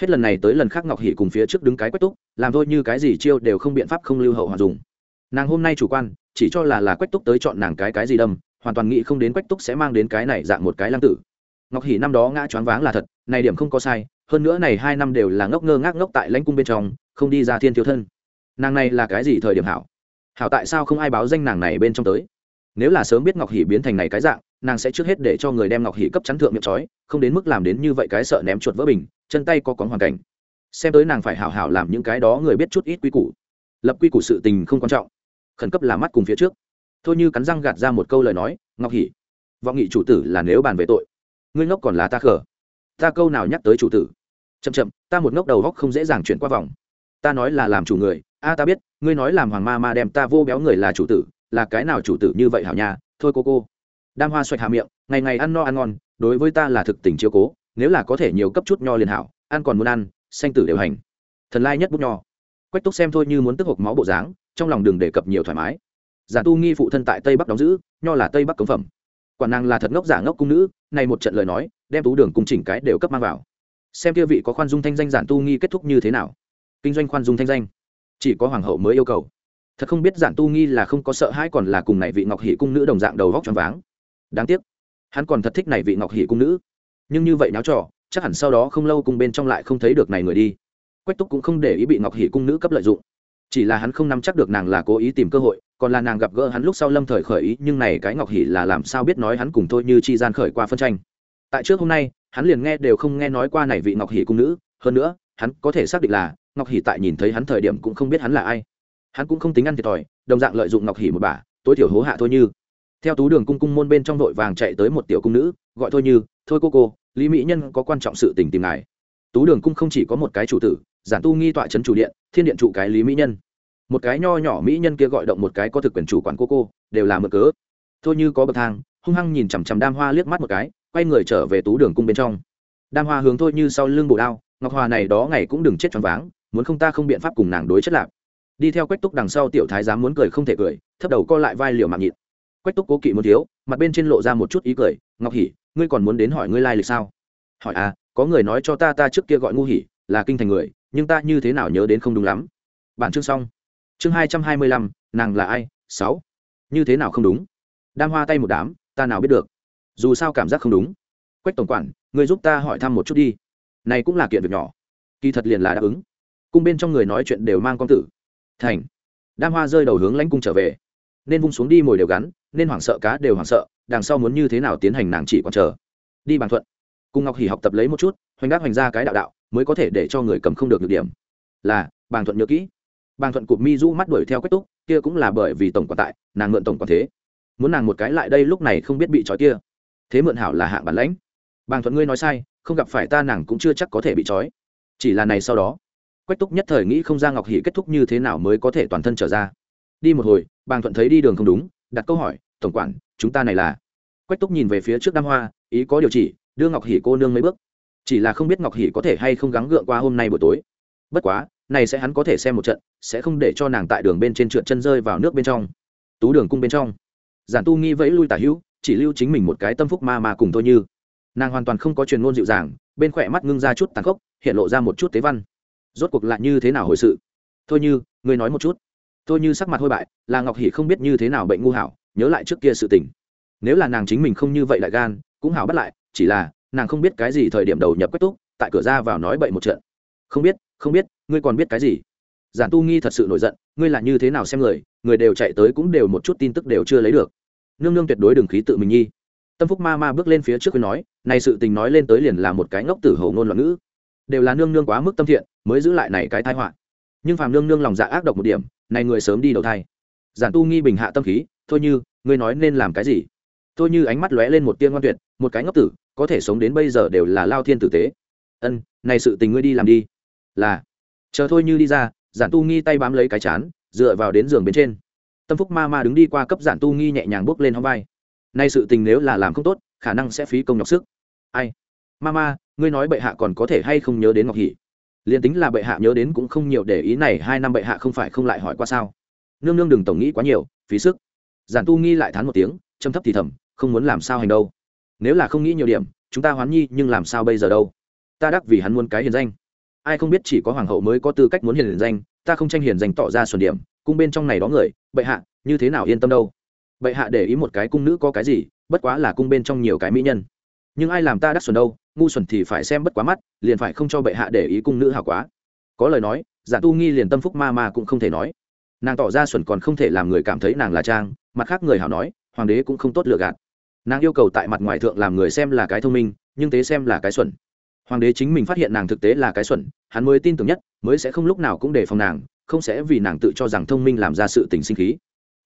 A: hết lần này tới lần khác ngọc hỷ cùng phía trước đứng cái quách túc, làm thôi như cái gì chiêu đều không biện pháp không lưu hậu hoàng dùng. Nàng hôm nay chủ quan, chỉ cho là là quách túc tới chọn nàng cái cái gì đâm, hoàn toàn nghĩ không đến quách túc sẽ mang đến cái này dạng một cái lăng tử. Ngọc hỷ năm đó ngã choáng váng là thật, này điểm không có sai, hơn nữa này hai năm đều là ngốc ngơ ngác ngốc tại lãnh cung bên trong, không đi ra thiên thiếu thân. Nàng này là cái gì thời điểm hảo? Hảo tại sao không ai báo danh nàng này bên trong tới? Nếu là sớm biết ngọc hỷ biến thành này cái dạng nàng sẽ trước hết để cho người đem ngọc hỷ cấp chắn thượng miệng trói không đến mức làm đến như vậy cái sợ ném chuột vỡ bình, chân tay có quán hoàn cảnh. Xem tới nàng phải hảo hảo làm những cái đó người biết chút ít quy củ. Lập quy củ sự tình không quan trọng. Khẩn cấp là mắt cùng phía trước. Thôi như cắn răng gạt ra một câu lời nói, ngọc hỷ, vọng nghị chủ tử là nếu bàn về tội, ngươi ngốc còn là ta khở ta câu nào nhắc tới chủ tử? Chậm chậm, ta một ngốc đầu góc không dễ dàng chuyển qua vòng. Ta nói là làm chủ người, a, ta biết, ngươi nói làm hoàng ma ma đem ta vô béo người là chủ tử, là cái nào chủ tử như vậy hảo nhà thôi cô cô đam hoa xoạch hạ miệng, ngày ngày ăn no ăn ngon, đối với ta là thực tình chiếu cố, nếu là có thể nhiều cấp chút nho liền hảo, ăn còn muốn ăn, sanh tử đều hành. Thần lai nhất bút nho. Quách túc xem thôi như muốn tức hộp máu bộ dáng, trong lòng đừng đề cập nhiều thoải mái. Giả tu nghi phụ thân tại tây bắc đóng giữ, nho là tây bắc cống phẩm. Quản nàng là thật ngốc giả ngốc cung nữ, này một trận lời nói, đem tú đường cung chỉnh cái đều cấp mang vào. Xem kia vị có khoan dung thanh danh giản tu nghi kết thúc như thế nào. Kinh doanh khoan dung thanh danh. Chỉ có hoàng hậu mới yêu cầu. Thật không biết giản tu nghi là không có sợ hãi còn là cùng này vị ngọc hỷ cung nữ đồng dạng đầu vóc tròn váng đáng tiếc, hắn còn thật thích này vị ngọc hỷ cung nữ. Nhưng như vậy náo trò, chắc hẳn sau đó không lâu cùng bên trong lại không thấy được này người đi. Quách túc cũng không để ý bị ngọc hỷ cung nữ cấp lợi dụng. Chỉ là hắn không nắm chắc được nàng là cố ý tìm cơ hội, còn là nàng gặp gỡ hắn lúc sau lâm thời khởi ý, nhưng này cái ngọc hỷ là làm sao biết nói hắn cùng thôi như chi gian khởi qua phân tranh. Tại trước hôm nay, hắn liền nghe đều không nghe nói qua này vị ngọc hỷ cung nữ. Hơn nữa, hắn có thể xác định là ngọc hỷ tại nhìn thấy hắn thời điểm cũng không biết hắn là ai. Hắn cũng không tính ăn thiệt thòi, đồng dạng lợi dụng ngọc hỷ một bà, tối thiểu hố hạ thôi như theo tú đường cung cung môn bên trong vội vàng chạy tới một tiểu cung nữ, gọi thôi như, thôi cô cô, lý mỹ nhân có quan trọng sự tình tìm ngài. Tú đường cung không chỉ có một cái chủ tử, giản tu nghi tọa trấn chủ điện, thiên điện trụ cái lý mỹ nhân. Một cái nho nhỏ mỹ nhân kia gọi động một cái có thực quyền chủ quản cô cô, đều là mực cớ. Thôi như có bậc thang, hung hăng nhìn chằm chằm đam hoa liếc mắt một cái, quay người trở về tú đường cung bên trong. Đam hoa hướng thôi như sau lưng bồ đao, ngọc hoa này đó ngày cũng đừng chết choáng váng, muốn không ta không biện pháp cùng nàng đối chất lạc. Đi theo quách túc đằng sau tiểu thái giám muốn cười không thể cười, thấp đầu co lại vai liều mạng nhịn quách túc cố kỵ muốn thiếu, mặt bên trên lộ ra một chút ý cười, ngọc hỉ ngươi còn muốn đến hỏi ngươi lai lịch sao? Hỏi à có người nói cho ta ta trước kia gọi ngu hỉ, là kinh thành người, nhưng ta như thế nào nhớ đến không đúng lắm. Bản chương xong. Chương hai trăm hai mươi lăm, nàng là ai? Sáu. Như thế nào không đúng? Đam hoa tay một đám, ta nào biết được? Dù sao cảm giác không đúng. Quách tổng quản người giúp ta hỏi thăm một chút đi. Này cũng là kiện việc nhỏ. Kỳ thật liền là đáp ứng. Cung bên trong người nói chuyện đều mang con tử. Thành. Đam hoa rơi đầu hướng lãnh cung trở về nên vung xuống đi mồi đều gắn, nên hoảng sợ cá đều hoảng sợ, đằng sau muốn như thế nào tiến hành nàng chỉ còn chờ. Đi bàn thuận. Cùng ngọc hỉ học tập lấy một chút, hoành đáp hoành ra cái đạo đạo, mới có thể để cho người cầm không được được điểm. Là bàn thuận nhớ kỹ. Bàn thuận cụp mi rũ mắt đuổi theo quách túc, kia cũng là bởi vì tổng quản tại, nàng mượn tổng quản thế. Muốn nàng một cái lại đây lúc này không biết bị trói kia. Thế mượn hảo là hạng bản lãnh. Bàn thuận ngươi nói sai, không gặp phải ta nàng cũng chưa chắc có thể bị trói. Chỉ là này sau đó, quách túc nhất thời nghĩ không ra ngọc hỉ kết thúc như thế nào mới có thể toàn thân trở ra. Đi một hồi bàng thuận thấy đi đường không đúng, đặt câu hỏi, tổng quản, chúng ta này là? Quách túc nhìn về phía trước đam hoa, ý có điều chỉ, đưa ngọc hỷ cô nương mấy bước. Chỉ là không biết ngọc hỷ có thể hay không gắng gượng qua hôm nay buổi tối. Bất quá, này sẽ hắn có thể xem một trận, sẽ không để cho nàng tại đường bên trên trượt chân rơi vào nước bên trong. Tú đường cung bên trong. Giản tu nghi vẫy lui tả hữu, chỉ lưu chính mình một cái tâm phúc ma mà cùng thôi như. Nàng hoàn toàn không có truyền ngôn dịu dàng, bên khỏe mắt ngưng ra chút tàn khốc, hiện lộ ra một chút tế văn. Rốt cuộc lại như thế nào hồi sự? Thôi như, ngươi nói một chút. Tôi như sắc mặt hôi bại, là ngọc hỷ không biết như thế nào bệnh ngu hảo, nhớ lại trước kia sự tình. Nếu là nàng chính mình không như vậy lại gan, cũng hảo bắt lại, chỉ là, nàng không biết cái gì thời điểm đầu nhập quách túc, tại cửa ra vào nói bậy một trận. Không biết không biết, ngươi còn biết cái gì? Giản tu nghi thật sự nổi giận, ngươi là như thế nào xem người người đều chạy tới cũng đều một chút tin tức đều chưa lấy được. Nương nương tuyệt đối đừng khí tự mình nhi. Tâm phúc ma ma bước lên phía trước khi nói, này sự tình nói lên tới liền là một cái ngốc tử hầu ngôn loạn ngữ. Đều là nương nương quá mức tâm thiện, mới giữ lại này cái tai họa nhưng phàm nương nương lòng dạ ác độc một điểm này người sớm đi đầu thai. Giản tu nghi bình hạ tâm khí, thôi như, ngươi nói nên làm cái gì? Thôi như ánh mắt lóe lên một tiên ngoan tuyệt, một cái ngốc tử, có thể sống đến bây giờ đều là lao thiên tử tế. Ân này sự tình ngươi đi làm đi. Là. Chờ thôi như đi ra, giản tu nghi tay bám lấy cái chán, dựa vào đến giường bên trên. Tâm phúc ma ma đứng đi qua cấp giản tu nghi nhẹ nhàng bước lên hóng vai. Nay sự tình nếu là làm không tốt, khả năng sẽ phí công nhọc sức. Ai? Ma ma, ngươi nói bệ hạ còn có thể hay không nhớ đến ngọc hỷ? Liền tính là bệ hạ nhớ đến cũng không nhiều để ý này, hai năm bệ hạ không phải không lại hỏi qua sao? Nương nương đừng tổng nghĩ quá nhiều, phí sức. Giản tu nghi lại thán một tiếng châm thấp thì thầm, không muốn làm sao hành đâu. Nếu là không nghĩ nhiều điểm, chúng ta hoán nhi, nhưng làm sao bây giờ đâu? Ta đắc vì hắn muốn cái hiền danh. Ai không biết chỉ có hoàng hậu mới có tư cách muốn hiền danh, ta không tranh hiền danh tỏ ra xuẩn điểm, cung bên trong này đó người, bệ hạ, như thế nào yên tâm đâu? Bệ hạ để ý một cái cung nữ có cái gì, bất quá là cung bên trong nhiều cái mỹ nhân. Nhưng ai làm ta đắc xuẩn đâu? Ngu xuẩn thì phải xem bất quá mắt, liền phải không cho bệ hạ để ý cung nữ hảo quá. Có lời nói, giả tu nghi liền tâm phúc ma ma cũng không thể nói. Nàng tỏ ra xuẩn còn không thể làm người cảm thấy nàng là trang, mặt khác người hảo nói, hoàng đế cũng không tốt lựa gạt. Nàng yêu cầu tại mặt ngoài thượng làm người xem là cái thông minh, nhưng tế xem là cái xuẩn. Hoàng đế chính mình phát hiện nàng thực tế là cái xuẩn, hắn mới tin tưởng nhất, mới sẽ không lúc nào cũng đề phòng nàng, không sẽ vì nàng tự cho rằng thông minh làm ra sự tình sinh khí.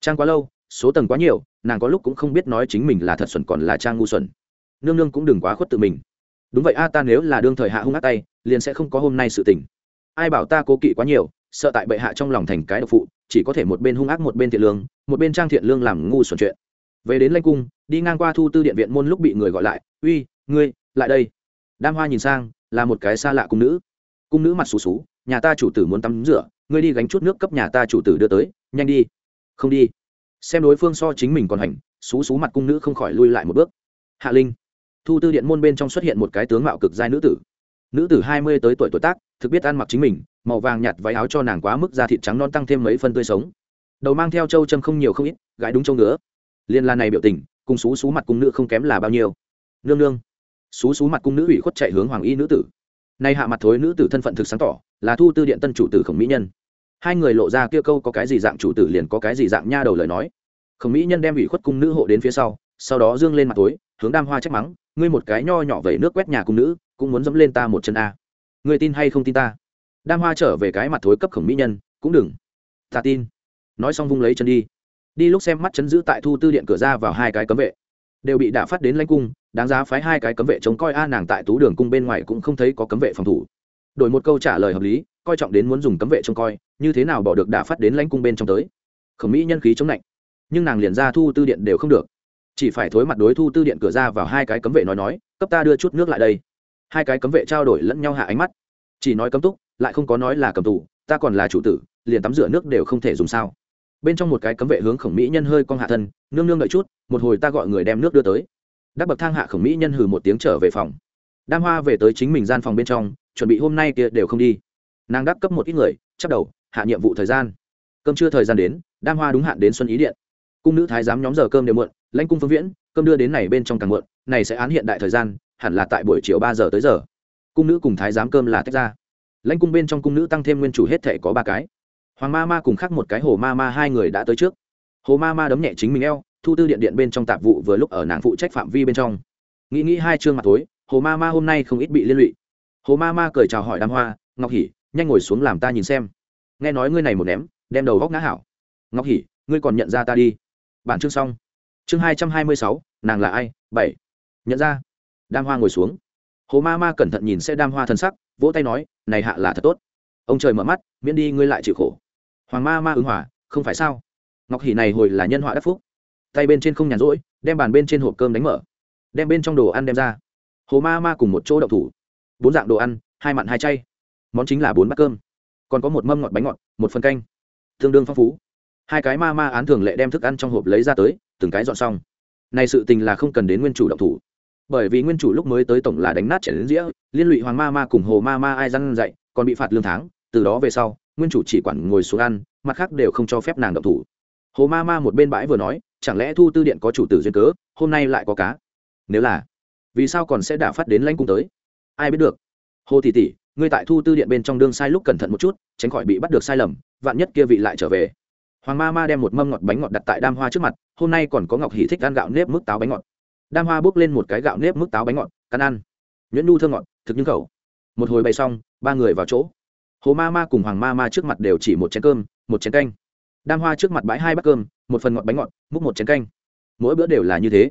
A: Trang quá lâu, số tầng quá nhiều, nàng có lúc cũng không biết nói chính mình là thật xuẩn còn là trang ngu xuẩn. Nương nương cũng đừng quá khuất tự mình đúng vậy a, ta nếu là đương thời hạ hung ác tay, liền sẽ không có hôm nay sự tình. Ai bảo ta cố kỵ quá nhiều, sợ tại bệ hạ trong lòng thành cái độc phụ, chỉ có thể một bên hung ác một bên thiện lương, một bên trang thiện lương làm ngu xuẩn chuyện. Về đến lanh cung, đi ngang qua thu tư điện viện môn lúc bị người gọi lại, uy, ngươi, lại đây. Đam hoa nhìn sang, là một cái xa lạ cung nữ. Cung nữ mặt xù xú nhà ta chủ tử muốn tắm rửa, ngươi đi gánh chút nước cấp nhà ta chủ tử đưa tới, nhanh đi. Không đi. Xem đối phương so chính mình còn hành, xú xú mặt cung nữ không khỏi lui lại một bước. Hạ linh thu tư điện môn bên trong xuất hiện một cái tướng mạo cực giai nữ tử. Nữ tử hai mươi tới tuổi tuổi tác, thực biết ăn mặc chính mình, màu vàng nhạt váy áo cho nàng quá mức da thịt trắng non tăng thêm mấy phân tươi sống. Đầu mang theo châu châm không nhiều không ít gãi đúng châu ngứa. Liên la này biểu tình, cùng xú xú mặt cung nữ không kém là bao nhiêu. Nương nương. Xú xú mặt cung nữ ủy khuất chạy hướng hoàng y nữ tử. Nay hạ mặt thối nữ tử thân phận thực sáng tỏ, là thu tư điện tân chủ tử khổng mỹ nhân. Hai người lộ ra kia câu có cái gì dạng chủ tử liền có cái gì dạng nha đầu lời nói. Khổng mỹ nhân đem ủy khuất cung nữ hộ đến phía sau sau đó dương lên mặt tối, hướng đam hoa trách mắng, ngươi một cái nho nhỏ vẩy nước quét nhà cung nữ, cũng muốn dẫm lên ta một chân a. Ngươi tin hay không tin ta? Đam hoa trở về cái mặt thối cấp khổng mỹ nhân, cũng đừng. Ta tin. Nói xong vung lấy chân đi. Đi lúc xem mắt chấn giữ tại thu tư điện cửa ra vào hai cái cấm vệ. Đều bị đả phát đến lãnh cung, đáng giá phái hai cái cấm vệ chống coi a, nàng tại tú đường cung bên ngoài cũng không thấy có cấm vệ phòng thủ. Đổi một câu trả lời hợp lý, coi trọng đến muốn dùng cấm vệ trông coi, như thế nào bỏ được đả phát đến lãnh cung bên trong tới. Khổng mỹ nhân khí chống lạnh, nhưng nàng liền ra thu tư điện đều không được chỉ phải thối mặt đối thu tư điện cửa ra vào hai cái cấm vệ nói nói, cấp ta đưa chút nước lại đây. Hai cái cấm vệ trao đổi lẫn nhau hạ ánh mắt. Chỉ nói cấm túc, lại không có nói là cầm tù, ta còn là chủ tử, liền tắm rửa nước đều không thể dùng sao? Bên trong một cái cấm vệ hướng khổng mỹ nhân hơi cong hạ thân, nương nương đợi chút, một hồi ta gọi người đem nước đưa tới. Đắc bậc thang hạ khổng mỹ nhân hừ một tiếng trở về phòng. Đam hoa về tới chính mình gian phòng bên trong, chuẩn bị hôm nay kia đều không đi. Nàng đắc cấp một ít người chắc đầu, hạ nhiệm vụ thời gian. Cơm chưa thời gian đến, đam hoa đúng hạn đến xuân ý điện. Cung nữ thái giám nhóm giờ cơm đều muộn lãnh cung phương viễn, cơm đưa đến này bên trong càng muộn, này sẽ án hiện đại thời gian, hẳn là tại buổi chiều ba giờ tới giờ. Cung nữ cùng thái giám cơm là tách ra. Lãnh cung bên trong cung nữ tăng thêm nguyên chủ hết thể có ba cái. Hoàng ma ma cùng khác một cái hồ ma ma hai người đã tới trước. Hồ ma ma đấm nhẹ chính mình eo, thu tư điện điện bên trong tạp vụ vừa lúc ở nàng phụ trách phạm vi bên trong. Nghĩ nghĩ hai chương mặt tối, hồ ma ma hôm nay không ít bị liên lụy. Hồ ma ma cười chào hỏi đam hoa, ngọc hỉ nhanh ngồi xuống làm ta nhìn xem. Nghe nói ngươi này một ném, đem đầu góc ngã hảo. Ngọc hỉ ngươi còn nhận ra ta đi. Bản chương xong chương hai trăm hai mươi sáu, nàng là ai? Bảy. Nhận ra. Đam hoa ngồi xuống. Hồ ma ma cẩn thận nhìn xe đam hoa thân sắc, vỗ tay nói, này hạ là thật tốt. Ông trời mở mắt, miễn đi, ngươi lại chịu khổ. Hoàng ma ma ứng hòa, không phải sao? Ngọc hỉ này hồi là nhân họa đắc phúc. Tay bên trên không nhàn rỗi, đem bàn bên trên hộp cơm đánh mở. Đem bên trong đồ ăn đem ra. Hồ ma ma cùng một chỗ đậu thủ. Bốn dạng đồ ăn, hai mặn hai chay. Món chính là bốn bát cơm. Còn có một mâm ngọt bánh ngọt, một phần canh. Tương đương phong phú. Hai cái ma ma án thường lệ đem thức ăn trong hộp lấy ra tới từng cái dọn xong. Này sự tình là không cần đến nguyên chủ động thủ. Bởi vì nguyên chủ lúc mới tới tổng là đánh nát chảy đến dĩa liên lụy hoàng ma ma cùng hồ ma ma ai răn dậy còn bị phạt lương tháng, từ đó về sau, nguyên chủ chỉ quản ngồi xuống ăn, mặt khác đều không cho phép nàng động thủ. Hồ ma ma một bên bãi vừa nói, chẳng lẽ thu tư điện có chủ tử duyên cớ, hôm nay lại có cá? Nếu là, vì sao còn sẽ đả phát đến lãnh cung tới? Ai biết được. Hồ tỷ tỷ, ngươi tại thu tư điện bên trong đương sai lúc cẩn thận một chút, tránh khỏi bị bắt được sai lầm, vạn nhất kia vị lại trở về hoàng ma ma đem một mâm ngọt bánh ngọt đặt tại đam hoa trước mặt, hôm nay còn có ngọc hỉ thích ăn gạo nếp mức táo bánh ngọt. Đam hoa bốc lên một cái gạo nếp mức táo bánh ngọt, cắn ăn. Nhuyễn nu thơ ngọt, thực những khẩu. Một hồi bày xong, ba người vào chỗ. Hồ ma ma cùng hoàng ma ma trước mặt đều chỉ một chén cơm, một chén canh. Đam hoa trước mặt bãi hai bát cơm, một phần ngọt bánh ngọt, múc một chén canh. Mỗi bữa đều là như thế.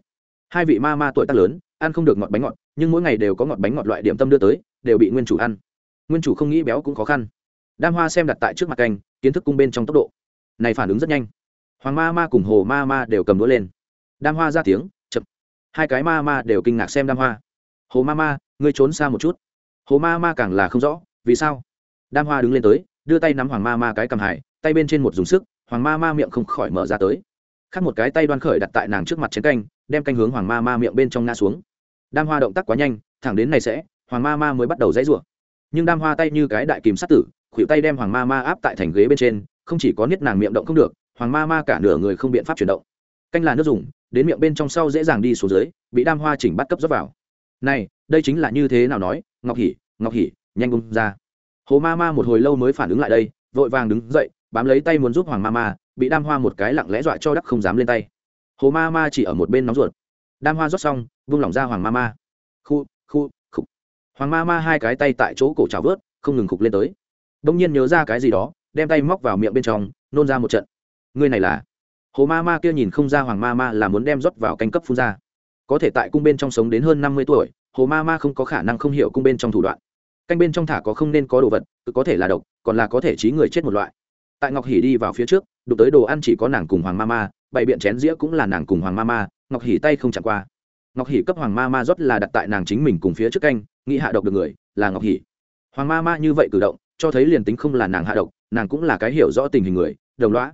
A: Hai vị ma ma tuổi tác lớn, ăn không được ngọt bánh ngọt, nhưng mỗi ngày đều có ngọt bánh ngọt loại điểm tâm đưa tới, đều bị nguyên chủ ăn. Nguyên chủ không nghĩ béo cũng khó khăn. Đam hoa xem đặt tại trước mặt canh, kiến thức cung bên trong tốc độ này phản ứng rất nhanh. Hoàng ma ma cùng hồ ma ma đều cầm đũa lên. Đam hoa ra tiếng, chậm. Hai cái ma ma đều kinh ngạc xem đam hoa. Hồ ma ma, ngươi trốn xa một chút. Hồ ma ma càng là không rõ, vì sao? Đam hoa đứng lên tới, đưa tay nắm hoàng ma ma cái cầm hải tay bên trên một dùng sức, hoàng ma ma miệng không khỏi mở ra tới. Khác một cái tay đoan khởi đặt tại nàng trước mặt chén canh, đem canh hướng hoàng ma ma miệng bên trong ngã xuống. Đam hoa động tác quá nhanh, thẳng đến này sẽ, hoàng ma ma mới bắt đầu dãy rủa. Nhưng đam hoa tay như cái đại kìm sát tử, khuỷu tay đem hoàng ma ma áp tại thành ghế bên trên không chỉ có niết nàng miệng động không được, hoàng ma ma cả nửa người không biện pháp chuyển động. Canh là nước dùng, đến miệng bên trong sau dễ dàng đi xuống dưới, bị đam hoa chỉnh bắt cấp dốc vào. Này, đây chính là như thế nào nói, ngọc hỉ ngọc hỉ nhanh bung ra. Hồ ma ma một hồi lâu mới phản ứng lại đây, vội vàng đứng dậy, bám lấy tay muốn giúp hoàng ma ma, bị đam hoa một cái lặng lẽ dọa cho đắc không dám lên tay. Hồ ma ma chỉ ở một bên nóng ruột. Đam hoa rót xong, vung lỏng ra hoàng ma ma. Khu khu, khục. Hoàng ma ma hai cái tay tại chỗ cổ trào vớt, không ngừng khục lên tới. Đông nhiên nhớ ra cái gì đó đem tay móc vào miệng bên trong, nôn ra một trận. Ngươi này là? Hồ ma ma kia nhìn không ra hoàng ma ma là muốn đem rót vào canh cấp phun ra. Có thể tại cung bên trong sống đến hơn năm mươi tuổi, hồ ma ma không có khả năng không hiểu cung bên trong thủ đoạn. Canh bên trong thả có không nên có đồ vật, cứ có thể là độc, còn là có thể trí người chết một loại. Tại ngọc hỉ đi vào phía trước, đụng tới đồ ăn chỉ có nàng cùng hoàng ma ma, bày biện chén dĩa cũng là nàng cùng hoàng ma ma, ngọc hỉ tay không chạm qua. Ngọc hỉ cấp hoàng ma ma rót là đặt tại nàng chính mình cùng phía trước canh, nghĩ hạ độc được người, là ngọc hỉ hoàng ma ma như vậy cử động, cho thấy liền tính không là nàng hạ độc nàng cũng là cái hiểu rõ tình hình người, đồng loã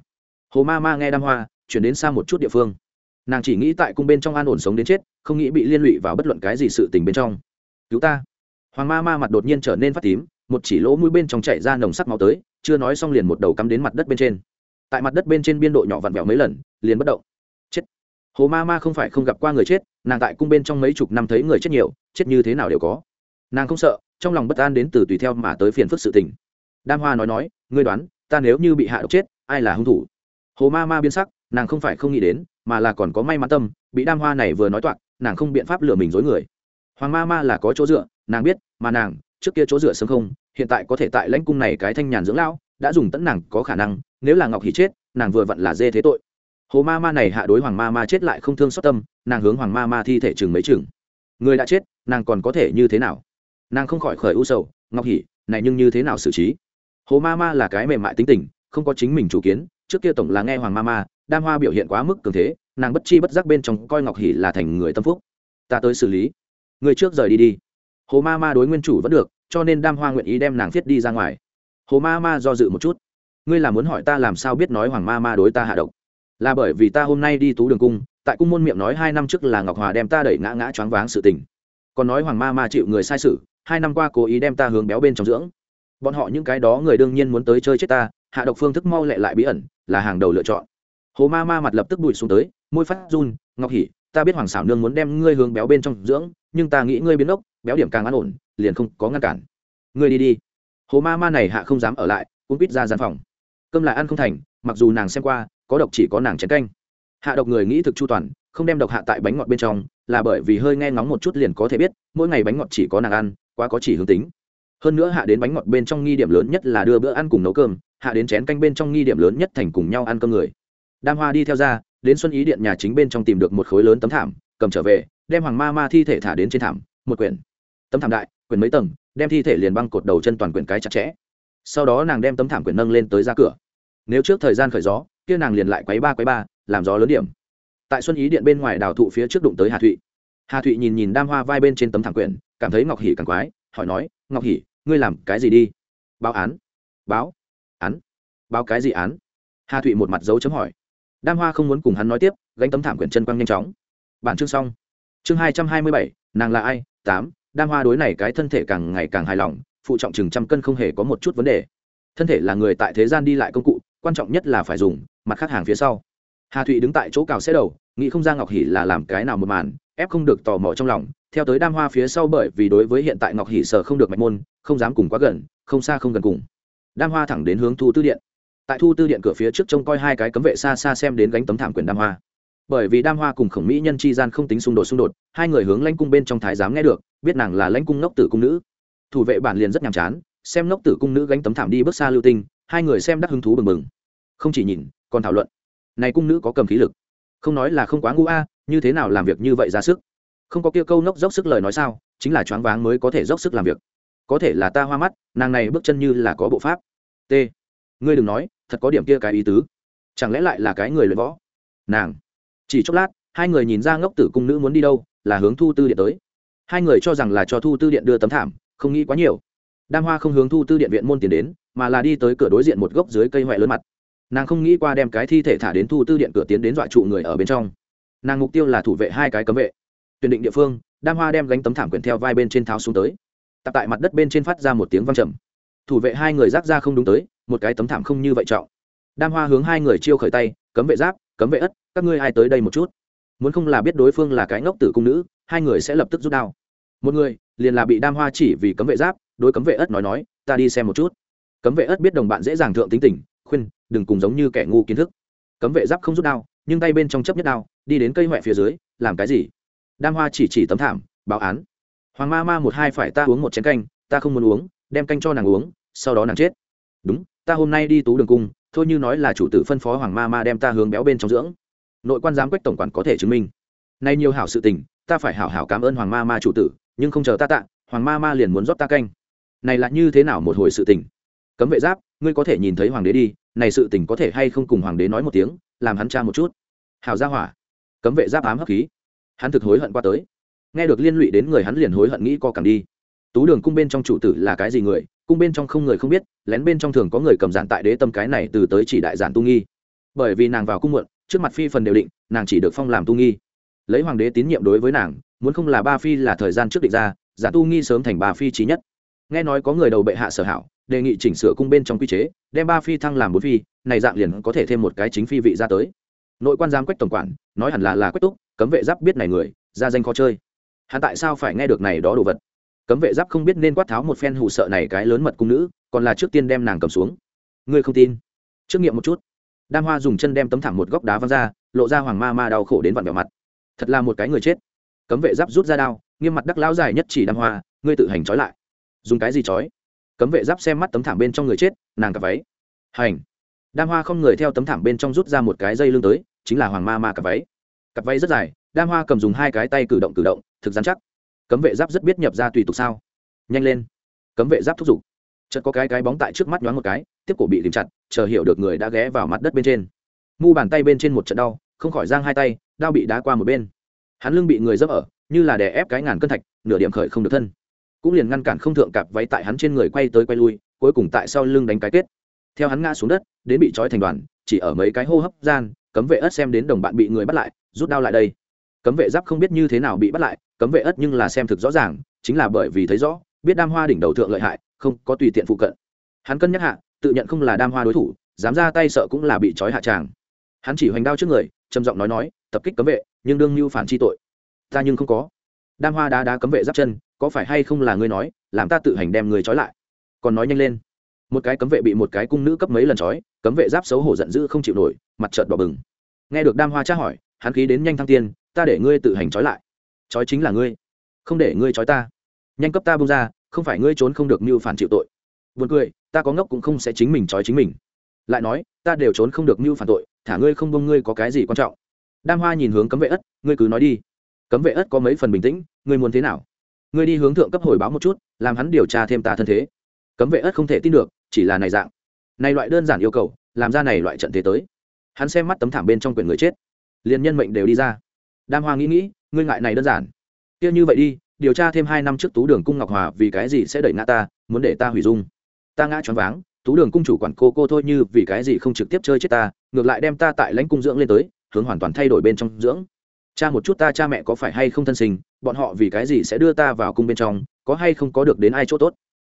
A: hồ ma ma nghe đam hoa, chuyển đến xa một chút địa phương. Nàng chỉ nghĩ tại cung bên trong an ổn sống đến chết, không nghĩ bị liên lụy vào bất luận cái gì sự tình bên trong. Cứu ta. Hoàng ma ma mặt đột nhiên trở nên phát tím, một chỉ lỗ mũi bên trong chạy ra nồng sắc máu tới, chưa nói xong liền một đầu cắm đến mặt đất bên trên. Tại mặt đất bên trên biên độ nhỏ vặn vẹo mấy lần, liền bất động. Chết. Hồ ma ma không phải không gặp qua người chết, nàng tại cung bên trong mấy chục năm thấy người chết nhiều, chết như thế nào đều có. Nàng không sợ, trong lòng bất an đến từ tùy theo mà tới phiền phức sự tình. Đam hoa nói nói ngươi đoán, ta nếu như bị hạ độc chết, ai là hung thủ? Hồ ma ma biến sắc, nàng không phải không nghĩ đến, mà là còn có may mắn tâm, bị đam hoa này vừa nói toạc, nàng không biện pháp lừa mình dối người. Hoàng ma ma là có chỗ dựa, nàng biết, mà nàng, trước kia chỗ dựa sớm không, hiện tại có thể tại lãnh cung này cái thanh nhàn dưỡng lão, đã dùng tẫn nàng có khả năng, nếu là ngọc hỉ chết, nàng vừa vặn là dê thế tội. Hồ ma ma này hạ đối hoàng ma ma chết lại không thương xót tâm, nàng hướng hoàng ma ma thi thể chừng mấy chừng. Người đã chết, nàng còn có thể như thế nào? Nàng không khỏi khởi u sầu, ngọc hỉ này nhưng như thế nào xử trí? Hồ ma ma là cái mềm mại tính tình, không có chính mình chủ kiến, trước kia tổng là nghe hoàng ma ma, đam hoa biểu hiện quá mức cường thế, nàng bất chi bất giác bên trong coi ngọc hỷ là thành người tâm phúc. Ta tới xử lý. Người trước rời đi đi. Hồ ma ma đối nguyên chủ vẫn được, cho nên đam hoa nguyện ý đem nàng thiết đi ra ngoài. Hồ ma ma do dự một chút. Ngươi là muốn hỏi ta làm sao biết nói hoàng ma ma đối ta hạ độc? Là bởi vì ta hôm nay đi tú đường cung, tại cung môn miệng nói hai năm trước là ngọc hòa đem ta đẩy ngã ngã choáng váng sự tình. Còn nói hoàng ma ma chịu người sai sự, hai năm qua cố ý đem ta hướng béo bên trong dưỡng bọn họ những cái đó người đương nhiên muốn tới chơi chết ta, hạ độc phương thức mau lẹ lại bí ẩn, là hàng đầu lựa chọn. Hồ ma ma mặt lập tức bụi xuống tới, môi phát run, ngọc hỉ ta biết hoàng xảo nương muốn đem ngươi hướng béo bên trong dưỡng, nhưng ta nghĩ ngươi biến ốc, béo điểm càng an ổn, liền không có ngăn cản. Ngươi đi đi. Hồ ma ma này hạ không dám ở lại cũng quýt ra gian phòng. Cơm lại ăn không thành, mặc dù nàng xem qua, có độc chỉ có nàng chén canh. Hạ độc người nghĩ thực chu toàn, không đem độc hạ tại bánh ngọt bên trong, là bởi vì hơi nghe ngóng một chút liền có thể biết, mỗi ngày bánh ngọt chỉ có nàng ăn, quá có chỉ hướng tính hơn nữa hạ đến bánh ngọt bên trong nghi điểm lớn nhất là đưa bữa ăn cùng nấu cơm, hạ đến chén canh bên trong nghi điểm lớn nhất thành cùng nhau ăn cơm người. Đam hoa đi theo ra, đến xuân ý điện nhà chính bên trong tìm được một khối lớn tấm thảm, cầm trở về, đem hoàng ma ma thi thể thả đến trên thảm, một quyển. Tấm thảm đại, quyển mấy tầng, đem thi thể liền băng cột đầu chân toàn quyển cái chặt chẽ. Sau đó nàng đem tấm thảm quyển nâng lên tới ra cửa. Nếu trước thời gian khởi gió, kia nàng liền lại quấy ba quấy ba, làm gió lớn điểm. Tại xuân ý điện bên ngoài đào thụ phía trước đụng tới hà thụy. Hà thụy nhìn nhìn đam hoa vai bên trên tấm thảm quyển, cảm thấy ngọc hỉ càng quái, hỏi nói, ngọc hỉ ngươi làm cái gì đi? Báo án. Báo. Án. Báo cái gì án? Hà thụy một mặt dấu chấm hỏi. Đam hoa không muốn cùng hắn nói tiếp, gánh tấm thảm quyển chân quăng nhanh chóng. Bản chương xong. Chương hai trăm hai mươi bảy, nàng là ai? Tám. Đam hoa đối này cái thân thể càng ngày càng hài lòng, phụ trọng chừng trăm cân không hề có một chút vấn đề. Thân thể là người tại thế gian đi lại công cụ, quan trọng nhất là phải dùng, mặt khác hàng phía sau. Hà thụy đứng tại chỗ cào xe đầu, nghĩ không ra ngọc Hỉ là làm cái nào một màn, ép không được tò mò trong lòng theo tới đam hoa phía sau bởi vì đối với hiện tại ngọc hỷ sở không được mạch môn, không dám cùng quá gần, không xa không gần cùng. Đam hoa thẳng đến hướng thu tư điện. Tại thu tư điện cửa phía trước trông coi hai cái cấm vệ xa xa xem đến gánh tấm thảm quyền đam hoa. Bởi vì đam hoa cùng khổng mỹ nhân chi gian không tính xung đột xung đột, hai người hướng lãnh cung bên trong thái giám nghe được, biết nàng là lãnh cung nốc tử cung nữ. Thủ vệ bản liền rất nhàm chán, xem nốc tử cung nữ gánh tấm thảm đi bước xa lưu tinh, hai người xem đắc hứng thú bừng bừng. Không chỉ nhìn, còn thảo luận. Này cung nữ có cầm khí lực. Không nói là không quá ngu a, như thế nào làm việc như vậy ra sức? Không có kia câu nốc dốc sức lời nói sao, chính là choáng váng mới có thể dốc sức làm việc. Có thể là ta hoa mắt, nàng này bước chân như là có bộ pháp. T. Ngươi đừng nói, thật có điểm kia cái ý tứ. Chẳng lẽ lại là cái người luyện võ? Nàng. Chỉ chốc lát, hai người nhìn ra ngốc tử cung nữ muốn đi đâu, là hướng thu tư điện tới. Hai người cho rằng là cho thu tư điện đưa tấm thảm, không nghĩ quá nhiều. Đam hoa không hướng thu tư điện viện môn tiền đến, mà là đi tới cửa đối diện một gốc dưới cây huệ lớn mặt. Nàng không nghĩ qua đem cái thi thể thả đến thu tư điện cửa tiến đến dọa trụ người ở bên trong. Nàng mục tiêu là thủ vệ hai cái cấm vệ tuyển định địa phương, đam hoa đem gánh tấm thảm quyển theo vai bên trên tháo xuống tới. Tập tại mặt đất bên trên phát ra một tiếng văng trầm. Thủ vệ hai người giáp ra không đúng tới, một cái tấm thảm không như vậy trọng. Đam hoa hướng hai người chiêu khởi tay, cấm vệ giáp, cấm vệ ất, các ngươi ai tới đây một chút? Muốn không là biết đối phương là cái ngốc tử cung nữ, hai người sẽ lập tức rút đao. Một người, liền là bị đam hoa chỉ vì cấm vệ giáp, đối cấm vệ ất nói nói, ta đi xem một chút. Cấm vệ ất biết đồng bạn dễ dàng thượng tính tình, khuyên, đừng cùng giống như kẻ ngu kiến thức. Cấm vệ giáp không rút đao, nhưng tay bên trong chấp nhất đao, đi đến cây huệ phía dưới, làm cái gì? Đam hoa chỉ chỉ tấm thảm, báo án. Hoàng ma ma một hai phải ta uống một chén canh, ta không muốn uống, đem canh cho nàng uống, sau đó nàng chết. Đúng, ta hôm nay đi tú đường cung, thôi như nói là chủ tử phân phó hoàng ma ma đem ta hướng béo bên trong dưỡng. Nội quan giám quách tổng quản có thể chứng minh. Nay nhiều hảo sự tình, ta phải hảo hảo cảm ơn hoàng ma ma chủ tử, nhưng không chờ ta tạ, hoàng ma ma liền muốn rót ta canh. Này là như thế nào một hồi sự tình? Cấm vệ giáp, ngươi có thể nhìn thấy hoàng đế đi, này sự tình có thể hay không cùng hoàng đế nói một tiếng, làm hắn cha một chút. Hào gia hỏa. Cấm vệ giáp ám hấp khí hắn thực hối hận qua tới. Nghe được liên lụy đến người hắn liền hối hận nghĩ co càng đi. Tú đường cung bên trong chủ tử là cái gì người, cung bên trong không người không biết, lén bên trong thường có người cầm giản tại đế tâm cái này từ tới chỉ đại giản tu nghi. Bởi vì nàng vào cung muộn, trước mặt phi phần đều định, nàng chỉ được phong làm tu nghi. Lấy hoàng đế tín nhiệm đối với nàng, muốn không là ba phi là thời gian trước định ra giả tu nghi sớm thành ba phi trí nhất. Nghe nói có người đầu bệ hạ sở hảo, đề nghị chỉnh sửa cung bên trong quy chế, đem ba phi thăng làm bốn phi, này dạng liền có thể thêm một cái chính phi vị ra tới. Nội quan giám quách tổng quản, nói hẳn là là quách túc cấm vệ giáp biết này người, ra danh khó chơi. Hắn tại sao phải nghe được này đó đồ vật? Cấm vệ giáp không biết nên quát tháo một phen hụ sợ này cái lớn mật cung nữ, còn là trước tiên đem nàng cầm xuống. Ngươi không tin? Trước nghiệm một chút. Đam hoa dùng chân đem tấm thảm một góc đá văng ra, lộ ra hoàng ma ma đau khổ đến vặn vẹo mặt. Thật là một cái người chết. Cấm vệ giáp rút ra đao, nghiêm mặt đắc lão dài nhất chỉ đam hoa, ngươi tự hành trói lại. Dùng cái gì trói? Cấm vệ giáp xem mắt tấm thảm bên trong người chết, nàng cặp váy. Hành. Đam hoa không người theo tấm thảm bên trong rút ra một cái dây lưng tới, chính là hoàng ma ma cặp váy cặp váy rất dài đam hoa cầm dùng hai cái tay cử động cử động, thực dán chắc. Cấm vệ giáp rất biết nhập ra tùy tục sao? Nhanh lên. Cấm vệ giáp thúc giục. Chợt có cái cái bóng tại trước mắt nhoáng một cái, tiếp cổ bị tìm chặt, chờ hiểu được người đã ghé vào mặt đất bên trên. Mu bàn tay bên trên một trận đau, không khỏi giang hai tay đau bị đá qua một bên. Hắn lưng bị người dấp ở, như là đè ép cái ngàn cân thạch, nửa điểm khởi không được thân. Cũng liền ngăn cản không thượng cặp váy tại hắn trên người quay tới quay lui, cuối cùng tại sau lưng đánh cái kết. Theo hắn ngã xuống đất, đến bị trói thành đoàn, chỉ ở mấy cái hô hấp gian, cấm vệ ớt xem đến đồng bạn bị người bắt lại rút đao lại đây. Cấm vệ giáp không biết như thế nào bị bắt lại, cấm vệ ất nhưng là xem thực rõ ràng, chính là bởi vì thấy rõ, biết đam hoa đỉnh đầu thượng lợi hại, không có tùy tiện phụ cận. Hắn cân nhắc hạ, tự nhận không là đam hoa đối thủ, dám ra tay sợ cũng là bị trói hạ tràng. Hắn chỉ hoành đao trước người, trầm giọng nói nói, tập kích cấm vệ, nhưng đương mưu phản chi tội. Ta nhưng không có. Đam hoa đá đá cấm vệ giáp chân, có phải hay không là ngươi nói, làm ta tự hành đem người trói lại. Còn nói nhanh lên. Một cái cấm vệ bị một cái cung nữ cấp mấy lần trói, cấm vệ giáp xấu hổ giận dữ không chịu nổi, mặt trợt bỏ bừng. Nghe được đam hoa tra hỏi hắn khí đến nhanh thăng tiên, ta để ngươi tự hành trói lại. Trói chính là ngươi, không để ngươi trói ta. Nhanh cấp ta bông ra, không phải ngươi trốn không được mưu phản chịu tội. Buồn cười, ta có ngốc cũng không sẽ chính mình trói chính mình. Lại nói, ta đều trốn không được mưu phản tội, thả ngươi không bông ngươi có cái gì quan trọng? Đam hoa nhìn hướng cấm vệ ất, ngươi cứ nói đi. Cấm vệ ất có mấy phần bình tĩnh, ngươi muốn thế nào? Ngươi đi hướng thượng cấp hồi báo một chút, làm hắn điều tra thêm ta thân thế. Cấm vệ ất không thể tin được, chỉ là này dạng. Này loại đơn giản yêu cầu, làm ra này loại trận thế tới. Hắn xem mắt tấm thảm bên trong quyển người chết liền nhân mệnh đều đi ra. Đam hoa nghĩ nghĩ, ngươi ngại này đơn giản. Kia như vậy đi, điều tra thêm hai năm trước tú đường cung ngọc hòa vì cái gì sẽ đẩy ngã ta, muốn để ta hủy dung. Ta ngã choáng váng, tú đường cung chủ quản cô cô thôi như vì cái gì không trực tiếp chơi chết ta, ngược lại đem ta tại lãnh cung dưỡng lên tới, hướng hoàn toàn thay đổi bên trong dưỡng. Cha một chút ta cha mẹ có phải hay không thân sinh, bọn họ vì cái gì sẽ đưa ta vào cung bên trong, có hay không có được đến ai chỗ tốt?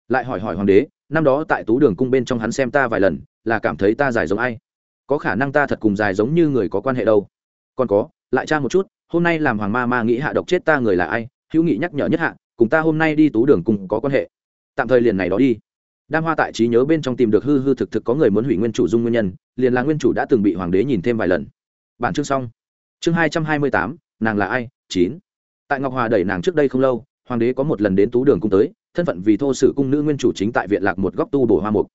A: Lại hỏi hỏi hoàng đế, năm đó tại tú đường cung bên trong hắn xem ta vài lần, là cảm thấy ta dài giống ai? Có khả năng ta thật cùng dài giống như người có quan hệ đâu? Còn có, lại tra một chút, hôm nay làm hoàng ma ma nghĩ hạ độc chết ta người là ai, hữu nghị nhắc nhở nhất hạ, cùng ta hôm nay đi tú đường cùng có quan hệ. Tạm thời liền này đó đi. Đam hoa tại trí nhớ bên trong tìm được hư hư thực thực có người muốn hủy nguyên chủ dung nguyên nhân, liền là nguyên chủ đã từng bị hoàng đế nhìn thêm vài lần. Bản chương xong. Chương hai trăm hai mươi tám, nàng là ai? Chín. Tại ngọc hòa đẩy nàng trước đây không lâu, hoàng đế có một lần đến tú đường cung tới, thân phận vì thô sử cung nữ nguyên chủ chính tại viện lạc một góc tu bổ hoa mục.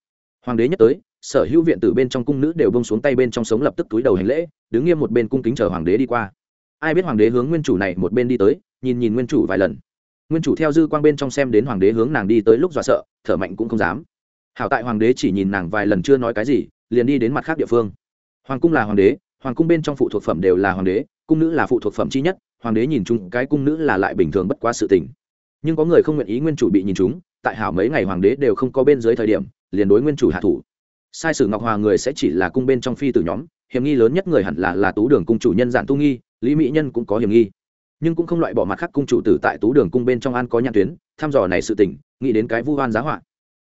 A: Hoàng đế nhất tới sở hữu viện từ bên trong cung nữ đều bông xuống tay bên trong sống lập tức túi đầu hành lễ, đứng nghiêm một bên cung kính chờ hoàng đế đi qua. Ai biết hoàng đế hướng nguyên chủ này một bên đi tới, nhìn nhìn nguyên chủ vài lần. Nguyên chủ theo dư quang bên trong xem đến hoàng đế hướng nàng đi tới lúc dọa sợ, thở mạnh cũng không dám. Hảo tại hoàng đế chỉ nhìn nàng vài lần chưa nói cái gì, liền đi đến mặt khác địa phương. Hoàng cung là hoàng đế, hoàng cung bên trong phụ thuộc phẩm đều là hoàng đế, cung nữ là phụ thuộc phẩm chi nhất, hoàng đế nhìn chung cái cung nữ là lại bình thường bất quá sự tình. Nhưng có người không nguyện ý nguyên chủ bị nhìn chúng, tại hảo mấy ngày hoàng đế đều không có bên dưới thời điểm, liền đối nguyên chủ hạ thủ sai sử ngọc hòa người sẽ chỉ là cung bên trong phi tử nhóm, hiểm nghi lớn nhất người hẳn là là tú đường cung chủ nhân giản tu nghi, lý mỹ nhân cũng có hiểm nghi. Nhưng cũng không loại bỏ mặt khác cung chủ tử tại tú đường cung bên trong an có nhãn tuyến, thăm dò này sự tỉnh nghĩ đến cái vu hoan giá họa.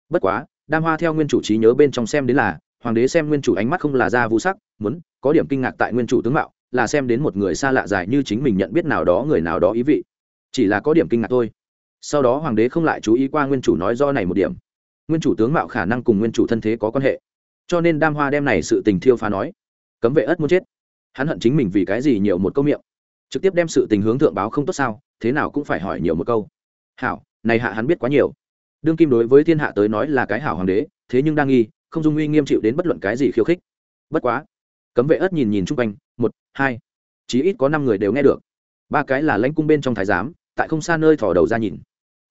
A: Bất quá, đam hoa theo nguyên chủ trí nhớ bên trong xem đến là, hoàng đế xem nguyên chủ ánh mắt không là ra vu sắc, muốn, có điểm kinh ngạc tại nguyên chủ tướng mạo, là xem đến một người xa lạ dài như chính mình nhận biết nào đó người nào đó ý vị. Chỉ là có điểm kinh ngạc thôi. Sau đó hoàng đế không lại chú ý qua nguyên chủ nói do này một điểm. Nguyên chủ tướng mạo khả năng cùng nguyên chủ thân thế có quan hệ cho nên đam hoa đem này sự tình thiêu phá nói. Cấm vệ ất muốn chết. Hắn hận chính mình vì cái gì nhiều một câu miệng. Trực tiếp đem sự tình hướng thượng báo không tốt sao, thế nào cũng phải hỏi nhiều một câu. Hảo, này hạ hắn biết quá nhiều. Đương kim đối với thiên hạ tới nói là cái hảo hoàng đế, thế nhưng đang nghi, không dung uy nghiêm chịu đến bất luận cái gì khiêu khích. Bất quá, cấm vệ ất nhìn nhìn chung quanh, một, hai, chí ít có năm người đều nghe được. Ba cái là lãnh cung bên trong thái giám, tại không xa nơi thò đầu ra nhìn.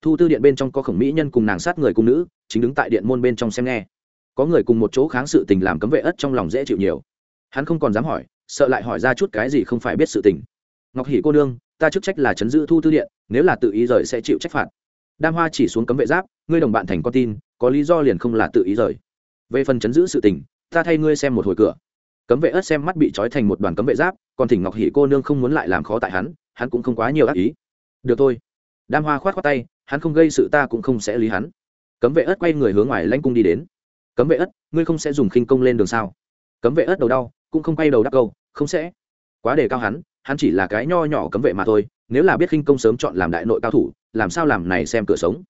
A: Thu tư điện bên trong có khổng mỹ nhân cùng nàng sát người cung nữ, chính đứng tại điện môn bên trong xem nghe có người cùng một chỗ kháng sự tình làm cấm vệ ất trong lòng dễ chịu nhiều. Hắn không còn dám hỏi, sợ lại hỏi ra chút cái gì không phải biết sự tình. Ngọc hỷ cô nương, ta chức trách là chấn giữ thu tư điện, nếu là tự ý rời sẽ chịu trách phạt. Đam hoa chỉ xuống cấm vệ giáp, ngươi đồng bạn thành con tin, có lý do liền không là tự ý rời. Về phần chấn giữ sự tình, ta thay ngươi xem một hồi cửa. Cấm vệ ớt xem mắt bị trói thành một đoàn cấm vệ giáp, còn thỉnh ngọc hỷ cô nương không muốn lại làm khó tại hắn hắn cũng không quá nhiều ác ý. Được thôi. Đam hoa khoát khoát tay, hắn không gây sự ta cũng không sẽ lý hắn. Cấm vệ ớt quay người hướng ngoài lanh cung đi đến cấm vệ ất, ngươi không sẽ dùng khinh công lên đường sao? Cấm vệ ất đầu đau cũng không quay đầu đắc câu không sẽ. Quá đề cao hắn hắn chỉ là cái nho nhỏ cấm vệ mà thôi nếu là biết khinh công sớm chọn làm đại nội cao thủ làm sao làm này xem cửa sống.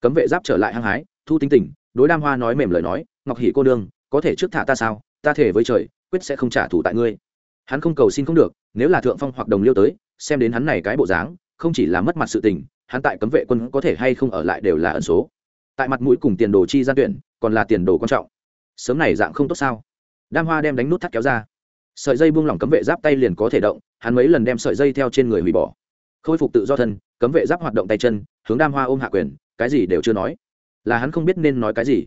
A: Cấm vệ giáp trở lại hăng hái thu tinh tỉnh đối đam hoa nói mềm lời nói ngọc hỷ cô đương có thể trước thả ta sao? Ta thể với trời quyết sẽ không trả thù tại ngươi. Hắn không cầu xin không được nếu là thượng phong hoặc đồng liêu tới xem đến hắn này cái bộ dáng không chỉ là mất mặt sự tình hắn tại cấm vệ quân có thể hay không ở lại đều là ẩn số. Tại mặt mũi cùng tiền đồ chi gian tuyển còn là tiền đồ quan trọng. Sớm này dạng không tốt sao? Đam hoa đem đánh nút thắt kéo ra. Sợi dây buông lỏng cấm vệ giáp tay liền có thể động, hắn mấy lần đem sợi dây theo trên người hủy bỏ. Khôi phục tự do thân, cấm vệ giáp hoạt động tay chân, hướng đam hoa ôm hạ quyền, cái gì đều chưa nói. Là hắn không biết nên nói cái gì.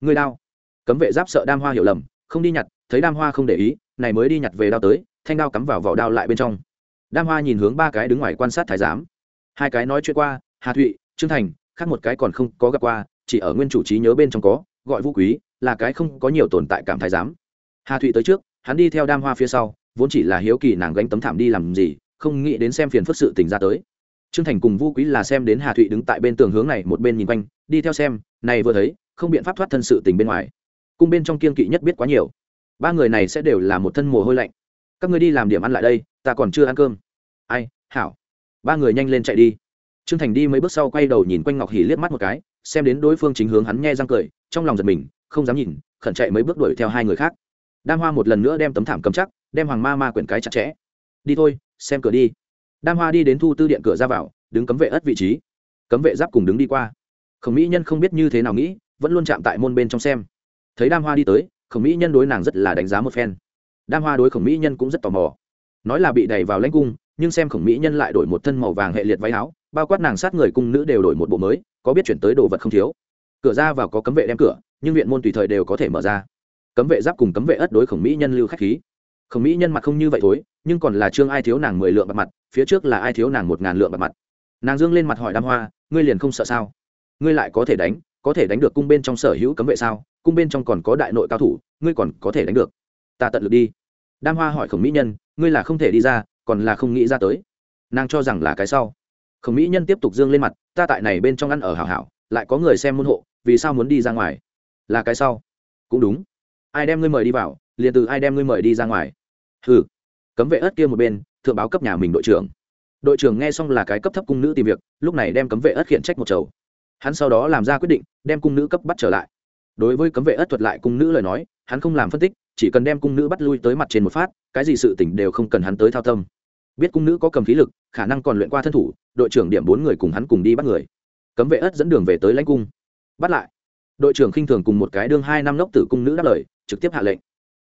A: Người đao cấm vệ giáp sợ đam hoa hiểu lầm, không đi nhặt, thấy đam hoa không để ý, này mới đi nhặt về đao tới, thanh đao cắm vào vỏ đao lại bên trong. Đam hoa nhìn hướng ba cái đứng ngoài quan sát thái giám. Hai cái nói chuyện qua, hà thụy, trương thành, khác một cái còn không có gặp qua, chỉ ở nguyên chủ trí nhớ bên trong có gọi vũ quý, là cái không có nhiều tồn tại cảm thái giám. Hà thụy tới trước, hắn đi theo đam hoa phía sau, vốn chỉ là hiếu kỳ nàng gánh tấm thảm đi làm gì, không nghĩ đến xem phiền phức sự tình ra tới. Trương thành cùng vũ quý là xem đến hà thụy đứng tại bên tường hướng này một bên nhìn quanh, đi theo xem, này vừa thấy, không biện pháp thoát thân sự tình bên ngoài. Cung bên trong kiên kỵ nhất biết quá nhiều. Ba người này sẽ đều là một thân mồ hôi lạnh. Các người đi làm điểm ăn lại đây, ta còn chưa ăn cơm. Ai, hảo. Ba người nhanh lên chạy đi. Trương thành đi mấy bước sau quay đầu nhìn quanh ngọc hỉ liếc mắt một cái xem đến đối phương chính hướng hắn nghe răng cười, trong lòng giật mình, không dám nhìn, khẩn chạy mấy bước đuổi theo hai người khác. Đam hoa một lần nữa đem tấm thảm cầm chắc, đem hoàng ma ma quyển cái chặt chẽ. Đi thôi, xem cửa đi. Đam hoa đi đến thu tư điện cửa ra vào, đứng cấm vệ ất vị trí. Cấm vệ giáp cùng đứng đi qua. Khổng mỹ nhân không biết như thế nào nghĩ, vẫn luôn chạm tại môn bên trong xem. Thấy đam hoa đi tới, khổng mỹ nhân đối nàng rất là đánh giá một phen. Đam hoa đối khổng mỹ nhân cũng rất tò mò. Nói là bị đẩy vào lãnh cung, nhưng xem khổng mỹ nhân lại đổi một thân màu vàng hệ liệt váy áo bao quát nàng sát người cung nữ đều đổi một bộ mới, có biết chuyển tới đồ vật không thiếu. Cửa ra vào có cấm vệ đem cửa, nhưng viện môn tùy thời đều có thể mở ra. Cấm vệ giáp cùng cấm vệ ất đối khổng mỹ nhân lưu khách khí. Khổng mỹ nhân mặt không như vậy thối, nhưng còn là trương ai thiếu nàng mười lượng bạc mặt, phía trước là ai thiếu nàng một ngàn lượng bạc mặt. Nàng dương lên mặt hỏi đam hoa, ngươi liền không sợ sao? Ngươi lại có thể đánh, có thể đánh được cung bên trong sở hữu cấm vệ sao? Cung bên trong còn có đại nội cao thủ, ngươi còn có thể đánh được. Ta tận lực đi. Đam hoa hỏi khổng mỹ nhân, ngươi là không thể đi ra, còn là không nghĩ ra tới? Nàng cho rằng là cái sau khổng mỹ nhân tiếp tục dương lên mặt, ta tại này bên trong ăn ở hảo hảo, lại có người xem môn hộ, vì sao muốn đi ra ngoài? Là cái sau. Cũng đúng. Ai đem ngươi mời đi vào, liền từ ai đem ngươi mời đi ra ngoài. Hừ. Cấm vệ ớt kia một bên, thượng báo cấp nhà mình đội trưởng. Đội trưởng nghe xong là cái cấp thấp cung nữ tìm việc, lúc này đem cấm vệ ớt khiển trách một chầu. Hắn sau đó làm ra quyết định, đem cung nữ cấp bắt trở lại. Đối với cấm vệ ớt thuật lại cung nữ lời nói, hắn không làm phân tích, chỉ cần đem cung nữ bắt lui tới mặt trên một phát, cái gì sự tỉnh đều không cần hắn tới thao tâm biết cung nữ có cầm khí lực, khả năng còn luyện qua thân thủ, đội trưởng điểm bốn người cùng hắn cùng đi bắt người. Cấm vệ ớt dẫn đường về tới lãnh cung. Bắt lại. Đội trưởng khinh thường cùng một cái đương hai năm lốc tử cung nữ đáp lời, trực tiếp hạ lệnh.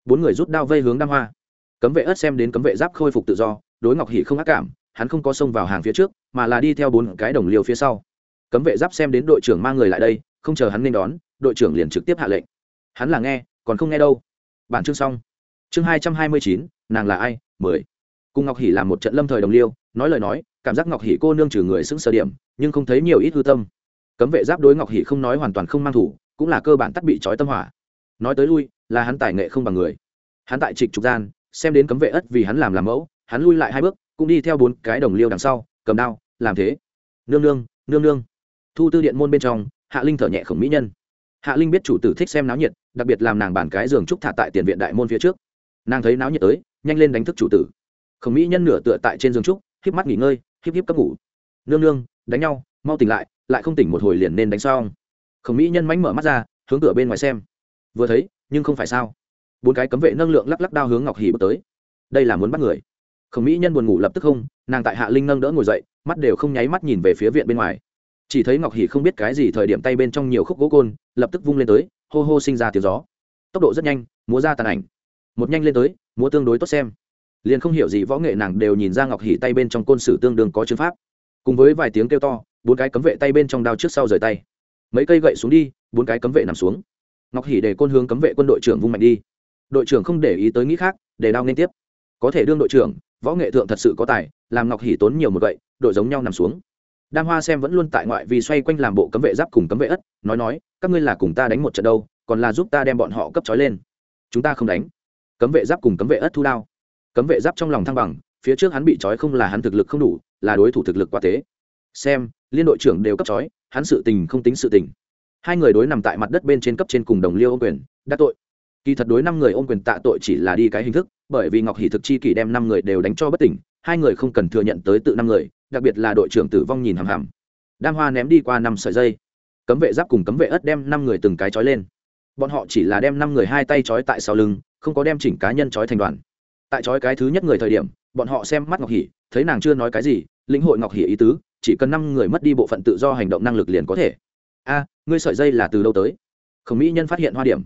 A: Bốn người rút đao vây hướng đam hoa. Cấm vệ ớt xem đến cấm vệ giáp khôi phục tự do, đối ngọc hỉ không ác cảm, hắn không có xông vào hàng phía trước, mà là đi theo bốn cái đồng liều phía sau. Cấm vệ giáp xem đến đội trưởng mang người lại đây, không chờ hắn nên đón, đội trưởng liền trực tiếp hạ lệnh. Hắn là nghe, còn không nghe đâu. Bản chương xong. Chương hai trăm hai mươi chín, nàng là ai? Mười cùng ngọc hỷ làm một trận lâm thời đồng liêu, nói lời nói, cảm giác ngọc hỷ cô nương trừ người xứng sơ điểm, nhưng không thấy nhiều ít hư tâm. Cấm vệ giáp đối ngọc hỷ không nói hoàn toàn không mang thủ, cũng là cơ bản tắt bị trói tâm hỏa. Nói tới lui, là hắn tài nghệ không bằng người. Hắn tại trịch trục gian, xem đến cấm vệ ất vì hắn làm làm mẫu, hắn lui lại hai bước, cũng đi theo bốn cái đồng liêu đằng sau, cầm đao, làm thế. Nương nương nương nương. Thu tư điện môn bên trong, hạ linh thở nhẹ khổng mỹ nhân. Hạ linh biết chủ tử thích xem náo nhiệt, đặc biệt làm nàng bản cái giường trúc thả tại tiền viện đại môn phía trước. Nàng thấy náo nhiệt tới, nhanh lên đánh thức chủ tử khổng mỹ nhân nửa tựa tại trên giường trúc, híp mắt nghỉ ngơi, híp híp cấp ngủ. Nương nương, đánh nhau, mau tỉnh lại lại không tỉnh một hồi liền nên đánh xong. Khổng mỹ nhân mánh mở mắt ra, hướng cửa bên ngoài xem. Vừa thấy, nhưng không phải sao. Bốn cái cấm vệ nâng lượng lắc lắc đao hướng ngọc hỉ bước tới. Đây là muốn bắt người. Khổng mỹ nhân buồn ngủ lập tức không, nàng tại hạ linh nâng đỡ ngồi dậy, mắt đều không nháy mắt nhìn về phía viện bên ngoài. Chỉ thấy ngọc hỉ không biết cái gì thời điểm tay bên trong nhiều khúc gỗ côn, lập tức vung lên tới, hô hô sinh ra tiếng gió. Tốc độ rất nhanh, múa ra tàn ảnh. Một nhanh lên tới, múa tương đối tốt xem liền không hiểu gì võ nghệ nàng đều nhìn ra ngọc hỉ tay bên trong côn sử tương đương có chứng pháp. Cùng với vài tiếng kêu to, bốn cái cấm vệ tay bên trong đao trước sau rời tay. Mấy cây gậy xuống đi, bốn cái cấm vệ nằm xuống. Ngọc hỉ để côn hướng cấm vệ quân đội trưởng vung mạnh đi. Đội trưởng không để ý tới nghĩ khác, để đao nên tiếp. Có thể đương đội trưởng, võ nghệ thượng thật sự có tài, làm ngọc hỉ tốn nhiều một gậy, đội giống nhau nằm xuống. Đam hoa xem vẫn luôn tại ngoại vì xoay quanh làm bộ cấm vệ giáp cùng cấm vệ ất, nói nói, các ngươi là cùng ta đánh một trận đâu, còn là giúp ta đem bọn họ cấp trói lên. Chúng ta không đánh. Cấm vệ giáp cùng cấm vệ ất thu đao cấm vệ giáp trong lòng thăng bằng, phía trước hắn bị trói không là hắn thực lực không đủ, là đối thủ thực lực quá thế xem, liên đội trưởng đều cấp trói, hắn sự tình không tính sự tình. Hai người đối nằm tại mặt đất bên trên cấp trên cùng đồng liêu ô quyền, đắc tội. Kỳ thật đối năm người ôm quyền tạ tội chỉ là đi cái hình thức, bởi vì ngọc hỷ thực chi kỷ đem năm người đều đánh cho bất tỉnh, hai người không cần thừa nhận tới tự năm người, đặc biệt là đội trưởng tử vong nhìn hằm hằm. Đam hoa ném đi qua năm sợi dây. Cấm vệ giáp cùng cấm vệ ất đem năm người từng cái trói lên. Bọn họ chỉ là đem năm người hai tay trói tại sau lưng, không có đem chỉnh cá nhân trói thành đoàn tại trói cái thứ nhất người thời điểm, bọn họ xem mắt ngọc hỷ, thấy nàng chưa nói cái gì, lĩnh hội ngọc hỷ ý tứ, chỉ cần năm người mất đi bộ phận tự do hành động năng lực liền có thể. A, ngươi sợi dây là từ đâu tới? Khổng mỹ nhân phát hiện hoa điểm.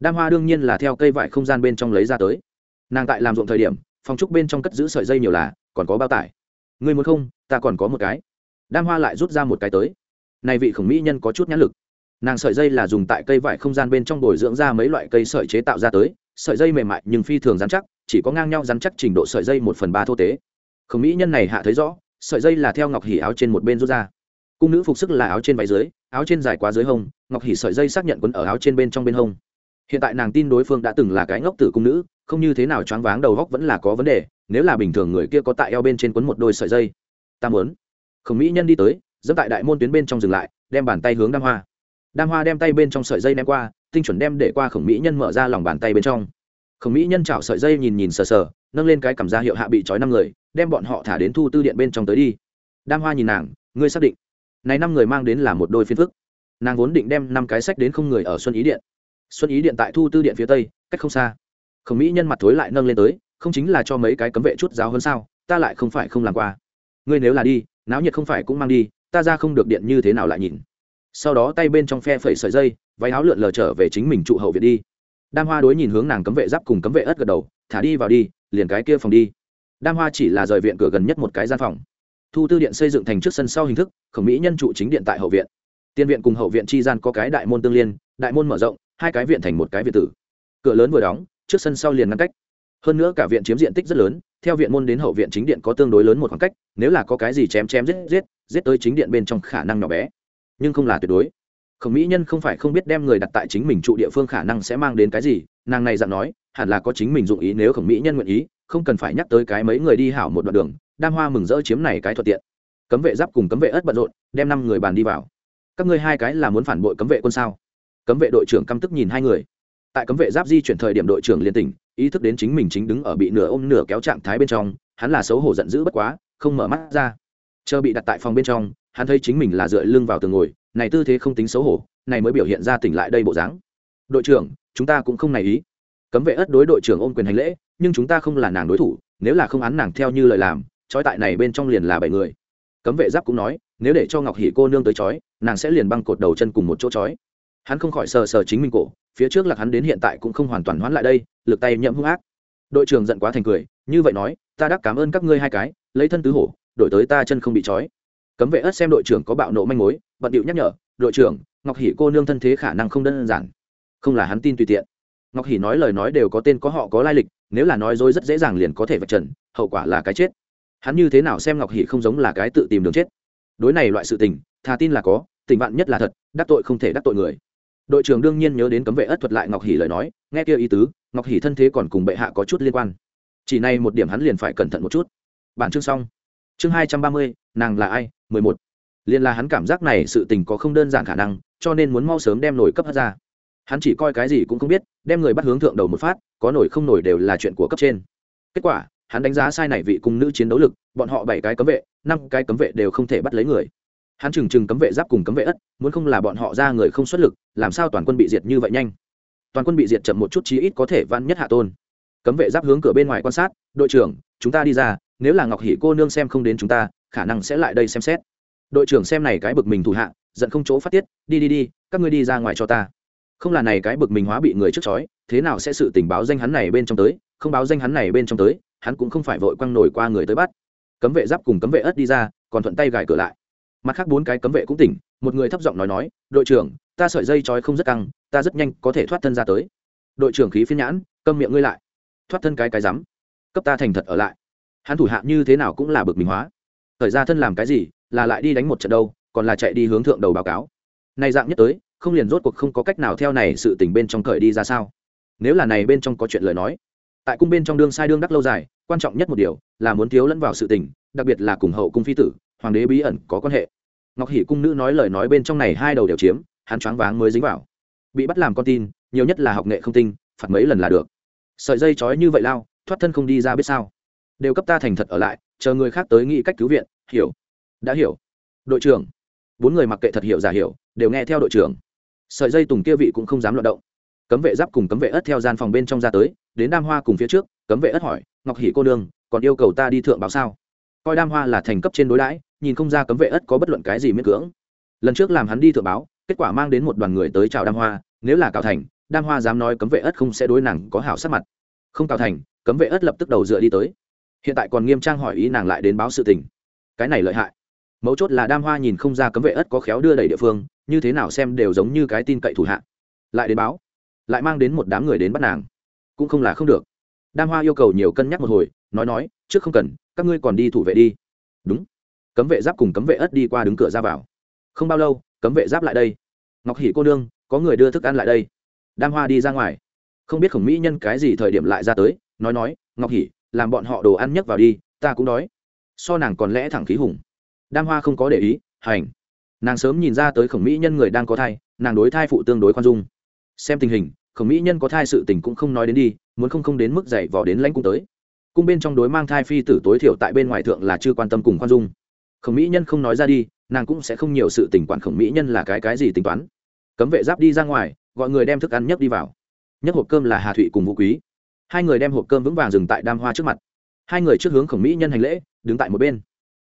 A: Đam hoa đương nhiên là theo cây vải không gian bên trong lấy ra tới. Nàng tại làm ruộng thời điểm, phòng trúc bên trong cất giữ sợi dây nhiều là, còn có bao tải. Ngươi muốn không, ta còn có một cái. Đam hoa lại rút ra một cái tới. Này vị khổng mỹ nhân có chút nhãn lực. Nàng sợi dây là dùng tại cây vải không gian bên trong bồi dưỡng ra mấy loại cây sợi chế tạo ra tới. Sợi dây mềm mại nhưng phi thường dán chắc chỉ có ngang nhau dán chắc trình độ sợi dây một phần ba thô tế. Khổng mỹ nhân này hạ thấy rõ, sợi dây là theo ngọc hỉ áo trên một bên rút ra. Cung nữ phục sức là áo trên váy dưới, áo trên dài quá dưới hông, ngọc hỉ sợi dây xác nhận quấn ở áo trên bên trong bên hông. Hiện tại nàng tin đối phương đã từng là cái ngốc tử cung nữ, không như thế nào choáng váng đầu góc vẫn là có vấn đề, nếu là bình thường người kia có tại eo bên trên quấn một đôi sợi dây. Ta muốn. Khổng mỹ nhân đi tới, dẫm tại đại môn tuyến bên trong dừng lại, đem bàn tay hướng đam hoa. Đam hoa đem tay bên trong sợi dây ném qua, tinh chuẩn đem để qua khổng mỹ nhân mở ra lòng bàn tay bên trong khổng mỹ nhân chảo sợi dây nhìn nhìn sờ sờ, nâng lên cái cảm gia hiệu hạ bị trói năm người, đem bọn họ thả đến thu tư điện bên trong tới đi. Đam hoa nhìn nàng, ngươi xác định. Này năm người mang đến là một đôi phiên phức. Nàng vốn định đem năm cái sách đến không người ở xuân ý điện. Xuân ý điện tại thu tư điện phía tây, cách không xa. Khổng mỹ nhân mặt thối lại nâng lên tới, không chính là cho mấy cái cấm vệ chút giáo hơn sao, ta lại không phải không làm qua. Ngươi nếu là đi, náo nhiệt không phải cũng mang đi, ta ra không được điện như thế nào lại nhìn. Sau đó tay bên trong phe phẩy sợi dây, váy áo lượn lờ trở về chính mình trụ hậu viện đi đam hoa đối nhìn hướng nàng cấm vệ giáp cùng cấm vệ ớt gật đầu, thả đi vào đi, liền cái kia phòng đi. Đam hoa chỉ là rời viện cửa gần nhất một cái gian phòng. Thu tư điện xây dựng thành trước sân sau hình thức, khổng mỹ nhân trụ chính điện tại hậu viện. Tiên viện cùng hậu viện chi gian có cái đại môn tương liên, đại môn mở rộng, hai cái viện thành một cái viện tử. Cửa lớn vừa đóng, trước sân sau liền ngăn cách. Hơn nữa cả viện chiếm diện tích rất lớn, theo viện môn đến hậu viện chính điện có tương đối lớn một khoảng cách, nếu là có cái gì chém chém giết giết giết tới chính điện bên trong khả năng nhỏ bé. Nhưng không là tuyệt đối khổng mỹ nhân không phải không biết đem người đặt tại chính mình trụ địa phương khả năng sẽ mang đến cái gì, nàng này dặn nói, hẳn là có chính mình dụng ý nếu khổng mỹ nhân nguyện ý, không cần phải nhắc tới cái mấy người đi hảo một đoạn đường, đam hoa mừng rỡ chiếm này cái thuận tiện. Cấm vệ giáp cùng cấm vệ ớt bận rộn, đem năm người bàn đi vào. Các ngươi hai cái là muốn phản bội cấm vệ quân sao? Cấm vệ đội trưởng căm tức nhìn hai người. Tại cấm vệ giáp di chuyển thời điểm đội trưởng liên tỉnh, ý thức đến chính mình chính đứng ở bị nửa ôm nửa kéo trạng thái bên trong, hắn là xấu hổ giận dữ bất quá, không mở mắt ra. Chờ bị đặt tại phòng bên trong, hắn thấy chính mình là dựa lưng vào tường ngồi này tư thế không tính xấu hổ, này mới biểu hiện ra tỉnh lại đây bộ dáng. Đội trưởng, chúng ta cũng không này ý. Cấm vệ ất đối đội trưởng ôm quyền hành lễ, nhưng chúng ta không là nàng đối thủ, nếu là không án nàng theo như lời làm, trói tại này bên trong liền là bảy người. Cấm vệ giáp cũng nói, nếu để cho ngọc hỷ cô nương tới trói, nàng sẽ liền băng cột đầu chân cùng một chỗ trói. Hắn không khỏi sờ sờ chính mình cổ, phía trước là hắn đến hiện tại cũng không hoàn toàn hoán lại đây, lực tay nhậm hung ác. Đội trưởng giận quá thành cười, như vậy nói, ta đắc cảm ơn các ngươi hai cái, lấy thân tứ hổ, đổi tới ta chân không bị trói. Cấm vệ ất xem đội trưởng có bạo nộ manh mối bận điệu nhắc nhở, đội trưởng, ngọc hỷ cô nương thân thế khả năng không đơn giản. Không là hắn tin tùy tiện. Ngọc hỷ nói lời nói đều có tên có họ có lai lịch, nếu là nói dối rất dễ dàng liền có thể vạch trần, hậu quả là cái chết. Hắn như thế nào xem ngọc hỷ không giống là cái tự tìm đường chết? Đối này loại sự tình thà tin là có, tình bạn nhất là thật, đắc tội không thể đắc tội người. Đội trưởng đương nhiên nhớ đến cấm vệ ất thuật lại ngọc hỷ lời nói, nghe kia ý tứ, ngọc hỷ thân thế còn cùng bệ hạ có chút liên quan. Chỉ này một điểm hắn liền phải cẩn thận một chút. Bản chương xong. Chương hai trăm ba mươi, nàng là ai? mười một liền là hắn cảm giác này sự tình có không đơn giản khả năng, cho nên muốn mau sớm đem nổi cấp hất ra. Hắn chỉ coi cái gì cũng không biết, đem người bắt hướng thượng đầu một phát, có nổi không nổi đều là chuyện của cấp trên. Kết quả, hắn đánh giá sai này vị cung nữ chiến đấu lực, bọn họ bảy cái cấm vệ, năm cái cấm vệ đều không thể bắt lấy người. Hắn chừng chừng cấm vệ giáp cùng cấm vệ ất, muốn không là bọn họ ra người không xuất lực, làm sao toàn quân bị diệt như vậy nhanh? Toàn quân bị diệt chậm một chút chí ít có thể văn nhất hạ tôn. Cấm vệ giáp hướng cửa bên ngoài quan sát, đội trưởng, chúng ta đi ra, nếu là ngọc hỷ cô nương xem không đến chúng ta, khả năng sẽ lại đây xem xét đội trưởng xem này cái bực mình thủ hạ, giận không chỗ phát tiết, đi đi đi, các ngươi đi ra ngoài cho ta. Không là này cái bực mình hóa bị người trước chói, thế nào sẽ sự tình báo danh hắn này bên trong tới, không báo danh hắn này bên trong tới, hắn cũng không phải vội quăng nổi qua người tới bắt. Cấm vệ giáp cùng cấm vệ ất đi ra, còn thuận tay gài cửa lại. Mặt khác bốn cái cấm vệ cũng tỉnh, một người thấp giọng nói nói, đội trưởng, ta sợi dây trói không rất căng, ta rất nhanh có thể thoát thân ra tới. Đội trưởng khí phiên nhãn, câm miệng ngươi lại. Thoát thân cái cái rắm, cấp ta thành thật ở lại. Hắn thủ hạ như thế nào cũng là bực mình hóa. Thời ra thân làm cái gì là lại đi đánh một trận đâu, còn là chạy đi hướng thượng đầu báo cáo. Này dạng nhất tới, không liền rốt cuộc không có cách nào theo này sự tình bên trong cởi đi ra sao? Nếu là này bên trong có chuyện lời nói, tại cung bên trong đương sai đương đắc lâu dài, quan trọng nhất một điều là muốn thiếu lẫn vào sự tình, đặc biệt là cùng hậu cung phi tử, hoàng đế bí ẩn có quan hệ. Ngọc hỷ cung nữ nói lời nói bên trong này hai đầu đều chiếm, hắn choáng váng mới dính vào. Bị bắt làm con tin, nhiều nhất là học nghệ không tinh, phạt mấy lần là được. Sợi dây trói như vậy lao, thoát thân không đi ra biết sao? Đều cấp ta thành thật ở lại, chờ người khác tới nghĩ cách cứu viện, hiểu đã hiểu. Đội trưởng. Bốn người mặc kệ thật hiểu giả hiểu, đều nghe theo đội trưởng. Sợi dây tùng kia vị cũng không dám loạt động. Cấm vệ giáp cùng cấm vệ ất theo gian phòng bên trong ra tới, đến đam hoa cùng phía trước, cấm vệ ất hỏi, ngọc hỷ cô nương, còn yêu cầu ta đi thượng báo sao? Coi đam hoa là thành cấp trên đối đãi, nhìn không ra cấm vệ ất có bất luận cái gì miễn cưỡng. Lần trước làm hắn đi thượng báo, kết quả mang đến một đoàn người tới chào đam hoa, nếu là cào thành, đam hoa dám nói cấm vệ ất không sẽ đối nàng có hảo sắc mặt. Không cào thành, cấm vệ ất lập tức đầu dựa đi tới. Hiện tại còn nghiêm trang hỏi ý nàng lại đến báo sự tình. Cái này lợi hại mấu chốt là đam hoa nhìn không ra cấm vệ ất có khéo đưa đẩy địa phương, như thế nào xem đều giống như cái tin cậy thủ hạ. Lại đến báo, lại mang đến một đám người đến bắt nàng. Cũng không là không được. Đam hoa yêu cầu nhiều cân nhắc một hồi, nói nói, trước không cần, các ngươi còn đi thủ vệ đi. Đúng. Cấm vệ giáp cùng cấm vệ ất đi qua đứng cửa ra vào. Không bao lâu, cấm vệ giáp lại đây. Ngọc hỷ cô nương, có người đưa thức ăn lại đây. Đam hoa đi ra ngoài. Không biết khổng mỹ nhân cái gì thời điểm lại ra tới, nói nói, ngọc hỷ, làm bọn họ đồ ăn nhấc vào đi, ta cũng đói. So nàng còn lẽ thẳng khí hùng đam hoa không có để ý, hành. Nàng sớm nhìn ra tới khổng mỹ nhân người đang có thai, nàng đối thai phụ tương đối khoan dung. Xem tình hình, khổng mỹ nhân có thai sự tình cũng không nói đến đi, muốn không không đến mức dậy vò đến lãnh cung tới. Cung bên trong đối mang thai phi tử tối thiểu tại bên ngoài thượng là chưa quan tâm cùng khoan dung. Khổng mỹ nhân không nói ra đi, nàng cũng sẽ không nhiều sự tình quản khổng mỹ nhân là cái cái gì tính toán. Cấm vệ giáp đi ra ngoài, gọi người đem thức ăn nhấc đi vào. Nhấc hộp cơm là hà thụy cùng vũ quý. Hai người đem hộp cơm vững vàng dừng tại đam hoa trước mặt. Hai người trước hướng khổng mỹ nhân hành lễ, đứng tại một bên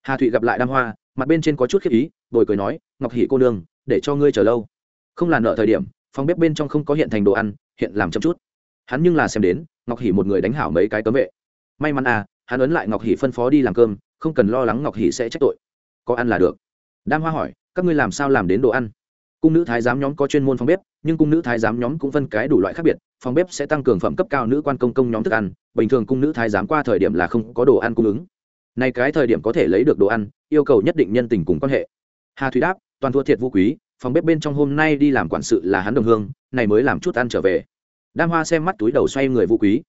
A: hà thụy gặp lại đam hoa mặt bên trên có chút khiếp ý bồi cười nói ngọc hỷ cô nương để cho ngươi chờ lâu không là nợ thời điểm phòng bếp bên trong không có hiện thành đồ ăn hiện làm chậm chút hắn nhưng là xem đến ngọc hỷ một người đánh hảo mấy cái cấm vệ may mắn à hắn ấn lại ngọc hỷ phân phó đi làm cơm không cần lo lắng ngọc hỷ sẽ trách tội có ăn là được đam hoa hỏi các ngươi làm sao làm đến đồ ăn cung nữ thái giám nhóm có chuyên môn phòng bếp nhưng cung nữ thái giám nhóm cũng phân cái đủ loại khác biệt phòng bếp sẽ tăng cường phẩm cấp cao nữ quan công công nhóm thức ăn bình thường cung nữ thái giám qua thời điểm là không có đồ ăn cung ứng nay cái thời điểm có thể lấy được đồ ăn, yêu cầu nhất định nhân tình cùng quan hệ. Hà thủy đáp, toàn thua thiệt vô quý, phòng bếp bên trong hôm nay đi làm quản sự là hắn đồng hương, này mới làm chút ăn trở về. Đam hoa xem mắt túi đầu xoay người vũ quý.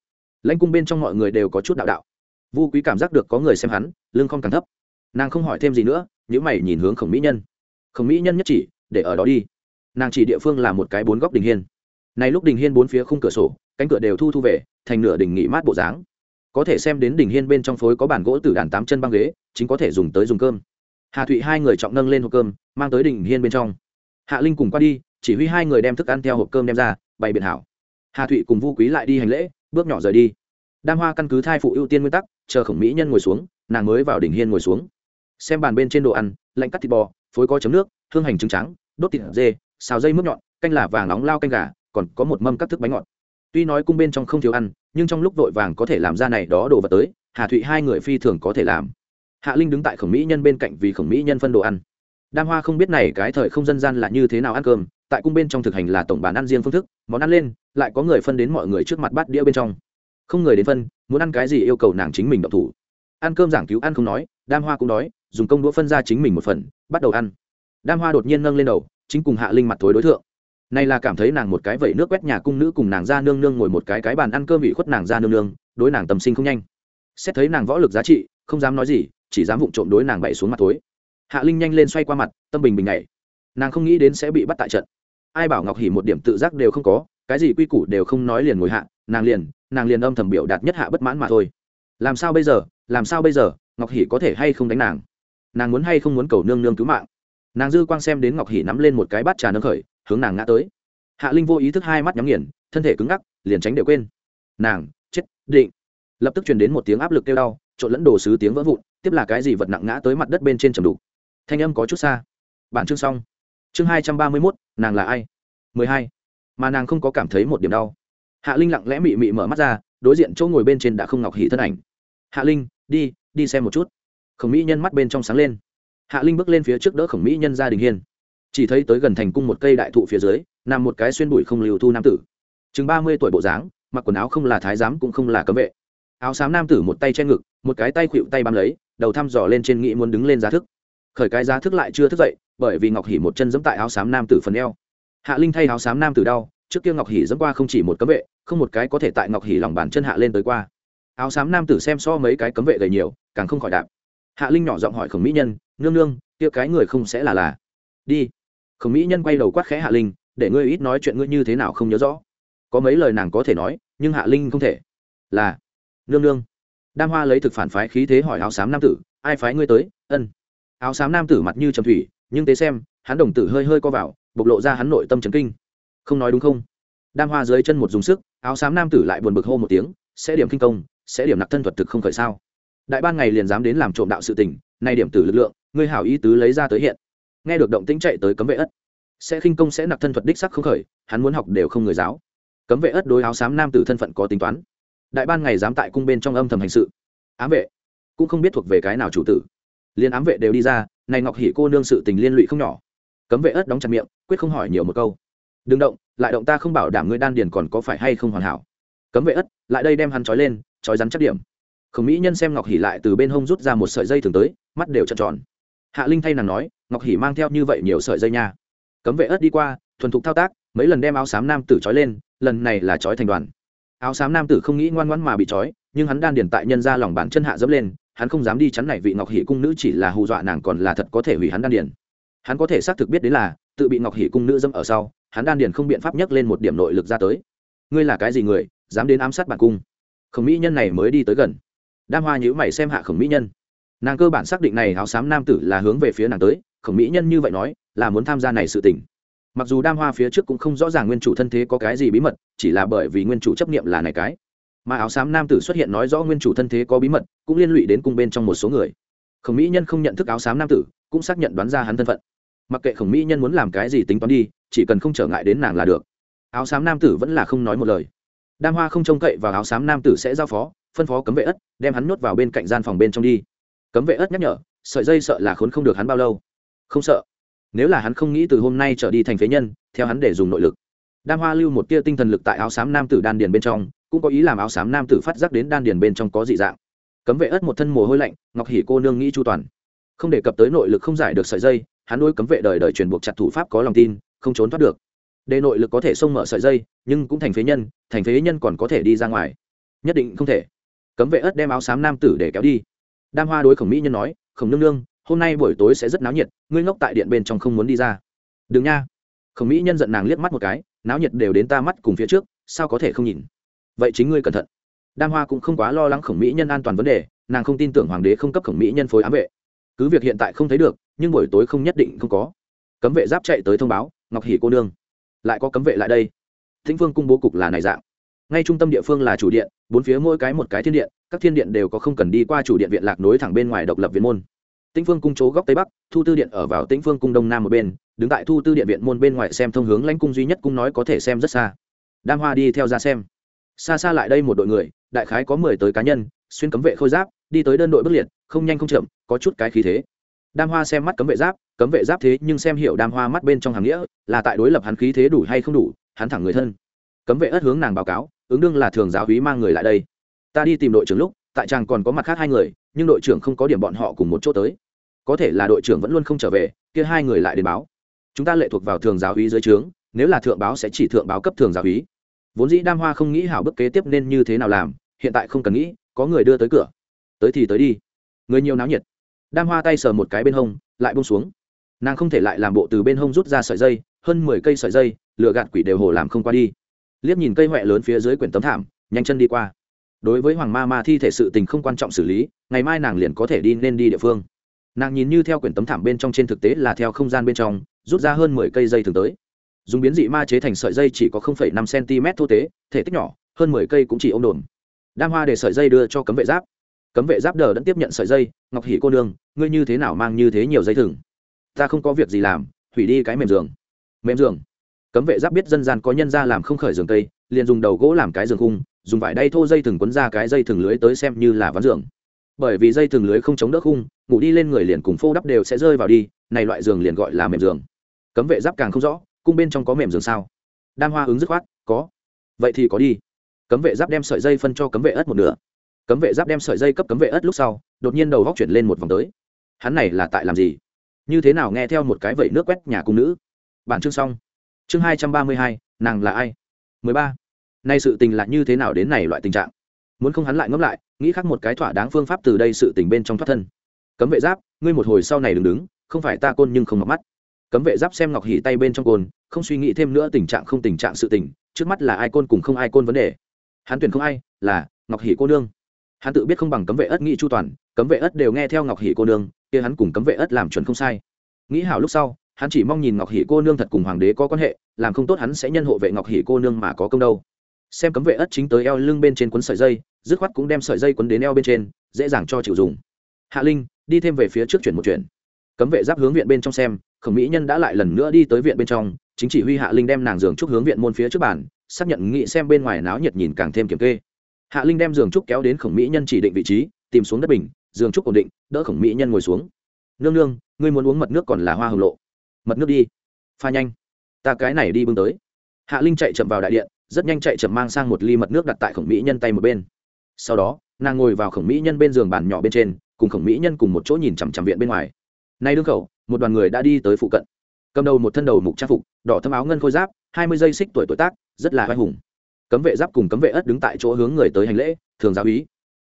A: Lãnh cung bên trong mọi người đều có chút đạo đạo. Vũ quý cảm giác được có người xem hắn, lưng không càng thấp. Nàng không hỏi thêm gì nữa những mày nhìn hướng khổng mỹ nhân. Khổng mỹ nhân nhất chỉ, để ở đó đi. Nàng chỉ địa phương là một cái bốn góc đình hiên. Này lúc đình hiên bốn phía khung cửa sổ, cánh cửa đều thu thu về, thành nửa đình nghỉ mát bộ dáng có thể xem đến đỉnh hiên bên trong phối có bàn gỗ từ đàn tám chân băng ghế, chính có thể dùng tới dùng cơm. Hà thụy hai người trọng nâng lên hộp cơm, mang tới đỉnh hiên bên trong. Hạ linh cùng qua đi, chỉ huy hai người đem thức ăn theo hộp cơm đem ra, bày biện hảo. Hà thụy cùng vu quý lại đi hành lễ, bước nhỏ rời đi. Đam hoa căn cứ thai phụ ưu tiên nguyên tắc, chờ khổng mỹ nhân ngồi xuống, nàng mới vào đỉnh hiên ngồi xuống. Xem bàn bên trên đồ ăn, lạnh cắt thịt bò, phối có chấm nước, hương hành trứng trắng, đốt thịt dê, xào dây mướp nhọn, canh là vàng nóng lao canh gà, còn có một mâm các thức bánh ngọt tuy nói cung bên trong không thiếu ăn, nhưng trong lúc vội vàng có thể làm ra này đó đồ vật tới, hà thụy hai người phi thường có thể làm. Hạ linh đứng tại khổng mỹ nhân bên cạnh vì khổng mỹ nhân phân đồ ăn. Đam hoa không biết này cái thời không dân gian là như thế nào ăn cơm, tại cung bên trong thực hành là tổng bàn ăn riêng phương thức, món ăn lên, lại có người phân đến mọi người trước mặt bát đĩa bên trong. Không người đến phân, muốn ăn cái gì yêu cầu nàng chính mình động thủ. Ăn cơm giảng cứu ăn không nói, đam hoa cũng đói dùng công đũa phân ra chính mình một phần, bắt đầu ăn. Đam hoa đột nhiên nâng lên đầu, chính cùng hạ linh mặt thối đối tượng này là cảm thấy nàng một cái vẩy nước quét nhà cung nữ cùng nàng ra nương nương ngồi một cái cái bàn ăn cơm bị khuất nàng ra nương nương, đối nàng tầm sinh không nhanh. Xét thấy nàng võ lực giá trị, không dám nói gì, chỉ dám vụng trộm đối nàng bậy xuống mặt thối. Hạ linh nhanh lên xoay qua mặt, tâm bình bình này nàng không nghĩ đến sẽ bị bắt tại trận. Ai bảo ngọc hỉ một điểm tự giác đều không có, cái gì quy củ đều không nói liền ngồi hạ, nàng liền nàng liền âm thầm biểu đạt nhất hạ bất mãn mà thôi. Làm sao bây giờ, làm sao bây giờ, ngọc hỉ có thể hay không đánh nàng? Nàng muốn hay không muốn cầu nương nương cứu mạng? Nàng dư quang xem đến ngọc hỉ nắm lên một cái bát trà nâng khởi hướng nàng ngã tới. Hạ linh vô ý thức hai mắt nhắm nghiền, thân thể cứng ngắc, liền tránh đều quên. Nàng, chết, định. Lập tức truyền đến một tiếng áp lực kêu đau, trộn lẫn đồ sứ tiếng vỡ vụn, tiếp là cái gì vật nặng ngã tới mặt đất bên trên trầm đục thanh âm có chút xa. Bản chương xong. Chương hai trăm ba mươi mốt, nàng là ai? mười hai. Mà nàng không có cảm thấy một điểm đau. Hạ linh lặng lẽ mị mị mở mắt ra, đối diện chỗ ngồi bên trên đã không ngọc hỉ thân ảnh. Hạ linh, đi đi xem một chút. Khổng mỹ nhân mắt bên trong sáng lên. Hạ linh bước lên phía trước đỡ khổng mỹ nhân gia đình hiên chỉ thấy tới gần thành cung một cây đại thụ phía dưới, nằm một cái xuyên bụi không liều thu nam tử. Chừng ba mươi tuổi bộ dáng, mặc quần áo không là thái giám cũng không là cấm vệ. Áo xám nam tử một tay che ngực, một cái tay khuỵu tay bám lấy, đầu thăm dò lên trên nghĩ muốn đứng lên giá thức. Khởi cái giá thức lại chưa thức dậy, bởi vì ngọc hỉ một chân giẫm tại áo xám nam tử phần eo. Hạ linh thay áo xám nam tử đau, trước kia ngọc hỉ dẫm qua không chỉ một cấm vệ, không một cái có thể tại ngọc hỉ lòng bàn chân hạ lên tới qua. Áo xám nam tử xem so mấy cái cấm vệ gầy nhiều, càng không khỏi đạp. Hạ linh nhỏ giọng hỏi khổng mỹ nhân, nương nương, kia cái người không sẽ là là? Đi khổng mỹ nhân quay đầu quát khẽ hạ linh, để ngươi ít nói chuyện ngươi như thế nào không nhớ rõ. Có mấy lời nàng có thể nói, nhưng hạ linh không thể. Là, nương nương. Đam hoa lấy thực phản phái khí thế hỏi áo xám nam tử, ai phái ngươi tới? Ân. Áo xám nam tử mặt như trầm thủy, nhưng tế xem, hắn đồng tử hơi hơi co vào, bộc lộ ra hắn nội tâm trấn kinh. Không nói đúng không? Đam hoa dưới chân một dùng sức, áo xám nam tử lại buồn bực hô một tiếng, sẽ điểm kinh công, sẽ điểm nặc thân thuật thực không khởi sao? Đại ban ngày liền dám đến làm trộm đạo sự tình, nay điểm tử lực lượng, ngươi hảo ý tứ lấy ra tới hiện nghe được động tĩnh chạy tới cấm vệ ất, sẽ khinh công sẽ nạp thân thuật đích sắc không khởi, hắn muốn học đều không người giáo. Cấm vệ ất đối áo xám nam tử thân phận có tính toán. Đại ban ngày dám tại cung bên trong âm thầm hành sự. Ám vệ cũng không biết thuộc về cái nào chủ tử. Liên ám vệ đều đi ra, này ngọc hỉ cô nương sự tình liên lụy không nhỏ. Cấm vệ ất đóng chặt miệng, quyết không hỏi nhiều một câu. Đừng động, lại động ta không bảo đảm ngươi đan điền còn có phải hay không hoàn hảo. Cấm vệ ất lại đây đem hắn trói lên, trói rắn chắc điểm. Khổng mỹ nhân xem ngọc hỉ lại từ bên hông rút ra một sợi dây thường tới, mắt đều trợn tròn hạ linh thay nàng nói, ngọc hỉ mang theo như vậy nhiều sợi dây nha. Cấm vệ ớt đi qua, thuần thục thao tác, mấy lần đem áo xám nam tử trói lên, lần này là trói thành đoàn. Áo xám nam tử không nghĩ ngoan ngoãn mà bị trói, nhưng hắn đan điền tại nhân ra lòng bàn chân hạ dẫm lên, hắn không dám đi chắn này vị ngọc hỷ cung nữ chỉ là hù dọa nàng còn là thật có thể hủy hắn đan điền. Hắn có thể xác thực biết đến là, tự bị ngọc hỷ cung nữ dâm ở sau, hắn đan điền không biện pháp nhấc lên một điểm nội lực ra tới. Ngươi là cái gì người, dám đến ám sát bản cung? Khổng mỹ nhân này mới đi tới gần. Đam hoa nhữ mày xem hạ khổng mỹ nhân nàng cơ bản xác định này áo xám nam tử là hướng về phía nàng tới, khổng mỹ nhân như vậy nói, là muốn tham gia này sự tình. Mặc dù đam hoa phía trước cũng không rõ ràng nguyên chủ thân thế có cái gì bí mật, chỉ là bởi vì nguyên chủ chấp nghiệm là này cái. Mà áo xám nam tử xuất hiện nói rõ nguyên chủ thân thế có bí mật, cũng liên lụy đến cung bên trong một số người. Khổng mỹ nhân không nhận thức áo xám nam tử, cũng xác nhận đoán ra hắn thân phận. Mặc kệ khổng mỹ nhân muốn làm cái gì tính toán đi, chỉ cần không trở ngại đến nàng là được. Áo xám nam tử vẫn là không nói một lời. Đam hoa không trông cậy và áo xám nam tử sẽ giao phó, phân phó cấm vệ ất, đem hắn nhốt vào bên cạnh gian phòng bên trong đi cấm vệ ất nhắc nhở, sợi dây sợ là khốn không được hắn bao lâu. Không sợ. Nếu là hắn không nghĩ từ hôm nay trở đi thành phế nhân, theo hắn để dùng nội lực. Đam hoa lưu một tia tinh thần lực tại áo xám nam tử đan điền bên trong, cũng có ý làm áo xám nam tử phát giác đến đan điền bên trong có dị dạng. Cấm vệ ất một thân mồ hôi lạnh, ngọc hỉ cô nương nghĩ chu toàn. Không đề cập tới nội lực không giải được sợi dây, hắn nuôi cấm vệ đời đời truyền buộc chặt thủ pháp có lòng tin, không trốn thoát được. Đề nội lực có thể xông mở sợi dây, nhưng cũng thành phế nhân, thành phế nhân còn có thể đi ra ngoài. Nhất định không thể. Cấm vệ ất đem áo xám nam tử để kéo đi đam hoa đối khổng mỹ nhân nói, khổng nương nương, hôm nay buổi tối sẽ rất náo nhiệt, ngươi ngốc tại điện bên trong không muốn đi ra. Đừng nha. Khổng mỹ nhân giận nàng liếc mắt một cái, náo nhiệt đều đến ta mắt cùng phía trước, sao có thể không nhìn? Vậy chính ngươi cẩn thận. Đam hoa cũng không quá lo lắng khổng mỹ nhân an toàn vấn đề, nàng không tin tưởng hoàng đế không cấp khổng mỹ nhân phối ám vệ. Cứ việc hiện tại không thấy được, nhưng buổi tối không nhất định không có. Cấm vệ giáp chạy tới thông báo, ngọc hỷ cô nương, lại có cấm vệ lại đây. Thính vương cung bố cục là này dạng ngay trung tâm địa phương là chủ điện, bốn phía mỗi cái một cái thiên điện, các thiên điện đều có không cần đi qua chủ điện viện lạc nối thẳng bên ngoài độc lập viện môn. Tĩnh phương cung chỗ góc tây bắc, thu tư điện ở vào tĩnh phương cung đông nam một bên, đứng tại thu tư điện viện môn bên ngoài xem thông hướng lãnh cung duy nhất cung nói có thể xem rất xa. Đam hoa đi theo ra xem. Xa xa lại đây một đội người, đại khái có mười tới cá nhân, xuyên cấm vệ khôi giáp, đi tới đơn đội bất liệt, không nhanh không chậm, có chút cái khí thế. Đam hoa xem mắt cấm vệ giáp, cấm vệ giáp thế nhưng xem hiểu đam hoa mắt bên trong hàng nghĩa, là tại đối lập hắn khí thế đủ hay không đủ, hắn thẳng người thân. Cấm vệ ất hướng nàng báo cáo ứng đương là thường giáo hí mang người lại đây. Ta đi tìm đội trưởng lúc, tại chàng còn có mặt khác hai người, nhưng đội trưởng không có điểm bọn họ cùng một chỗ tới. Có thể là đội trưởng vẫn luôn không trở về, kia hai người lại đến báo. Chúng ta lệ thuộc vào thường giáo hí dưới trướng, nếu là thượng báo sẽ chỉ thượng báo cấp thường giáo hí. Vốn dĩ đam hoa không nghĩ hảo bước kế tiếp nên như thế nào làm, hiện tại không cần nghĩ, có người đưa tới cửa. Tới thì tới đi. Người nhiều náo nhiệt. Đam hoa tay sờ một cái bên hông, lại bông xuống. Nàng không thể lại làm bộ từ bên hông rút ra sợi dây, hơn mười cây sợi dây lựa gạt quỷ đều hồ làm không qua đi liếc nhìn cây huệ lớn phía dưới quyển tấm thảm, nhanh chân đi qua. Đối với hoàng ma ma thi thể sự tình không quan trọng xử lý, ngày mai nàng liền có thể đi nên đi địa phương. Nàng nhìn như theo quyển tấm thảm bên trong trên thực tế là theo không gian bên trong, rút ra hơn mười cây dây thường tới. Dùng biến dị ma chế thành sợi dây chỉ có năm cm thô tế, thể tích nhỏ, hơn mười cây cũng chỉ ô m đồn đam hoa để sợi dây đưa cho cấm vệ giáp. Cấm vệ giáp đờ đẫn tiếp nhận sợi dây, ngọc hỉ cô nương, ngươi như thế nào mang như thế nhiều dây thừng ta không có việc gì làm, hủy đi cái mềm giường. Mềm giường? Cấm vệ giáp biết dân gian có nhân ra làm không khởi giường tây liền dùng đầu gỗ làm cái giường khung, dùng vải đay thô dây thừng quấn ra cái dây thừng lưới tới xem như là ván giường. Bởi vì dây thừng lưới không chống đỡ khung, ngủ đi lên người liền cùng phô đắp đều sẽ rơi vào đi, này loại giường liền gọi là mềm giường. Cấm vệ giáp càng không rõ, cung bên trong có mềm giường sao? Đam hoa ứng dứt khoát, có. Vậy thì có đi. Cấm vệ giáp đem sợi dây phân cho cấm vệ ớt một nửa. Cấm vệ giáp đem sợi dây cấp cấm vệ ớt lúc sau, đột nhiên đầu góc chuyển lên một vòng tới. Hắn này là tại làm gì? Như thế nào nghe theo một cái vẩy nước quét nhà cung nữ? Bản chương xong chương hai trăm ba mươi hai, nàng là ai? Mười ba. Nay sự tình là như thế nào đến này loại tình trạng? Muốn không hắn lại ngẫm lại, nghĩ khác một cái thỏa đáng phương pháp từ đây sự tình bên trong thoát thân. Cấm vệ giáp, ngươi một hồi sau này đừng đứng, không phải ta côn nhưng không mặc mắt. Cấm vệ giáp xem ngọc hỉ tay bên trong côn, không suy nghĩ thêm nữa tình trạng không tình trạng sự tình, trước mắt là ai côn cùng không ai côn vấn đề. Hắn tuyển không ai, là ngọc hỉ cô nương. Hắn tự biết không bằng cấm vệ ất nghĩ chu toàn, cấm vệ ất đều nghe theo ngọc hỉ cô nương, kia hắn cùng cấm vệ ất làm chuẩn không sai. Nghĩ hảo lúc sau hắn chỉ mong nhìn ngọc hỷ cô nương thật cùng hoàng đế có quan hệ, làm không tốt hắn sẽ nhân hộ vệ ngọc hỷ cô nương mà có công đâu. Xem cấm vệ ất chính tới eo lưng bên trên quấn sợi dây, dứt khoát cũng đem sợi dây quấn đến eo bên trên, dễ dàng cho chịu dùng. Hạ linh, đi thêm về phía trước chuyển một chuyển. Cấm vệ giáp hướng viện bên trong xem, khổng mỹ nhân đã lại lần nữa đi tới viện bên trong, chính chỉ huy hạ linh đem nàng giường trúc hướng viện môn phía trước bàn, xác nhận nghị xem bên ngoài náo nhiệt nhìn càng thêm kiểm kê. Hạ linh đem giường trúc kéo đến khổng mỹ nhân chỉ định vị trí, tìm xuống đất bình, giường trúc ổn định, đỡ khổng mỹ nhân ngồi xuống. Nương nương, ngươi muốn uống mật nước còn là hoa hồng lộ? Mật nước đi. Pha nhanh. Ta cái này đi bưng tới. Hạ linh chạy chậm vào đại điện, rất nhanh chạy chậm mang sang một ly mật nước đặt tại khổng mỹ nhân tay một bên. Sau đó, nàng ngồi vào khổng mỹ nhân bên giường bàn nhỏ bên trên, cùng khổng mỹ nhân cùng một chỗ nhìn chằm chằm viện bên ngoài. Nay đương khẩu, một đoàn người đã đi tới phụ cận. Cầm đầu một thân đầu mục trang phục, đỏ thâm áo ngân khôi giáp, hai mươi giây xích tuổi tuổi tác, rất là oai hùng. Cấm vệ giáp cùng cấm vệ ất đứng tại chỗ hướng người tới hành lễ, thường giáo úy.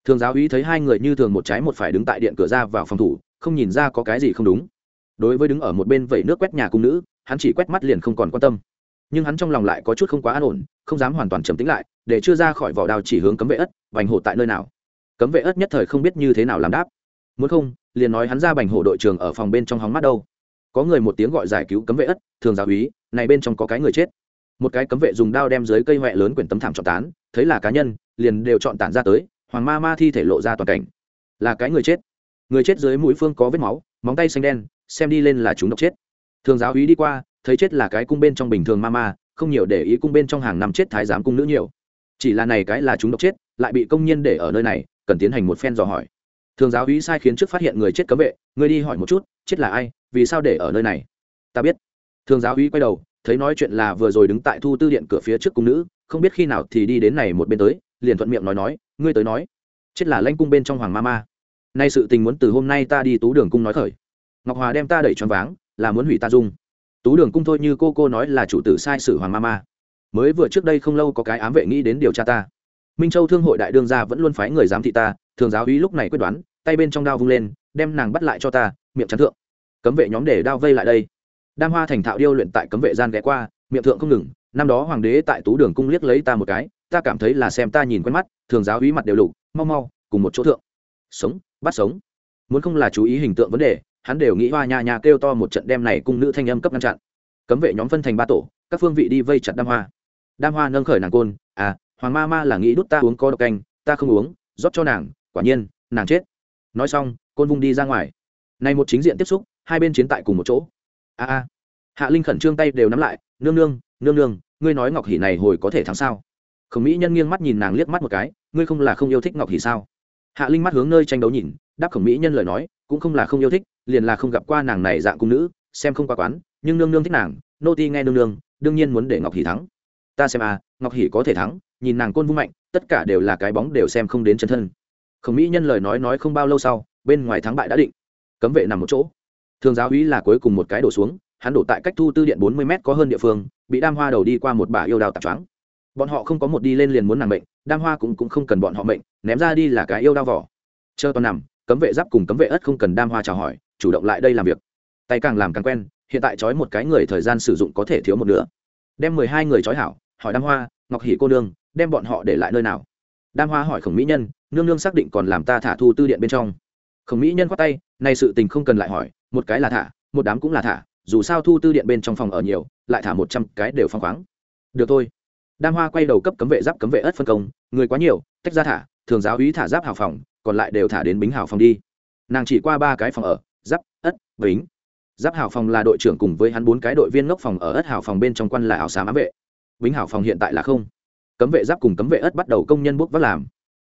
A: Thường giáo úy thấy hai người như thường một trái một phải đứng tại điện cửa ra vào phòng thủ, không nhìn ra có cái gì không đúng đối với đứng ở một bên vẩy nước quét nhà cung nữ, hắn chỉ quét mắt liền không còn quan tâm. Nhưng hắn trong lòng lại có chút không quá an ổn, không dám hoàn toàn trầm tính lại, để chưa ra khỏi vỏ đào chỉ hướng cấm vệ ất vành hộ tại nơi nào. Cấm vệ ất nhất thời không biết như thế nào làm đáp. Muốn không, liền nói hắn ra bành hộ đội trường ở phòng bên trong hóng mắt đâu. Có người một tiếng gọi giải cứu cấm vệ ất, thường giáo úy, này bên trong có cái người chết. Một cái cấm vệ dùng đao đem dưới cây huệ lớn quyển tấm thảm chọn tán, thấy là cá nhân, liền đều chọn tản ra tới, hoàng ma ma thi thể lộ ra toàn cảnh. Là cái người chết. Người chết dưới mũi phương có vết máu móng tay xanh đen, xem đi lên là chúng độc chết. Thường giáo úy đi qua, thấy chết là cái cung bên trong bình thường ma ma, không nhiều để ý cung bên trong hàng năm chết thái giám cung nữ nhiều. Chỉ là này cái là chúng độc chết, lại bị công nhân để ở nơi này, cần tiến hành một phen dò hỏi. Thường giáo úy sai khiến trước phát hiện người chết cấm vệ, người đi hỏi một chút, chết là ai, vì sao để ở nơi này? Ta biết. Thường giáo uy quay đầu, thấy nói chuyện là vừa rồi đứng tại thu tư điện cửa phía trước cung nữ, không biết khi nào thì đi đến này một bên tới, liền thuận miệng nói nói, ngươi tới nói, chết là lanh cung bên trong hoàng ma ma nay sự tình muốn từ hôm nay ta đi tú đường cung nói khởi. Ngọc hòa đem ta đẩy choáng váng, là muốn hủy ta dung. Tú đường cung thôi như cô cô nói là chủ tử sai sử hoàng ma ma mới vừa trước đây không lâu có cái ám vệ nghĩ đến điều tra ta. Minh châu thương hội đại đương gia vẫn luôn phái người giám thị ta, thường giáo úy lúc này quyết đoán, tay bên trong đao vung lên, đem nàng bắt lại cho ta, miệng chắn thượng. Cấm vệ nhóm để đao vây lại đây. Đam hoa thành thạo điêu luyện tại cấm vệ gian ghé qua, miệng thượng không ngừng, năm đó hoàng đế tại tú đường cung liếc lấy ta một cái, ta cảm thấy là xem ta nhìn quen mắt, thường giáo úy mặt đều lục, mau mau, cùng một chỗ thượng. Sống bắt sống. Muốn không là chú ý hình tượng vấn đề, hắn đều nghĩ hoa nha nha kêu to một trận đem này cung nữ thanh âm cấp ngăn chặn. Cấm vệ nhóm phân thành ba tổ, các phương vị đi vây chặt đam hoa. Đam hoa nâng khởi nàng côn à hoàng ma ma là nghĩ đút ta uống có độc canh, ta không uống, rót cho nàng, quả nhiên, nàng chết. Nói xong, côn vung đi ra ngoài. Này một chính diện tiếp xúc, hai bên chiến tại cùng một chỗ. A a. Hạ linh khẩn trương tay đều nắm lại, nương nương nương nương, ngươi nói ngọc hỉ này hồi có thể thắng sao? Khổng mỹ nhân nghiêng mắt nhìn nàng liếc mắt một cái, ngươi không là không yêu thích ngọc hỉ sao? Hạ linh mắt hướng nơi tranh đấu nhìn, đáp khổng mỹ nhân lời nói, cũng không là không yêu thích, liền là không gặp qua nàng này dạng cung nữ, xem không qua quán, nhưng nương nương thích nàng, nô ti nghe nương nương, đương nhiên muốn để ngọc hỉ thắng. Ta xem à ngọc hỉ có thể thắng, nhìn nàng côn vung mạnh, tất cả đều là cái bóng đều xem không đến chân thân. Khổng mỹ nhân lời nói nói không bao lâu sau, bên ngoài thắng bại đã định. Cấm vệ nằm một chỗ. Thường giáo úy là cuối cùng một cái đổ xuống, hắn đổ tại cách thu tư điện bốn mươi m có hơn địa phương, bị đam hoa đầu đi qua một bà yêu đào tạp choáng bọn họ không có một đi lên liền muốn nàng mệnh, đam hoa cũng, cũng không cần bọn họ mệnh, ném ra đi là cái yêu đao vỏ. Chờ toàn nằm cấm vệ giáp cùng cấm vệ ất không cần đam hoa chào hỏi chủ động lại đây làm việc. Tay càng làm càng quen hiện tại trói một cái người thời gian sử dụng có thể thiếu một nửa. Đem mười hai người trói hảo hỏi đam hoa ngọc hỉ cô nương đem bọn họ để lại nơi nào? Đam hoa hỏi khổng mỹ nhân nương nương xác định còn làm ta thả thu tư điện bên trong. Khổng mỹ nhân khoát tay nay sự tình không cần lại hỏi một cái là thả một đám cũng là thả dù sao thu tư điện bên trong phòng ở nhiều lại thả một trăm cái đều phong khoáng. Được thôi đam hoa quay đầu cấp cấm vệ giáp cấm vệ ất phân công, người quá nhiều, tách ra thả, thường giáo úy thả giáp hào phòng, còn lại đều thả đến bính hào phòng đi. Nàng chỉ qua ba cái phòng ở, giáp ất bính. Giáp hào phòng là đội trưởng cùng với hắn bốn cái đội viên ngốc phòng ở ất hào phòng bên trong quan là ảo xám ám vệ. Bính hào phòng hiện tại là không. Cấm vệ giáp cùng cấm vệ ất bắt đầu công nhân bốc vác làm.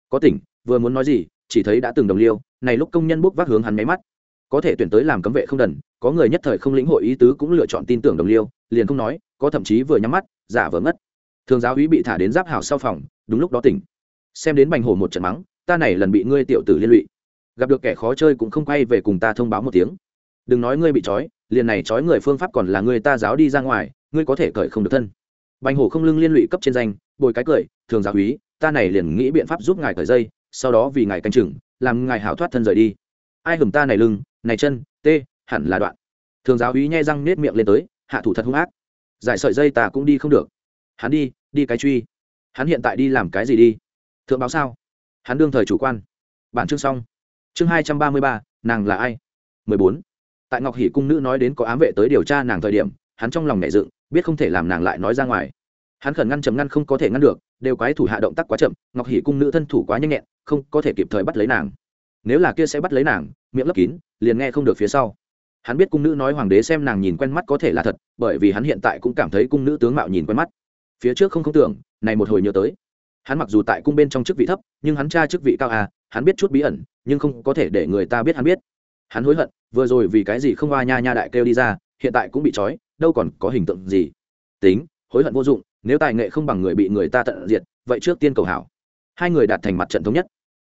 A: Có tỉnh, vừa muốn nói gì, chỉ thấy đã từng đồng liêu, này lúc công nhân bốc vác hướng hắn máy mắt. Có thể tuyển tới làm cấm vệ không đần, có người nhất thời không lĩnh hội ý tứ cũng lựa chọn tin tưởng đồng liêu, liền không nói, có thậm chí vừa nhắm mắt, giả vờ ngất thường giáo úy bị thả đến giáp hào sau phòng, đúng lúc đó tỉnh. Xem đến bành hổ một trận mắng, ta này lần bị ngươi tiểu tử liên lụy. Gặp được kẻ khó chơi cũng không quay về cùng ta thông báo một tiếng. Đừng nói ngươi bị trói, liền này trói người phương pháp còn là ngươi ta giáo đi ra ngoài, ngươi có thể cởi không được thân. Bành hổ không lưng liên lụy cấp trên danh, bồi cái cười, thường giáo úy ta này liền nghĩ biện pháp giúp ngài cởi dây, sau đó vì ngài canh chừng, làm ngài hảo thoát thân rời đi. Ai hầm ta này lưng, này chân, tê, hẳn là đoạn. Thường giáo úy nhai răng nết miệng lên tới, hạ thủ thật hung ác. Giải sợi dây ta cũng đi không được hắn đi đi cái truy. Hắn hiện tại đi làm cái gì đi? Thượng báo sao? Hắn đương thời chủ quan. Bản chương xong. Chương hai trăm ba mươi ba, nàng là ai? mười bốn. Tại ngọc hỷ cung nữ nói đến có ám vệ tới điều tra nàng thời điểm, hắn trong lòng nhảy dựng, biết không thể làm nàng lại nói ra ngoài. Hắn khẩn ngăn chấm ngăn không có thể ngăn được, đều quái thủ hạ động tác quá chậm, ngọc hỷ cung nữ thân thủ quá nhanh nhẹn, không có thể kịp thời bắt lấy nàng. Nếu là kia sẽ bắt lấy nàng, miệng lấp kín, liền nghe không được phía sau. Hắn biết cung nữ nói hoàng đế xem nàng nhìn quen mắt có thể là thật, bởi vì hắn hiện tại cũng cảm thấy cung nữ tướng mạo nhìn quen mắt phía trước không không tưởng, này một hồi nhớ tới. Hắn mặc dù tại cung bên trong chức vị thấp, nhưng hắn tra chức vị cao à hắn biết chút bí ẩn, nhưng không có thể để người ta biết hắn biết. Hắn hối hận, vừa rồi vì cái gì không qua nha nha đại kêu đi ra, hiện tại cũng bị trói, đâu còn có hình tượng gì. Tính, hối hận vô dụng, nếu tài nghệ không bằng người bị người ta tận diệt, vậy trước tiên cầu hảo. Hai người đạt thành mặt trận thống nhất.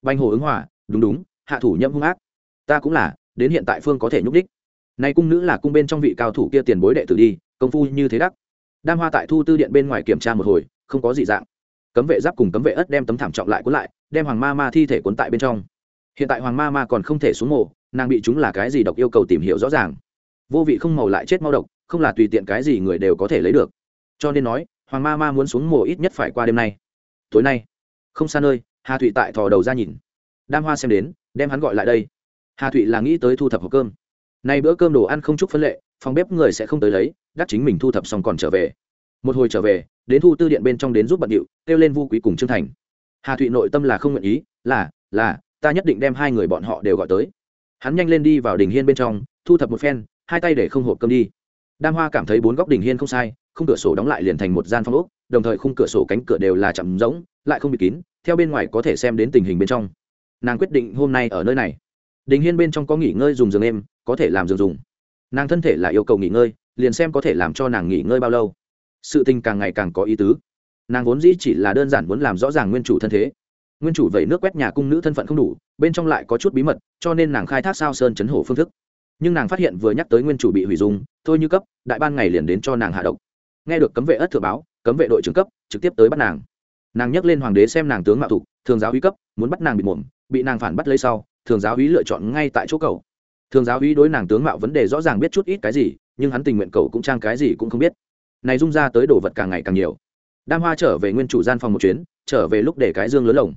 A: Banh hồ ứng hòa, đúng đúng, hạ thủ nhâm hung ác. Ta cũng là, đến hiện tại phương có thể nhúc đích nay cung nữ là cung bên trong vị cao thủ kia tiền bối đệ tử đi, công phu như thế đắc đam hoa tại thu tư điện bên ngoài kiểm tra một hồi, không có gì dạng. Cấm vệ giáp cùng cấm vệ ất đem tấm thảm trọng lại cuốn lại, đem hoàng ma ma thi thể cuốn tại bên trong. Hiện tại hoàng ma ma còn không thể xuống mồ, nàng bị chúng là cái gì độc yêu cầu tìm hiểu rõ ràng. Vô vị không màu lại chết mau độc, không là tùy tiện cái gì người đều có thể lấy được. Cho nên nói, hoàng ma ma muốn xuống mồ ít nhất phải qua đêm nay. Tối nay. Không xa nơi, hà thụy tại thò đầu ra nhìn. Đam hoa xem đến, đem hắn gọi lại đây. Hà thụy là nghĩ tới thu thập hộp cơm. Nay bữa cơm đồ ăn không chúc phân lệ phòng bếp người sẽ không tới lấy, đắc chính mình thu thập xong còn trở về. Một hồi trở về, đến thu tư điện bên trong đến giúp bận điệu, kêu lên vu quý cùng trương thành. Hà thụy nội tâm là không nguyện ý, là là, ta nhất định đem hai người bọn họ đều gọi tới. Hắn nhanh lên đi vào đình hiên bên trong, thu thập một phen, hai tay để không hộp cơm đi. Đam hoa cảm thấy bốn góc đình hiên không sai, khung cửa sổ đóng lại liền thành một gian phong ốc, đồng thời khung cửa sổ cánh cửa đều là chậm rỗng, lại không bị kín, theo bên ngoài có thể xem đến tình hình bên trong. Nàng quyết định hôm nay ở nơi này. Đình hiên bên trong có nghỉ ngơi dùng giường êm, có thể làm giường dùng nàng thân thể là yêu cầu nghỉ ngơi, liền xem có thể làm cho nàng nghỉ ngơi bao lâu. Sự tình càng ngày càng có ý tứ. Nàng vốn dĩ chỉ là đơn giản muốn làm rõ ràng nguyên chủ thân thế. Nguyên chủ vẩy nước quét nhà cung nữ thân phận không đủ, bên trong lại có chút bí mật, cho nên nàng khai thác sao sơn chấn hổ phương thức. Nhưng nàng phát hiện vừa nhắc tới nguyên chủ bị hủy dung, thôi như cấp, đại ban ngày liền đến cho nàng hạ độc. Nghe được cấm vệ ất thừa báo, cấm vệ đội trưởng cấp, trực tiếp tới bắt nàng. Nàng nhắc lên hoàng đế xem nàng tướng mạo thục, thường giáo uy cấp, muốn bắt nàng bị mồm bị nàng phản bắt lấy sau, thường giáo uy lựa chọn ngay tại chỗ cầu thường giáo uy đối nàng tướng mạo vấn đề rõ ràng biết chút ít cái gì, nhưng hắn tình nguyện cầu cũng trang cái gì cũng không biết. Này dung ra tới đồ vật càng ngày càng nhiều. Đam hoa trở về nguyên chủ gian phòng một chuyến, trở về lúc để cái dương lớn lồng.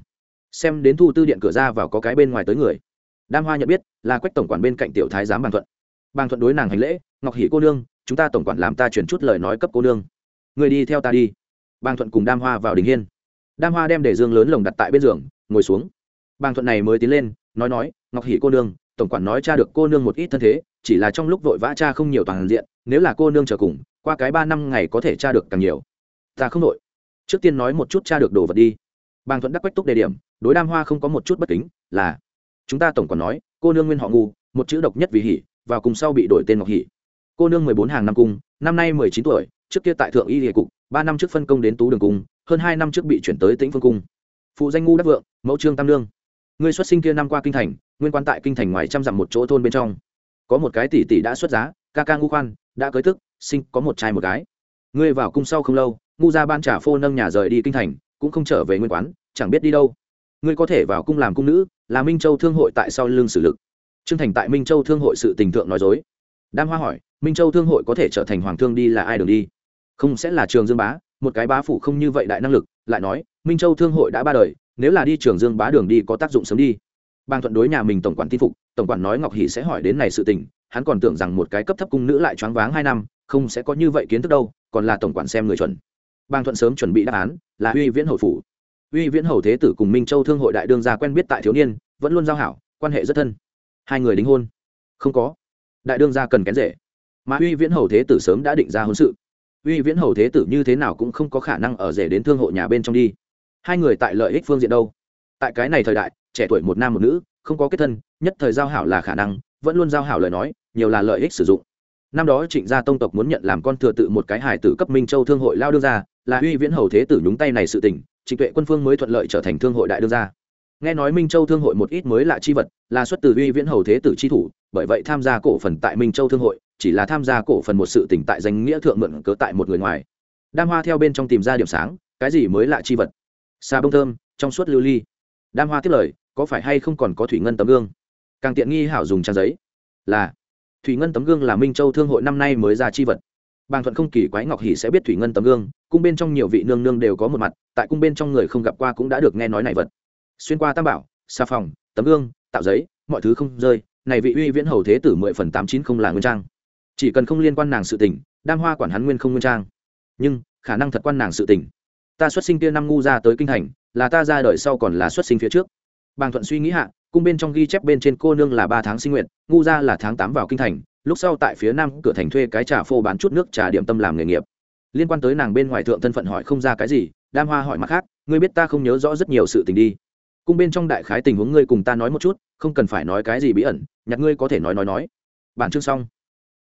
A: Xem đến thu tư điện cửa ra vào có cái bên ngoài tới người. Đam hoa nhận biết, là quách tổng quản bên cạnh tiểu thái giám bàn thuận. Bàn thuận đối nàng hành lễ, ngọc hỷ cô nương, chúng ta tổng quản làm ta chuyển chút lời nói cấp cô nương. Người đi theo ta đi. Bàn thuận cùng đam hoa vào đình hiên. Đam hoa đem để dương lớn lồng đặt tại bên giường, ngồi xuống. Bàn thuận này mới tiến lên, nói nói, ngọc hỷ cô nương tổng quản nói cha được cô nương một ít thân thế, chỉ là trong lúc vội vã cha không nhiều toàn diện, nếu là cô nương chờ cùng, qua cái ba năm ngày có thể cha được càng nhiều. Ta không đội. trước tiên nói một chút cha được đồ vật đi. Bàng thuận đắc quách túc đề điểm, đối đam hoa không có một chút bất kính, là, chúng ta tổng còn nói, cô nương nguyên họ ngu, một chữ độc nhất vì hỉ và cùng sau bị đổi tên ngọc hỉ cô nương mười bốn hàng năm cung, năm nay mười chín tuổi, trước kia tại thượng y địa cục, ba năm trước phân công đến tú đường cung, hơn hai năm trước bị chuyển tới tĩnh phương cung. Phụ danh ngu đắc vượng, mẫu trương tam lương người xuất sinh kia năm qua kinh thành nguyên quan tại kinh thành ngoài trăm dặm một chỗ thôn bên trong. Có một cái tỷ tỷ đã xuất giá, ca ca ngu khoan, đã cưới thức, sinh, có một trai một gái. Ngươi vào cung sau không lâu, ngu ra ban trả phô nâng nhà rời đi kinh thành, cũng không trở về nguyên quán, chẳng biết đi đâu. Ngươi có thể vào cung làm cung nữ, là minh châu thương hội tại sau lương xử lực. Trương thành tại minh châu thương hội sự tình thượng nói dối. Đam hoa hỏi, minh châu thương hội có thể trở thành hoàng thương đi là ai đường đi? Không sẽ là trường dương bá, một cái bá phủ không như vậy đại năng lực, lại nói, minh châu thương hội đã ba đời, nếu là đi trường dương bá đường đi có tác dụng sớm đi bang thuận đối nhà mình tổng quản tin phục, tổng quản nói ngọc hỷ sẽ hỏi đến này sự tình, hắn còn tưởng rằng một cái cấp thấp cung nữ lại choáng váng hai năm, không sẽ có như vậy kiến thức đâu, còn là tổng quản xem người chuẩn. Bang thuận sớm chuẩn bị đáp án, là uy viễn hầu phủ. Uy viễn hầu thế tử cùng minh châu thương hội đại đương gia quen biết tại thiếu niên, vẫn luôn giao hảo, quan hệ rất thân. Hai người đính hôn. Không có. Đại đương gia cần kén rể. Mà uy viễn hầu thế tử sớm đã định ra hôn sự. Uy viễn hầu thế tử như thế nào cũng không có khả năng ở rể đến thương hộ nhà bên trong đi. Hai người tại lợi ích phương diện đâu? Tại cái này thời đại trẻ tuổi một nam một nữ, không có kết thân, nhất thời giao hảo là khả năng, vẫn luôn giao hảo lời nói, nhiều là lợi ích sử dụng. Năm đó trịnh gia tông tộc muốn nhận làm con thừa tự một cái hải tử cấp minh châu thương hội lao đương gia, là uy viễn hầu thế tử nhúng tay này sự tình, trịnh tuệ quân phương mới thuận lợi trở thành thương hội đại đương gia. Nghe nói minh châu thương hội một ít mới lạ chi vật, là xuất từ uy viễn hầu thế tử chi thủ, bởi vậy tham gia cổ phần tại minh châu thương hội, chỉ là tham gia cổ phần một sự tỉnh tại danh nghĩa thượng mượn cớ tại một người ngoài. Đam hoa theo bên trong tìm ra điểm sáng, cái gì mới lạ chi vật? Xà bông thơm, trong suốt lưu ly. Đam hoa tiếp lời có phải hay không còn có thủy ngân tấm gương? Càng tiện nghi hảo dùng trang giấy. Là, thủy ngân tấm gương là minh châu thương hội năm nay mới ra chi vật. Bàng thuận không kỳ quái ngọc hỷ sẽ biết thủy ngân tấm gương, cung bên trong nhiều vị nương nương đều có một mặt, tại cung bên trong người không gặp qua cũng đã được nghe nói này vật. Xuyên qua tam bảo xà phòng, tấm gương, tạo giấy, mọi thứ không rơi, này vị uy viễn hầu thế tử mười phần tám chín không là nguyên trang. Chỉ cần không liên quan nàng sự tình, đam hoa quản hắn nguyên không nguyên trang. Nhưng, khả năng thật quan nàng sự tình. Ta xuất sinh tia năm ngu ra tới kinh thành, là ta ra đời sau còn là xuất sinh phía trước bàng thuận suy nghĩ hạ, cung bên trong ghi chép bên trên cô nương là ba tháng sinh nguyện ngu ra là tháng tám vào kinh thành, lúc sau tại phía nam cửa thành thuê cái trà phô bán chút nước trà điểm tâm làm nghề nghiệp. Liên quan tới nàng bên ngoài thượng thân phận hỏi không ra cái gì, đam hoa hỏi mặt khác, ngươi biết ta không nhớ rõ rất nhiều sự tình đi. Cung bên trong đại khái tình huống ngươi cùng ta nói một chút, không cần phải nói cái gì bí ẩn, nhặt ngươi có thể nói nói nói. Bản chương xong.